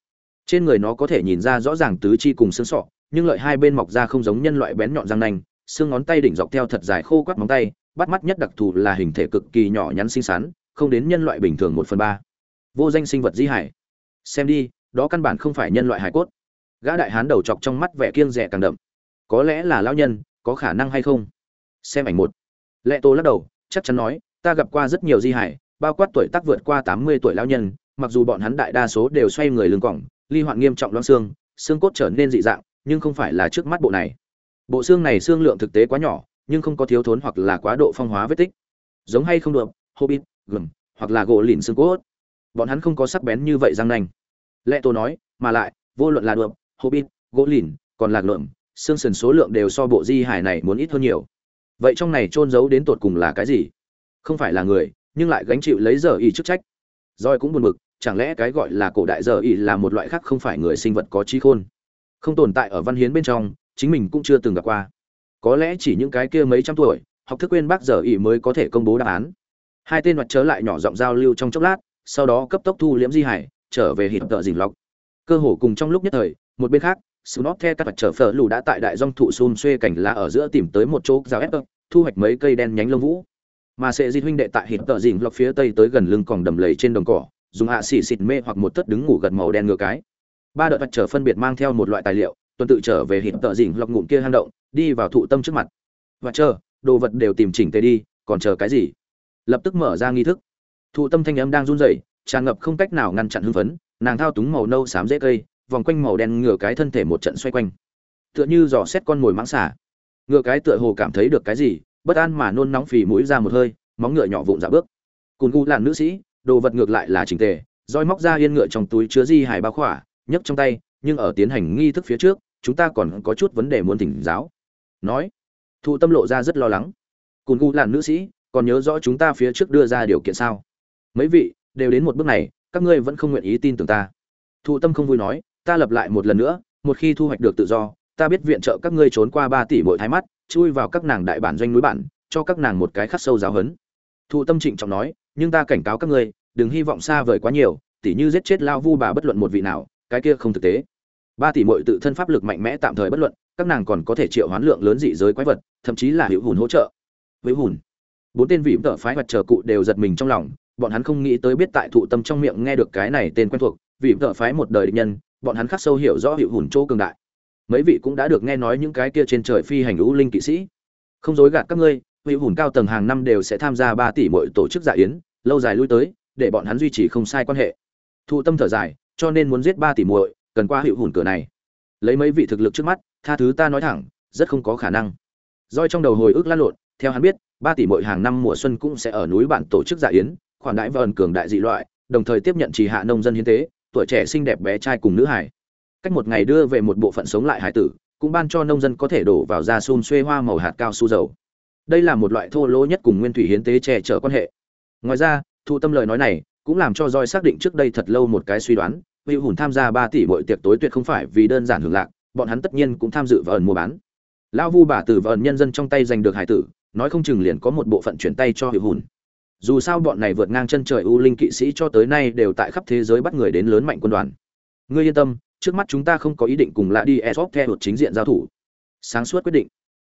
Trên người nó có thể nhìn ra rõ ràng tứ chi cùng xương sọ, nhưng lợi hai bên mọc ra không giống nhân loại bén nhọn răng nanh, xương ngón tay đỉnh dọc theo thật dài khô quắt móng tay, bắt mắt nhất đặc thù là hình thể cực kỳ nhỏ nhắn xinh xắn, không đến nhân loại bình thường một phần ba. Vô danh sinh vật di hải. Xem đi, đó căn bản không phải nhân loại hải cốt. Gã đại hán đầu chọc trong mắt vẻ kiêng rẻ càng đậm. Có lẽ là lão nhân, có khả năng hay không? Xem ảnh một. Lệ tô lắc đầu, chắc chắn nói, ta gặp qua rất nhiều di hải bao quát tuổi tác vượt qua tám mươi tuổi lão nhân, mặc dù bọn hắn đại đa số đều xoay người lưng cỏng ly hoạn nghiêm trọng loãng xương xương cốt trở nên dị dạng, nhưng không phải là trước mắt bộ này. Bộ xương này xương lượng thực tế quá nhỏ, nhưng không có thiếu thốn hoặc là quá độ phong hóa vết tích. Giống hay không được, hobbit, gừng, hoặc là gỗ lìn xương cốt. Bọn hắn không có sắc bén như vậy răng nanh. Lệ tô nói, mà lại, vô luận là được, hobbit, gỗ lìn còn lạc lượm, xương sườn số lượng đều so bộ di hải này muốn ít hơn nhiều. Vậy trong này trôn giấu đến tột cùng là cái gì? Không phải là người nhưng lại gánh chịu lấy giờ ý chức trách. Roi cũng buồn bực, chẳng lẽ cái gọi là cổ đại giờ ý là một loại khác không phải người sinh vật có trí khôn? Không tồn tại ở văn hiến bên trong, chính mình cũng chưa từng gặp qua. Có lẽ chỉ những cái kia mấy trăm tuổi, học thức quên bác giờ ý mới có thể công bố đáp án. Hai tên mặt chớ lại nhỏ giọng giao lưu trong chốc lát, sau đó cấp tốc thu liễm di hải, trở về hiệp tợ dình lọc. Cơ hồ cùng trong lúc nhất thời, một bên khác Snot theo các vật trở phở lù đã tại đại dòng thụ xun xuê cảnh lá ở giữa tìm tới một chỗ giáo ép thu hoạch mấy cây đen nhánh lông vũ mà sẽ di huynh đệ tại hít tợ dình lọc phía tây tới gần lưng còn đầm lầy trên đồng cỏ, dùng hạ xỉ xịt mê hoặc một tấc đứng ngủ gần màu đen ngựa cái. Ba đợt vật trở phân biệt mang theo một loại tài liệu, tuần tự trở về hít tợ dình lọc ngụm kia hang động, đi vào thụ tâm trước mặt. Và chờ, đồ vật đều tìm chỉnh tề đi, còn chờ cái gì? Lập tức mở ra nghi thức. Thụ tâm thanh âm đang run rẩy, tràn ngập không cách nào ngăn chặn hưng phấn, nàng thao túng màu nâu xám dễ cây, vòng quanh màu đen ngựa cái thân thể một trận xoay quanh. Tựa như dò xét con mồi mãng xả ngựa cái tựa hồ cảm thấy được cái gì bất an mà nôn nóng phì mũi ra một hơi, móng ngựa nhỏ vụn dạ bước. Cùn gu làn nữ sĩ, đồ vật ngược lại là trình tề, roi móc ra yên ngựa trong túi chứa di hải bao khỏa, nhấc trong tay, nhưng ở tiến hành nghi thức phía trước, chúng ta còn có chút vấn đề muốn thỉnh giáo. Nói, thụ tâm lộ ra rất lo lắng. Cùn gu làn nữ sĩ, còn nhớ rõ chúng ta phía trước đưa ra điều kiện sao? Mấy vị, đều đến một bước này, các ngươi vẫn không nguyện ý tin tưởng ta. Thụ tâm không vui nói, ta lập lại một lần nữa, một khi thu hoạch được tự do, ta biết viện trợ các ngươi trốn qua ba tỷ mỗi thái mắt chui vào các nàng đại bản doanh núi bản, cho các nàng một cái khắc sâu giáo hấn. Thụ tâm trịnh trọng nói, nhưng ta cảnh cáo các ngươi, đừng hy vọng xa vời quá nhiều tỷ như giết chết lao vu bà bất luận một vị nào, cái kia không thực tế. Ba tỷ mỗi tự thân pháp lực mạnh mẽ tạm thời bất luận, các nàng còn có thể triệu hoán lượng lớn dị giới quái vật, thậm chí là hữu hùn hỗ trợ. Với hùn bốn tên vị tợ phái vật chờ cụ đều giật mình trong lòng, bọn hắn không nghĩ tới biết tại thụ tâm trong miệng nghe được cái này tên quen thuộc, vị tợ phái một đời địch nhân, bọn hắn khắc sâu hiểu rõ hiệu hùn chỗ cường đại mấy vị cũng đã được nghe nói những cái kia trên trời phi hành ưu linh kỵ sĩ. Không dối gạt các ngươi, vị hùn cao tầng hàng năm đều sẽ tham gia ba tỷ mọi tổ chức dạ yến, lâu dài lui tới, để bọn hắn duy trì không sai quan hệ. Thụ tâm thở dài, cho nên muốn giết ba tỷ muội, cần qua hiệu hùn cửa này. Lấy mấy vị thực lực trước mắt, tha thứ ta nói thẳng, rất không có khả năng. Roi trong đầu hồi ức lan lộn, theo hắn biết, ba tỷ muội hàng năm mùa xuân cũng sẽ ở núi bản tổ chức dạ yến, khoản đãi vờn cường đại dị loại, đồng thời tiếp nhận trì hạ nông dân hiến tế, tuổi trẻ xinh đẹp bé trai cùng nữ hải cách một ngày đưa về một bộ phận sống lại hải tử, cũng ban cho nông dân có thể đổ vào da xun xuê hoa màu hạt cao su dầu. Đây là một loại thô lỗ nhất cùng nguyên thủy hiến tế che chở quan hệ. Ngoài ra, thu tâm lời nói này cũng làm cho roi xác định trước đây thật lâu một cái suy đoán vị hùn tham gia ba tỷ bội tiệc tối tuyệt không phải vì đơn giản hưởng lạc, bọn hắn tất nhiên cũng tham dự vào ẩn mua bán. Lão vu bà từ ẩn nhân dân trong tay giành được hải tử, nói không chừng liền có một bộ phận chuyển tay cho hiệu hùn. Dù sao bọn này vượt ngang chân trời u linh kỵ sĩ cho tới nay đều tại khắp thế giới bắt người đến lớn mạnh quân đoàn ngươi yên tâm, trước mắt chúng ta không có ý định cùng lạ đi esop theo chính diện giao thủ. Sáng suốt quyết định.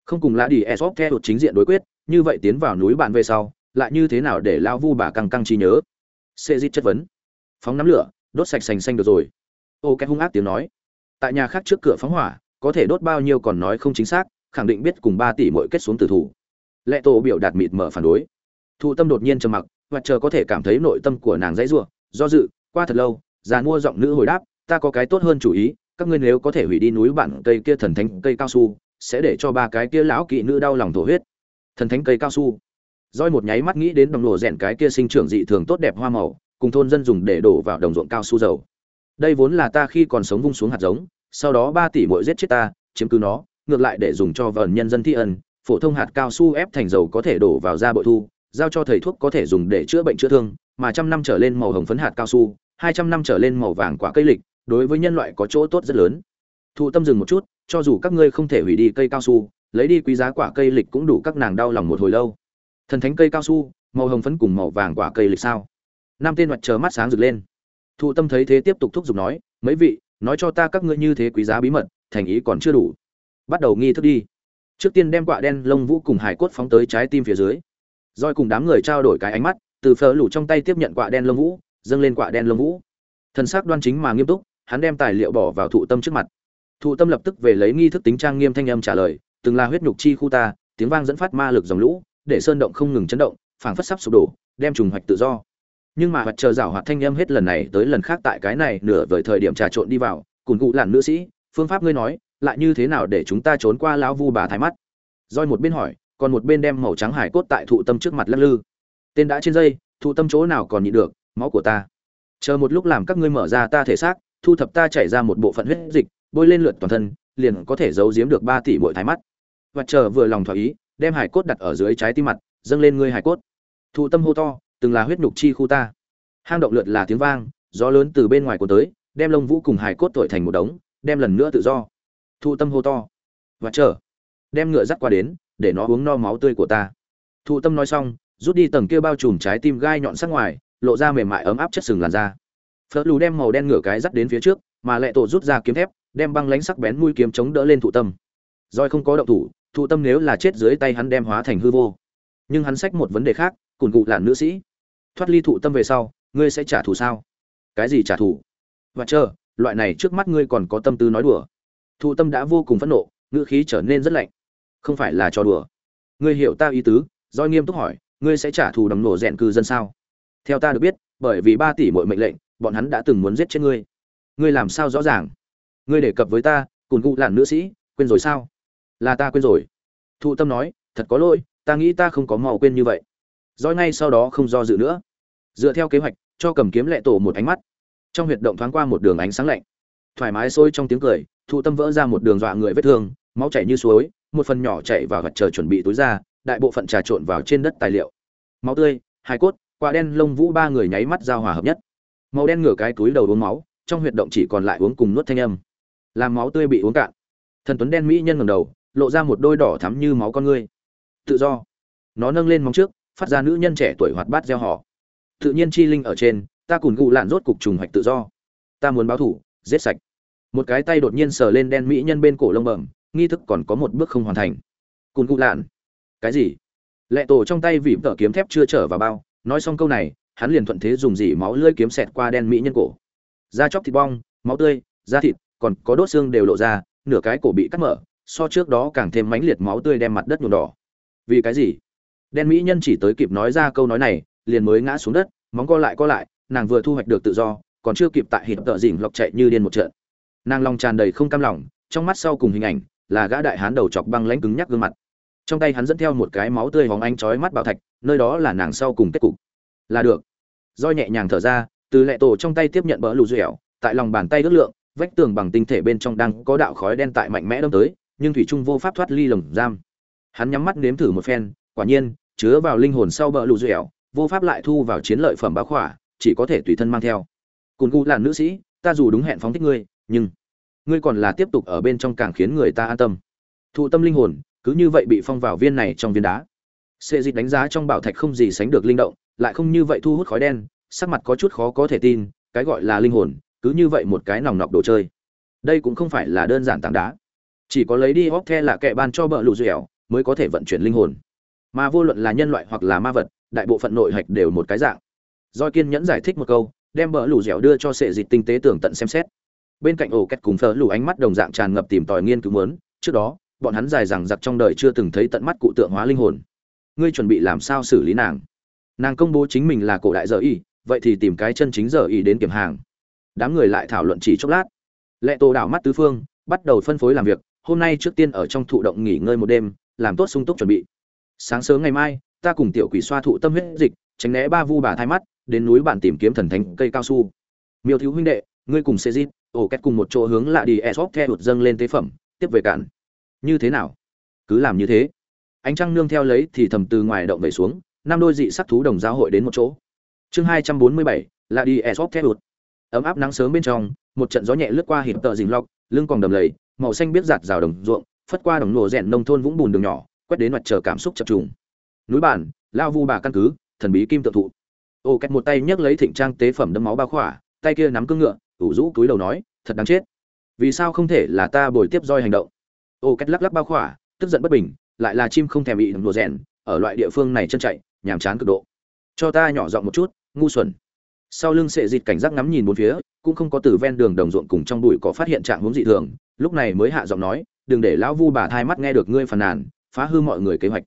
Không cùng lạ đi esop theo chính diện đối quyết, như vậy tiến vào núi bạn về sau, lại như thế nào để lao vu bà căng căng trí nhớ? Xê dít chất vấn. Phóng nắm lửa, đốt sạch sành xanh được rồi. Ô cái hung ác tiếng nói. Tại nhà khác trước cửa phóng hỏa, có thể đốt bao nhiêu còn nói không chính xác, khẳng định biết cùng ba tỷ mỗi kết xuống tử thủ. Lệ tổ biểu đạt mịt mở phản đối. Thụ tâm đột nhiên trầm mặc, và chờ có thể cảm thấy nội tâm của nàng dãy ruộng do dự, qua thật lâu, già mua giọng nữ hồi đáp ta có cái tốt hơn chủ ý, các ngươi nếu có thể hủy đi núi bản cây kia thần thánh cây cao su, sẽ để cho ba cái kia lão kỵ nữ đau lòng thổ huyết. Thần thánh cây cao su. Roi một nháy mắt nghĩ đến đồng lộ rèn cái kia sinh trưởng dị thường tốt đẹp hoa màu, cùng thôn dân dùng để đổ vào đồng ruộng cao su dầu. Đây vốn là ta khi còn sống vung xuống hạt giống, sau đó ba tỷ mỗi giết chết ta, chiếm cứ nó, ngược lại để dùng cho vờn nhân dân thi ân, phổ thông hạt cao su ép thành dầu có thể đổ vào da bội thu, giao cho thầy thuốc có thể dùng để chữa bệnh chữa thương, mà trăm năm trở lên màu hồng phấn hạt cao su, hai trăm năm trở lên màu vàng quả cây lịch đối với nhân loại có chỗ tốt rất lớn. Thụ tâm dừng một chút, cho dù các ngươi không thể hủy đi cây cao su, lấy đi quý giá quả cây lịch cũng đủ các nàng đau lòng một hồi lâu. Thần thánh cây cao su, màu hồng phấn cùng màu vàng quả cây lịch sao? Nam tên mặt chờ mắt sáng rực lên. Thụ tâm thấy thế tiếp tục thúc giục nói, mấy vị, nói cho ta các ngươi như thế quý giá bí mật, thành ý còn chưa đủ. Bắt đầu nghi thức đi. Trước tiên đem quả đen lông vũ cùng hải cốt phóng tới trái tim phía dưới. Roi cùng đám người trao đổi cái ánh mắt, từ phở lủ trong tay tiếp nhận quả đen lông vũ, dâng lên quả đen lông vũ. Thần sắc đoan chính mà nghiêm túc hắn đem tài liệu bỏ vào thụ tâm trước mặt. Thụ tâm lập tức về lấy nghi thức tính trang nghiêm thanh âm trả lời, từng là huyết nhục chi khu ta, tiếng vang dẫn phát ma lực dòng lũ, để sơn động không ngừng chấn động, phảng phất sắp sụp đổ, đem trùng hoạch tự do. Nhưng mà hoạt chờ rào hoạt thanh âm hết lần này tới lần khác tại cái này nửa vời thời điểm trà trộn đi vào, cùng cụ làn nữ sĩ, phương pháp ngươi nói, lại như thế nào để chúng ta trốn qua lão vu bà thái mắt? Roi một bên hỏi, còn một bên đem màu trắng hải cốt tại thụ tâm trước mặt lắc lư. Tên đã trên dây, thụ tâm chỗ nào còn nhịn được, máu của ta. Chờ một lúc làm các ngươi mở ra ta thể xác thu thập ta chảy ra một bộ phận huyết dịch, bôi lên lượt toàn thân, liền có thể giấu giếm được ba tỷ bội thái mắt. Và chờ vừa lòng thỏa ý, đem hải cốt đặt ở dưới trái tim mặt, dâng lên ngươi hải cốt. Thụ tâm hô to, từng là huyết nhục chi khu ta. Hang động lượt là tiếng vang, gió lớn từ bên ngoài của tới, đem lông vũ cùng hải cốt tội thành một đống, đem lần nữa tự do. Thụ tâm hô to. Và chờ, đem ngựa dắt qua đến, để nó uống no máu tươi của ta. Thụ tâm nói xong, rút đi tầng kia bao trùm trái tim gai nhọn sắc ngoài, lộ ra mềm mại ấm áp chất sừng làn da phớt lù đem màu đen ngửa cái dắt đến phía trước, mà lệ tổ rút ra kiếm thép, đem băng lánh sắc bén mũi kiếm chống đỡ lên thụ tâm. Roi không có động thủ, thụ tâm nếu là chết dưới tay hắn đem hóa thành hư vô. Nhưng hắn xách một vấn đề khác cùn cụ là nữ sĩ. Thoát ly thụ tâm về sau, ngươi sẽ trả thù sao? Cái gì trả thù? Và chờ, loại này trước mắt ngươi còn có tâm tư nói đùa. Thụ tâm đã vô cùng phẫn nộ, ngữ khí trở nên rất lạnh. Không phải là cho đùa. Ngươi hiểu ta ý tứ doi nghiêm túc hỏi, ngươi sẽ trả thù đấm nổ rèn cư dân sao? Theo ta được biết, bởi vì ba tỷ mỗi mệnh lệnh bọn hắn đã từng muốn giết chết ngươi. Ngươi làm sao rõ ràng? Ngươi đề cập với ta, cùng cụ lạn nữ sĩ, quên rồi sao? Là ta quên rồi. Thụ tâm nói, thật có lỗi, ta nghĩ ta không có màu quên như vậy. Doi ngay sau đó không do dự nữa. Dựa theo kế hoạch, cho cầm kiếm lệ tổ một ánh mắt. Trong huyệt động thoáng qua một đường ánh sáng lạnh. Thoải mái sôi trong tiếng cười, thụ tâm vỡ ra một đường dọa người vết thương, máu chảy như suối, một phần nhỏ chạy vào vật chờ chuẩn bị túi ra, đại bộ phận trà trộn vào trên đất tài liệu. Máu tươi hai cốt, quả đen lông vũ ba người nháy mắt giao hòa hợp nhất màu đen ngửa cái túi đầu uống máu, trong huyệt động chỉ còn lại uống cùng nuốt thanh âm. Làm máu tươi bị uống cạn. Thần tuấn đen mỹ nhân ngầm đầu, lộ ra một đôi đỏ thắm như máu con ngươi. Tự do. Nó nâng lên móng trước, phát ra nữ nhân trẻ tuổi hoạt bát gieo họ. Tự nhiên chi linh ở trên, ta cùng gụ lạn rốt cục trùng hoạch tự do. Ta muốn báo thủ, giết sạch. Một cái tay đột nhiên sờ lên đen mỹ nhân bên cổ lông bẩm, nghi thức còn có một bước không hoàn thành. Cùn cụ lạn. Cái gì? Lệ tổ trong tay vỉm tờ kiếm thép chưa trở vào bao, nói xong câu này hắn liền thuận thế dùng dỉ máu lưỡi kiếm xẹt qua đen mỹ nhân cổ. Da chóc thịt bong, máu tươi, da thịt, còn có đốt xương đều lộ ra, nửa cái cổ bị cắt mở, so trước đó càng thêm mãnh liệt máu tươi đem mặt đất nhuộm đỏ. Vì cái gì? Đen mỹ nhân chỉ tới kịp nói ra câu nói này, liền mới ngã xuống đất, móng co lại co lại, nàng vừa thu hoạch được tự do, còn chưa kịp tại hít tợ dỉnh lọc chạy như điên một trận. Nàng lòng tràn đầy không cam lòng, trong mắt sau cùng hình ảnh là gã đại hán đầu chọc băng lãnh cứng nhắc gương mặt. Trong tay hắn dẫn theo một cái máu tươi hóng ánh chói mắt bảo thạch, nơi đó là nàng sau cùng kết cục là được. Roi nhẹ nhàng thở ra, từ lệ tổ trong tay tiếp nhận bỡ lù dẻo, tại lòng bàn tay ước lượng, vách tường bằng tinh thể bên trong đang có đạo khói đen tại mạnh mẽ đâm tới, nhưng thủy trung vô pháp thoát ly lồng giam. Hắn nhắm mắt nếm thử một phen, quả nhiên, chứa vào linh hồn sau bỡ lù dẻo, vô pháp lại thu vào chiến lợi phẩm báo khỏa, chỉ có thể tùy thân mang theo. Cùn cụ là nữ sĩ, ta dù đúng hẹn phóng thích ngươi, nhưng ngươi còn là tiếp tục ở bên trong càng khiến người ta an tâm. Thụ tâm linh hồn, cứ như vậy bị phong vào viên này trong viên đá. Xê dịch đánh giá trong bảo thạch không gì sánh được linh động, lại không như vậy thu hút khói đen, sắc mặt có chút khó có thể tin, cái gọi là linh hồn, cứ như vậy một cái nòng nọc đồ chơi. Đây cũng không phải là đơn giản tảng đá. Chỉ có lấy đi hốc the là kẻ ban cho bờ lũ dẻo, mới có thể vận chuyển linh hồn. Mà vô luận là nhân loại hoặc là ma vật, đại bộ phận nội hạch đều một cái dạng. Doi kiên nhẫn giải thích một câu, đem bờ lũ dẻo đưa cho Xê dịch tinh tế tưởng tận xem xét. Bên cạnh ổ két cùng phở lũ ánh mắt đồng dạng tràn ngập tìm tòi nghiên cứu muốn, trước đó, bọn hắn dài rằng giặc trong đời chưa từng thấy tận mắt cụ tượng hóa linh hồn ngươi chuẩn bị làm sao xử lý nàng? Nàng công bố chính mình là cổ đại giờ y, vậy thì tìm cái chân chính giờ y đến kiểm hàng. Đám người lại thảo luận chỉ chốc lát. Lệ tô đảo mắt tứ phương, bắt đầu phân phối làm việc, hôm nay trước tiên ở trong thụ động nghỉ ngơi một đêm, làm tốt sung túc chuẩn bị. Sáng sớm ngày mai, ta cùng tiểu quỷ xoa thụ tâm huyết dịch, tránh né ba vu bà thai mắt, đến núi bản tìm kiếm thần thánh cây cao su. Miêu thiếu huynh đệ, ngươi cùng xe dít ổ két cùng một chỗ hướng lạ đi esop theo đột dâng lên tế phẩm, tiếp về cạn. Như thế nào? Cứ làm như thế ánh trăng nương theo lấy thì thầm từ ngoài động về xuống, năm đôi dị sắc thú đồng giáo hội đến một chỗ. Chương hai trăm bốn mươi bảy lạ đi esop theo đột ấm áp nắng sớm bên trong, một trận gió nhẹ lướt qua hiệp tợ dình lọc, lưng còn đầm lầy, màu xanh biết giạt rào đồng ruộng, phất qua đồng nổ rèn nông thôn vũng bùn đường nhỏ, quét đến mặt trời cảm xúc chập trùng. Núi bản, lao vu bà căn cứ, thần bí kim tự thụ. Ô cách một tay nhấc lấy thịnh trang tế phẩm đấm máu bao khỏa, tay kia nắm cương ngựa, ủ rũ túi đầu nói, thật đáng chết. Vì sao không thể là ta bồi tiếp roi hành động? Ô cách lắc lắc bao khỏa, tức giận bất bình lại là chim không thèm bị đùa rèn, ở loại địa phương này chân chạy, nhàm chán cực độ. Cho ta nhỏ giọng một chút, ngu xuẩn. Sau lưng sệ dịt cảnh giác ngắm nhìn bốn phía, cũng không có từ ven đường đồng ruộng cùng trong bụi có phát hiện trạng huống dị thường, lúc này mới hạ giọng nói, đừng để lão vu bà thai mắt nghe được ngươi phàn nàn, phá hư mọi người kế hoạch.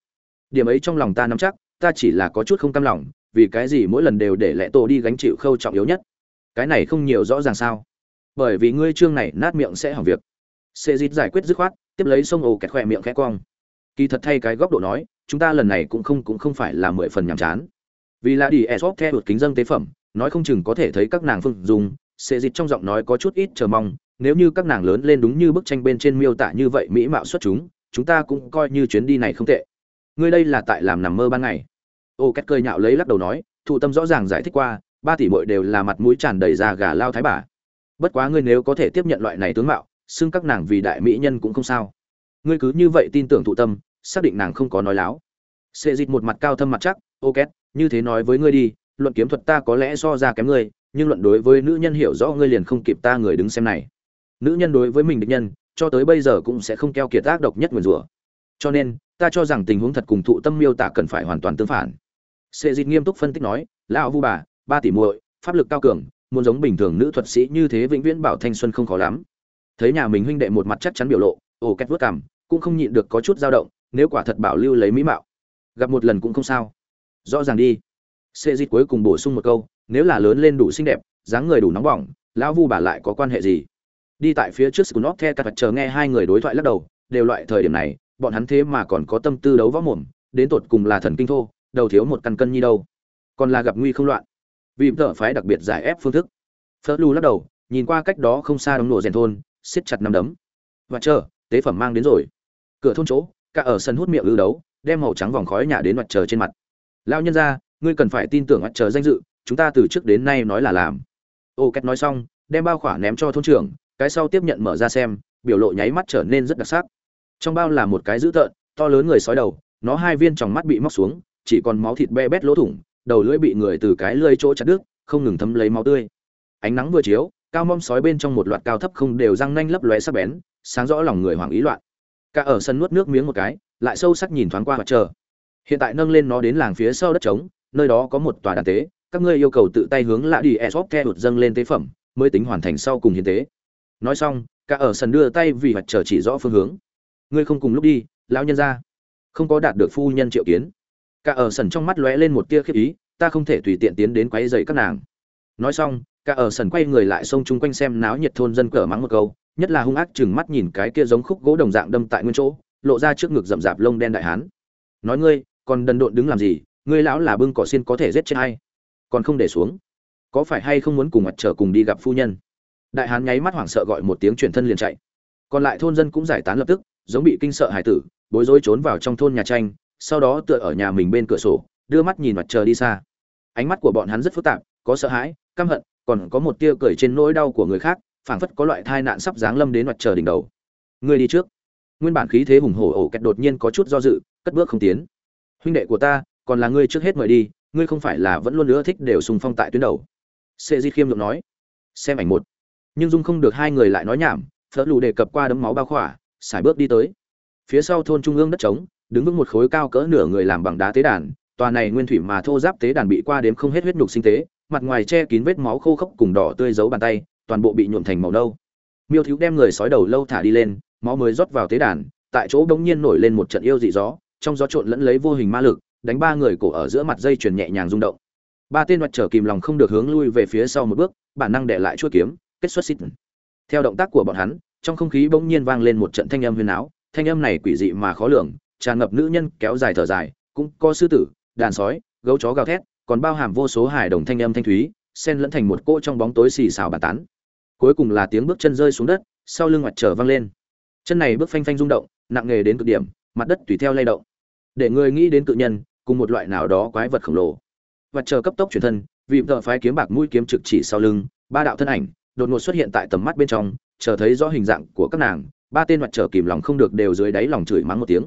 Điểm ấy trong lòng ta nắm chắc, ta chỉ là có chút không cam lòng, vì cái gì mỗi lần đều để lẽ tổ đi gánh chịu khâu trọng yếu nhất? Cái này không nhiều rõ ràng sao? Bởi vì ngươi trương này nát miệng sẽ hỏng việc. Sệ dịt giải quyết dứt khoát, tiếp lấy sông ồ kẹt khỏe miệng khẽ cong kỳ thật thay cái góc độ nói, chúng ta lần này cũng không cũng không phải là mười phần nhàm chán. Vì là đi esop theo đột kính dân tế phẩm, nói không chừng có thể thấy các nàng phương dùng sẽ dịch trong giọng nói có chút ít chờ mong, nếu như các nàng lớn lên đúng như bức tranh bên trên miêu tả như vậy mỹ mạo xuất chúng chúng ta cũng coi như chuyến đi này không tệ. Ngươi đây là tại làm nằm mơ ban ngày. Ô, két cười nhạo lấy lắc đầu nói thụ tâm rõ ràng giải thích qua, ba tỷ muội đều là mặt mũi tràn đầy da gà lao thái bà. Bất quá ngươi nếu có thể tiếp nhận loại này tướng mạo, xưng các nàng vì đại mỹ nhân cũng không sao. Ngươi cứ như vậy tin tưởng thụ tâm xác định nàng không có nói láo. Sệ dịch một mặt cao thâm mặt chắc, ô két, như thế nói với ngươi đi, luận kiếm thuật ta có lẽ so ra kém ngươi, nhưng luận đối với nữ nhân hiểu rõ ngươi liền không kịp ta người đứng xem này. Nữ nhân đối với mình địch nhân, cho tới bây giờ cũng sẽ không keo kiệt ác độc nhất nguyền rủa. Cho nên, ta cho rằng tình huống thật cùng thụ tâm miêu tả cần phải hoàn toàn tương phản. Sệ dịch nghiêm túc phân tích nói, lão vu bà, ba tỷ muội, pháp lực cao cường, muốn giống bình thường nữ thuật sĩ như thế vĩnh viễn bảo thanh xuân không khó lắm. Thấy nhà mình huynh đệ một mặt chắc chắn biểu lộ ồ két vớt cảm cũng không nhịn được có chút dao động nếu quả thật bảo lưu lấy mỹ mạo, gặp một lần cũng không sao. Rõ ràng đi. Sệ dịch cuối cùng bổ sung một câu, nếu là lớn lên đủ xinh đẹp, dáng người đủ nóng bỏng, lão vu bà lại có quan hệ gì? Đi tại phía trước scunop the cắt chờ nghe hai người đối thoại lắc đầu, đều loại thời điểm này, bọn hắn thế mà còn có tâm tư đấu võ mồm, đến tột cùng là thần kinh thô, đầu thiếu một căn cân nhi đâu. Còn là gặp nguy không loạn. Vì tợ phái đặc biệt giải ép phương thức. Phớt lu lắc đầu, nhìn qua cách đó không xa đống nổ rèn thôn, siết chặt nắm đấm. Và chờ, tế phẩm mang đến rồi. Cửa thôn chỗ cả ở sân hút miệng ư đấu, đem màu trắng vòng khói nhả đến mặt trời trên mặt. Lao nhân ra ngươi cần phải tin tưởng mặt trời danh dự, chúng ta từ trước đến nay nói là làm. Ô két nói xong, đem bao khỏa ném cho thôn trưởng, cái sau tiếp nhận mở ra xem, biểu lộ nháy mắt trở nên rất đặc sắc. Trong bao là một cái dữ tợn, to lớn người sói đầu, nó hai viên tròng mắt bị móc xuống, chỉ còn máu thịt be bét lỗ thủng, đầu lưỡi bị người từ cái lưỡi chỗ chặt đứt, không ngừng thấm lấy máu tươi. Ánh nắng vừa chiếu, cao mom sói bên trong một loạt cao thấp không đều răng nanh lấp lóe sắc bén, sáng rõ lòng người hoảng ý loạn cả ở sân nuốt nước miếng một cái, lại sâu sắc nhìn thoáng qua mặt trời. hiện tại nâng lên nó đến làng phía sau đất trống, nơi đó có một tòa đàn tế, các ngươi yêu cầu tự tay hướng lạ đi esop theo đột dâng lên tế phẩm, mới tính hoàn thành sau cùng hiến tế. Nói xong, cả ở sân đưa tay vì mặt trời chỉ rõ phương hướng. Ngươi không cùng lúc đi, lão nhân ra không có đạt được phu nhân triệu kiến. Cả ở sân trong mắt lóe lên một tia khiếp ý, ta không thể tùy tiện tiến đến quấy rầy các nàng. Nói xong, cả ở sân quay người lại sông chung quanh xem náo nhiệt thôn dân cờ mắng một câu nhất là hung ác chừng mắt nhìn cái kia giống khúc gỗ đồng dạng đâm tại nguyên chỗ, lộ ra trước ngực rậm rạp lông đen đại hán. Nói ngươi, còn đần độn đứng làm gì, ngươi lão là bưng cỏ xiên có thể giết chết hay còn không để xuống. Có phải hay không muốn cùng mặt trở cùng đi gặp phu nhân? Đại hán nháy mắt hoảng sợ gọi một tiếng chuyển thân liền chạy. Còn lại thôn dân cũng giải tán lập tức, giống bị kinh sợ hải tử, bối rối trốn vào trong thôn nhà tranh, sau đó tựa ở nhà mình bên cửa sổ, đưa mắt nhìn mặt trời đi xa. Ánh mắt của bọn hắn rất phức tạp, có sợ hãi, căm hận, còn có một tia cười trên nỗi đau của người khác phảng phất có loại tai nạn sắp giáng lâm đến mặt trời đỉnh đầu. Ngươi đi trước. Nguyên bản khí thế hùng hổ ổ kẹt đột nhiên có chút do dự, cất bước không tiến. Huynh đệ của ta, còn là ngươi trước hết mời đi, ngươi không phải là vẫn luôn nữa thích đều sùng phong tại tuyến đầu. Sệ di khiêm lượng nói. Xem ảnh một. Nhưng dung không được hai người lại nói nhảm phớt lù đề cập qua đấm máu bao khỏa, xài bước đi tới. Phía sau thôn trung ương đất trống, đứng vững một khối cao cỡ nửa người làm bằng đá tế đàn, tòa này nguyên thủy mà thô giáp tế đàn bị qua đếm không hết huyết nhục sinh tế, mặt ngoài che kín vết máu khô khốc cùng đỏ tươi giấu bàn tay toàn bộ bị nhuộm thành màu nâu. Miêu thiếu đem người sói đầu lâu thả đi lên, máu mới rót vào tế đàn, tại chỗ bỗng nhiên nổi lên một trận yêu dị gió, trong gió trộn lẫn lấy vô hình ma lực, đánh ba người cổ ở giữa mặt dây chuyền nhẹ nhàng rung động. Ba tên mặt trở kìm lòng không được hướng lui về phía sau một bước, bản năng để lại chuôi kiếm, kết xuất xít. Theo động tác của bọn hắn, trong không khí bỗng nhiên vang lên một trận thanh âm huyền áo, thanh âm này quỷ dị mà khó lường, tràn ngập nữ nhân kéo dài thở dài, cũng có sư tử, đàn sói, gấu chó gào thét, còn bao hàm vô số hài đồng thanh âm thanh thúy, xen lẫn thành một cỗ trong bóng tối xì xào bàn tán cuối cùng là tiếng bước chân rơi xuống đất, sau lưng mặt trở vang lên. Chân này bước phanh phanh rung động, nặng nghề đến cực điểm, mặt đất tùy theo lay động. Để người nghĩ đến cự nhân, cùng một loại nào đó quái vật khổng lồ. Vật chờ cấp tốc chuyển thân vì vợ phái kiếm bạc mũi kiếm trực chỉ sau lưng, ba đạo thân ảnh, đột ngột xuất hiện tại tầm mắt bên trong, chờ thấy rõ hình dạng của các nàng, ba tên mặt trở kìm lòng không được đều dưới đáy lòng chửi mắng một tiếng.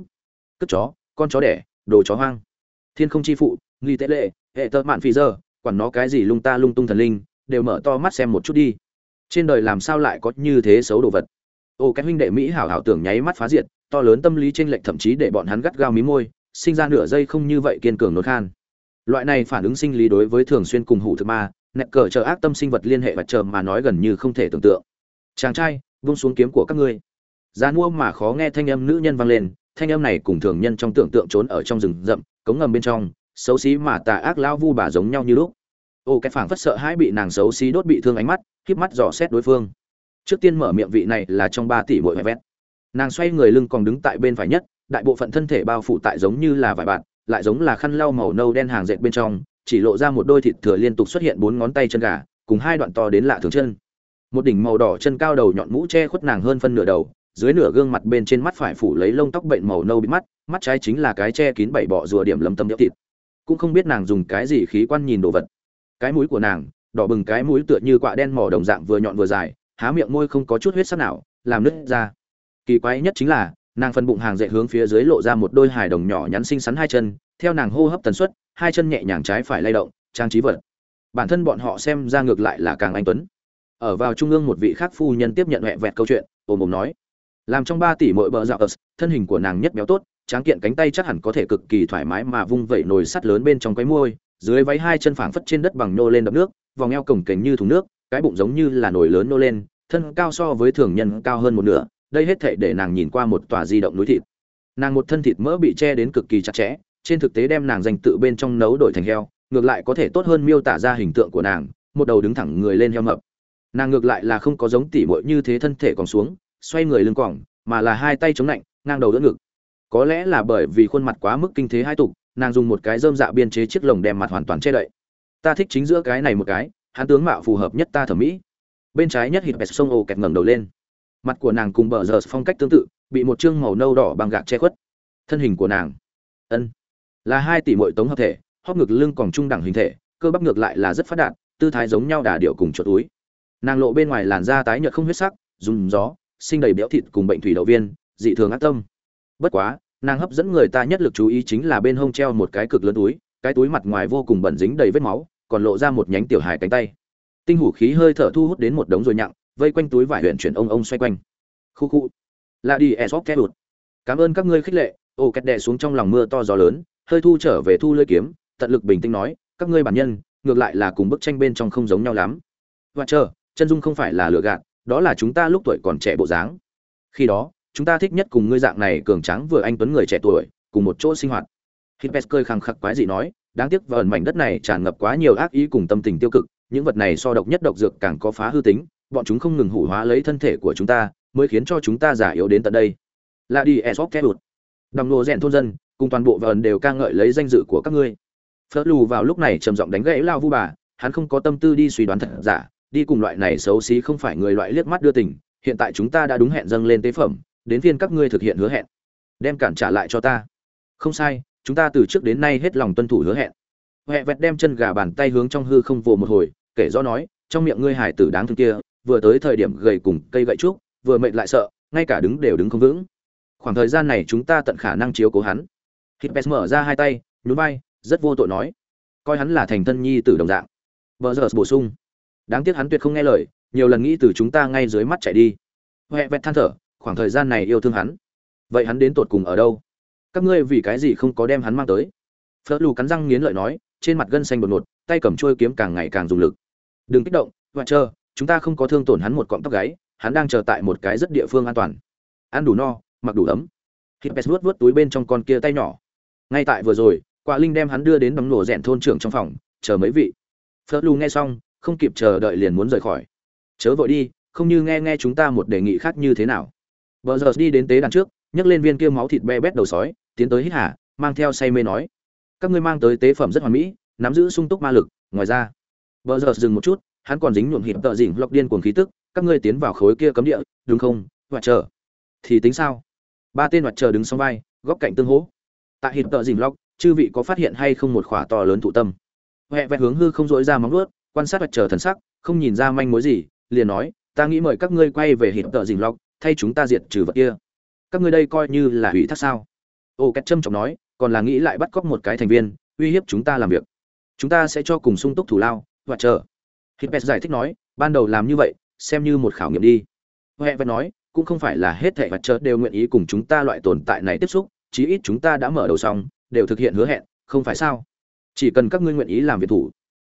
Cất chó, con chó đẻ, đồ chó hoang. Thiên không chi phụ, nghi tế lệ, hệ tơ mạn phi giờ, quản nó cái gì lung ta lung tung thần linh, đều mở to mắt xem một chút đi trên đời làm sao lại có như thế xấu đồ vật? Ô, cái huynh đệ mỹ hảo hảo tưởng nháy mắt phá diệt, to lớn tâm lý trên lệch thậm chí để bọn hắn gắt gao mí môi, sinh ra nửa giây không như vậy kiên cường nốt khan. Loại này phản ứng sinh lý đối với thường xuyên cùng hủ thực ma, nẹt cờ chờ ác tâm sinh vật liên hệ và chờ mà nói gần như không thể tưởng tượng. Chàng trai, vung xuống kiếm của các ngươi. Giá mua mà khó nghe thanh âm nữ nhân vang lên, thanh âm này cùng thường nhân trong tưởng tượng trốn ở trong rừng rậm, cống ngầm bên trong, xấu xí mà tà ác lao vu bà giống nhau như lúc ô, cái phảng phất sợ hãi bị nàng xấu xí đốt bị thương ánh mắt, híp mắt dò xét đối phương. Trước tiên mở miệng vị này là trong ba tỷ mỗi vẹt. Nàng xoay người lưng còn đứng tại bên phải nhất, đại bộ phận thân thể bao phủ tại giống như là vải bạt, lại giống là khăn lau màu nâu đen hàng dệt bên trong, chỉ lộ ra một đôi thịt thừa liên tục xuất hiện bốn ngón tay chân gà, cùng hai đoạn to đến lạ thường chân. Một đỉnh màu đỏ chân cao đầu nhọn mũ che khuất nàng hơn phân nửa đầu, dưới nửa gương mặt bên trên mắt phải phủ lấy lông tóc bệnh màu nâu bị mắt mắt trái chính là cái che kín bảy bọ rùa điểm lấm tấm đĩa thịt. Cũng không biết nàng dùng cái gì khí quan nhìn đồ vật cái mũi của nàng, đỏ bừng cái mũi tựa như quạ đen mỏ đồng dạng vừa nhọn vừa dài, há miệng môi không có chút huyết sắc nào, làm nứt ra. Kỳ quái nhất chính là, nàng phần bụng hàng dậy hướng phía dưới lộ ra một đôi hài đồng nhỏ nhắn xinh xắn hai chân, theo nàng hô hấp tần suất, hai chân nhẹ nhàng trái phải lay động, trang trí vật. Bản thân bọn họ xem ra ngược lại là càng anh tuấn. Ở vào trung ương một vị khác phu nhân tiếp nhận huệ vẹt câu chuyện, ồm ồm nói, làm trong ba tỷ mỗi bờ dạo ớt, thân hình của nàng nhất béo tốt, tráng kiện cánh tay chắc hẳn có thể cực kỳ thoải mái mà vung vẩy nồi sắt lớn bên trong cái môi dưới váy hai chân phảng phất trên đất bằng nô lên đập nước, vòng eo cổng kềnh như thùng nước, cái bụng giống như là nồi lớn nô lên, thân cao so với thường nhân cao hơn một nửa, đây hết thể để nàng nhìn qua một tòa di động núi thịt. Nàng một thân thịt mỡ bị che đến cực kỳ chặt chẽ, trên thực tế đem nàng dành tự bên trong nấu đổi thành heo, ngược lại có thể tốt hơn miêu tả ra hình tượng của nàng, một đầu đứng thẳng người lên heo mập. Nàng ngược lại là không có giống tỉ mội như thế thân thể còn xuống, xoay người lưng quỏng mà là hai tay chống lạnh ngang đầu đỡ ngực. Có lẽ là bởi vì khuôn mặt quá mức kinh thế hai tục nàng dùng một cái dơm dạ biên chế chiếc lồng đem mặt hoàn toàn che đậy. Ta thích chính giữa cái này một cái, hắn tướng mạo phù hợp nhất ta thẩm mỹ. Bên trái nhất hít bẹt sông ồ kẹt ngẩng đầu lên. Mặt của nàng cùng bờ giờ phong cách tương tự, bị một chương màu nâu đỏ bằng gạc che khuất. Thân hình của nàng, ân, là hai tỷ mội tống hợp thể hóp ngực lưng còn trung đẳng hình thể, cơ bắp ngược lại là rất phát đạt, tư thái giống nhau đà điệu cùng chuột túi. Nàng lộ bên ngoài làn da tái nhợt không huyết sắc dùng gió sinh đầy béo thịt cùng bệnh thủy đậu viên, dị thường ác tâm. Bất quá nàng hấp dẫn người ta nhất lực chú ý chính là bên hông treo một cái cực lớn túi, cái túi mặt ngoài vô cùng bẩn dính đầy vết máu, còn lộ ra một nhánh tiểu hài cánh tay. Tinh hủ khí hơi thở thu hút đến một đống rồi nhặng, vây quanh túi vải huyện chuyển ông ông xoay quanh. Khu khu. Là đi esop két đụt cảm ơn các ngươi khích lệ. Ô, kẹt đè xuống trong lòng mưa to gió lớn, hơi thu trở về thu lưỡi kiếm, tận lực bình tĩnh nói, các ngươi bản nhân, ngược lại là cùng bức tranh bên trong không giống nhau lắm. Và chờ, chân dung không phải là lừa gạt, đó là chúng ta lúc tuổi còn trẻ bộ dáng. Khi đó chúng ta thích nhất cùng ngươi dạng này cường tráng vừa anh tuấn người trẻ tuổi, cùng một chỗ sinh hoạt. Hippes cười khăng khắc quái dị nói, đáng tiếc vờn mảnh đất này tràn ngập quá nhiều ác ý cùng tâm tình tiêu cực, những vật này so độc nhất độc dược càng có phá hư tính, bọn chúng không ngừng hủ hóa lấy thân thể của chúng ta, mới khiến cho chúng ta giả yếu đến tận đây. Là đi, esop kép đồng nô rèn thôn dân, cùng toàn bộ vờn đều ca ngợi lấy danh dự của các ngươi. Phớt lù vào lúc này trầm giọng đánh gãy lao vu bà, hắn không có tâm tư đi suy đoán thật giả, đi cùng loại này xấu xí không phải người loại liếc mắt đưa tình, hiện tại chúng ta đã đúng hẹn dâng lên tế phẩm đến phiên các ngươi thực hiện hứa hẹn. Đem cản trả lại cho ta. Không sai, chúng ta từ trước đến nay hết lòng tuân thủ hứa hẹn. Huệ vẹt đem chân gà bàn tay hướng trong hư không vồ một hồi, kể rõ nói, trong miệng ngươi hải tử đáng thương kia, vừa tới thời điểm gầy cùng cây gậy trúc, vừa mệt lại sợ, ngay cả đứng đều đứng không vững. Khoảng thời gian này chúng ta tận khả năng chiếu cố hắn. Hippes mở ra hai tay, nhún vai, rất vô tội nói, coi hắn là thành thân nhi tử đồng dạng. Vợ giờ bổ sung, đáng tiếc hắn tuyệt không nghe lời, nhiều lần nghĩ từ chúng ta ngay dưới mắt chạy đi. Huệ vẹt than thở khoảng thời gian này yêu thương hắn. Vậy hắn đến tột cùng ở đâu? Các ngươi vì cái gì không có đem hắn mang tới? Phớt lù cắn răng nghiến lợi nói, trên mặt gân xanh đột ngột, tay cầm trôi kiếm càng ngày càng dùng lực. Đừng kích động và chờ chúng ta không có thương tổn hắn một cọng tóc gáy, hắn đang chờ tại một cái rất địa phương an toàn. Ăn đủ no, mặc đủ ấm. Hippes vuốt vuốt túi bên trong con kia tay nhỏ. Ngay tại vừa rồi, quả linh đem hắn đưa đến đóng nổ rẽn thôn trưởng trong phòng, chờ mấy vị. Phớt lù nghe xong, không kịp chờ đợi liền muốn rời khỏi. Chớ vội đi, không như nghe nghe chúng ta một đề nghị khác như thế nào. Bờ giờ đi đến tế đàn trước, nhấc lên viên kia máu thịt be bét đầu sói, tiến tới hít hà, mang theo say mê nói: "Các ngươi mang tới tế phẩm rất hoàn mỹ, nắm giữ sung túc ma lực, ngoài ra." Bờ giờ dừng một chút, hắn còn dính nhuộm hiểm tợ dỉnh lọc điên cuồng khí tức, các ngươi tiến vào khối kia cấm địa, đúng không? Hoạt chờ. Thì tính sao? Ba tên hoạt chờ đứng song vai, góc cạnh tương hỗ. Tại hiểm tợ dỉnh lọc, chư vị có phát hiện hay không một khỏa to lớn thụ tâm? Hoè vẹt hướng hư không dỗi ra móng vuốt, quan sát hoạt chờ thần sắc, không nhìn ra manh mối gì, liền nói ta nghĩ mời các ngươi quay về hiểm tợ dỉnh lọc thay chúng ta diệt trừ vật kia. Các ngươi đây coi như là hủy thác sao? Ô cách trâm trọng nói còn là nghĩ lại bắt cóc một cái thành viên uy hiếp chúng ta làm việc. Chúng ta sẽ cho cùng sung túc thủ lao và chờ. Hít giải thích nói ban đầu làm như vậy xem như một khảo nghiệm đi. Huệ vẫn nói cũng không phải là hết thảy vật chờ đều nguyện ý cùng chúng ta loại tồn tại này tiếp xúc chí ít chúng ta đã mở đầu xong đều thực hiện hứa hẹn không phải sao? Chỉ cần các ngươi nguyện ý làm việc thủ.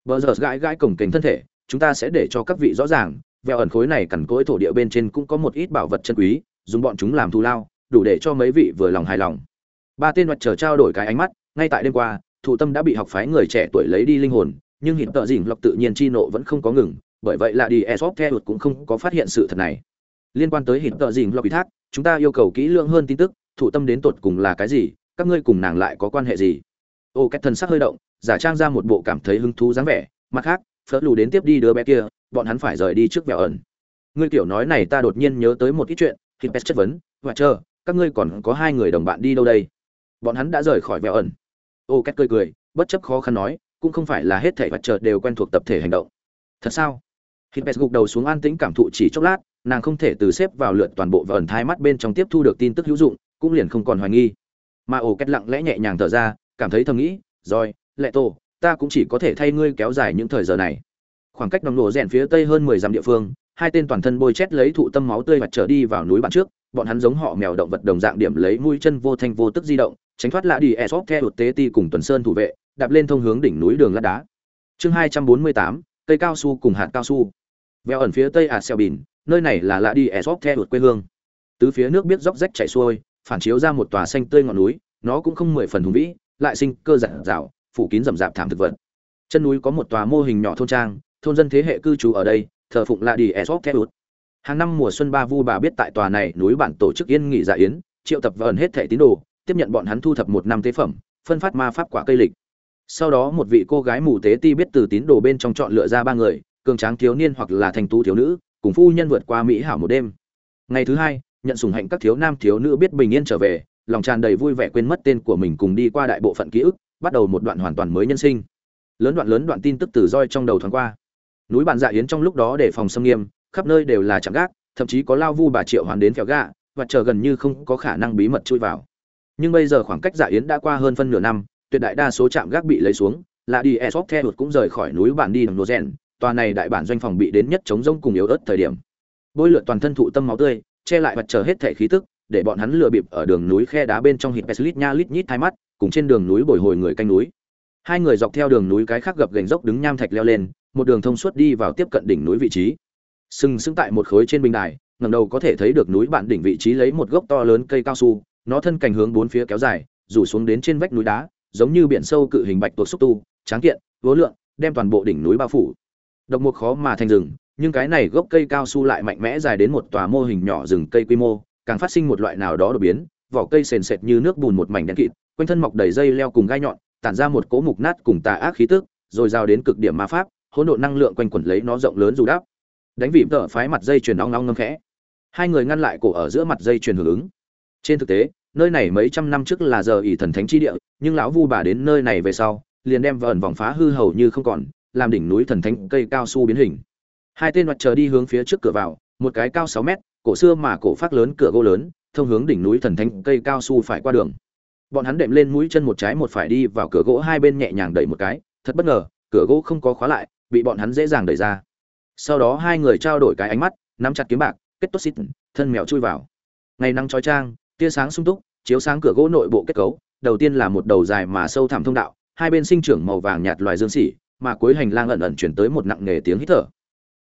Bờ giờ gãi gãi cổng kềnh thân thể, chúng ta sẽ để cho các vị rõ ràng, vẹo ẩn khối này cằn cỗi thổ địa bên trên cũng có một ít bảo vật chân quý, dùng bọn chúng làm thù lao, đủ để cho mấy vị vừa lòng hài lòng. Ba tên mặt chờ trao đổi cái ánh mắt, ngay tại đêm qua, thụ tâm đã bị học phái người trẻ tuổi lấy đi linh hồn, nhưng hiện tợ dình lọc tự nhiên chi nộ vẫn không có ngừng, bởi vậy là đi Esop theo cũng không có phát hiện sự thật này. Liên quan tới hiện tợ dình lọc ủy thác, chúng ta yêu cầu kỹ lưỡng hơn tin tức, thụ tâm đến tột cùng là cái gì, các ngươi cùng nàng lại có quan hệ gì? Ô két thần sắc hơi động, giả trang ra một bộ cảm thấy hứng thú dáng vẻ mặt khác phớt lù đến tiếp đi đứa bé kia, bọn hắn phải rời đi trước vẻo ẩn. Ngươi kiểu nói này ta đột nhiên nhớ tới một ít chuyện, khi pest chất vấn, và chờ, các ngươi còn có hai người đồng bạn đi đâu đây? Bọn hắn đã rời khỏi vẻo ẩn. Ô két cười cười, bất chấp khó khăn nói, cũng không phải là hết thể và chờ đều quen thuộc tập thể hành động. Thật sao? Khi pest gục đầu xuống an tĩnh cảm thụ chỉ chốc lát, nàng không thể từ xếp vào lượt toàn bộ và ẩn thai mắt bên trong tiếp thu được tin tức hữu dụng, cũng liền không còn hoài nghi. Mà ổ két lặng lẽ nhẹ nhàng thở ra, cảm thấy thầm nghĩ, rồi, lệ tổ ta cũng chỉ có thể thay ngươi kéo dài những thời giờ này. Khoảng cách đồng lộ rèn phía tây hơn mười dặm địa phương, hai tên toàn thân bôi chét lấy thụ tâm máu tươi và trở đi vào núi bạn trước, bọn hắn giống họ mèo động vật đồng dạng điểm lấy mũi chân vô thanh vô tức di động, tránh thoát lạ đi esop theo tế ti cùng tuần sơn thủ vệ, đạp lên thông hướng đỉnh núi đường lát đá. Chương hai trăm bốn mươi tám, cây cao su cùng hạt cao su. Veo ẩn phía tây ạt xeo bìn nơi này là lạ đi esop theo quê hương. Tứ phía nước biết róc rách chảy xuôi, phản chiếu ra một tòa xanh tươi ngọn núi, nó cũng không mười phần hùng vĩ, lại sinh cơ giản dạo phủ kín rậm rạp thảm thực vật. Chân núi có một tòa mô hình nhỏ thôn trang, thôn dân thế hệ cư trú ở đây, thờ phụng lạ đi esop theo hàng năm mùa xuân ba vu bà biết tại tòa này núi bản tổ chức yên nghỉ dạ yến, triệu tập và ẩn hết thẻ tín đồ, tiếp nhận bọn hắn thu thập một năm tế phẩm, phân phát ma pháp quả cây lịch. Sau đó một vị cô gái mù tế ti biết từ tín đồ bên trong chọn lựa ra ba người, cường tráng thiếu niên hoặc là thành tú thiếu nữ, cùng phu nhân vượt qua mỹ hảo một đêm. Ngày thứ hai, nhận sủng hạnh các thiếu nam thiếu nữ biết bình yên trở về, lòng tràn đầy vui vẻ quên mất tên của mình cùng đi qua đại bộ phận ký ức bắt đầu một đoạn hoàn toàn mới nhân sinh. Lớn đoạn lớn đoạn tin tức từ roi trong đầu thoáng qua. Núi bàn dạ yến trong lúc đó để phòng xâm nghiêm, khắp nơi đều là chạm gác, thậm chí có lao vu bà triệu hoàn đến phèo gạ, và chờ gần như không có khả năng bí mật chui vào. Nhưng bây giờ khoảng cách dạ yến đã qua hơn phân nửa năm, tuyệt đại đa số trạm gác bị lấy xuống, là đi esop theo đột cũng rời khỏi núi bản đi đồng đồ rèn, tòa này đại bản doanh phòng bị đến nhất chống rông cùng yếu ớt thời điểm. Bôi lượt toàn thân thụ tâm máu tươi, che lại vật chờ hết thể khí tức, để bọn hắn lừa bịp ở đường núi khe đá bên trong hít peslit nha lít nhít hai mắt cùng trên đường núi bồi hồi người canh núi. Hai người dọc theo đường núi cái khác gập gành dốc đứng nham thạch leo lên, một đường thông suốt đi vào tiếp cận đỉnh núi vị trí. Sừng sững tại một khối trên bình đài, ngẩng đầu có thể thấy được núi bạn đỉnh vị trí lấy một gốc to lớn cây cao su, nó thân cành hướng bốn phía kéo dài, rủ xuống đến trên vách núi đá, giống như biển sâu cự hình bạch tuộc xúc tu, tráng kiện, vố lượng đem toàn bộ đỉnh núi bao phủ. Độc mục khó mà thành rừng, nhưng cái này gốc cây cao su lại mạnh mẽ dài đến một tòa mô hình nhỏ rừng cây quy mô, càng phát sinh một loại nào đó đột biến, vỏ cây sền sệt như nước bùn một mảnh đen kịt quanh thân mọc đầy dây leo cùng gai nhọn, tản ra một cỗ mục nát cùng tà ác khí tức, rồi giao đến cực điểm ma pháp, hỗn độn năng lượng quanh quẩn lấy nó rộng lớn dù đáp đánh vịm tở phái mặt dây chuyền ong ong ngâm khẽ. Hai người ngăn lại cổ ở giữa mặt dây chuyền hưởng ứng. Trên thực tế, nơi này mấy trăm năm trước là giờ ỷ thần thánh chi địa, nhưng lão vu bà đến nơi này về sau, liền đem vờn vòng phá hư hầu như không còn, làm đỉnh núi thần thánh cây cao su biến hình. Hai tên mặt chờ đi hướng phía trước cửa vào, một cái cao sáu mét, cổ xưa mà cổ phát lớn, cửa gỗ lớn, thông hướng đỉnh núi thần thánh cây cao su phải qua đường bọn hắn đệm lên mũi chân một trái một phải đi vào cửa gỗ hai bên nhẹ nhàng đẩy một cái, thật bất ngờ, cửa gỗ không có khóa lại, bị bọn hắn dễ dàng đẩy ra. Sau đó hai người trao đổi cái ánh mắt, nắm chặt kiếm bạc, kết tốt xít thân mèo chui vào. Ngày nắng trói trang tia sáng sung túc, chiếu sáng cửa gỗ nội bộ kết cấu, đầu tiên là một đầu dài mà sâu thẳm thông đạo, hai bên sinh trưởng màu vàng nhạt loài dương xỉ mà cuối hành lang ẩn ẩn chuyển tới một nặng nghề tiếng hít thở.